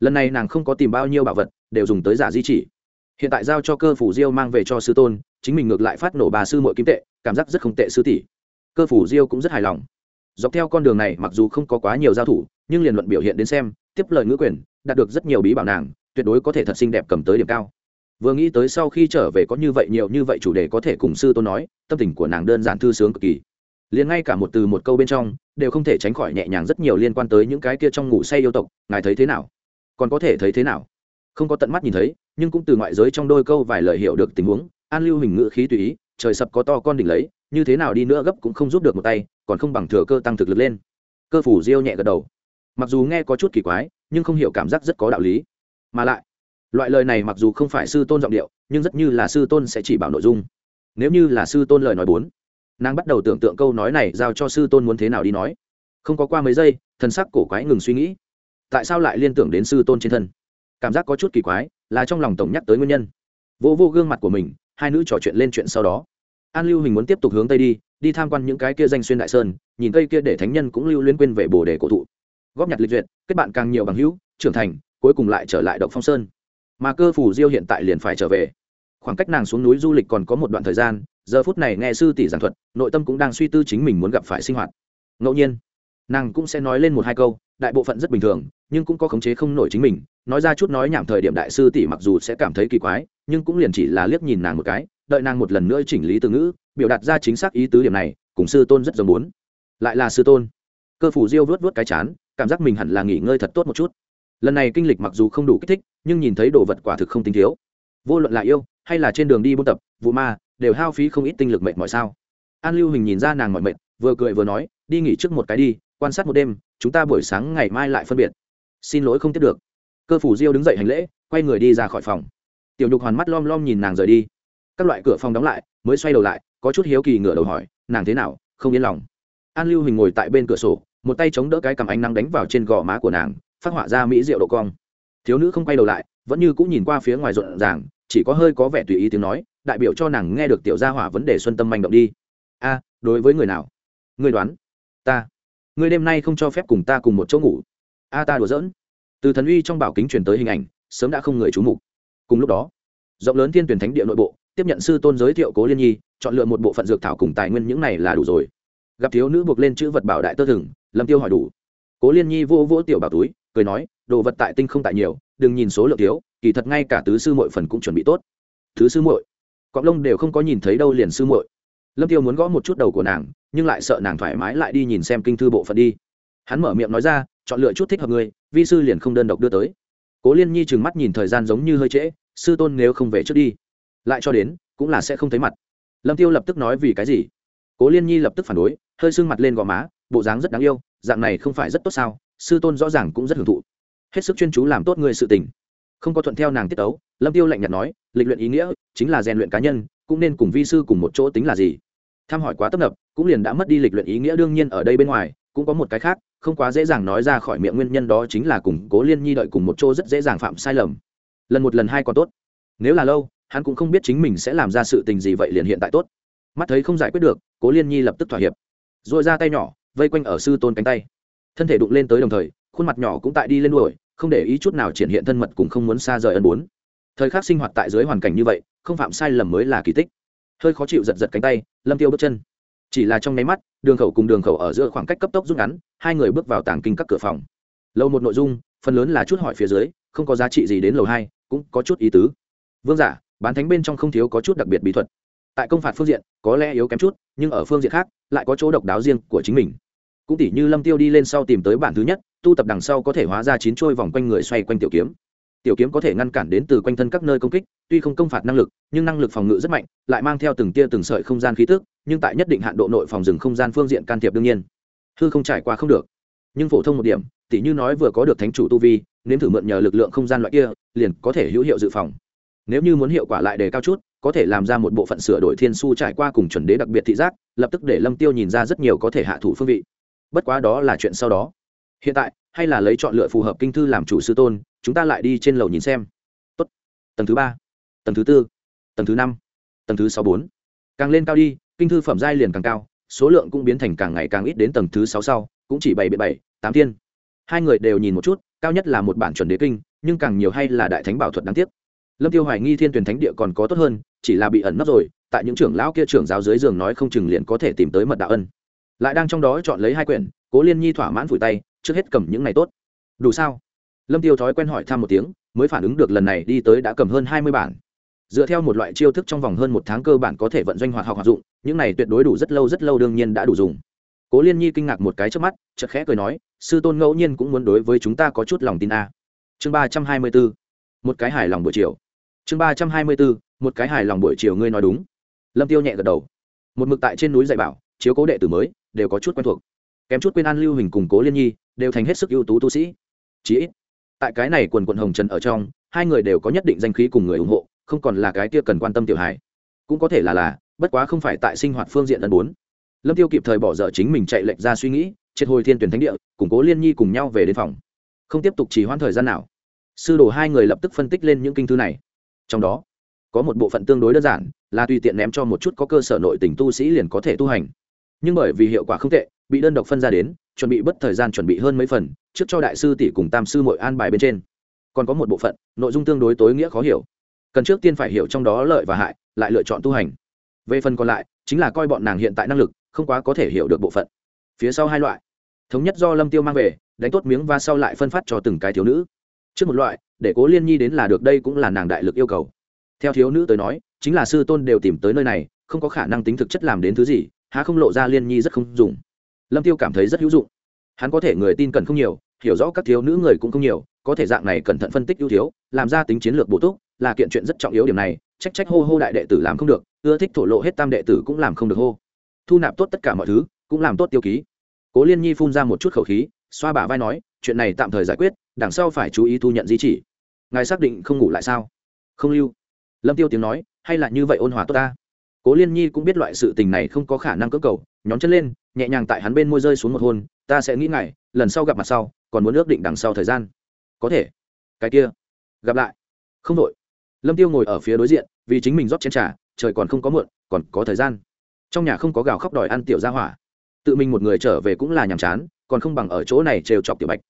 Lần này nàng không có tìm bao nhiêu bảo vật, đều dùng tới giả di chỉ. Hiện tại giao cho cơ phủ diêu mang về cho sư tôn, chính mình ngược lại phát nổ bà sư mội kim tệ, cảm giác rất không tệ sư tỷ. Cơ phủ diêu cũng rất hài lòng. Dọc theo con đường này, mặc dù không có quá nhiều giao thủ, nhưng liền luận biểu hiện đến xem, tiếp lời ngữ quyền, đạt được rất nhiều bí bảo nàng, tuyệt đối có thể thật xinh đẹp cầm tới điểm cao vừa nghĩ tới sau khi trở về có như vậy nhiều như vậy chủ đề có thể cùng sư tôn nói, tâm tình của nàng đơn giản thư sướng cực kỳ. Liền ngay cả một từ một câu bên trong, đều không thể tránh khỏi nhẹ nhàng rất nhiều liên quan tới những cái kia trong ngủ say yêu tộc, ngài thấy thế nào? Còn có thể thấy thế nào? Không có tận mắt nhìn thấy, nhưng cũng từ ngoại giới trong đôi câu vài lời hiểu được tình huống, an lưu hình ngữ khí tùy ý, trời sập có to con đỉnh lấy, như thế nào đi nữa gấp cũng không giúp được một tay, còn không bằng thừa cơ tăng thực lực lên. Cơ phủ diêu nhẹ gật đầu. Mặc dù nghe có chút kỳ quái, nhưng không hiểu cảm giác rất có đạo lý. Mà lại loại lời này mặc dù không phải sư tôn giọng điệu, nhưng rất như là sư tôn sẽ chỉ bảo nội dung. Nếu như là sư tôn lời nói bốn, nàng bắt đầu tưởng tượng câu nói này giao cho sư tôn muốn thế nào đi nói. Không có qua mấy giây, thần sắc cổ quái ngừng suy nghĩ. Tại sao lại liên tưởng đến sư tôn trên thân? Cảm giác có chút kỳ quái, là trong lòng tổng nhắc tới nguyên nhân. Vô vô gương mặt của mình, hai nữ trò chuyện lên chuyện sau đó. An lưu hình muốn tiếp tục hướng tây đi đi tham quan những cái kia danh xuyên đại sơn, nhìn cây kia để thánh nhân cũng lưu liên quên về bồ đề cổ thụ. Góp nhặt lịch duyệt, kết bạn càng nhiều bằng hữu, trưởng thành, cuối cùng lại trở lại động phong sơn mà cơ phủ diêu hiện tại liền phải trở về. Khoảng cách nàng xuống núi du lịch còn có một đoạn thời gian, giờ phút này nghe sư tỷ giảng thuật, nội tâm cũng đang suy tư chính mình muốn gặp phải sinh hoạt. Ngẫu nhiên, nàng cũng sẽ nói lên một hai câu, đại bộ phận rất bình thường, nhưng cũng có khống chế không nổi chính mình, nói ra chút nói nhảm thời điểm đại sư tỷ mặc dù sẽ cảm thấy kỳ quái, nhưng cũng liền chỉ là liếc nhìn nàng một cái, đợi nàng một lần nữa chỉnh lý từ ngữ, biểu đạt ra chính xác ý tứ điểm này, cùng sư tôn rất giống muốn lại là sư tôn. Cơ phủ diêu vớt vớt cái chán, cảm giác mình hẳn là nghỉ ngơi thật tốt một chút lần này kinh lịch mặc dù không đủ kích thích, nhưng nhìn thấy đồ vật quả thực không tinh thiếu. Vô luận là yêu, hay là trên đường đi buôn tập, vụ ma, đều hao phí không ít tinh lực mệt mỏi sao? An lưu hình nhìn ra nàng mọi mệt, vừa cười vừa nói, đi nghỉ trước một cái đi, quan sát một đêm, chúng ta buổi sáng ngày mai lại phân biệt. Xin lỗi không tiếp được. Cơ phủ diêu đứng dậy hành lễ, quay người đi ra khỏi phòng. Tiểu nhục hoàn mắt lom lom nhìn nàng rời đi. Các loại cửa phòng đóng lại, mới xoay đầu lại, có chút hiếu kỳ ngửa đầu hỏi, nàng thế nào? Không yên lòng? An lưu hình ngồi tại bên cửa sổ, một tay chống đỡ cái cầm ánh nắng đánh vào trên gò má của nàng phát họa ra mỹ rượu độ cong. Thiếu nữ không quay đầu lại, vẫn như cũng nhìn qua phía ngoài rộn ràng, chỉ có hơi có vẻ tùy ý tiếng nói, đại biểu cho nàng nghe được tiểu gia hỏa vấn đề xuân tâm manh động đi. A, đối với người nào? Người đoán. Ta. Người đêm nay không cho phép cùng ta cùng một chỗ ngủ. A, ta đùa giỡn. Từ thần uy trong bảo kính truyền tới hình ảnh, sớm đã không người trú mục. Cùng lúc đó, rộng lớn thiên tuyển thánh địa nội bộ, tiếp nhận sư tôn giới thiệu cố liên nhi, chọn lựa một bộ phận dược thảo cùng tài nguyên những này là đủ rồi. Gặp thiếu nữ buộc lên chữ vật bảo đại tơ thừng, lâm tiêu hỏi đủ. Cố liên nhi vô vỗ tiểu bảo túi cười nói, đồ vật tại tinh không tại nhiều, đừng nhìn số lượng thiếu, kỳ thật ngay cả tứ sư muội phần cũng chuẩn bị tốt. Thứ sư muội? Cọp lông đều không có nhìn thấy đâu liền sư muội. Lâm tiêu muốn gõ một chút đầu của nàng, nhưng lại sợ nàng thoải mái lại đi nhìn xem kinh thư bộ phận đi. Hắn mở miệng nói ra, chọn lựa chút thích hợp người, vi sư liền không đơn độc đưa tới. Cố liên nhi trừng mắt nhìn thời gian giống như hơi trễ, sư tôn nếu không về trước đi. Lại cho đến, cũng là sẽ không thấy mặt. Lâm tiêu lập tức nói vì cái gì? Cố liên nhi lập tức phản đối, hơi sưng mặt lên gò má, bộ dáng rất đáng yêu, dạng này không phải rất tốt sao? Sư tôn rõ ràng cũng rất hưởng thụ. Hết sức chuyên chú làm tốt người sự tình. Không có thuận theo nàng tiết tấu, lâm tiêu lạnh nhạt nói, lịch luyện ý nghĩa chính là rèn luyện cá nhân, cũng nên cùng vi sư cùng một chỗ tính là gì. Tham hỏi quá tấp nập, cũng liền đã mất đi lịch luyện ý nghĩa đương nhiên ở đây bên ngoài, cũng có một cái khác, không quá dễ dàng nói ra khỏi miệng nguyên nhân đó chính là cùng cố liên nhi đợi cùng một chỗ rất dễ dàng phạm sai lầm. Lần một lần hai còn tốt. Nếu là lâu, hắn cũng không biết chính mình sẽ làm ra sự tình gì vậy liền hiện tại tốt. Mắt thấy không giải quyết được, cố liên nhi lập tức thỏa hiệp. Dội ra tay nhỏ, vây quanh ở sư tôn cánh tay thân thể đụng lên tới đồng thời, khuôn mặt nhỏ cũng tại đi lên đuổi, không để ý chút nào triển hiện thân mật cũng không muốn xa rời ân bốn. Thời khắc sinh hoạt tại dưới hoàn cảnh như vậy, không phạm sai lầm mới là kỳ tích. Hơi khó chịu giật giật cánh tay, lâm tiêu bước chân. Chỉ là trong nháy mắt, đường khẩu cùng đường khẩu ở giữa khoảng cách cấp tốc rút ngắn, hai người bước vào tàng kinh các cửa phòng. Lâu một nội dung, phần lớn là chút hỏi phía dưới, không có giá trị gì đến lầu hai, cũng có chút ý tứ. Vương giả, bán thánh bên trong không thiếu có chút đặc biệt bí thuật. Tại công phạt phương diện, có lẽ yếu kém chút, nhưng ở phương diện khác, lại có chỗ độc đáo riêng của chính mình cũng tỷ như lâm tiêu đi lên sau tìm tới bản thứ nhất, tu tập đằng sau có thể hóa ra chín trôi vòng quanh người xoay quanh tiểu kiếm. Tiểu kiếm có thể ngăn cản đến từ quanh thân các nơi công kích, tuy không công phạt năng lực, nhưng năng lực phòng ngự rất mạnh, lại mang theo từng tia từng sợi không gian khí tức, nhưng tại nhất định hạn độ nội phòng rừng không gian phương diện can thiệp đương nhiên. Hư không trải qua không được. Nhưng phổ thông một điểm tỷ như nói vừa có được thánh chủ tu vi, nếm thử mượn nhờ lực lượng không gian loại kia, liền có thể hữu hiệu dự phòng. Nếu như muốn hiệu quả lại đề cao chút, có thể làm ra một bộ phận sửa đổi thiên su trải qua cùng chuẩn đế đặc biệt thị giác, lập tức để lâm tiêu nhìn ra rất nhiều có thể hạ thủ phương vị bất quá đó là chuyện sau đó. Hiện tại, hay là lấy chọn lựa phù hợp kinh thư làm chủ sư tôn, chúng ta lại đi trên lầu nhìn xem. Tốt. tầng thứ ba, tầng thứ tư, tầng thứ năm, tầng thứ sáu bốn. Càng lên cao đi, kinh thư phẩm giai liền càng cao, số lượng cũng biến thành càng ngày càng ít đến tầng thứ sáu sau, cũng chỉ bảy bảy, tám thiên. Hai người đều nhìn một chút, cao nhất là một bản chuẩn đế kinh, nhưng càng nhiều hay là đại thánh bảo thuật đáng tiếc. Lâm tiêu hoài nghi thiên tuyển thánh địa còn có tốt hơn, chỉ là bị ẩn nấp rồi, tại những trưởng lão kia trưởng giáo dưới giường nói không chừng liền có thể tìm tới mật đạo ân lại đang trong đó chọn lấy hai quyển, cố liên nhi thỏa mãn vùi tay, trước hết cầm những này tốt. Đủ sao? Lâm tiêu thói quen hỏi thăm một tiếng, mới phản ứng được lần này đi tới đã cầm hơn hai mươi bản. Dựa theo một loại chiêu thức trong vòng hơn một tháng cơ bản có thể vận doanh hoạt học hoạt dụng, những này tuyệt đối đủ rất lâu rất lâu đương nhiên đã đủ dùng. Cố liên nhi kinh ngạc một cái trước mắt, chợt khẽ cười nói, sư tôn ngẫu nhiên cũng muốn đối với chúng ta có chút lòng tin a. Chương ba trăm hai mươi bốn, một cái hài lòng buổi chiều. Chương ba trăm hai mươi bốn, một cái hài lòng buổi chiều, ngươi nói đúng. Lâm tiêu nhẹ gật đầu. Một mực tại trên núi dạy bảo, chiếu cố đệ tử mới đều có chút quen thuộc. Kém chút quên an lưu hình cùng cố liên nhi đều thành hết sức ưu tú tu sĩ. Chí ít, tại cái này quần quận hồng trần ở trong, hai người đều có nhất định danh khí cùng người ủng hộ, không còn là cái kia cần quan tâm tiểu hài. Cũng có thể là là, bất quá không phải tại sinh hoạt phương diện ân bốn. Lâm tiêu kịp thời bỏ dở chính mình chạy lệch ra suy nghĩ, triệt hồi thiên tuyển thánh địa củng cố liên nhi cùng nhau về đến phòng. Không tiếp tục chỉ hoãn thời gian nào, sư đồ hai người lập tức phân tích lên những kinh thư này. Trong đó, có một bộ phận tương đối đơn giản, là tùy tiện ném cho một chút có cơ sở nội tình tu sĩ liền có thể tu hành nhưng bởi vì hiệu quả không tệ, bị đơn độc phân ra đến, chuẩn bị bất thời gian chuẩn bị hơn mấy phần, trước cho đại sư tỷ cùng tam sư mội an bài bên trên. Còn có một bộ phận, nội dung tương đối tối nghĩa khó hiểu. Cần trước tiên phải hiểu trong đó lợi và hại, lại lựa chọn tu hành. Về phần còn lại, chính là coi bọn nàng hiện tại năng lực, không quá có thể hiểu được bộ phận. Phía sau hai loại. Thống nhất do lâm tiêu mang về, đánh tốt miếng và sau lại phân phát cho từng cái thiếu nữ. Trước một loại, để cố liên nhi đến là được, đây cũng là nàng đại lực yêu cầu. Theo thiếu nữ tới nói, chính là sư tôn đều tìm tới nơi này, không có khả năng tính thực chất làm đến thứ gì há không lộ ra liên nhi rất không dùng. Lâm tiêu cảm thấy rất hữu dụng. Hắn có thể người tin cần không nhiều, hiểu rõ các thiếu nữ người cũng không nhiều, có thể dạng này cẩn thận phân tích ưu thiếu, làm ra tính chiến lược bổ túc, là kiện chuyện rất trọng yếu điểm này, trách trách hô hô đại đệ tử làm không được, ưa thích thổ lộ hết tam đệ tử cũng làm không được hô. Thu nạp tốt tất cả mọi thứ, cũng làm tốt tiêu ký. Cố liên nhi phun ra một chút khẩu khí, xoa bả vai nói, chuyện này tạm thời giải quyết, đằng sau phải chú ý thu nhận di chỉ. Ngài xác định không ngủ lại sao? Không lưu. Lâm tiêu tiếng nói, hay là như vậy ôn hòa tốt ta? Cố liên nhi cũng biết loại sự tình này không có khả năng cưỡng cầu, nhón chân lên, nhẹ nhàng tại hắn bên môi rơi xuống một hôn, ta sẽ nghĩ ngày lần sau gặp mặt sau, còn muốn ước định đằng sau thời gian. Có thể. Cái kia, gặp lại. Không đội lâm tiêu ngồi ở phía đối diện, vì chính mình rót chén trà, trời còn không có muộn, còn có thời gian. Trong nhà không có gào khóc đòi ăn tiểu gia hỏa. Tự mình một người trở về cũng là nhàm chán, còn không bằng ở chỗ này trêu chọc tiểu bạch.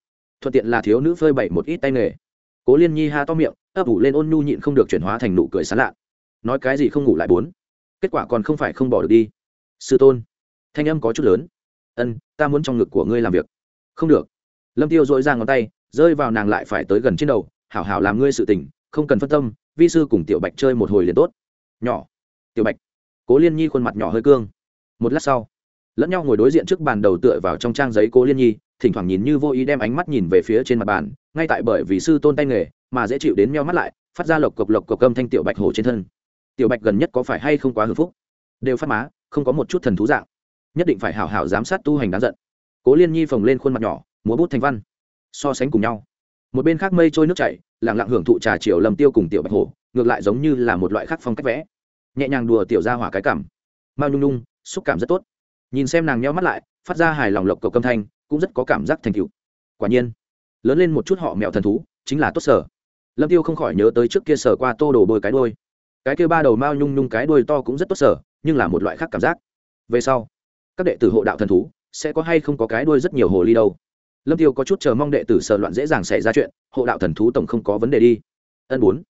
Thuận tiện là thiếu nữ phơi bậy một ít tay nghề. Cố liên nhi ha to miệng, ấp ủ lên ôn nhu nhịn không được chuyển hóa thành nụ cười sán lạ. Nói cái gì không ngủ lại bốn kết quả còn không phải không bỏ được đi. Sư tôn, thanh âm có chút lớn. Ân, ta muốn trong ngực của ngươi làm việc. Không được. Lâm tiêu dội ra ngón tay, rơi vào nàng lại phải tới gần trên đầu. Hảo hảo làm ngươi sự tình, không cần phân tâm, vi sư cùng tiểu bạch chơi một hồi liền tốt. Nhỏ. Tiểu bạch. Cố liên nhi khuôn mặt nhỏ hơi cương. Một lát sau, lẫn nhau ngồi đối diện trước bàn đầu tựa vào trong trang giấy cố liên nhi, thỉnh thoảng nhìn như vô ý đem ánh mắt nhìn về phía trên mặt bàn, ngay tại bởi vì sư tôn tay nghề mà dễ chịu đến meo mắt lại, phát ra lộc cộc lộc cộc âm thanh tiểu bạch hổ trên thân tiểu bạch gần nhất có phải hay không quá hưng phúc? Đều phát má, không có một chút thần thú dạng. Nhất định phải hảo hảo giám sát tu hành đáng giận. Cố liên nhi phồng lên khuôn mặt nhỏ, múa bút thành văn. So sánh cùng nhau. Một bên khác mây trôi nước chảy lẳng lặng hưởng thụ trà chiều lầm tiêu cùng tiểu bạch hổ, ngược lại giống như là một loại khác phong cách vẽ. Nhẹ nhàng đùa tiểu ra hỏa cái cảm. Mao nhung nhung, xúc cảm rất tốt. Nhìn xem nàng nheo mắt lại, phát ra hài lòng lộc cầu câm thanh, cũng rất có cảm giác thành cựu quả nhiên, lớn lên một chút họ mèo thần thú, chính là tốt sở. Lâm tiêu không khỏi nhớ tới trước kia sở qua tô đồ bôi cái đôi cái kia ba đầu mao nhung nhung cái đuôi to cũng rất tốt sở, nhưng là một loại khác cảm giác. Về sau, các đệ tử hộ đạo thần thú, sẽ có hay không có cái đuôi rất nhiều hồ ly đâu. Lâm tiêu có chút chờ mong đệ tử sở loạn dễ dàng xảy ra chuyện, hộ đạo thần thú tổng không có vấn đề đi. Ân bốn,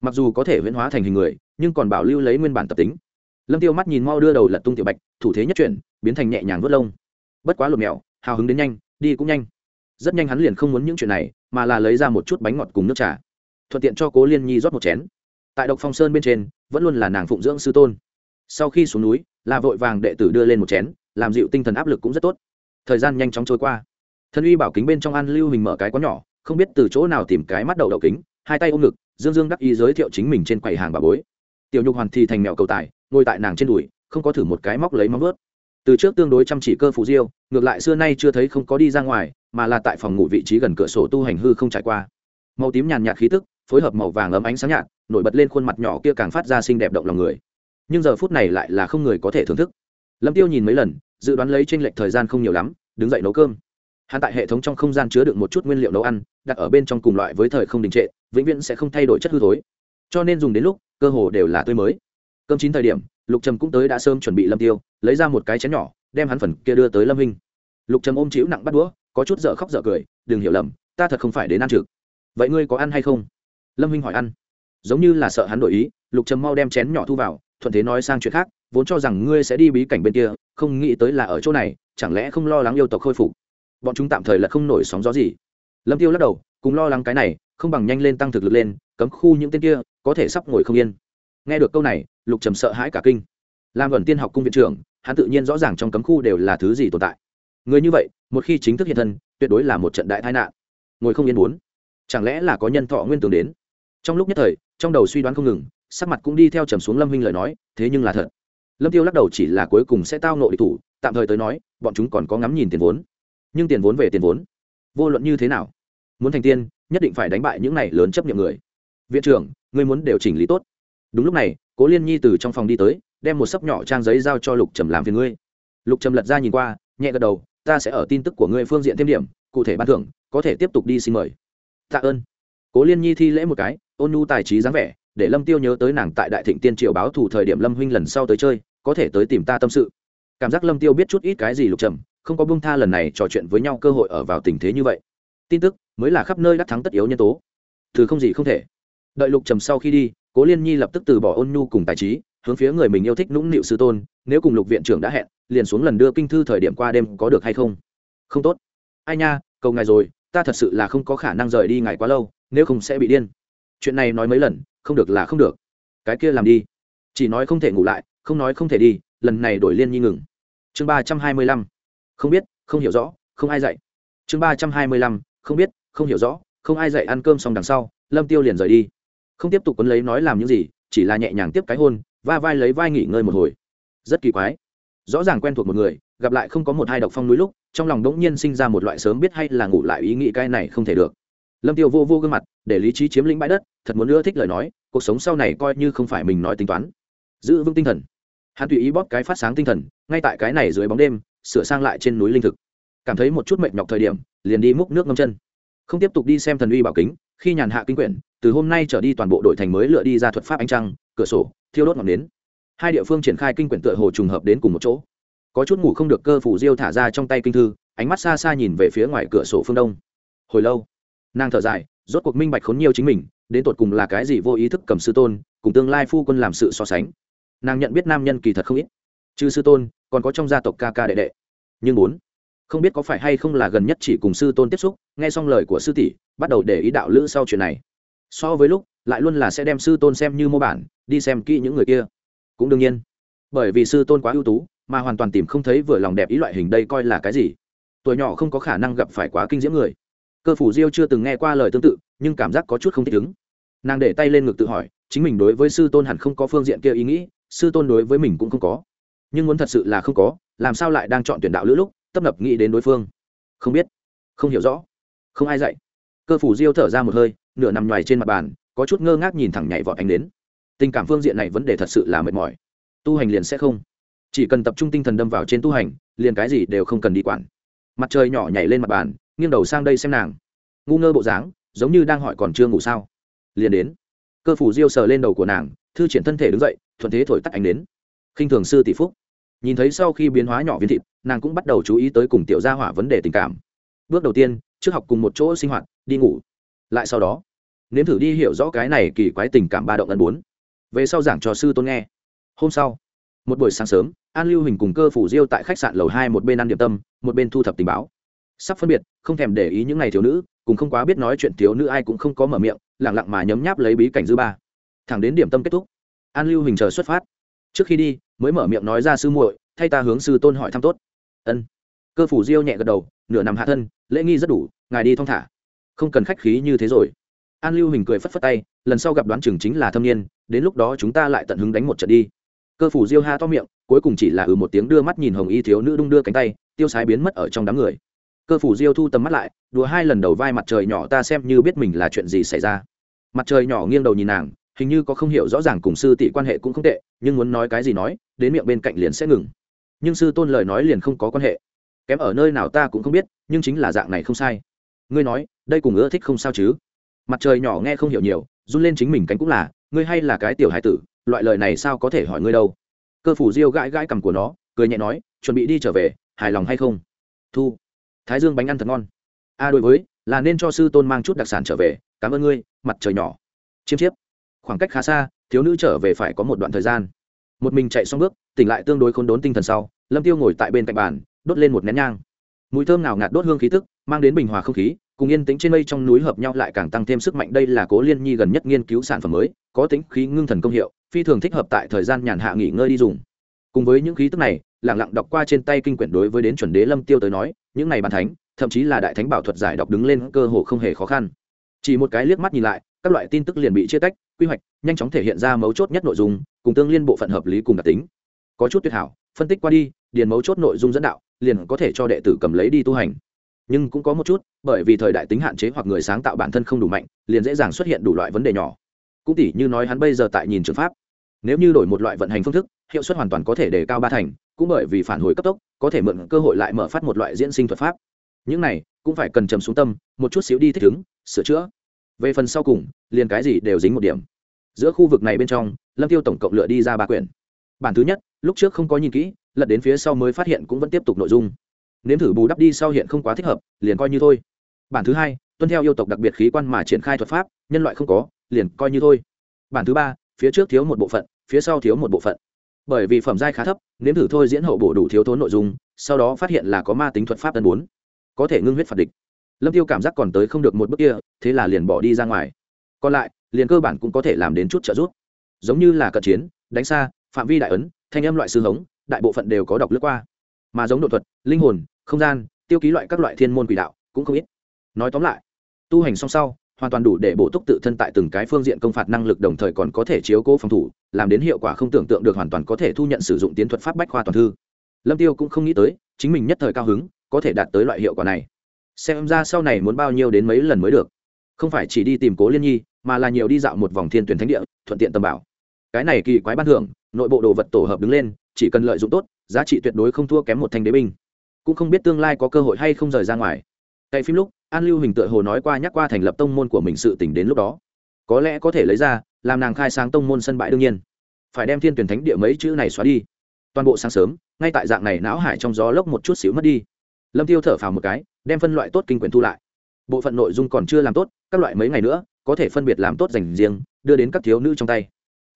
mặc dù có thể huyễn hóa thành hình người, nhưng còn bảo lưu lấy nguyên bản tập tính. Lâm tiêu mắt nhìn mau đưa đầu lật tung tiểu bạch, thủ thế nhất chuyển, biến thành nhẹ nhàng vớt lông. Bất quá lột mèo, hào hứng đến nhanh, đi cũng nhanh. Rất nhanh hắn liền không muốn những chuyện này, mà là lấy ra một chút bánh ngọt cùng nước trà. Thuận tiện cho cố liên nhi rót một chén tại độc phong sơn bên trên, vẫn luôn là nàng phụng dưỡng sư tôn. Sau khi xuống núi, là vội vàng đệ tử đưa lên một chén, làm dịu tinh thần áp lực cũng rất tốt. Thời gian nhanh chóng trôi qua. Thân uy bảo kính bên trong ăn lưu hình mở cái quá nhỏ, không biết từ chỗ nào tìm cái mắt đầu đậu kính, hai tay ôm ngực, dương dương đắc ý giới thiệu chính mình trên quầy hàng bà bối. Tiểu nhục hoàn thì thành mẹo cầu tài, ngồi tại nàng trên đùi, không có thử một cái móc lấy móng vớt từ trước tương đối chăm chỉ cơ phụ diêu, ngược lại xưa nay chưa thấy không có đi ra ngoài, mà là tại phòng ngủ vị trí gần cửa sổ tu hành hư không trải qua. Màu tím nhàn nhạt khí tức phối hợp màu vàng ấm ánh sáng nhạt, nổi bật lên khuôn mặt nhỏ kia càng phát ra xinh đẹp động lòng người. Nhưng giờ phút này lại là không người có thể thưởng thức. Lâm tiêu nhìn mấy lần, dự đoán lấy tranh lệch thời gian không nhiều lắm, đứng dậy nấu cơm. Hắn tại hệ thống trong không gian chứa được một chút nguyên liệu nấu ăn, đặt ở bên trong cùng loại với thời không đình trệ, vĩnh viễn sẽ không thay đổi chất hư thối. Cho nên dùng đến lúc, cơ hồ đều là tươi mới. Cơm chín thời điểm, lục trầm cũng tới đã sớm chuẩn bị lâm tiêu, lấy ra một cái chén nhỏ, đem hắn phần kia đưa tới lâm hinh. Lục trầm ôm chịu nặng bắt đũa, có chút dở khóc dở cười, đừng hiểu lầm, ta thật không phải đến ăn trực. Vậy ngươi có ăn hay không? Lâm hình hỏi ăn. Giống như là sợ hắn đổi ý, lục trầm mau đem chén nhỏ thu vào, thuận thế nói sang chuyện khác, vốn cho rằng ngươi sẽ đi bí cảnh bên kia, không nghĩ tới là ở chỗ này, chẳng lẽ không lo lắng yêu tộc khôi phục? Bọn chúng tạm thời là không nổi sóng gió gì. Lâm tiêu lắc đầu, cùng lo lắng cái này, không bằng nhanh lên tăng thực lực lên, cấm khu những tên kia, có thể sắp ngồi không yên. Nghe được câu này, lục trầm sợ hãi cả kinh. Làm vẩn tiên học cung viện trưởng, hắn tự nhiên rõ ràng trong cấm khu đều là thứ gì tồn tại. Người như vậy, một khi chính thức hiện thân, tuyệt đối là một trận đại tai nạn. Ngồi không yên muốn. Chẳng lẽ là có nhân thọ nguyên tường đến? Trong lúc nhất thời, trong đầu suy đoán không ngừng, sắc mặt cũng đi theo trầm xuống lâm huynh lời nói, thế nhưng là thật. Lâm tiêu lắc đầu chỉ là cuối cùng sẽ tao nộ địch thủ, tạm thời tới nói, bọn chúng còn có ngắm nhìn tiền vốn. Nhưng tiền vốn về tiền vốn, vô luận như thế nào, muốn thành tiên, nhất định phải đánh bại những này lớn chấp nhận người. Viện trưởng, ngươi muốn điều chỉnh lý tốt. Đúng lúc này, cố liên nhi từ trong phòng đi tới, đem một sấp nhỏ trang giấy giao cho lục trầm làm phiền ngươi. Lục trầm lật ra nhìn qua, nhẹ gật đầu, ta sẽ ở tin tức của ngươi phương diện thêm điểm, cụ thể ban thưởng, có thể tiếp tục đi xin mời. Tạ ơn cố liên nhi thi lễ một cái, ôn nhu tài trí dáng vẻ, để lâm tiêu nhớ tới nàng tại đại thịnh tiên triều báo thủ thời điểm lâm huynh lần sau tới chơi, có thể tới tìm ta tâm sự. Cảm giác lâm tiêu biết chút ít cái gì lục trầm, không có bông tha lần này trò chuyện với nhau cơ hội ở vào tình thế như vậy. Tin tức mới là khắp nơi đắc thắng tất yếu nhân tố. Thứ không gì không thể. Đợi lục trầm sau khi đi, cố liên nhi lập tức từ bỏ ôn nhu cùng tài trí, hướng phía người mình yêu thích nũng nịu sư tôn, nếu cùng lục viện trưởng đã hẹn, liền xuống lần đưa kinh thư thời điểm qua đêm có được hay không? Không tốt. Ai nha, cầu ngài rồi, ta thật sự là không có khả năng rời đi ngài quá lâu nếu không sẽ bị điên. Chuyện này nói mấy lần, không được là không được. Cái kia làm đi. Chỉ nói không thể ngủ lại, không nói không thể đi, lần này đổi liên nhi ngừng. Chương ba trăm hai mươi lăm. Không biết, không hiểu rõ, không ai dạy. Chương ba trăm hai mươi lăm. Không biết, không hiểu rõ, không ai dạy ăn cơm xong đằng sau, lâm tiêu liền rời đi. Không tiếp tục quấn lấy nói làm những gì, chỉ là nhẹ nhàng tiếp cái hôn, va vai lấy vai nghỉ ngơi một hồi. Rất kỳ quái. Rõ ràng quen thuộc một người, gặp lại không có một hai độc phong núi lúc, trong lòng đống nhiên sinh ra một loại sớm biết hay là ngủ lại ý nghĩ cái này không thể được lâm tiêu vô vô gương mặt, để lý trí chiếm lĩnh bãi đất, thật muốn ưa thích lời nói, cuộc sống sau này coi như không phải mình nói tính toán. Giữ vững tinh thần. Hắn tùy ý bóp cái phát sáng tinh thần, ngay tại cái này dưới bóng đêm, sửa sang lại trên núi linh thực. Cảm thấy một chút mệt nhọc thời điểm, liền đi múc nước ngâm chân. Không tiếp tục đi xem thần uy bảo kính, khi nhàn hạ kinh quyển, từ hôm nay trở đi toàn bộ đội thành mới lựa đi ra thuật pháp ánh trăng, cửa sổ, thiêu đốt ngọn nến. Hai địa phương triển khai kinh quyển tựa hồ trùng hợp đến cùng một chỗ. Có chút ngủ không được cơ phủ diêu thả ra trong tay kinh thư, ánh mắt xa xa nhìn về phía ngoài cửa sổ phương đông. Hồi lâu nàng thở dài, rốt cuộc minh bạch khốn nhiều chính mình, đến tột cùng là cái gì vô ý thức cầm sư tôn, cùng tương lai phu quân làm sự so sánh. Nàng nhận biết nam nhân kỳ thật không ít. Trừ sư tôn, còn có trong gia tộc ca ca đệ đệ. Nhưng bốn không biết có phải hay không là gần nhất chỉ cùng sư tôn tiếp xúc, nghe xong lời của sư tỷ, bắt đầu để ý đạo lữ sau chuyện này. So với lúc, lại luôn là sẽ đem sư tôn xem như mô bản, đi xem kỹ những người kia. Cũng đương nhiên, bởi vì sư tôn quá ưu tú, mà hoàn toàn tìm không thấy vừa lòng đẹp ý loại hình đây coi là cái gì. Tuổi nhỏ không có khả năng gặp phải quá kinh diễm người cơ phủ diêu chưa từng nghe qua lời tương tự, nhưng cảm giác có chút không thích ứng. Nàng để tay lên ngực tự hỏi, chính mình đối với sư tôn hẳn không có phương diện kia ý nghĩ, sư tôn đối với mình cũng không có. Nhưng muốn thật sự là không có, làm sao lại đang chọn tuyển đạo lữ lúc, tấp nập nghĩ đến đối phương? Không biết. Không hiểu rõ. Không ai dạy. Cơ phủ diêu thở ra một hơi, nửa nằm ngoài trên mặt bàn, có chút ngơ ngác nhìn thẳng nhảy vọt anh đến. Tình cảm phương diện này vấn đề thật sự là mệt mỏi. Tu hành liền sẽ không. Chỉ cần tập trung tinh thần đâm vào trên tu hành, liền cái gì đều không cần đi quản. Mặt trời nhỏ nhảy lên mặt bàn nghiêng đầu sang đây xem nàng. Ngu ngơ bộ dáng, giống như đang hỏi còn chưa ngủ sao. Liền đến. Cơ phủ diêu sờ lên đầu của nàng, thư triển thân thể đứng dậy, thuận thế thổi tắt ánh đến khinh thường sư tỷ phúc. Nhìn thấy sau khi biến hóa nhỏ viên thịt, nàng cũng bắt đầu chú ý tới cùng tiểu gia hỏa vấn đề tình cảm. Bước đầu tiên, trước học cùng một chỗ sinh hoạt, đi ngủ. Lại sau đó, nếm thử đi hiểu rõ cái này kỳ quái tình cảm ba động ân bốn. Về sau giảng cho sư tôn nghe. Hôm sau, một buổi sáng sớm, an lưu hình cùng cơ phủ diêu tại khách sạn lầu hai một bên ăn điểm tâm, một bên thu thập tình báo sắp phân biệt, không thèm để ý những ngày thiếu nữ cùng không quá biết nói chuyện thiếu nữ ai cũng không có mở miệng lẳng lặng mà nhấm nháp lấy bí cảnh dư ba. Thẳng đến điểm tâm kết thúc, an lưu hình chờ xuất phát. Trước khi đi, mới mở miệng nói ra sư muội, thay ta hướng sư tôn hỏi thăm tốt. Ân. Cơ phủ diêu nhẹ gật đầu, nửa nằm hạ thân, lễ nghi rất đủ, ngài đi thong thả. Không cần khách khí như thế rồi. An lưu hình cười phất phất tay, lần sau gặp đoán chừng chính là thâm niên, đến lúc đó chúng ta lại tận hứng đánh một trận đi. Cơ phủ diêu ha to miệng, cuối cùng chỉ là ừ một tiếng đưa mắt nhìn hồng y thiếu nữ đung đưa cánh tay, tiêu sái biến mất ở trong đám người cơ phủ diêu thu tầm mắt lại, đùa hai lần đầu vai mặt trời nhỏ ta xem như biết mình là chuyện gì xảy ra. Mặt trời nhỏ nghiêng đầu nhìn nàng, hình như có không hiểu rõ ràng cùng sư tỷ quan hệ cũng không tệ, nhưng muốn nói cái gì nói, đến miệng bên cạnh liền sẽ ngừng. Nhưng sư tôn lời nói liền không có quan hệ. Kém ở nơi nào ta cũng không biết, nhưng chính là dạng này không sai. Ngươi nói, đây cùng ưa thích không sao chứ? Mặt trời nhỏ nghe không hiểu nhiều, run lên chính mình cánh cũng là, ngươi hay là cái tiểu hải tử, loại lời này sao có thể hỏi ngươi đâu? Cơ phủ diêu gãi gãi cằm của nó, cười nhẹ nói, chuẩn bị đi trở về, hài lòng hay không? Thu thái dương bánh ăn thật ngon. A, đối với, là nên cho sư tôn mang chút đặc sản trở về. Cảm ơn ngươi, mặt trời nhỏ. Chiêm chiếp. Khoảng cách khá xa, thiếu nữ trở về phải có một đoạn thời gian. Một mình chạy xong bước, tỉnh lại tương đối khốn đốn tinh thần sau, lâm tiêu ngồi tại bên cạnh bàn, đốt lên một nén nhang. Mùi thơm nào ngạt đốt hương khí tức, mang đến bình hòa không khí, cùng yên tĩnh trên mây trong núi hợp nhau lại càng tăng thêm sức mạnh. Đây là cố liên nhi gần nhất nghiên cứu sản phẩm mới, có tính khí ngưng thần công hiệu, phi thường thích hợp tại thời gian nhàn hạ nghỉ ngơi đi dùng. Cùng với những khí tức này lẳng lặng đọc qua trên tay kinh quyển đối với đến chuẩn đế lâm tiêu tới nói những này bàn thánh, thậm chí là đại thánh bảo thuật giải đọc đứng lên cơ hồ không hề khó khăn. Chỉ một cái liếc mắt nhìn lại, các loại tin tức liền bị chia tách, quy hoạch, nhanh chóng thể hiện ra mấu chốt nhất nội dung, cùng tương liên bộ phận hợp lý cùng đặc tính. Có chút tuyệt hảo, phân tích qua đi, điền mấu chốt nội dung dẫn đạo, liền có thể cho đệ tử cầm lấy đi tu hành. Nhưng cũng có một chút, bởi vì thời đại tính hạn chế hoặc người sáng tạo bản thân không đủ mạnh, liền dễ dàng xuất hiện đủ loại vấn đề nhỏ. Cũng tỉ như nói hắn bây giờ tại nhìn trường pháp. Nếu như đổi một loại vận hành phương thức hiệu suất hoàn toàn có thể đề cao ba thành, cũng bởi vì phản hồi cấp tốc, có thể mượn cơ hội lại mở phát một loại diễn sinh thuật pháp. Những này, cũng phải cần trầm xuống tâm, một chút xíu đi thích ứng, sửa chữa. Về phần sau cùng, liền cái gì đều dính một điểm. Giữa khu vực này bên trong, lâm tiêu tổng cộng lựa đi ra ba quyển. Bản thứ nhất, lúc trước không có nhìn kỹ, lật đến phía sau mới phát hiện cũng vẫn tiếp tục nội dung. Nếm thử bù đắp đi sau hiện không quá thích hợp, liền coi như thôi. Bản thứ hai, tuân theo yêu tộc đặc biệt khí quan mà triển khai thuật pháp, nhân loại không có, liền coi như thôi. Bản thứ ba, phía trước thiếu một bộ phận, phía sau thiếu một bộ phận bởi vì phẩm giai khá thấp, nếm thử thôi diễn hậu bổ đủ thiếu thốn nội dung, sau đó phát hiện là có ma tính thuật pháp tân bốn. Có thể ngưng huyết phạt địch. Lâm tiêu cảm giác còn tới không được một bước kia, thế là liền bỏ đi ra ngoài. Còn lại, liền cơ bản cũng có thể làm đến chút trợ giúp. Giống như là cận chiến, đánh xa, phạm vi đại ấn, thanh âm loại sư hống, đại bộ phận đều có đọc lướt qua. Mà giống độ thuật, linh hồn, không gian, tiêu ký loại các loại thiên môn quỷ đạo, cũng không ít. Nói tóm lại, tu hành song sau hoàn toàn đủ để bổ túc tự thân tại từng cái phương diện công phạt năng lực, đồng thời còn có thể chiếu cố phòng thủ, làm đến hiệu quả không tưởng tượng được hoàn toàn có thể thu nhận sử dụng tiến thuật pháp bách khoa toàn thư. Lâm tiêu cũng không nghĩ tới, chính mình nhất thời cao hứng, có thể đạt tới loại hiệu quả này. Xem ra sau này muốn bao nhiêu đến mấy lần mới được. Không phải chỉ đi tìm cố liên nhi, mà là nhiều đi dạo một vòng thiên tuyển thánh địa, thuận tiện tầm bảo. Cái này kỳ quái ban thưởng, nội bộ đồ vật tổ hợp đứng lên, chỉ cần lợi dụng tốt, giá trị tuyệt đối không thua kém một thanh đế binh. Cũng không biết tương lai có cơ hội hay không rời ra ngoài tại phim lúc, an lưu hình tựa hồ nói qua nhắc qua thành lập tông môn của mình sự tỉnh đến lúc đó. Có lẽ có thể lấy ra, làm nàng khai sáng tông môn sân bãi đương nhiên. Phải đem thiên tuyển thánh địa mấy chữ này xóa đi. Toàn bộ sáng sớm, ngay tại dạng này não hải trong gió lốc một chút xíu mất đi. Lâm tiêu thở phào một cái, đem phân loại tốt kinh quyển thu lại. Bộ phận nội dung còn chưa làm tốt, các loại mấy ngày nữa, có thể phân biệt làm tốt dành riêng, đưa đến các thiếu nữ trong tay.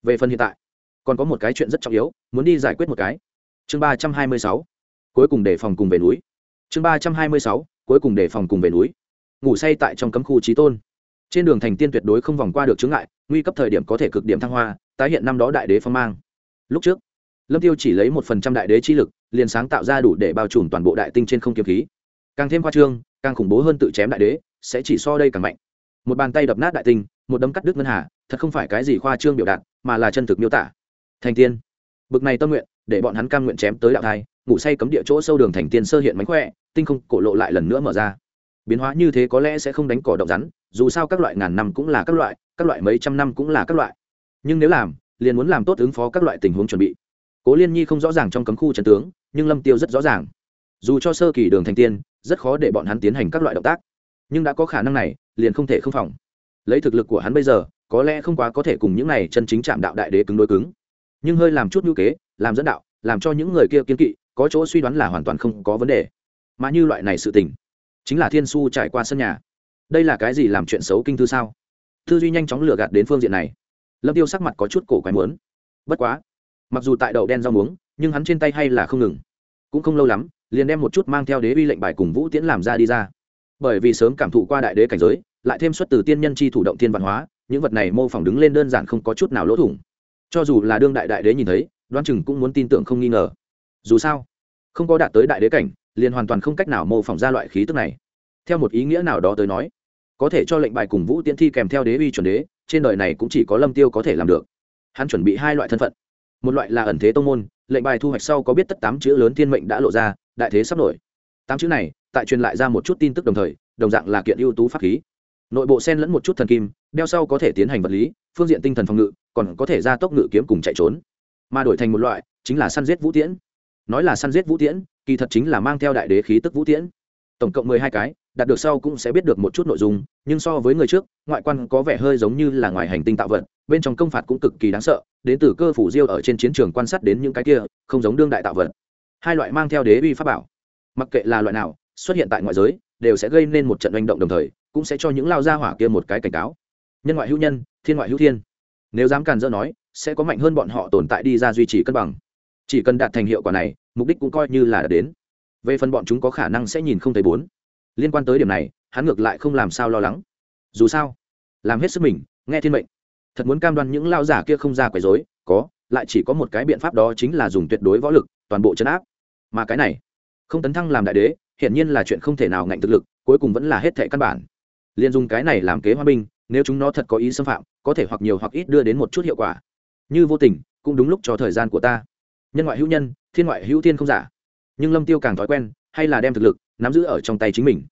Về phần hiện tại, còn có một cái chuyện rất trọng yếu, muốn đi giải quyết một cái. Chương ba trăm hai mươi sáu. Cuối cùng để phòng cùng về núi. Chương ba trăm hai mươi sáu cuối cùng để phòng cùng về núi. Ngủ say tại trong cấm khu trí tôn. Trên đường thành tiên tuyệt đối không vòng qua được chướng ngại, nguy cấp thời điểm có thể cực điểm thăng hoa, tái hiện năm đó đại đế phong mang. Lúc trước, lâm tiêu chỉ lấy một phần trăm đại đế chi lực, liền sáng tạo ra đủ để bao trùm toàn bộ đại tinh trên không kiếm khí. Càng thêm khoa trương, càng khủng bố hơn tự chém đại đế, sẽ chỉ so đây càng mạnh. Một bàn tay đập nát đại tinh, một đấm cắt đứt ngân hà, thật không phải cái gì khoa trương biểu đạt, mà là chân thực miêu tả. Thành tiên, bực này tâm nguyện, để bọn hắn cam nguyện chém tới đạo thai ngủ say cấm địa chỗ sâu đường thành tiên sơ hiện mánh khỏe, tinh không cổ lộ lại lần nữa mở ra. Biến hóa như thế có lẽ sẽ không đánh cỏ động rắn, dù sao các loại ngàn năm cũng là các loại các loại mấy trăm năm cũng là các loại. Nhưng nếu làm, liền muốn làm tốt ứng phó các loại tình huống chuẩn bị. Cố liên nhi không rõ ràng trong cấm khu trần tướng, nhưng lâm tiêu rất rõ ràng. Dù cho sơ kỳ đường thành tiên, rất khó để bọn hắn tiến hành các loại động tác. Nhưng đã có khả năng này, liền không thể không phòng. Lấy thực lực của hắn bây giờ, có lẽ không quá có thể cùng những này chân chính chạm đạo đại đế cứng đối cứng. Nhưng hơi làm chút ngữ kế, làm dẫn đạo, làm cho những người kia kiên kỵ có chỗ suy đoán là hoàn toàn không có vấn đề. Mà như loại này sự tình, chính là thiên su trải qua sân nhà. Đây là cái gì làm chuyện xấu kinh thư sao? Tư duy nhanh chóng lừa gạt đến phương diện này. Lâm tiêu sắc mặt có chút cổ quái muốn. Bất quá, mặc dù tại đậu đen rau muống, nhưng hắn trên tay hay là không ngừng. Cũng không lâu lắm, liền đem một chút mang theo đế uy lệnh bài cùng vũ tiễn làm ra đi ra. Bởi vì sớm cảm thụ qua đại đế cảnh giới, lại thêm xuất từ tiên nhân chi thủ động thiên văn hóa, những vật này mô phỏng đứng lên đơn giản không có chút nào lỗ thủng. Cho dù là đương đại đại đế nhìn thấy đoan chừng cũng muốn tin tưởng không nghi ngờ. Dù sao không có đạt tới đại đế cảnh, liền hoàn toàn không cách nào mô phỏng ra loại khí tức này. Theo một ý nghĩa nào đó tới nói, có thể cho lệnh bài cùng vũ tiễn thi kèm theo đế uy chuẩn đế, trên đời này cũng chỉ có lâm tiêu có thể làm được. Hắn chuẩn bị hai loại thân phận. Một loại là ẩn thế tông môn, lệnh bài thu hoạch sau có biết tất tám chữ lớn thiên mệnh đã lộ ra, đại thế sắp nổi. Tám chữ này, tại truyền lại ra một chút tin tức đồng thời, đồng dạng là kiện ưu tú pháp khí. Nội bộ sen lẫn một chút thần kim, đeo sau có thể tiến hành vật lý, phương diện tinh thần phòng ngự, còn có thể ra tốc ngự kiếm cùng chạy trốn. Mà đổi thành một loại, chính là săn giết vũ tiễn nói là săn giết vũ tiễn, kỳ thật chính là mang theo đại đế khí tức vũ tiễn. Tổng cộng mười hai cái, đạt được sau cũng sẽ biết được một chút nội dung, nhưng so với người trước, ngoại quan có vẻ hơi giống như là ngoài hành tinh tạo vật, bên trong công phạt cũng cực kỳ đáng sợ, đến từ cơ phủ diêu ở trên chiến trường quan sát đến những cái kia, không giống đương đại tạo vật. Hai loại mang theo đế uy pháp bảo, mặc kệ là loại nào, xuất hiện tại ngoại giới, đều sẽ gây nên một trận hành động đồng thời, cũng sẽ cho những lao gia hỏa kia một cái cảnh cáo. Nhân ngoại hữu nhân, thiên ngoại hữu thiên. Nếu dám càn dỡ nói, sẽ có mạnh hơn bọn họ tồn tại đi ra duy trì cân bằng chỉ cần đạt thành hiệu quả này, mục đích cũng coi như là đã đến. Về phần bọn chúng có khả năng sẽ nhìn không thấy bốn. Liên quan tới điểm này, hắn ngược lại không làm sao lo lắng. Dù sao, làm hết sức mình, nghe thiên mệnh. Thật muốn cam đoan những lao giả kia không ra quấy dối có, lại chỉ có một cái biện pháp đó chính là dùng tuyệt đối võ lực, toàn bộ chấn áp. Mà cái này, không tấn thăng làm đại đế, hiển nhiên là chuyện không thể nào ngạnh thực lực, cuối cùng vẫn là hết thệ căn bản. Liền dùng cái này làm kế hoa binh, nếu chúng nó thật có ý xâm phạm, có thể hoặc nhiều hoặc ít đưa đến một chút hiệu quả. Như vô tình, cũng đúng lúc cho thời gian của ta nhân ngoại hữu nhân, thiên ngoại hữu thiên không giả. Nhưng lâm tiêu càng thói quen, hay là đem thực lực, nắm giữ ở trong tay chính mình.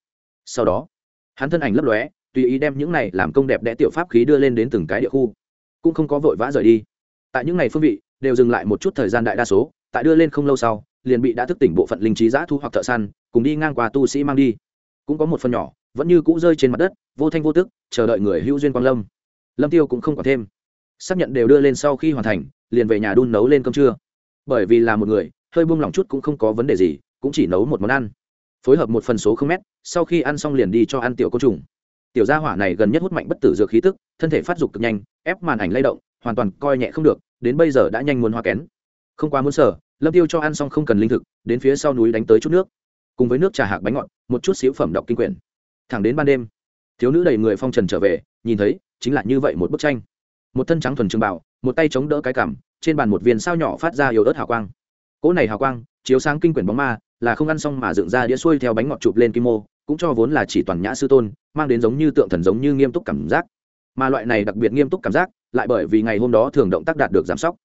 Sau đó, hắn thân ảnh lấp lóe, tùy ý đem những này làm công đẹp đẽ tiểu pháp khí đưa lên đến từng cái địa khu. Cũng không có vội vã rời đi. Tại những ngày phương vị, đều dừng lại một chút thời gian đại đa số, tại đưa lên không lâu sau, liền bị đã thức tỉnh bộ phận linh trí giã thu hoặc thợ săn, cùng đi ngang qua tu sĩ mang đi. Cũng có một phần nhỏ, vẫn như cũ rơi trên mặt đất, vô thanh vô tức, chờ đợi người hữu duyên quang lâm. Lâm tiêu cũng không còn thêm. Xác nhận đều đưa lên sau khi hoàn thành, liền về nhà đun nấu lên cơm trưa bởi vì là một người, hơi buông lỏng chút cũng không có vấn đề gì, cũng chỉ nấu một món ăn. Phối hợp một phần số không mét, sau khi ăn xong liền đi cho ăn tiểu côn trùng. Tiểu gia hỏa này gần nhất hút mạnh bất tử dược khí tức, thân thể phát dục cực nhanh, ép màn ảnh lay động, hoàn toàn coi nhẹ không được, đến bây giờ đã nhanh muốn hoa kén. Không quá muốn sở lâm tiêu cho ăn xong không cần linh thực, đến phía sau núi đánh tới chút nước. Cùng với nước trà hạc bánh ngọt, một chút xíu phẩm đọc kinh quyển. Thẳng đến ban đêm, thiếu nữ đầy người phong trần trở về, nhìn thấy, chính là như vậy một bức tranh. Một thân trắng thuần trường bảo một tay chống đỡ cái cằm trên bàn một viên sao nhỏ phát ra yếu ớt hào quang. Cỗ này hào quang, chiếu sáng kinh quyển bóng ma, là không ăn xong mà dựng ra đĩa xuôi theo bánh ngọt chụp lên kim mô, cũng cho vốn là chỉ toàn nhã sư tôn, mang đến giống như tượng thần giống như nghiêm túc cảm giác. Mà loại này đặc biệt nghiêm túc cảm giác, lại bởi vì ngày hôm đó thường động tác đạt được giảm sóc.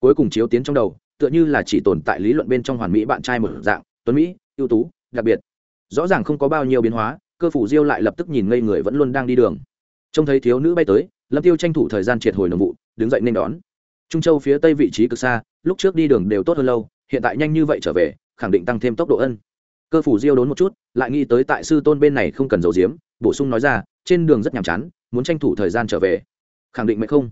Cuối cùng chiếu tiến trong đầu, tựa như là chỉ tồn tại lý luận bên trong hoàn mỹ bạn trai một dạng, tuấn mỹ, ưu tú, đặc biệt. Rõ ràng không có bao nhiêu biến hóa, cơ phủ diêu lại lập tức nhìn ngây người vẫn luôn đang đi đường. Trông thấy thiếu nữ bay tới, lâm tiêu tranh thủ thời gian triệt hồi nồng vụ, đứng dậy nên đón trung châu phía tây vị trí cực xa, lúc trước đi đường đều tốt hơn lâu, hiện tại nhanh như vậy trở về, khẳng định tăng thêm tốc độ ân. Cơ phủ diêu đốn một chút, lại nghĩ tới tại sư tôn bên này không cần giấu giếm, bổ sung nói ra, trên đường rất nhàm chán, muốn tranh thủ thời gian trở về. Khẳng định mệt không?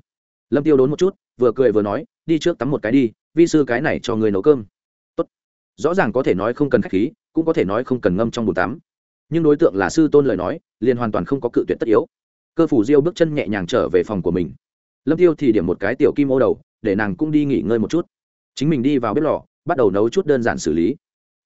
Lâm tiêu đốn một chút, vừa cười vừa nói, đi trước tắm một cái đi, vi sư cái này cho người nấu cơm. Tốt. Rõ ràng có thể nói không cần khách khí, cũng có thể nói không cần ngâm trong bồn tắm. Nhưng đối tượng là sư tôn lời nói, liền hoàn toàn không có cự tuyệt tất yếu. Cơ phủ diêu bước chân nhẹ nhàng trở về phòng của mình lâm tiêu thì điểm một cái tiểu kim ô đầu, để nàng cũng đi nghỉ ngơi một chút. Chính mình đi vào bếp lò, bắt đầu nấu chút đơn giản xử lý.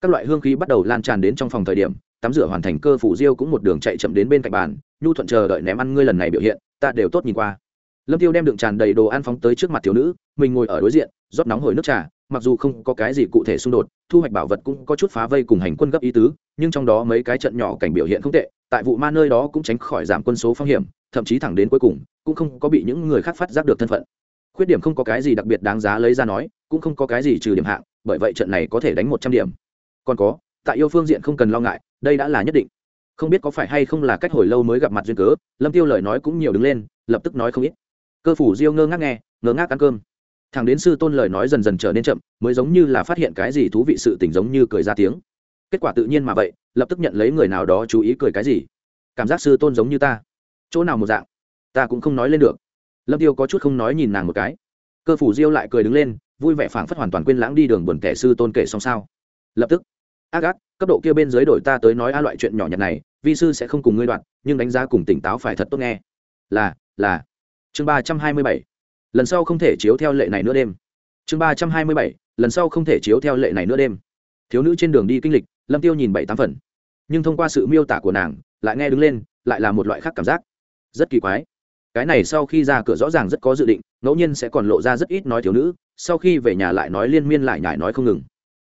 Các loại hương khí bắt đầu lan tràn đến trong phòng thời điểm, tắm rửa hoàn thành cơ phủ diêu cũng một đường chạy chậm đến bên cạnh bàn, nhu thuận chờ đợi ném ăn ngươi lần này biểu hiện, ta đều tốt nhìn qua. Lâm tiêu đem đựng tràn đầy đồ ăn phóng tới trước mặt thiếu nữ, mình ngồi ở đối diện, rót nóng hổi nước trà, mặc dù không có cái gì cụ thể xung đột, thu hoạch bảo vật cũng có chút phá vây cùng hành quân gấp ý tứ, nhưng trong đó mấy cái trận nhỏ cảnh biểu hiện không tệ, tại vụ ma nơi đó cũng tránh khỏi giảm quân số phong hiểm thậm chí thẳng đến cuối cùng, cũng không có bị những người khác phát giác được thân phận. Khuyết điểm không có cái gì đặc biệt đáng giá lấy ra nói, cũng không có cái gì trừ điểm hạng, bởi vậy trận này có thể đánh một trăm điểm. Còn có, tại yêu phương diện không cần lo ngại, đây đã là nhất định. Không biết có phải hay không là cách hồi lâu mới gặp mặt duyên cớ, lâm tiêu lời nói cũng nhiều đứng lên, lập tức nói không ít. Cơ phủ diêu ngơ ngác nghe, ngơ ngác ăn cơm. Thằng đến sư tôn lời nói dần dần trở nên chậm, mới giống như là phát hiện cái gì thú vị sự tình giống như cười ra tiếng. Kết quả tự nhiên mà vậy, lập tức nhận lấy người nào đó chú ý cười cái gì. Cảm giác sư tôn giống như ta chỗ nào một dạng? Ta cũng không nói lên được. Lâm tiêu có chút không nói nhìn nàng một cái. Cơ phủ diêu lại cười đứng lên, vui vẻ phảng phất hoàn toàn quên lãng đi đường buồn kẻ sư tôn kể xong sao. Lập tức, ác ác, cấp độ kia bên dưới đổi ta tới nói a loại chuyện nhỏ nhặt này, vi sư sẽ không cùng ngươi đoạn, nhưng đánh giá cùng tỉnh táo phải thật tốt nghe. Là là. Chương ba trăm hai mươi bảy. Lần sau không thể chiếu theo lệ này nữa đêm. Chương ba trăm hai mươi bảy. Lần sau không thể chiếu theo lệ này nữa đêm. Thiếu nữ trên đường đi kinh lịch, lâm tiêu nhìn bảy tám phần. Nhưng thông qua sự miêu tả của nàng, lại nghe đứng lên, lại là một loại khác cảm giác rất kỳ quái. Cái này sau khi ra cửa rõ ràng rất có dự định, ngẫu nhiên sẽ còn lộ ra rất ít nói thiếu nữ, sau khi về nhà lại nói liên miên lại nhải nói không ngừng.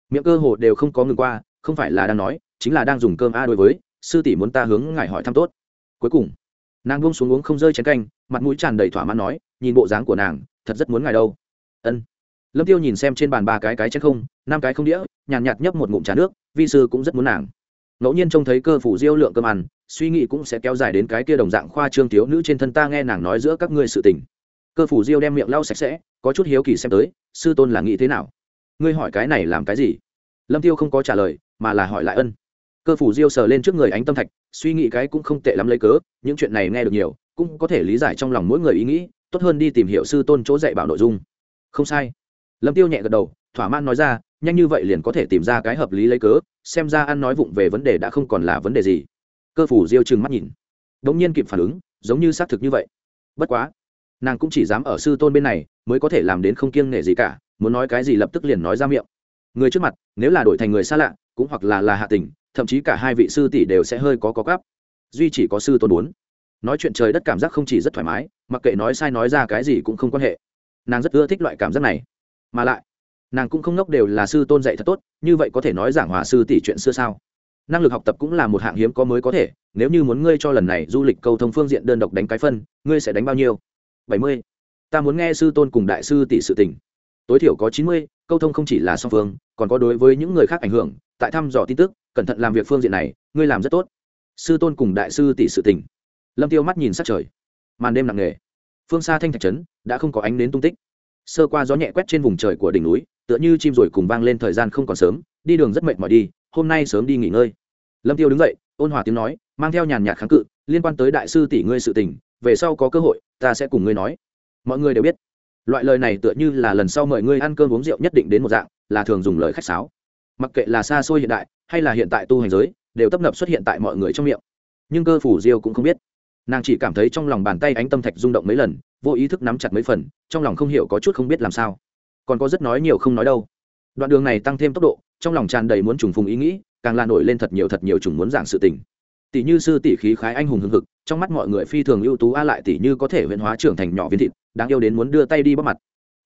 Miệng cơ hồ đều không có ngừng qua, không phải là đang nói, chính là đang dùng cơm a đối với, sư tỷ muốn ta hướng ngài hỏi thăm tốt. Cuối cùng, nàng buông xuống uống không rơi chén canh, mặt mũi tràn đầy thỏa mãn nói, nhìn bộ dáng của nàng, thật rất muốn ngài đâu. Ân. Lâm tiêu nhìn xem trên bàn ba cái cái chén không, năm cái không đĩa, nhàn nhạt nhấp một ngụm trà nước, vi sư cũng rất muốn nàng ngẫu nhiên trông thấy cơ phủ diêu lượng cơm ăn, suy nghĩ cũng sẽ kéo dài đến cái kia đồng dạng khoa trương thiếu nữ trên thân ta nghe nàng nói giữa các ngươi sự tình. Cơ phủ diêu đem miệng lau sạch sẽ, có chút hiếu kỳ xem tới, sư tôn là nghĩ thế nào? Ngươi hỏi cái này làm cái gì? Lâm tiêu không có trả lời, mà là hỏi lại ân. Cơ phủ diêu sờ lên trước người ánh tâm thạch, suy nghĩ cái cũng không tệ lắm lấy cớ, những chuyện này nghe được nhiều, cũng có thể lý giải trong lòng mỗi người ý nghĩ, tốt hơn đi tìm hiểu sư tôn chỗ dạy bảo nội dung. Không sai. Lâm tiêu nhẹ gật đầu thỏa mãn nói ra, nhanh như vậy liền có thể tìm ra cái hợp lý lấy cớ, xem ra ăn nói vụng về vấn đề đã không còn là vấn đề gì. Cơ phủ diêu trừng mắt nhìn. Đống nhiên kịp phản ứng, giống như xác thực như vậy. Bất quá, nàng cũng chỉ dám ở sư tôn bên này, mới có thể làm đến không kiêng nể gì cả, muốn nói cái gì lập tức liền nói ra miệng. Người trước mặt, nếu là đổi thành người xa lạ, cũng hoặc là là hạ tình, thậm chí cả hai vị sư tỷ đều sẽ hơi có có cắp. duy chỉ có sư tôn bốn nói chuyện trời đất cảm giác không chỉ rất thoải mái, mặc kệ nói sai nói ra cái gì cũng không quan hệ. Nàng rất ưa thích loại cảm giác này. Mà lại nàng cũng không ngốc đều là sư tôn dạy thật tốt, như vậy có thể nói giảng hòa sư tỷ chuyện xưa sao? Năng lực học tập cũng là một hạng hiếm có mới có thể, nếu như muốn ngươi cho lần này du lịch câu thông phương diện đơn độc đánh cái phân, ngươi sẽ đánh bao nhiêu? Bảy mươi. Ta muốn nghe sư tôn cùng đại sư tỷ sự tình. Tối thiểu có chín mươi, câu thông không chỉ là song phương, còn có đối với những người khác ảnh hưởng, tại thăm dò tin tức, cẩn thận làm việc phương diện này, ngươi làm rất tốt. Sư tôn cùng đại sư tỷ sự tình. Lâm tiêu mắt nhìn sát trời. Màn đêm nặng nề. Phương xa thanh thạch trấn, đã không có ánh nến tung tích. Sơ qua gió nhẹ quét trên vùng trời của đỉnh núi tựa như chim rồi cùng vang lên thời gian không còn sớm, đi đường rất mệt mỏi đi, hôm nay sớm đi nghỉ ngơi. Lâm tiêu đứng dậy, ôn hòa tiếng nói, mang theo nhàn nhạt kháng cự, liên quan tới đại sư tỷ ngươi sự tình, về sau có cơ hội, ta sẽ cùng ngươi nói. Mọi người đều biết, loại lời này tựa như là lần sau mời ngươi ăn cơm uống rượu nhất định đến một dạng, là thường dùng lời khách sáo. Mặc kệ là xa xôi hiện đại, hay là hiện tại tu hành giới, đều tấp nập xuất hiện tại mọi người trong miệng. Nhưng cơ phủ diêu cũng không biết. Nàng chỉ cảm thấy trong lòng bàn tay ánh tâm thạch rung động mấy lần, vô ý thức nắm chặt mấy phần, trong lòng không hiểu có chút không biết làm sao còn có rất nói nhiều không nói đâu. Đoạn đường này tăng thêm tốc độ, trong lòng tràn đầy muốn trùng phùng ý nghĩ, càng là nổi lên thật nhiều thật nhiều trùng muốn giảng sự tình. Tỷ như sư tỷ khí khái anh hùng hưng hực, trong mắt mọi người phi thường ưu tú a lại tỷ như có thể huyện hóa trưởng thành nhỏ viên thịt, đáng yêu đến muốn đưa tay đi bắt mặt.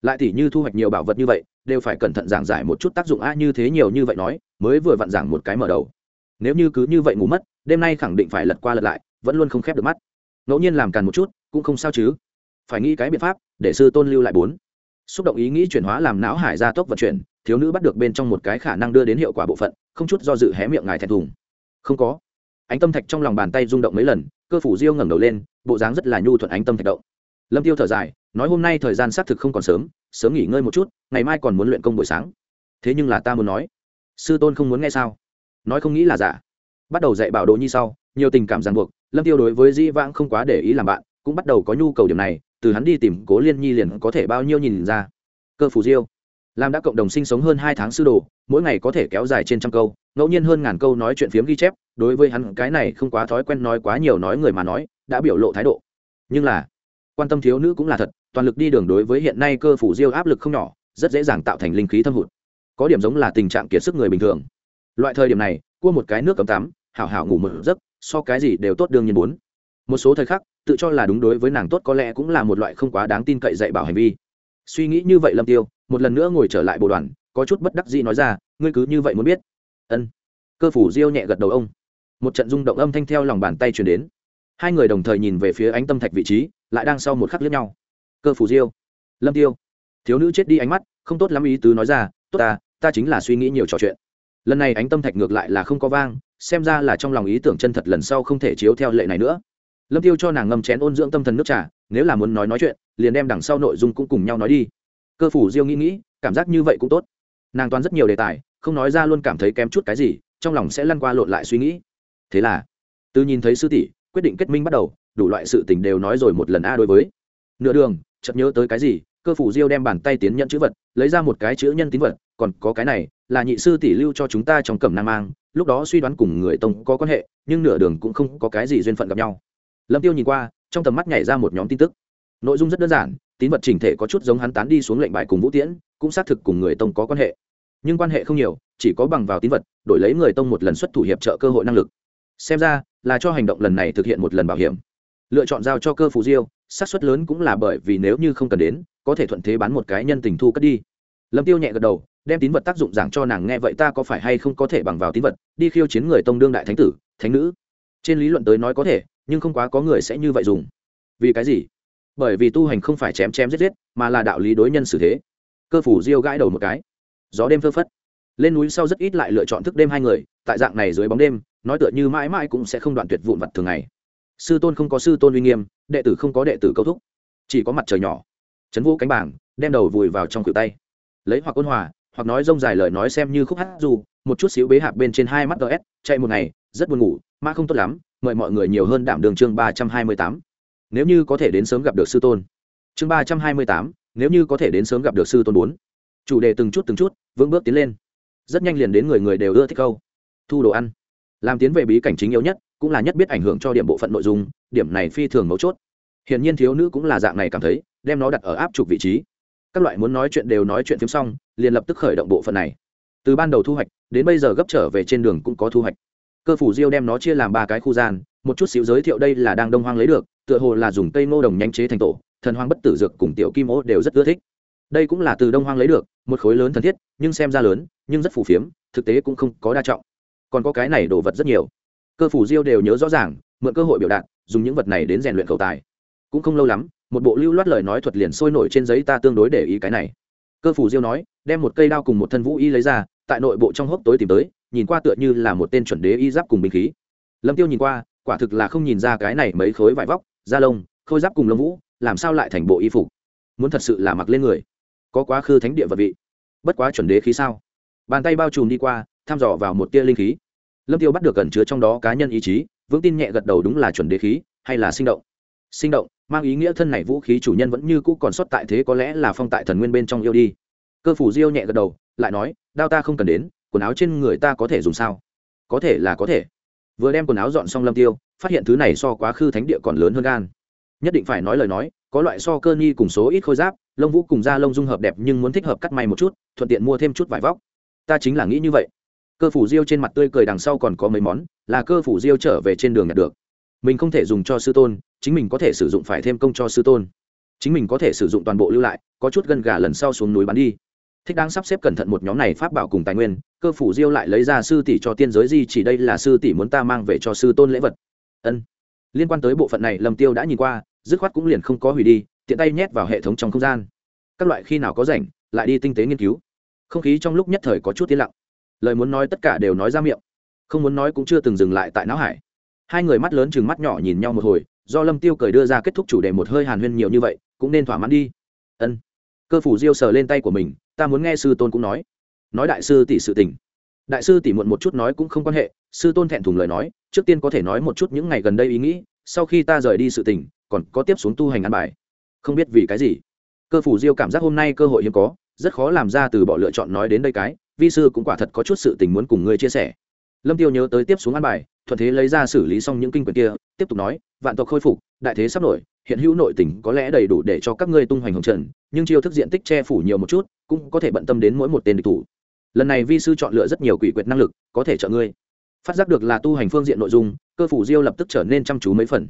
Lại tỷ như thu hoạch nhiều bảo vật như vậy, đều phải cẩn thận giảng giải một chút tác dụng a như thế nhiều như vậy nói, mới vừa vặn giảng một cái mở đầu. Nếu như cứ như vậy ngủ mất, đêm nay khẳng định phải lật qua lật lại, vẫn luôn không khép được mắt. Ngẫu nhiên làm càn một chút, cũng không sao chứ. Phải nghĩ cái biện pháp, để sư tôn lưu lại bốn xúc động ý nghĩ chuyển hóa làm não hải gia tốc vận chuyển, thiếu nữ bắt được bên trong một cái khả năng đưa đến hiệu quả bộ phận, không chút do dự hé miệng ngài thẹn thùng. Không có. Ánh tâm thạch trong lòng bàn tay rung động mấy lần, cơ phủ diêu ngẩng đầu lên, bộ dáng rất là nhu thuận ánh tâm thạch động. Lâm tiêu thở dài, nói hôm nay thời gian xác thực không còn sớm sớm nghỉ ngơi một chút, ngày mai còn muốn luyện công buổi sáng. Thế nhưng là ta muốn nói. Sư tôn không muốn nghe sao? Nói không nghĩ là giả. Bắt đầu dạy bảo đồ nhi sau, nhiều tình cảm ràng buộc, lâm tiêu đối với di vãng không quá để ý làm bạn, cũng bắt đầu có nhu cầu điểm này từ hắn đi tìm cố liên nhi liền có thể bao nhiêu nhìn ra. Cơ phủ diêu. Làm đã cộng đồng sinh sống hơn hai tháng sư đồ, mỗi ngày có thể kéo dài trên trăm câu, ngẫu nhiên hơn ngàn câu nói chuyện phiếm ghi chép, đối với hắn cái này không quá thói quen nói quá nhiều nói người mà nói, đã biểu lộ thái độ. Nhưng là, quan tâm thiếu nữ cũng là thật, toàn lực đi đường đối với hiện nay cơ phủ diêu áp lực không nhỏ, rất dễ dàng tạo thành linh khí thâm hụt. Có điểm giống là tình trạng kiệt sức người bình thường. Loại thời điểm này, cua một cái nước cấm tắm, hảo hảo ngủ một giấc, so cái gì đều tốt đương nhiên muốn một số thời khắc tự cho là đúng đối với nàng tốt có lẽ cũng là một loại không quá đáng tin cậy dạy bảo hành vi. Suy nghĩ như vậy lâm tiêu, một lần nữa ngồi trở lại bộ đoàn, có chút bất đắc dĩ nói ra, ngươi cứ như vậy muốn biết. Ân. Cơ phủ diêu nhẹ gật đầu ông. Một trận rung động âm thanh theo lòng bàn tay truyền đến. Hai người đồng thời nhìn về phía ánh tâm thạch vị trí, lại đang sau một khắc lướt nhau. Cơ phủ diêu. Lâm tiêu. Thiếu nữ chết đi ánh mắt, không tốt lắm ý tứ nói ra, tốt ta ta chính là suy nghĩ nhiều trò chuyện. Lần này ánh tâm thạch ngược lại là không có vang, xem ra là trong lòng ý tưởng chân thật lần sau không thể chiếu theo lệ này nữa lâm tiêu cho nàng ngâm chén ôn dưỡng tâm thần nước trà, nếu là muốn nói nói chuyện, liền đem đằng sau nội dung cũng cùng nhau nói đi. Cơ phủ diêu nghĩ nghĩ, cảm giác như vậy cũng tốt. Nàng toàn rất nhiều đề tài, không nói ra luôn cảm thấy kém chút cái gì, trong lòng sẽ lăn qua lộn lại suy nghĩ. Thế là từ nhìn thấy sư tỷ, quyết định kết minh bắt đầu, đủ loại sự tình đều nói rồi một lần a đối với. Nửa đường, chợt nhớ tới cái gì, cơ phủ diêu đem bàn tay tiến nhận chữ vật, lấy ra một cái chữ nhân tín vật, còn có cái này, là nhị sư tỷ lưu cho chúng ta trong cẩm nang mang, lúc đó suy đoán cùng người tông có quan hệ, nhưng nửa đường cũng không có cái gì duyên phận gặp nhau lâm tiêu nhìn qua, trong tầm mắt nhảy ra một nhóm tin tức. Nội dung rất đơn giản, tín vật chỉnh thể có chút giống hắn tán đi xuống lệnh bài cùng vũ tiễn, cũng xác thực cùng người tông có quan hệ. Nhưng quan hệ không nhiều, chỉ có bằng vào tín vật, đổi lấy người tông một lần xuất thủ hiệp trợ cơ hội năng lực. Xem ra, là cho hành động lần này thực hiện một lần bảo hiểm. Lựa chọn giao cho cơ phù diêu, xác suất lớn cũng là bởi vì nếu như không cần đến, có thể thuận thế bán một cái nhân tình thu cất đi. Lâm tiêu nhẹ gật đầu, đem tín vật tác dụng giảng cho nàng nghe vậy ta có phải hay không có thể bằng vào tín vật, đi khiêu chiến người tông đương đại thánh tử, thánh nữ. Trên lý luận tới nói có thể nhưng không quá có người sẽ như vậy dùng. Vì cái gì? Bởi vì tu hành không phải chém chém giết giết, mà là đạo lý đối nhân xử thế. Cơ phủ diêu gãi đầu một cái. Gió đêm phơ phất. Lên núi sau rất ít lại lựa chọn thức đêm hai người, tại dạng này dưới bóng đêm, nói tựa như mãi mãi cũng sẽ không đoạn tuyệt vụn vặt thường ngày. Sư tôn không có sư tôn uy nghiêm, đệ tử không có đệ tử câu thúc. Chỉ có mặt trời nhỏ. Chấn vũ cánh bảng, đem đầu vùi vào trong cựu tay. Lấy hoặc ôn hòa, hoặc nói rông dài lời nói xem như khúc hát dù, một chút xíu bế hạc bên trên hai mắt gs chạy một ngày, rất buồn ngủ, mà không tốt lắm mời mọi người nhiều hơn đảm đường chương ba trăm hai mươi tám. Nếu như có thể đến sớm gặp được sư tôn. Chương ba trăm hai mươi tám, nếu như có thể đến sớm gặp được sư tôn bốn. Chủ đề từng chút từng chút, vững bước tiến lên. Rất nhanh liền đến người người đều ưa thích câu. Thu đồ ăn. Làm tiến về bí cảnh chính yếu nhất, cũng là nhất biết ảnh hưởng cho điểm bộ phận nội dung, điểm này phi thường mấu chốt. Hiển nhiên thiếu nữ cũng là dạng này cảm thấy, đem nó đặt ở áp trục vị trí. Các loại muốn nói chuyện đều nói chuyện phim xong, liền lập tức khởi động bộ phận này. Từ ban đầu thu hoạch, đến bây giờ gấp trở về trên đường cũng có thu hoạch cơ phủ diêu đem nó chia làm ba cái khu gian, một chút xíu giới thiệu đây là đang đông hoang lấy được, tựa hồ là dùng cây ngô đồng nhanh chế thành tổ, thần hoang bất tử dược cùng tiểu kim ô đều rất ưa thích. Đây cũng là từ đông hoang lấy được, một khối lớn thân thiết, nhưng xem ra lớn, nhưng rất phù phiếm, thực tế cũng không có đa trọng. Còn có cái này đồ vật rất nhiều. Cơ phủ diêu đều nhớ rõ ràng, mượn cơ hội biểu đạt, dùng những vật này đến rèn luyện cầu tài. Cũng không lâu lắm, một bộ lưu loát lời nói thuật liền sôi nổi trên giấy ta tương đối để ý cái này. Cơ phủ diêu nói, đem một cây đao cùng một thân vũ y lấy ra, tại nội bộ trong hốc tối tìm tới nhìn qua tựa như là một tên chuẩn đế y giáp cùng binh khí. Lâm tiêu nhìn qua, quả thực là không nhìn ra cái này mấy khối vải vóc, da lông, khôi giáp cùng lông vũ, làm sao lại thành bộ y phục? Muốn thật sự là mặc lên người. Có quá khứ thánh địa vật vị. Bất quá chuẩn đế khí sao? Bàn tay bao trùm đi qua, thăm dò vào một tia linh khí. Lâm tiêu bắt được gần chứa trong đó cá nhân ý chí, vững tin nhẹ gật đầu đúng là chuẩn đế khí, hay là sinh động? Sinh động, mang ý nghĩa thân này vũ khí chủ nhân vẫn như cũ còn sót tại thế có lẽ là phong tại thần nguyên bên trong yêu đi. Cơ phủ diêu nhẹ gật đầu, lại nói, đao ta không cần đến quần áo trên người ta có thể dùng sao? Có thể là có thể. Vừa đem quần áo dọn xong lâm tiêu, phát hiện thứ này so quá khứ thánh địa còn lớn hơn gan. Nhất định phải nói lời nói, có loại so cơ ni cùng số ít khôi giáp, lông vũ cùng da lông dung hợp đẹp nhưng muốn thích hợp cắt may một chút, thuận tiện mua thêm chút vải vóc. Ta chính là nghĩ như vậy. Cơ phủ diêu trên mặt tươi cười đằng sau còn có mấy món, là cơ phủ diêu trở về trên đường nhặt được. Mình không thể dùng cho sư tôn, chính mình có thể sử dụng phải thêm công cho sư tôn. Chính mình có thể sử dụng toàn bộ lưu lại, có chút gân gà lần sau xuống núi bắn đi. Thích đang sắp xếp cẩn thận một nhóm này pháp bảo cùng tài nguyên cơ phủ diêu lại lấy ra sư tỷ cho tiên giới di chỉ đây là sư tỷ muốn ta mang về cho sư tôn lễ vật. Ân. Liên quan tới bộ phận này, lâm tiêu đã nhìn qua, dứt khoát cũng liền không có hủy đi, tiện tay nhét vào hệ thống trong không gian. Các loại khi nào có rảnh, lại đi tinh tế nghiên cứu. Không khí trong lúc nhất thời có chút yên lặng. Lời muốn nói tất cả đều nói ra miệng. Không muốn nói cũng chưa từng dừng lại tại não hải. Hai người mắt lớn chừng mắt nhỏ nhìn nhau một hồi, do lâm tiêu cười đưa ra kết thúc chủ đề một hơi hàn huyên nhiều như vậy, cũng nên thỏa mãn đi. Ân. Cơ phủ diêu sờ lên tay của mình, ta muốn nghe sư tôn cũng nói nói đại sư tỷ sự tình. Đại sư tỷ muộn một chút nói cũng không quan hệ, sư tôn thẹn thùng lời nói, trước tiên có thể nói một chút những ngày gần đây ý nghĩ, sau khi ta rời đi sự tình, còn có tiếp xuống tu hành ăn bài. Không biết vì cái gì. Cơ phủ diêu cảm giác hôm nay cơ hội hiếm có, rất khó làm ra từ bỏ lựa chọn nói đến đây cái, vi sư cũng quả thật có chút sự tình muốn cùng ngươi chia sẻ. Lâm tiêu nhớ tới tiếp xuống ăn bài, thuận thế lấy ra xử lý xong những kinh quyển kia, tiếp tục nói, vạn tộc khôi phục, đại thế sắp nổi, hiện hữu nội tình có lẽ đầy đủ để cho các ngươi tung hoành hồng trần, nhưng chiêu thức diện tích che phủ nhiều một chút, cũng có thể bận tâm đến mỗi một tên địch thủ lần này vi sư chọn lựa rất nhiều quỷ quyệt năng lực, có thể trợ ngươi. Phát giác được là tu hành phương diện nội dung, cơ phủ diêu lập tức trở nên chăm chú mấy phần.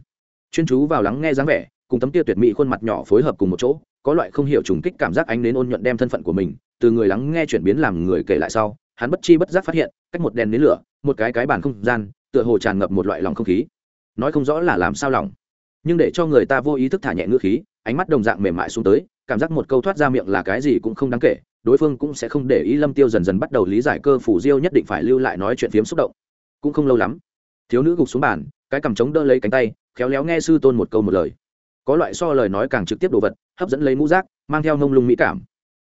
Chuyên chú vào lắng nghe dáng vẻ, cùng tấm tia tuyệt mỹ khuôn mặt nhỏ phối hợp cùng một chỗ, có loại không hiểu trùng kích cảm giác ánh đến ôn nhuận đem thân phận của mình, từ người lắng nghe chuyển biến làm người kể lại sau, hắn bất chi bất giác phát hiện, cách một đèn nến lửa, một cái cái bàn không gian, tựa hồ tràn ngập một loại lòng không khí. Nói không rõ là làm sao lòng. Nhưng để cho người ta vô ý thức thả nhẹ ngữ khí, ánh mắt đồng dạng mềm mại xuống tới, cảm giác một câu thoát ra miệng là cái gì cũng không đáng kể đối phương cũng sẽ không để ý lâm tiêu dần dần bắt đầu lý giải cơ phủ diêu nhất định phải lưu lại nói chuyện phiếm xúc động. Cũng không lâu lắm, thiếu nữ gục xuống bàn, cái cầm trống đỡ lấy cánh tay, khéo léo nghe sư tôn một câu một lời. Có loại so lời nói càng trực tiếp đồ vật, hấp dẫn lấy mũ giác mang theo nông lung mỹ cảm.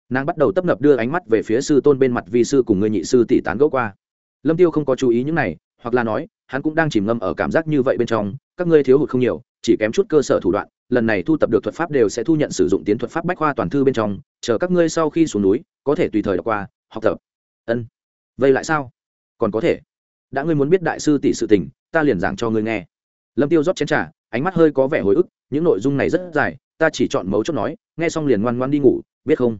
Nàng bắt đầu tấp nập đưa ánh mắt về phía sư tôn bên mặt vi sư cùng người nhị sư tỷ tán gẫu qua. Lâm tiêu không có chú ý những này, hoặc là nói, hắn cũng đang chìm ngâm ở cảm giác như vậy bên trong, các ngươi thiếu hụt không nhiều, chỉ kém chút cơ sở thủ đoạn lần này thu tập được thuật pháp đều sẽ thu nhận sử dụng tiến thuật pháp bách khoa toàn thư bên trong, chờ các ngươi sau khi xuống núi, có thể tùy thời đọc qua, học tập. Ân. Vậy lại sao? Còn có thể. Đã ngươi muốn biết đại sư tỷ sự tình, ta liền giảng cho ngươi nghe. Lâm tiêu rót chén trà, ánh mắt hơi có vẻ hồi ức, những nội dung này rất dài, ta chỉ chọn mấu chốt nói, nghe xong liền ngoan ngoan đi ngủ, biết không?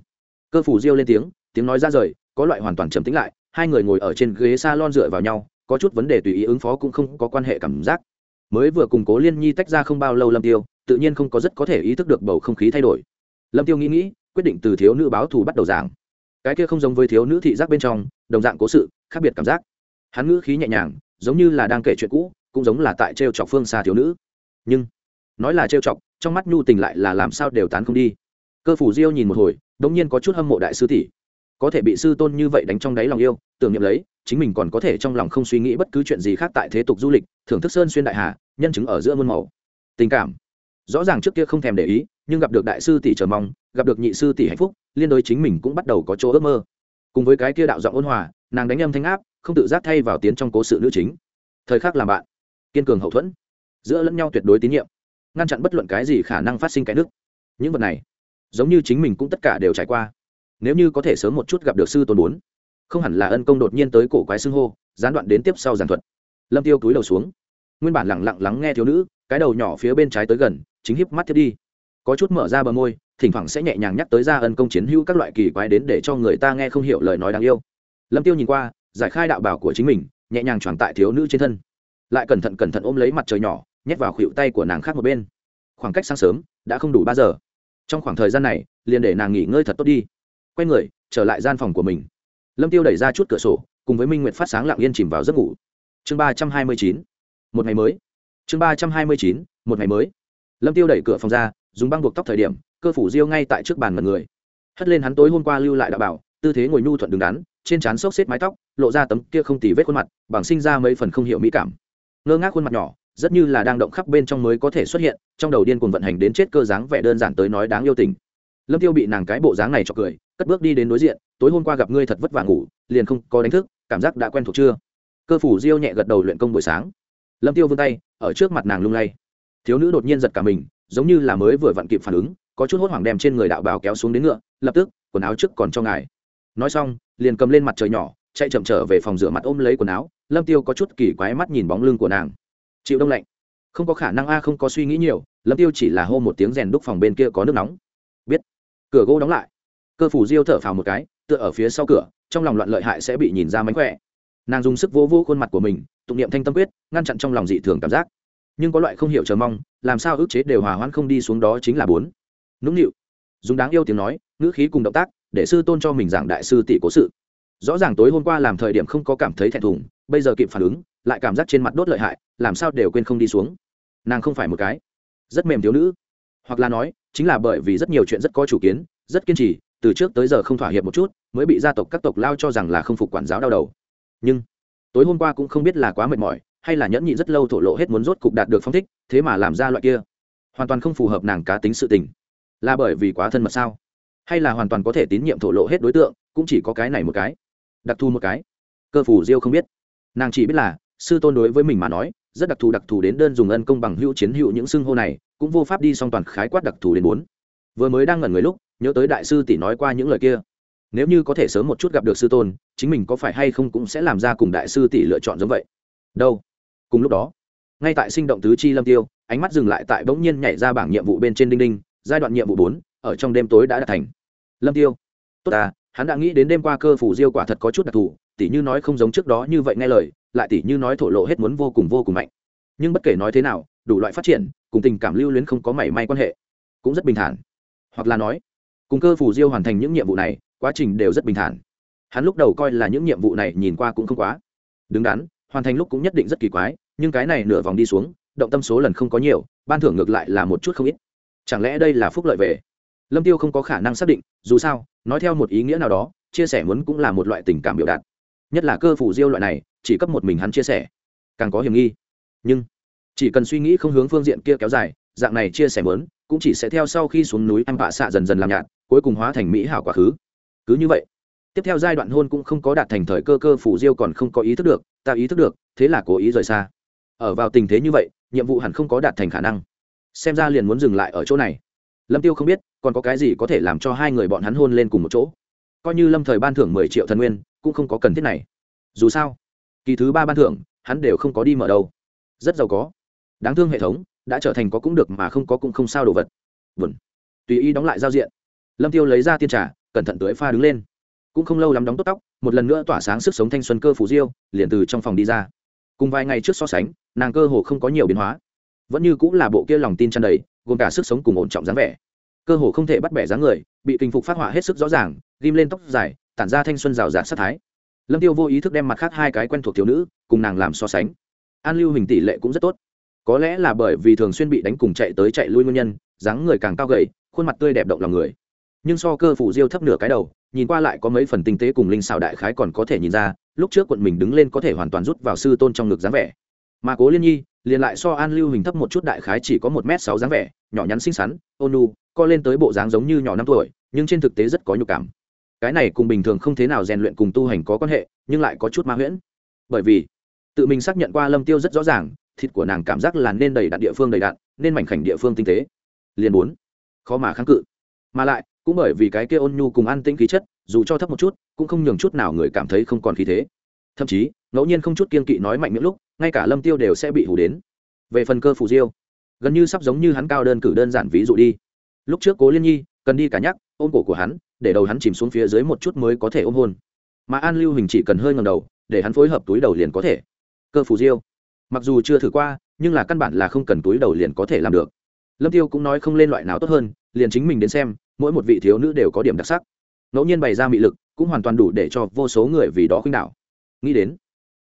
Cơ phủ diêu lên tiếng tiếng nói ra rời, có loại hoàn toàn trầm tĩnh lại, hai người ngồi ở trên ghế salon lon dựa vào nhau, có chút vấn đề tùy ý ứng phó cũng không có quan hệ cảm giác. Mới vừa cùng cố liên nhi tách ra không bao lâu lâm tiêu tự nhiên không có rất có thể ý thức được bầu không khí thay đổi. Lâm tiêu nghĩ nghĩ, quyết định từ thiếu nữ báo thù bắt đầu giảng. Cái kia không giống với thiếu nữ thị giác bên trong, đồng dạng cố sự, khác biệt cảm giác. Hắn ngữ khí nhẹ nhàng, giống như là đang kể chuyện cũ, cũng giống là tại trêu chọc phương xa thiếu nữ. Nhưng, nói là trêu chọc, trong mắt nhu tình lại là làm sao đều tán không đi. Cơ phủ diêu nhìn một hồi, đống nhiên có chút hâm mộ đại sư tỷ. Có thể bị sư tôn như vậy đánh trong đáy lòng yêu, tưởng niệm lấy, chính mình còn có thể trong lòng không suy nghĩ bất cứ chuyện gì khác tại thế tục du lịch, thưởng thức sơn xuyên đại hà, nhân chứng ở giữa muôn màu. Tình cảm rõ ràng trước kia không thèm để ý, nhưng gặp được đại sư tỷ chờ mong, gặp được nhị sư tỷ hạnh phúc, liên đối chính mình cũng bắt đầu có chỗ ước mơ. Cùng với cái kia đạo giọng ôn hòa, nàng đánh âm thanh áp, không tự giác thay vào tiến trong cố sự nữ chính. Thời khắc làm bạn, kiên cường hậu thuẫn, giữa lẫn nhau tuyệt đối tín nhiệm, ngăn chặn bất luận cái gì khả năng phát sinh cái nước. Những vật này, giống như chính mình cũng tất cả đều trải qua. Nếu như có thể sớm một chút gặp được sư tôn bốn không hẳn là ân công đột nhiên tới cổ quái xưng hô, gián đoạn đến tiếp sau giàn thuật. Lâm tiêu túi đầu xuống, nguyên bản lẳng lặng lắng nghe thiếu nữ, cái đầu nhỏ phía bên trái tới gần chính hiếp mắt thiết đi. Có chút mở ra bờ môi, thỉnh thoảng sẽ nhẹ nhàng nhắc tới ra ân công chiến hữu các loại kỳ quái đến để cho người ta nghe không hiểu lời nói đáng yêu. Lâm tiêu nhìn qua, giải khai đạo bảo của chính mình, nhẹ nhàng tròn tại thiếu nữ trên thân. Lại cẩn thận cẩn thận ôm lấy mặt trời nhỏ, nhét vào khuỷu tay của nàng khác một bên. Khoảng cách sáng sớm, đã không đủ ba giờ. Trong khoảng thời gian này, liền để nàng nghỉ ngơi thật tốt đi. Quay người, trở lại gian phòng của mình. Lâm tiêu đẩy ra chút cửa sổ, cùng với minh nguyệt phát sáng lặng yên chìm vào giấc ngủ. Chương ba trăm hai mươi chín, một ngày mới. Chương ba trăm hai mươi chín, một ngày mới lâm tiêu đẩy cửa phòng ra, dùng băng buộc tóc thời điểm, cơ phủ diêu ngay tại trước bàn mật người. Hất lên hắn tối hôm qua lưu lại đã bảo, tư thế ngồi nhu thuận đứng đắn, trên trán xốc xếp mái tóc, lộ ra tấm kia không tì vết khuôn mặt, bằng sinh ra mấy phần không hiểu mỹ cảm. Ngơ ngác khuôn mặt nhỏ, rất như là đang động khắp bên trong mới có thể xuất hiện, trong đầu điên cuồng vận hành đến chết cơ dáng vẻ đơn giản tới nói đáng yêu tình. Lâm tiêu bị nàng cái bộ dáng này cho cười, cất bước đi đến đối diện, tối hôm qua gặp ngươi thật vất vả ngủ, liền không có đánh thức, cảm giác đã quen thuộc chưa? Cơ phủ diêu nhẹ gật đầu luyện công buổi sáng. Lâm tiêu vươn tay, ở trước mặt nàng lung lay thiếu nữ đột nhiên giật cả mình, giống như là mới vừa vặn kịp phản ứng, có chút hốt hoảng đem trên người đạo bào kéo xuống đến ngựa, lập tức, quần áo trước còn cho ngài. Nói xong, liền cầm lên mặt trời nhỏ, chạy chậm trở về phòng rửa mặt ôm lấy quần áo, lâm tiêu có chút kỳ quái mắt nhìn bóng lưng của nàng. Chịu đông lạnh. Không có khả năng a, không có suy nghĩ nhiều, lâm tiêu chỉ là hô một tiếng rèn đúc phòng bên kia có nước nóng. Biết. Cửa gỗ đóng lại. Cơ phủ diêu thở phào một cái, tựa ở phía sau cửa, trong lòng loạn lợi hại sẽ bị nhìn ra mánh khỏe. Nàng dùng sức vô vô khuôn mặt của mình, tụng niệm thanh tâm quyết, ngăn chặn trong lòng dị thường cảm giác nhưng có loại không hiểu chờ mong, làm sao ức chế đều hòa hoãn không đi xuống đó chính là bốn. Nũng nịu. Dùng đáng yêu tiếng nói, ngữ khí cùng động tác, để sư tôn cho mình giảng đại sư tỷ cố sự. Rõ ràng tối hôm qua làm thời điểm không có cảm thấy thẹn thùng, bây giờ kịp phản ứng, lại cảm giác trên mặt đốt lợi hại, làm sao đều quên không đi xuống. Nàng không phải một cái. Rất mềm thiếu nữ. Hoặc là nói, chính là bởi vì rất nhiều chuyện rất có chủ kiến, rất kiên trì, từ trước tới giờ không thỏa hiệp một chút, mới bị gia tộc các tộc lao cho rằng là không phục quản giáo đau đầu. Nhưng, tối hôm qua cũng không biết là quá mệt mỏi hay là nhẫn nhịn rất lâu thổ lộ hết muốn rốt cục đạt được phong thích, thế mà làm ra loại kia. Hoàn toàn không phù hợp nàng cá tính sự tình. Là bởi vì quá thân mật sao? Hay là hoàn toàn có thể tín nhiệm thổ lộ hết đối tượng, cũng chỉ có cái này một cái. Đặc thù một cái. Cơ phủ diêu không biết. Nàng chỉ biết là, sư tôn đối với mình mà nói, rất đặc thù đặc thù đến đơn dùng ân công bằng hữu chiến hữu những xưng hô này, cũng vô pháp đi song toàn khái quát đặc thù đến bốn. Vừa mới đang ngẩn người lúc, nhớ tới đại sư tỷ nói qua những lời kia. Nếu như có thể sớm một chút gặp được sư tôn, chính mình có phải hay không cũng sẽ làm ra cùng đại sư tỷ lựa chọn giống vậy. Đâu? Cùng lúc đó, ngay tại sinh động tứ chi lâm tiêu, ánh mắt dừng lại tại bỗng nhiên nhảy ra bảng nhiệm vụ bên trên đinh đinh, giai đoạn nhiệm vụ bốn, ở trong đêm tối đã đạt thành. Lâm tiêu, tốt à hắn đã nghĩ đến đêm qua cơ phủ diêu quả thật có chút đặc thù, tỉ như nói không giống trước đó như vậy nghe lời, lại tỉ như nói thổ lộ hết muốn vô cùng vô cùng mạnh. Nhưng bất kể nói thế nào, đủ loại phát triển, cùng tình cảm lưu luyến không có mảy may quan hệ, cũng rất bình thản. Hoặc là nói, cùng cơ phủ diêu hoàn thành những nhiệm vụ này, quá trình đều rất bình thản. Hắn lúc đầu coi là những nhiệm vụ này nhìn qua cũng không quá. Đứng đắn hoàn thành lúc cũng nhất định rất kỳ quái, nhưng cái này nửa vòng đi xuống, động tâm số lần không có nhiều, ban thưởng ngược lại là một chút không ít. Chẳng lẽ đây là phúc lợi về? Lâm tiêu không có khả năng xác định, dù sao, nói theo một ý nghĩa nào đó, chia sẻ muốn cũng là một loại tình cảm biểu đạt. Nhất là cơ phủ diêu loại này, chỉ cấp một mình hắn chia sẻ, càng có hiểm nghi. Nhưng, chỉ cần suy nghĩ không hướng phương diện kia kéo dài, dạng này chia sẻ mớn cũng chỉ sẽ theo sau khi xuống núi anh bạ xạ dần dần làm nhạt, cuối cùng hóa thành mỹ hảo quá khứ. Cứ như vậy tiếp theo giai đoạn hôn cũng không có đạt thành thời cơ cơ phủ diêu còn không có ý thức được, ta ý thức được, thế là cố ý rời xa. Ở vào tình thế như vậy, nhiệm vụ hẳn không có đạt thành khả năng. Xem ra liền muốn dừng lại ở chỗ này. Lâm tiêu không biết, còn có cái gì có thể làm cho hai người bọn hắn hôn lên cùng một chỗ. Coi như lâm thời ban thưởng mười triệu thần nguyên, cũng không có cần thiết này. Dù sao, kỳ thứ ba ban thưởng, hắn đều không có đi mở đâu. Rất giàu có. Đáng thương hệ thống, đã trở thành có cũng được mà không có cũng không sao đồ vật. Vườn tùy ý đóng lại giao diện. Lâm tiêu lấy ra tiên trà, cẩn thận tưới pha đứng lên cũng không lâu lắm đóng tốt tóc, một lần nữa tỏa sáng sức sống thanh xuân cơ phủ diêu, liền từ trong phòng đi ra. Cùng vài ngày trước so sánh, nàng cơ hồ không có nhiều biến hóa. Vẫn như cũng là bộ kia lòng tin tràn đầy, gồm cả sức sống cùng ổn trọng dáng vẻ. Cơ hồ không thể bắt bẻ dáng người, bị kinh phục phát họa hết sức rõ ràng, ghim lên tóc dài, tản ra thanh xuân rào rạt sát thái. Lâm tiêu vô ý thức đem mặt khác hai cái quen thuộc thiếu nữ, cùng nàng làm so sánh. An lưu hình tỷ lệ cũng rất tốt. Có lẽ là bởi vì thường xuyên bị đánh cùng chạy tới chạy lui nguyên nhân, dáng người càng cao gầy, khuôn mặt tươi đẹp động lòng người nhưng so cơ phủ diêu thấp nửa cái đầu nhìn qua lại có mấy phần tinh tế cùng linh xảo đại khái còn có thể nhìn ra lúc trước quận mình đứng lên có thể hoàn toàn rút vào sư tôn trong ngực dáng vẻ. Mà cố liên nhi liền lại so an lưu hình thấp một chút đại khái chỉ có một m sáu dáng vẻ nhỏ nhắn xinh xắn ôn nu co lên tới bộ dáng giống như nhỏ năm tuổi nhưng trên thực tế rất có nhục cảm. Cái này cùng bình thường không thế nào rèn luyện cùng tu hành có quan hệ nhưng lại có chút ma huyễn. Bởi vì tự mình xác nhận qua lâm tiêu rất rõ ràng thịt của nàng cảm giác là nên đầy đạn địa phương đầy đạn, nên mảnh khảnh địa phương tinh tế. Liền bốn khó mà kháng cự. Mà lại cũng bởi vì cái kia ôn nhu cùng an tĩnh khí chất, dù cho thấp một chút, cũng không nhường chút nào người cảm thấy không còn khí thế. Thậm chí, ngẫu nhiên không chút kiên kỵ nói mạnh miệng lúc, ngay cả lâm tiêu đều sẽ bị hù đến. Về phần cơ phù diêu, gần như sắp giống như hắn cao đơn cử đơn giản ví dụ đi. Lúc trước cố liên nhi, cần đi cả nhắc, ôm cổ của hắn, để đầu hắn chìm xuống phía dưới một chút mới có thể ôm hôn. Mà an lưu hình chỉ cần hơi ngầm đầu, để hắn phối hợp túi đầu liền có thể. Cơ phù diêu, mặc dù chưa thử qua, nhưng là căn bản là không cần túi đầu liền có thể làm được. Lâm tiêu cũng nói không lên loại nào tốt hơn, liền chính mình đến xem mỗi một vị thiếu nữ đều có điểm đặc sắc. Ngẫu nhiên bày ra mị lực, cũng hoàn toàn đủ để cho vô số người vì đó khuynh đảo. Nghĩ đến,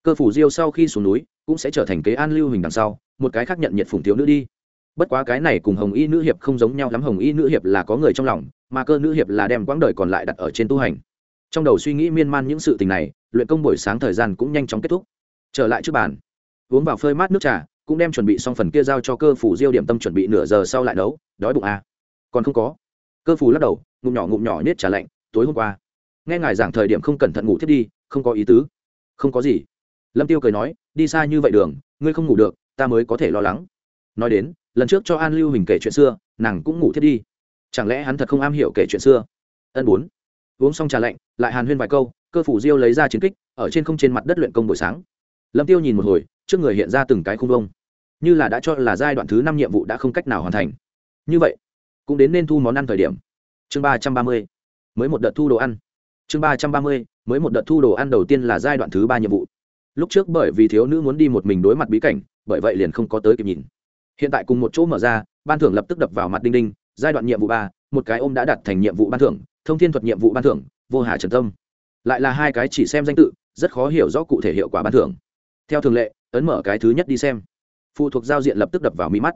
cơ phủ diêu sau khi xuống núi, cũng sẽ trở thành kế an lưu hình đằng sau, một cái khác nhận nhiệt phủng thiếu nữ đi. Bất quá cái này cùng hồng y nữ hiệp không giống nhau lắm, hồng y nữ hiệp là có người trong lòng, mà cơ nữ hiệp là đem quãng đời còn lại đặt ở trên tu hành. Trong đầu suy nghĩ miên man những sự tình này, luyện công buổi sáng thời gian cũng nhanh chóng kết thúc. Trở lại trước bàn, uống vào phơi mát nước trà, cũng đem chuẩn bị xong phần kia giao cho cơ phủ diêu điểm tâm chuẩn bị nửa giờ sau lại nấu, đói bụng à. còn không có cơ phủ lắc đầu, ngụm nhỏ ngụm nhỏ nết trà lạnh, tối hôm qua, nghe ngài giảng thời điểm không cẩn thận ngủ thiết đi, không có ý tứ. Không có gì. Lâm tiêu cười nói, đi xa như vậy đường, ngươi không ngủ được, ta mới có thể lo lắng. Nói đến, lần trước cho an lưu hình kể chuyện xưa, nàng cũng ngủ thiết đi. Chẳng lẽ hắn thật không am hiểu kể chuyện xưa? Ân bốn. Uống xong trà lạnh, lại hàn huyên vài câu, cơ phủ diêu lấy ra chiến kích, ở trên không trên mặt đất luyện công buổi sáng. Lâm tiêu nhìn một hồi, trước người hiện ra từng cái khung vông. Như là đã cho là giai đoạn thứ năm nhiệm vụ đã không cách nào hoàn thành. Như vậy cũng đến nên thu món ăn thời điểm. Chương ba trăm ba mươi, mới một đợt thu đồ ăn. Chương ba trăm ba mươi, mới một đợt thu đồ ăn đầu tiên là giai đoạn thứ ba nhiệm vụ. Lúc trước bởi vì thiếu nữ muốn đi một mình đối mặt bí cảnh, bởi vậy liền không có tới kịp nhìn. Hiện tại cùng một chỗ mở ra, ban thưởng lập tức đập vào mặt đinh đinh, giai đoạn nhiệm vụ ba, một cái ôm đã đặt thành nhiệm vụ ban thưởng, thông thiên thuật nhiệm vụ ban thưởng, vô hà trần tâm. Lại là hai cái chỉ xem danh tự, rất khó hiểu rõ cụ thể hiệu quả ban thưởng. Theo thường lệ, ấn mở cái thứ nhất đi xem. Phụ thuộc giao diện lập tức đập vào mi mắt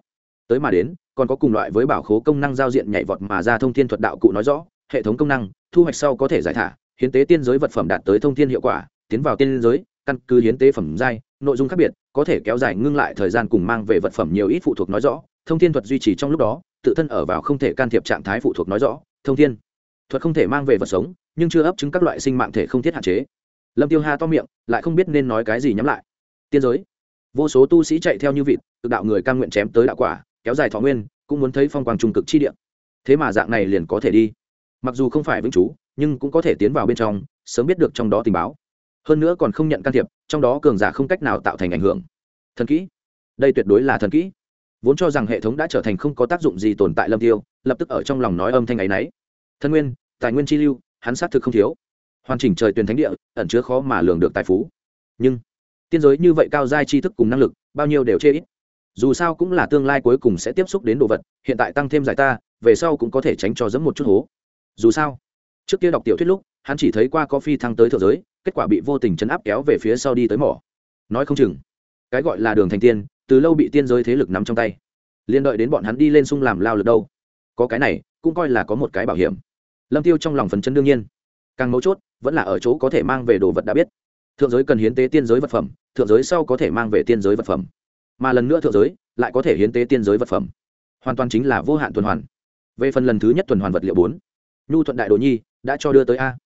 tới mà đến, còn có cùng loại với bảo khố công năng giao diện nhảy vọt mà ra thông thiên thuật đạo cụ nói rõ, hệ thống công năng, thu hoạch sau có thể giải thả, hiến tế tiên giới vật phẩm đạt tới thông thiên hiệu quả, tiến vào tiên giới, căn cứ hiến tế phẩm giai, nội dung khác biệt, có thể kéo dài ngưng lại thời gian cùng mang về vật phẩm nhiều ít phụ thuộc nói rõ, thông thiên thuật duy trì trong lúc đó, tự thân ở vào không thể can thiệp trạng thái phụ thuộc nói rõ, thông thiên thuật không thể mang về vật sống, nhưng chưa ấp chứng các loại sinh mạng thể không thiết hạn chế. Lâm tiêu ha to miệng, lại không biết nên nói cái gì nhắm lại. Tiên giới. Vô số tu sĩ chạy theo như vịt tự đạo người cam nguyện chém tới đạo quả kéo dài thọ nguyên, cũng muốn thấy phong quang trung cực chi địa. Thế mà dạng này liền có thể đi. Mặc dù không phải vĩnh chú, nhưng cũng có thể tiến vào bên trong, sớm biết được trong đó tình báo. Hơn nữa còn không nhận can thiệp, trong đó cường giả không cách nào tạo thành ảnh hưởng. Thần kỹ. Đây tuyệt đối là thần kỹ. Vốn cho rằng hệ thống đã trở thành không có tác dụng gì tồn tại lâm tiêu, lập tức ở trong lòng nói âm thanh ấy nấy. Thân nguyên, tài nguyên chi lưu, hắn xác thực không thiếu. Hoàn chỉnh trời tuyển thánh địa, ẩn chứa khó mà lường được tài phú. Nhưng, tiên giới như vậy cao giai tri thức cùng năng lực, bao nhiêu đều chê ít dù sao cũng là tương lai cuối cùng sẽ tiếp xúc đến đồ vật, hiện tại tăng thêm giải ta, về sau cũng có thể tránh cho dẫm một chút hố. Dù sao, trước kia đọc tiểu thuyết lúc, hắn chỉ thấy qua có phi thăng tới thượng giới, kết quả bị vô tình chấn áp kéo về phía sau đi tới mỏ. Nói không chừng, cái gọi là đường thành tiên, từ lâu bị tiên giới thế lực nắm trong tay. Liên đợi đến bọn hắn đi lên sung làm lao lực đâu. Có cái này, cũng coi là có một cái bảo hiểm. Lâm tiêu trong lòng phần chân đương nhiên. Càng mấu chốt, vẫn là ở chỗ có thể mang về đồ vật đã biết. Thượng giới cần hiến tế tiên giới vật phẩm, thượng giới sau có thể mang về tiên giới vật phẩm mà lần nữa thượng giới lại có thể hiến tế tiên giới vật phẩm. Hoàn toàn chính là vô hạn tuần hoàn. Về phần lần thứ nhất tuần hoàn vật liệu bốn, nhu thuận đại đồ nhi đã cho đưa tới a.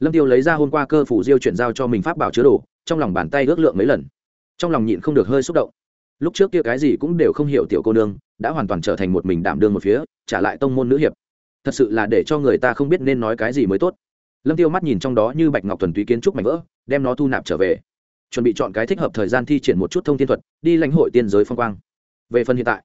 Lâm tiêu lấy ra hôm qua cơ phủ diêu chuyển giao cho mình pháp bảo chứa đồ, trong lòng bàn tay ước lượng mấy lần. Trong lòng nhịn không được hơi xúc động. Lúc trước kia cái gì cũng đều không hiểu tiểu cô nương, đã hoàn toàn trở thành một mình đảm đương một phía, trả lại tông môn nữ hiệp. Thật sự là để cho người ta không biết nên nói cái gì mới tốt. Lâm tiêu mắt nhìn trong đó như bạch ngọc thuần túy kiến trúc mảnh vỡ, đem nó thu nạp trở về chuẩn bị chọn cái thích hợp thời gian thi triển một chút thông tin thuật, đi lãnh hội tiên giới phong quang. Về phần hiện tại,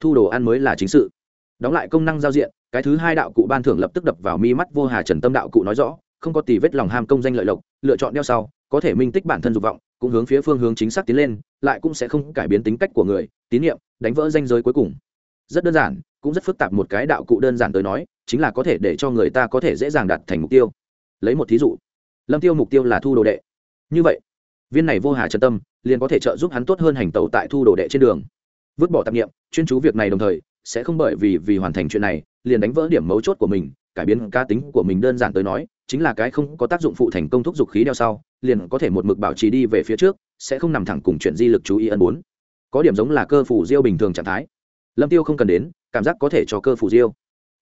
thu đồ ăn mới là chính sự. Đóng lại công năng giao diện, cái thứ hai đạo cụ ban thưởng lập tức đập vào mi mắt vô hà trần tâm đạo cụ nói rõ, không có tì vết lòng ham công danh lợi lộc, lựa chọn đeo sau, có thể minh tích bản thân dục vọng, cũng hướng phía phương hướng chính xác tiến lên, lại cũng sẽ không cải biến tính cách của người, tín nhiệm, đánh vỡ danh giới cuối cùng. Rất đơn giản, cũng rất phức tạp một cái đạo cụ đơn giản tới nói, chính là có thể để cho người ta có thể dễ dàng đạt thành mục tiêu. Lấy một thí dụ, lâm tiêu mục tiêu là thu đồ đệ. Như vậy viên này vô hà chân tâm, liền có thể trợ giúp hắn tốt hơn hành tẩu tại thu đồ đệ trên đường. Vứt bỏ tạp nghiệm chuyên chú việc này đồng thời, sẽ không bởi vì vì hoàn thành chuyện này, liền đánh vỡ điểm mấu chốt của mình, cải biến cá tính của mình đơn giản tới nói, chính là cái không có tác dụng phụ thành công thúc dục khí đeo sau, liền có thể một mực bảo trì đi về phía trước, sẽ không nằm thẳng cùng chuyện di lực chú ý ân bốn. Có điểm giống là cơ phủ diêu bình thường trạng thái. Lâm tiêu không cần đến, cảm giác có thể cho cơ phủ diêu.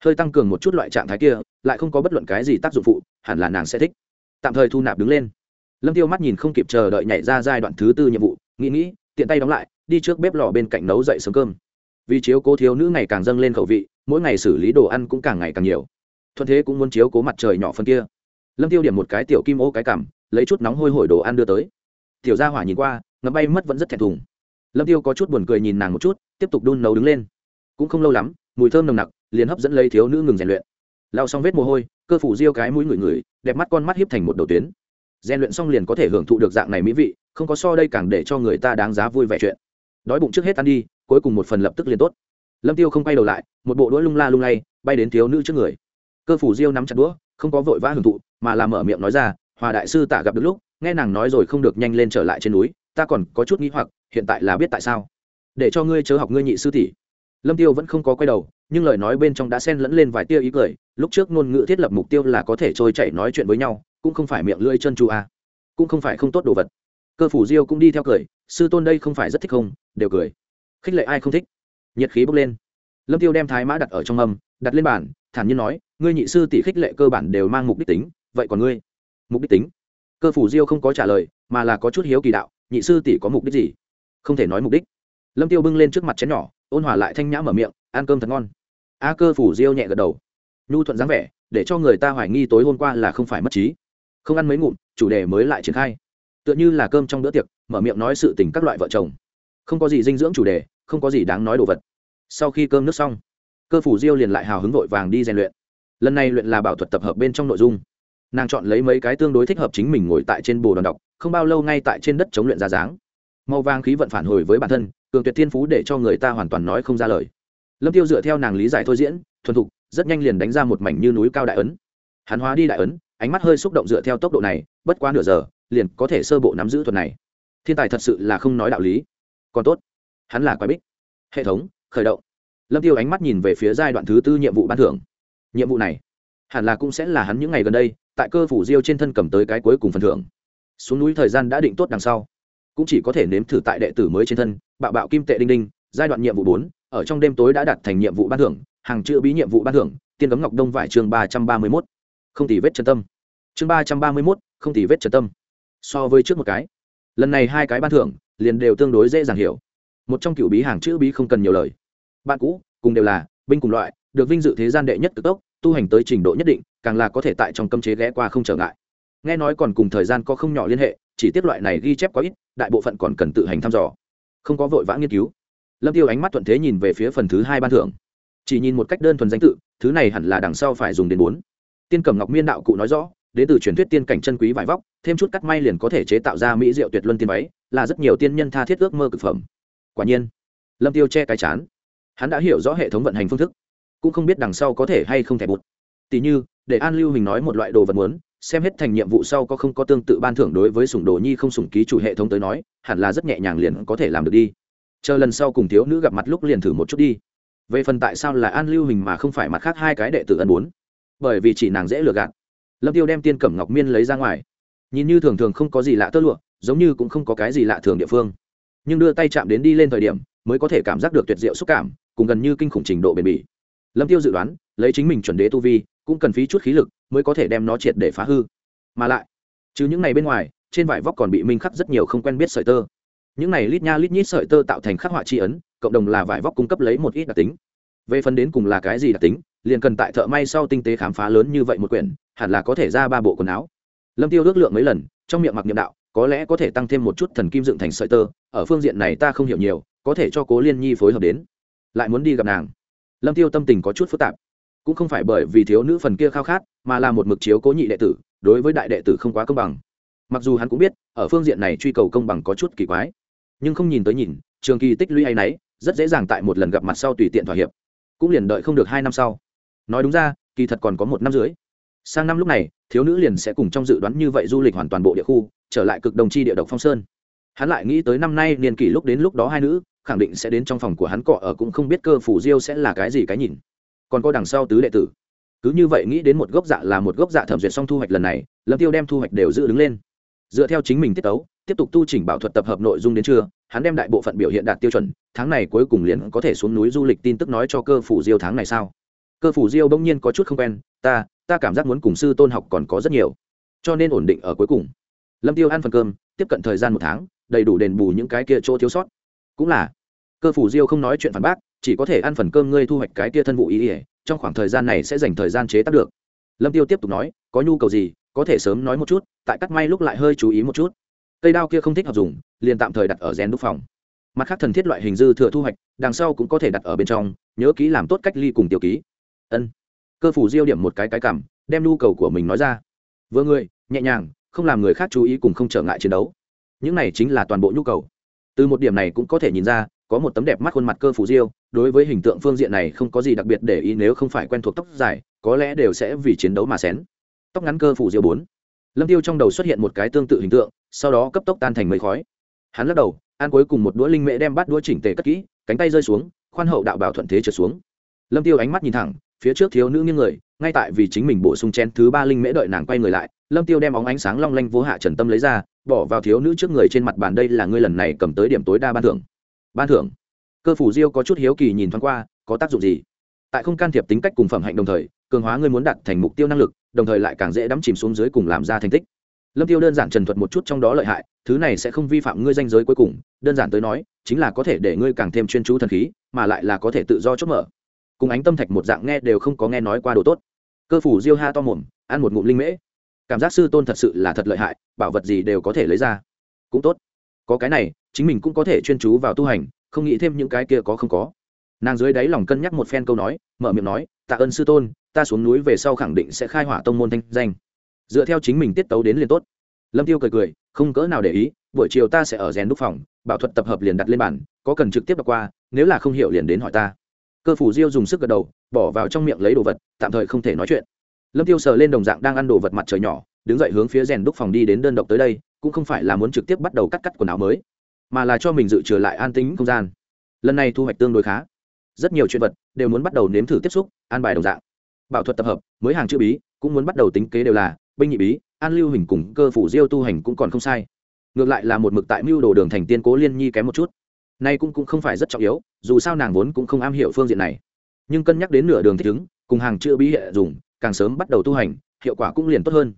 Hơi tăng cường một chút loại trạng thái kia, lại không có bất luận cái gì tác dụng phụ, hẳn là nàng sẽ thích. Tạm thời thu nạp đứng lên lâm tiêu mắt nhìn không kịp chờ đợi nhảy ra giai đoạn thứ tư nhiệm vụ, nghĩ nghĩ, tiện tay đóng lại, đi trước bếp lò bên cạnh nấu dậy sớm cơm. Vì chiếu cố thiếu nữ ngày càng dâng lên khẩu vị, mỗi ngày xử lý đồ ăn cũng càng ngày càng nhiều. Thuận thế cũng muốn chiếu cố mặt trời nhỏ phân kia. Lâm tiêu điểm một cái tiểu kim ô cái cằm lấy chút nóng hôi hổi đồ ăn đưa tới. Tiểu gia hỏa nhìn qua ngấm bay mất vẫn rất thẹn thùng. Lâm tiêu có chút buồn cười nhìn nàng một chút, tiếp tục đun nấu đứng lên. Cũng không lâu lắm, mùi thơm nồng nặc, liền hấp dẫn lấy thiếu nữ ngừng rèn luyện. Lao xong vết mồ hôi, cơ phủ riêu cái mũi người người đẹp mắt con mắt hiếp thành một đầu tuyến rèn luyện xong liền có thể hưởng thụ được dạng này mỹ vị, không có so đây càng để cho người ta đáng giá vui vẻ chuyện. Đói bụng trước hết ăn đi, cuối cùng một phần lập tức liền tốt. Lâm tiêu không quay đầu lại, một bộ đũa lung la lung lay, bay đến thiếu nữ trước người. Cơ phủ diêu nắm chặt đũa, không có vội vã hưởng thụ, mà làm mở miệng nói ra, hòa đại sư tạ gặp được lúc, nghe nàng nói rồi không được nhanh lên trở lại trên núi, ta còn có chút nghĩ hoặc, hiện tại là biết tại sao. Để cho ngươi chớ học ngươi nhị sư tỷ. Lâm tiêu vẫn không có quay đầu, nhưng lời nói bên trong đã xen lẫn lên vài tia ý cười, lúc trước ngôn ngữ thiết lập mục tiêu là có thể trôi chảy nói chuyện với nhau cũng không phải miệng lưỡi chân chu a, cũng không phải không tốt đồ vật. Cơ phủ diêu cũng đi theo cười, sư tôn đây không phải rất thích không, đều cười. Khích lệ ai không thích? Nhiệt khí bốc lên. Lâm tiêu đem thái mã đặt ở trong âm, đặt lên bàn, thản nhiên nói, ngươi nhị sư tỷ khích lệ cơ bản đều mang mục đích tính, vậy còn ngươi? Mục đích tính? Cơ phủ diêu không có trả lời, mà là có chút hiếu kỳ đạo, nhị sư tỷ có mục đích gì? Không thể nói mục đích. Lâm tiêu bưng lên trước mặt chén nhỏ, ôn hòa lại thanh nhã mở miệng, ăn cơm thật ngon. A, cơ phủ diêu nhẹ gật đầu. Nhu thuận dáng vẻ, để cho người ta hoài nghi tối hôm qua là không phải mất trí không ăn mấy ngụm, chủ đề mới lại triển khai. Tựa như là cơm trong bữa tiệc, mở miệng nói sự tình các loại vợ chồng. Không có gì dinh dưỡng chủ đề, không có gì đáng nói đồ vật. Sau khi cơm nước xong, cơ phủ diêu liền lại hào hứng vội vàng đi rèn luyện. Lần này luyện là bảo thuật tập hợp bên trong nội dung. Nàng chọn lấy mấy cái tương đối thích hợp chính mình ngồi tại trên bồ đòn đọc, không bao lâu ngay tại trên đất chống luyện ra dáng. Màu vàng khí vận phản hồi với bản thân, cường tuyệt thiên phú để cho người ta hoàn toàn nói không ra lời. Lâm tiêu dựa theo nàng lý giải thôi diễn, thuần thục, rất nhanh liền đánh ra một mảnh như núi cao đại ấn. Hắn hóa đi đại ấn ánh mắt hơi xúc động dựa theo tốc độ này, bất quá nửa giờ, liền có thể sơ bộ nắm giữ thuật này. Thiên tài thật sự là không nói đạo lý. Còn tốt, hắn là quái bích. Hệ thống, khởi động. Lâm tiêu ánh mắt nhìn về phía giai đoạn thứ tư nhiệm vụ ban thưởng. Nhiệm vụ này, hẳn là cũng sẽ là hắn những ngày gần đây, tại cơ phủ diêu trên thân cầm tới cái cuối cùng phần thưởng. Xuống núi thời gian đã định tốt đằng sau. Cũng chỉ có thể nếm thử tại đệ tử mới trên thân, bạo bạo kim tệ đinh đinh, giai đoạn nhiệm vụ bốn, ở trong đêm tối đã đạt thành nhiệm vụ ban thưởng, hàng chữ bí nhiệm vụ ban thưởng, tiên cấm ngọc đông vải chương ba trăm ba mươi mốt không tỉ vết chân tâm. Chương ba trăm ba mươi mốt, không tỉ vết chân tâm. So với trước một cái, lần này hai cái ban thưởng liền đều tương đối dễ dàng hiểu. Một trong cựu bí hàng chữ bí không cần nhiều lời. Bạn cũ, cùng đều là binh cùng loại, được vinh dự thế gian đệ nhất cực tốc, tu hành tới trình độ nhất định, càng là có thể tại trong cấm chế ghé qua không trở ngại. Nghe nói còn cùng thời gian có không nhỏ liên hệ, chỉ tiếp loại này ghi chép quá ít, đại bộ phận còn cần tự hành thăm dò. Không có vội vã nghiên cứu. Lâm tiêu ánh mắt thuận thế nhìn về phía phần thứ hai ban thưởng. Chỉ nhìn một cách đơn thuần danh tự, thứ này hẳn là đằng sau phải dùng đến bốn tiên cẩm ngọc miên đạo cụ nói rõ, đến từ truyền thuyết tiên cảnh chân quý vải vóc, thêm chút cắt may liền có thể chế tạo ra mỹ diệu tuyệt luân tiên váy, là rất nhiều tiên nhân tha thiết ước mơ cực phẩm. Quả nhiên, lâm tiêu che cái chán. Hắn đã hiểu rõ hệ thống vận hành phương thức, cũng không biết đằng sau có thể hay không thể bụt. Tỷ như, để an lưu hình nói một loại đồ vật muốn, xem hết thành nhiệm vụ sau có không có tương tự ban thưởng đối với sủng đồ nhi không sủng ký chủ hệ thống tới nói, hẳn là rất nhẹ nhàng liền có thể làm được đi. Chờ lần sau cùng thiếu nữ gặp mặt lúc liền thử một chút đi. Về phần tại sao là an lưu hình mà không phải mặt khác hai cái đệ tử ân bốn bởi vì chỉ nàng dễ lừa gạt. Lâm tiêu đem tiên cẩm ngọc miên lấy ra ngoài. Nhìn như thường thường không có gì lạ tơ lụa, giống như cũng không có cái gì lạ thường địa phương. Nhưng đưa tay chạm đến đi lên thời điểm, mới có thể cảm giác được tuyệt diệu xúc cảm, cùng gần như kinh khủng trình độ bền bỉ. Lâm tiêu dự đoán, lấy chính mình chuẩn đế tu vi, cũng cần phí chút khí lực mới có thể đem nó triệt để phá hư. Mà lại chứ những này bên ngoài, trên vải vóc còn bị minh khắc rất nhiều không quen biết sợi tơ. Những này lít nha lít nhít sợi tơ tạo thành khắc họa tri ấn, cộng đồng là vải vóc cung cấp lấy một ít đặc tính. Về phần đến cùng là cái gì đặc tính liền cần tại thợ may sau tinh tế khám phá lớn như vậy một quyển, hẳn là có thể ra ba bộ quần áo. Lâm tiêu ước lượng mấy lần, trong miệng mặc nhiệm đạo, có lẽ có thể tăng thêm một chút thần kim dựng thành sợi tơ, ở phương diện này ta không hiểu nhiều, có thể cho cố liên nhi phối hợp đến. Lại muốn đi gặp nàng. Lâm tiêu tâm tình có chút phức tạp. Cũng không phải bởi vì thiếu nữ phần kia khao khát, mà là một mực chiếu cố nhị đệ tử, đối với đại đệ tử không quá công bằng. Mặc dù hắn cũng biết, ở phương diện này truy cầu công bằng có chút kỳ quái. Nhưng không nhìn tới nhìn, trường kỳ tích lũy hay nấy, rất dễ dàng tại một lần gặp mặt sau tùy tiện thỏa hiệp. Cũng liền đợi không được hai năm sau nói đúng ra, kỳ thật còn có một năm dưới sang năm lúc này, thiếu nữ liền sẽ cùng trong dự đoán như vậy du lịch hoàn toàn bộ địa khu, trở lại cực đồng chi địa độc phong sơn. Hắn lại nghĩ tới năm nay niên kỷ lúc đến lúc đó hai nữ, khẳng định sẽ đến trong phòng của hắn cọ ở cũng không biết cơ phủ diêu sẽ là cái gì cái nhìn. Còn có đằng sau tứ đệ tử. Cứ như vậy nghĩ đến một gốc dạ là một gốc dạ thẩm duyệt xong thu hoạch lần này, lâm tiêu đem thu hoạch đều giữ đứng lên. Dựa theo chính mình tiết tấu, tiếp tục tu chỉnh bảo thuật tập hợp nội dung đến trưa, hắn đem đại bộ phận biểu hiện đạt tiêu chuẩn, tháng này cuối cùng liền có thể xuống núi du lịch tin tức nói cho cơ phủ diêu tháng này sao cơ phủ diêu bỗng nhiên có chút không quen, ta ta cảm giác muốn cùng sư tôn học còn có rất nhiều, cho nên ổn định ở cuối cùng. Lâm tiêu ăn phần cơm, tiếp cận thời gian một tháng, đầy đủ đền bù những cái kia chỗ thiếu sót. Cũng là, cơ phủ diêu không nói chuyện phản bác, chỉ có thể ăn phần cơm ngươi thu hoạch cái kia thân vụ ý ỉa trong khoảng thời gian này sẽ dành thời gian chế tác được. Lâm tiêu tiếp tục nói, có nhu cầu gì, có thể sớm nói một chút, tại cắt may lúc lại hơi chú ý một chút. Cây đao kia không thích hợp dùng, liền tạm thời đặt ở rèn đúc phòng. Mặt khác thần thiết loại hình dư thừa thu hoạch, đằng sau cũng có thể đặt ở bên trong, nhớ kỹ làm tốt cách ly cùng tiêu ký ân. Cơ phủ diêu điểm một cái cái cảm, đem nhu cầu của mình nói ra. Vừa người, nhẹ nhàng, không làm người khác chú ý cùng không trở ngại chiến đấu. Những này chính là toàn bộ nhu cầu. Từ một điểm này cũng có thể nhìn ra, có một tấm đẹp mắt khuôn mặt cơ phủ diêu, đối với hình tượng phương diện này không có gì đặc biệt để ý nếu không phải quen thuộc tóc dài, có lẽ đều sẽ vì chiến đấu mà xén. Tóc ngắn cơ phủ diêu bốn. Lâm tiêu trong đầu xuất hiện một cái tương tự hình tượng, sau đó cấp tốc tan thành mây khói. Hắn lắc đầu an cuối cùng một đũa linh mễ đem bắt đũa chỉnh tề cất kỹ, cánh tay rơi xuống, khoan hậu đạo bảo thuận thế trượt xuống. Lâm tiêu ánh mắt nhìn thẳng phía trước thiếu nữ nghiêng người, ngay tại vì chính mình bổ sung chén thứ ba linh mễ đợi nàng quay người lại, lâm tiêu đem óng ánh sáng long lanh vô hạ trần tâm lấy ra, bỏ vào thiếu nữ trước người trên mặt bàn, đây là ngươi lần này cầm tới điểm tối đa ban thưởng. Ban thưởng? Cơ phủ diêu có chút hiếu kỳ nhìn thoáng qua, có tác dụng gì? Tại không can thiệp tính cách cùng phẩm hạnh đồng thời, cường hóa ngươi muốn đạt thành mục tiêu năng lực, đồng thời lại càng dễ đắm chìm xuống dưới cùng làm ra thành tích. Lâm tiêu đơn giản trần thuật một chút trong đó lợi hại, thứ này sẽ không vi phạm ngươi danh giới cuối cùng, đơn giản tới nói, chính là có thể để ngươi càng thêm chuyên chú thần khí, mà lại là có thể tự do chốt mở cùng ánh tâm thạch một dạng nghe đều không có nghe nói qua đồ tốt. Cơ phủ diêu ha to mồm, ăn một ngụm linh mễ. Cảm giác sư tôn thật sự là thật lợi hại, bảo vật gì đều có thể lấy ra. Cũng tốt. Có cái này, chính mình cũng có thể chuyên chú vào tu hành, không nghĩ thêm những cái kia có không có. Nàng dưới đáy lòng cân nhắc một phen câu nói, mở miệng nói, tạ ơn sư tôn, ta xuống núi về sau khẳng định sẽ khai hỏa tông môn thanh danh. Dựa theo chính mình tiết tấu đến liền tốt. Lâm tiêu cười cười, không cỡ nào để ý, buổi chiều ta sẽ ở rèn đúc phòng, bảo thuật tập hợp liền đặt lên bản có cần trực tiếp đọc qua, nếu là không hiểu liền đến hỏi ta cơ phủ diêu dùng sức gật đầu, bỏ vào trong miệng lấy đồ vật, tạm thời không thể nói chuyện. Lâm tiêu sờ lên đồng dạng đang ăn đồ vật mặt trời nhỏ, đứng dậy hướng phía rèn đúc phòng đi đến đơn độc tới đây, cũng không phải là muốn trực tiếp bắt đầu cắt cắt quần áo mới, mà là cho mình dự trừ lại an tính không gian. Lần này thu hoạch tương đối khá. Rất nhiều chuyện vật đều muốn bắt đầu nếm thử tiếp xúc, an bài đồng dạng. Bảo thuật tập hợp, mới hàng chữ bí, cũng muốn bắt đầu tính kế đều là, binh nhị bí, an lưu hình cùng cơ phủ diêu tu hành cũng còn không sai. Ngược lại là một mực tại mưu đồ đường thành tiên cố liên nhi kém một chút nay cũng, cũng không phải rất trọng yếu dù sao nàng vốn cũng không am hiểu phương diện này. Nhưng cân nhắc đến nửa đường thích ứng cùng hàng chưa bí hệ dùng càng sớm bắt đầu tu hành hiệu quả cũng liền tốt hơn.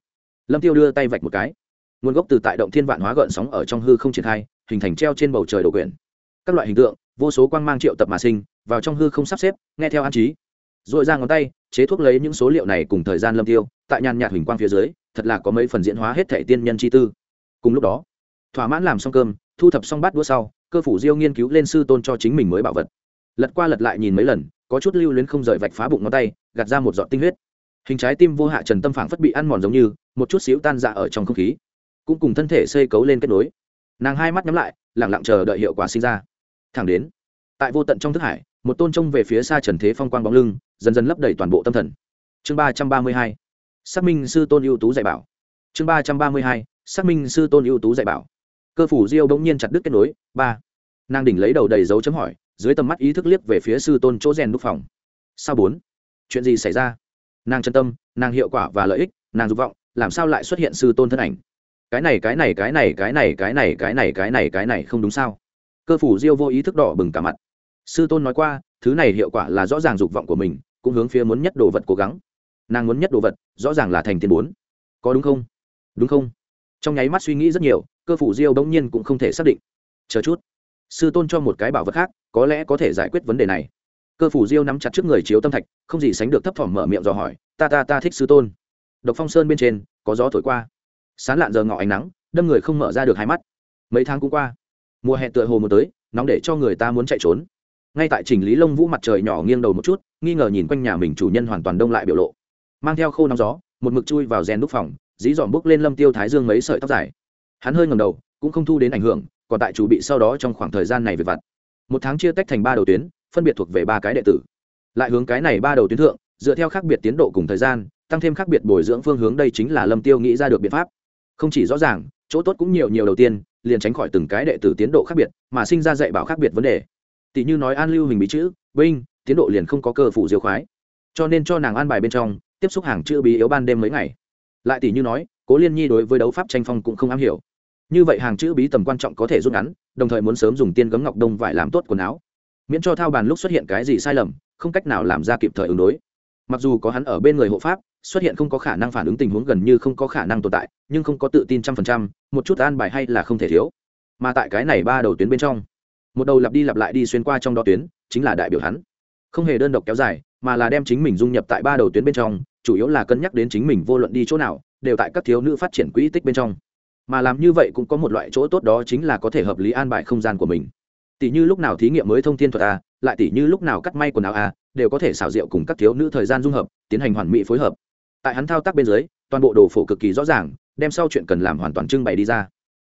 Lâm tiêu đưa tay vạch một cái. Nguồn gốc từ tại động thiên vạn hóa gợn sóng ở trong hư không triển khai hình thành treo trên bầu trời đồ quyển. Các loại hình tượng vô số quang mang triệu tập mà sinh vào trong hư không sắp xếp nghe theo an trí. Dội ra ngón tay chế thuốc lấy những số liệu này cùng thời gian lâm tiêu tại nhàn nhạt hình quang phía dưới thật là có mấy phần diễn hóa hết thể tiên nhân chi tư. Cùng lúc đó thỏa mãn làm xong cơm thu thập xong bát đũa sau cơ phủ diêu nghiên cứu lên sư tôn cho chính mình mới bảo vật. Lật qua lật lại nhìn mấy lần, có chút lưu luyến không rời vạch phá bụng ngón tay, gạt ra một giọt tinh huyết. Hình trái tim vô hạ trần tâm phảng phất bị ăn mòn giống như, một chút xíu tan dạ ở trong không khí. Cũng cùng thân thể xây cấu lên kết nối. Nàng hai mắt nhắm lại lẳng lặng chờ đợi hiệu quả sinh ra. Thẳng đến, tại vô tận trong thức hải, một tôn trông về phía xa trần thế phong quang bóng lưng, dần dần lấp đầy toàn bộ tâm thần. Chương ba trăm ba mươi hai, xác minh sư tôn ưu tú dạy bảo. Chương ba trăm ba mươi hai, xác minh sư tôn ưu tú dạy bảo cơ phủ diêu bỗng nhiên chặt đứt kết nối, ba. Nàng đỉnh lấy đầu đầy dấu chấm hỏi, dưới tầm mắt ý thức liếc về phía sư tôn chỗ rèn đúc phòng. Sao bốn? Chuyện gì xảy ra? Nàng chân tâm, nàng hiệu quả và lợi ích, nàng dục vọng, làm sao lại xuất hiện sư tôn thân ảnh? Cái này cái này cái này cái này cái này cái này cái này cái này không đúng sao? Cơ phủ diêu vô ý thức đỏ bừng cả mặt. Sư tôn nói qua, thứ này hiệu quả là rõ ràng dục vọng của mình, cũng hướng phía muốn nhất đồ vật cố gắng. Nàng muốn nhất đồ vật, rõ ràng là thành tiền bốn. Có đúng không? Đúng không? Trong nháy mắt suy nghĩ rất nhiều cơ phủ diêu bỗng nhiên cũng không thể xác định. Chờ chút, sư tôn cho một cái bảo vật khác, có lẽ có thể giải quyết vấn đề này. Cơ phủ diêu nắm chặt trước người chiếu tâm thạch, không gì sánh được thấp thỏm mở miệng dò hỏi, ta ta ta thích sư tôn. Độc phong sơn bên trên, có gió thổi qua. Sán lạn giờ ngọ ánh nắng, đâm người không mở ra được hai mắt. Mấy tháng cũng qua, mùa hè tựa hồ một tới, nóng để cho người ta muốn chạy trốn. Ngay tại chỉnh lý lông vũ mặt trời nhỏ nghiêng đầu một chút, nghi ngờ nhìn quanh nhà mình chủ nhân hoàn toàn đông lại biểu lộ. Mang theo khô nóng gió, một mực chui vào rèn đúc phòng, dí dòm bốc lên lâm tiêu thái dương mấy sợi tóc dài hắn hơi ngầm đầu, cũng không thu đến ảnh hưởng, còn tại chủ bị sau đó trong khoảng thời gian này về vặt. Một tháng chia tách thành ba đầu tuyến, phân biệt thuộc về ba cái đệ tử. Lại hướng cái này ba đầu tuyến thượng, dựa theo khác biệt tiến độ cùng thời gian, tăng thêm khác biệt bồi dưỡng phương hướng đây chính là lâm tiêu nghĩ ra được biện pháp. Không chỉ rõ ràng, chỗ tốt cũng nhiều nhiều đầu tiên, liền tránh khỏi từng cái đệ tử tiến độ khác biệt, mà sinh ra dạy bảo khác biệt vấn đề. Tỷ như nói an lưu hình bí chữ, binh, tiến độ liền không có cơ phủ diêu khoái. Cho nên cho nàng an bài bên trong, tiếp xúc hàng chữ bí yếu ban đêm mấy ngày. Lại tỷ như nói cố liên nhi đối với đấu pháp tranh phong cũng không am hiểu như vậy hàng chữ bí tầm quan trọng có thể rút ngắn đồng thời muốn sớm dùng tiên gấm ngọc đông vải làm tốt quần áo miễn cho thao bàn lúc xuất hiện cái gì sai lầm không cách nào làm ra kịp thời ứng đối mặc dù có hắn ở bên người hộ pháp xuất hiện không có khả năng phản ứng tình huống gần như không có khả năng tồn tại nhưng không có tự tin trăm phần trăm một chút an bài hay là không thể thiếu mà tại cái này ba đầu tuyến bên trong một đầu lặp đi lặp lại đi xuyên qua trong đó tuyến chính là đại biểu hắn không hề đơn độc kéo dài mà là đem chính mình dung nhập tại ba đầu tuyến bên trong chủ yếu là cân nhắc đến chính mình vô luận đi chỗ nào đều tại các thiếu nữ phát triển quỹ tích bên trong. Mà làm như vậy cũng có một loại chỗ tốt đó chính là có thể hợp lý an bài không gian của mình. Tỷ như lúc nào thí nghiệm mới thông tin thuật a, lại tỷ như lúc nào cắt may quần áo a, đều có thể xảo diệu cùng các thiếu nữ thời gian dung hợp, tiến hành hoàn mỹ phối hợp. Tại hắn thao tác bên dưới, toàn bộ đồ phổ cực kỳ rõ ràng, đem sau chuyện cần làm hoàn toàn trưng bày đi ra.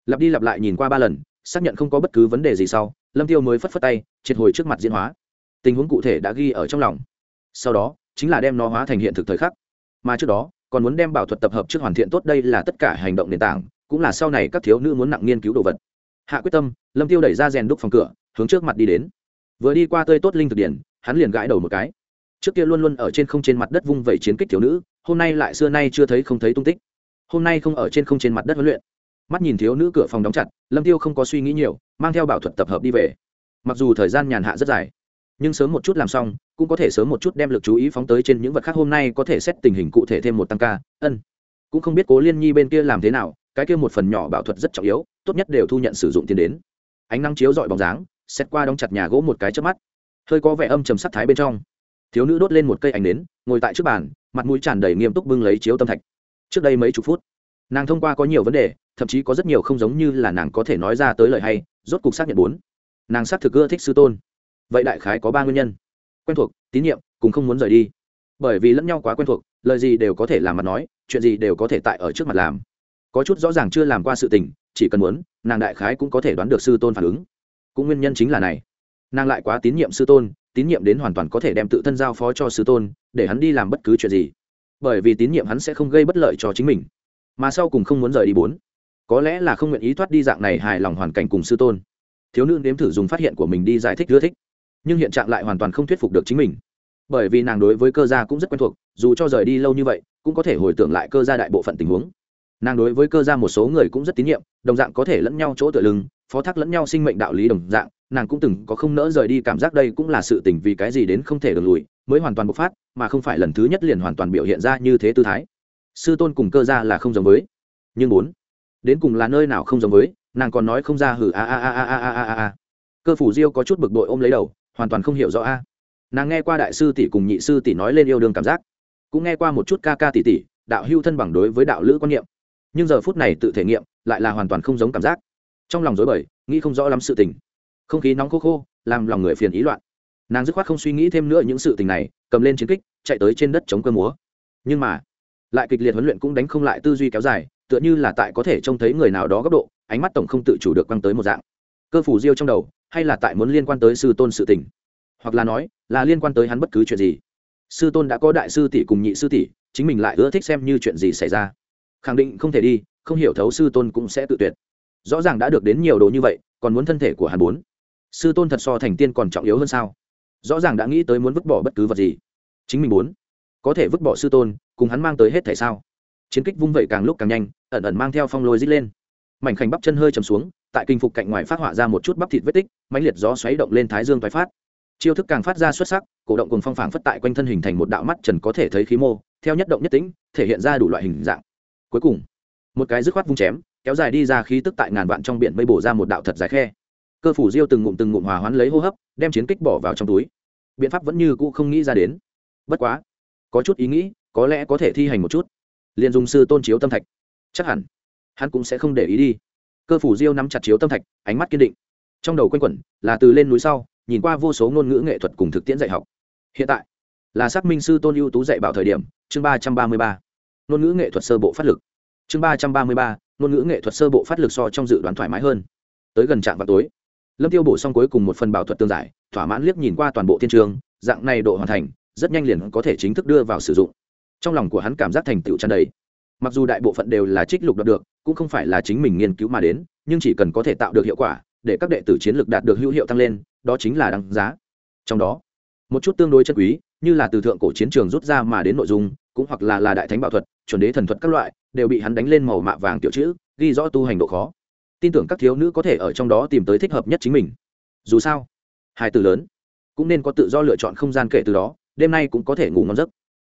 Lặp đi lặp lại nhìn qua ba lần, xác nhận không có bất cứ vấn đề gì sau, lâm tiêu mới phất phất tay, triệt hồi trước mặt diễn hóa. Tình huống cụ thể đã ghi ở trong lòng. Sau đó, chính là đem nó hóa thành hiện thực thời khắc. Mà trước đó còn muốn đem bảo thuật tập hợp trước hoàn thiện tốt đây là tất cả hành động nền tảng, cũng là sau này các thiếu nữ muốn nặng nghiên cứu đồ vật. Hạ quyết tâm, lâm tiêu đẩy ra rèn đúc phòng cửa, hướng trước mặt đi đến. Vừa đi qua tơi tốt linh thực điển, hắn liền gãi đầu một cái. Trước kia luôn luôn ở trên không trên mặt đất vung vẩy chiến kích thiếu nữ, hôm nay lại xưa nay chưa thấy không thấy tung tích. Hôm nay không ở trên không trên mặt đất huấn luyện. Mắt nhìn thiếu nữ cửa phòng đóng chặt, lâm tiêu không có suy nghĩ nhiều, mang theo bảo thuật tập hợp đi về. Mặc dù thời gian nhàn hạ rất dài, nhưng sớm một chút làm xong cũng có thể sớm một chút đem lực chú ý phóng tới trên những vật khác hôm nay có thể xét tình hình cụ thể thêm một tăng ca, ân. Cũng không biết cố liên nhi bên kia làm thế nào, cái kia một phần nhỏ bảo thuật rất trọng yếu, tốt nhất đều thu nhận sử dụng tiền đến. Ánh nắng chiếu dọi bóng dáng, xét qua đóng chặt nhà gỗ một cái trước mắt. Hơi có vẻ âm trầm sắc thái bên trong. Thiếu nữ đốt lên một cây ảnh nến, ngồi tại trước bàn, mặt mũi tràn đầy nghiêm túc bưng lấy chiếu tâm thạch. Trước đây mấy chục phút, nàng thông qua có nhiều vấn đề, thậm chí có rất nhiều không giống như là nàng có thể nói ra tới lời hay, rốt cục xác nhận bốn. Nàng xác thực ưa thích sư tôn. Vậy đại khái có ba nguyên nhân quen thuộc, tín nhiệm, cùng không muốn rời đi. Bởi vì lẫn nhau quá quen thuộc, lời gì đều có thể làm mặt nói, chuyện gì đều có thể tại ở trước mặt làm. Có chút rõ ràng chưa làm qua sự tình, chỉ cần muốn, nàng đại khái cũng có thể đoán được sư tôn phản ứng. Cũng nguyên nhân chính là này. Nàng lại quá tín nhiệm sư tôn, tín nhiệm đến hoàn toàn có thể đem tự thân giao phó cho sư tôn, để hắn đi làm bất cứ chuyện gì. Bởi vì tín nhiệm hắn sẽ không gây bất lợi cho chính mình. Mà sau cùng không muốn rời đi bốn. Có lẽ là không nguyện ý thoát đi dạng này hài lòng hoàn cảnh cùng sư tôn. Thiếu nữ nếm thử dùng phát hiện của mình đi giải thích, ưa thích nhưng hiện trạng lại hoàn toàn không thuyết phục được chính mình. Bởi vì nàng đối với cơ gia cũng rất quen thuộc, dù cho rời đi lâu như vậy, cũng có thể hồi tưởng lại cơ gia đại bộ phận tình huống. Nàng đối với cơ gia một số người cũng rất tín nhiệm, đồng dạng có thể lẫn nhau chỗ tựa lưng, phó thác lẫn nhau sinh mệnh đạo lý đồng dạng, nàng cũng từng có không nỡ rời đi cảm giác đây cũng là sự tình vì cái gì đến không thể đường lùi, mới hoàn toàn bộc phát, mà không phải lần thứ nhất liền hoàn toàn biểu hiện ra như thế tư thái. Sư tôn cùng cơ gia là không giống với. Nhưng bốn, đến cùng là nơi nào không giống với, nàng còn nói không ra hử a a a a a a a a cơ phủ diêu có chút bực bội ôm lấy đầu hoàn toàn không hiểu rõ a. À. Nàng nghe qua đại sư tỷ cùng nhị sư tỷ nói lên yêu đương cảm giác, cũng nghe qua một chút ca ca tỷ tỷ, đạo hưu thân bằng đối với đạo lữ quan niệm. Nhưng giờ phút này tự thể nghiệm, lại là hoàn toàn không giống cảm giác. Trong lòng dối bời, nghĩ không rõ lắm sự tình. Không khí nóng khô khô, làm lòng người phiền ý loạn. Nàng dứt khoát không suy nghĩ thêm nữa những sự tình này, cầm lên chiến kích, chạy tới trên đất chống cơ múa. Nhưng mà, lại kịch liệt huấn luyện cũng đánh không lại tư duy kéo dài, tựa như là tại có thể trông thấy người nào đó góc độ, ánh mắt tổng không tự chủ được quăng tới một dạng. Cơ phủ diêu trong đầu hay là tại muốn liên quan tới sư tôn sự tình? Hoặc là nói, là liên quan tới hắn bất cứ chuyện gì? Sư tôn đã có đại sư tỷ cùng nhị sư tỷ, chính mình lại ưa thích xem như chuyện gì xảy ra. Khẳng định không thể đi, không hiểu thấu sư tôn cũng sẽ tự tuyệt. Rõ ràng đã được đến nhiều đồ như vậy, còn muốn thân thể của hắn bốn sư tôn thật so thành tiên còn trọng yếu hơn sao? Rõ ràng đã nghĩ tới muốn vứt bỏ bất cứ vật gì. Chính mình muốn. Có thể vứt bỏ sư tôn, cùng hắn mang tới hết thể sao? Chiến kích vung vẩy càng lúc càng nhanh, ẩn ẩn mang theo phong lôi dít lên. Mảnh khảnh bắp chân hơi chầm xuống tại kinh phục cạnh ngoài phát họa ra một chút bắp thịt vết tích, mãnh liệt gió xoáy động lên thái dương thoái phát. Chiêu thức càng phát ra xuất sắc, cổ động cùng phong phảng phất tại quanh thân hình thành một đạo mắt trần có thể thấy khí mô, theo nhất động nhất tĩnh, thể hiện ra đủ loại hình dạng. Cuối cùng, một cái dứt khoát vung chém, kéo dài đi ra khí tức tại ngàn vạn trong biển mây bổ ra một đạo thật dài khe. Cơ phủ diêu từng ngụm từng ngụm hòa hoán lấy hô hấp, đem chiến kích bỏ vào trong túi. Biện pháp vẫn như cũ không nghĩ ra đến. Bất quá, có chút ý nghĩ, có lẽ có thể thi hành một chút. Liền dùng sư tôn chiếu tâm thạch. Chắc hẳn, hắn cũng sẽ không để ý đi cơ phủ diêu nắm chặt chiếu tâm thạch, ánh mắt kiên định. Trong đầu quanh quẩn là từ lên núi sau, nhìn qua vô số ngôn ngữ nghệ thuật cùng thực tiễn dạy học. Hiện tại là xác minh sư tôn ưu tú dạy bảo thời điểm, chương ba trăm ba mươi ba. Ngôn ngữ nghệ thuật sơ bộ phát lực. Chương ba trăm ba mươi ba, ngôn ngữ nghệ thuật sơ bộ phát lực so trong dự đoán thoải mái hơn. Tới gần trạm vào tối, lâm tiêu bổ xong cuối cùng một phần bảo thuật tương giải, thỏa mãn liếc nhìn qua toàn bộ thiên trường, dạng này độ hoàn thành, rất nhanh liền có thể chính thức đưa vào sử dụng. Trong lòng của hắn cảm giác thành tựu tràn đầy mặc dù đại bộ phận đều là trích lục đạt được, cũng không phải là chính mình nghiên cứu mà đến, nhưng chỉ cần có thể tạo được hiệu quả, để các đệ tử chiến lược đạt được hữu hiệu tăng lên, đó chính là đáng giá. Trong đó, một chút tương đối chân quý, như là từ thượng cổ chiến trường rút ra mà đến nội dung, cũng hoặc là là đại thánh bảo thuật, chuẩn đế thần thuật các loại, đều bị hắn đánh lên màu mạ vàng tiểu chữ, ghi rõ tu hành độ khó. Tin tưởng các thiếu nữ có thể ở trong đó tìm tới thích hợp nhất chính mình. Dù sao, hai từ lớn, cũng nên có tự do lựa chọn không gian kể từ đó, đêm nay cũng có thể ngủ ngon giấc.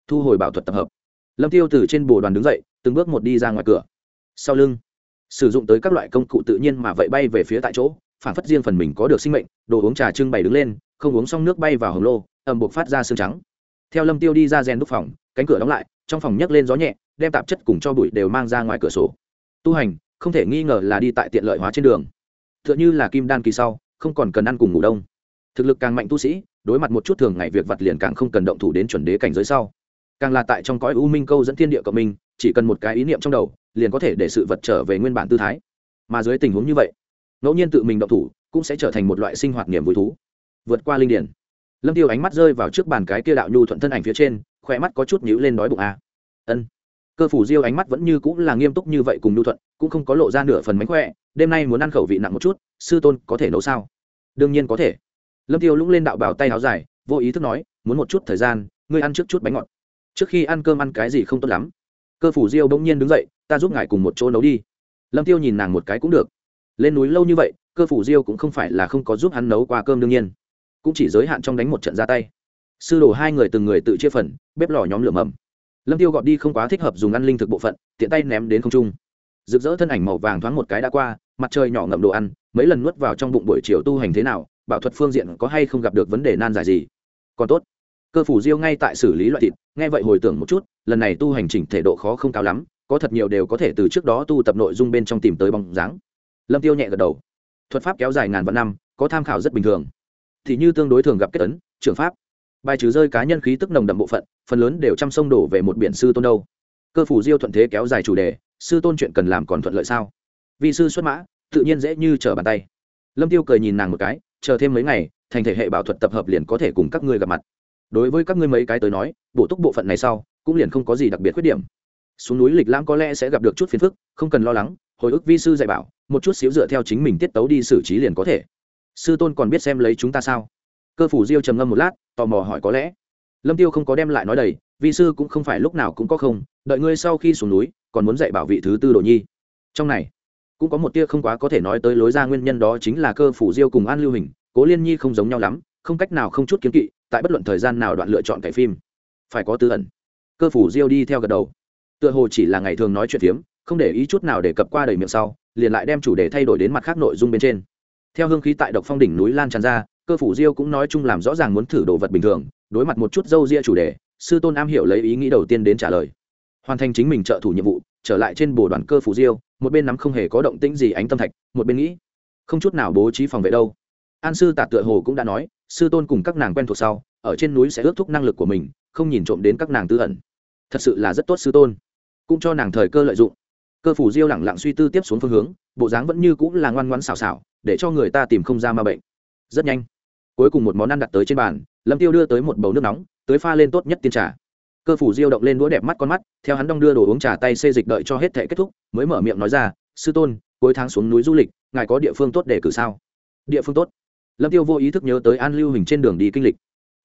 Thu hồi bảo thuật tập hợp lâm tiêu từ trên bồ đoàn đứng dậy, từng bước một đi ra ngoài cửa. Sau lưng, sử dụng tới các loại công cụ tự nhiên mà vậy bay về phía tại chỗ phản phất riêng phần mình có được sinh mệnh, đồ uống trà trưng bày đứng lên, không uống xong nước bay vào hồng lô ẩm buộc phát ra xương trắng. Theo lâm tiêu đi ra rèn đúc phòng, cánh cửa đóng lại, trong phòng nhấc lên gió nhẹ, đem tạp chất cùng cho bụi đều mang ra ngoài cửa sổ. Tu hành, không thể nghi ngờ là đi tại tiện lợi hóa trên đường. Tựa như là kim đan kỳ sau, không còn cần ăn cùng ngủ đông. Thực lực càng mạnh tu sĩ, đối mặt một chút thường ngày việc vặt liền càng không cần động thủ đến chuẩn đế cảnh giới sau càng là tại trong cõi u minh câu dẫn thiên địa cộng minh, chỉ cần một cái ý niệm trong đầu, liền có thể để sự vật trở về nguyên bản tư thái. Mà dưới tình huống như vậy, ngẫu nhiên tự mình động thủ, cũng sẽ trở thành một loại sinh hoạt niềm vui thú. Vượt qua linh điển. Lâm tiêu ánh mắt rơi vào trước bàn cái kia đạo nhu thuận thân ảnh phía trên khỏe mắt có chút nhíu lên đói bụng a. À. ân. Cơ phủ diêu ánh mắt vẫn như cũng là nghiêm túc như vậy cùng nhu thuận, cũng không có lộ ra nửa phần mánh khỏe, đêm nay muốn ăn khẩu vị nặng một chút, sư tôn có thể nấu sao? Đương nhiên có thể. Lâm tiêu lũng lên đạo bảo tay áo dài, vô ý thức nói, muốn một chút thời gian, ngươi ăn trước chút bánh ngọt trước khi ăn cơm ăn cái gì không tốt lắm. Cơ phủ diêu bỗng nhiên đứng dậy, ta giúp ngài cùng một chỗ nấu đi. Lâm tiêu nhìn nàng một cái cũng được. Lên núi lâu như vậy, cơ phủ diêu cũng không phải là không có giúp hắn nấu qua cơm đương nhiên. Cũng chỉ giới hạn trong đánh một trận ra tay. Sư đồ hai người từng người tự chia phần, bếp lò nhóm lửa mầm. Lâm tiêu gọt đi không quá thích hợp dùng ăn linh thực bộ phận, tiện tay ném đến không trung. Rực rỡ thân ảnh màu vàng thoáng một cái đã qua, mặt trời nhỏ ngậm đồ ăn, mấy lần nuốt vào trong bụng buổi chiều tu hành thế nào, bảo thuật phương diện có hay không gặp được vấn đề nan giải gì. Còn tốt cơ phủ diêu ngay tại xử lý loại thịt, nghe vậy hồi tưởng một chút, lần này tu hành chỉnh thể độ khó không cao lắm, có thật nhiều đều có thể từ trước đó tu tập nội dung bên trong tìm tới bóng dáng. Lâm tiêu nhẹ gật đầu. Thuật pháp kéo dài ngàn vạn năm, có tham khảo rất bình thường. Thì như tương đối thường gặp kết ấn trường pháp. Bài trừ rơi cá nhân khí tức nồng đậm bộ phận, phần lớn đều chăm sông đổ về một biển sư tôn đâu. Cơ phủ diêu thuận thế kéo dài chủ đề, sư tôn chuyện cần làm còn thuận lợi sao? Vì sư xuất mã, tự nhiên dễ như trở bàn tay. Lâm tiêu cười nhìn nàng một cái, chờ thêm mấy ngày, thành thể hệ bảo thuật tập hợp liền có thể cùng các ngươi gặp mặt đối với các ngươi mấy cái tới nói, bổ túc bộ phận này sau, cũng liền không có gì đặc biệt khuyết điểm. Xuống núi lịch lãm có lẽ sẽ gặp được chút phiền phức, không cần lo lắng, hồi ức vi sư dạy bảo, một chút xíu dựa theo chính mình tiết tấu đi xử trí liền có thể. Sư tôn còn biết xem lấy chúng ta sao? Cơ phủ diêu trầm ngâm một lát, tò mò hỏi có lẽ. Lâm tiêu không có đem lại nói đầy, vi sư cũng không phải lúc nào cũng có không, đợi ngươi sau khi xuống núi, còn muốn dạy bảo vị thứ tư đồ nhi. Trong này, cũng có một tia không quá có thể nói tới lối ra nguyên nhân đó chính là cơ phủ diêu cùng an lưu hình, cố liên nhi không giống nhau lắm, không cách nào không chút kiến kỵ tại bất luận thời gian nào đoạn lựa chọn cái phim. Phải có tư ẩn. Cơ phủ diêu đi theo gật đầu. Tựa hồ chỉ là ngày thường nói chuyện phiếm, không để ý chút nào để cập qua đầy miệng sau, liền lại đem chủ đề thay đổi đến mặt khác nội dung bên trên. Theo hương khí tại độc phong đỉnh núi lan tràn ra, cơ phủ diêu cũng nói chung làm rõ ràng muốn thử đồ vật bình thường, đối mặt một chút dâu ria chủ đề, sư tôn am hiểu lấy ý nghĩ đầu tiên đến trả lời. Hoàn thành chính mình trợ thủ nhiệm vụ, trở lại trên bồ đoàn cơ phủ diêu, một bên nắm không hề có động tĩnh gì ánh tâm thạch, một bên nghĩ, không chút nào bố trí phòng vệ đâu. An sư tạ tựa hồ cũng đã nói sư tôn cùng các nàng quen thuộc sau, ở trên núi sẽ ước thúc năng lực của mình, không nhìn trộm đến các nàng tư ẩn. Thật sự là rất tốt sư tôn. Cũng cho nàng thời cơ lợi dụng. Cơ phủ diêu lẳng lặng suy tư tiếp xuống phương hướng, bộ dáng vẫn như cũng là ngoan ngoãn xào xào để cho người ta tìm không ra ma bệnh. Rất nhanh, cuối cùng một món ăn đặt tới trên bàn, lâm tiêu đưa tới một bầu nước nóng, tới pha lên tốt nhất tiên trà. Cơ phủ diêu động lên đũa đẹp mắt con mắt, theo hắn đong đưa đồ uống trà tay xê dịch đợi cho hết thể kết thúc, mới mở miệng nói ra, sư tôn, cuối tháng xuống núi du lịch, ngài có địa phương tốt để cử sao? Địa phương tốt? Lâm tiêu vô ý thức nhớ tới an lưu hình trên đường đi kinh lịch.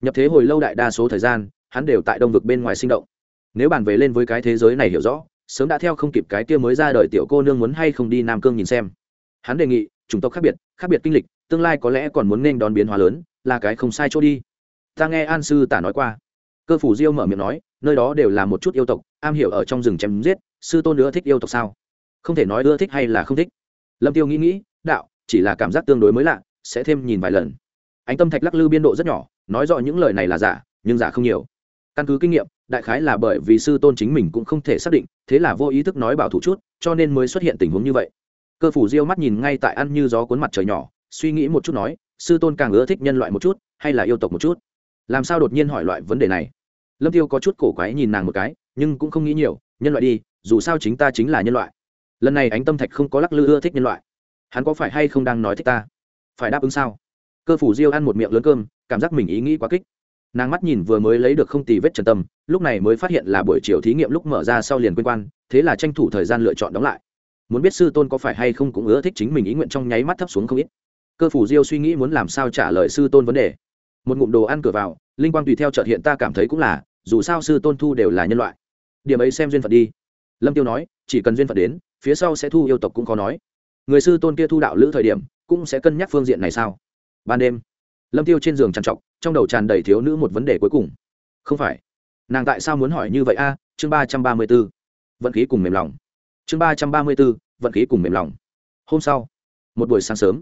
Nhập thế hồi lâu đại đa số thời gian, hắn đều tại đông vực bên ngoài sinh động. Nếu bàn về lên với cái thế giới này hiểu rõ, sớm đã theo không kịp cái kia mới ra đời tiểu cô nương muốn hay không đi nam cương nhìn xem. Hắn đề nghị chúng tộc khác biệt khác biệt kinh lịch, tương lai có lẽ còn muốn nên đón biến hóa lớn, là cái không sai chỗ đi. Ta nghe an sư tả nói qua. Cơ phủ diêu mở miệng nói, nơi đó đều là một chút yêu tộc, am hiểu ở trong rừng chém giết, sư tôn nữa thích yêu tộc sao? Không thể nói ưa thích hay là không thích. Lâm tiêu nghĩ nghĩ, đạo, chỉ là cảm giác tương đối mới lạ sẽ thêm nhìn vài lần. Ánh tâm thạch lắc lư biên độ rất nhỏ, nói rõ những lời này là giả, nhưng giả không nhiều. Căn cứ kinh nghiệm, đại khái là bởi vì sư tôn chính mình cũng không thể xác định, thế là vô ý thức nói bảo thủ chút, cho nên mới xuất hiện tình huống như vậy. Cơ phủ diêu mắt nhìn ngay tại ăn như gió cuốn mặt trời nhỏ, suy nghĩ một chút nói, sư tôn càng ưa thích nhân loại một chút, hay là yêu tộc một chút? Làm sao đột nhiên hỏi loại vấn đề này? Lâm tiêu có chút cổ quái nhìn nàng một cái, nhưng cũng không nghĩ nhiều, nhân loại đi, dù sao chính ta chính là nhân loại. Lần này ánh tâm thạch không có lắc lư ưa thích nhân loại. Hắn có phải hay không đang nói thích ta? Phải đáp ứng sao? Cơ phủ diêu ăn một miệng lớn cơm, cảm giác mình ý nghĩ quá kích. Nàng mắt nhìn vừa mới lấy được không tì vết trần tâm, lúc này mới phát hiện là buổi chiều thí nghiệm lúc mở ra sau liền quên quan, thế là tranh thủ thời gian lựa chọn đóng lại. Muốn biết sư tôn có phải hay không cũng ưa thích chính mình ý nguyện trong nháy mắt thấp xuống không ít. Cơ phủ diêu suy nghĩ muốn làm sao trả lời sư tôn vấn đề. Một ngụm đồ ăn cửa vào, linh quang tùy theo trợt hiện ta cảm thấy cũng là, dù sao sư tôn thu đều là nhân loại. Điểm ấy xem duyên phận đi. Lâm tiêu nói, chỉ cần duyên phận đến, phía sau sẽ thu yêu tộc cũng khó nói. Người sư tôn kia thu đạo lữ thời điểm cũng sẽ cân nhắc phương diện này sao? Ban đêm, lâm tiêu trên giường trằn trọc, trong đầu tràn đầy thiếu nữ một vấn đề cuối cùng. Không phải. Nàng tại sao muốn hỏi như vậy a? Chương ba trăm ba mươi b ố vận khí cùng mềm lòng. Chương ba trăm ba mươi b ố vận khí cùng mềm lòng. Hôm sau, một buổi sáng sớm,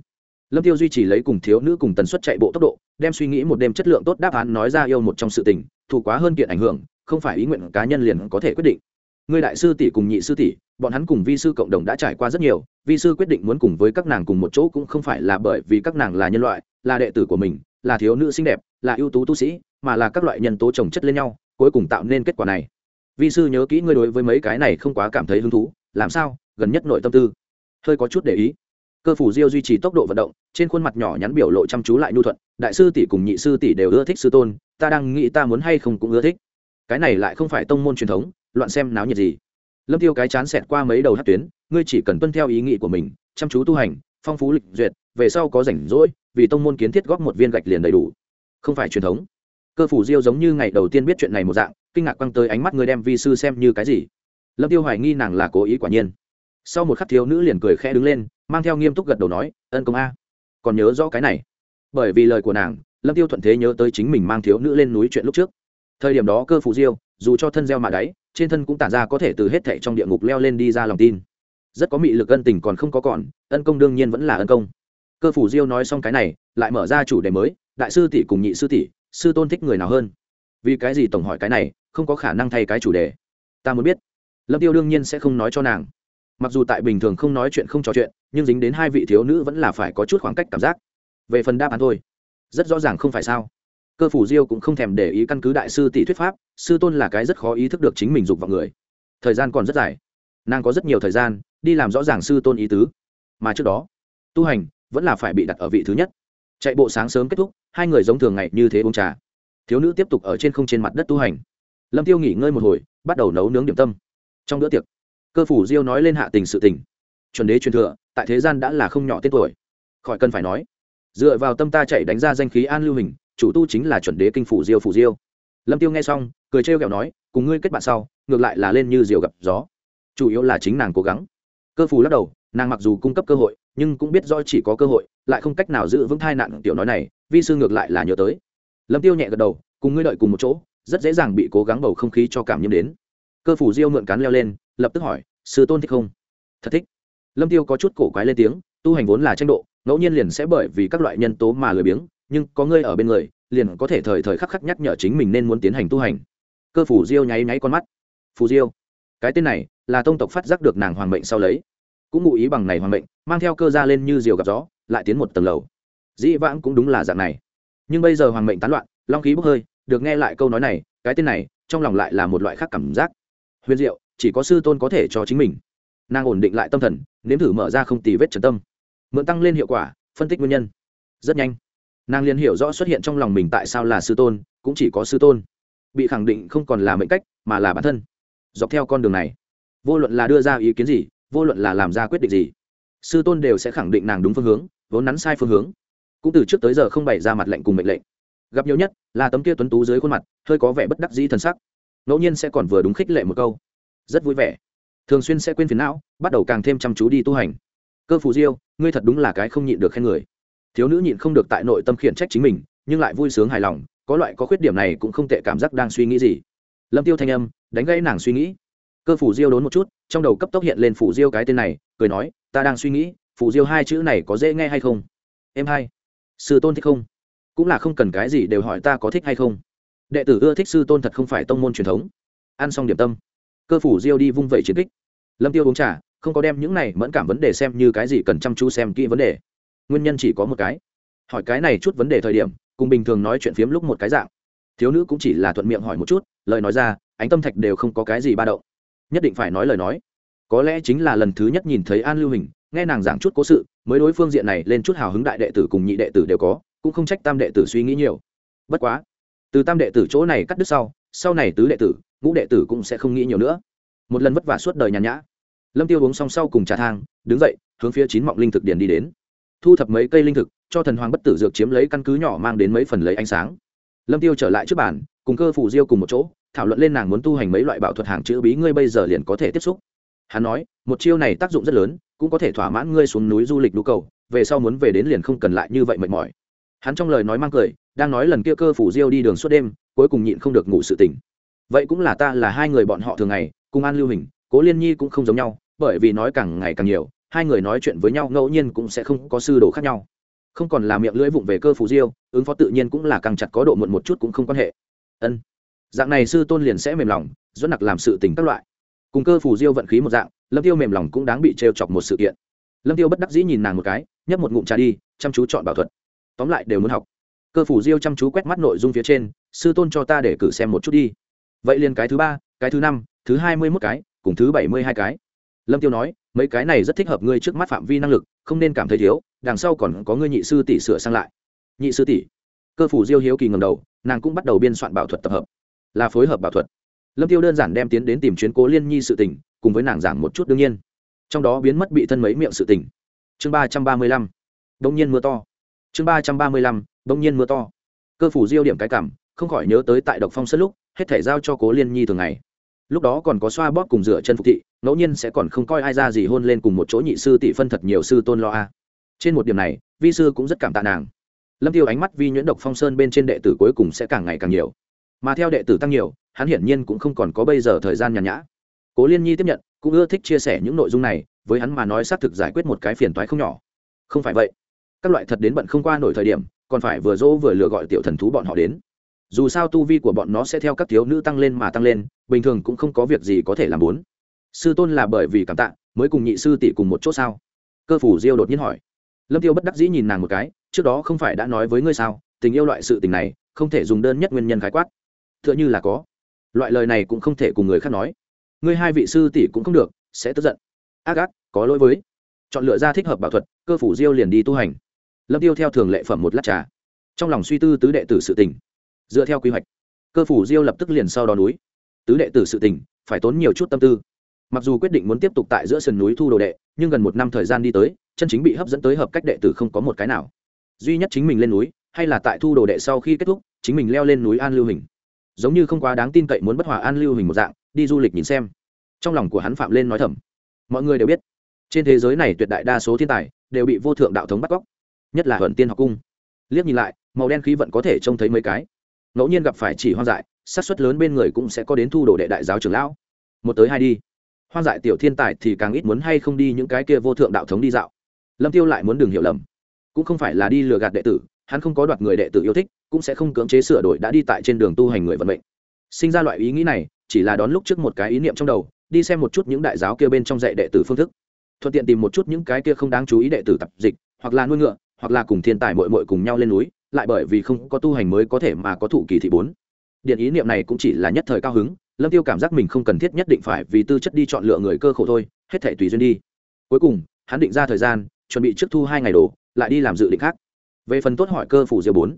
lâm tiêu duy trì lấy cùng thiếu nữ cùng tần suất chạy bộ tốc độ, đem suy nghĩ một đêm chất lượng tốt đáp án nói ra yêu một trong sự tình, thù quá hơn kiện ảnh hưởng, không phải ý nguyện cá nhân liền có thể quyết định. Người đại sư tỷ cùng nhị sư tỷ bọn hắn cùng vi sư cộng đồng đã trải qua rất nhiều, vi sư quyết định muốn cùng với các nàng cùng một chỗ cũng không phải là bởi vì các nàng là nhân loại, là đệ tử của mình, là thiếu nữ xinh đẹp, là ưu tú tu sĩ, mà là các loại nhân tố trồng chất lên nhau, cuối cùng tạo nên kết quả này. Vi sư nhớ kỹ ngươi đối với mấy cái này không quá cảm thấy hứng thú, làm sao? Gần nhất nội tâm tư. Hơi có chút để ý. Cơ phủ diêu duy trì tốc độ vận động, trên khuôn mặt nhỏ nhắn biểu lộ chăm chú lại nhu thuận, đại sư tỷ cùng nhị sư tỷ đều ưa thích sư tôn, ta đang nghĩ ta muốn hay không cũng ưa thích. Cái này lại không phải tông môn truyền thống, loạn xem náo nhiệt gì lâm tiêu cái chán xẹt qua mấy đầu hát tuyến, ngươi chỉ cần tuân theo ý nghĩ của mình, chăm chú tu hành, phong phú lịch duyệt, về sau có rảnh rỗi, vì tông môn kiến thiết góp một viên gạch liền đầy đủ. Không phải truyền thống. Cơ phủ diêu giống như ngày đầu tiên biết chuyện này một dạng, kinh ngạc quăng tới ánh mắt người đem vi sư xem như cái gì. Lâm tiêu hoài nghi nàng là cố ý quả nhiên. Sau một khắc thiếu nữ liền cười khẽ đứng lên, mang theo nghiêm túc gật đầu nói, ân công a, còn nhớ rõ cái này. Bởi vì lời của nàng, lâm tiêu thuận thế nhớ tới chính mình mang thiếu nữ lên núi chuyện lúc trước. Thời điểm đó cơ phủ diêu, dù cho thân gieo mà đáy trên thân cũng tản ra có thể từ hết thệ trong địa ngục leo lên đi ra lòng tin. Rất có mị lực ân tình còn không có còn, ân công đương nhiên vẫn là ân công. Cơ phủ diêu nói xong cái này, lại mở ra chủ đề mới, đại sư tỷ cùng nhị sư tỷ, sư tôn thích người nào hơn? Vì cái gì tổng hỏi cái này, không có khả năng thay cái chủ đề. Ta muốn biết. Lâm tiêu đương nhiên sẽ không nói cho nàng. Mặc dù tại bình thường không nói chuyện không trò chuyện, nhưng dính đến hai vị thiếu nữ vẫn là phải có chút khoảng cách cảm giác. Về phần đáp án thôi. Rất rõ ràng không phải sao cơ phủ diêu cũng không thèm để ý căn cứ đại sư tỷ thuyết pháp, sư tôn là cái rất khó ý thức được chính mình dục vào người. Thời gian còn rất dài. Nàng có rất nhiều thời gian đi làm rõ ràng sư tôn ý tứ. Mà trước đó, tu hành vẫn là phải bị đặt ở vị thứ nhất. Chạy bộ sáng sớm kết thúc, hai người giống thường ngày như thế uống trà. Thiếu nữ tiếp tục ở trên không trên mặt đất tu hành. Lâm tiêu nghỉ ngơi một hồi, bắt đầu nấu nướng điểm tâm. Trong bữa tiệc, cơ phủ diêu nói lên hạ tình sự tình. Chuẩn đế truyền thừa, tại thế gian đã là không nhỏ tên tuổi. Khỏi cần phải nói, dựa vào tâm ta chạy đánh ra danh khí an lưu hình chủ tu chính là chuẩn đế kinh phủ diêu phủ diêu. Lâm tiêu nghe xong, cười trêu ghẹo nói, cùng ngươi kết bạn sau, ngược lại là lên như diều gặp gió. Chủ yếu là chính nàng cố gắng. Cơ phù lắc đầu, nàng mặc dù cung cấp cơ hội, nhưng cũng biết do chỉ có cơ hội, lại không cách nào giữ vững thai nạn tiểu nói này, vi sư ngược lại là nhớ tới. Lâm tiêu nhẹ gật đầu, cùng ngươi đợi cùng một chỗ, rất dễ dàng bị cố gắng bầu không khí cho cảm nhiễm đến. Cơ phủ diêu mượn cán leo lên, lập tức hỏi, sư tôn thích không? Thật thích. Lâm tiêu có chút cổ quái lên tiếng, tu hành vốn là tranh độ, ngẫu nhiên liền sẽ bởi vì các loại nhân tố mà lười biếng nhưng có ngươi ở bên người, liền có thể thời thời khắc khắc nhắc nhở chính mình nên muốn tiến hành tu hành. Cơ phủ diêu nháy nháy con mắt. Phù diêu, cái tên này là tông tộc phát giác được nàng hoàng mệnh sau lấy. Cũng ngụ ý bằng này hoàng mệnh, mang theo cơ ra lên như diều gặp gió, lại tiến một tầng lầu. Dĩ vãng cũng đúng là dạng này. Nhưng bây giờ hoàng mệnh tán loạn, long khí bốc hơi, được nghe lại câu nói này, cái tên này trong lòng lại là một loại khác cảm giác. Huyền diệu, chỉ có sư tôn có thể cho chính mình. Nàng ổn định lại tâm thần, nếm thử mở ra không tì vết trần tâm. Mượn tăng lên hiệu quả, phân tích nguyên nhân. Rất nhanh nàng liền hiểu rõ xuất hiện trong lòng mình tại sao là sư tôn, cũng chỉ có sư tôn. Bị khẳng định không còn là mệnh cách, mà là bản thân. Dọc theo con đường này, vô luận là đưa ra ý kiến gì, vô luận là làm ra quyết định gì, sư tôn đều sẽ khẳng định nàng đúng phương hướng, vốn nắn sai phương hướng. Cũng từ trước tới giờ không bày ra mặt lệnh cùng mệnh lệnh. Gặp nhiều nhất là tấm kia tuấn tú dưới khuôn mặt, hơi có vẻ bất đắc dĩ t sắc. Ngẫu nhiên sẽ còn vừa đúng khích lệ một câu. Rất vui vẻ. Thường xuyên sẽ quên phiền não, bắt đầu càng thêm chăm chú đi tu hành. Cơ phù diêu, ngươi thật đúng là cái không nhịn được khen người thiếu nữ nhịn không được tại nội tâm khiển trách chính mình, nhưng lại vui sướng hài lòng, có loại có khuyết điểm này cũng không tệ cảm giác đang suy nghĩ gì. Lâm tiêu thanh âm, đánh gãy nàng suy nghĩ. Cơ phủ diêu đốn một chút, trong đầu cấp tốc hiện lên phủ diêu cái tên này, cười nói, ta đang suy nghĩ, phủ diêu hai chữ này có dễ nghe hay không? Em hai, sư tôn thích không? Cũng là không cần cái gì đều hỏi ta có thích hay không. Đệ tử ưa thích sư tôn thật không phải tông môn truyền thống. Ăn xong điểm tâm, cơ phủ diêu đi vung vẩy chiến kích. Lâm tiêu uống trà, không có đem những này mẫn cảm vấn đề xem như cái gì cần chăm chú xem kỹ vấn đề nguyên nhân chỉ có một cái. Hỏi cái này chút vấn đề thời điểm, cùng bình thường nói chuyện phiếm lúc một cái dạng. Thiếu nữ cũng chỉ là thuận miệng hỏi một chút, lời nói ra, ánh tâm thạch đều không có cái gì ba động. Nhất định phải nói lời nói. Có lẽ chính là lần thứ nhất nhìn thấy an lưu hình, nghe nàng giảng chút cố sự, mới đối phương diện này lên chút hào hứng đại đệ tử cùng nhị đệ tử đều có, cũng không trách tam đệ tử suy nghĩ nhiều. Bất quá, từ tam đệ tử chỗ này cắt đứt sau sau này tứ đệ tử, ngũ đệ tử cũng sẽ không nghĩ nhiều nữa. Một lần vất vả suốt đời nhàn nhã. Lâm tiêu uống xong sau cùng trà thang, đứng dậy, hướng phía chín mọng linh thực điền đi đến thu thập mấy cây linh thực, cho thần hoàng bất tử dược chiếm lấy căn cứ nhỏ mang đến mấy phần lấy ánh sáng. Lâm tiêu trở lại trước bàn, cùng cơ phủ diêu cùng một chỗ, thảo luận lên nàng muốn tu hành mấy loại bảo thuật hàng chữ bí ngươi bây giờ liền có thể tiếp xúc. Hắn nói, một chiêu này tác dụng rất lớn, cũng có thể thỏa mãn ngươi xuống núi du lịch nhu cầu, về sau muốn về đến liền không cần lại như vậy mệt mỏi. Hắn trong lời nói mang cười, đang nói lần kia cơ phủ diêu đi đường suốt đêm, cuối cùng nhịn không được ngủ sự tỉnh. Vậy cũng là ta là hai người bọn họ thường ngày, cùng an lưu hình, cố liên nhi cũng không giống nhau, bởi vì nói càng ngày càng nhiều hai người nói chuyện với nhau ngẫu nhiên cũng sẽ không có sư đồ khác nhau. Không còn là miệng lưỡi vụng về cơ phù diêu, ứng phó tự nhiên cũng là càng chặt có độ muộn một chút cũng không quan hệ. Ân. Dạng này sư tôn liền sẽ mềm lòng dẫn nặc làm sự tình các loại. Cùng cơ phù diêu vận khí một dạng, lâm tiêu mềm lòng cũng đáng bị trêu chọc một sự kiện. Lâm tiêu bất đắc dĩ nhìn nàng một cái, nhấp một ngụm trà đi, chăm chú chọn bảo thuật. Tóm lại đều muốn học. Cơ phủ diêu chăm chú quét mắt nội dung phía trên, sư tôn cho ta để cử xem một chút đi. Vậy liền cái thứ ba, cái thứ năm, thứ hai mươi mốt cái, cùng thứ bảy mươi hai cái lâm tiêu nói, mấy cái này rất thích hợp ngươi trước mắt phạm vi năng lực, không nên cảm thấy thiếu, đằng sau còn có ngươi nhị sư tỷ sửa sang lại. Nhị sư tỷ? Cơ phủ diêu hiếu kỳ ngầm đầu, nàng cũng bắt đầu biên soạn bảo thuật tập hợp. Là phối hợp bảo thuật. Lâm tiêu đơn giản đem tiến đến tìm chuyến cố liên nhi sự tình, cùng với nàng giảng một chút đương nhiên. Trong đó biến mất bị thân mấy miệng sự tình. Chương ba trăm ba mươi lăm. Đông nhiên mưa to. Chương ba trăm ba mươi lăm. Đông nhiên mưa to. Cơ phủ diêu điểm cái cảm, không khỏi nhớ tới tại độc phong sân lúc, hết thể giao cho cố liên nhi thường ngày lúc đó còn có xoa bóp cùng rửa chân phục thị, ngẫu nhiên sẽ còn không coi ai ra gì hôn lên cùng một chỗ nhị sư tỷ phân thật nhiều sư tôn lo a. Trên một điểm này, vi sư cũng rất cảm tạ nàng. Lâm tiêu ánh mắt vi nhuyễn độc phong sơn bên trên đệ tử cuối cùng sẽ càng ngày càng nhiều. Mà theo đệ tử tăng nhiều, hắn hiển nhiên cũng không còn có bây giờ thời gian nhàn nhã. Cố liên nhi tiếp nhận, cũng ưa thích chia sẻ những nội dung này, với hắn mà nói xác thực giải quyết một cái phiền toái không nhỏ. Không phải vậy, các loại thật đến bận không qua nổi thời điểm, còn phải vừa dỗ vừa lừa gọi tiểu thần thú bọn họ đến dù sao tu vi của bọn nó sẽ theo các thiếu nữ tăng lên mà tăng lên, bình thường cũng không có việc gì có thể làm bốn. Sư tôn là bởi vì cảm tạ, mới cùng nhị sư tỷ cùng một chỗ sao? Cơ phủ diêu đột nhiên hỏi. Lâm tiêu bất đắc dĩ nhìn nàng một cái, trước đó không phải đã nói với ngươi sao, tình yêu loại sự tình này, không thể dùng đơn nhất nguyên nhân khái quát. Tựa như là có. Loại lời này cũng không thể cùng người khác nói. Ngươi hai vị sư tỷ cũng không được, sẽ tức giận. Ác ác, có lỗi với. Chọn lựa ra thích hợp bảo thuật, cơ phủ diêu liền đi tu hành. Lâm tiêu theo thường lệ phẩm một lát trà. Trong lòng suy tư tứ đệ tử sự tình dựa theo quy hoạch. Cơ phủ diêu lập tức liền sau đó núi. Tứ đệ tử sự tình, phải tốn nhiều chút tâm tư. Mặc dù quyết định muốn tiếp tục tại giữa sườn núi thu đồ đệ, nhưng gần một năm thời gian đi tới, chân chính bị hấp dẫn tới hợp cách đệ tử không có một cái nào. Duy nhất chính mình lên núi, hay là tại thu đồ đệ sau khi kết thúc, chính mình leo lên núi an lưu hình. Giống như không quá đáng tin cậy muốn bất hòa an lưu hình một dạng, đi du lịch nhìn xem. Trong lòng của hắn phạm lên nói thầm. Mọi người đều biết, trên thế giới này tuyệt đại đa số thiên tài đều bị vô thượng đạo thống bắt cóc, nhất là hận tiên học cung. Liếc nhìn lại, màu đen khí vận có thể trông thấy mấy cái ngẫu nhiên gặp phải chỉ hoang dại sát suất lớn bên người cũng sẽ có đến thu đồ đệ đại giáo trưởng lão. Một tới hai đi. Hoang dại tiểu thiên tài thì càng ít muốn hay không đi những cái kia vô thượng đạo thống đi dạo. Lâm tiêu lại muốn đừng hiểu lầm. Cũng không phải là đi lừa gạt đệ tử, hắn không có đoạt người đệ tử yêu thích, cũng sẽ không cưỡng chế sửa đổi đã đi tại trên đường tu hành người vận mệnh. Sinh ra loại ý nghĩ này, chỉ là đón lúc trước một cái ý niệm trong đầu, đi xem một chút những đại giáo kia bên trong dạy đệ tử phương thức. Thuận tiện tìm một chút những cái kia không đáng chú ý đệ tử tập dịch, hoặc là nuôi ngựa, hoặc là cùng thiên tài mội mội cùng nhau lên núi lại bởi vì không có tu hành mới có thể mà có thụ kỳ thị bốn. Điện ý niệm này cũng chỉ là nhất thời cao hứng, lâm tiêu cảm giác mình không cần thiết nhất định phải vì tư chất đi chọn lựa người cơ khổ thôi, hết thể tùy duyên đi. Cuối cùng, hắn định ra thời gian, chuẩn bị trước thu hai ngày đồ, lại đi làm dự định khác. Về phần tốt hỏi cơ phủ diêu bốn,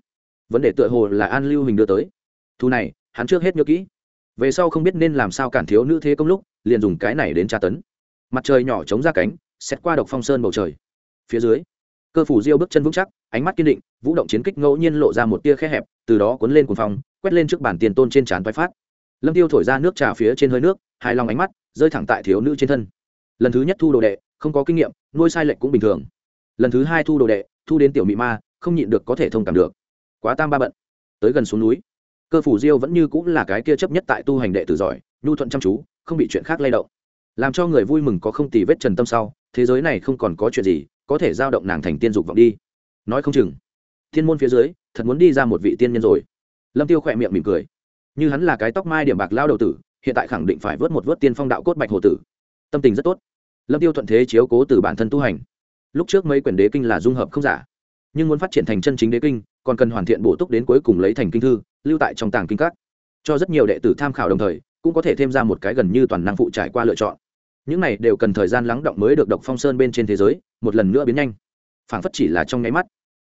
vấn đề tựa hồ là an lưu hình đưa tới. Thu này, hắn trước hết nhớ kỹ. Về sau không biết nên làm sao cản thiếu nữ thế công lúc, liền dùng cái này đến tra tấn. Mặt trời nhỏ chống ra cánh, xét qua độc phong sơn bầu trời. Phía dưới cơ phủ diêu bước chân vững chắc ánh mắt kiên định vũ động chiến kích ngẫu nhiên lộ ra một tia khe hẹp từ đó cuốn lên cuồng phòng, quét lên trước bản tiền tôn trên trán vai phát. Lâm tiêu thổi ra nước trà phía trên hơi nước hài lòng ánh mắt rơi thẳng tại thiếu nữ trên thân. Lần thứ nhất thu đồ đệ không có kinh nghiệm nuôi sai lệch cũng bình thường. Lần thứ hai thu đồ đệ thu đến tiểu mị ma không nhịn được có thể thông cảm được. Quá tam ba bận. Tới gần xuống núi cơ phủ diêu vẫn như cũng là cái kia chấp nhất tại tu hành đệ tử giỏi nhu thuận chăm chú không bị chuyện khác lay động. Làm cho người vui mừng có không tì vết trần tâm sau thế giới này không còn có chuyện gì có thể giao động nàng thành tiên dục vọng đi. Nói không chừng, thiên môn phía dưới, thật muốn đi ra một vị tiên nhân rồi. Lâm tiêu khỏe miệng mỉm cười. Như hắn là cái tóc mai điểm bạc lao đầu tử, hiện tại khẳng định phải vớt một vớt tiên phong đạo cốt bạch hồ tử. Tâm tình rất tốt. Lâm tiêu thuận thế chiếu cố từ bản thân tu hành. Lúc trước mấy quyển đế kinh là dung hợp không giả, nhưng muốn phát triển thành chân chính đế kinh, còn cần hoàn thiện bổ túc đến cuối cùng lấy thành kinh thư, lưu tại trong tàng kinh các. Cho rất nhiều đệ tử tham khảo đồng thời, cũng có thể thêm ra một cái gần như toàn năng phụ trải qua lựa chọn những này đều cần thời gian lắng động mới được độc phong sơn bên trên thế giới, một lần nữa biến nhanh. Phảng phất chỉ là trong nháy mắt.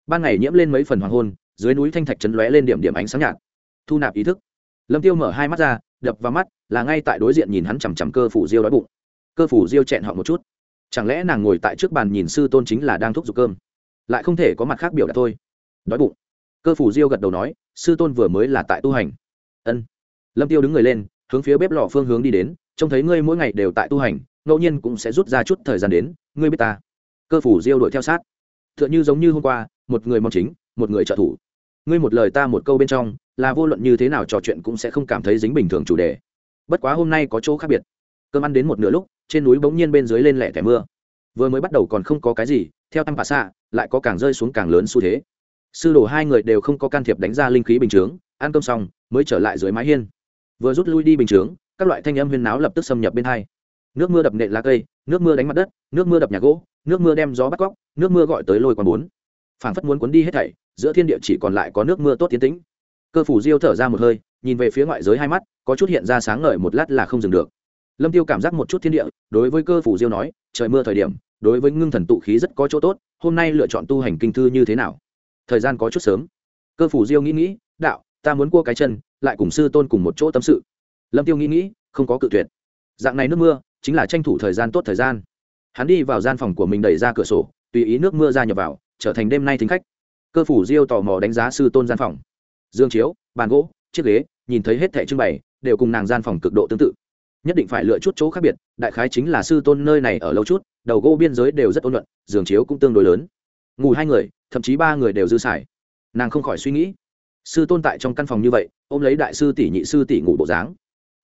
Ban ngày nhiễm lên mấy phần hoàng hôn, dưới núi thanh thạch chấn lóe lên điểm điểm ánh sáng nhạt. Thu nạp ý thức. Lâm tiêu mở hai mắt ra, đập vào mắt, là ngay tại đối diện nhìn hắn chằm chằm cơ phủ diêu đói bụng. Cơ phủ diêu chẹn họ một chút. Chẳng lẽ nàng ngồi tại trước bàn nhìn sư tôn chính là đang thúc giục cơm? Lại không thể có mặt khác biểu đạt thôi. Đói bụng. Cơ phủ diêu gật đầu nói, sư tôn vừa mới là tại tu hành. Ân. Lâm tiêu đứng người lên, hướng phía bếp lò phương hướng đi đến trông thấy ngươi mỗi ngày đều tại tu hành, ngẫu nhiên cũng sẽ rút ra chút thời gian đến, ngươi biết ta. Cơ phủ diêu đuổi theo sát. T h ư ợ n h ư giống như hôm qua, một người mong chính, một người trợ thủ. Ngươi một lời ta một câu bên trong, là vô luận như thế nào trò chuyện cũng sẽ không cảm thấy dính bình thường chủ đề. Bất quá hôm nay có chỗ khác biệt. Cơm ăn đến một nửa lúc, trên núi bỗng nhiên bên dưới lên lẻ tẻ mưa. Vừa mới bắt đầu còn không có cái gì, theo tăng bà xạ, lại có càng rơi xuống càng lớn xu thế. Sư đồ hai người đều không có can thiệp đánh ra linh khí bình chướng, ăn cơm xong, mới trở lại dưới mái hiên. Vừa rút lui đi bình chướng các loại thanh âm huyên náo lập tức xâm nhập bên hai. Nước mưa đập nện lá cây, nước mưa đánh mặt đất, nước mưa đập nhà gỗ, nước mưa đem gió bắt cóc, nước mưa gọi tới lôi quan bốn. Phảng phất muốn cuốn đi hết thảy, giữa thiên địa chỉ còn lại có nước mưa tốt tiến tĩnh. Cơ phủ diêu thở ra một hơi, nhìn về phía ngoại giới hai mắt, có chút hiện ra sáng ngời một lát là không dừng được. Lâm tiêu cảm giác một chút thiên địa, đối với cơ phủ diêu nói, trời mưa thời điểm, đối với ngưng thần tụ khí rất có chỗ tốt, hôm nay lựa chọn tu hành kinh thư như thế nào? Thời gian có chút sớm. Cơ phủ diêu nghĩ nghĩ, đạo, ta muốn cua cái chân, lại cùng sư tôn cùng một chỗ tâm sự lâm tiêu nghĩ nghĩ, không có cự tuyệt. Dạng này nước mưa, chính là tranh thủ thời gian tốt thời gian. Hắn đi vào gian phòng của mình đẩy ra cửa sổ, tùy ý nước mưa ra nhập vào, trở thành đêm nay thính khách. Cơ phủ diêu tò mò đánh giá sư tôn gian phòng. Dương chiếu, bàn gỗ, chiếc ghế, nhìn thấy hết thẻ trưng bày, đều cùng nàng gian phòng cực độ tương tự. Nhất định phải lựa chút chỗ khác biệt, đại khái chính là sư tôn nơi này ở lâu chút, đầu gỗ biên giới đều rất ôn luận giường chiếu cũng tương đối lớn. Ngủ hai người, thậm chí ba người đều dư xài. Nàng không khỏi suy nghĩ. Sư tôn tại trong căn phòng như vậy, ôm lấy đại sư tỷ nhị sư tỷ ngủ bộ dáng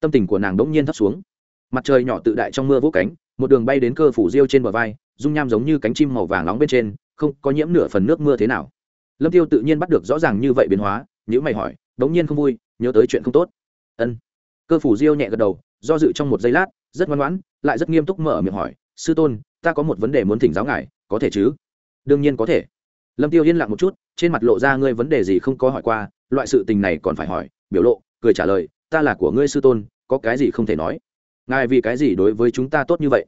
tâm tình của nàng đỗng nhiên thấp xuống. Mặt trời nhỏ tự đại trong mưa vũ cánh, một đường bay đến cơ phủ diêu trên bờ vai, dung nham giống như cánh chim màu vàng nóng bên trên, không có nhiễm nửa phần nước mưa thế nào. Lâm tiêu tự nhiên bắt được rõ ràng như vậy biến hóa nhữ mày hỏi, đống nhiên không vui, nhớ tới chuyện không tốt. Ân. Cơ phủ diêu nhẹ gật đầu, do dự trong một giây lát, rất ngoan ngoãn, lại rất nghiêm túc mở miệng hỏi, sư tôn, ta có một vấn đề muốn thỉnh giáo ngài, có thể chứ? Đương nhiên có thể. Lâm tiêu yên lặng một chút, trên mặt lộ ra ngươi vấn đề gì không có hỏi qua, loại sự tình này còn phải hỏi. Biểu lộ, cười trả lời ta là của ngươi sư tôn, có cái gì không thể nói. Ngài vì cái gì đối với chúng ta tốt như vậy?